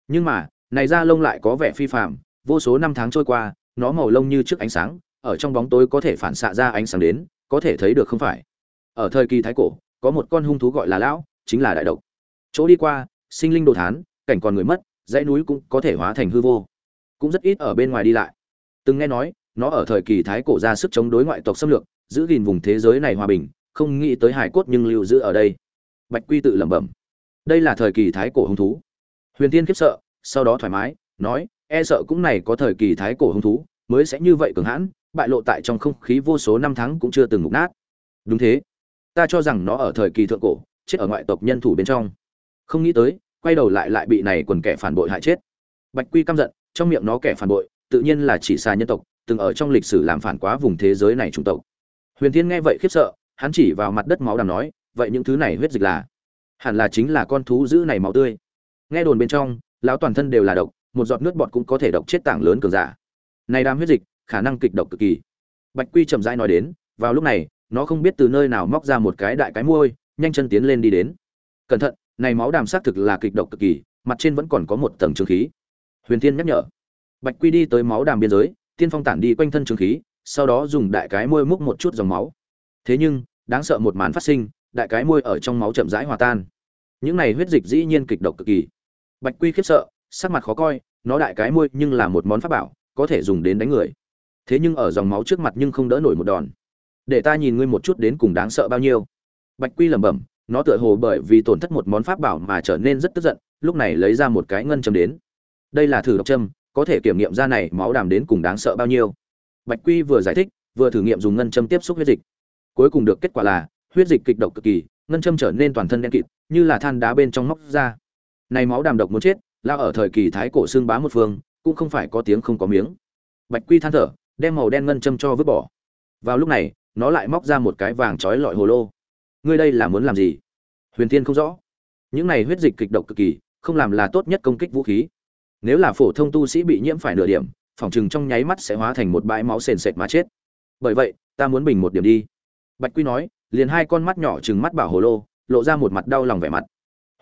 Nhưng mà, này da lông lại có vẻ phi phạm vô số năm tháng trôi qua, nó màu lông như trước ánh sáng, ở trong bóng tối có thể phản xạ ra ánh sáng đến, có thể thấy được không phải. Ở thời kỳ thái cổ, có một con hung thú gọi là lão, chính là đại độc. Chỗ đi qua sinh linh đồ thán, cảnh còn người mất, dãy núi cũng có thể hóa thành hư vô. Cũng rất ít ở bên ngoài đi lại. Từng nghe nói, nó ở thời kỳ thái cổ ra sức chống đối ngoại tộc xâm lược, giữ gìn vùng thế giới này hòa bình, không nghĩ tới hải cốt nhưng lưu giữ ở đây. Bạch quy tự lẩm bẩm. Đây là thời kỳ thái cổ hung thú. Huyền tiên khiếp sợ, sau đó thoải mái, nói e sợ cũng này có thời kỳ thái cổ hung thú, mới sẽ như vậy cường hãn, bại lộ tại trong không khí vô số năm tháng cũng chưa từng mục nát. Đúng thế. Ta cho rằng nó ở thời kỳ thượng cổ, chết ở ngoại tộc nhân thủ bên trong không nghĩ tới, quay đầu lại lại bị này quần kẻ phản bội hại chết. Bạch quy căm giận, trong miệng nó kẻ phản bội, tự nhiên là chỉ xa nhân tộc, từng ở trong lịch sử làm phản quá vùng thế giới này chủng tộc. Huyền thiên nghe vậy khiếp sợ, hắn chỉ vào mặt đất máu đàm nói, vậy những thứ này huyết dịch là? Hẳn là chính là con thú dữ này máu tươi. Nghe đồn bên trong, lão toàn thân đều là độc, một giọt nước bọt cũng có thể độc chết tảng lớn cường giả. Này đam huyết dịch, khả năng kịch độc cực kỳ. Bạch quy chậm rãi nói đến, vào lúc này, nó không biết từ nơi nào móc ra một cái đại cái môi, nhanh chân tiến lên đi đến. Cẩn thận này máu đàm xác thực là kịch độc cực kỳ, mặt trên vẫn còn có một tầng trương khí. Huyền thiên nhắc nhở. Bạch quy đi tới máu đàm biên giới, tiên phong tản đi quanh thân trương khí, sau đó dùng đại cái môi múc một chút dòng máu. Thế nhưng, đáng sợ một màn phát sinh, đại cái môi ở trong máu chậm rãi hòa tan. Những này huyết dịch dĩ nhiên kịch độc cực kỳ. Bạch quy khiếp sợ, sắc mặt khó coi, nó đại cái môi nhưng là một món pháp bảo, có thể dùng đến đánh người. Thế nhưng ở dòng máu trước mặt nhưng không đỡ nổi một đòn. Để ta nhìn ngươi một chút đến cùng đáng sợ bao nhiêu. Bạch quy lẩm bẩm nó tựa hồ bởi vì tổn thất một món pháp bảo mà trở nên rất tức giận, lúc này lấy ra một cái ngân châm đến. Đây là thử độc châm, có thể kiểm nghiệm ra này máu đàm đến cùng đáng sợ bao nhiêu. Bạch quy vừa giải thích, vừa thử nghiệm dùng ngân châm tiếp xúc huyết dịch. Cuối cùng được kết quả là, huyết dịch kịch độc cực kỳ, ngân châm trở nên toàn thân đen kịt, như là than đá bên trong móc ra. Này máu đàm độc muốn chết lao ở thời kỳ thái cổ xương bá một phương, cũng không phải có tiếng không có miếng. Bạch quy than thở, đem màu đen ngân châm cho vứt bỏ. Vào lúc này, nó lại móc ra một cái vàng trói lọi hồ lô ngươi đây là muốn làm gì? Huyền Thiên không rõ. Những này huyết dịch kịch độc cực kỳ, không làm là tốt nhất công kích vũ khí. Nếu là phổ thông tu sĩ bị nhiễm phải nửa điểm, phòng chừng trong nháy mắt sẽ hóa thành một bãi máu sền sệt mà chết. Bởi vậy, ta muốn bình một điểm đi. Bạch quy nói, liền hai con mắt nhỏ chừng mắt bảo hồ lô, lộ ra một mặt đau lòng vẻ mặt.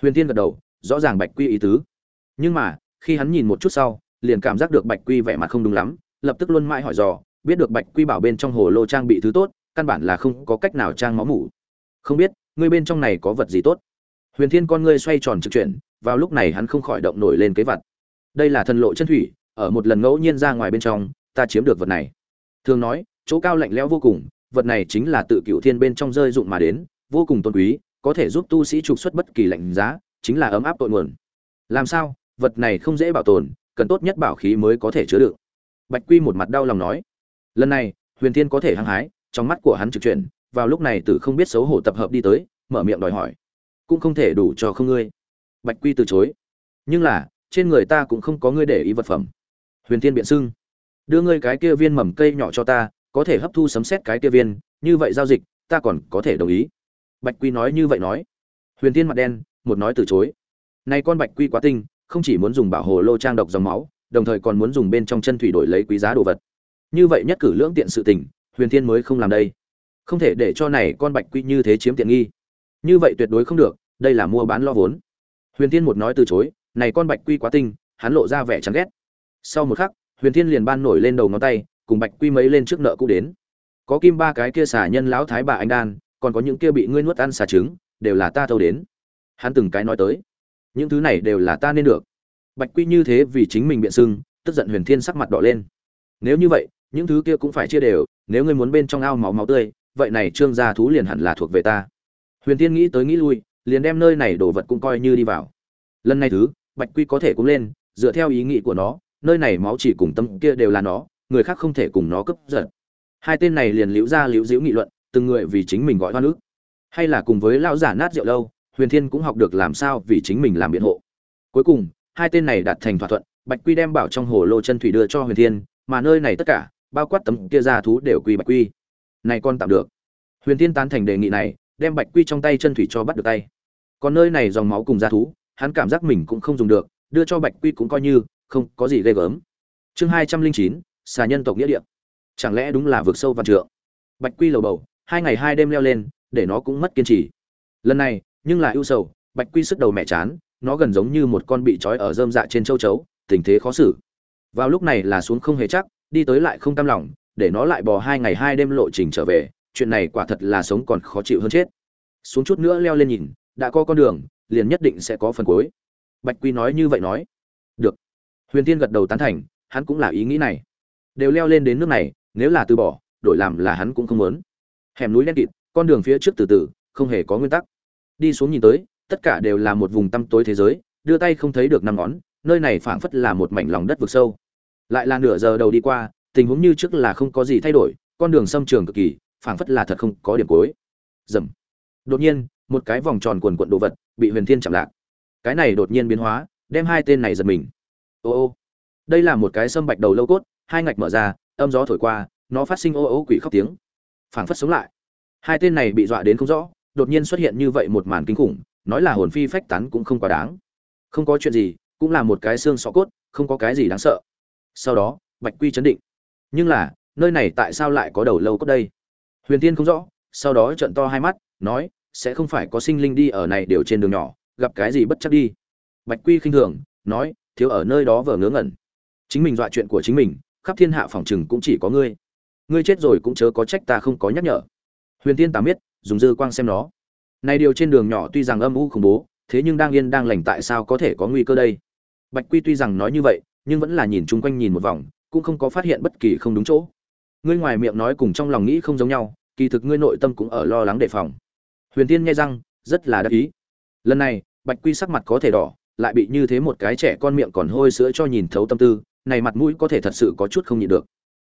Huyền tiên gật đầu, rõ ràng bạch quy ý tứ. Nhưng mà, khi hắn nhìn một chút sau, liền cảm giác được bạch quy vẻ mặt không đúng lắm, lập tức luôn mãi hỏi dò, biết được bạch quy bảo bên trong hồ lô trang bị thứ tốt, căn bản là không có cách nào trang máu mủ không biết, ngươi bên trong này có vật gì tốt? Huyền thiên con ngươi xoay tròn trực chuyển, vào lúc này hắn không khỏi động nổi lên kế vật. Đây là thần lộ chân thủy, ở một lần ngẫu nhiên ra ngoài bên trong, ta chiếm được vật này. Thường nói, chỗ cao lạnh lẽo vô cùng, vật này chính là tự cựu thiên bên trong rơi dụng mà đến, vô cùng tôn quý, có thể giúp tu sĩ trục xuất bất kỳ lạnh giá, chính là ấm áp tội nguồn. Làm sao, vật này không dễ bảo tồn, cần tốt nhất bảo khí mới có thể chứa được. Bạch quy một mặt đau lòng nói. Lần này, huyền thiên có thể hăng hái, trong mắt của hắn trực chuyển vào lúc này tử không biết xấu hổ tập hợp đi tới, mở miệng đòi hỏi. Cũng không thể đủ cho không ngươi. Bạch quy từ chối. Nhưng là, trên người ta cũng không có ngươi để ý vật phẩm. Huyền thiên biện xưng. Đưa ngươi cái kia viên mầm cây nhỏ cho ta, có thể hấp thu sấm xét cái kia viên, như vậy giao dịch, ta còn có thể đồng ý. Bạch quy nói như vậy nói. Huyền thiên mặt đen, một nói từ chối. Nay con bạch quy quá tinh, không chỉ muốn dùng bảo hồ lô trang độc dòng máu, đồng thời còn muốn dùng bên trong chân thủy đổi lấy quý giá đồ vật. Như vậy nhất cử lưỡng tiện sự tình, huyền thiên mới không làm đây không thể để cho này con bạch quy như thế chiếm tiện nghi. Như vậy tuyệt đối không được, đây là mua bán lo vốn. Huyền thiên một nói từ chối, này con bạch quy quá tinh, hắn lộ ra vẻ chán ghét. Sau một khắc, huyền thiên liền ban nổi lên đầu ngón tay, cùng bạch quy mấy lên trước nợ cũ đến. Có kim ba cái kia xả nhân lão thái bà anh đan, còn có những kia bị ngươi nuốt ăn xả trứng, đều là ta thâu đến. Hắn từng cái nói tới, những thứ này đều là ta nên được. Bạch quy như thế vì chính mình biện sưng tức giận huyền thiên sắc mặt đỏ lên. Nếu như vậy, những thứ kia cũng phải chia đều, nếu ngươi muốn bên trong ao máu máu tươi vậy này trương gia thú liền hẳn là thuộc về ta. Huyền thiên nghĩ tới nghĩ lui, liền đem nơi này đồ vật cũng coi như đi vào. Lần này thứ, bạch quy có thể cũng lên, dựa theo ý nghĩ của nó, nơi này máu chỉ cùng tâm kia đều là nó, người khác không thể cùng nó cướp giật. Hai tên này liền liễu ra liễu diễu nghị luận, từng người vì chính mình gọi hoa nước. Hay là cùng với lão giả nát rượu lâu, huyền thiên cũng học được làm sao vì chính mình làm biện hộ. Cuối cùng, hai tên này đạt thành thỏa thuận, bạch quy đem bảo trong hồ lô chân thủy đưa cho huyền thiên, mà nơi này tất cả, bao quát tấm kia ra thú đều quy bạch quy này con tạm được. Huyền thiên tán thành đề nghị này, đem bạch quy trong tay chân thủy cho bắt được tay. Còn nơi này dòng máu cùng da thú, hắn cảm giác mình cũng không dùng được, đưa cho bạch quy cũng coi như, không có gì ghê gớm. Chương hai trăm linh chín, xà nhân tộc nghĩa địa. Chẳng lẽ đúng là vượt sâu văn trượng? Bạch quy lầu bầu, hai ngày hai đêm leo lên, để nó cũng mất kiên trì. Lần này, nhưng là ưu sầu, bạch quy sức đầu mẹ chán, nó gần giống như một con bị trói ở dơm dạ trên châu chấu, tình thế khó xử. Vào lúc này là xuống không hề chắc, đi tới lại không tam lòng để nó lại bò hai ngày hai đêm lộ trình trở về, chuyện này quả thật là sống còn khó chịu hơn chết. Xuống chút nữa leo lên nhìn, đã có con đường, liền nhất định sẽ có phần cuối. Bạch quy nói như vậy nói. Được. Huyền tiên gật đầu tán thành, hắn cũng là ý nghĩ này. Đều leo lên đến nước này, nếu là từ bỏ, đổi làm là hắn cũng không muốn. Hẻm núi đen kịt, con đường phía trước từ từ, không hề có nguyên tắc. Đi xuống nhìn tới, tất cả đều là một vùng tăm tối thế giới, đưa tay không thấy được năm ngón, nơi này phảng phất là một mảnh lòng đất vực sâu. Lại là nửa giờ đầu đi qua tình huống như trước là không có gì thay đổi, con đường xâm trường cực kỳ, phảng phất là thật không có điểm cuối. Dầm. Đột nhiên, một cái vòng tròn quần quận đồ vật bị huyền thiên chạm lạc. Cái này đột nhiên biến hóa, đem hai tên này giật mình. Ô ô. Đây là một cái sâm bạch đầu lâu cốt, hai ngạch mở ra, âm gió thổi qua, nó phát sinh ô ô quỷ khóc tiếng. Phảng phất sống lại. Hai tên này bị dọa đến không rõ, đột nhiên xuất hiện như vậy một màn kinh khủng, nói là hồn phi phách tán cũng không quá đáng. Không có chuyện gì, cũng là một cái xương xó cốt, không có cái gì đáng sợ. Sau đó, bạch quy chấn định nhưng là, nơi này tại sao lại có đầu lâu cốt đây? Huyền tiên không rõ, sau đó trận to hai mắt, nói, sẽ không phải có sinh linh đi ở này đều trên đường nhỏ, gặp cái gì bất chấp đi. Bạch quy khinh thường, nói, thiếu ở nơi đó vờ ngớ ngẩn. Chính mình dọa chuyện của chính mình, khắp thiên hạ phòng chừng cũng chỉ có ngươi. Ngươi chết rồi cũng chớ có trách ta không có nhắc nhở. Huyền tiên tám biết, dùng dư quang xem nó. Này điều trên đường nhỏ tuy rằng âm u khủng bố, thế nhưng đang yên đang lành tại sao có thể có nguy cơ đây? Bạch quy tuy rằng nói như vậy, nhưng vẫn là nhìn chung quanh nhìn một vòng cũng không có phát hiện bất kỳ không đúng chỗ. Ngươi ngoài miệng nói cùng trong lòng nghĩ không giống nhau, kỳ thực ngươi nội tâm cũng ở lo lắng đề phòng. Huyền tiên nghe răng, rất là đắc ý. Lần này, bạch quy sắc mặt có thể đỏ, lại bị như thế một cái trẻ con miệng còn hôi sữa cho nhìn thấu tâm tư, này mặt mũi có thể thật sự có chút không nhịn được.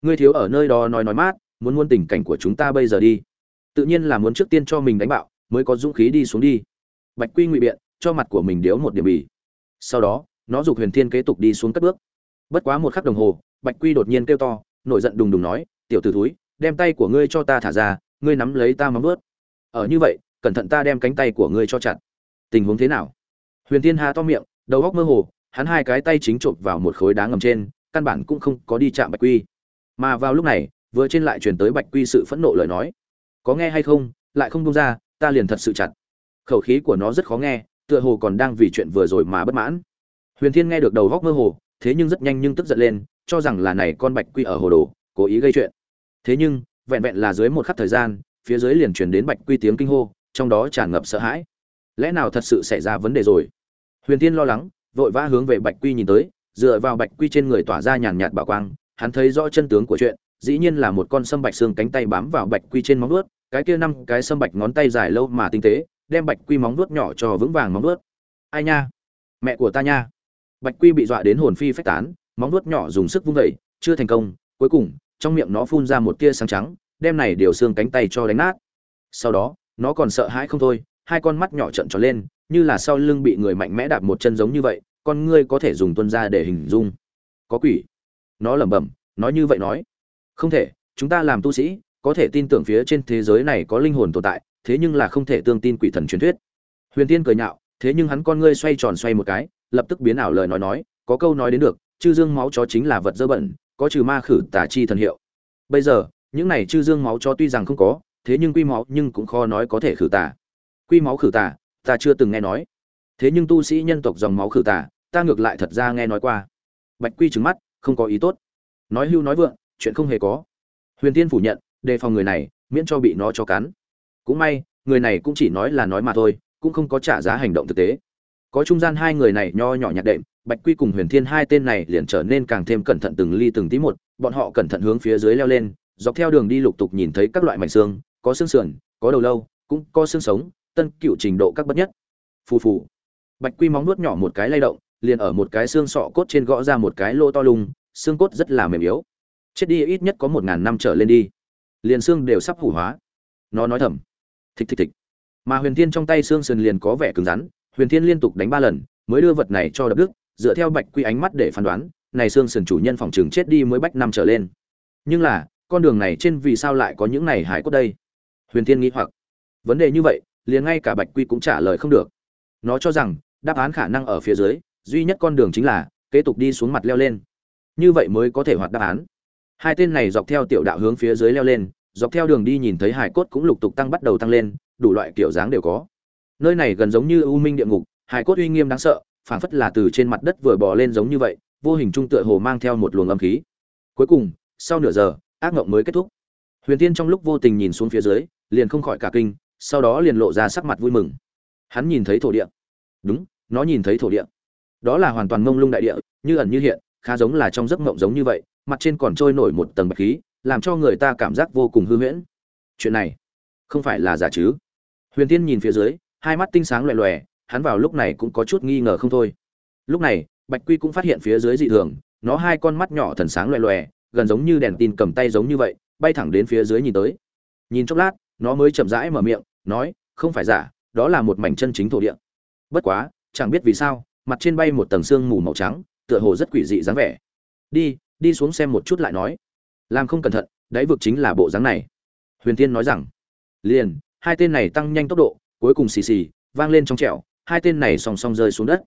Ngươi thiếu ở nơi đó nói nói mát, muốn muôn tình cảnh của chúng ta bây giờ đi. Tự nhiên là muốn trước tiên cho mình đánh bạo, mới có dũng khí đi xuống đi. Bạch quy ngụy biện, cho mặt của mình điếu một điểm bì. Sau đó, nó giục huyền thiên kế tục đi xuống cất bước. Bất quá một khắc đồng hồ bạch quy đột nhiên kêu to, nổi giận đùng đùng nói, tiểu t ử đem tay của ngươi cho ta thả ra, ngươi nắm lấy ta móng ướt ở như vậy, cẩn thận ta đem cánh tay của ngươi cho chặt. Tình huống thế nào? Huyền thiên hà to miệng, đầu góc mơ hồ, hắn hai cái tay chính chộp vào một khối đá ngầm trên, căn bản cũng không có đi chạm bạch quy. Mà vào lúc này, vừa trên lại truyền tới bạch quy sự phẫn nộ lời nói. Có nghe hay không? Lại không buông ra, ta liền thật sự chặt. Khẩu khí của nó rất khó nghe, tựa hồ còn đang vì chuyện vừa rồi mà bất mãn. Huyền thiên nghe được đầu góc mơ hồ thế nhưng rất nhanh nhưng tức giận lên, cho rằng là này con bạch quy ở hồ đồ, cố ý gây chuyện. Thế nhưng, vẹn vẹn là dưới một khắc thời gian, phía dưới liền truyền đến bạch quy tiếng kinh hô, trong đó tràn ngập sợ hãi. Lẽ nào thật sự xảy ra vấn đề rồi? Huyền tiên lo lắng, vội vã hướng về bạch quy nhìn tới, dựa vào bạch quy trên người tỏa ra nhàn nhạt bảo quang, hắn thấy rõ chân tướng của chuyện, dĩ nhiên là một con sâm bạch xương cánh tay bám vào bạch quy trên móng vuốt, cái kia năm cái sâm bạch ngón tay dài lâu mà tinh tế, đem bạch quy móng vuốt nhỏ cho vững vàng móng vuốt. Ai nha? Mẹ của ta nha bạch quy bị dọa đến hồn phi phách tán, móng vuốt nhỏ dùng sức vung vẩy chưa thành công, cuối cùng, trong miệng nó phun ra một tia sáng trắng, đem này điều xương cánh tay cho đánh nát. Sau đó, nó còn sợ hãi không thôi, hai con mắt nhỏ trợn tròn lên, như là sau lưng bị người mạnh mẽ đạp một chân giống như vậy, con ngươi có thể dùng tuân ra để hình dung. Có quỷ. Nó lẩm bẩm, nói như vậy nói. Không thể, chúng ta làm tu sĩ, có thể tin tưởng phía trên thế giới này có linh hồn tồn tại, thế nhưng là không thể tương tin quỷ thần truyền thuyết. Huyền tiên cười nhạo, thế nhưng hắn con ngươi xoay tròn xoay một cái lập tức biến ảo lời nói nói có câu nói đến được chư dương máu chó chính là vật dơ bẩn có trừ ma khử tả chi thần hiệu. Bây giờ những này chư dương máu chó tuy rằng không có thế nhưng quy máu nhưng cũng khó nói có thể khử tả. quy máu khử tả, ta chưa từng nghe nói. Thế nhưng tu sĩ nhân tộc dòng máu khử tả, ta ngược lại thật ra nghe nói qua. Bạch quy trừng mắt không có ý tốt. Nói hưu nói vượng chuyện không hề có. Huyền tiên phủ nhận đề phòng người này miễn cho bị nó cho cắn. Cũng may người này cũng chỉ nói là nói mà thôi cũng không có trả giá hành động thực tế có trung gian hai người này nho nhỏ nhạt đệm, bạch quy cùng huyền thiên hai tên này liền trở nên càng thêm cẩn thận từng ly từng tí một, bọn họ cẩn thận hướng phía dưới leo lên, dọc theo đường đi lục tục nhìn thấy các loại mảnh xương, có xương sườn, có đầu lâu, cũng có xương sống, tân cựu trình độ các bất nhất. Phù phù. Bạch quy móng nuốt nhỏ một cái lay động, liền ở một cái xương sọ cốt trên gõ ra một cái lỗ to lung xương cốt rất là mềm yếu. Chết đi ít nhất có một ngàn năm trở lên đi. Liền xương đều sắp hủ hóa. Nó nói thầm. Thịch thịch thịch. Mà huyền thiên trong tay xương sườn liền có vẻ cứng rắn huyền thiên liên tục đánh ba lần, mới đưa vật này cho đập đức, dựa theo bạch quy ánh mắt để phán đoán, này xương sườn chủ nhân phòng trường chết đi mới bách năm trở lên. Nhưng là, con đường này trên vì sao lại có những này hải cốt đây? Huyền thiên nghĩ hoặc. Vấn đề như vậy, liền ngay cả bạch quy cũng trả lời không được. Nó cho rằng, đáp án khả năng ở phía dưới, duy nhất con đường chính là, kế tục đi xuống mặt leo lên. Như vậy mới có thể hoạt đáp án. Hai tên này dọc theo tiểu đạo hướng phía dưới leo lên, dọc theo đường đi nhìn thấy hải cốt cũng lục tục tăng bắt đầu tăng lên, đủ loại kiểu dáng đều có nơi này gần giống như u minh địa ngục hải cốt uy nghiêm đáng sợ, phảng phất là từ trên mặt đất vừa bò lên giống như vậy, vô hình trung tựa hồ mang theo một luồng âm khí. Cuối cùng, sau nửa giờ, ác mộng mới kết thúc. Huyền tiên trong lúc vô tình nhìn xuống phía dưới, liền không khỏi cả kinh, sau đó liền lộ ra sắc mặt vui mừng. Hắn nhìn thấy thổ địa. Đúng, nó nhìn thấy thổ địa. Đó là hoàn toàn mông lung đại địa, như ẩn như hiện, khá giống là trong giấc mộng giống như vậy, mặt trên còn trôi nổi một tầng bạch khí, làm cho người ta cảm giác vô cùng hư huyễn. Chuyện này không phải là giả chứ? Huyền tiên nhìn phía dưới hai mắt tinh sáng loè loè, hắn vào lúc này cũng có chút nghi ngờ không thôi. Lúc này, bạch quy cũng phát hiện phía dưới dị thường, nó hai con mắt nhỏ thần sáng loè loè, gần giống như đèn tin cầm tay giống như vậy, bay thẳng đến phía dưới nhìn tới. Nhìn chốc lát, nó mới chậm rãi mở miệng, nói, không phải giả, đó là một mảnh chân chính thổ địa. Bất quá, chẳng biết vì sao, mặt trên bay một tầng sương mù màu trắng, tựa hồ rất quỷ dị dáng vẻ. Đi đi xuống xem một chút lại nói. Làm không cẩn thận, đáy vực chính là bộ dáng này. Huyền tiên nói rằng. Liền, hai tên này tăng nhanh tốc độ cuối cùng xì xì, vang lên trong trẹo hai tên này song song rơi xuống đất.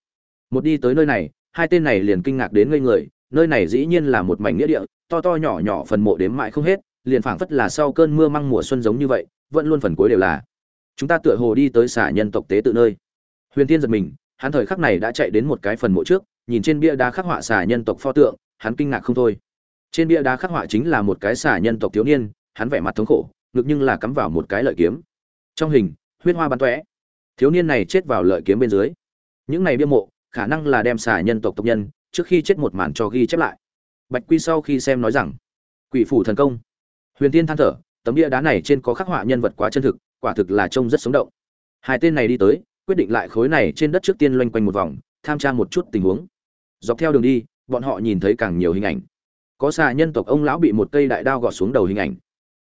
Một đi tới nơi này, hai tên này liền kinh ngạc đến ngây người, nơi này dĩ nhiên là một mảnh nghĩa địa, to to nhỏ nhỏ phần mộ đếm mãi không hết, liền phảng phất là sau cơn mưa măng mùa xuân giống như vậy, vẫn luôn phần cuối đều là. Chúng ta tựa hồ đi tới xả nhân tộc tế tự nơi. Huyền tiên giật mình, hắn thời khắc này đã chạy đến một cái phần mộ trước, nhìn trên bia đá khắc họa xả nhân tộc pho tượng, hắn kinh ngạc không thôi. Trên bia đá khắc họa chính là một cái xả nhân tộc thiếu niên, hắn vẻ mặt thống khổ, ngực nhưng là cắm vào một cái lợi kiếm. Trong hình huyết hoa bắn tóe. Thiếu niên này chết vào lợi kiếm bên dưới. Những này bia mộ, khả năng là đem xả nhân tộc tộc nhân, trước khi chết một màn cho ghi chép lại. Bạch quy sau khi xem nói rằng, quỷ phủ thần công. Huyền tiên than thở, tấm bia đá này trên có khắc họa nhân vật quá chân thực, quả thực là trông rất sống động. Hai tên này đi tới, quyết định lại khối này trên đất trước tiên loanh quanh một vòng, tham tra một chút tình huống. Dọc theo đường đi, bọn họ nhìn thấy càng nhiều hình ảnh. Có xà nhân tộc ông lão bị một cây đại đao gọt xuống đầu hình ảnh.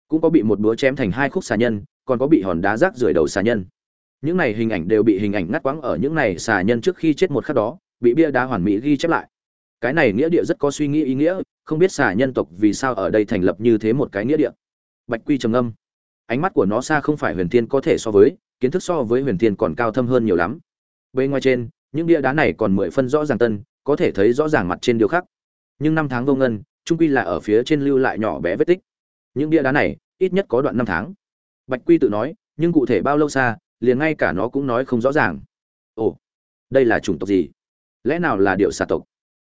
Cũng có bị một búa chém thành hai khúc xà nhân còn có bị hòn đá rác rưởi đầu xà nhân. Những này hình ảnh đều bị hình ảnh ngắt quãng ở những này xà nhân trước khi chết một khắc đó, bị bia đá hoàn mỹ ghi chép lại. Cái này nghĩa địa rất có suy nghĩ ý nghĩa, không biết xà nhân tộc vì sao ở đây thành lập như thế một cái nghĩa địa. Bạch quy trầm âm ánh mắt của nó xa không phải huyền thiên có thể so với, kiến thức so với huyền thiên còn cao thâm hơn nhiều lắm. Bên ngoài trên, những bia đá này còn mười phân rõ ràng tân, có thể thấy rõ ràng mặt trên điều khác. Nhưng năm tháng vô ngân trung quy là ở phía trên lưu lại nhỏ bé vết tích. Những bia đá này, ít nhất có đoạn năm tháng bạch quy tự nói, nhưng cụ thể bao lâu xa, liền ngay cả nó cũng nói không rõ ràng. Ồ, đây là chủng tộc gì? Lẽ nào là điệu xà tộc?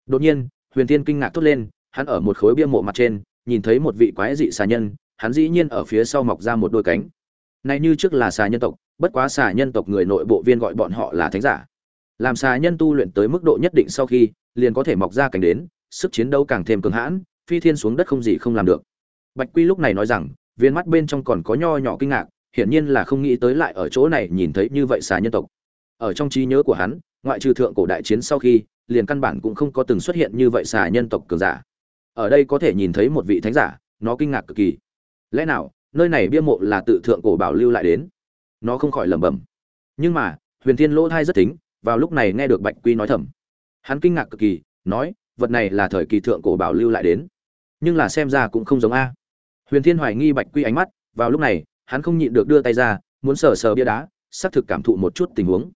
Đột nhiên, huyền thiên kinh ngạc thốt lên, hắn ở một khối bia mộ mặt trên, nhìn thấy một vị quái dị xà nhân, hắn dĩ nhiên ở phía sau mọc ra một đôi cánh. Này như trước là xà nhân tộc, bất quá xà nhân tộc người nội bộ viên gọi bọn họ là thánh giả. Làm xà nhân tu luyện tới mức độ nhất định sau khi, liền có thể mọc ra cánh đến, sức chiến đấu càng thêm cường hãn, phi thiên xuống đất không gì không làm được. Bạch quy lúc này nói rằng viên mắt bên trong còn có nho nhỏ kinh ngạc, hiển nhiên là không nghĩ tới lại ở chỗ này nhìn thấy như vậy xà nhân tộc. Ở trong trí nhớ của hắn, ngoại trừ thượng cổ đại chiến sau khi, liền căn bản cũng không có từng xuất hiện như vậy xà nhân tộc cường giả. Ở đây có thể nhìn thấy một vị thánh giả, nó kinh ngạc cực kỳ. Lẽ nào, nơi này bia mộ là tự thượng cổ bảo lưu lại đến? Nó không khỏi lẩm bẩm. Nhưng mà, huyền thiên lỗ thai rất tính vào lúc này nghe được bạch quy nói thầm. Hắn kinh ngạc cực kỳ, nói, vật này là thời kỳ thượng cổ bảo lưu lại đến. Nhưng là xem ra cũng không giống a huyền thiên hoài nghi bạch quy ánh mắt, vào lúc này, hắn không nhịn được đưa tay ra, muốn sờ sờ bia đá, xác thực cảm thụ một chút tình huống.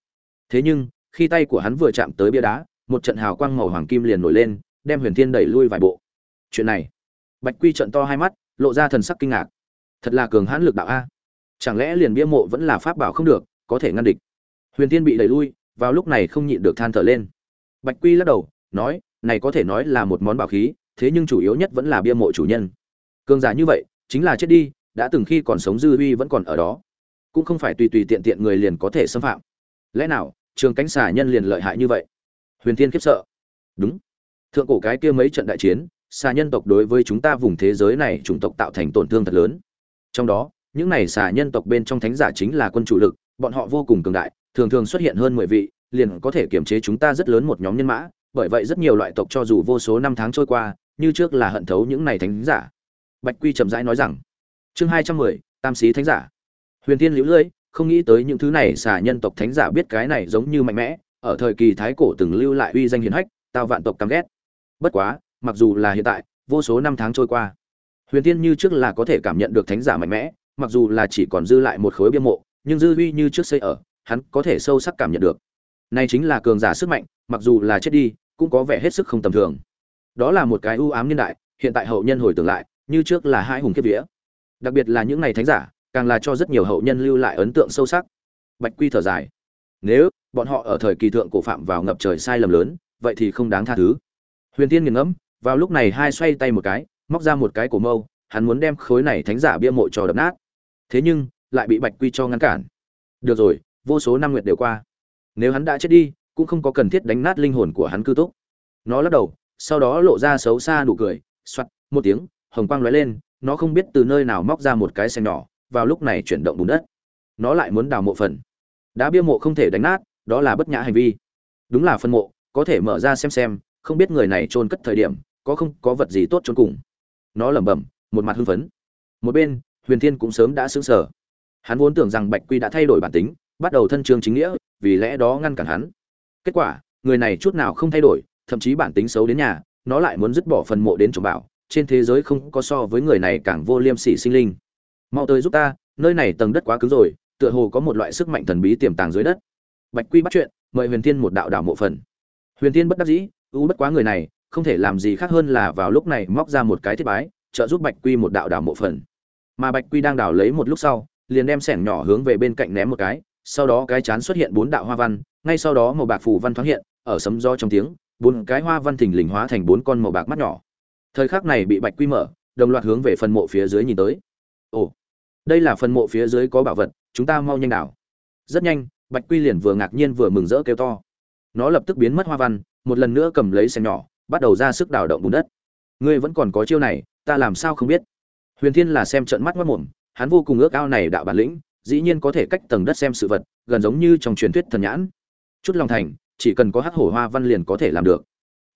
Thế nhưng, khi tay của hắn vừa chạm tới bia đá, một trận hào quang màu hoàng kim liền nổi lên, đem huyền thiên đẩy lui vài bộ. Chuyện này, bạch quy trận to hai mắt, lộ ra thần sắc kinh ngạc. Thật là cường hãn lực đạo a. Chẳng lẽ liền bia mộ vẫn là pháp bảo không được, có thể ngăn địch? Huyền thiên bị đẩy lui, vào lúc này không nhịn được than thở lên. Bạch quy lắc đầu, nói, này có thể nói là một món bảo khí, thế nhưng chủ yếu nhất vẫn là bia mộ chủ nhân cường giả như vậy, chính là chết đi, đã từng khi còn sống dư uy vẫn còn ở đó. Cũng không phải tùy tùy tiện tiện người liền có thể xâm phạm. Lẽ nào, trường cánh xà nhân liền lợi hại như vậy? Huyền thiên khiếp sợ. Đúng. Thượng cổ cái kia mấy trận đại chiến, xà nhân tộc đối với chúng ta vùng thế giới này chủng tộc tạo thành tổn thương thật lớn. Trong đó, những này xà nhân tộc bên trong thánh giả chính là quân chủ lực, bọn họ vô cùng cường đại, thường thường xuất hiện hơn mười vị, liền có thể kiểm chế chúng ta rất lớn một nhóm nhân mã. Bởi vậy rất nhiều loại tộc cho dù vô số năm tháng trôi qua, như trước là hận thấu những này thánh giả bạch quy chậm rãi nói rằng, chương hai trăm mười, tam sĩ thánh giả. Huyền tiên liễu lưỡi không nghĩ tới những thứ này xả nhân tộc thánh giả biết cái này giống như mạnh mẽ, ở thời kỳ thái cổ từng lưu lại uy danh hiển hách, tao vạn tộc căm ghét. Bất quá, mặc dù là hiện tại, vô số năm tháng trôi qua, huyền tiên như trước là có thể cảm nhận được thánh giả mạnh mẽ, mặc dù là chỉ còn dư lại một khối bia mộ, nhưng dư uy như trước xây ở, hắn có thể sâu sắc cảm nhận được. Này chính là cường giả sức mạnh, mặc dù là chết đi, cũng có vẻ hết sức không tầm thường. Đó là một cái ưu ám niên đại, hiện tại hậu nhân hồi tưởng lại như trước là hai hùng kiếp vía. Đặc biệt là những ngày thánh giả, càng là cho rất nhiều hậu nhân lưu lại ấn tượng sâu sắc. Bạch quy thở dài. Nếu bọn họ ở thời kỳ thượng cổ phạm vào ngập trời sai lầm lớn, vậy thì không đáng tha thứ. Huyền tiên nghiền ngẫm, vào lúc này hai xoay tay một cái, móc ra một cái cổ mâu, hắn muốn đem khối này thánh giả bia mộ cho đập nát. Thế nhưng, lại bị bạch quy cho ngăn cản. Được rồi, vô số năm nguyệt đều qua. Nếu hắn đã chết đi, cũng không có cần thiết đánh nát linh hồn của hắn cư túc. Nó lắc đầu, sau đó lộ ra xấu xa nụ cười soặt một tiếng hồng quang lóe lên, nó không biết từ nơi nào móc ra một cái xe nhỏ, vào lúc này chuyển động bùn đất. Nó lại muốn đào mộ phần. Đá bia mộ không thể đánh nát, đó là bất nhã hành vi. Đúng là phân mộ, có thể mở ra xem xem, không biết người này chôn cất thời điểm, có không có vật gì tốt chôn cùng. Nó lẩm bẩm, một mặt hưng phấn. Một bên, huyền thiên cũng sớm đã sững sờ. Hắn vốn tưởng rằng bạch quy đã thay đổi bản tính, bắt đầu thân trường chính nghĩa, vì lẽ đó ngăn cản hắn. Kết quả, người này chút nào không thay đổi, thậm chí bản tính xấu đến nhà, nó lại muốn dứt bỏ phần mộ đến trồng bảo trên thế giới không có so với người này càng vô liêm sỉ sinh linh. Mau tới giúp ta, nơi này tầng đất quá cứng rồi, tựa hồ có một loại sức mạnh thần bí tiềm tàng dưới đất. Bạch quy bắt chuyện, mời huyền thiên một đạo đảo mộ phần. Huyền thiên bất đắc dĩ, ưu bất quá người này, không thể làm gì khác hơn là vào lúc này móc ra một cái thiết bái, trợ giúp bạch quy một đạo đảo mộ phần. Mà bạch quy đang đảo lấy một lúc sau, liền đem sẻng nhỏ hướng về bên cạnh ném một cái, sau đó cái chán xuất hiện bốn đạo hoa văn, ngay sau đó màu bạc phù văn thoáng hiện, ở sấm do trong tiếng, bốn cái hoa văn thình lình hóa thành bốn con màu bạc mắt nhỏ thời khắc này bị bạch quy mở, đồng loạt hướng về phần mộ phía dưới nhìn tới. Ồ, đây là phần mộ phía dưới có bảo vật, chúng ta mau nhanh đảo. Rất nhanh, bạch quy liền vừa ngạc nhiên vừa mừng rỡ kêu to. Nó lập tức biến mất hoa văn, một lần nữa cầm lấy xe nhỏ, bắt đầu ra sức đào động bùn đất. Ngươi vẫn còn có chiêu này, ta làm sao không biết? Huyền thiên là xem trận mắt mất mồm hắn vô cùng ước ao này đạo bản lĩnh, dĩ nhiên có thể cách tầng đất xem sự vật, gần giống như trong truyền thuyết thần nhãn. Chút lòng thành, chỉ cần có hắc hổ hoa văn liền có thể làm được.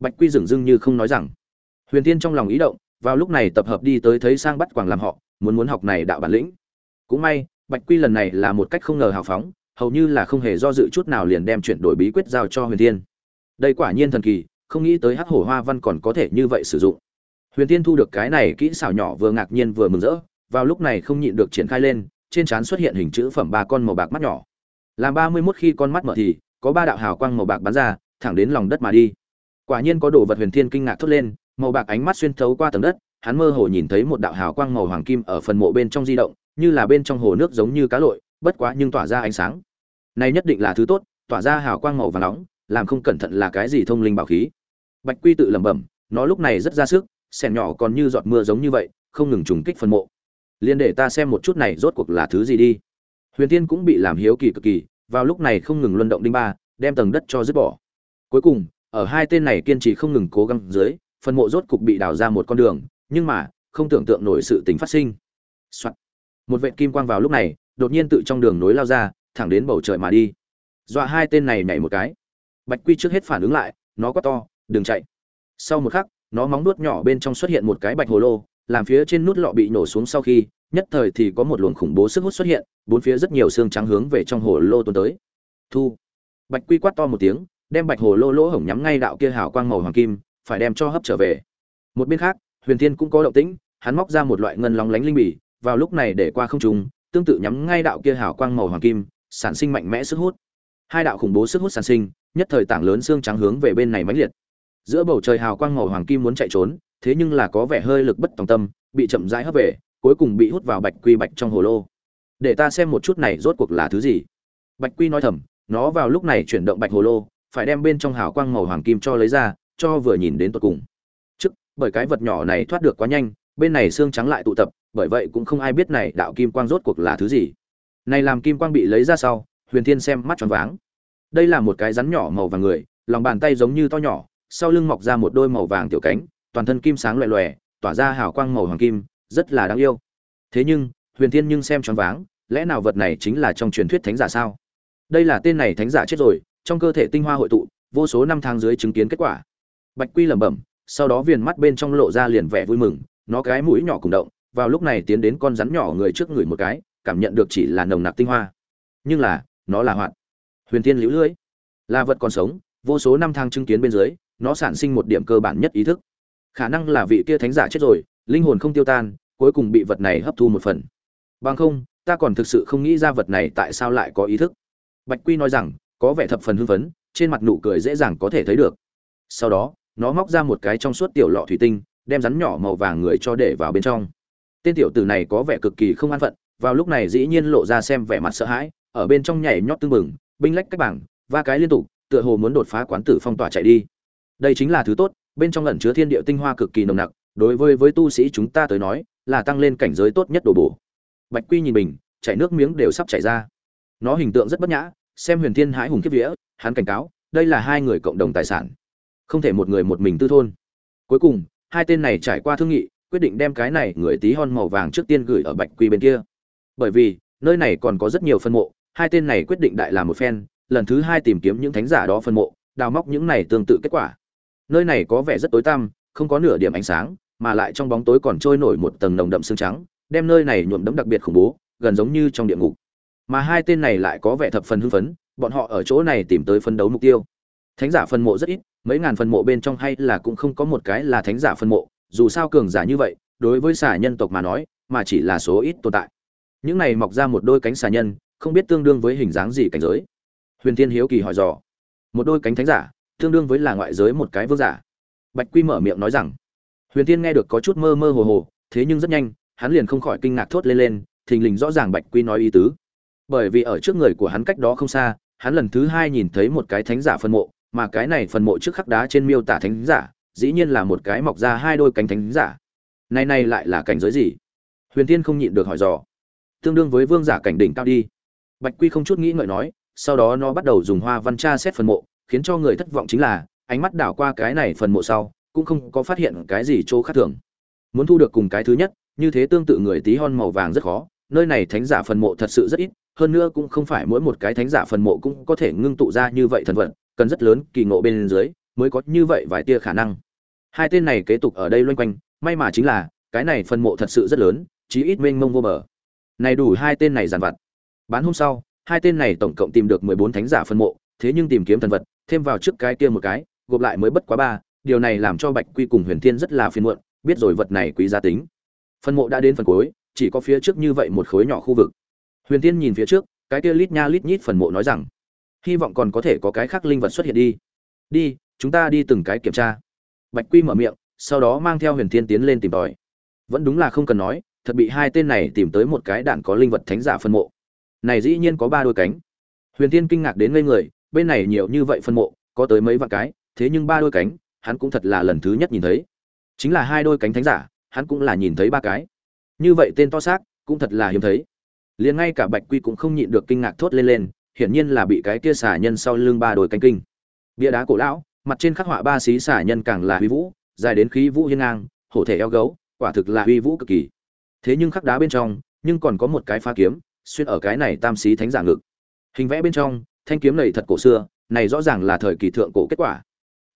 Bạch quy dửng dưng như không nói rằng huyền tiên trong lòng ý động, vào lúc này tập hợp đi tới thấy sang bắt quảng làm họ, muốn muốn học này đạo bản lĩnh. Cũng may, bạch quy lần này là một cách không ngờ hào phóng, hầu như là không hề do dự chút nào liền đem chuyển đổi bí quyết giao cho huyền tiên đây quả nhiên thần kỳ, không nghĩ tới hắc hổ hoa văn còn có thể như vậy sử dụng. Huyền tiên thu được cái này kỹ xảo nhỏ vừa ngạc nhiên vừa mừng rỡ, vào lúc này không nhịn được triển khai lên, trên trán xuất hiện hình chữ phẩm ba con màu bạc mắt nhỏ. Làm ba mươi mốt khi con mắt mở thì, có ba đạo hào quang màu bạc bắn ra, thẳng đến lòng đất mà đi. Quả nhiên có đồ vật huyền thiên kinh ngạc thốt lên màu bạc ánh mắt xuyên thấu qua tầng đất, hắn mơ hồ nhìn thấy một đạo hào quang màu hoàng kim ở phần mộ bên trong di động, như là bên trong hồ nước giống như cá lội, bất quá nhưng tỏa ra ánh sáng. Này nhất định là thứ tốt, tỏa ra hào quang màu vàng nóng, làm không cẩn thận là cái gì thông linh bảo khí. Bạch quy tự lẩm bẩm, nó lúc này rất ra sức, sẻn nhỏ còn như giọt mưa giống như vậy, không ngừng trùng kích phần mộ. Liên để ta xem một chút này rốt cuộc là thứ gì đi. Huyền tiên cũng bị làm hiếu kỳ cực kỳ, vào lúc này không ngừng luân động đinh ba, đem tầng đất cho dứt bỏ. Cuối cùng, ở hai tên này kiên trì không ngừng cố gắng dưới phần mộ rốt cục bị đào ra một con đường, nhưng mà, không tưởng tượng nổi sự tình phát sinh、Soạn. một vệt kim quang vào lúc này, đột nhiên tự trong đường nối lao ra, thẳng đến bầu trời mà đi. Dọa hai tên này nhảy một cái. Bạch quy trước hết phản ứng lại, nó quá to, đừng chạy. Sau một khắc, nó móng nuốt nhỏ bên trong xuất hiện một cái bạch hồ lô, làm phía trên nút lọ bị nổ xuống sau khi, nhất thời thì có một luồng khủng bố sức hút xuất hiện, bốn phía rất nhiều xương trắng hướng về trong hồ lô tuôn tới. Thu. Bạch quy quát to một tiếng, đem bạch hồ lô lỗ hổng nhắm ngay đạo kia hào quang màu hoàng kim phải đem cho hấp trở về. Một bên khác, huyền thiên cũng có động tĩnh, hắn móc ra một loại ngân lóng lánh linh bỉ vào lúc này để qua không trung, tương tự nhắm ngay đạo kia hào quang màu hoàng kim, sản sinh mạnh mẽ sức hút. Hai đạo khủng bố sức hút sản sinh, nhất thời tảng lớn xương trắng hướng về bên này mãnh liệt. Giữa bầu trời hào quang màu hoàng kim muốn chạy trốn, thế nhưng là có vẻ hơi lực bất tòng tâm, bị chậm rãi hấp về, cuối cùng bị hút vào bạch quy bạch trong hồ lô. Để ta xem một chút này rốt cuộc là thứ gì. Bạch quy nói thầm, nó vào lúc này chuyển động bạch hồ lô, phải đem bên trong hào quang màu hoàng kim cho lấy ra cho vừa nhìn đến tột cùng. Trước, bởi cái vật nhỏ này thoát được quá nhanh, bên này xương trắng lại tụ tập, bởi vậy cũng không ai biết này đạo kim quang rốt cuộc là thứ gì. Này làm kim quang bị lấy ra sau, huyền thiên xem mắt tròn váng. Đây là một cái rắn nhỏ màu vàng người, lòng bàn tay giống như to nhỏ, sau lưng mọc ra một đôi màu vàng tiểu cánh, toàn thân kim sáng loè loè, tỏa ra hào quang màu hoàng kim, rất là đáng yêu. Thế nhưng, huyền thiên nhưng xem tròn váng, lẽ nào vật này chính là trong truyền thuyết thánh giả sao? Đây là tên này thánh giả chết rồi, trong cơ thể tinh hoa hội tụ, vô số năm tháng dưới chứng kiến kết quả bạch quy lẩm bẩm, sau đó viền mắt bên trong lộ ra liền vẻ vui mừng, nó cái mũi nhỏ cùng động, vào lúc này tiến đến con rắn nhỏ người trước người một cái, cảm nhận được chỉ là nồng nặc tinh hoa. Nhưng là, nó là hoạt. Huyền tiên liễu lưỡi. Là vật còn sống, vô số năm tháng chứng kiến bên dưới, nó sản sinh một điểm cơ bản nhất ý thức. Khả năng là vị kia thánh giả chết rồi, linh hồn không tiêu tan, cuối cùng bị vật này hấp thu một phần. Bằng không, ta còn thực sự không nghĩ ra vật này tại sao lại có ý thức. Bạch quy nói rằng, có vẻ thập phần hưng phấn, trên mặt nụ cười dễ dàng có thể thấy được. Sau đó nó móc ra một cái trong suốt tiểu lọ thủy tinh, đem rắn nhỏ màu vàng người cho để vào bên trong. Tên tiểu tử này có vẻ cực kỳ không an phận, vào lúc này dĩ nhiên lộ ra xem vẻ mặt sợ hãi, ở bên trong nhảy nhót tưng bừng, binh lách cách bảng và cái liên tục, tựa hồ muốn đột phá quán tử phong tỏa chạy đi. Đây chính là thứ tốt, bên trong ẩn chứa thiên địa tinh hoa cực kỳ nồng nặc, đối với với tu sĩ chúng ta tới nói, là tăng lên cảnh giới tốt nhất đồ bổ. Bạch quy nhìn mình, chảy nước miếng đều sắp chảy ra. Nó hình tượng rất bất nhã, xem huyền thiên hãi hùng kiếp vía, hắn cảnh cáo, đây là hai người cộng đồng tài sản không thể một người một mình tư thôn. Cuối cùng, hai tên này trải qua thương nghị, quyết định đem cái này người tí hon màu vàng trước tiên gửi ở bạch quy bên kia. Bởi vì, nơi này còn có rất nhiều phân mộ, hai tên này quyết định đại làm một phen, lần thứ hai tìm kiếm những thánh giả đó phân mộ, đào móc những này tương tự kết quả. Nơi này có vẻ rất tối tăm, không có nửa điểm ánh sáng, mà lại trong bóng tối còn trôi nổi một tầng nồng đậm xương trắng, đem nơi này nhuộm đẫm đặc biệt khủng bố, gần giống như trong địa ngục. Mà hai tên này lại có vẻ thập phần hưng phấn, bọn họ ở chỗ này tìm tới phân đấu mục tiêu thánh giả phân mộ rất ít, mấy ngàn phân mộ bên trong hay là cũng không có một cái là thánh giả phân mộ, dù sao cường giả như vậy, đối với xà nhân tộc mà nói, mà chỉ là số ít tồn tại. Những này mọc ra một đôi cánh xà nhân, không biết tương đương với hình dáng gì cảnh giới. Huyền thiên hiếu kỳ hỏi dò. Một đôi cánh thánh giả, tương đương với là ngoại giới một cái vương giả. Bạch quy mở miệng nói rằng. Huyền thiên nghe được có chút mơ mơ hồ hồ, thế nhưng rất nhanh, hắn liền không khỏi kinh ngạc thốt lên lên, thình lình rõ ràng bạch quy nói ý tứ. Bởi vì ở trước người của hắn cách đó không xa, hắn lần thứ hai nhìn thấy một cái thánh giả phân mộ mà cái này phần mộ trước khắc đá trên miêu tả thánh giả, dĩ nhiên là một cái mọc ra hai đôi cánh thánh giả. Này này lại là cảnh giới gì? Huyền tiên không nhịn được hỏi dò. Tương đương với vương giả cảnh đỉnh cao đi. Bạch quy không chút nghĩ ngợi nói, sau đó nó bắt đầu dùng hoa văn tra xét phần mộ, khiến cho người thất vọng chính là, ánh mắt đảo qua cái này phần mộ sau, cũng không có phát hiện cái gì chỗ khác thường. Muốn thu được cùng cái thứ nhất, như thế tương tự người tí hon màu vàng rất khó, nơi này thánh giả phần mộ thật sự rất ít, hơn nữa cũng không phải mỗi một cái thánh giả phần mộ cũng có thể ngưng tụ ra như vậy thần vận cần rất lớn kỳ ngộ bên dưới mới có như vậy vài tia khả năng. Hai tên này kế tục ở đây loanh quanh, may mà chính là, cái này phân mộ thật sự rất lớn, chí ít mênh mông vô bờ. Này đủ hai tên này giàn vặt. Bán hôm sau, hai tên này tổng cộng tìm được mười bốn thánh giả phân mộ, thế nhưng tìm kiếm thần vật, thêm vào trước cái kia một cái, gộp lại mới bất quá ba, điều này làm cho bạch quy cùng huyền thiên rất là phiền muộn, biết rồi vật này quý giá tính. Phân mộ đã đến phần cuối, chỉ có phía trước như vậy một khối nhỏ khu vực. Huyền thiên nhìn phía trước, cái kia lít nha lít nhít phần mộ nói rằng hy vọng còn có thể có cái khác linh vật xuất hiện đi. Đi, chúng ta đi từng cái kiểm tra. Bạch quy mở miệng, sau đó mang theo huyền thiên tiến lên tìm tòi. Vẫn đúng là không cần nói, thật bị hai tên này tìm tới một cái đạn có linh vật thánh giả phân mộ. Này dĩ nhiên có ba đôi cánh. Huyền thiên kinh ngạc đến ngây người, bên này nhiều như vậy phân mộ, có tới mấy vạn cái, thế nhưng ba đôi cánh, hắn cũng thật là lần thứ nhất nhìn thấy. Chính là hai đôi cánh thánh giả, hắn cũng là nhìn thấy ba cái. Như vậy tên to xác, cũng thật là hiếm thấy. Liền ngay cả bạch quy cũng không nhịn được kinh ngạc thốt lên lên hiển nhiên là bị cái kia xả nhân sau lưng ba đồi cánh kinh. Bia đá cổ lão, mặt trên khắc họa ba xí xả nhân càng là huy vũ, dài đến khí vũ hiên ngang, hổ thể eo gấu, quả thực là huy vũ cực kỳ. Thế nhưng khắc đá bên trong, nhưng còn có một cái pha kiếm, xuyên ở cái này tam xí thánh giả ngực. Hình vẽ bên trong, thanh kiếm này thật cổ xưa, này rõ ràng là thời kỳ thượng cổ kết quả.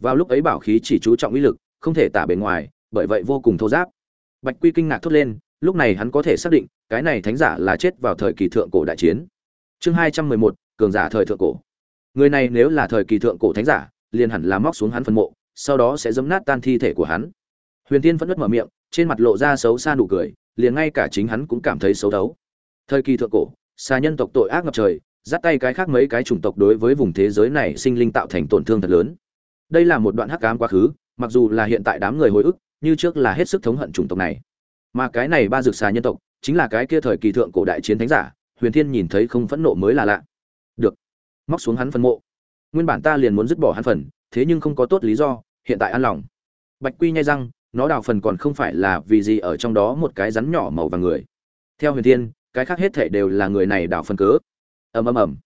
Vào lúc ấy bảo khí chỉ chú trọng uy lực, không thể tả bề ngoài, bởi vậy vô cùng thô giáp. Bạch quy kinh ngạc thốt lên, lúc này hắn có thể xác định, cái này thánh giả là chết vào thời kỳ thượng cổ đại chiến. Chương hai trăm mười một cường giả thời thượng cổ. Người này nếu là thời kỳ thượng cổ thánh giả, liền hẳn là móc xuống hắn phân mộ, sau đó sẽ dẫm nát tan thi thể của hắn. Huyền tiên vẫn nứt mở miệng, trên mặt lộ ra xấu xa nụ cười, liền ngay cả chính hắn cũng cảm thấy xấu đấu thời kỳ thượng cổ xa nhân tộc tội ác ngập trời, dắt tay cái khác mấy cái chủng tộc đối với vùng thế giới này sinh linh tạo thành tổn thương thật lớn. Đây là một đoạn hắc ám quá khứ, mặc dù là hiện tại đám người hồi ức, như trước là hết sức thống hận chủng tộc này. Mà cái này ba dược xà nhân tộc, chính là cái kia thời kỳ thượng cổ đại chiến thánh giả, huyền thiên nhìn thấy không phẫn nộ mới là lạ móc xuống hắn phần mộ. Nguyên bản ta liền muốn dứt bỏ hắn phần, thế nhưng không có tốt lý do, hiện tại an lòng. Bạch quy nhai răng, nó đào phần còn không phải là vì gì ở trong đó một cái rắn nhỏ màu vàng người. Theo huyền thiên, cái khác hết thể đều là người này đào phần cớ. Ầm ầm ầm.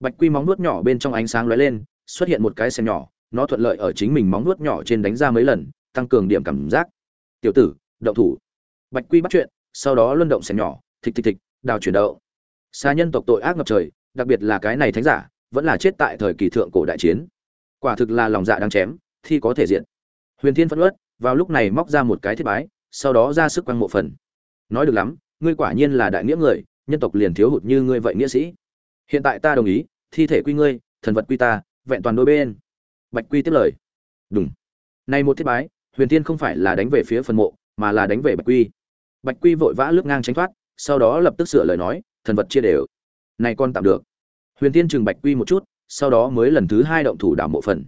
Bạch quy móng nuốt nhỏ bên trong ánh sáng lóe lên, xuất hiện một cái xem nhỏ, nó thuận lợi ở chính mình móng nuốt nhỏ trên đánh ra mấy lần, tăng cường điểm cảm giác. Tiểu tử, động thủ. Bạch quy bắt chuyện, sau đó luân động xem nhỏ thịch thịch thịch đào chuyển đậu xa nhân tộc tội ác ngập trời, đặc biệt là cái này thánh giả vẫn là chết tại thời kỳ thượng cổ đại chiến. Quả thực là lòng dạ đang chém, thi có thể diện. Huyền thiên phân uất, vào lúc này móc ra một cái thiết bái, sau đó ra sức quăng mộ phần. Nói được lắm, ngươi quả nhiên là đại nghĩa người, nhân tộc liền thiếu hụt như ngươi vậy nghĩa sĩ. Hiện tại ta đồng ý, thi thể quy ngươi, thần vật quy ta, vẹn toàn đôi bên. Bạch quy tiếp lời. Đúng này một thiết bái, huyền thiên không phải là đánh về phía phần mộ, mà là đánh về bạch quy. Bạch quy vội vã lướt ngang tránh thoát, sau đó lập tức sửa lời nói, thần vật chia đều. Này con tạm được huyền tiên trừng bạch quy một chút, sau đó mới lần thứ hai động thủ đảo mộ phần.